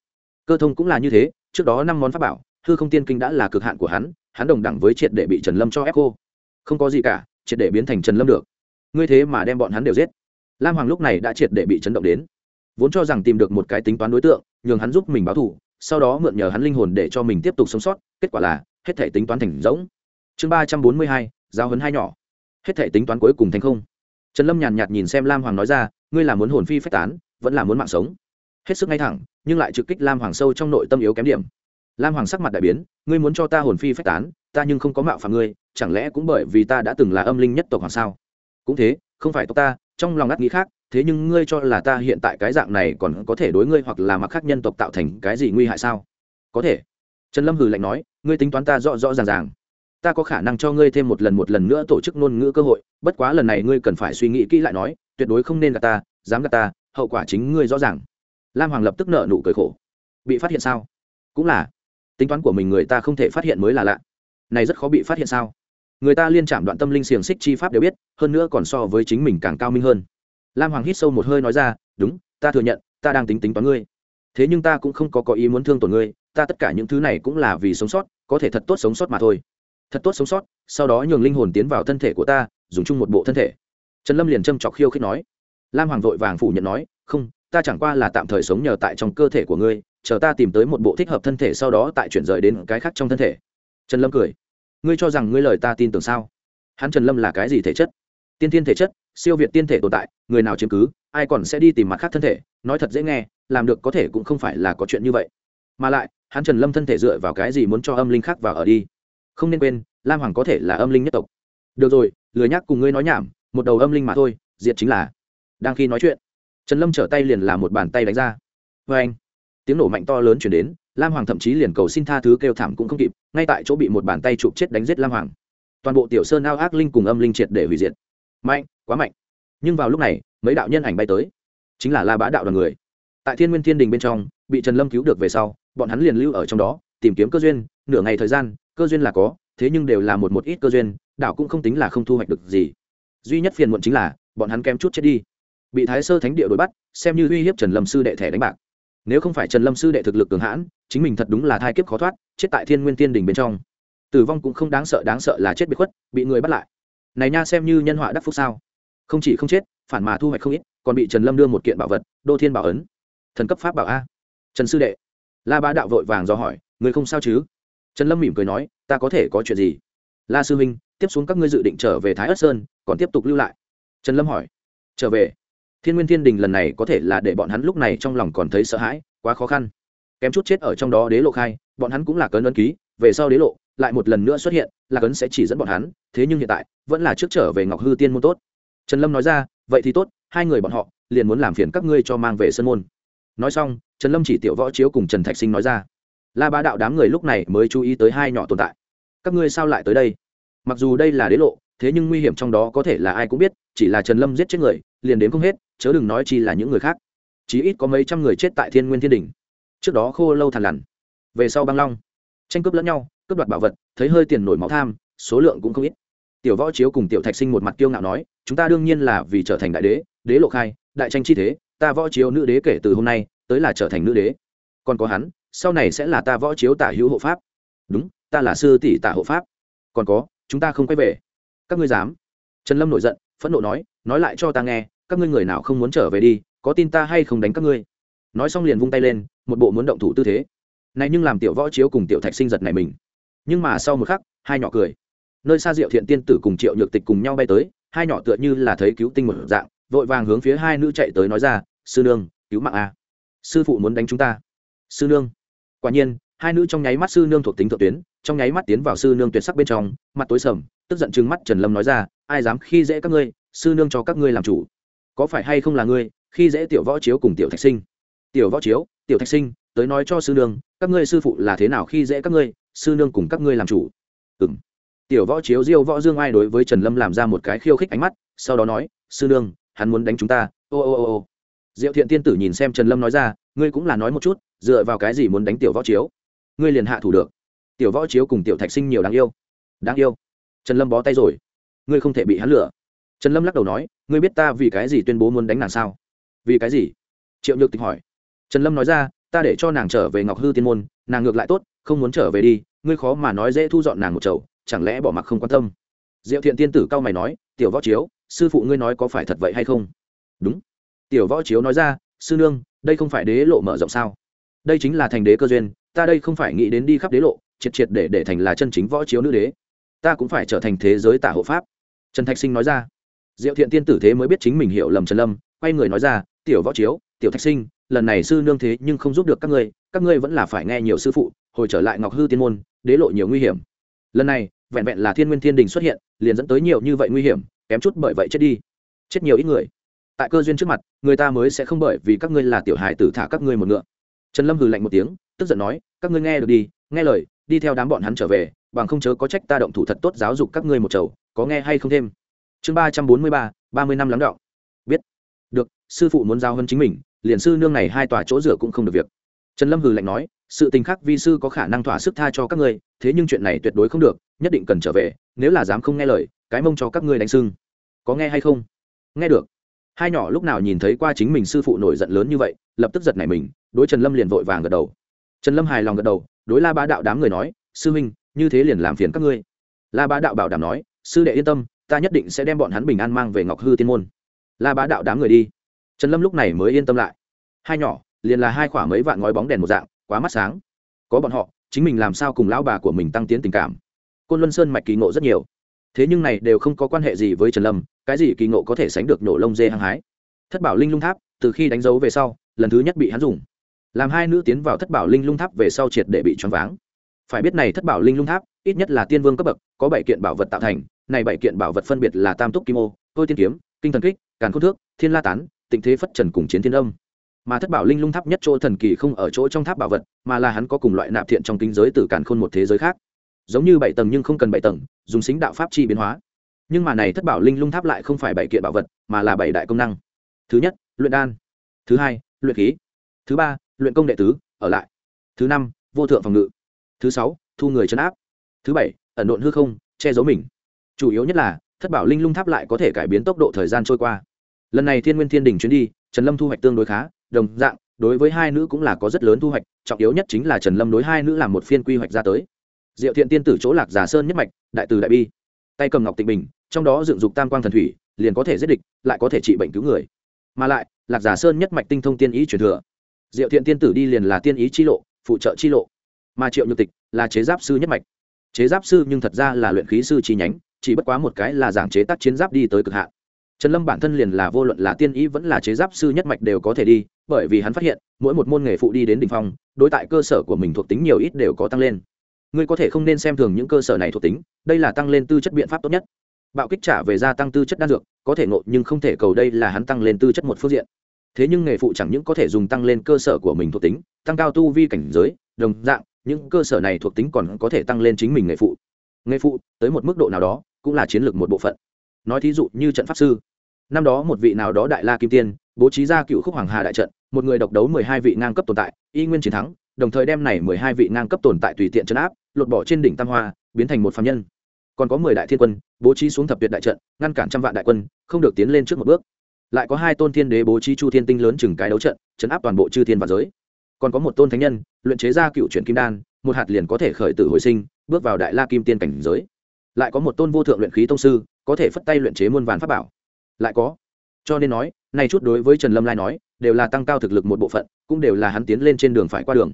Cơ thông cũng là như thế, trước đó năm món pháp bảo, hư không tiên kinh đã là cực hạn của hắn hắn đồng đẳng với triệt để bị trần lâm cho ép cô không có gì cả, triệt để biến thành trần lâm được. Ngươi thế mà đem bọn hắn đều giết lam hoàng lúc này đã triệt để bị chấn động đến. Vốn cho rằng tìm được một cái tính toán đối tượng, nhường hắn giúp mình báo thù, sau đó mượn nhờ hắn linh hồn để cho mình tiếp tục sống sót, kết quả là hết thể tính toán thành rỗng. Chương ba trăm bốn mươi hai, giao hấn hai nhỏ. Hết thể tính toán cuối cùng thành không. Trần lâm nhàn nhạt nhìn xem lam hoàng nói ra, ngươi là muốn hồn phi phách tán, vẫn là muốn mạng sống. Hết sức ngay thẳng, nhưng lại trực kích lam hoàng sâu trong nội tâm yếu kém điểm. Lam hoàng sắc mặt đại biến, ngươi muốn cho ta hồn phi phách tán, ta nhưng không có mạo phạm ngươi, chẳng lẽ cũng bởi vì ta đã từng là âm linh nhất tộc hoàng sao? Cũng thế, không phải tộc ta trong lòng ngắt nghĩ khác, thế nhưng ngươi cho là ta hiện tại cái dạng này còn có thể đối ngươi hoặc là mặc khác nhân tộc tạo thành cái gì nguy hại sao? Có thể. Trần lâm hừ lạnh nói, ngươi tính toán ta rõ rõ ràng ràng. Ta có khả năng cho ngươi thêm một lần một lần nữa tổ chức ngôn ngữ cơ hội, bất quá lần này ngươi cần phải suy nghĩ kỹ lại nói, tuyệt đối không nên gạt ta, dám gạt ta, hậu quả chính ngươi rõ ràng. Lam hoàng lập tức nợ nụ cười khổ. Bị phát hiện sao? Cũng là. Tính toán của mình người ta không thể phát hiện mới là lạ. Này rất khó bị phát hiện sao? Người ta liên chạm đoạn tâm linh xiềng xích chi pháp đều biết, hơn nữa còn so với chính mình càng cao minh hơn. Lam hoàng hít sâu một hơi nói ra, đúng, ta thừa nhận, ta đang tính tính toán ngươi. Thế nhưng ta cũng không có có ý muốn thương tổn ngươi, ta tất cả những thứ này cũng là vì sống sót, có thể thật tốt sống sót mà thôi. Thật tốt sống sót, sau đó nhường linh hồn tiến vào thân thể của ta, dùng chung một bộ thân thể. Trần lâm liền châm chọc khiêu khích nói. Lam hoàng vội vàng phủ nhận nói, không, ta chẳng qua là tạm thời sống nhờ tại trong cơ thể của ngươi, chờ ta tìm tới một bộ thích hợp thân thể sau đó tại chuyển rời đến cái khác trong thân thể. Trần lâm cười ngươi cho rằng ngươi lời ta tin tưởng sao? Hắn trần lâm là cái gì thể chất? Tiên thiên thể chất, siêu việt tiên thể tồn tại, người nào chiếm cứ, ai còn sẽ đi tìm mặt khác thân thể, nói thật dễ nghe, làm được có thể cũng không phải là có chuyện như vậy. Mà lại, hắn trần lâm thân thể dựa vào cái gì muốn cho âm linh khác vào ở đi? Không nên quên, lam hoàng có thể là âm linh nhất tộc. Được rồi, lười nhắc cùng ngươi nói nhảm, một đầu âm linh mà thôi, diệt chính là. Đang khi nói chuyện, trần lâm trở tay liền làm một bàn tay đánh ra. Vê anh tiếng nổ mạnh to lớn chuyển đến lam hoàng thậm chí liền cầu xin tha thứ kêu thảm cũng không kịp, ngay tại chỗ bị một bàn tay chụp chết đánh giết lam hoàng. Toàn bộ tiểu sơn ao ác linh cùng âm linh triệt để hủy diệt. Mạnh, quá mạnh. Nhưng vào lúc này, mấy đạo nhân ảnh bay tới. Chính là la bá đạo đoàn người. Tại thiên nguyên thiên đình bên trong, bị trần lâm cứu được về sau, bọn hắn liền lưu ở trong đó, tìm kiếm cơ duyên, nửa ngày thời gian, cơ duyên là có, thế nhưng đều là một một ít cơ duyên, đạo cũng không tính là không thu hoạch được gì. Duy nhất phiền muộn chính là, bọn hắn kém chút chết đi. Bị thái sơ thánh địa đuổi bắt, xem như uy hiếp trần lâm sư đệ thẻ đánh bạc nếu không phải trần lâm sư đệ thực lực cường hãn, chính mình thật đúng là thai kiếp khó thoát, chết tại thiên nguyên tiên đình bên trong. Tử vong cũng không đáng sợ đáng sợ là chết bị khuất, bị người bắt lại. Này nha xem như nhân họa đắc phúc sao? Không chỉ không chết, phản mà thu hoạch không ít, còn bị trần lâm đưa một kiện bảo vật, đô thiên bảo ấn. Thần cấp pháp bảo a. Trần sư đệ. La ba đạo vội vàng do hỏi, người không sao chứ? Trần lâm mỉm cười nói, ta có thể có chuyện gì? La sư huynh, tiếp xuống các ngươi dự định trở về thái ất sơn, còn tiếp tục lưu lại. Trần lâm hỏi, trở về? Thiên nguyên thiên đình lần này có thể là để bọn hắn lúc này trong lòng còn thấy sợ hãi, quá khó khăn. Kém chút chết ở trong đó đế lộ khai, bọn hắn cũng là cấn ấn ký, về sau đế lộ, lại một lần nữa xuất hiện là cấn sẽ chỉ dẫn bọn hắn, thế nhưng hiện tại, vẫn là trước trở về ngọc hư tiên môn tốt. Trần lâm nói ra, vậy thì tốt, hai người bọn họ, liền muốn làm phiền các ngươi cho mang về sân môn. Nói xong, trần lâm chỉ tiểu võ chiếu cùng trần thạch sinh nói ra, la bá đạo đám người lúc này mới chú ý tới hai nhỏ tồn tại. Các ngươi sao lại tới đây? Mặc dù đây là đế lộ thế nhưng nguy hiểm trong đó có thể là ai cũng biết, chỉ là trần lâm giết chết người, liền đến không hết, chớ đừng nói chi là những người khác. Chí ít có mấy trăm người chết tại thiên nguyên thiên đình trước đó khô lâu thằn lằn. Về sau băng long. Tranh cướp lẫn nhau, cướp đoạt bảo vật, thấy hơi tiền nổi máu tham, số lượng cũng không ít. Tiểu võ chiếu cùng tiểu thạch sinh một mặt kiêu ngạo nói, chúng ta đương nhiên là vì trở thành đại đế đế lộ khai, đại tranh chi thế, ta võ chiếu nữ đế kể từ hôm nay, tới là trở thành nữ đế. Còn có hắn, sau này sẽ là ta võ chiếu tả hữu hộ pháp. Đúng, ta là sư tỷ tả hộ pháp. Còn có, chúng ta không quay về các ngươi dám? Trần lâm nổi giận, phẫn nộ nói nói lại cho ta nghe, các ngươi người nào không muốn trở về đi, có tin ta hay không đánh các ngươi? Nói xong liền vung tay lên, một bộ muốn động thủ tư thế. Này nhưng làm tiểu võ chiếu cùng tiểu thạch sinh giật này mình. Nhưng mà sau một khắc, hai nhỏ cười. Nơi xa diệu thiện tiên tử cùng triệu nhược tịch cùng nhau bay tới, hai nhỏ tựa như là thấy cứu tinh một dạng, vội vàng hướng phía hai nữ chạy tới nói ra, sư nương, cứu mạng a. Sư phụ muốn đánh chúng ta. Sư nương? Quả nhiên, hai nữ trong nháy mắt sư nương thuộc tính thượng tuyến, trong nháy mắt tiến vào sư nương tuyệt sắc bên trong, mặt tối sầm tức giận trừng mắt trần lâm nói ra, ai dám khi dễ các ngươi, sư nương cho các ngươi làm chủ. Có phải hay không là ngươi, khi dễ tiểu võ chiếu cùng tiểu thạch sinh? Tiểu võ chiếu, tiểu thạch sinh, tới nói cho sư nương, các ngươi sư phụ là thế nào khi dễ các ngươi, sư nương cùng các ngươi làm chủ. Ừ m tiểu võ chiếu diêu võ dương ai đối với trần lâm làm ra một cái khiêu khích ánh mắt, sau đó nói, sư nương, hắn muốn đánh chúng ta, ô ô ô ô. Diệu thiện tiên tử nhìn xem trần lâm nói ra, ngươi cũng là nói một chút, dựa vào cái gì muốn đánh tiểu võ chiếu? Ngươi liền hạ thủ được. Tiểu võ chiếu cùng tiểu thạch sinh nhiều đáng yêu. Đáng yêu? Trần lâm bó tay rồi. Ngươi không thể bị hắn lửa trần lâm lắc đầu nói, ngươi biết ta vì cái gì tuyên bố muốn đánh nàng sao? Vì cái gì? Triệu nhược tịch hỏi. Trần lâm nói ra, ta để cho nàng trở về ngọc hư tiên môn, nàng ngược lại tốt, không muốn trở về đi, ngươi khó mà nói dễ thu dọn nàng một chậu chẳng lẽ bỏ mặc không quan tâm? Diệu thiện tiên tử cao mày nói, tiểu võ chiếu, sư phụ ngươi nói có phải thật vậy hay không? Đúng. Tiểu võ chiếu nói ra, sư nương, đây không phải đế lộ mở rộng sao? Đây chính là thành đế cơ duyên, ta đây không phải nghĩ đến đi khắp đế lộ, triệt triệt để để thành là chân chính võ chiếu nữ đế ta cũng phải trở thành thế giới tả hộ pháp. Trần thạch sinh nói ra. Diệu thiện tiên tử thế mới biết chính mình hiểu lầm trần lâm, quay người nói ra, tiểu võ chiếu, tiểu thạch sinh, lần này sư nương thế nhưng không giúp được các ngươi các ngươi vẫn là phải nghe nhiều sư phụ, hồi trở lại ngọc hư tiên môn, đế lộ nhiều nguy hiểm. Lần này, vẹn vẹn là thiên nguyên thiên đình xuất hiện, liền dẫn tới nhiều như vậy nguy hiểm, kém chút bởi vậy chết đi. Chết nhiều ít người. Tại cơ duyên trước mặt, người ta mới sẽ không bởi vì các ngươi là tiểu hài tử thả các ngươi một ngựa. Trần lâm hừ lạnh một tiếng, tức giận nói, các ngươi nghe được đi, nghe lời, đi theo đám bọn hắn trở về bằng không chớ có trách ta động thủ thật tốt giáo dục các ngươi một chầu, có nghe hay không thêm? Chương ba trăm bốn mươi ba ba mươi năm lắng đọng biết. Được, sư phụ muốn giao hơn chính mình, liền sư nương này hai tòa chỗ rửa cũng không được việc. Trần lâm hừ lạnh nói, sự tình khác vi sư có khả năng thỏa sức tha cho các ngươi, thế nhưng chuyện này tuyệt đối không được, nhất định cần trở về, nếu là dám không nghe lời, cái mông cho các ngươi đánh sưng. Có nghe hay không? Nghe được. Hai nhỏ lúc nào nhìn thấy qua chính mình sư phụ nổi giận lớn như vậy, lập tức giật nảy mình, đối trần lâm liền vội vàng gật đầu. Trần lâm hài lòng gật đầu, đối la bá đạo đám người nói, sư huynh như thế liền làm phiền các ngươi. La bá đạo bảo đảm nói, sư đệ yên tâm, ta nhất định sẽ đem bọn hắn bình an mang về ngọc hư tiên môn. La bá đạo đám người đi. Trần lâm lúc này mới yên tâm lại. Hai nhỏ, liền là hai khoảng mấy vạn ngói bóng đèn một dạng, quá mắt sáng. Có bọn họ, chính mình làm sao cùng lão bà của mình tăng tiến tình cảm. Côn luân sơn mạch kỳ ngộ rất nhiều. Thế nhưng này đều không có quan hệ gì với trần lâm, cái gì kỳ ngộ có thể sánh được nổ lông dê hăng hái. Thất bảo linh lung tháp, từ khi đánh dấu về sau, lần thứ nhất bị hắn dùng. Làm hai nữ tiến vào thất bảo linh lung tháp về sau triệt để bị choáng váng phải biết này thất bảo linh lung tháp, ít nhất là tiên vương cấp bậc, có bảy kiện bảo vật tạo thành, này bảy kiện bảo vật phân biệt là tam túc kim ô, tôi tiên kiếm, kinh thần kích, càn khôn thước, thiên la tán, tịnh thế phất trần cùng chiến thiên âm. Mà thất bảo linh lung tháp nhất chỗ thần kỳ không ở chỗ trong tháp bảo vật, mà là hắn có cùng loại nạp thiện trong kinh giới từ càn khôn một thế giới khác. Giống như bảy tầng nhưng không cần bảy tầng, dùng xính đạo pháp chi biến hóa. Nhưng mà này thất bảo linh lung tháp lại không phải bảy kiện bảo vật, mà là bảy đại công năng. Thứ nhất, luyện đan. Thứ hai, luyện khí. Thứ ba, luyện công đệ tứ, ở lại. Thứ năm, vô thượng phòng ngự thứ sáu, thu người chấn áp. Thứ bảy, ẩn độn hư không, che giấu mình. Chủ yếu nhất là, thất bảo linh lung tháp lại có thể cải biến tốc độ thời gian trôi qua. Lần này thiên nguyên thiên đình chuyến đi, trần lâm thu hoạch tương đối khá, đồng dạng, đối với hai nữ cũng là có rất lớn thu hoạch, trọng yếu nhất chính là trần lâm đối hai nữ làm một phiên quy hoạch ra tới. Diệu thiện tiên tử chỗ lạc giả sơn nhất mạch, đại từ đại bi. Tay cầm ngọc tịnh bình, trong đó dựng dục tam quang thần thủy, liền có thể giết địch, lại có thể trị bệnh cứu người. Mà lại, lạc giả sơn nhất mạch tinh thông tiên ý truyền thừa. Diệu thiện tiên tử đi liền là tiên ý chi lộ, phụ trợ chi lộ mà triệu nhược tịch là chế giáp sư nhất mạch. Chế giáp sư nhưng thật ra là luyện khí sư chi nhánh, chỉ bất quá một cái là giảng chế tác chiến giáp đi tới cực hạn. Trần lâm bản thân liền là vô luận là tiên ý vẫn là chế giáp sư nhất mạch đều có thể đi, bởi vì hắn phát hiện, mỗi một môn nghề phụ đi đến đ ỉ n h phong, đối tại cơ sở của mình thuộc tính nhiều ít đều có tăng lên. Ngươi có thể không nên xem thường những cơ sở này thuộc tính, đây là tăng lên tư chất biện pháp tốt nhất. Bạo kích trả về gia tăng tư chất đan dược, có thể ngộ nhưng không thể cầu đây là hắn tăng lên tư chất một phương diện. Thế nhưng nghề phụ chẳng những có thể dùng tăng lên cơ sở của mình thuộc tính, tăng cao tu vi cảnh giới, đồng dạng những cơ sở này thuộc tính còn có thể tăng lên chính mình nghề phụ. Nghề phụ, tới một mức độ nào đó, cũng là chiến lược một bộ phận. Nói thí dụ như trận pháp sư. Năm đó một vị nào đó đại la kim tiên, bố trí ra cựu khúc hoàng hà đại trận, một người độc đấu mười hai vị ngang cấp tồn tại, y nguyên chiến thắng, đồng thời đem này mười hai vị ngang cấp tồn tại tùy tiện chấn áp, lột bỏ trên đỉnh tam hoa, biến thành một phạm nhân. Còn có mười đại thiên quân, bố trí xuống thập tuyệt đại trận, ngăn cản trăm vạn đại quân, không được tiến lên trước một bước. Lại có hai tôn thiên đế bố trí chu thiên tinh lớn chừng cái đấu trận chấn áp toàn bộ chư thiên và giới còn có một tôn thánh nhân, luyện chế ra cựu chuyển kim đan, một hạt liền có thể khởi tử hồi sinh, bước vào đại la kim tiên cảnh giới. Lại có một tôn vô thượng luyện khí tông sư, có thể phất tay luyện chế muôn vàn pháp bảo. Lại có. Cho nên nói này chút đối với trần lâm lai nói, đều là tăng cao thực lực một bộ phận, cũng đều là hắn tiến lên trên đường phải qua đường.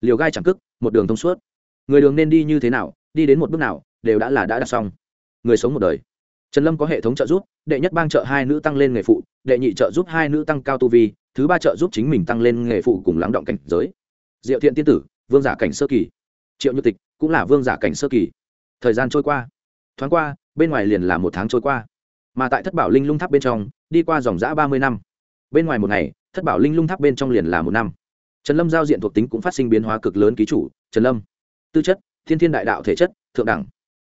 Liều gai chẳng cức, một đường thông suốt. Người đường nên đi như thế nào, đi đến một bước nào, đều đã là đã đặt xong. Người sống một đời. Trần lâm có hệ thống trợ giúp, đệ nhất bang trợ hai nữ tăng lên nghề phụ, đệ nhị trợ giúp hai nữ tăng cao tu vi thứ ba trợ giúp chính mình tăng lên nghề phụ cùng lắng động cảnh giới. Diệu thiện tiên tử, vương giả cảnh sơ kỳ. Triệu như tịch, cũng là vương giả cảnh sơ kỳ. Thời gian trôi qua. Thoáng qua, bên ngoài liền là một tháng trôi qua. Mà tại thất bảo linh lung tháp bên trong, đi qua dòng giã ba mươi năm. Bên ngoài một ngày, thất bảo linh lung tháp bên trong liền là một năm. Trần lâm giao diện thuộc tính cũng phát sinh biến hóa cực lớn ký chủ, trần lâm. Tư chất, thiên thiên đại đạo thể chất, thượng đẳng.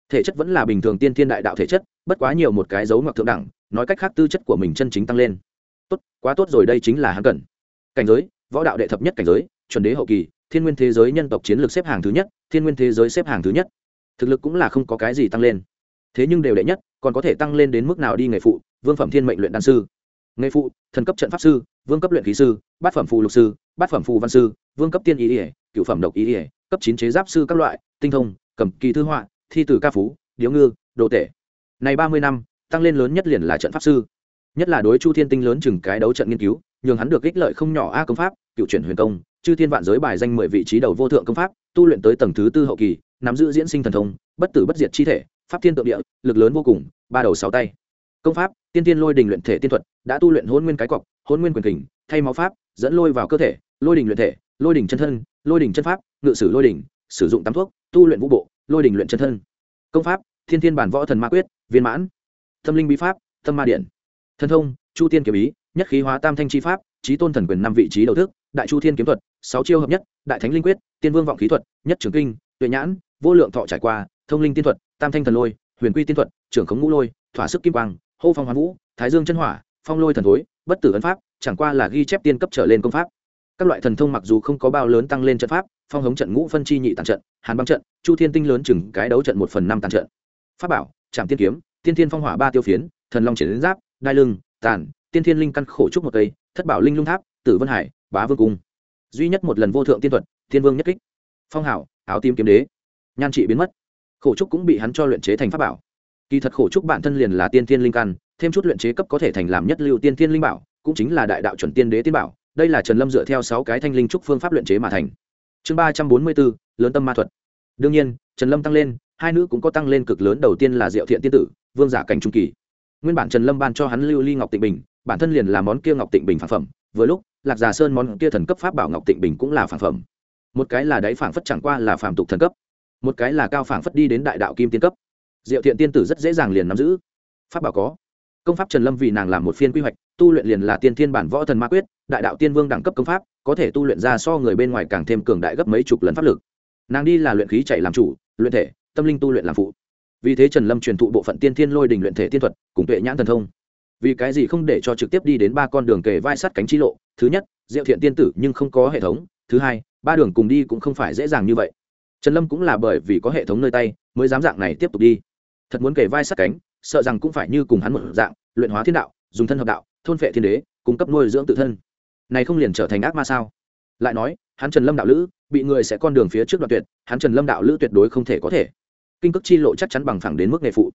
Thể chất vẫn là bình thường tiên thiên đại đạo thể chất, bất quá nhiều một cái dấu ngoặc thượng đẳng, nói cách khác tư chất của mình chân chính tăng lên quá tốt rồi đây chính là hắn cần. Cảnh giới, võ đạo đệ thập nhất cảnh giới, chuẩn đế hậu kỳ, thiên nguyên thế giới nhân tộc chiến lược xếp hàng thứ nhất, thiên nguyên thế giới xếp hàng thứ nhất. Thực lực cũng là không có cái gì tăng lên. Thế nhưng đều đệ nhất, còn có thể tăng lên đến mức nào đi nghề phụ, vương phẩm thiên mệnh luyện đan sư. Nghề phụ, thần cấp trận pháp sư, vương cấp luyện khí sư, bát phẩm phù lục sư, bát phẩm phù văn sư, vương cấp tiên ý ỉa cựu phẩm độc ý ỉa cấp chín chế giáp sư các loại, tinh thông, cầm kỳ thư họa, thi từ ca phú, điếu ngư, đồ tể. Này ba mươi năm, tăng lên lớn nhất liền là trận pháp sư nhất là đối chu thiên tinh lớn chừng cái đấu trận nghiên cứu, nhường hắn được ích lợi không nhỏ a công pháp, cựu chuyển huyền công, chư thiên vạn giới bài danh mười vị trí đầu vô thượng công pháp, tu luyện tới tầng thứ tư hậu kỳ, nắm giữ diễn sinh thần thông, bất tử bất diệt chi thể, pháp thiên tượng địa, lực lớn vô cùng, ba đầu sáu tay. Công pháp, tiên tiên lôi đình luyện thể tiên thuật, đã tu luyện hôn nguyên cái cọc hôn nguyên quyền kình, thay máu pháp, dẫn lôi vào cơ thể, lôi đình luyện thể, lôi đình chân thân, lôi đình chân pháp, ngự sử lôi đình, sử dụng tắm thuốc, tu luyện vũ bộ, lôi đình luyện chân thân. Công pháp, thiên thiên bản võ thần ma quyết, viên mãn. Tâm linh bí pháp, tâm ma điện thân thông, chu tiên kiếm ý, nhất khí hóa tam thanh chi pháp trí tôn thần quyền năm vị trí đầu thức, đại chu thiên kiếm thuật, sáu chiêu hợp nhất, đại thánh linh quyết, tiên vương vọng khí thuật, nhất trường kinh, tuệ nhãn, vô lượng thọ trải qua, thông linh tiên thuật, tam thanh thần lôi, huyền quy tiên thuật, trưởng khống ngũ lôi, thỏa sức kim quang, hô phong hoán vũ, thái dương chân hỏa, phong lôi thần thối, bất tử ấn pháp, chẳng qua là ghi chép tiên cấp trở lên công pháp. Các loại thần thông mặc dù không có bao lớn tăng lên trận pháp, phong hống trận ngũ phân chi nhị tàn trận, hàn băng trận, chu thiên tinh lớn chừng cái đấu trận một phần năm tàn trận. Pháp bảo trạm tiên kiếm, tiên thiên phong hỏa ba tiêu phiến, thần long triển giáp đai lưng, tàn, tiên thiên linh căn khổ trúc một cây, thất bảo linh lung tháp, tử vân hải, bá vương cung. Duy nhất một lần vô thượng tiên thuật, thiên vương nhất kích. Phong hảo, áo tim kiếm đế. Nhan trị biến mất. Khổ trúc cũng bị hắn cho luyện chế thành pháp bảo. Kỳ thật khổ trúc bản thân liền là tiên thiên linh căn, thêm chút luyện chế cấp có thể thành làm nhất lưu tiên thiên linh bảo, cũng chính là đại đạo chuẩn tiên đế tiên bảo. Đây là trần lâm dựa theo sáu cái thanh linh trúc phương pháp luyện chế mà thành. Chương ba trăm bốn mươi bốn, lớn tâm ma thuật. Đương nhiên, trần lâm tăng lên, hai nữ cũng có tăng lên cực lớn, đầu tiên là diệu thiện tiên tử, vương giả cảnh trung kỳ nguyên bản trần lâm ban cho hắn lưu ly ngọc tịnh bình, bản thân liền là món kia ngọc tịnh bình phản phẩm, vừa lúc, lạc già sơn món kia thần cấp pháp bảo ngọc tịnh bình cũng là phản phẩm. Một cái là đáy phản phất chẳng qua là phản tục thần cấp, một cái là cao phản phất đi đến đại đạo kim tiên cấp. Diệu thiện tiên tử rất dễ dàng liền nắm giữ. Pháp bảo có. Công pháp trần lâm vì nàng làm một phiên quy hoạch, tu luyện liền là tiên thiên bản võ thần ma quyết, đại đạo tiên vương đẳng cấp công pháp, có thể tu luyện ra so người bên ngoài càng thêm cường đại gấp mấy chục lần pháp lực. Nàng đi là luyện khí chạy làm chủ, luyện thể, tâm linh tu luyện làm phụ vì thế trần lâm truyền thụ bộ phận tiên thiên lôi đình luyện thể tiên thuật, cùng tuệ nhãn thần thông. Vì cái gì không để cho trực tiếp đi đến ba con đường kề vai sắt cánh chi lộ? Thứ nhất, diệu thiện tiên tử nhưng không có hệ thống. Thứ hai, ba đường cùng đi cũng không phải dễ dàng như vậy. Trần lâm cũng là bởi vì có hệ thống nơi tay, mới dám dạng này tiếp tục đi. Thật muốn kề vai sắt cánh, sợ rằng cũng phải như cùng hắn một dạng, luyện hóa thiên đạo, dùng thân hợp đạo, thôn phệ thiên đế, cung cấp nuôi dưỡng tự thân. Này không liền trở thành ác ma sao? Lại nói, hắn trần lâm đạo lữ, bị người sẽ con đường phía trước đoạn tuyệt, hắn trần lâm đạo lữ tuyệt đối không thể có thể kinh cước chi lộ chắc chắn bằng phẳng đến mức nghề phụ.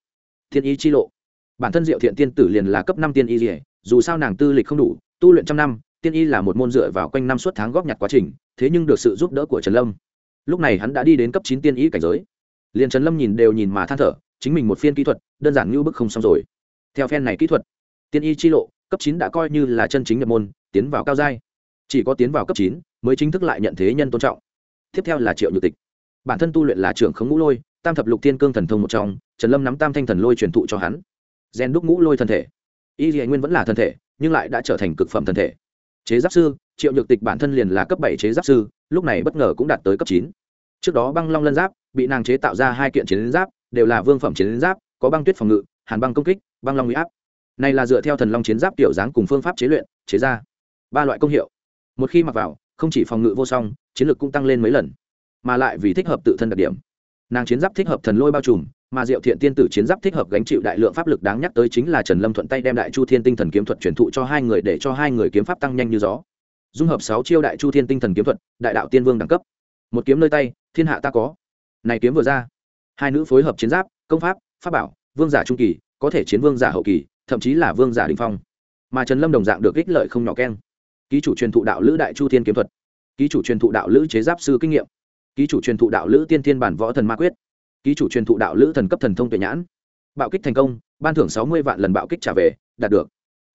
Thiên y chi lộ. Bản thân diệu thiện tiên tử liền là cấp năm tiên y dỉa dù sao nàng tư lịch không đủ, tu luyện trăm năm, tiên y là một môn dựa vào quanh năm suốt tháng góp nhặt quá trình, thế nhưng được sự giúp đỡ của trần lâm. Lúc này hắn đã đi đến cấp chín tiên y cảnh giới. Liền trần lâm nhìn đều nhìn mà than thở, chính mình một phiên kỹ thuật, đơn giản như bức không xong rồi. Theo phen này kỹ thuật, tiên y chi lộ, cấp chín đã coi như là chân chính nhập môn, tiến vào cao giai. Chỉ có tiến vào cấp chín mới chính thức lại nhận thế nhân tôn trọng. Tiếp theo là triệu nhược tịch. Bản thân tu luyện là trưởng khống ngũ lôi tam thập lục tiên cương thần thông một trong, trần lâm nắm tam thanh thần lôi truyền thụ cho hắn. Gen đúc ngũ lôi thân thể. Y dì nguyên vẫn là thân thể, nhưng lại đã trở thành cực phẩm thân thể. Chế giáp sư, triệu nhược tịch bản thân liền là cấp bảy chế giáp sư, lúc này bất ngờ cũng đạt tới cấp chín. Trước đó băng long lân giáp, bị nàng chế tạo ra hai kiện chiến giáp, đều là vương phẩm chiến giáp, có băng tuyết phòng ngự, hàn băng công kích, băng long huy áp. Này là dựa theo thần long chiến giáp tiểu dáng cùng phương pháp chế luyện, chế ra. Ba loại công hiệu. Một khi mặc vào, không chỉ phòng ngự vô song, chiến lược cũng tăng lên mấy lần, mà lại vì thích hợp tự thân đặc điểm nàng chiến giáp thích hợp thần lôi bao trùm, mà diệu thiện tiên tử chiến giáp thích hợp gánh chịu đại lượng pháp lực đáng nhắc tới chính là trần lâm thuận tay đem đại chu thiên tinh thần kiếm thuật truyền thụ cho hai người để cho hai người kiếm pháp tăng nhanh như gió. Dung hợp sáu chiêu đại chu thiên tinh thần kiếm thuật, đại đạo tiên vương đẳng cấp. Một kiếm nơi tay, thiên hạ ta có. Này kiếm vừa ra, hai nữ phối hợp chiến giáp, công pháp pháp bảo, vương giả trung kỳ, có thể chiến vương giả hậu kỳ, thậm chí là vương giả đình phong. Mà trần lâm đồng dạng được ích lợi không nhỏ keng. Ký chủ truyền thụ đạo lữ đại chu thiên kiếm thuật. Ký chủ truyền thụ đạo lữ chế giáp sư kinh nghiệm ký chủ truyền thụ đạo lữ tiên thiên bản võ thần ma quyết. Ký chủ truyền thụ đạo lữ thần cấp thần thông tuệ nhãn. Bạo kích thành công, ban thưởng sáu mươi vạn lần bạo kích trả về, đạt được.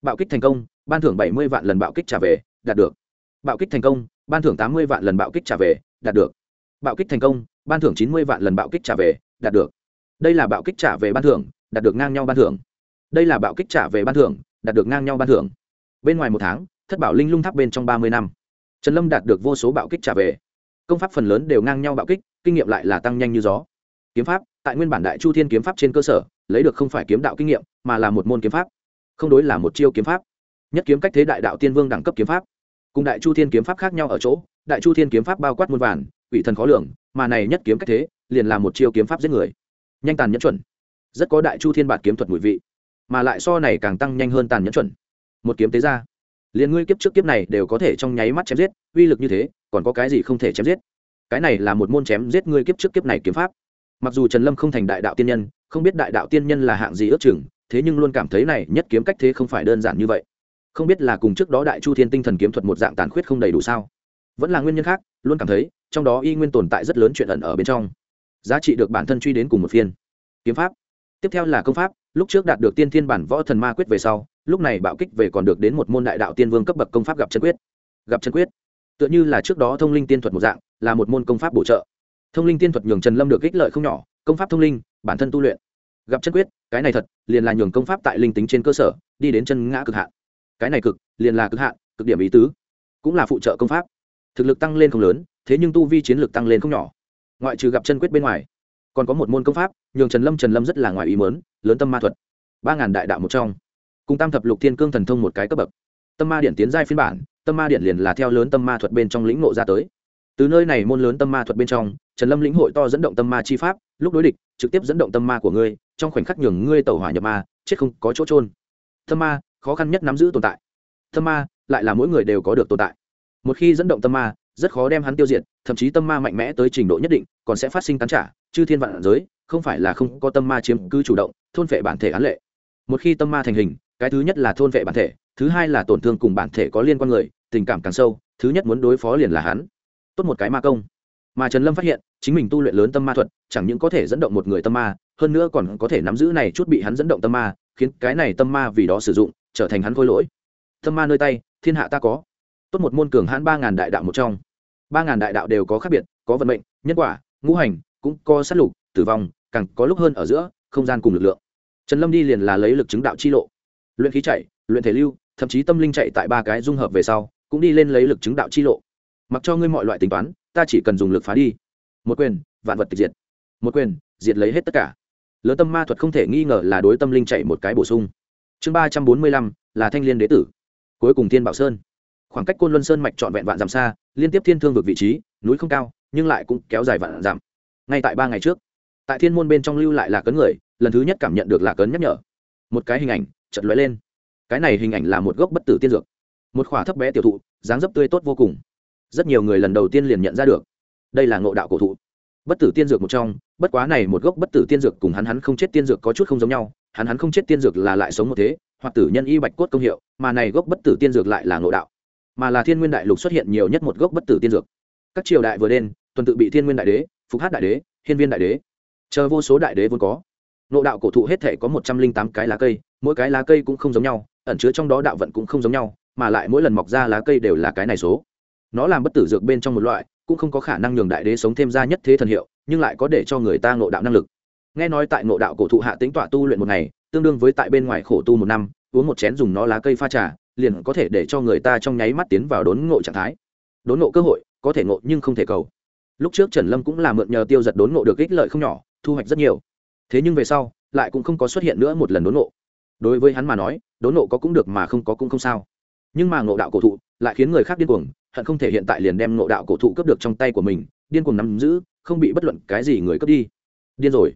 Bạo kích thành công, ban thưởng bảy mươi vạn lần bạo kích trả về, đạt được. Bạo kích thành công, ban thưởng tám mươi vạn lần bạo kích trả về, đạt được. Bạo kích thành công, ban thưởng chín mươi vạn lần bạo kích trả về, đạt được. Đây là bạo kích trả về ban thưởng, đạt được ngang nhau ban thưởng. Đây là bạo kích trả về ban thưởng, đạt được ngang nhau ban thưởng. Bên ngoài một tháng, thất bảo linh lung tháp bên trong ba mươi năm. Trần lâm đạt được vô số bạo kích trả về công pháp phần lớn đều ngang nhau bạo kích, kinh nghiệm lại là tăng nhanh như gió. Kiếm pháp, tại nguyên bản đại chu thiên kiếm pháp trên cơ sở, lấy được không phải kiếm đạo kinh nghiệm, mà là một môn kiếm pháp. Không đối là một chiêu kiếm pháp. Nhất kiếm cách thế đại đạo tiên vương đẳng cấp kiếm pháp. Cùng đại chu thiên kiếm pháp khác nhau ở chỗ, đại chu thiên kiếm pháp bao quát muôn vàn, quỷ thần khó lường, mà này nhất kiếm cách thế, liền là một chiêu kiếm pháp giết người. Nhanh tàn nhẫn chuẩn. Rất có đại chu thiên bản kiếm thuật mùi vị, mà lại so này càng tăng nhanh hơn tàn nhẫn chuẩn. Một kiếm tế ra liền ngươi kiếp trước kiếp này đều có thể trong nháy mắt chém giết, uy lực như thế, còn có cái gì không thể chém giết? Cái này là một môn chém giết ngươi kiếp trước kiếp này kiếm pháp. Mặc dù trần lâm không thành đại đạo tiên nhân, không biết đại đạo tiên nhân là hạng gì ước chừng, thế nhưng luôn cảm thấy này nhất kiếm cách thế không phải đơn giản như vậy. Không biết là cùng trước đó đại chu thiên tinh thần kiếm thuật một dạng tàn khuyết không đầy đủ sao? Vẫn là nguyên nhân khác, luôn cảm thấy, trong đó y nguyên tồn tại rất lớn chuyện ẩn ở bên trong. Giá trị được bản thân truy đến cùng một phiên. Kiếm pháp. Tiếp theo là công pháp, lúc trước đạt được tiên thiên bản võ thần ma quyết về sau lúc này bạo kích về còn được đến một môn đại đạo tiên vương cấp bậc công pháp gặp chân quyết. Gặp chân quyết. Tựa như là trước đó thông linh tiên thuật một dạng, là một môn công pháp bổ trợ. Thông linh tiên thuật nhường trần lâm được ích lợi không nhỏ, công pháp thông linh, bản thân tu luyện. Gặp chân quyết, cái này thật, liền là nhường công pháp tại linh tính trên cơ sở, đi đến chân ngã cực hạn. Cái này cực, liền là cực hạn, cực điểm ý tứ. Cũng là phụ trợ công pháp. Thực lực tăng lên không lớn, thế nhưng tu vi chiến lược tăng lên không nhỏ. Ngoại trừ gặp chân quyết bên ngoài, còn có một môn công pháp, nhường trần lâm trần lâm rất là ngoài ý mớn lớn tâm ma thuật. Ba ngàn đại đạo một trong cùng tam thập lục thiên cương thần thông một cái cấp bậc. Tâm ma điện tiến giai phiên bản, tâm ma điện liền là theo lớn tâm ma thuật bên trong lĩnh ngộ ra tới. Từ nơi này môn lớn tâm ma thuật bên trong, trần lâm lĩnh hội to dẫn động tâm ma chi pháp, lúc đối địch, trực tiếp dẫn động tâm ma của ngươi, trong khoảnh khắc nhường ngươi tàu hỏa nhập ma, chết không có chỗ trôn tâm ma, khó khăn nhất nắm giữ tồn tại. Tâm ma, lại là mỗi người đều có được tồn tại. Một khi dẫn động tâm ma, rất khó đem hắn tiêu diệt, thậm chí tâm ma mạnh mẽ tới trình độ nhất định, còn sẽ phát sinh tán trả, chư thiên vạn giới, không phải là không có tâm ma chiếm cứ chủ động, thôn vệ bản thể án lệ. Một khi tâm ma thành hình cái thứ nhất là thôn vệ bản thể, thứ hai là tổn thương cùng bản thể có liên quan người, tình cảm càng sâu, thứ nhất muốn đối phó liền là hắn. Tốt một cái ma công. Mà trần lâm phát hiện, chính mình tu luyện lớn tâm ma thuật, chẳng những có thể dẫn động một người tâm ma, hơn nữa còn có thể nắm giữ này chút bị hắn dẫn động tâm ma, khiến cái này tâm ma vì đó sử dụng, trở thành hắn khôi lỗi. Tâm ma nơi tay, thiên hạ ta có. Tốt một môn cường hãn ba ngàn đại đạo một trong. Ba ngàn đại đạo đều có khác biệt, có vận mệnh, nhân quả, ngũ hành, cũng có sát lục, tử vong, càng có lúc hơn ở giữa, không gian cùng lực lượng. Trần lâm đi liền là lấy lực chứng đạo chi lộ luyện khí chạy, luyện thể lưu, thậm chí tâm linh chạy tại ba cái dung hợp về sau, cũng đi lên lấy lực chứng đạo chi lộ. Mặc cho ngươi mọi loại tính toán, ta chỉ cần dùng lực phá đi. Một quyền, vạn vật tịch diệt. Một quyền, diệt lấy hết tất cả. Lớn tâm ma thuật không thể nghi ngờ là đối tâm linh chạy một cái bổ sung. Chương ba trăm bốn mươi lăm, là thanh liên đế tử. Cuối cùng thiên bảo sơn. Khoảng cách côn luân sơn mạch trọn vẹn vạn dặm xa, liên tiếp thiên thương vực vị trí, núi không cao, nhưng lại cũng kéo dài vạn dặm. Ngay tại ba ngày trước, tại thiên môn bên trong lưu lại là cấn người, lần thứ nhất cảm nhận được là cấn nhắc nhở. Một cái hình ảnh chật lóe lên. Cái này hình ảnh là một gốc bất tử tiên dược. Một khỏa thấp bé tiểu thụ, dáng dấp tươi tốt vô cùng. Rất nhiều người lần đầu tiên liền nhận ra được. Đây là ngộ đạo cổ thụ. Bất tử tiên dược một trong, bất quá này một gốc bất tử tiên dược cùng hắn hắn không chết tiên dược có chút không giống nhau. Hắn hắn không chết tiên dược là lại sống một thế, hoặc tử nhân y bạch cốt công hiệu, mà này gốc bất tử tiên dược lại là ngộ đạo. Mà là thiên nguyên đại lục xuất hiện nhiều nhất một gốc bất tử tiên dược. Các triều đại vừa đen tuần tự bị thiên nguyên đại đế, phục hát đại đế, hiên viên đại đế. Chờ vô số đại đế vốn có nộ đạo cổ thụ hết thể có một trăm linh tám cái lá cây, mỗi cái lá cây cũng không giống nhau, ẩn chứa trong đó đạo vận cũng không giống nhau, mà lại mỗi lần mọc ra lá cây đều là cái này số. Nó làm bất tử dược bên trong một loại, cũng không có khả năng nhường đại đế sống thêm ra nhất thế thần hiệu, nhưng lại có để cho người ta ngộ đạo năng lực. Nghe nói tại ngộ đạo cổ thụ hạ tính tọa tu luyện một ngày, tương đương với tại bên ngoài khổ tu một năm, uống một chén dùng nó lá cây pha trà, liền có thể để cho người ta trong nháy mắt tiến vào đốn ngộ trạng thái. Đốn ngộ cơ hội, có thể ngộ nhưng không thể cầu. Lúc trước trần lâm cũng là mượn nhờ tiêu giật đốn ngộ được ích lợi không nhỏ, thu hoạch rất nhiều thế nhưng về sau, lại cũng không có xuất hiện nữa một lần đốn nộ đối với hắn mà nói, đốn nộ có cũng được mà không có cũng không sao. Nhưng mà ngộ đạo cổ thụ lại khiến người khác điên cuồng, hận không thể hiện tại liền đem ngộ đạo cổ thụ cướp được trong tay của mình, điên cuồng nắm giữ, không bị bất luận cái gì người cướp đi. Điên rồi.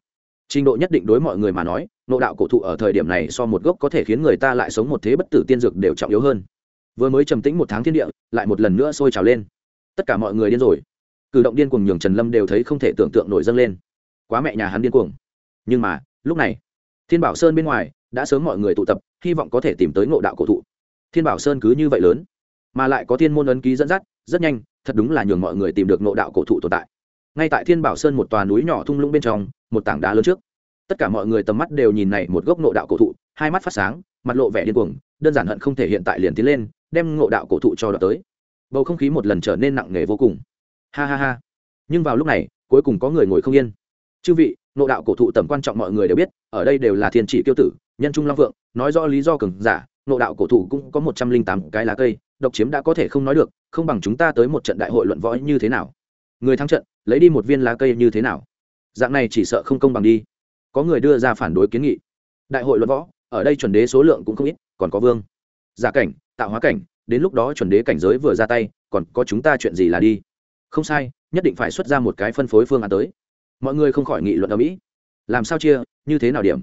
Trình độ nhất định đối mọi người mà nói, ngộ đạo cổ thụ ở thời điểm này so một gốc có thể khiến người ta lại sống một thế bất tử tiên dược đều trọng yếu hơn. Vừa mới trầm tĩnh một tháng thiên địa, lại một lần nữa sôi trào lên. Tất cả mọi người điên rồi. Cử động điên cuồng nhường trần lâm đều thấy không thể tưởng tượng nổi dâng lên. Quá mẹ nhà hắn điên cuồng nhưng mà, lúc này, thiên bảo sơn bên ngoài, đã sớm mọi người tụ tập, hy vọng có thể tìm tới ngộ đạo cổ thụ. Thiên bảo sơn cứ như vậy lớn, mà lại có thiên môn ấn ký dẫn dắt, rất nhanh, thật đúng là nhường mọi người tìm được ngộ đạo cổ thụ tồn tại. Ngay tại thiên bảo sơn một tòa núi nhỏ thung lũng bên trong, một tảng đá lớn trước, tất cả mọi người tầm mắt đều nhìn này một gốc ngộ đạo cổ thụ, hai mắt phát sáng, mặt lộ vẻ điên cuồng, đơn giản hận không thể hiện tại liền tiến lên, đem ngộ đạo cổ thụ cho đợt tới. Bầu không khí một lần trở nên nặng nề vô cùng. Ha ha ha. Nhưng vào lúc này, cuối cùng có người ngồi không yên. Chư vị nộ đạo cổ thụ tầm quan trọng mọi người đều biết, ở đây đều là thiên chỉ tiêu tử, nhân trung long vượng, nói rõ lý do cường giả nộ đạo cổ thụ cũng có một trăm linh tám cái lá cây, độc chiếm đã có thể không nói được, không bằng chúng ta tới một trận đại hội luận võ như thế nào. Người thắng trận, lấy đi một viên lá cây như thế nào? Dạng này chỉ sợ không công bằng đi. Có người đưa ra phản đối kiến nghị. Đại hội luận võ, ở đây chuẩn đế số lượng cũng không ít, còn có vương. Giả cảnh, tạo hóa cảnh, đến lúc đó chuẩn đế cảnh giới vừa ra tay, còn có chúng ta chuyện gì là đi? Không sai, nhất định phải xuất ra một cái phân phối phương án tới mọi người không khỏi nghị luận ở mỹ làm sao chia như thế nào điểm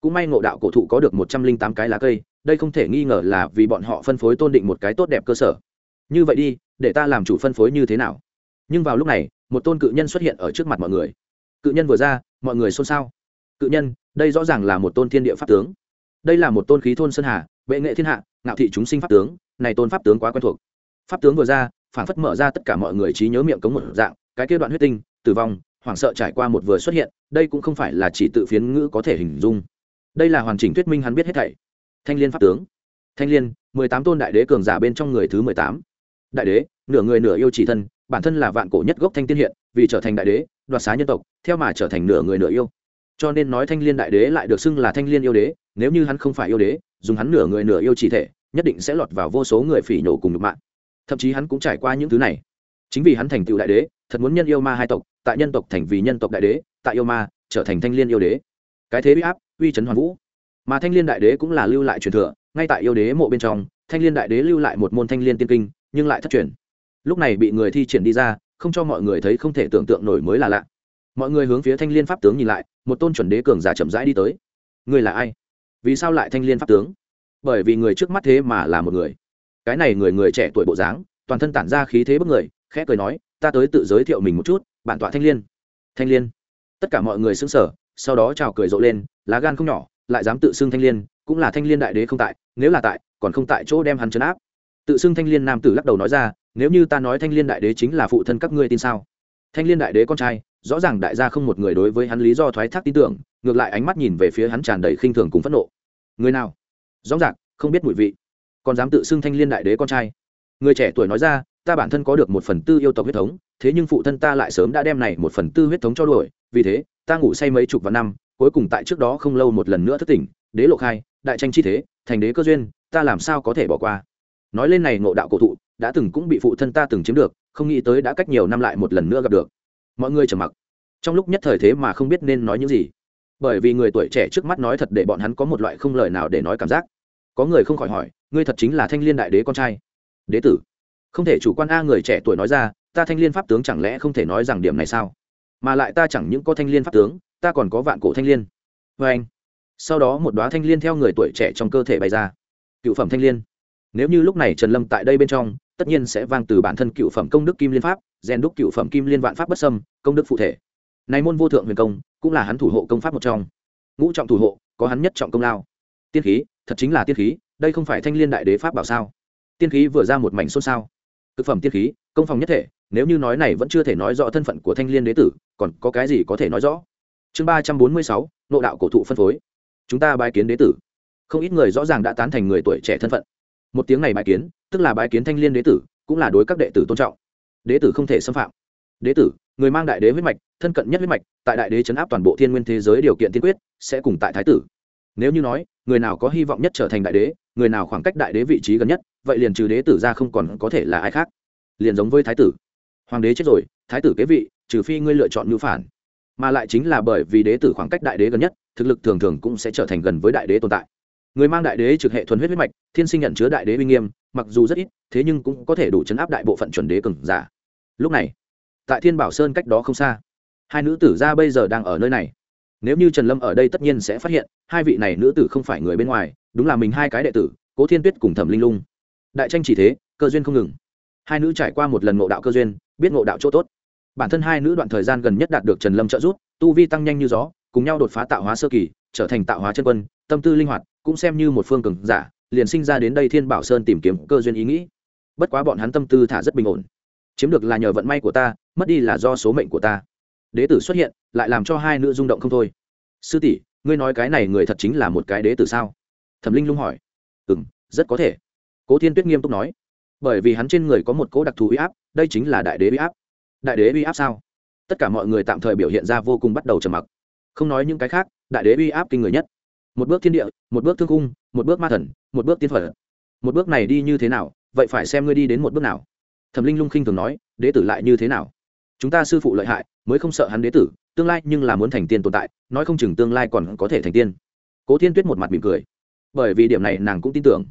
cũng may ngộ đạo cổ thụ có được một trăm linh tám cái lá cây đây không thể nghi ngờ là vì bọn họ phân phối tôn định một cái tốt đẹp cơ sở như vậy đi để ta làm chủ phân phối như thế nào nhưng vào lúc này một tôn cự nhân xuất hiện ở trước mặt mọi người cự nhân vừa ra mọi người xôn xao cự nhân đây rõ ràng là một tôn thiên địa pháp tướng đây là một tôn khí thôn sơn hà vệ nghệ thiên hạ ngạo thị chúng sinh pháp tướng này tôn pháp tướng quá quen thuộc pháp tướng vừa ra phản phất mở ra tất cả mọi người trí nhớ miệng cống một dạng cái kia đoạn huyết tinh tử vong hoảng sợ trải qua một vừa xuất hiện, đây cũng không phải là chỉ tự phiến ngữ có thể hình dung. Đây là hoàn chỉnh thuyết minh hắn biết hết thảy. Thanh liên pháp tướng. Thanh liên, mười tám tôn đại đế cường giả bên trong người thứ mười tám. Đại đế, nửa người nửa yêu chỉ thân, bản thân là vạn cổ nhất gốc thanh tiên hiện, vì trở thành đại đế, đoạt xá nhân tộc, theo mà trở thành nửa người nửa yêu. Cho nên nói thanh liên đại đế lại được xưng là thanh liên yêu đế, nếu như hắn không phải yêu đế, dùng hắn nửa người nửa yêu chỉ thể, nhất định sẽ lọt vào vô số người phỉ nhổ cùng được mạng thậm chí hắn cũng trải qua những thứ này. Chính vì hắn thành tựu đại đế, thật muốn nhân yêu ma hai tộc tại nhân tộc thành vì nhân tộc đại đế, tại yêu ma, trở thành thanh liên yêu đế. Cái thế uy áp, uy trấn hoàn vũ. Mà thanh liên đại đế cũng là lưu lại truyền thừa, ngay tại yêu đế mộ bên trong, thanh liên đại đế lưu lại một môn thanh liên tiên kinh, nhưng lại thất truyền. Lúc này bị người thi triển đi ra, không cho mọi người thấy không thể tưởng tượng nổi mới là lạ. Mọi người hướng phía thanh liên pháp tướng nhìn lại, một tôn chuẩn đế cường giả chậm rãi đi tới. Người là ai? Vì sao lại thanh liên pháp tướng? Bởi vì người trước mắt thế mà là một người. Cái này người người trẻ tuổi bộ dáng, toàn thân tản ra khí thế bức người, khẽ cười nói, ta tới tự giới thiệu mình một chút bản tọa thanh liên. Thanh liên. Tất cả mọi người xứng sở sau đó chào cười rộ lên, lá gan không nhỏ, lại dám tự xưng thanh liên, cũng là thanh liên đại đế không tại, nếu là tại, còn không tại chỗ đem hắn chấn áp. Tự xưng thanh liên nam tử lắc đầu nói ra, nếu như ta nói thanh liên đại đế chính là phụ thân các ngươi tin sao? Thanh liên đại đế con trai, rõ ràng đại gia không một người đối với hắn lý do thoái thác tin tưởng, ngược lại ánh mắt nhìn về phía hắn tràn đầy khinh thường cùng phẫn nộ. Người nào? Rõ ràng, không biết mùi vị. Còn dám tự xưng thanh liên đại đế con trai. Người trẻ tuổi nói ra ta bản thân có được một phần tư yêu tộc huyết thống, thế nhưng phụ thân ta lại sớm đã đem này một phần tư huyết thống cho đuổi, vì thế, ta ngủ say mấy chục vạn năm, cuối cùng tại trước đó không lâu một lần nữa thất tỉnh, đế lộ khai, đại tranh chi thế, thành đế cơ duyên, ta làm sao có thể bỏ qua? Nói lên này ngộ đạo cổ thụ, đã từng cũng bị phụ thân ta từng chiếm được, không nghĩ tới đã cách nhiều năm lại một lần nữa gặp được. Mọi người trầm mặc. Trong lúc nhất thời thế mà không biết nên nói những gì. Bởi vì người tuổi trẻ trước mắt nói thật để bọn hắn có một loại không lời nào để nói cảm giác. Có người không khỏi hỏi, ngươi thật chính là thanh liên đại đế con trai? Đế tử không thể chủ quan a người trẻ tuổi nói ra, ta thanh liên pháp tướng chẳng lẽ không thể nói rằng điểm này sao? Mà lại ta chẳng những có thanh liên pháp tướng, ta còn có vạn cổ thanh liên. Vê anh, sau đó một đoá thanh liên theo người tuổi trẻ trong cơ thể bày ra. Cựu phẩm thanh liên. Nếu như lúc này trần lâm tại đây bên trong, tất nhiên sẽ vang từ bản thân cựu phẩm công đức kim liên pháp, rèn đúc cựu phẩm kim liên vạn pháp bất sâm công đức phụ thể. Này môn vô thượng huyền công, cũng là hắn thủ hộ công pháp một trong. Ngũ trọng thủ hộ, có hắn nhất trọng công lao. Tiên khí, thật chính là tiên khí, đây không phải thanh liên đại đế pháp bảo sao? Tiên khí vừa ra một mảnh xôn xao thực phẩm tiên khí, công phòng nhất thể, nếu như nói này vẫn chưa thể nói rõ thân phận của thanh liên đế tử, còn có cái gì có thể nói rõ? Chương ba trăm bốn mươi sáu, nộ đạo cổ thụ phân phối. Chúng ta bài kiến đế tử. Không ít người rõ ràng đã tán thành người tuổi trẻ thân phận. Một tiếng này bài kiến, tức là bài kiến thanh liên đế tử, cũng là đối các đệ tử tôn trọng. Đế tử không thể xâm phạm. Đế tử, người mang đại đế huyết mạch, thân cận nhất huyết mạch, tại đại đế chấn áp toàn bộ thiên nguyên thế giới điều kiện tiên quyết, sẽ cùng tại thái tử. Nếu như nói, người nào có hy vọng nhất trở thành đại đế người nào khoảng cách đại đế vị trí gần nhất, vậy liền trừ đế tử ra không còn có thể là ai khác. Liền giống với thái tử. Hoàng đế chết rồi, thái tử kế vị, trừ phi ngươi lựa chọn ngữ phản. Mà lại chính là bởi vì đế tử khoảng cách đại đế gần nhất, thực lực thường thường cũng sẽ trở thành gần với đại đế tồn tại. Người mang đại đế trực hệ thuần huyết huyết mạch, thiên sinh nhận chứa đại đế uy nghiêm, mặc dù rất ít, thế nhưng cũng có thể đủ chấn áp đại bộ phận chuẩn đế cường giả. Lúc này, tại thiên bảo sơn cách đó không xa, hai nữ tử gia bây giờ đang ở nơi này nếu như trần lâm ở đây tất nhiên sẽ phát hiện, hai vị này nữ tử không phải người bên ngoài, đúng là mình hai cái đệ tử, cố thiên tuyết cùng thẩm linh lung. Đại tranh chỉ thế, cơ duyên không ngừng. Hai nữ trải qua một lần ngộ đạo cơ duyên, biết ngộ đạo chỗ tốt. Bản thân hai nữ đoạn thời gian gần nhất đạt được trần lâm trợ giúp, tu vi tăng nhanh như gió, cùng nhau đột phá tạo hóa sơ kỳ, trở thành tạo hóa chân quân, tâm tư linh hoạt, cũng xem như một phương cường giả, liền sinh ra đến đây thiên bảo sơn tìm kiếm cơ duyên ý nghĩ. Bất quá bọn hắn tâm tư thả rất bình ổn. Chiếm được là nhờ vận may của ta, mất đi là do số mệnh của ta đế tử xuất hiện, lại làm cho hai nữ rung động không thôi. Sư tỷ, ngươi nói cái này người thật chính là một cái đế tử sao? Thẩm linh lung hỏi. Ừ m rất có thể. Cố thiên tuyết nghiêm túc nói. Bởi vì hắn trên người có một cỗ đặc thù uy áp, đây chính là đại đế uy áp. Đại đế uy áp sao? Tất cả mọi người tạm thời biểu hiện ra vô cùng bắt đầu trầm mặc. Không nói những cái khác, đại đế uy áp kinh người nhất. Một bước thiên địa, một bước thương cung, một bước ma thần, một bước tiên thuật một bước này đi như thế nào, vậy phải xem ngươi đi đến một bước nào. Thẩm linh lung khinh thường nói, đế tử lại như thế nào? Chúng ta sư phụ lợi hại, mới không sợ hắn đế tử, tương lai nhưng là muốn thành tiên tồn tại, nói không chừng tương lai còn có thể thành tiên. Cố thiên tuyết một mặt mỉm cười. Bởi vì điểm này nàng cũng tin tưởng.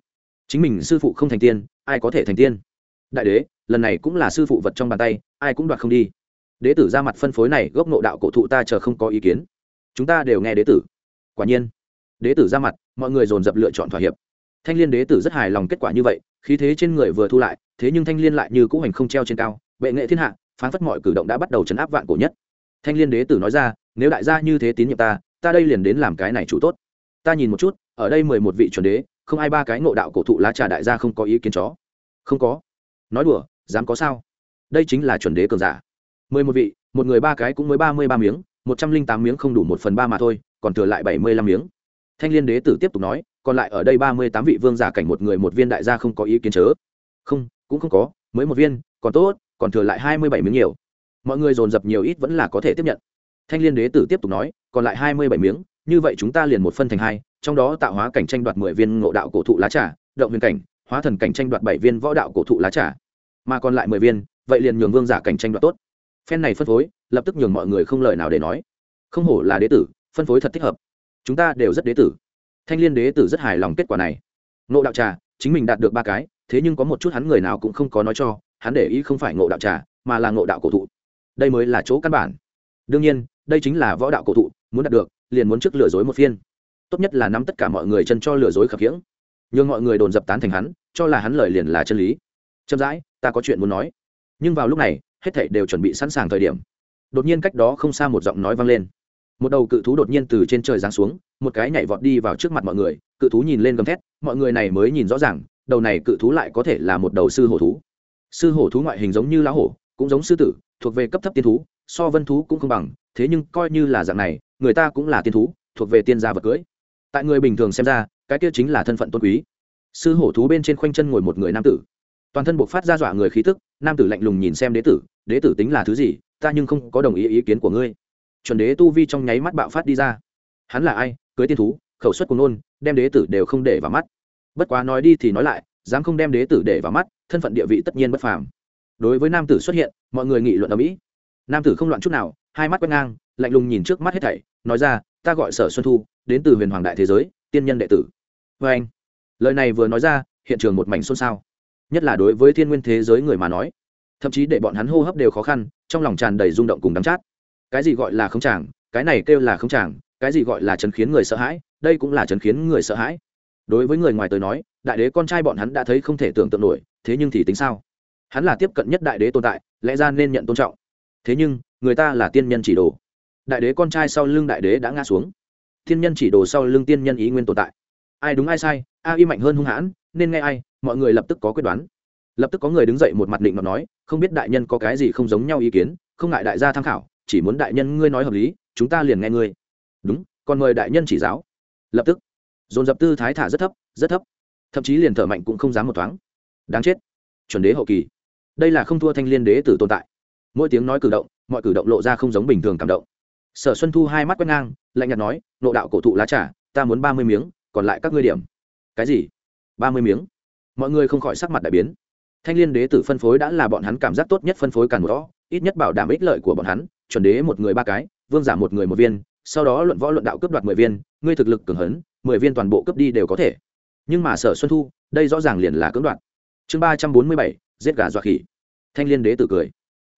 Chính mình sư phụ không thành tiên, ai có thể thành tiên? Đại đế, lần này cũng là sư phụ vật trong bàn tay, ai cũng đoạt không đi. Đế tử ra mặt phân phối này, gốc nộ đạo cổ thụ ta chờ không có ý kiến. Chúng ta đều nghe đế tử. Quả nhiên. Đế tử ra mặt, mọi người dồn dập lựa chọn thỏa hiệp. Thanh liên đế tử rất hài lòng kết quả như vậy, khí thế trên người vừa thu lại, thế nhưng thanh liên lại như cũ hành không treo trên cao, bệ nghệ thiên hạ phán phất mọi cử động đã bắt đầu chấn áp vạn cổ nhất. Thanh liên đế tử nói ra, nếu đại gia như thế tín nhiệm ta ta đây liền đến làm cái này chủ tốt. Ta nhìn một chút, ở đây mười một vị chuẩn đế, không ai ba cái ngộ đạo cổ thụ lá trà đại gia không có ý kiến chó. Không có. Nói đùa, dám có sao? Đây chính là chuẩn đế cường giả. Mười một vị, một người ba cái cũng mới ba mươi ba miếng, một trăm linh tám miếng không đủ một phần ba mà thôi, còn thừa lại bảy mươi lăm miếng. Thanh liên đế tử tiếp tục nói, còn lại ở đây ba mươi tám vị vương giả cảnh một người một viên đại gia không có ý kiến chớ. Không, cũng không có, mới một viên, còn tốt còn thừa lại hai mươi bảy miếng nhiều. Mọi người dồn dập nhiều ít vẫn là có thể tiếp nhận. Thanh liên đế tử tiếp tục nói, còn lại hai mươi bảy miếng, như vậy chúng ta liền một phân thành hai, trong đó tạo hóa cảnh tranh đoạt mười viên ngộ đạo cổ thụ lá trà, động nguyên cảnh, hóa thần cảnh tranh đoạt bảy viên võ đạo cổ thụ lá trà. Mà còn lại mười viên, vậy liền nhường vương giả cảnh tranh đoạt tốt. Phen này phân phối, lập tức nhường mọi người không lời nào để nói. Không hổ là đế tử, phân phối thật thích hợp. Chúng ta đều rất đế tử. Thanh liên đế tử rất hài lòng kết quả này. Ngộ đạo trà, chính mình đạt được ba cái, thế nhưng có một chút hắn người nào cũng không có nói cho hắn để ý không phải ngộ đạo trà, mà là ngộ đạo cổ thụ. Đây mới là chỗ căn bản. Đương nhiên, đây chính là võ đạo cổ thụ, muốn đạt được, liền muốn trước lừa dối một phiên. Tốt nhất là nắm tất cả mọi người chân cho lừa dối khập khiễng. Nhưng mọi người đồn dập tán thành hắn, cho là hắn lời liền là chân lý. Chậm rãi, ta có chuyện muốn nói. Nhưng vào lúc này, hết thảy đều chuẩn bị sẵn sàng thời điểm. Đột nhiên cách đó không xa một giọng nói vang lên. Một đầu cự thú đột nhiên từ trên trời giáng xuống, một cái nhảy vọt đi vào trước mặt mọi người. Cự thú nhìn lên gầm thét, mọi người này mới nhìn rõ ràng, đầu này cự thú lại có thể là một đầu sư hổ thú sư hổ thú ngoại hình giống như lá hổ, cũng giống sư tử, thuộc về cấp thấp tiên thú, so vân thú cũng không bằng, thế nhưng coi như là dạng này, người ta cũng là tiên thú, thuộc về tiên gia vật cưới. Tại người bình thường xem ra, cái kia chính là thân phận tôn quý. Sư hổ thú bên trên khoanh chân ngồi một người nam tử. Toàn thân buộc phát ra dọa người khí tức, nam tử lạnh lùng nhìn xem đế tử đế tử tính là thứ gì? Ta nhưng không có đồng ý ý kiến của ngươi. Chuẩn đế tu vi trong nháy mắt bạo phát đi ra. Hắn là ai? Cưới tiên thú, khẩu suất của nôn đem đế tử đều không để vào mắt. Bất quá nói đi thì nói lại dám không đem đế tử để vào mắt, thân phận địa vị tất nhiên bất phàm. Đối với nam tử xuất hiện, mọi người nghị luận ở mỹ. Nam tử không loạn chút nào, hai mắt quét ngang, lạnh lùng nhìn trước mắt hết thảy, nói ra, ta gọi sở xuân thu, đến từ huyền hoàng đại thế giới, tiên nhân đệ tử. Vê anh, lời này vừa nói ra, hiện trường một mảnh xôn xao. Nhất là đối với thiên nguyên thế giới người mà nói, thậm chí để bọn hắn hô hấp đều khó khăn, trong lòng tràn đầy rung động cùng đắm chát. Cái gì gọi là không chàng, cái này kêu là không chàng, cái gì gọi là chấn khiến người sợ hãi, đây cũng là chấn khiến người sợ hãi đối với người ngoài tới nói, đại đế con trai bọn hắn đã thấy không thể tưởng tượng nổi, thế nhưng thì tính sao? Hắn là tiếp cận nhất đại đế tồn tại, lẽ ra nên nhận tôn trọng. Thế nhưng, người ta là tiên nhân chỉ đồ. Đại đế con trai sau lưng đại đế đã ngã xuống. Tiên nhân chỉ đồ sau lưng tiên nhân ý nguyên tồn tại. Ai đúng ai sai, a y mạnh hơn hung hãn, nên nghe ai, mọi người lập tức có quyết đoán. Lập tức có người đứng dậy một mặt định mà nói, không biết đại nhân có cái gì không giống nhau ý kiến, không ngại đại gia tham khảo, chỉ muốn đại nhân ngươi nói hợp lý, chúng ta liền nghe ngươi. Đúng, còn mời đại nhân chỉ giáo. Lập tức dồn dập tư thái thả rất thấp rất thấp. Thậm chí liền thở mạnh cũng không dám một thoáng. Đáng chết. Chuẩn đế hậu kỳ. Đây là không thua thanh liên đế tử tồn tại. Mỗi tiếng nói cử động, mọi cử động lộ ra không giống bình thường cảm động. Sở xuân thu hai mắt quét ngang, lạnh nhạt nói, nộ đạo cổ thụ lá trà, ta muốn ba mươi miếng, còn lại các ngươi điểm. Cái gì? Ba mươi miếng. Mọi người không khỏi sắc mặt đại biến. Thanh liên đế tử phân phối đã là bọn hắn cảm giác tốt nhất phân phối càn một đó ít nhất bảo đảm ích lợi của bọn hắn, chuẩn đế một người ba cái, vương giả một người một viên, sau đó luận võ luận đạo cướp đoạt mười viên, ngươi thực lực cường hấn mười viên toàn bộ cướp đi đều có thể. Nhưng mà sở xuân thu, đây rõ ràng liền là cưỡng đoạt. Chương ba trăm bốn mươi bảy, giết gà dọa khỉ. Thanh liên đế tử cười.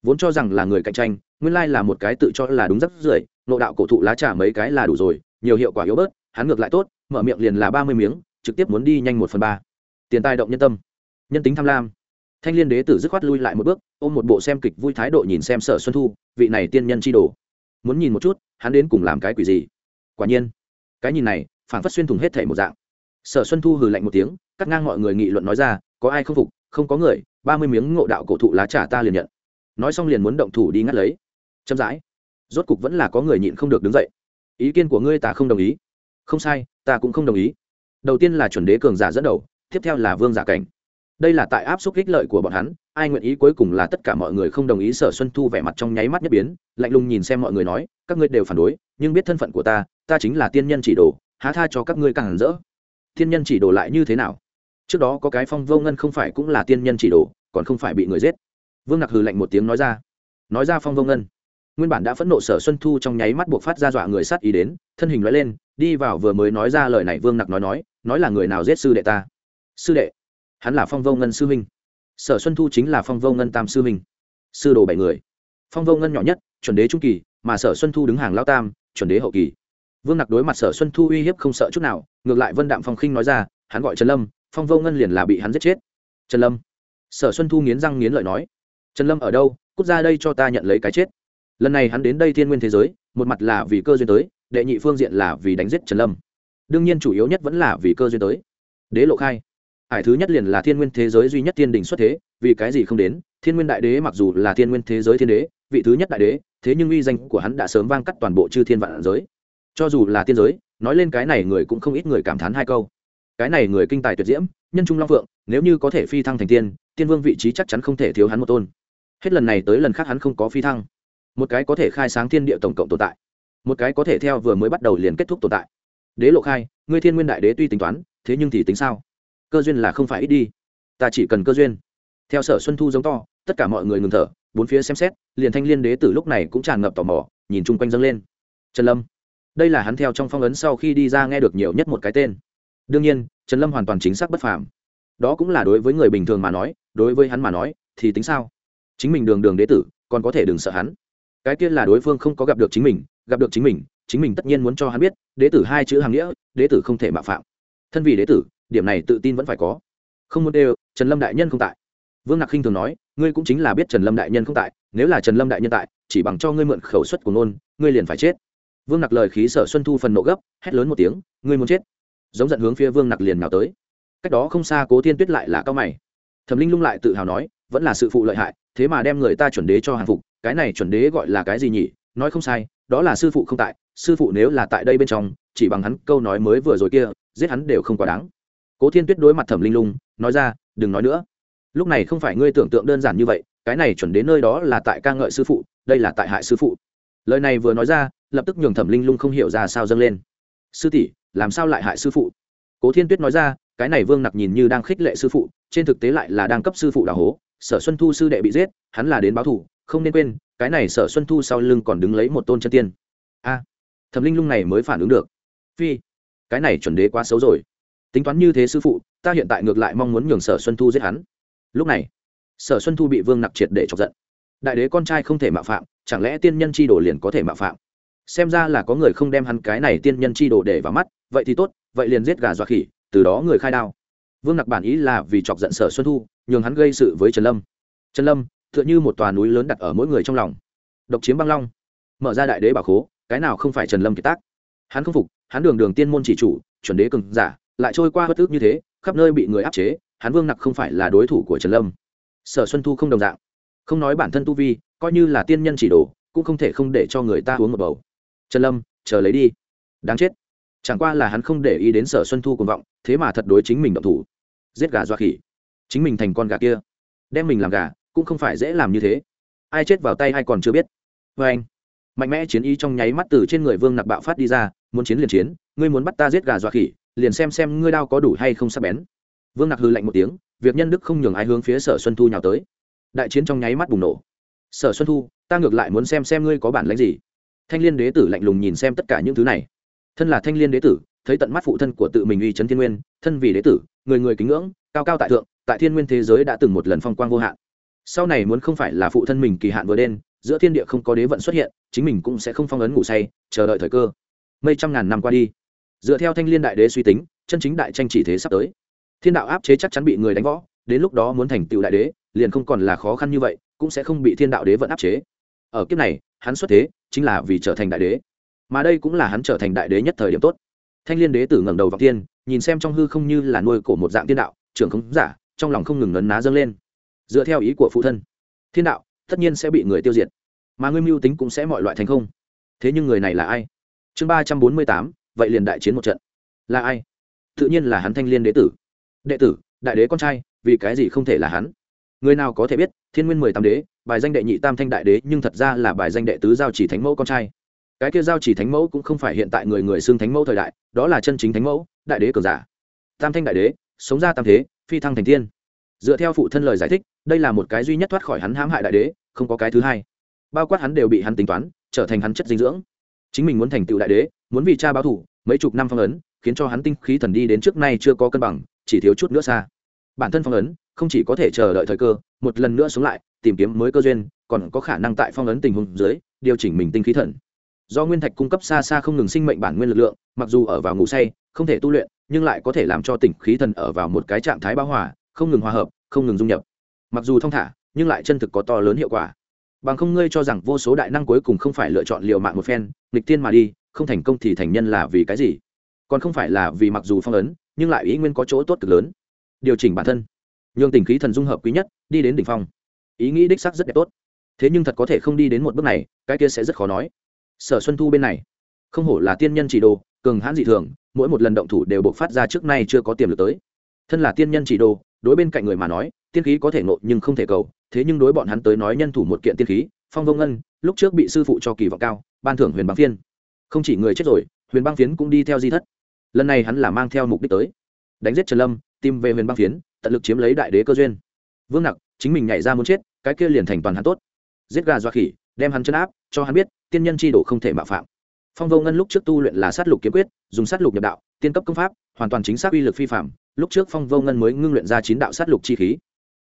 Vốn cho rằng là người cạnh tranh, nguyên lai là một cái tự cho là đúng rất rưởi, nộ đạo cổ thụ lá trà mấy cái là đủ rồi, nhiều hiệu quả yếu bớt, hắn ngược lại tốt, mở miệng liền là ba mươi miếng, trực tiếp muốn đi nhanh một phần ba. Tiền tài động nhân tâm. Nhân tính tham lam. Thanh liên đế tử dứt khoát lui lại một bước, ôm một bộ xem kịch vui thái độ nhìn xem sở xuân thu, vị này tiên nhân chi đồ. Muốn nhìn một chút, hắn đến cùng làm cái quỷ gì? Quả nhiên. Cái nhìn này phản phất xuyên thủng hết thể một dạng. Sở xuân thu hừ lạnh một tiếng, cắt ngang mọi người nghị luận nói ra, có ai không phục, không có người, ba mươi miếng ngộ đạo cổ thụ lá trà ta liền nhận. Nói xong liền muốn động thủ đi ngắt lấy. Chậm rãi. Rốt cục vẫn là có người nhịn không được đứng dậy. Ý kiến của ngươi ta không đồng ý. Không sai, ta cũng không đồng ý. Đầu tiên là chuẩn đế cường giả dẫn đầu, tiếp theo là vương giả cảnh. Đây là tại áp suất ích lợi của bọn hắn, ai nguyện ý cuối cùng là tất cả mọi người không đồng ý sở xuân thu vẻ mặt trong nháy mắt nhất biến, lạnh lùng nhìn xem mọi người nói, các ngươi đều phản đối, nhưng biết thân phận của ta ta chính là tiên nhân chỉ đồ há tha cho các ngươi càng hẳn rỡ. Thiên nhân chỉ đồ lại như thế nào? Trước đó có cái phong vô ngân không phải cũng là tiên nhân chỉ đồ còn không phải bị người giết. Vương nặc hừ lạnh một tiếng nói ra. Nói ra phong vô ngân. Nguyên bản đã phẫn nộ sở xuân thu trong nháy mắt buộc phát ra dọa người sát ý đến, thân hình nói lên, đi vào vừa mới nói ra lời này vương nặc nói nói nói là người nào giết sư đệ ta? Sư đệ, hắn là phong vô ngân sư huynh. Sở xuân thu chính là phong vô ngân tam sư huynh. Sư đồ bảy người. Phong vô ngân nhỏ nhất, chuẩn đế trung kỳ, mà sở xuân thu đứng hàng lao tam, chuẩn đế hậu kỳ vương nặc đối mặt sở xuân thu uy hiếp không sợ chút nào, ngược lại vân đạm phong khinh nói ra, hắn gọi trần lâm, phong vô ngân liền là bị hắn giết chết. Trần lâm. Sở xuân thu nghiến răng nghiến lợi nói, trần lâm ở đâu, cút ra đây cho ta nhận lấy cái chết. Lần này hắn đến đây thiên nguyên thế giới, một mặt là vì cơ duyên tới, đệ nhị phương diện là vì đánh giết trần lâm. Đương nhiên chủ yếu nhất vẫn là vì cơ duyên tới. Đế lộ khai. Hải thứ nhất liền là thiên nguyên thế giới duy nhất thiên đình xuất thế, vì cái gì không đến, thiên nguyên đại đế mặc dù là thiên nguyên thế giới thiên đế, vị thứ nhất đại đế, thế nhưng uy danh của hắn đã sớm vang cắt toàn bộ chư thiên vạn giới cho dù là tiên giới, nói lên cái này người cũng không ít người cảm thán hai câu. Cái này người kinh tài tuyệt diễm, nhân trung long phượng, nếu như có thể phi thăng thành tiên tiên vương vị trí chắc chắn không thể thiếu hắn một tôn. Hết lần này tới lần khác hắn không có phi thăng. Một cái có thể khai sáng thiên địa tổng cộng tồn tại. Một cái có thể theo vừa mới bắt đầu liền kết thúc tồn tại. Đế lộ khai, ngươi thiên nguyên đại đế tuy tính toán, thế nhưng thì tính sao? Cơ duyên là không phải ít đi. Ta chỉ cần cơ duyên. Theo sở xuân thu giống to, tất cả mọi người ngừng thở, bốn phía xem xét, liền thanh liên đế tử lúc này cũng tràn ngập tò mò, nhìn chung quanh dâng lên. Trần lâm đây là hắn theo trong phong ấn sau khi đi ra nghe được nhiều nhất một cái tên. Đương nhiên, trần lâm hoàn toàn chính xác bất phàm. Đó cũng là đối với người bình thường mà nói, đối với hắn mà nói, thì tính sao? Chính mình đường đường đế tử, còn có thể đừng sợ hắn. Cái kia là đối phương không có gặp được chính mình, gặp được chính mình chính mình tất nhiên muốn cho hắn biết, đế tử hai chữ hàng nghĩa, đế tử không thể mạo phạm. Thân vì đế tử, điểm này tự tin vẫn phải có. Không muốn đều, trần lâm đại nhân không tại. Vương nặc khinh thường nói, ngươi cũng chính là biết trần lâm đại nhân không tại, nếu là trần lâm đại nhân tại, chỉ bằng cho ngươi mượn khẩu suất của nôn ngươi liền phải chết vương nặc lời khí sở xuân thu phần nộ gấp, hét lớn một tiếng, ngươi muốn chết? Giống giận hướng phía vương nặc liền nào tới. Cách đó không xa cố thiên tuyết lại là cao mày. Thẩm linh lung lại tự hào nói, vẫn là sự phụ lợi hại, thế mà đem người ta chuẩn đế cho hàng phục, cái này chuẩn đế gọi là cái gì nhỉ? Nói không sai, đó là sư phụ không tại, sư phụ nếu là tại đây bên trong, chỉ bằng hắn câu nói mới vừa rồi kia, giết hắn đều không quá đáng. Cố thiên tuyết đối mặt thẩm linh lung, nói ra, đừng nói nữa. Lúc này không phải ngươi tưởng tượng đơn giản như vậy, cái này chuẩn đến nơi đó là tại ca ngợi sư phụ, đây là tại hại sư phụ lời này vừa nói ra, lập tức nhường thẩm linh lung không hiểu ra sao dâng lên. Sư tỷ, làm sao lại hại sư phụ? Cố thiên tuyết nói ra, cái này vương nặc nhìn như đang khích lệ sư phụ, trên thực tế lại là đang cấp sư phụ đào hố. Sở xuân thu sư đệ bị giết, hắn là đến báo thủ không nên quên, cái này sở xuân thu sau lưng còn đứng lấy một tôn chân tiên. A. Thẩm linh lung này mới phản ứng được. Phi, cái này chuẩn đế quá xấu rồi. Tính toán như thế sư phụ, ta hiện tại ngược lại mong muốn nhường sở xuân thu giết hắn. Lúc này, sở xuân thu bị vương nặc triệt để chọc giận. Đại đế con trai không thể mạo phạm chẳng lẽ tiên nhân chi đồ liền có thể mạo phạm? Xem ra là có người không đem hắn cái này tiên nhân chi đồ để vào mắt, vậy thì tốt, vậy liền giết gà dọa khỉ, từ đó người khai đao. Vương nặc bản ý là vì chọc giận sở xuân thu, nhường hắn gây sự với trần lâm. Trần lâm t h ư ợ n h ư một tòa núi lớn đặt ở mỗi người trong lòng. Độc chiếm băng long. Mở ra đại đế bà khố, cái nào không phải trần lâm kiệt tác? Hắn không phục, hắn đường đường tiên môn chỉ chủ, chuẩn đế cường giả, lại trôi qua bất ước như thế, khắp nơi bị người áp chế, hắn vương nặc không phải là đối thủ của trần lâm. Sở xuân thu không đồng dạng. Không nói bản thân tu vi coi như là tiên nhân chỉ đồ, cũng không thể không để cho người ta uống một bầu. Trần lâm, chờ lấy đi. Đáng chết. Chẳng qua là hắn không để ý đến sở xuân thu cùng vọng, thế mà thật đối chính mình động thủ. Giết gà doa khỉ. Chính mình thành con gà kia. Đem mình làm gà, cũng không phải dễ làm như thế. Ai chết vào tay ai còn chưa biết. Vê anh, mạnh mẽ chiến ý trong nháy mắt từ trên người vương nặc bạo phát đi ra, muốn chiến liền chiến, ngươi muốn bắt ta giết gà doa khỉ, liền xem xem ngươi đao có đủ hay không sắp bén. Vương nặc hư lạnh một tiếng, việc nhân đức không nhường ai hướng phía sở xuân thu nhào tới. Đại chiến trong nháy mắt bùng nổ sở xuân thu, ta ngược lại muốn xem xem ngươi có bản lãnh gì. Thanh liên đế tử lạnh lùng nhìn xem tất cả những thứ này. Thân là thanh liên đế tử, thấy tận mắt phụ thân của tự mình uy trấn thiên nguyên, thân vì đế tử, người người kính ngưỡng, cao cao tại thượng, tại thiên nguyên thế giới đã từng một lần phong quang vô hạn. Sau này muốn không phải là phụ thân mình kỳ hạn vừa đen giữa thiên địa không có đế vận xuất hiện, chính mình cũng sẽ không phong ấn ngủ say, chờ đợi thời cơ. Mây trăm ngàn năm qua đi, dựa theo thanh liên đại đế suy tính, chân chính đại tranh chỉ thế sắp tới. Thiên đạo áp chế chắc chắn bị người đánh võ, đến lúc đó muốn thành tựu đại đế, liền không còn là khó khăn như vậy cũng sẽ không bị thiên đạo đế vận áp chế. Ở kiếp này, hắn xuất thế chính là vì trở thành đại đế. Mà đây cũng là hắn trở thành đại đế nhất thời điểm tốt. Thanh liên đế tử ngẩng đầu vào tiên nhìn xem trong hư không như là nuôi cổ một dạng thiên đạo, trưởng không giả, trong lòng không ngừng nấn ná dâng lên. Dựa theo ý của phụ thân, thiên đạo tất nhiên sẽ bị người tiêu diệt, mà ngươi mưu tính cũng sẽ mọi loại thành không. Thế nhưng người này là ai? Chương ba trăm bốn mươi tám, vậy liền đại chiến một trận. Là ai? Tự nhiên là hắn thanh liên đế tử. Đệ tử, đại đế con trai, vì cái gì không thể là hắn? Người nào có thể biết? Thiên nguyên mười tám đế, bài danh đệ nhị tam thanh đại đế, nhưng thật ra là bài danh đệ tứ giao chỉ thánh mẫu con trai. Cái kia giao chỉ thánh mẫu cũng không phải hiện tại người người xưng thánh mẫu thời đại, đó là chân chính thánh mẫu, đại đế cường giả. Tam thanh đại đế, sống ra tam thế, phi thăng thành tiên. Dựa theo phụ thân lời giải thích, đây là một cái duy nhất thoát khỏi hắn hãm hại đại đế, không có cái thứ hai. Bao quát hắn đều bị hắn tính toán, trở thành hắn chất dinh dưỡng. Chính mình muốn thành tựu đại đế, muốn vì cha báo thủ, mấy chục năm phong ấn, khiến cho hắn tinh khí thần đi đến trước nay chưa có cân bằng, chỉ thiếu chút nữa xa. Bản thân phong ấn không chỉ có thể chờ đợi thời cơ, một lần nữa xuống lại, tìm kiếm mới cơ duyên, còn có khả năng tại phong ấn tình huống dưới, điều chỉnh mình tinh khí thần. Do nguyên thạch cung cấp xa xa không ngừng sinh mệnh bản nguyên lực lượng, mặc dù ở vào ngủ say, không thể tu luyện, nhưng lại có thể làm cho tỉnh khí thần ở vào một cái trạng thái bão hòa, không ngừng hòa hợp, không ngừng dung nhập. Mặc dù thong thả, nhưng lại chân thực có to lớn hiệu quả. Bằng không ngươi cho rằng vô số đại năng cuối cùng không phải lựa chọn liều mạng một phen, nghịch tiên mà đi, không thành công thì thành nhân là vì cái gì? Còn không phải là vì mặc dù phong ấn, nhưng lại ý nguyên có chỗ tốt cực lớn. Điều chỉnh bản thân nhường tình khí thần dung hợp quý nhất, đi đến đỉnh phong. Ý nghĩ đích sắc rất đẹp tốt. Thế nhưng thật có thể không đi đến một bước này, cái kia sẽ rất khó nói. Sở xuân thu bên này, không hổ là tiên nhân chỉ đồ, cường hãn dị thường, mỗi một lần động thủ đều buộc phát ra trước nay chưa có tiềm lực tới. Thân là tiên nhân chỉ đồ, đối bên cạnh người mà nói, tiên khí có thể nộ nhưng không thể cầu, thế nhưng đối bọn hắn tới nói nhân thủ một kiện tiên khí, phong vông ngân, lúc trước bị sư phụ cho kỳ vọng cao, ban thưởng huyền băng phiên. Không chỉ người chết rồi, huyền băng phiến cũng đi theo di thất. Lần này hắn là mang theo mục đích tới. Đánh giết trần lâm tìm về huyền băng phiến, tận lực chiếm lấy đại đế cơ duyên. Vương nặc, chính mình nhảy ra muốn chết, cái kia liền thành toàn hắn tốt. Giết gà dọa khỉ, đem hắn chân áp, cho hắn biết, tiên nhân chi đổ không thể mạo phạm. Phong vô ngân lúc trước tu luyện là sát lục kiếm quyết, dùng sát lục nhập đạo, tiên cấp công pháp, hoàn toàn chính xác uy lực phi phạm, lúc trước phong vô ngân mới ngưng luyện ra chín đạo sát lục chi khí.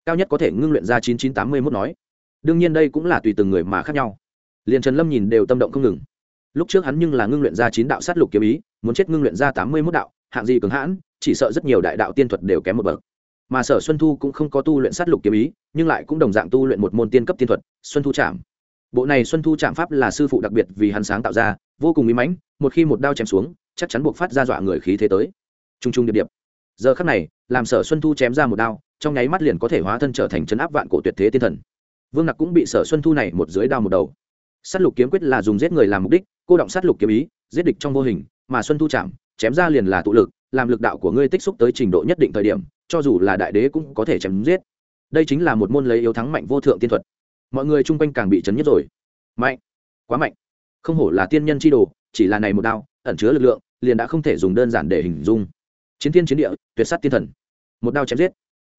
Cao nhất có thể ngưng luyện ra chín chín tám mươi mốt nói. Đương nhiên đây cũng là tùy từng người mà khác nhau. Liền trần lâm nhìn đều tâm động không ngừng. Lúc trước hắn nhưng là ngưng luyện ra chín đạo sát lục kiếm ý, muốn chết ngưng luyện ra tám mươi mốt đạo hạng gì cường hãn, chỉ sợ rất nhiều đại đạo tiên thuật đều kém một bậc. Mà sở xuân thu cũng không có tu luyện sát lục kiếm ý, nhưng lại cũng đồng dạng tu luyện một môn tiên cấp tiên thuật, xuân thu trạm bộ này xuân thu trạm pháp là sư phụ đặc biệt vì hắn sáng tạo ra, vô cùng mỹ mãnh, một khi một đao chém xuống, chắc chắn buộc phát ra dọa người khí thế tới. T r u n g t r u n g điệp điệp. Giờ khắc này, làm sở xuân thu chém ra một đao, trong nháy mắt liền có thể hóa thân trở thành chấn áp vạn cổ tuyệt thế tiên thần. Vương nặc cũng bị sở xuân thu này một dưới đao một đầu. S á t lục kiếm quyết là dùng giết người làm mục đích, cô động s á t lục kiếm ý, giết địch trong vô hình, mà xuân thu chạm chém ra liền là tụ lực, làm lực đạo của ngươi tích xúc tới trình độ nhất định thời điểm, cho dù là đại đế cũng có thể chém giết. Đây chính là một môn lấy yếu thắng mạnh vô thượng tiên thuật. Mọi người chung quanh càng bị chấn nhất rồi. Mạnh! Quá mạnh! Không hổ là tiên nhân chi đồ, chỉ là này một đao, ẩn chứa lực lượng, liền đã không thể dùng đơn giản để hình dung. Chiến thiên chiến địa, tuyệt sát tiên thần. Một đao chém giết.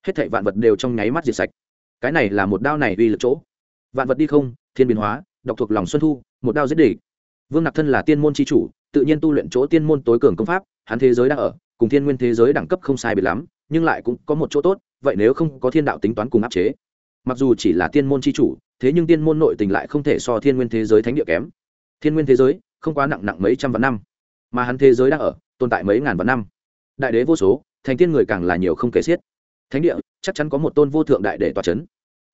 Hết thảy vạn vật đều trong nháy mắt diệt sạch. Cái này là một đao này uy lực chỗ. Vạn vật đi không, thiên biến hóa, độc thuộc lòng xuân thu, một đao giết địch. Vương nặc thân là tiên môn chi chủ tự nhiên tu luyện chỗ tiên môn tối cường công pháp, hắn thế giới đang ở, cùng thiên nguyên thế giới đẳng cấp không sai biệt lắm, nhưng lại cũng có một chỗ tốt, vậy nếu không có thiên đạo tính toán cùng áp chế. Mặc dù chỉ là tiên môn c h i chủ, thế nhưng tiên môn nội tình lại không thể so thiên nguyên thế giới thánh địa kém. Thiên nguyên thế giới, không quá nặng nặng mấy trăm vạn năm. Mà hắn thế giới đang ở, tồn tại mấy ngàn vạn năm. Đại đế vô số, thành tiên người càng là nhiều không kể xiết. Thánh địa, chắc chắn có một tôn vô thượng đại để tỏa c h ấ n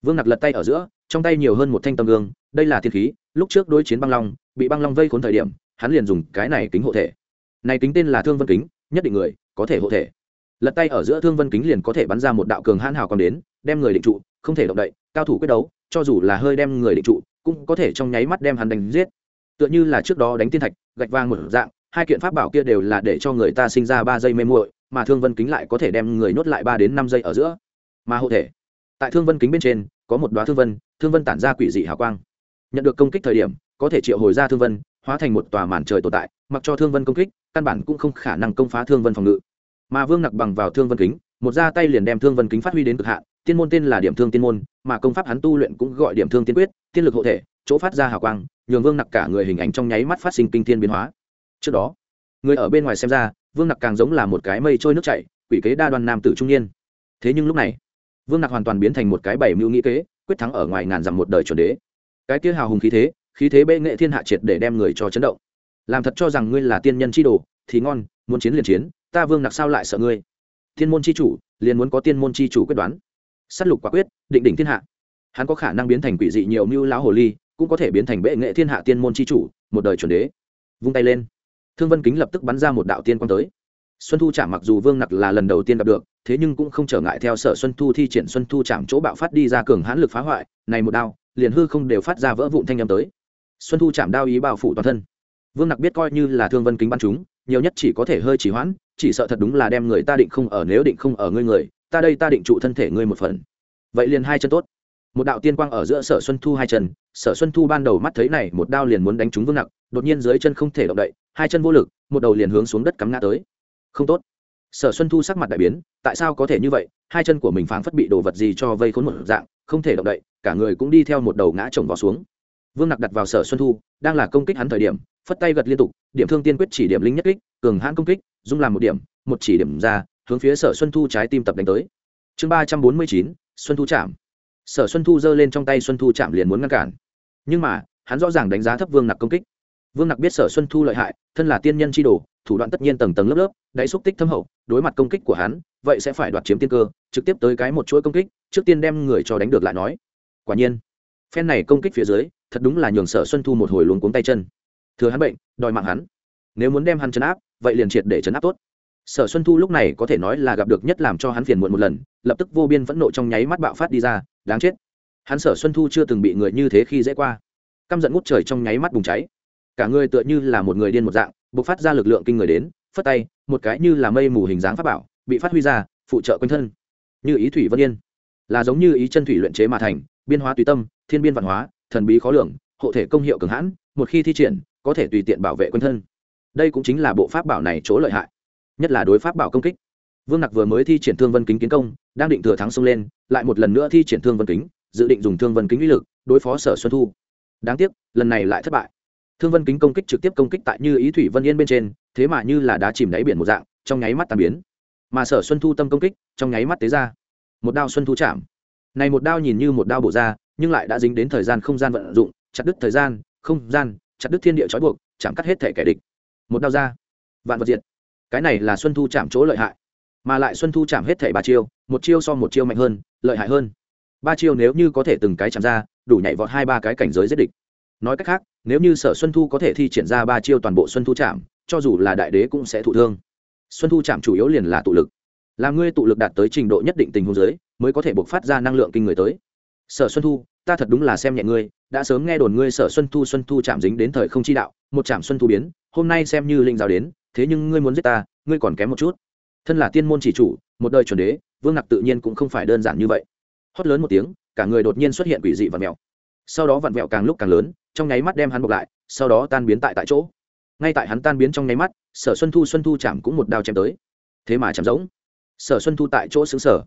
vương nặc lật tay ở giữa, trong tay nhiều hơn một thanh tâm gương, đây là thiên khí, lúc trước đối chiến băng long, bị băng long vây khốn thời điểm hắn liền dùng cái này kính hộ thể. Này kính tên là thương vân kính, nhất định người có thể hộ thể. Lật tay ở giữa thương vân kính liền có thể bắn ra một đạo cường hãn hào còn đến, đem người định trụ, không thể động đậy, cao thủ quyết đấu, cho dù là hơi đem người định trụ, cũng có thể trong nháy mắt đem hắn đánh giết. Tựa như là trước đó đánh tiên thạch, gạch vang một dạng, hai kiện pháp bảo kia đều là để cho người ta sinh ra ba giây mê muội, mà thương vân kính lại có thể đem người nhốt lại ba đến năm giây ở giữa. Mà hộ thể. Tại thương vân kính bên trên, có một đoá thương vân thương vân tản ra quỷ dị hào quang. Nhận được công kích thời điểm, có thể triệu hồi ra thương vân hóa thành một tòa màn trời tồn tại, mặc cho thương vân công kích, căn bản cũng không khả năng công phá thương vân phòng ngự. Mà vương nặc bằng vào thương vân kính, một ra tay liền đem thương vân kính phát huy đến cực hạn, tiên môn tên là điểm thương tiên môn, mà công pháp hắn tu luyện cũng gọi điểm thương tiên quyết, tiên lực hộ thể, chỗ phát ra hào quang, nhường vương nặc cả người hình ảnh trong nháy mắt phát sinh kinh thiên biến hóa. Trước đó, người ở bên ngoài xem ra, vương nặc càng giống là một cái mây trôi nước chảy, quỷ kế đa đoan nam tử trung niên. Thế nhưng lúc này, vương nặc hoàn toàn biến thành một cái bảy mưu nghĩ kế, quyết thắng ở ngoài ngàn dặm một đời chuẩn đế. Cái kia hào hùng khí thế khí thế bệ nghệ thiên hạ triệt để đem người cho chấn động. Làm thật cho rằng ngươi là tiên nhân chi đồ, thì ngon, muốn chiến liền chiến, ta vương nặc sao lại sợ ngươi? Thiên môn chi chủ, liền muốn có tiên môn chi chủ quyết đoán. S á t lục quả quyết, định đỉnh thiên hạ. Hắn có khả năng biến thành quỷ dị nhiều mưu lão hồ ly, cũng có thể biến thành bệ nghệ thiên hạ tiên môn c h i chủ, một đời chuẩn đế. Vung tay lên. Thương vân kính lập tức bắn ra một đạo tiên quang tới. Xuân thu chạm mặc dù vương nặc là lần đầu tiên gặp được, thế nhưng cũng không trở ngại theo sở xuân thu thi triển xuân thu chạm chỗ bạo phát đi ra cường hãn lực phá hoại, này một đao, liền hư không đều phát ra vỡ vụn thanh â m tới xuân thu chạm đao ý bao phủ toàn thân. Vương nặc biết coi như là thương vân kính bắn chúng, nhiều nhất chỉ có thể hơi chỉ hoãn, chỉ sợ thật đúng là đem người ta định không ở nếu định không ở ngươi người, ta đây ta định trụ thân thể ngươi một phần. Vậy liền hai chân tốt. Một đạo tiên quang ở giữa sở xuân thu hai chân, sở xuân thu ban đầu mắt thấy này, một đao liền muốn đánh trúng vương nặc, đột nhiên dưới chân không thể động đậy, hai chân vô lực, một đầu liền hướng xuống đất cắm ngã tới. Không tốt. Sở xuân thu sắc mặt đại biến, tại sao có thể như vậy? Hai chân của mình phảng phất bị đồ vật gì cho vây khốn một dạng, không thể động đậy, cả người cũng đi theo một đầu ngã chồng vào xuống vương nặc đặt vào sở xuân thu, đang là công kích hắn thời điểm, phất tay gật liên tục, điểm thương tiên quyết chỉ điểm linh nhất kích, cường hãn công kích, dung làm một điểm, một chỉ điểm ra, hướng phía sở xuân thu trái tim tập đánh tới. Chương ba trăm bốn mươi chín, xuân thu chạm. Sở xuân thu giơ lên trong tay xuân thu chạm liền muốn ngăn cản. Nhưng mà, hắn rõ ràng đánh giá thấp vương nặc công kích. Vương nặc biết sở xuân thu lợi hại, thân là tiên nhân chi đồ, thủ đoạn tất nhiên tầng tầng lớp lớp, đáy xúc tích thâm hậu, đối mặt công kích của hắn, vậy sẽ phải đoạt chiếm tiên cơ, trực tiếp tới cái một chuỗi công kích, trước tiên đem người cho đánh được lại nói. Quả nhiên, phen này công kích phía dưới thật đúng là nhường sở xuân thu một hồi luống cuống tay chân. Thừa hắn bệnh, đòi mạng hắn. Nếu muốn đem hắn chấn áp, vậy liền triệt để chấn áp tốt. Sở xuân thu lúc này có thể nói là gặp được nhất làm cho hắn phiền muộn một lần, lập tức vô biên phẫn nộ trong nháy mắt bạo phát đi ra, đáng chết. Hắn sở xuân thu chưa từng bị người như thế khi dễ qua. Căm giận ngút trời trong nháy mắt bùng cháy. Cả người tựa như là một người điên một dạng, bộc phát ra lực lượng kinh người đến, phất tay, một cái như là mây mù hình dáng pháp bảo, bị phát huy ra, phụ trợ quanh thân. Như ý thủy vân yên. Là giống như ý chân thủy luyện chế mà thành, biên hóa tùy tâm, thiên biên văn hóa thần bí khó lường, hộ thể công hiệu cường hãn, một khi thi triển, có thể tùy tiện bảo vệ quân thân. Đây cũng chính là bộ pháp bảo này chỗ lợi hại, nhất là đối pháp bảo công kích. Vương nặc vừa mới thi triển thương vân kính kiến công, đang định thừa thắng xông lên, lại một lần nữa thi triển thương vân kính, dự định dùng thương vân kính uy lực đối phó sở xuân thu. Đáng tiếc, lần này lại thất bại. Thương vân kính công kích trực tiếp công kích tại như ý thủy vân yên bên trên, thế mà như là đá chìm đáy biển một dạng, trong nháy mắt tàn biến. Mà sở xuân thu tâm công kích, trong nháy mắt tế ra. Một đao xuân thu chạm. Này một đao nhìn như một đao bổ ra nhưng lại đã dính đến thời gian không gian vận dụng, chặt đứt thời gian, không gian, chặt đứt thiên địa trói buộc, chạm cắt hết thể kẻ địch. Một đao ra, vạn vật diệt. Cái này là xuân thu chạm chỗ lợi hại, mà lại xuân thu chạm hết thể ba chiêu, một chiêu so một chiêu mạnh hơn, lợi hại hơn. Ba chiêu nếu như có thể từng cái chạm ra, đủ nhảy vọt hai ba cái cảnh giới giết địch. Nói cách khác, nếu như sở xuân thu có thể thi triển ra ba chiêu toàn bộ xuân thu chạm, cho dù là đại đế cũng sẽ thụ thương. Xuân thu chạm chủ yếu liền là tụ lực. Là ngươi tụ lực đạt tới trình độ nhất định tình huống giới mới có thể buộc phát ra năng lượng kinh người tới sở xuân thu, ta thật đúng là xem nhẹ ngươi, đã sớm nghe đồn ngươi sở xuân thu xuân thu chạm dính đến thời không chi đạo, một chạm xuân thu biến, hôm nay xem như linh giáo đến, thế nhưng ngươi muốn giết ta, ngươi còn kém một chút. Thân là tiên môn chỉ chủ, một đời chuẩn đế, vương ngạc tự nhiên cũng không phải đơn giản như vậy. Hót lớn một tiếng, cả người đột nhiên xuất hiện quỷ dị vặn mẹo sau đó vặn vẹo càng lúc càng lớn, trong nháy mắt đem hắn bọc lại, sau đó tan biến tại tại chỗ. Ngay tại hắn tan biến trong nháy mắt, sở xuân thu xuân thu chạm cũng một đao chém tới. Thế mà chạm giống sở xuân thu tại chỗ xứng sở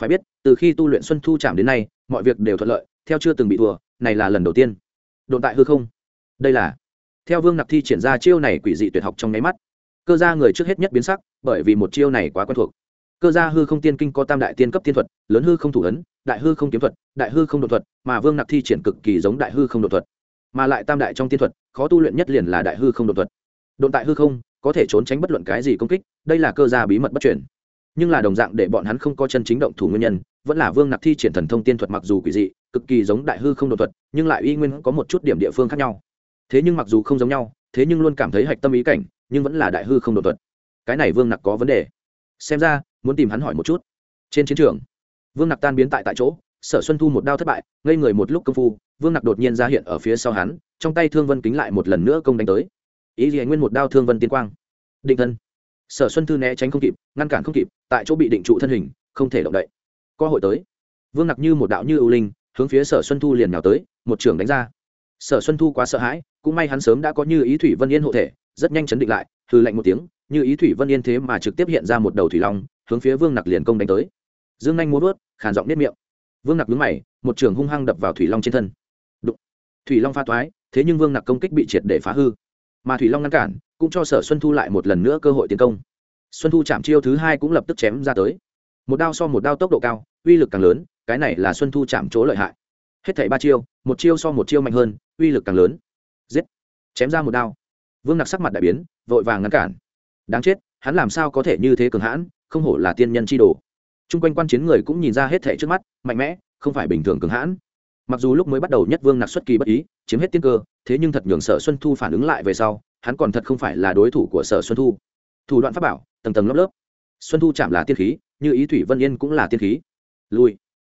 phải biết, từ khi tu luyện xuân thu chạm đến nay mọi việc đều thuận lợi, theo chưa từng bị thua, này là lần đầu tiên. Đồn tại hư không? Đây là. Theo vương nặc thi triển ra chiêu này quỷ dị tuyệt học trong nháy mắt. Cơ gia người trước hết nhất biến sắc, bởi vì một chiêu này quá quen thuộc. Cơ gia hư không tiên kinh có tam đại tiên cấp tiên thuật, lớn hư không thủ ấn, đại hư không kiếm thuật, đại hư không đột thuật, mà vương nặc thi triển cực kỳ giống đại hư không đột thuật. Mà lại tam đại trong tiên thuật, khó tu luyện nhất liền là đại hư không đột thuật. Độn tại hư không, có thể trốn tránh bất luận cái gì công kích, đây là cơ gia bí mật bất chuyển nhưng là đồng dạng để bọn hắn không có chân chính động thủ nguyên nhân vẫn là vương nặc thi triển thần thông tiên thuật mặc dù quỷ dị, cực kỳ giống đại hư không đột thuật, nhưng lại uy nguyên có một chút điểm địa phương khác nhau. Thế nhưng mặc dù không giống nhau, thế nhưng luôn cảm thấy hạch tâm ý cảnh, nhưng vẫn là đại hư không đột thuật. Cái này vương nặc có vấn đề. Xem ra, muốn tìm hắn hỏi một chút. Trên chiến trường, vương nặc tan biến tại tại chỗ, sở xuân thu một đao thất bại, ngây người một lúc công phu, vương nặc đột nhiên ra hiện ở phía sau hắn, trong tay thương vân kính lại một lần nữa công đánh tới. Ý gì nguyên một đao thương vân tiên quang. Định thân. Sở xuân thư né tránh không kịp, ngăn cản không kịp, tại chỗ bị định trụ thân hình, không thể động đậy có hội tới. Vương nặc như một đạo như ưu linh, hướng phía sở xuân thu liền nhào tới, một trường đánh ra. Sở xuân thu quá sợ hãi, cũng may hắn sớm đã có như ý thủy vân yên hộ thể, rất nhanh chấn định lại hư lạnh một tiếng, như ý thủy vân yên thế mà trực tiếp hiện ra một đầu thủy long, hướng phía vương nặc liền công đánh tới. Dương anh muốn vớt khàn giọng nếp miệng. Vương nặc nhướng mày, một trường hung hăng đập vào thủy long trên thân. Đụng. thủy long pha toái, thế nhưng vương nặc công kích bị triệt để phá hư. Mà thủy long ngăn cản, cũng cho sở xuân thu lại một lần nữa cơ hội tiến công. Xuân thu chạm chiêu thứ hai cũng lập tức chém ra tới một đao so một đao tốc độ cao, uy lực càng lớn, cái này là xuân thu chạm chỗ lợi hại. Hết thảy ba chiêu, một chiêu so một chiêu mạnh hơn, uy lực càng lớn. Giết! Chém ra một đao. Vương nặc sắc mặt đại biến, vội vàng ngăn cản. Đáng chết, hắn làm sao có thể như thế cường hãn, không hổ là tiên nhân chi đồ. Chung quanh quan chiến người cũng nhìn ra hết thảy trước mắt, mạnh mẽ, không phải bình thường cường hãn. Mặc dù lúc mới bắt đầu nhất vương nặc xuất kỳ bất ý, chiếm hết tiên cơ, thế nhưng thật nhường sở xuân thu phản ứng lại về sau, hắn còn thật không phải là đối thủ của sở xuân thu. Thủ đoạn pháp bảo, tầng tầng lớp lớp. Xuân thu chạm là tiên khí như ý thủy vân yên cũng là tiên khí. Lui.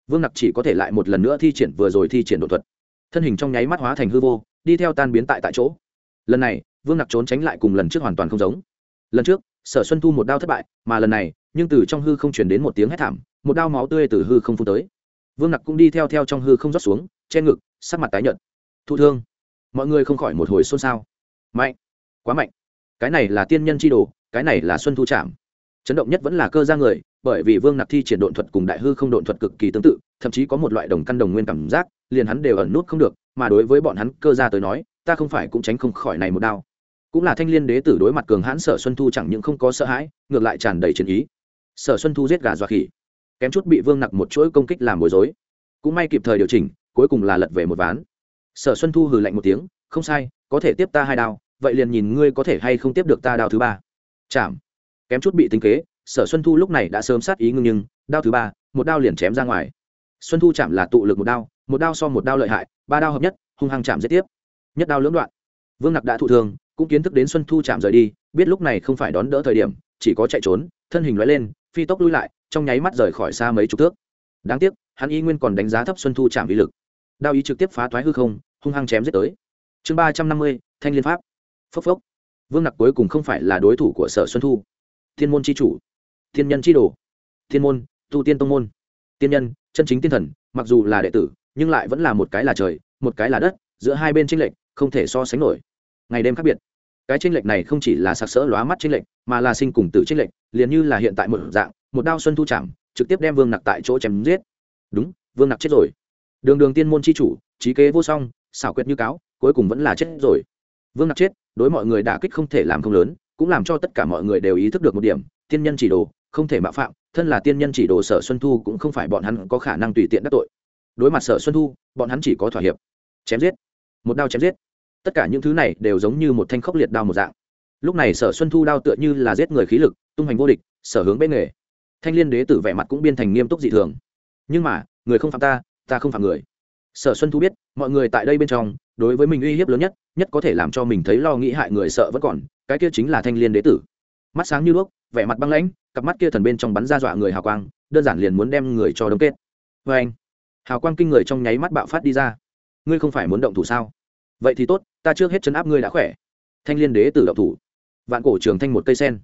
Vương nặc chỉ có thể lại một lần nữa thi triển vừa rồi thi triển đột thuật. Thân hình trong nháy mắt hóa thành hư vô, đi theo tan biến tại tại chỗ. Lần này, vương nặc trốn tránh lại cùng lần trước hoàn toàn không giống. Lần trước, sở xuân thu một đao thất bại, mà lần này, nhưng từ trong hư không chuyển đến một tiếng hét thảm, một đao máu tươi từ hư không phun tới. Vương nặc cũng đi theo theo trong hư không rót xuống, che ngực, sắc mặt tái nhợt. Thụ thương. Mọi người không khỏi một hồi xôn xao. Mạnh. Quá mạnh. Cái này là tiên nhân chi đồ, cái này là xuân thu chạm chấn động nhất vẫn là cơ ra người, bởi vì vương nặc thi triển độn thuật cùng đại hư không độn thuật cực kỳ tương tự, thậm chí có một loại đồng căn đồng nguyên cảm giác, liền hắn đều ẩn nút không được, mà đối với bọn hắn cơ ra tới nói, ta không phải cũng tránh không khỏi này một đao. Cũng là thanh liên đế tử đối mặt cường hãn sở xuân thu chẳng những không có sợ hãi, ngược lại tràn đầy chiến ý. Sở xuân thu giết gà dọa khỉ, kém chút bị vương nặc một chuỗi công kích làm bối rối. Cũng may kịp thời điều chỉnh, cuối cùng là lật về một ván. Sở xuân thu hừ lạnh một tiếng, không sai, có thể tiếp ta hai đao, vậy liền nhìn ngươi có thể hay không tiếp được ta đao thứ ba. Chạm kém chút bị tính kế, sở xuân thu lúc này đã sớm sát ý ngưng nhưng, đao thứ ba, một đao liền chém ra ngoài. Xuân thu chạm là tụ lực một đao một đao so một đao lợi hại, ba đao hợp nhất, hung hăng chạm giết tiếp. Nhất đao lưỡng đoạn. Vương nặc đã thụ thương, cũng kiến thức đến xuân thu chạm rời đi, biết lúc này không phải đón đỡ thời điểm, chỉ có chạy trốn, thân hình loại lên, phi tốc lui lại, trong nháy mắt rời khỏi xa mấy chục thước. Đáng tiếc, hắn y nguyên còn đánh giá thấp xuân thu chạm uy lực. Đao ý trực tiếp phá thoái hư không, hung hăng chém giết tới. Chương ba trăm năm mươi, thanh liên pháp. Phốc phốc. Vương nặc cuối cùng không phải là đối thủ của sở xuân thu thiên môn c h i chủ, thiên nhân c h i đồ, thiên môn, tu tiên tông môn, tiên nhân, chân chính tiên thần, mặc dù là đệ tử, nhưng lại vẫn là một cái là trời, một cái là đất, giữa hai bên tranh lệch, không thể so sánh nổi. Ngày đêm khác biệt, cái tranh lệch này không chỉ là sặc sỡ lóa mắt tranh lệch, mà là sinh cùng tử tranh lệch, liền như là hiện tại một dạng, một đao xuân thu chạm, trực tiếp đem vương nặc tại chỗ chém giết. Đúng, vương nặc chết rồi. Đường đường tiên môn c h i chủ, trí kế vô song, xảo quyệt như cáo, cuối cùng vẫn là chết rồi. Vương nặc chết, đối mọi người đả kích không thể làm không lớn cũng làm cho tất cả mọi người đều ý thức được một điểm, tiên nhân chỉ đồ, không thể mạo phạm, thân là tiên nhân chỉ đồ sở xuân thu cũng không phải bọn hắn có khả năng tùy tiện đắc tội. Đối mặt sở xuân thu, bọn hắn chỉ có thỏa hiệp. Chém giết. Một đao chém giết. Tất cả những thứ này đều giống như một thanh khốc liệt đao một dạng. Lúc này sở xuân thu đao tựa như là giết người khí lực, tung hành vô địch, sở hướng bên nghề. Thanh liên đế tử vẻ mặt cũng biên thành nghiêm túc dị thường. Nhưng mà, người không phạm ta ta không phạm người. Sở xuân thu biết, mọi người tại đây bên trong đối với mình uy hiếp lớn nhất nhất có thể làm cho mình thấy lo nghĩ hại người sợ vẫn còn, cái kia chính là thanh liên đế tử. Mắt sáng như đuốc, vẻ mặt băng lãnh, cặp mắt kia thần bên trong bắn ra dọa người hào quang, đơn giản liền muốn đem người cho đống kết. Vê anh, hào quang kinh người trong nháy mắt bạo phát đi ra. Ngươi không phải muốn động thủ sao? Vậy thì tốt, ta trước hết chấn áp ngươi đã khỏe. Thanh liên đế tử động thủ. Vạn cổ trường thanh một cây sen.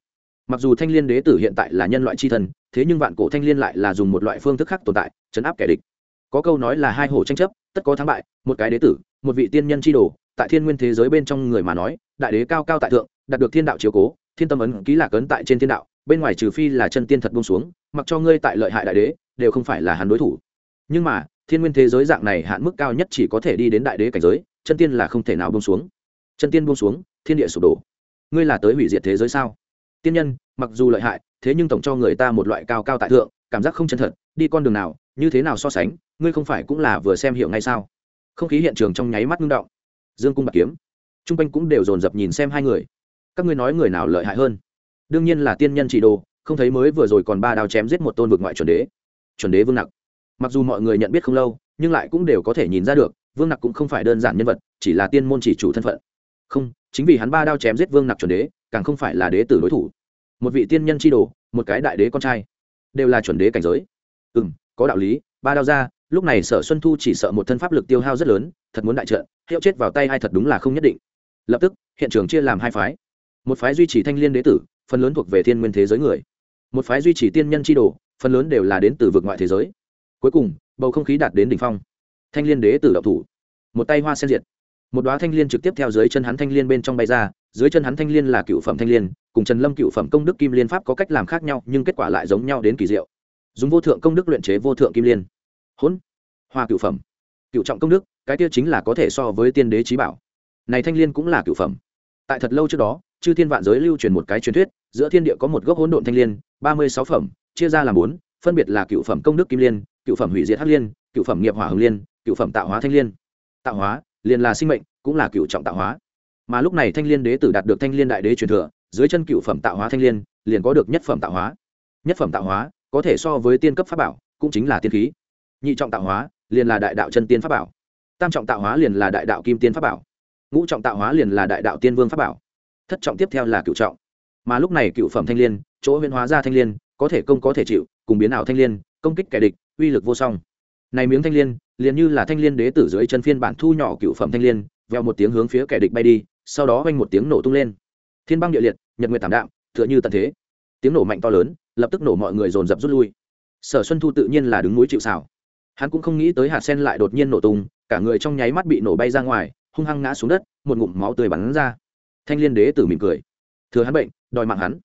Mặc dù thanh liên đế tử hiện tại là nhân loại c h i thần, thế nhưng vạn cổ thanh liên lại là dùng một loại phương thức khác tồn tại, chấn áp kẻ địch. Có câu nói là hai hổ tranh chấp tất có thắng bại, một cái đế tử, một vị tiên nhân tri đồ, tại thiên nguyên thế giới bên trong người mà nói, đại đế cao cao tại thượng, đạt được thiên đạo chiếu cố, thiên tâm ấn ký lạc ấn tại trên thiên đạo, bên ngoài trừ phi là chân tiên thật bông xuống, mặc cho ngươi tại lợi hại đại đế, đều không phải là hắn đối thủ. Nhưng mà, thiên nguyên thế giới dạng này hạn mức cao nhất chỉ có thể đi đến đại đế cảnh giới, chân tiên là không thể nào bông xuống. Chân tiên bông xuống, thiên địa sụp đổ. Ngươi là tới hủy diệt thế giới sao? Tiên nhân, mặc dù lợi hại, thế nhưng tổng cho người ta một loại cao cao tại thượng, cảm giác không chân thật, đi con đường nào như thế nào so sánh, ngươi không phải cũng là vừa xem hiểu ngay sao? Không khí hiện trường trong nháy mắt ngưng động. Dương cung bạc kiếm. T r u n g quanh cũng đều dồn dập nhìn xem hai người. Các ngươi nói người nào lợi hại hơn? Đương nhiên là tiên nhân chỉ đồ, không thấy mới vừa rồi còn ba đao chém giết một tôn vực ngoại chuẩn đế. Chuẩn đế vương nặc. Mặc dù mọi người nhận biết không lâu, nhưng lại cũng đều có thể nhìn ra được, vương nặc cũng không phải đơn giản nhân vật, chỉ là tiên môn chỉ chủ thân phận. Không, chính vì hắn ba đao chém giết vương nặc chuẩn đế, càng không phải là đế tử đối thủ. Một vị tiên nhân chi đồ, một cái đại đế con trai, đều là chuẩn đế cảnh giới. Ừ m có đạo lý, ba đao ra, lúc này sở xuân thu chỉ sợ một thân pháp lực tiêu hao rất lớn, thật muốn đại trợ hiệu chết vào tay hay thật đúng là không nhất định. Lập tức, hiện trường chia làm hai phái. Một phái duy trì thanh liên đế tử, phần lớn thuộc về thiên nguyên thế giới người. Một phái duy trì tiên nhân chi đồ, phần lớn đều là đến từ vực ngoại thế giới. Cuối cùng, bầu không khí đạt đến đỉnh phong. Thanh liên đế tử đậu thủ. Một tay hoa sen diệt. Một đoá thanh liên trực tiếp theo dưới chân hắn thanh liên bên trong bay ra, dưới chân hắn thanh liên là cựu phẩm thanh liên, cùng trần lâm cựu phẩm công đức kim liên pháp có cách làm khác nhau, nhưng kết quả lại giống nhau đến kỳ diệu dùng vô thượng công đức luyện chế vô thượng kim liên. Hỗn! Hoa cựu phẩm. Cựu trọng công đức, cái tiêu chính là có thể so với tiên đế trí bảo. Này thanh liên cũng là cựu phẩm. Tại thật lâu trước đó, chư thiên vạn giới lưu truyền một cái truyền thuyết, giữa thiên địa có một gốc hỗn độn thanh liên, ba mươi sáu phẩm, chia ra làm bốn, phân biệt là cựu phẩm công đức kim liên cựu phẩm hủy diệt hắc liên cựu phẩm nghiệp hỏa hồng liên cựu phẩm tạo hóa thanh liên. Tạo hóa, liền là sinh mệnh, cũng là cựu trọng tạo hóa. Mà lúc này thanh liên đế tử đạt được thanh liên đại đế truyền thừa, dưới chân cựu phẩm tạo hóa thanh liên, liền có được nhất phẩm tạo hóa. Nhất phẩm tạo hóa có thể so với tiên cấp pháp bảo, cũng chính là tiên khí. Nhị trọng tạo hóa, liền là đại đạo chân tiên pháp bảo. Tam trọng tạo hóa liền là đại đạo kim tiên pháp bảo. Ngũ trọng tạo hóa liền là đại đạo tiên vương pháp bảo. Thất trọng tiếp theo là cựu trọng. Mà lúc này cựu phẩm thanh liên, chỗ huyễn hóa ra thanh liên, có thể công có thể chịu, cùng biến ảo thanh liên, công kích kẻ địch, uy lực vô song. Này miếng thanh liên, liền như là thanh liên đế tử dưới chân phiên bản thu nhỏ cựu phẩm thanh liên, veo một tiếng hướng phía kẻ địch bay đi, sau đó vang một tiếng nổ tung lên. Thiên băng địa liệt, nhật nguyệt tảm đạm, tựa như tận thế. Tiếng nổ mạnh to lớn lập tức nổ mọi người dồn dập rút lui. Sở xuân thu tự nhiên là đứng núi chịu xào hắn cũng không nghĩ tới hạt sen lại đột nhiên nổ tung, cả người trong nháy mắt bị nổ bay ra ngoài, hung hăng ngã xuống đất, một ngụm máu tươi bắn ra. Thanh liên đế tử mỉm cười. Thừa hắn bệnh, đòi mạng hắn.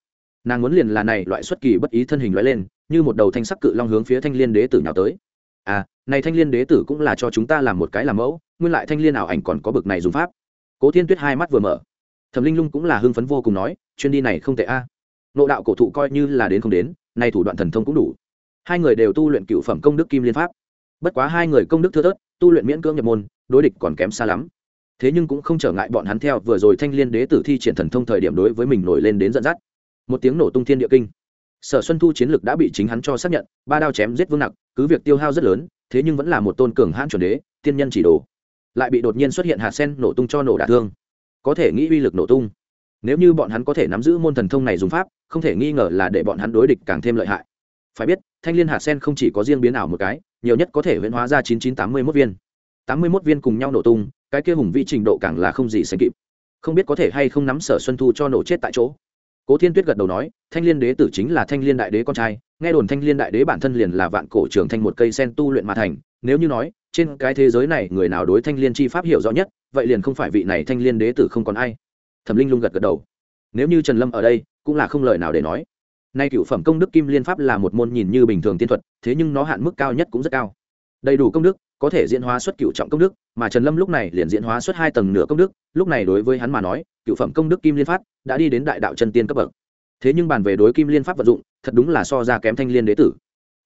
Nàng muốn liền là này loại xuất kỳ bất ý thân hình loại lên, như một đầu thanh sắc cự long hướng phía thanh liên đế tử nhào tới. À này thanh liên đế tử cũng là cho chúng ta làm một cái làm mẫu, nguyên lại thanh liên ảo ảnh còn có bực này dùng pháp. Cố thiên tuyết hai mắt vừa mở. Thẩm linh lung cũng là hưng phấn vô cùng nói chuyên đi này không tệ a. à nộ đạo cổ thụ coi như là đến không đến, nay thủ đoạn thần thông cũng đủ. Hai người đều tu luyện cựu phẩm công đức kim liên pháp. Bất quá hai người công đức thưa thớt, tu luyện miễn cưỡng nhập môn, đối địch còn kém xa lắm. Thế nhưng cũng không trở ngại bọn hắn theo vừa rồi thanh liên đế tử thi triển thần thông thời điểm đối với mình nổi lên đến dẫn dắt. Một tiếng nổ tung thiên địa kinh. Sở xuân thu chiến lực đã bị chính hắn cho xác nhận, ba đao chém giết vương nặc, cứ việc tiêu hao rất lớn, thế nhưng vẫn là một tôn cường hãn chuẩn đế, tiên nhân chỉ đồ. Lại bị đột nhiên xuất hiện hạt sen nổ tung cho nổ đả thương. Có thể nghĩ uy lực nổ tung nếu như bọn hắn có thể nắm giữ môn thần thông này dùng pháp, không thể nghi ngờ là để bọn hắn đối địch càng thêm lợi hại. Phải biết, thanh liên hạt sen không chỉ có riêng biến ảo một cái, nhiều nhất có thể huyễn hóa ra chín chín tám mươi mốt viên. Tám mươi mốt viên cùng nhau nổ tung, cái kia hùng vĩ trình độ càng là không gì sánh kịp. Không biết có thể hay không nắm sở xuân thu cho nổ chết tại chỗ. Cố thiên tuyết gật đầu nói, thanh liên đế tử chính là thanh liên đại đế con trai, nghe đồn thanh liên đại đế bản thân liền là vạn cổ trưởng thanh một cây sen tu luyện mà thành, nếu như nói, trên cái thế giới này người nào đối thanh liên chi pháp hiểu rõ nhất, vậy liền không phải vị này thanh liên đế tử không còn ai thẩm linh lung gật gật đầu. Nếu như trần lâm ở đây, cũng là không lời nào để nói. Nay cựu phẩm công đức kim liên pháp là một môn nhìn như bình thường tiên thuật, thế nhưng nó hạn mức cao nhất cũng rất cao. Đầy đủ công đức, có thể diễn hóa xuất cựu trọng công đức, mà trần lâm lúc này liền diễn hóa xuất hai tầng nửa công đức, lúc này đối với hắn mà nói, cựu phẩm công đức kim liên pháp đã đi đến đại đạo chân tiên cấp bậc. Thế nhưng bàn về đối kim liên pháp vận dụng, thật đúng là so ra kém thanh liên đế tử.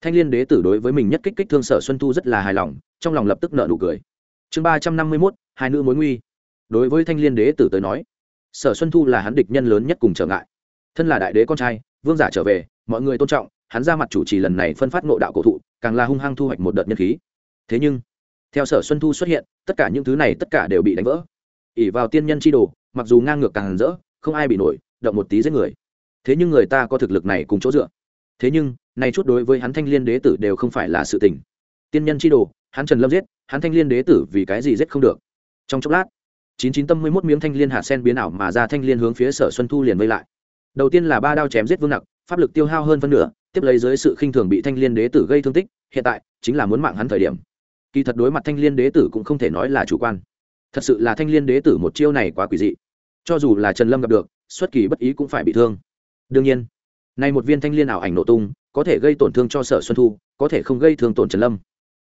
Thanh liên đế tử đối với mình nhất kích kích thương sở xuân thu rất là hài lòng, trong lòng lập tức nợ nụ cười. Chương ba trăm năm mươi mốt, hai nữ mối nguy. Đối với thanh liên đế tử tới nói sở xuân thu là hắn địch nhân lớn nhất cùng trở ngại. Thân là đại đế con trai, vương giả trở về, mọi người tôn trọng, hắn ra mặt chủ trì lần này phân phát ngộ đạo cổ thụ, càng là hung hăng thu hoạch một đợt nhân khí. Thế nhưng, theo sở xuân thu xuất hiện, tất cả những thứ này tất cả đều bị đánh vỡ. Ỉ vào tiên nhân chi đồ, mặc dù ngang ngược càng rỡ, không ai bị nổi, động một tí giết người. Thế nhưng người ta có thực lực này cùng chỗ dựa. Thế nhưng này chút đối với hắn thanh liên đế tử đều không phải là sự tình. Tiên nhân chi đồ, hắn trần lâm giết, hắn thanh liên đế tử vì cái gì giết không được? Trong chốc lát chín chín tâm mươi mốt miếng thanh liên hạt sen biến ảo mà ra thanh liên hướng phía sở xuân thu liền vây lại. Đầu tiên là ba đao chém giết vương nặc, pháp lực tiêu hao hơn phân nửa, tiếp lấy dưới sự khinh thường bị thanh liên đế tử gây thương tích, hiện tại chính là muốn mạng hắn thời điểm. Kỳ thật đối mặt thanh liên đế tử cũng không thể nói là chủ quan. Thật sự là thanh liên đế tử một chiêu này quá quỷ dị. Cho dù là trần lâm gặp được, xuất kỳ bất ý cũng phải bị thương. Đương nhiên này một viên thanh liên ảo ảnh nổ tung, có thể gây tổn thương cho sở xuân thu, có thể không gây thương tổn trần lâm.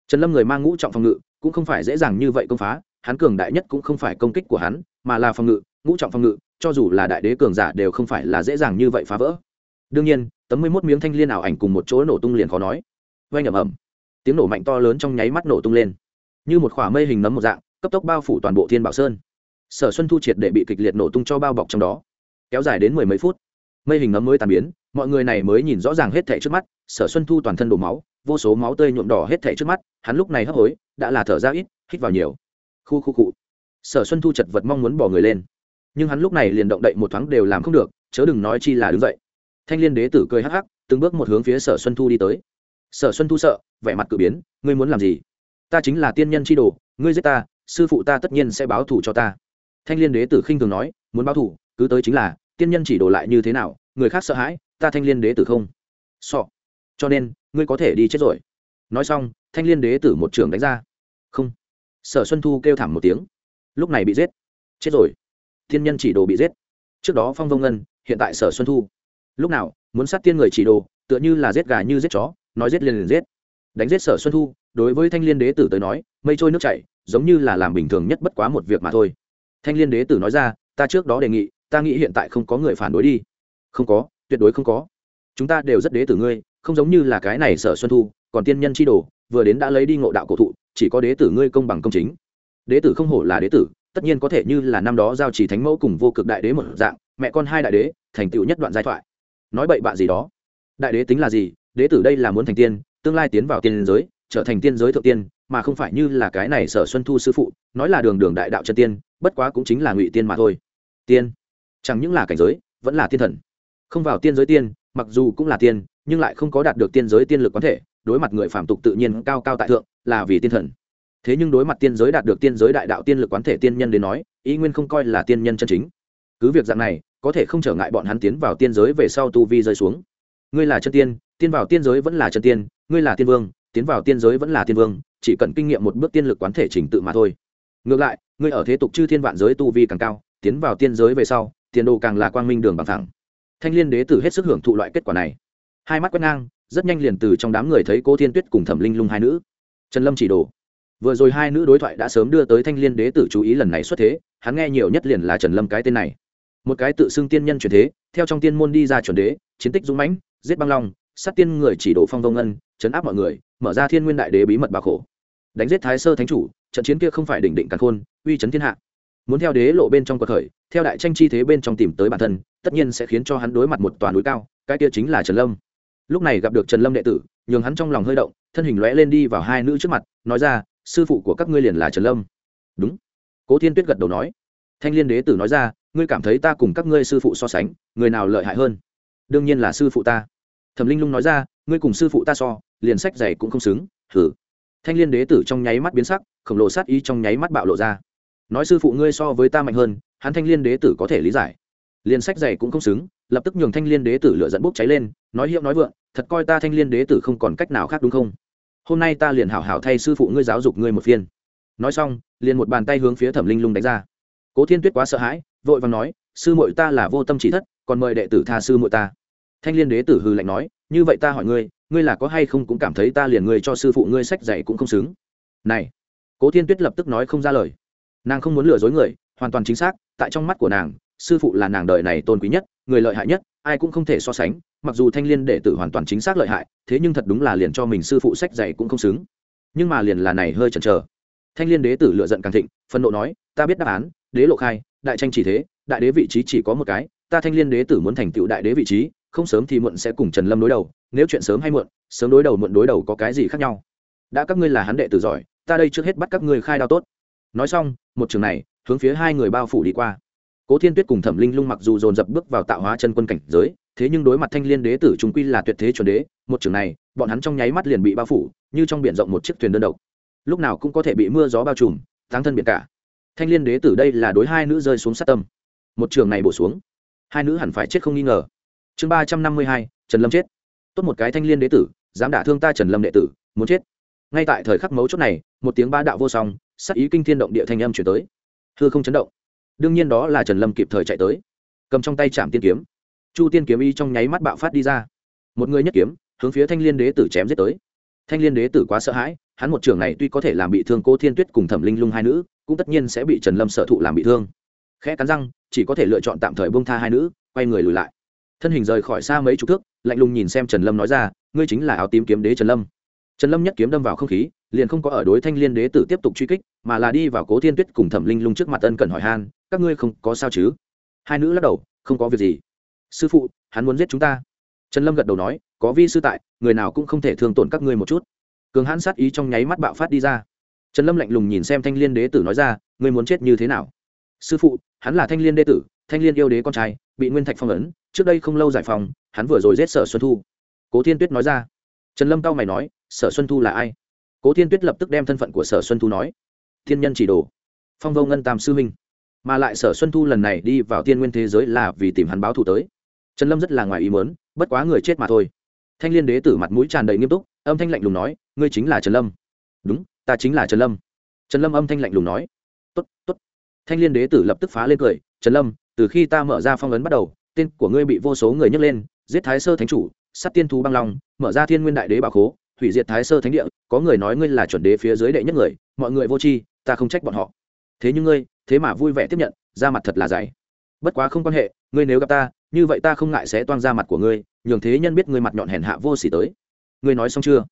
Trần lâm người mang ngũ trọng phòng ngự, cũng không phải dễ dàng như vậy công phá hắn cường đại nhất cũng không phải công kích của hắn, mà là phòng ngự, ngũ trọng phòng ngự, cho dù là đại đế cường giả đều không phải là dễ dàng như vậy phá vỡ. Đương nhiên, tấm mươi mốt miếng thanh liên ảo ảnh cùng một chỗ nổ tung liền khó nói. Oanh ẩm ẩm. Tiếng nổ mạnh to lớn trong nháy mắt nổ tung lên. Như một khỏa mây hình nấm một dạng, cấp tốc bao phủ toàn bộ thiên bảo sơn. Sở xuân thu triệt để bị kịch liệt nổ tung cho bao bọc trong đó. Kéo dài đến mười mấy phút, mây hình nấm mới tàn biến, mọi người này mới nhìn rõ ràng hết thẻ trước mắt, sở xuân thu toàn thân đổ máu, vô số máu tươi nhuộm đỏ hết thẻ trước mắt, hắn lúc này hấp hối, đã là thở ra ít, hít vào nhiều khu khu cụ sở xuân thu chật vật mong muốn bỏ người lên. Nhưng hắn lúc này liền động đậy một thoáng đều làm không được, chớ đừng nói chi là đứng dậy. Thanh liên đế tử cười hắc hắc, từng bước một hướng phía sở xuân thu đi tới. Sở xuân thu sợ, vẻ mặt cử biến, ngươi muốn làm gì? Ta chính là tiên nhân chi đồ, ngươi giết ta, sư phụ ta tất nhiên sẽ báo thù cho ta. Thanh liên đế tử khinh thường nói, muốn báo thù, cứ tới chính là, tiên nhân chỉ đồ lại như thế nào, người khác sợ hãi, ta thanh liên đế tử không? Sọ cho nên, ngươi có thể đi chết rồi. Nói xong, thanh liên đế tử một trường đánh ra sở xuân thu kêu thảm một tiếng. Lúc này bị giết. Chết rồi. Thiên nhân chỉ đồ bị giết. Trước đó phong vông ngân, hiện tại sở xuân thu. Lúc nào, muốn sát tiên người chỉ đồ, tựa như là giết gà như giết chó, nói giết liền liền giết. Đánh giết sở xuân thu, đối với thanh liên đế tử tới nói, mây trôi nước chảy, giống như là làm bình thường nhất bất quá một việc mà thôi. Thanh liên đế tử nói ra, ta trước đó đề nghị, ta nghĩ hiện tại không có người phản đối đi. Không có, tuyệt đối không có. Chúng ta đều rất đế tử ngươi, không giống như là cái này sở xuân thu, còn tiên nhân chi đồ, vừa đến đã lấy đi ngộ đạo cổ thụ chỉ có đế tử ngươi công bằng công chính. Đế tử không hổ là đế tử, tất nhiên có thể như là năm đó giao chỉ thánh mẫu cùng vô cực đại đế một dạng, mẹ con hai đại đế, thành tựu nhất đoạn giai thoại. Nói bậy bạ gì đó? Đại đế tính là gì? Đế tử đây là muốn thành tiên, tương lai tiến vào tiên giới, trở thành tiên giới thượng tiên, mà không phải như là cái này sở xuân thu sư phụ, nói là đường đường đại đạo chân tiên, bất quá cũng chính là ngụy tiên mà thôi. Tiên? Chẳng những là cảnh giới, vẫn là tiên thần. Không vào tiên giới tiên, mặc dù cũng là tiên, nhưng lại không có đạt được tiên giới tiên lực quán thể đối mặt người phạm tục tự nhiên cao cao tại thượng, là vì tiên thần. Thế nhưng đối mặt tiên giới đạt được tiên giới đại đạo tiên lực quán thể tiên nhân đến nói, ý nguyên không coi là tiên nhân chân chính. Cứ việc dạng này, có thể không trở ngại bọn hắn tiến vào tiên giới về sau tu vi rơi xuống. Ngươi là chân tiên tiên vào tiên giới vẫn là chân tiên, ngươi là tiên vương, tiến vào tiên giới vẫn là tiên vương, chỉ cần kinh nghiệm một bước tiên lực quán thể trình tự mà thôi. Ngược lại, ngươi ở thế tục chư thiên vạn giới tu vi càng cao, tiến vào tiên giới về sau, tiền đồ càng là quang minh đường bằng thẳng. Thanh liên đế tử hết sức hưởng thụ loại kết quả này. Hai mắt quét ngang rất nhanh liền từ trong đám người thấy cô thiên tuyết cùng thẩm linh lung hai nữ. Trần lâm chỉ đồ. Vừa rồi hai nữ đối thoại đã sớm đưa tới thanh liên đế tử chú ý lần này xuất thế, hắn nghe nhiều nhất liền là trần lâm cái tên này. Một cái tự xưng tiên nhân truyền thế, theo trong tiên môn đi ra chuẩn đế, chiến tích dũng mãnh, giết băng long, sát tiên người chỉ đổ phong vông ân chấn áp mọi người, mở ra thiên nguyên đại đế bí mật bà khổ. Đánh giết thái sơ thánh chủ, trận chiến kia không phải đỉnh định càn khôn, uy chấn thiên hạ. Muốn theo đế lộ bên trong cuộc khởi, theo đại tranh chi thế bên trong tìm tới bản thân, tất nhiên sẽ khiến cho hắn đối mặt một toàn núi cao, cái kia chính là trần lâm lúc này gặp được trần lâm đệ tử, nhường hắn trong lòng hơi động, thân hình lõe lên đi vào hai nữ trước mặt, nói ra, sư phụ của các ngươi liền là trần lâm. Đúng. Cố thiên tuyết gật đầu nói. Thanh liên đế tử nói ra, ngươi cảm thấy ta cùng các ngươi sư phụ so sánh, người nào lợi hại hơn? Đương nhiên là sư phụ ta. Thẩm linh lung nói ra, ngươi cùng sư phụ ta so, liền sách giày cũng không xứng thử thanh liên đế tử trong nháy mắt biến sắc, khổng lồ sát ý trong nháy mắt bạo lộ ra. Nói sư phụ ngươi so với ta mạnh hơn, hắn thanh liên đế tử có thể lý giải. Liền sách giày cũng không xứng. Lập tức nhường thanh liên đế tử lựa dẫn bốc cháy lên, nói hiệu nói vượng thật coi ta thanh liên đế tử không còn cách nào khác đúng không? Hôm nay ta liền hảo hảo thay sư phụ ngươi giáo dục ngươi một phiên. Nói xong, liền một bàn tay hướng phía thẩm linh lung đánh ra. Cố thiên tuyết quá sợ hãi, vội vàng nói, sư muội ta là vô tâm chỉ thất, còn mời đệ tử tha sư muội ta. Thanh liên đế tử hư lạnh nói, như vậy ta hỏi ngươi ngươi là có hay không cũng cảm thấy ta liền ngươi cho sư phụ ngươi sách dạy cũng không xứng? Này, cố thiên tuyết lập tức nói không ra lời. Nàng không muốn lừa dối người, hoàn toàn chính xác, tại trong mắt của nàng, sư phụ là nàng đời này tôn quý nhất, người lợi hại nhất, ai cũng không thể so sánh mặc dù thanh liên đệ tử hoàn toàn chính xác lợi hại, thế nhưng thật đúng là liền cho mình sư phụ sách dạy cũng không xứng. Nhưng mà liền là này hơi chần chờ. Thanh liên đế tử lựa giận càng thịnh phân nộ nói, ta biết đáp án, đế lộ khai, đại tranh chỉ thế, đại đế vị trí chỉ có một cái, ta thanh liên đế tử muốn thành tựu đại đế vị trí, không sớm thì muộn sẽ cùng trần lâm đối đầu, nếu chuyện sớm hay muộn, sớm đối đầu muộn đối đầu có cái gì khác nhau? Đã các ngươi là hắn đệ tử giỏi, ta đây trước hết bắt các ngươi khai đao tốt. Nói xong, một trường này, hướng phía hai người bao phủ đi qua. Cố thiên tuyết cùng thẩm linh lung mặc dù dồn dập bước vào tạo hóa chân quân cảnh giới thế nhưng đối mặt thanh liên đế tử chúng quy là tuyệt thế chuẩn đế, một trường này, bọn hắn trong nháy mắt liền bị bao phủ, như trong biển rộng một chiếc thuyền đơn độc. Lúc nào cũng có thể bị mưa gió bao trùm táng thân biển cả. Thanh liên đế tử đây là đối hai nữ rơi xuống sát tâm. Một trường này bổ xuống, hai nữ hẳn phải chết không nghi ngờ. Chương ba trăm năm mươi hai, trần lâm chết. Tốt một cái thanh liên đế tử, dám đả thương ta trần lâm đệ tử, muốn chết. Ngay tại thời khắc mấu chốt này, một tiếng ba đạo vô song sắc ý kinh thiên động địa thanh âm chuyển tới. Hư không chấn động. Đương nhiên đó là trần lâm kịp thời chạy tới. Cầm trong tay chạm tiên kiếm chu tiên kiếm y trong nháy mắt bạo phát đi ra. Một người nhất kiếm, hướng phía thanh liên đế tử chém giết tới. Thanh liên đế tử quá sợ hãi, hắn một trường này tuy có thể làm bị thương cố thiên tuyết cùng thẩm linh lung hai nữ, cũng tất nhiên sẽ bị trần lâm sở thụ làm bị thương. Khẽ cắn răng, chỉ có thể lựa chọn tạm thời bông tha hai nữ, quay người lùi lại. Thân hình rời khỏi xa mấy chục thước, lạnh lùng nhìn xem trần lâm nói ra, ngươi chính là áo tím kiếm đế trần lâm. Trần lâm nhất kiếm đâm vào không khí, liền không có ở đối thanh liên đế tử tiếp tục truy kích, mà là đi vào cố thiên tuyết cùng thẩm linh lung trước mặt ân cần hỏi han, các ngươi không có sao chứ? Hai nữ lắc đầu, không có việc gì sư phụ hắn muốn giết chúng ta. Trần lâm gật đầu nói có vi sư tại người nào cũng không thể thương tổn các ngươi một chút. Cường hãn sát ý trong nháy mắt bạo phát đi ra. Trần lâm lạnh lùng nhìn xem thanh liên đế tử nói ra ngươi muốn chết như thế nào? Sư phụ hắn là thanh liên đế tử thanh liên yêu đế con trai bị nguyên thạch phong ấn trước đây không lâu giải phòng hắn vừa rồi giết sở xuân thu. Cố thiên tuyết nói ra. Trần lâm cao mày nói sở xuân thu là ai? Cố thiên tuyết lập tức đem thân phận của sở xuân thu nói. Thiên nhân chỉ đồ. Phong vô ngân tam sư minh, mà lại sở xuân thu lần này đi vào tiên nguyên thế giới là vì tìm hắn báo thù tới trần lâm rất là ngoài ý mớn bất quá người chết mà thôi. Thanh liên đế tử mặt mũi tràn đầy nghiêm túc, âm thanh lạnh lùng nói, ngươi chính là trần lâm. Đúng, ta chính là trần lâm. Trần lâm âm thanh lạnh lùng nói, tốt tốt. Thanh liên đế tử lập tức phá lên cười, trần lâm, từ khi ta mở ra phong ấn bắt đầu, tên của ngươi bị vô số người nhấc lên, giết thái sơ thánh chủ, sát tiên thú băng long, mở ra thiên nguyên đại đế bà khố, hủy diệt thái sơ thánh địa, có người nói ngươi là chuẩn đế phía dưới đệ nhất người, mọi người vô tri, ta không trách bọn họ. Thế nhưng ngươi, thế mà vui vẻ tiếp nhận, ra mặt thật là dày. Bất quá không quan hệ, ngươi nếu gặp ta như vậy ta không ngại sẽ toan ra mặt của ngươi, nhường thế nhân biết ngươi mặt nhọn hèn hạ vô sỉ tới. Ngươi nói xong chưa?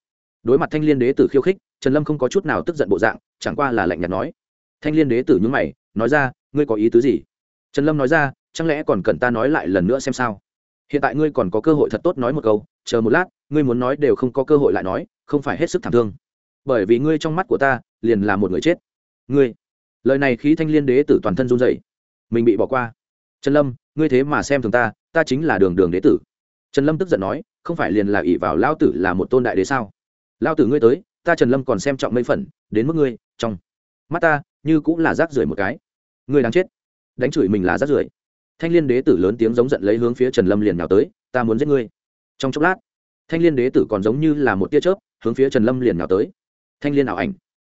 Đối mặt thanh liên đế tử khiêu khích, trần lâm không có chút nào tức giận bộ dạng, chẳng qua là lạnh nhạt nói. Thanh liên đế tử nhúng mày, nói ra, ngươi có ý tứ gì? Trần lâm nói ra, chẳng lẽ còn cần ta nói lại lần nữa xem sao? Hiện tại ngươi còn có cơ hội thật tốt nói một câu, chờ một lát, ngươi muốn nói đều không có cơ hội lại nói, không phải hết sức thảm thương. Bởi vì ngươi trong mắt của ta, liền là một người chết. Ngươi. Lời này khí thanh liên đế tử toàn thân run dậy mình bị bỏ qua. Trần lâm ngươi thế mà xem thường ta ta chính là đường đường đế tử. Trần lâm tức giận nói, không phải liền là ỷ vào lao tử là một tôn đại đế sao? Lao tử ngươi tới, ta trần lâm còn xem trọng mấy phần, đến mức ngươi, trong mắt ta, như cũng là rác rưởi một cái. Ngươi đang chết. Đánh chửi mình là rác rưởi. Thanh liên đế tử lớn tiếng giống giận lấy hướng phía trần lâm liền nhào tới, ta muốn giết ngươi. Trong chốc lát, thanh liên đế tử còn giống như là một tia chớp, hướng phía trần lâm liền nhào tới. Thanh liên ảo ảnh.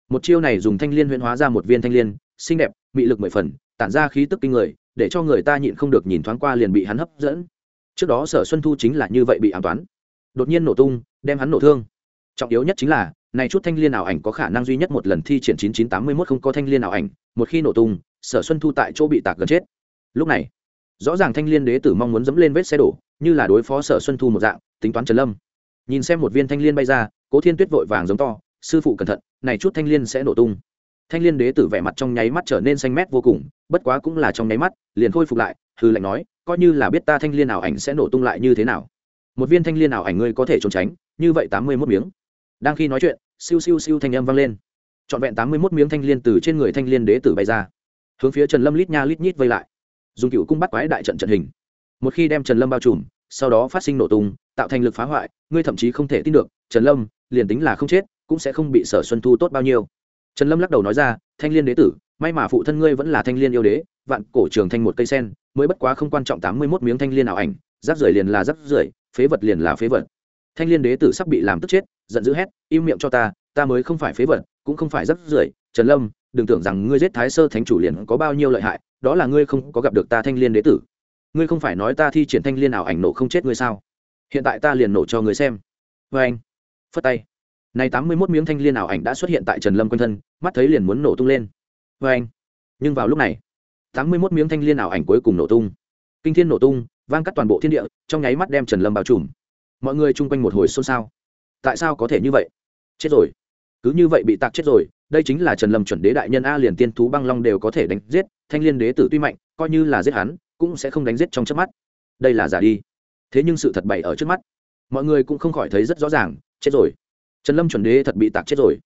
Một chiêu này dùng thanh liên huyễn hóa ra một viên thanh liên, xinh đẹp, mị lực mười phần, tản ra khí tức kinh người để cho người ta nhịn không được nhìn thoáng qua liền bị hắn hấp dẫn. Trước đó sở xuân thu chính là như vậy bị ám toán. Đột nhiên nổ tung, đem hắn nổ thương. Trọng yếu nhất chính là, này chút thanh liên ảo ảnh có khả năng duy nhất một lần thi triển chín chín tám mươi mốt không có thanh liên ảo ảnh. Một khi nổ tung, sở xuân thu tại chỗ bị tạc gần chết. Lúc này, rõ ràng thanh liên đế tử mong muốn dẫm lên vết xe đổ, như là đối phó sở xuân thu một dạng, tính toán trần lâm. Nhìn xem một viên thanh liên bay ra, cố thiên tuyết vội vàng giống to, sư phụ cẩn thận, này chút thanh liên sẽ nổ tung thanh liên đế tử vẻ mặt trong nháy mắt trở nên xanh mét vô cùng, bất quá cũng là trong nháy mắt, liền khôi phục lại hư lệnh nói, coi như là biết ta thanh liên ảo ảnh sẽ nổ tung lại như thế nào. Một viên thanh liên ảo ảnh ngươi có thể trốn tránh, như vậy tám mươi mốt miếng. Đang khi nói chuyện, siêu siêu siêu thanh âm vang lên. Trọn vẹn tám mươi mốt miếng thanh liên từ trên người thanh liên đế tử bay ra. Hướng phía trần lâm lít nha lít nhít vây lại. Dùng cựu cung bắt quái đại trận trận hình. Một khi đem trần lâm bao trùm, sau đó phát sinh nổ tung, tạo thành lực phá hoại, ngươi thậm chí không thể tin được, trần lâm, liền tính là không chết, cũng sẽ không bị sở xuân thu tốt bao nhiêu trần lâm lắc đầu nói ra, thanh liên đế tử, may mà phụ thân ngươi vẫn là thanh liên yêu đế, vạn cổ trường thanh một cây sen, mới bất quá không quan trọng tám mươi mốt miếng thanh liên ảo ảnh rác rưởi liền là rác rưởi, phế vật liền là phế vật. Thanh liên đế tử sắp bị làm tức chết, giận dữ hét, im miệng cho ta ta mới không phải phế vật, cũng không phải rác rưởi. Trần lâm, đừng tưởng rằng ngươi giết thái sơ thánh chủ liền có bao nhiêu lợi hại, đó là ngươi không có gặp được ta thanh liên đế tử. Ngươi không phải nói ta thi triển thanh liên ảo ảnh nổ không chết ngươi sao? Hiện tại ta liền nổ cho ngươi xem. Vê anh. Phất tay này tám mươi mốt miếng thanh liên ảo ảnh đã xuất hiện tại trần lâm quanh thân, mắt thấy liền muốn nổ tung lên. Vê anh, nhưng vào lúc này, tám mươi mốt miếng thanh liên ảo ảnh cuối cùng nổ tung. Kinh thiên nổ tung, vang cắt toàn bộ thiên địa, trong nháy mắt đem trần lâm bao trùm. Mọi người chung quanh một hồi xôn xao. Tại sao có thể như vậy? Chết rồi. Cứ như vậy bị tạc chết rồi, đây chính là trần lâm chuẩn đế đại nhân a liền tiên thú băng long đều có thể đánh giết, thanh liên đế tử tuy mạnh, coi như là giết hắn, cũng sẽ không đánh giết trong trước mắt. Đây là giả đi. Thế nhưng sự thật bày ở trước mắt. Mọi người cũng không khỏi thấy rất rõ ràng, chết rồi trần lâm chuẩn đế thật bị tạc chết rồi.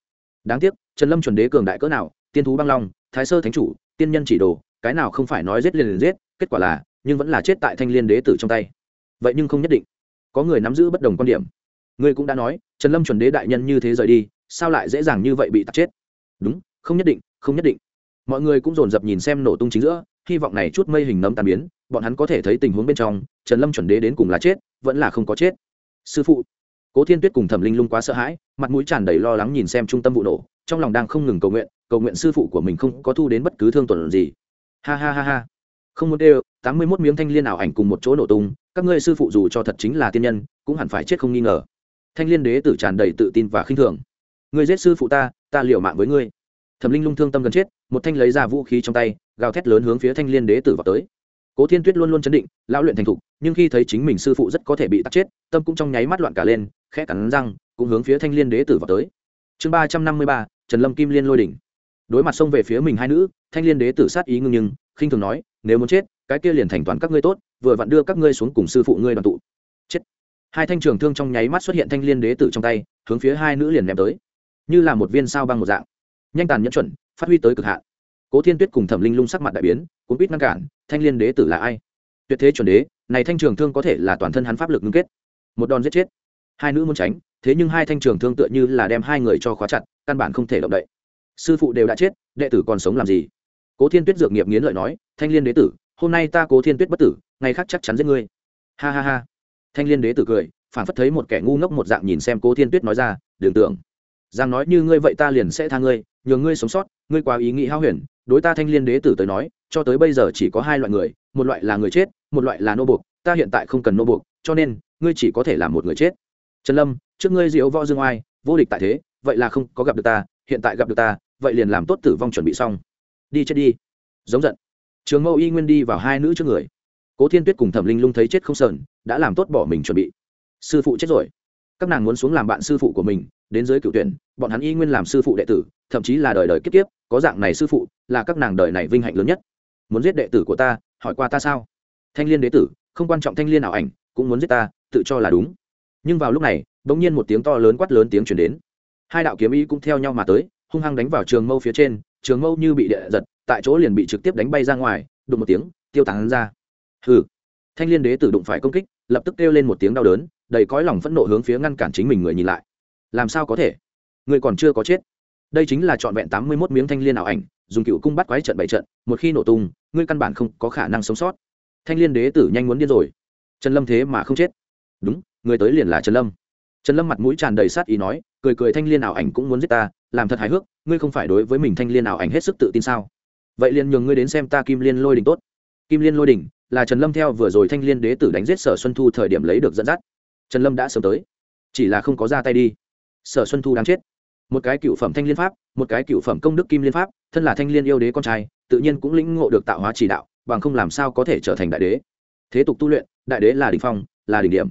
Đáng tiếc, trần lâm chuẩn đế cường đại cỡ nào, tiên thú băng long, thái sơ thánh chủ, tiên nhân chỉ đồ, cái nào không phải nói giết liền liền giết, kết quả là, nhưng vẫn là chết tại thanh liên đế tử trong tay. Vậy nhưng không nhất định. Có người nắm giữ bất đồng quan điểm. Ngươi cũng đã nói, trần lâm chuẩn đế đại nhân như thế rời đi, sao lại dễ dàng như vậy bị tạc chết? Đúng, không nhất định, không nhất định. Mọi người cũng dồn dập nhìn xem nổ tung chính giữa, hy vọng này chút mây hình nấm tàn biến, bọn hắn có thể thấy tình huống bên trong, trần lâm chuẩn đế đến cùng là chết, vẫn là không có chết. Sư phụ cố thiên tuyết cùng thẩm linh lung quá sợ hãi, mặt mũi tràn đầy lo lắng nhìn xem trung tâm vụ nổ, trong lòng đang không ngừng cầu nguyện cầu nguyện sư phụ của mình không có thu đến bất cứ thương tuần gì. Ha ha ha ha. Không muốn đều, tám mươi mốt miếng thanh liên ảo ảnh cùng một chỗ nổ tung, các ngươi sư phụ dù cho thật chính là tiên nhân, cũng hẳn phải chết không nghi ngờ. Thanh liên đế tử tràn đầy tự tin và khinh thường. Ngươi giết sư phụ ta ta liều mạng với ngươi. Thẩm linh lung thương tâm gần chết, một thanh lấy ra vũ khí trong tay, gào thét lớn hướng phía thanh liên đế tử vào tới. Cố thiên tuyết luôn luôn chấn định, lão luyện thành thục, nhưng khi thấy chính mình sư phụ rất có thể bị tắt chết, tâm cũng trong nháy mắt loạn cả lên khẽ cắn răng, cũng hướng phía thanh liên đế tử vào tới. Chương ba trăm năm mươi ba, trần lâm kim liên lôi đỉnh. Đối mặt xông về phía mình hai nữ, thanh liên đế tử sát ý ngưng nhưng, khinh thường nói, nếu muốn chết, cái kia liền thành toàn các ngươi tốt, vừa vặn đưa các ngươi xuống cùng sư phụ ngươi đoàn tụ. Chết. Hai thanh trường thương trong nháy mắt xuất hiện thanh liên đế tử trong tay, hướng phía hai nữ liền ném tới. Như là một viên sao băng một dạng. Nhanh tàn nhẫn chuẩn, phát huy tới cực hạn. Cố thiên tuyết cùng thẩm linh lung sắc mặt đại biến cũng biết ngăn cản, thanh liên đế tử là ai? Tuyệt thế chuẩn đế, này thanh trường thương có thể là toàn thân hắn pháp lực ngưng kết. Một đòn giết chết hai nữ muốn tránh, thế nhưng hai thanh trường thương tựa như là đem hai người cho khóa chặt, căn bản không thể động đậy. Sư phụ đều đã chết, đệ tử còn sống làm gì? Cố thiên tuyết dược nghiệp nghiến lợi nói, thanh liên đế tử, hôm nay ta cố thiên tuyết bất tử, ngày khác chắc chắn giết ngươi. Ha ha ha. Thanh liên đế tử cười, phản phất thấy một kẻ ngu ngốc một dạng nhìn xem cố thiên tuyết nói ra đường tưởng, rằng nói như ngươi vậy ta liền sẽ tha ngươi nhường ngươi sống sót, ngươi quá ý nghĩ hao huyền, đối ta thanh liên đế tử tới nói, cho tới bây giờ chỉ có hai loại người, một loại là người chết, một loại là nô buộc, ta hiện tại không cần nô buộc, cho nên, ngươi chỉ có thể là một người chết trần lâm, trước ngươi diễu võ dương oai, vô địch tại thế, vậy là không có gặp được ta, hiện tại gặp được ta, vậy liền làm tốt tử vong chuẩn bị xong. Đi chết đi. Giống giận. Trường mẫu y nguyên đi vào hai nữ trước người. Cố thiên tuyết cùng thẩm linh lung thấy chết không sờn, đã làm tốt bỏ mình chuẩn bị. Sư phụ chết rồi. Các nàng muốn xuống làm bạn sư phụ của mình, đến dưới cựu tuyển, bọn hắn y nguyên làm sư phụ đệ tử, thậm chí là đời đời kiếp kiếp, có dạng này sư phụ, là các nàng đời này vinh hạnh lớn nhất. Muốn giết đệ tử của ta, hỏi qua ta sao? Thanh liên đế tử, không quan trọng thanh liên nào ảnh, cũng muốn giết ta, tự cho là đúng nhưng vào lúc này, bỗng nhiên một tiếng to lớn quát lớn tiếng chuyển đến. Hai đạo kiếm ý cũng theo nhau mà tới, hung hăng đánh vào trường mâu phía trên, trường mâu như bị địa giật, tại chỗ liền bị trực tiếp đánh bay ra ngoài, đụng một tiếng, tiêu tán ra. Hừ. Thanh liên đế tử đụng phải công kích, lập tức kêu lên một tiếng đau đớn, đầy cõi lòng phẫn nộ hướng phía ngăn cản chính mình người nhìn lại. Làm sao có thể? Người còn chưa có chết. Đây chính là trọn vẹn tám mươi mốt miếng thanh liên ảo ảnh, dùng cựu cung bắt quái trận bảy trận, một khi nổ tung, ngươi căn bản không có khả năng sống sót. Thanh liên đế tử nhanh muốn điên rồi. Trần lâm thế mà không chết. Đúng người tới liền là trần lâm. Trần lâm mặt mũi tràn đầy sát ý nói, cười cười thanh liên ảo ảnh cũng muốn giết ta, làm thật hài hước, ngươi không phải đối với mình thanh liên ảo ảnh hết sức tự tin sao? Vậy liền nhường ngươi đến xem ta kim liên lôi đình tốt. Kim liên lôi đình là trần lâm theo vừa rồi thanh liên đế tử đánh giết sở xuân thu thời điểm lấy được dẫn dắt. Trần lâm đã sớm tới. Chỉ là không có ra tay đi. Sở xuân thu đáng chết. Một cái cựu phẩm thanh liên pháp, một cái cựu phẩm công đức kim liên pháp, thân là thanh liên yêu đế con trai, tự nhiên cũng lĩnh ngộ được tạo hóa chỉ đạo, bằng không làm sao có thể trở thành đại đế. Thế tục tu luyện, đại đế là đỉnh phong, là đỉnh điểm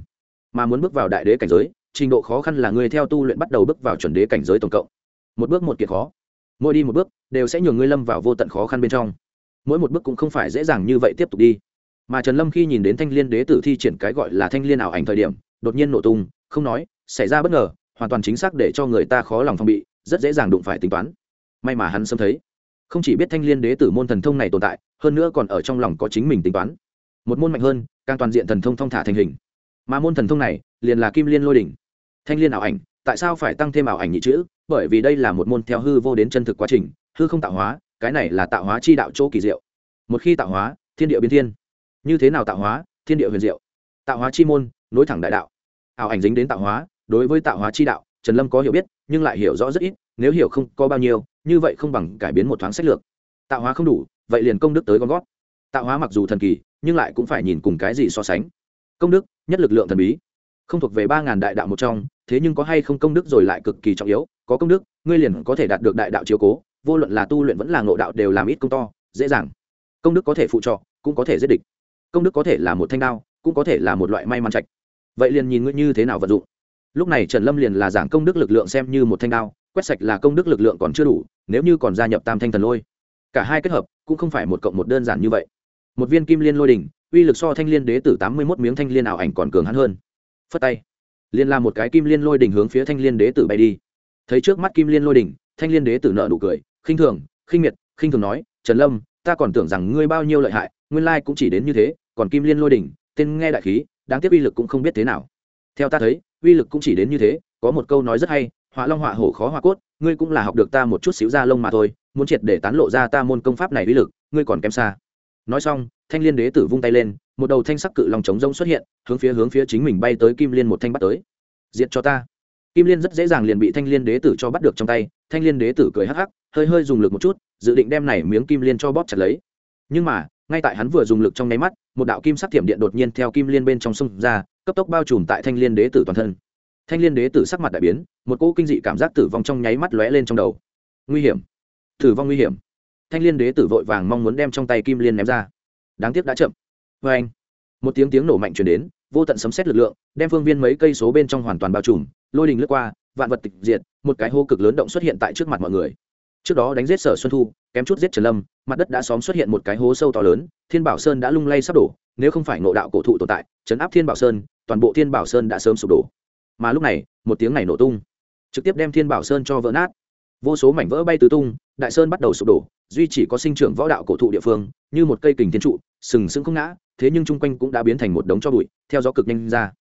mà muốn bước vào đại đế cảnh giới, trình độ khó khăn là người theo tu luyện bắt đầu bước vào chuẩn đế cảnh giới tổng cộng. Một bước một kiệt khó. Mỗi đi một bước, đều sẽ nhường ngươi lâm vào vô tận khó khăn bên trong. Mỗi một bước cũng không phải dễ dàng như vậy tiếp tục đi. Mà trần lâm khi nhìn đến thanh liên đế tử thi triển cái gọi là thanh liên ảo ảnh thời điểm, đột nhiên nổ tung, không nói, xảy ra bất ngờ, hoàn toàn chính xác để cho người ta khó lòng phòng bị, rất dễ dàng đụng phải tính toán. May mà hắn sớm thấy. Không chỉ biết thanh liên đế tử môn thần thông này tồn tại, hơn nữa còn ở trong lòng có chính mình tính toán. Một môn mạnh hơn, càng toàn diện thần thông thong thả thành hình mà môn thần thông này liền là kim liên lôi đỉnh. Thanh liên ảo ảnh, tại sao phải tăng thêm ảo ảnh nhị chữ? Bởi vì đây là một môn theo hư vô đến chân thực quá trình, hư không tạo hóa, cái này là tạo hóa chi đạo chỗ kỳ diệu. Một khi tạo hóa, thiên địa biến thiên. Như thế nào tạo hóa? Thiên địa huyền diệu. Tạo hóa chi môn, nối thẳng đại đạo. Ảo ảnh dính đến tạo hóa, đối với tạo hóa chi đạo, trần lâm có hiểu biết, nhưng lại hiểu rõ rất ít, nếu hiểu không có bao nhiêu, như vậy không bằng cải biến một thoáng sách lược. Tạo hóa không đủ, vậy liền công đức tới con gót. Tạo hóa mặc dù thần kỳ, nhưng lại cũng phải nhìn cùng cái gì so sánh. Công đức nhất lực lượng thần bí. Không thuộc về ba ngàn đại đạo một trong, thế nhưng có hay không công đức rồi lại cực kỳ trọng yếu, có công đức, ngươi liền có thể đạt được đại đạo chiếu cố, vô luận là tu luyện vẫn là ngộ đạo đều làm ít công to, dễ dàng. Công đức có thể phụ trọ, cũng có thể giết địch. Công đức có thể là một thanh đao, cũng có thể là một loại may mắn trạch. Vậy liền nhìn ngươi như thế nào vận dụng. Lúc này trần lâm liền là giảng công đức lực lượng xem như một thanh đao, quét sạch là công đức lực lượng còn chưa đủ, nếu như còn gia nhập tam thanh thần lôi. Cả hai kết hợp, cũng không phải một cộng một đơn giản như vậy. Một viên kim liên lôi đỉnh uy lực so thanh liên đế tử tám mươi một miếng thanh liên ảo ảnh còn cường hắn hơn. Phất tay. Liên la một cái kim liên lôi đỉnh hướng phía thanh liên đế tử bay đi. Thấy trước mắt kim liên lôi đỉnh, thanh liên đế tử nợ nụ cười, khinh thường, khinh miệt, khinh thường nói, trần lâm, ta còn tưởng rằng ngươi bao nhiêu lợi hại, nguyên lai cũng chỉ đến như thế, còn kim liên lôi đỉnh, tên nghe đại khí, đáng tiếc uy lực cũng không biết thế nào. Theo ta thấy, uy lực cũng chỉ đến như thế, có một câu nói rất hay, họa long họa hổ khó họa cốt, ngươi cũng là học được ta một chút xíu da lông mà thôi, muốn triệt để tán lộ ra ta môn công pháp này uy lực, ngươi còn kém xa nói xong, thanh liên đế tử vung tay lên, một đầu thanh sắc cự lòng trống rông xuất hiện, hướng phía hướng phía chính mình bay tới kim liên một thanh bắt tới. Diệt cho ta. Kim liên rất dễ dàng liền bị thanh liên đế tử cho bắt được trong tay, thanh liên đế tử cười hắc hắc, hơi hơi dùng lực một chút, dự định đem này miếng kim liên cho bóp chặt lấy. Nhưng mà, ngay tại hắn vừa dùng lực trong nháy mắt, một đạo kim sắc thiểm điện đột nhiên theo kim liên bên trong sông ra, cấp tốc bao trùm tại thanh liên đế tử toàn thân. Thanh liên đế tử sắc mặt đại biến, một cỗ kinh dị cảm giác tử vong trong nháy mắt lóe lên trong đầu. Nguy hiểm. Tử vong nguy hiểm thanh liên đế tử vội vàng mong muốn đem trong tay kim liên ném ra. Đáng tiếc đã chậm. Vê anh, một tiếng tiếng nổ mạnh chuyển đến, vô tận sấm xét lực lượng, đem phương viên mấy cây số bên trong hoàn toàn bao trùm, lôi đình lướt qua, vạn vật tịch diệt, một cái hô cực lớn động xuất hiện tại trước mặt mọi người. Trước đó đánh giết sở xuân thu, kém chút giết trần lâm, mặt đất đã xóm xuất hiện một cái hố sâu to lớn, thiên bảo sơn đã lung lay sắp đổ, nếu không phải ngộ đạo cổ thụ tồn tại chấn áp thiên bảo sơn, toàn bộ thiên bảo sơn đã sớm sụp đổ. Mà lúc này, một tiếng này nổ tung, trực tiếp đem thiên bảo sơn cho vỡ nát vô số mảnh vỡ bay tứ tung, đại sơn bắt đầu sụp đổ, duy chỉ có sinh trưởng võ đạo cổ thụ địa phương, như một cây kình thiên trụ, sừng sững không ngã, thế nhưng chung quanh cũng đã biến thành một đống cho bụi, theo gió cực nhanh ra.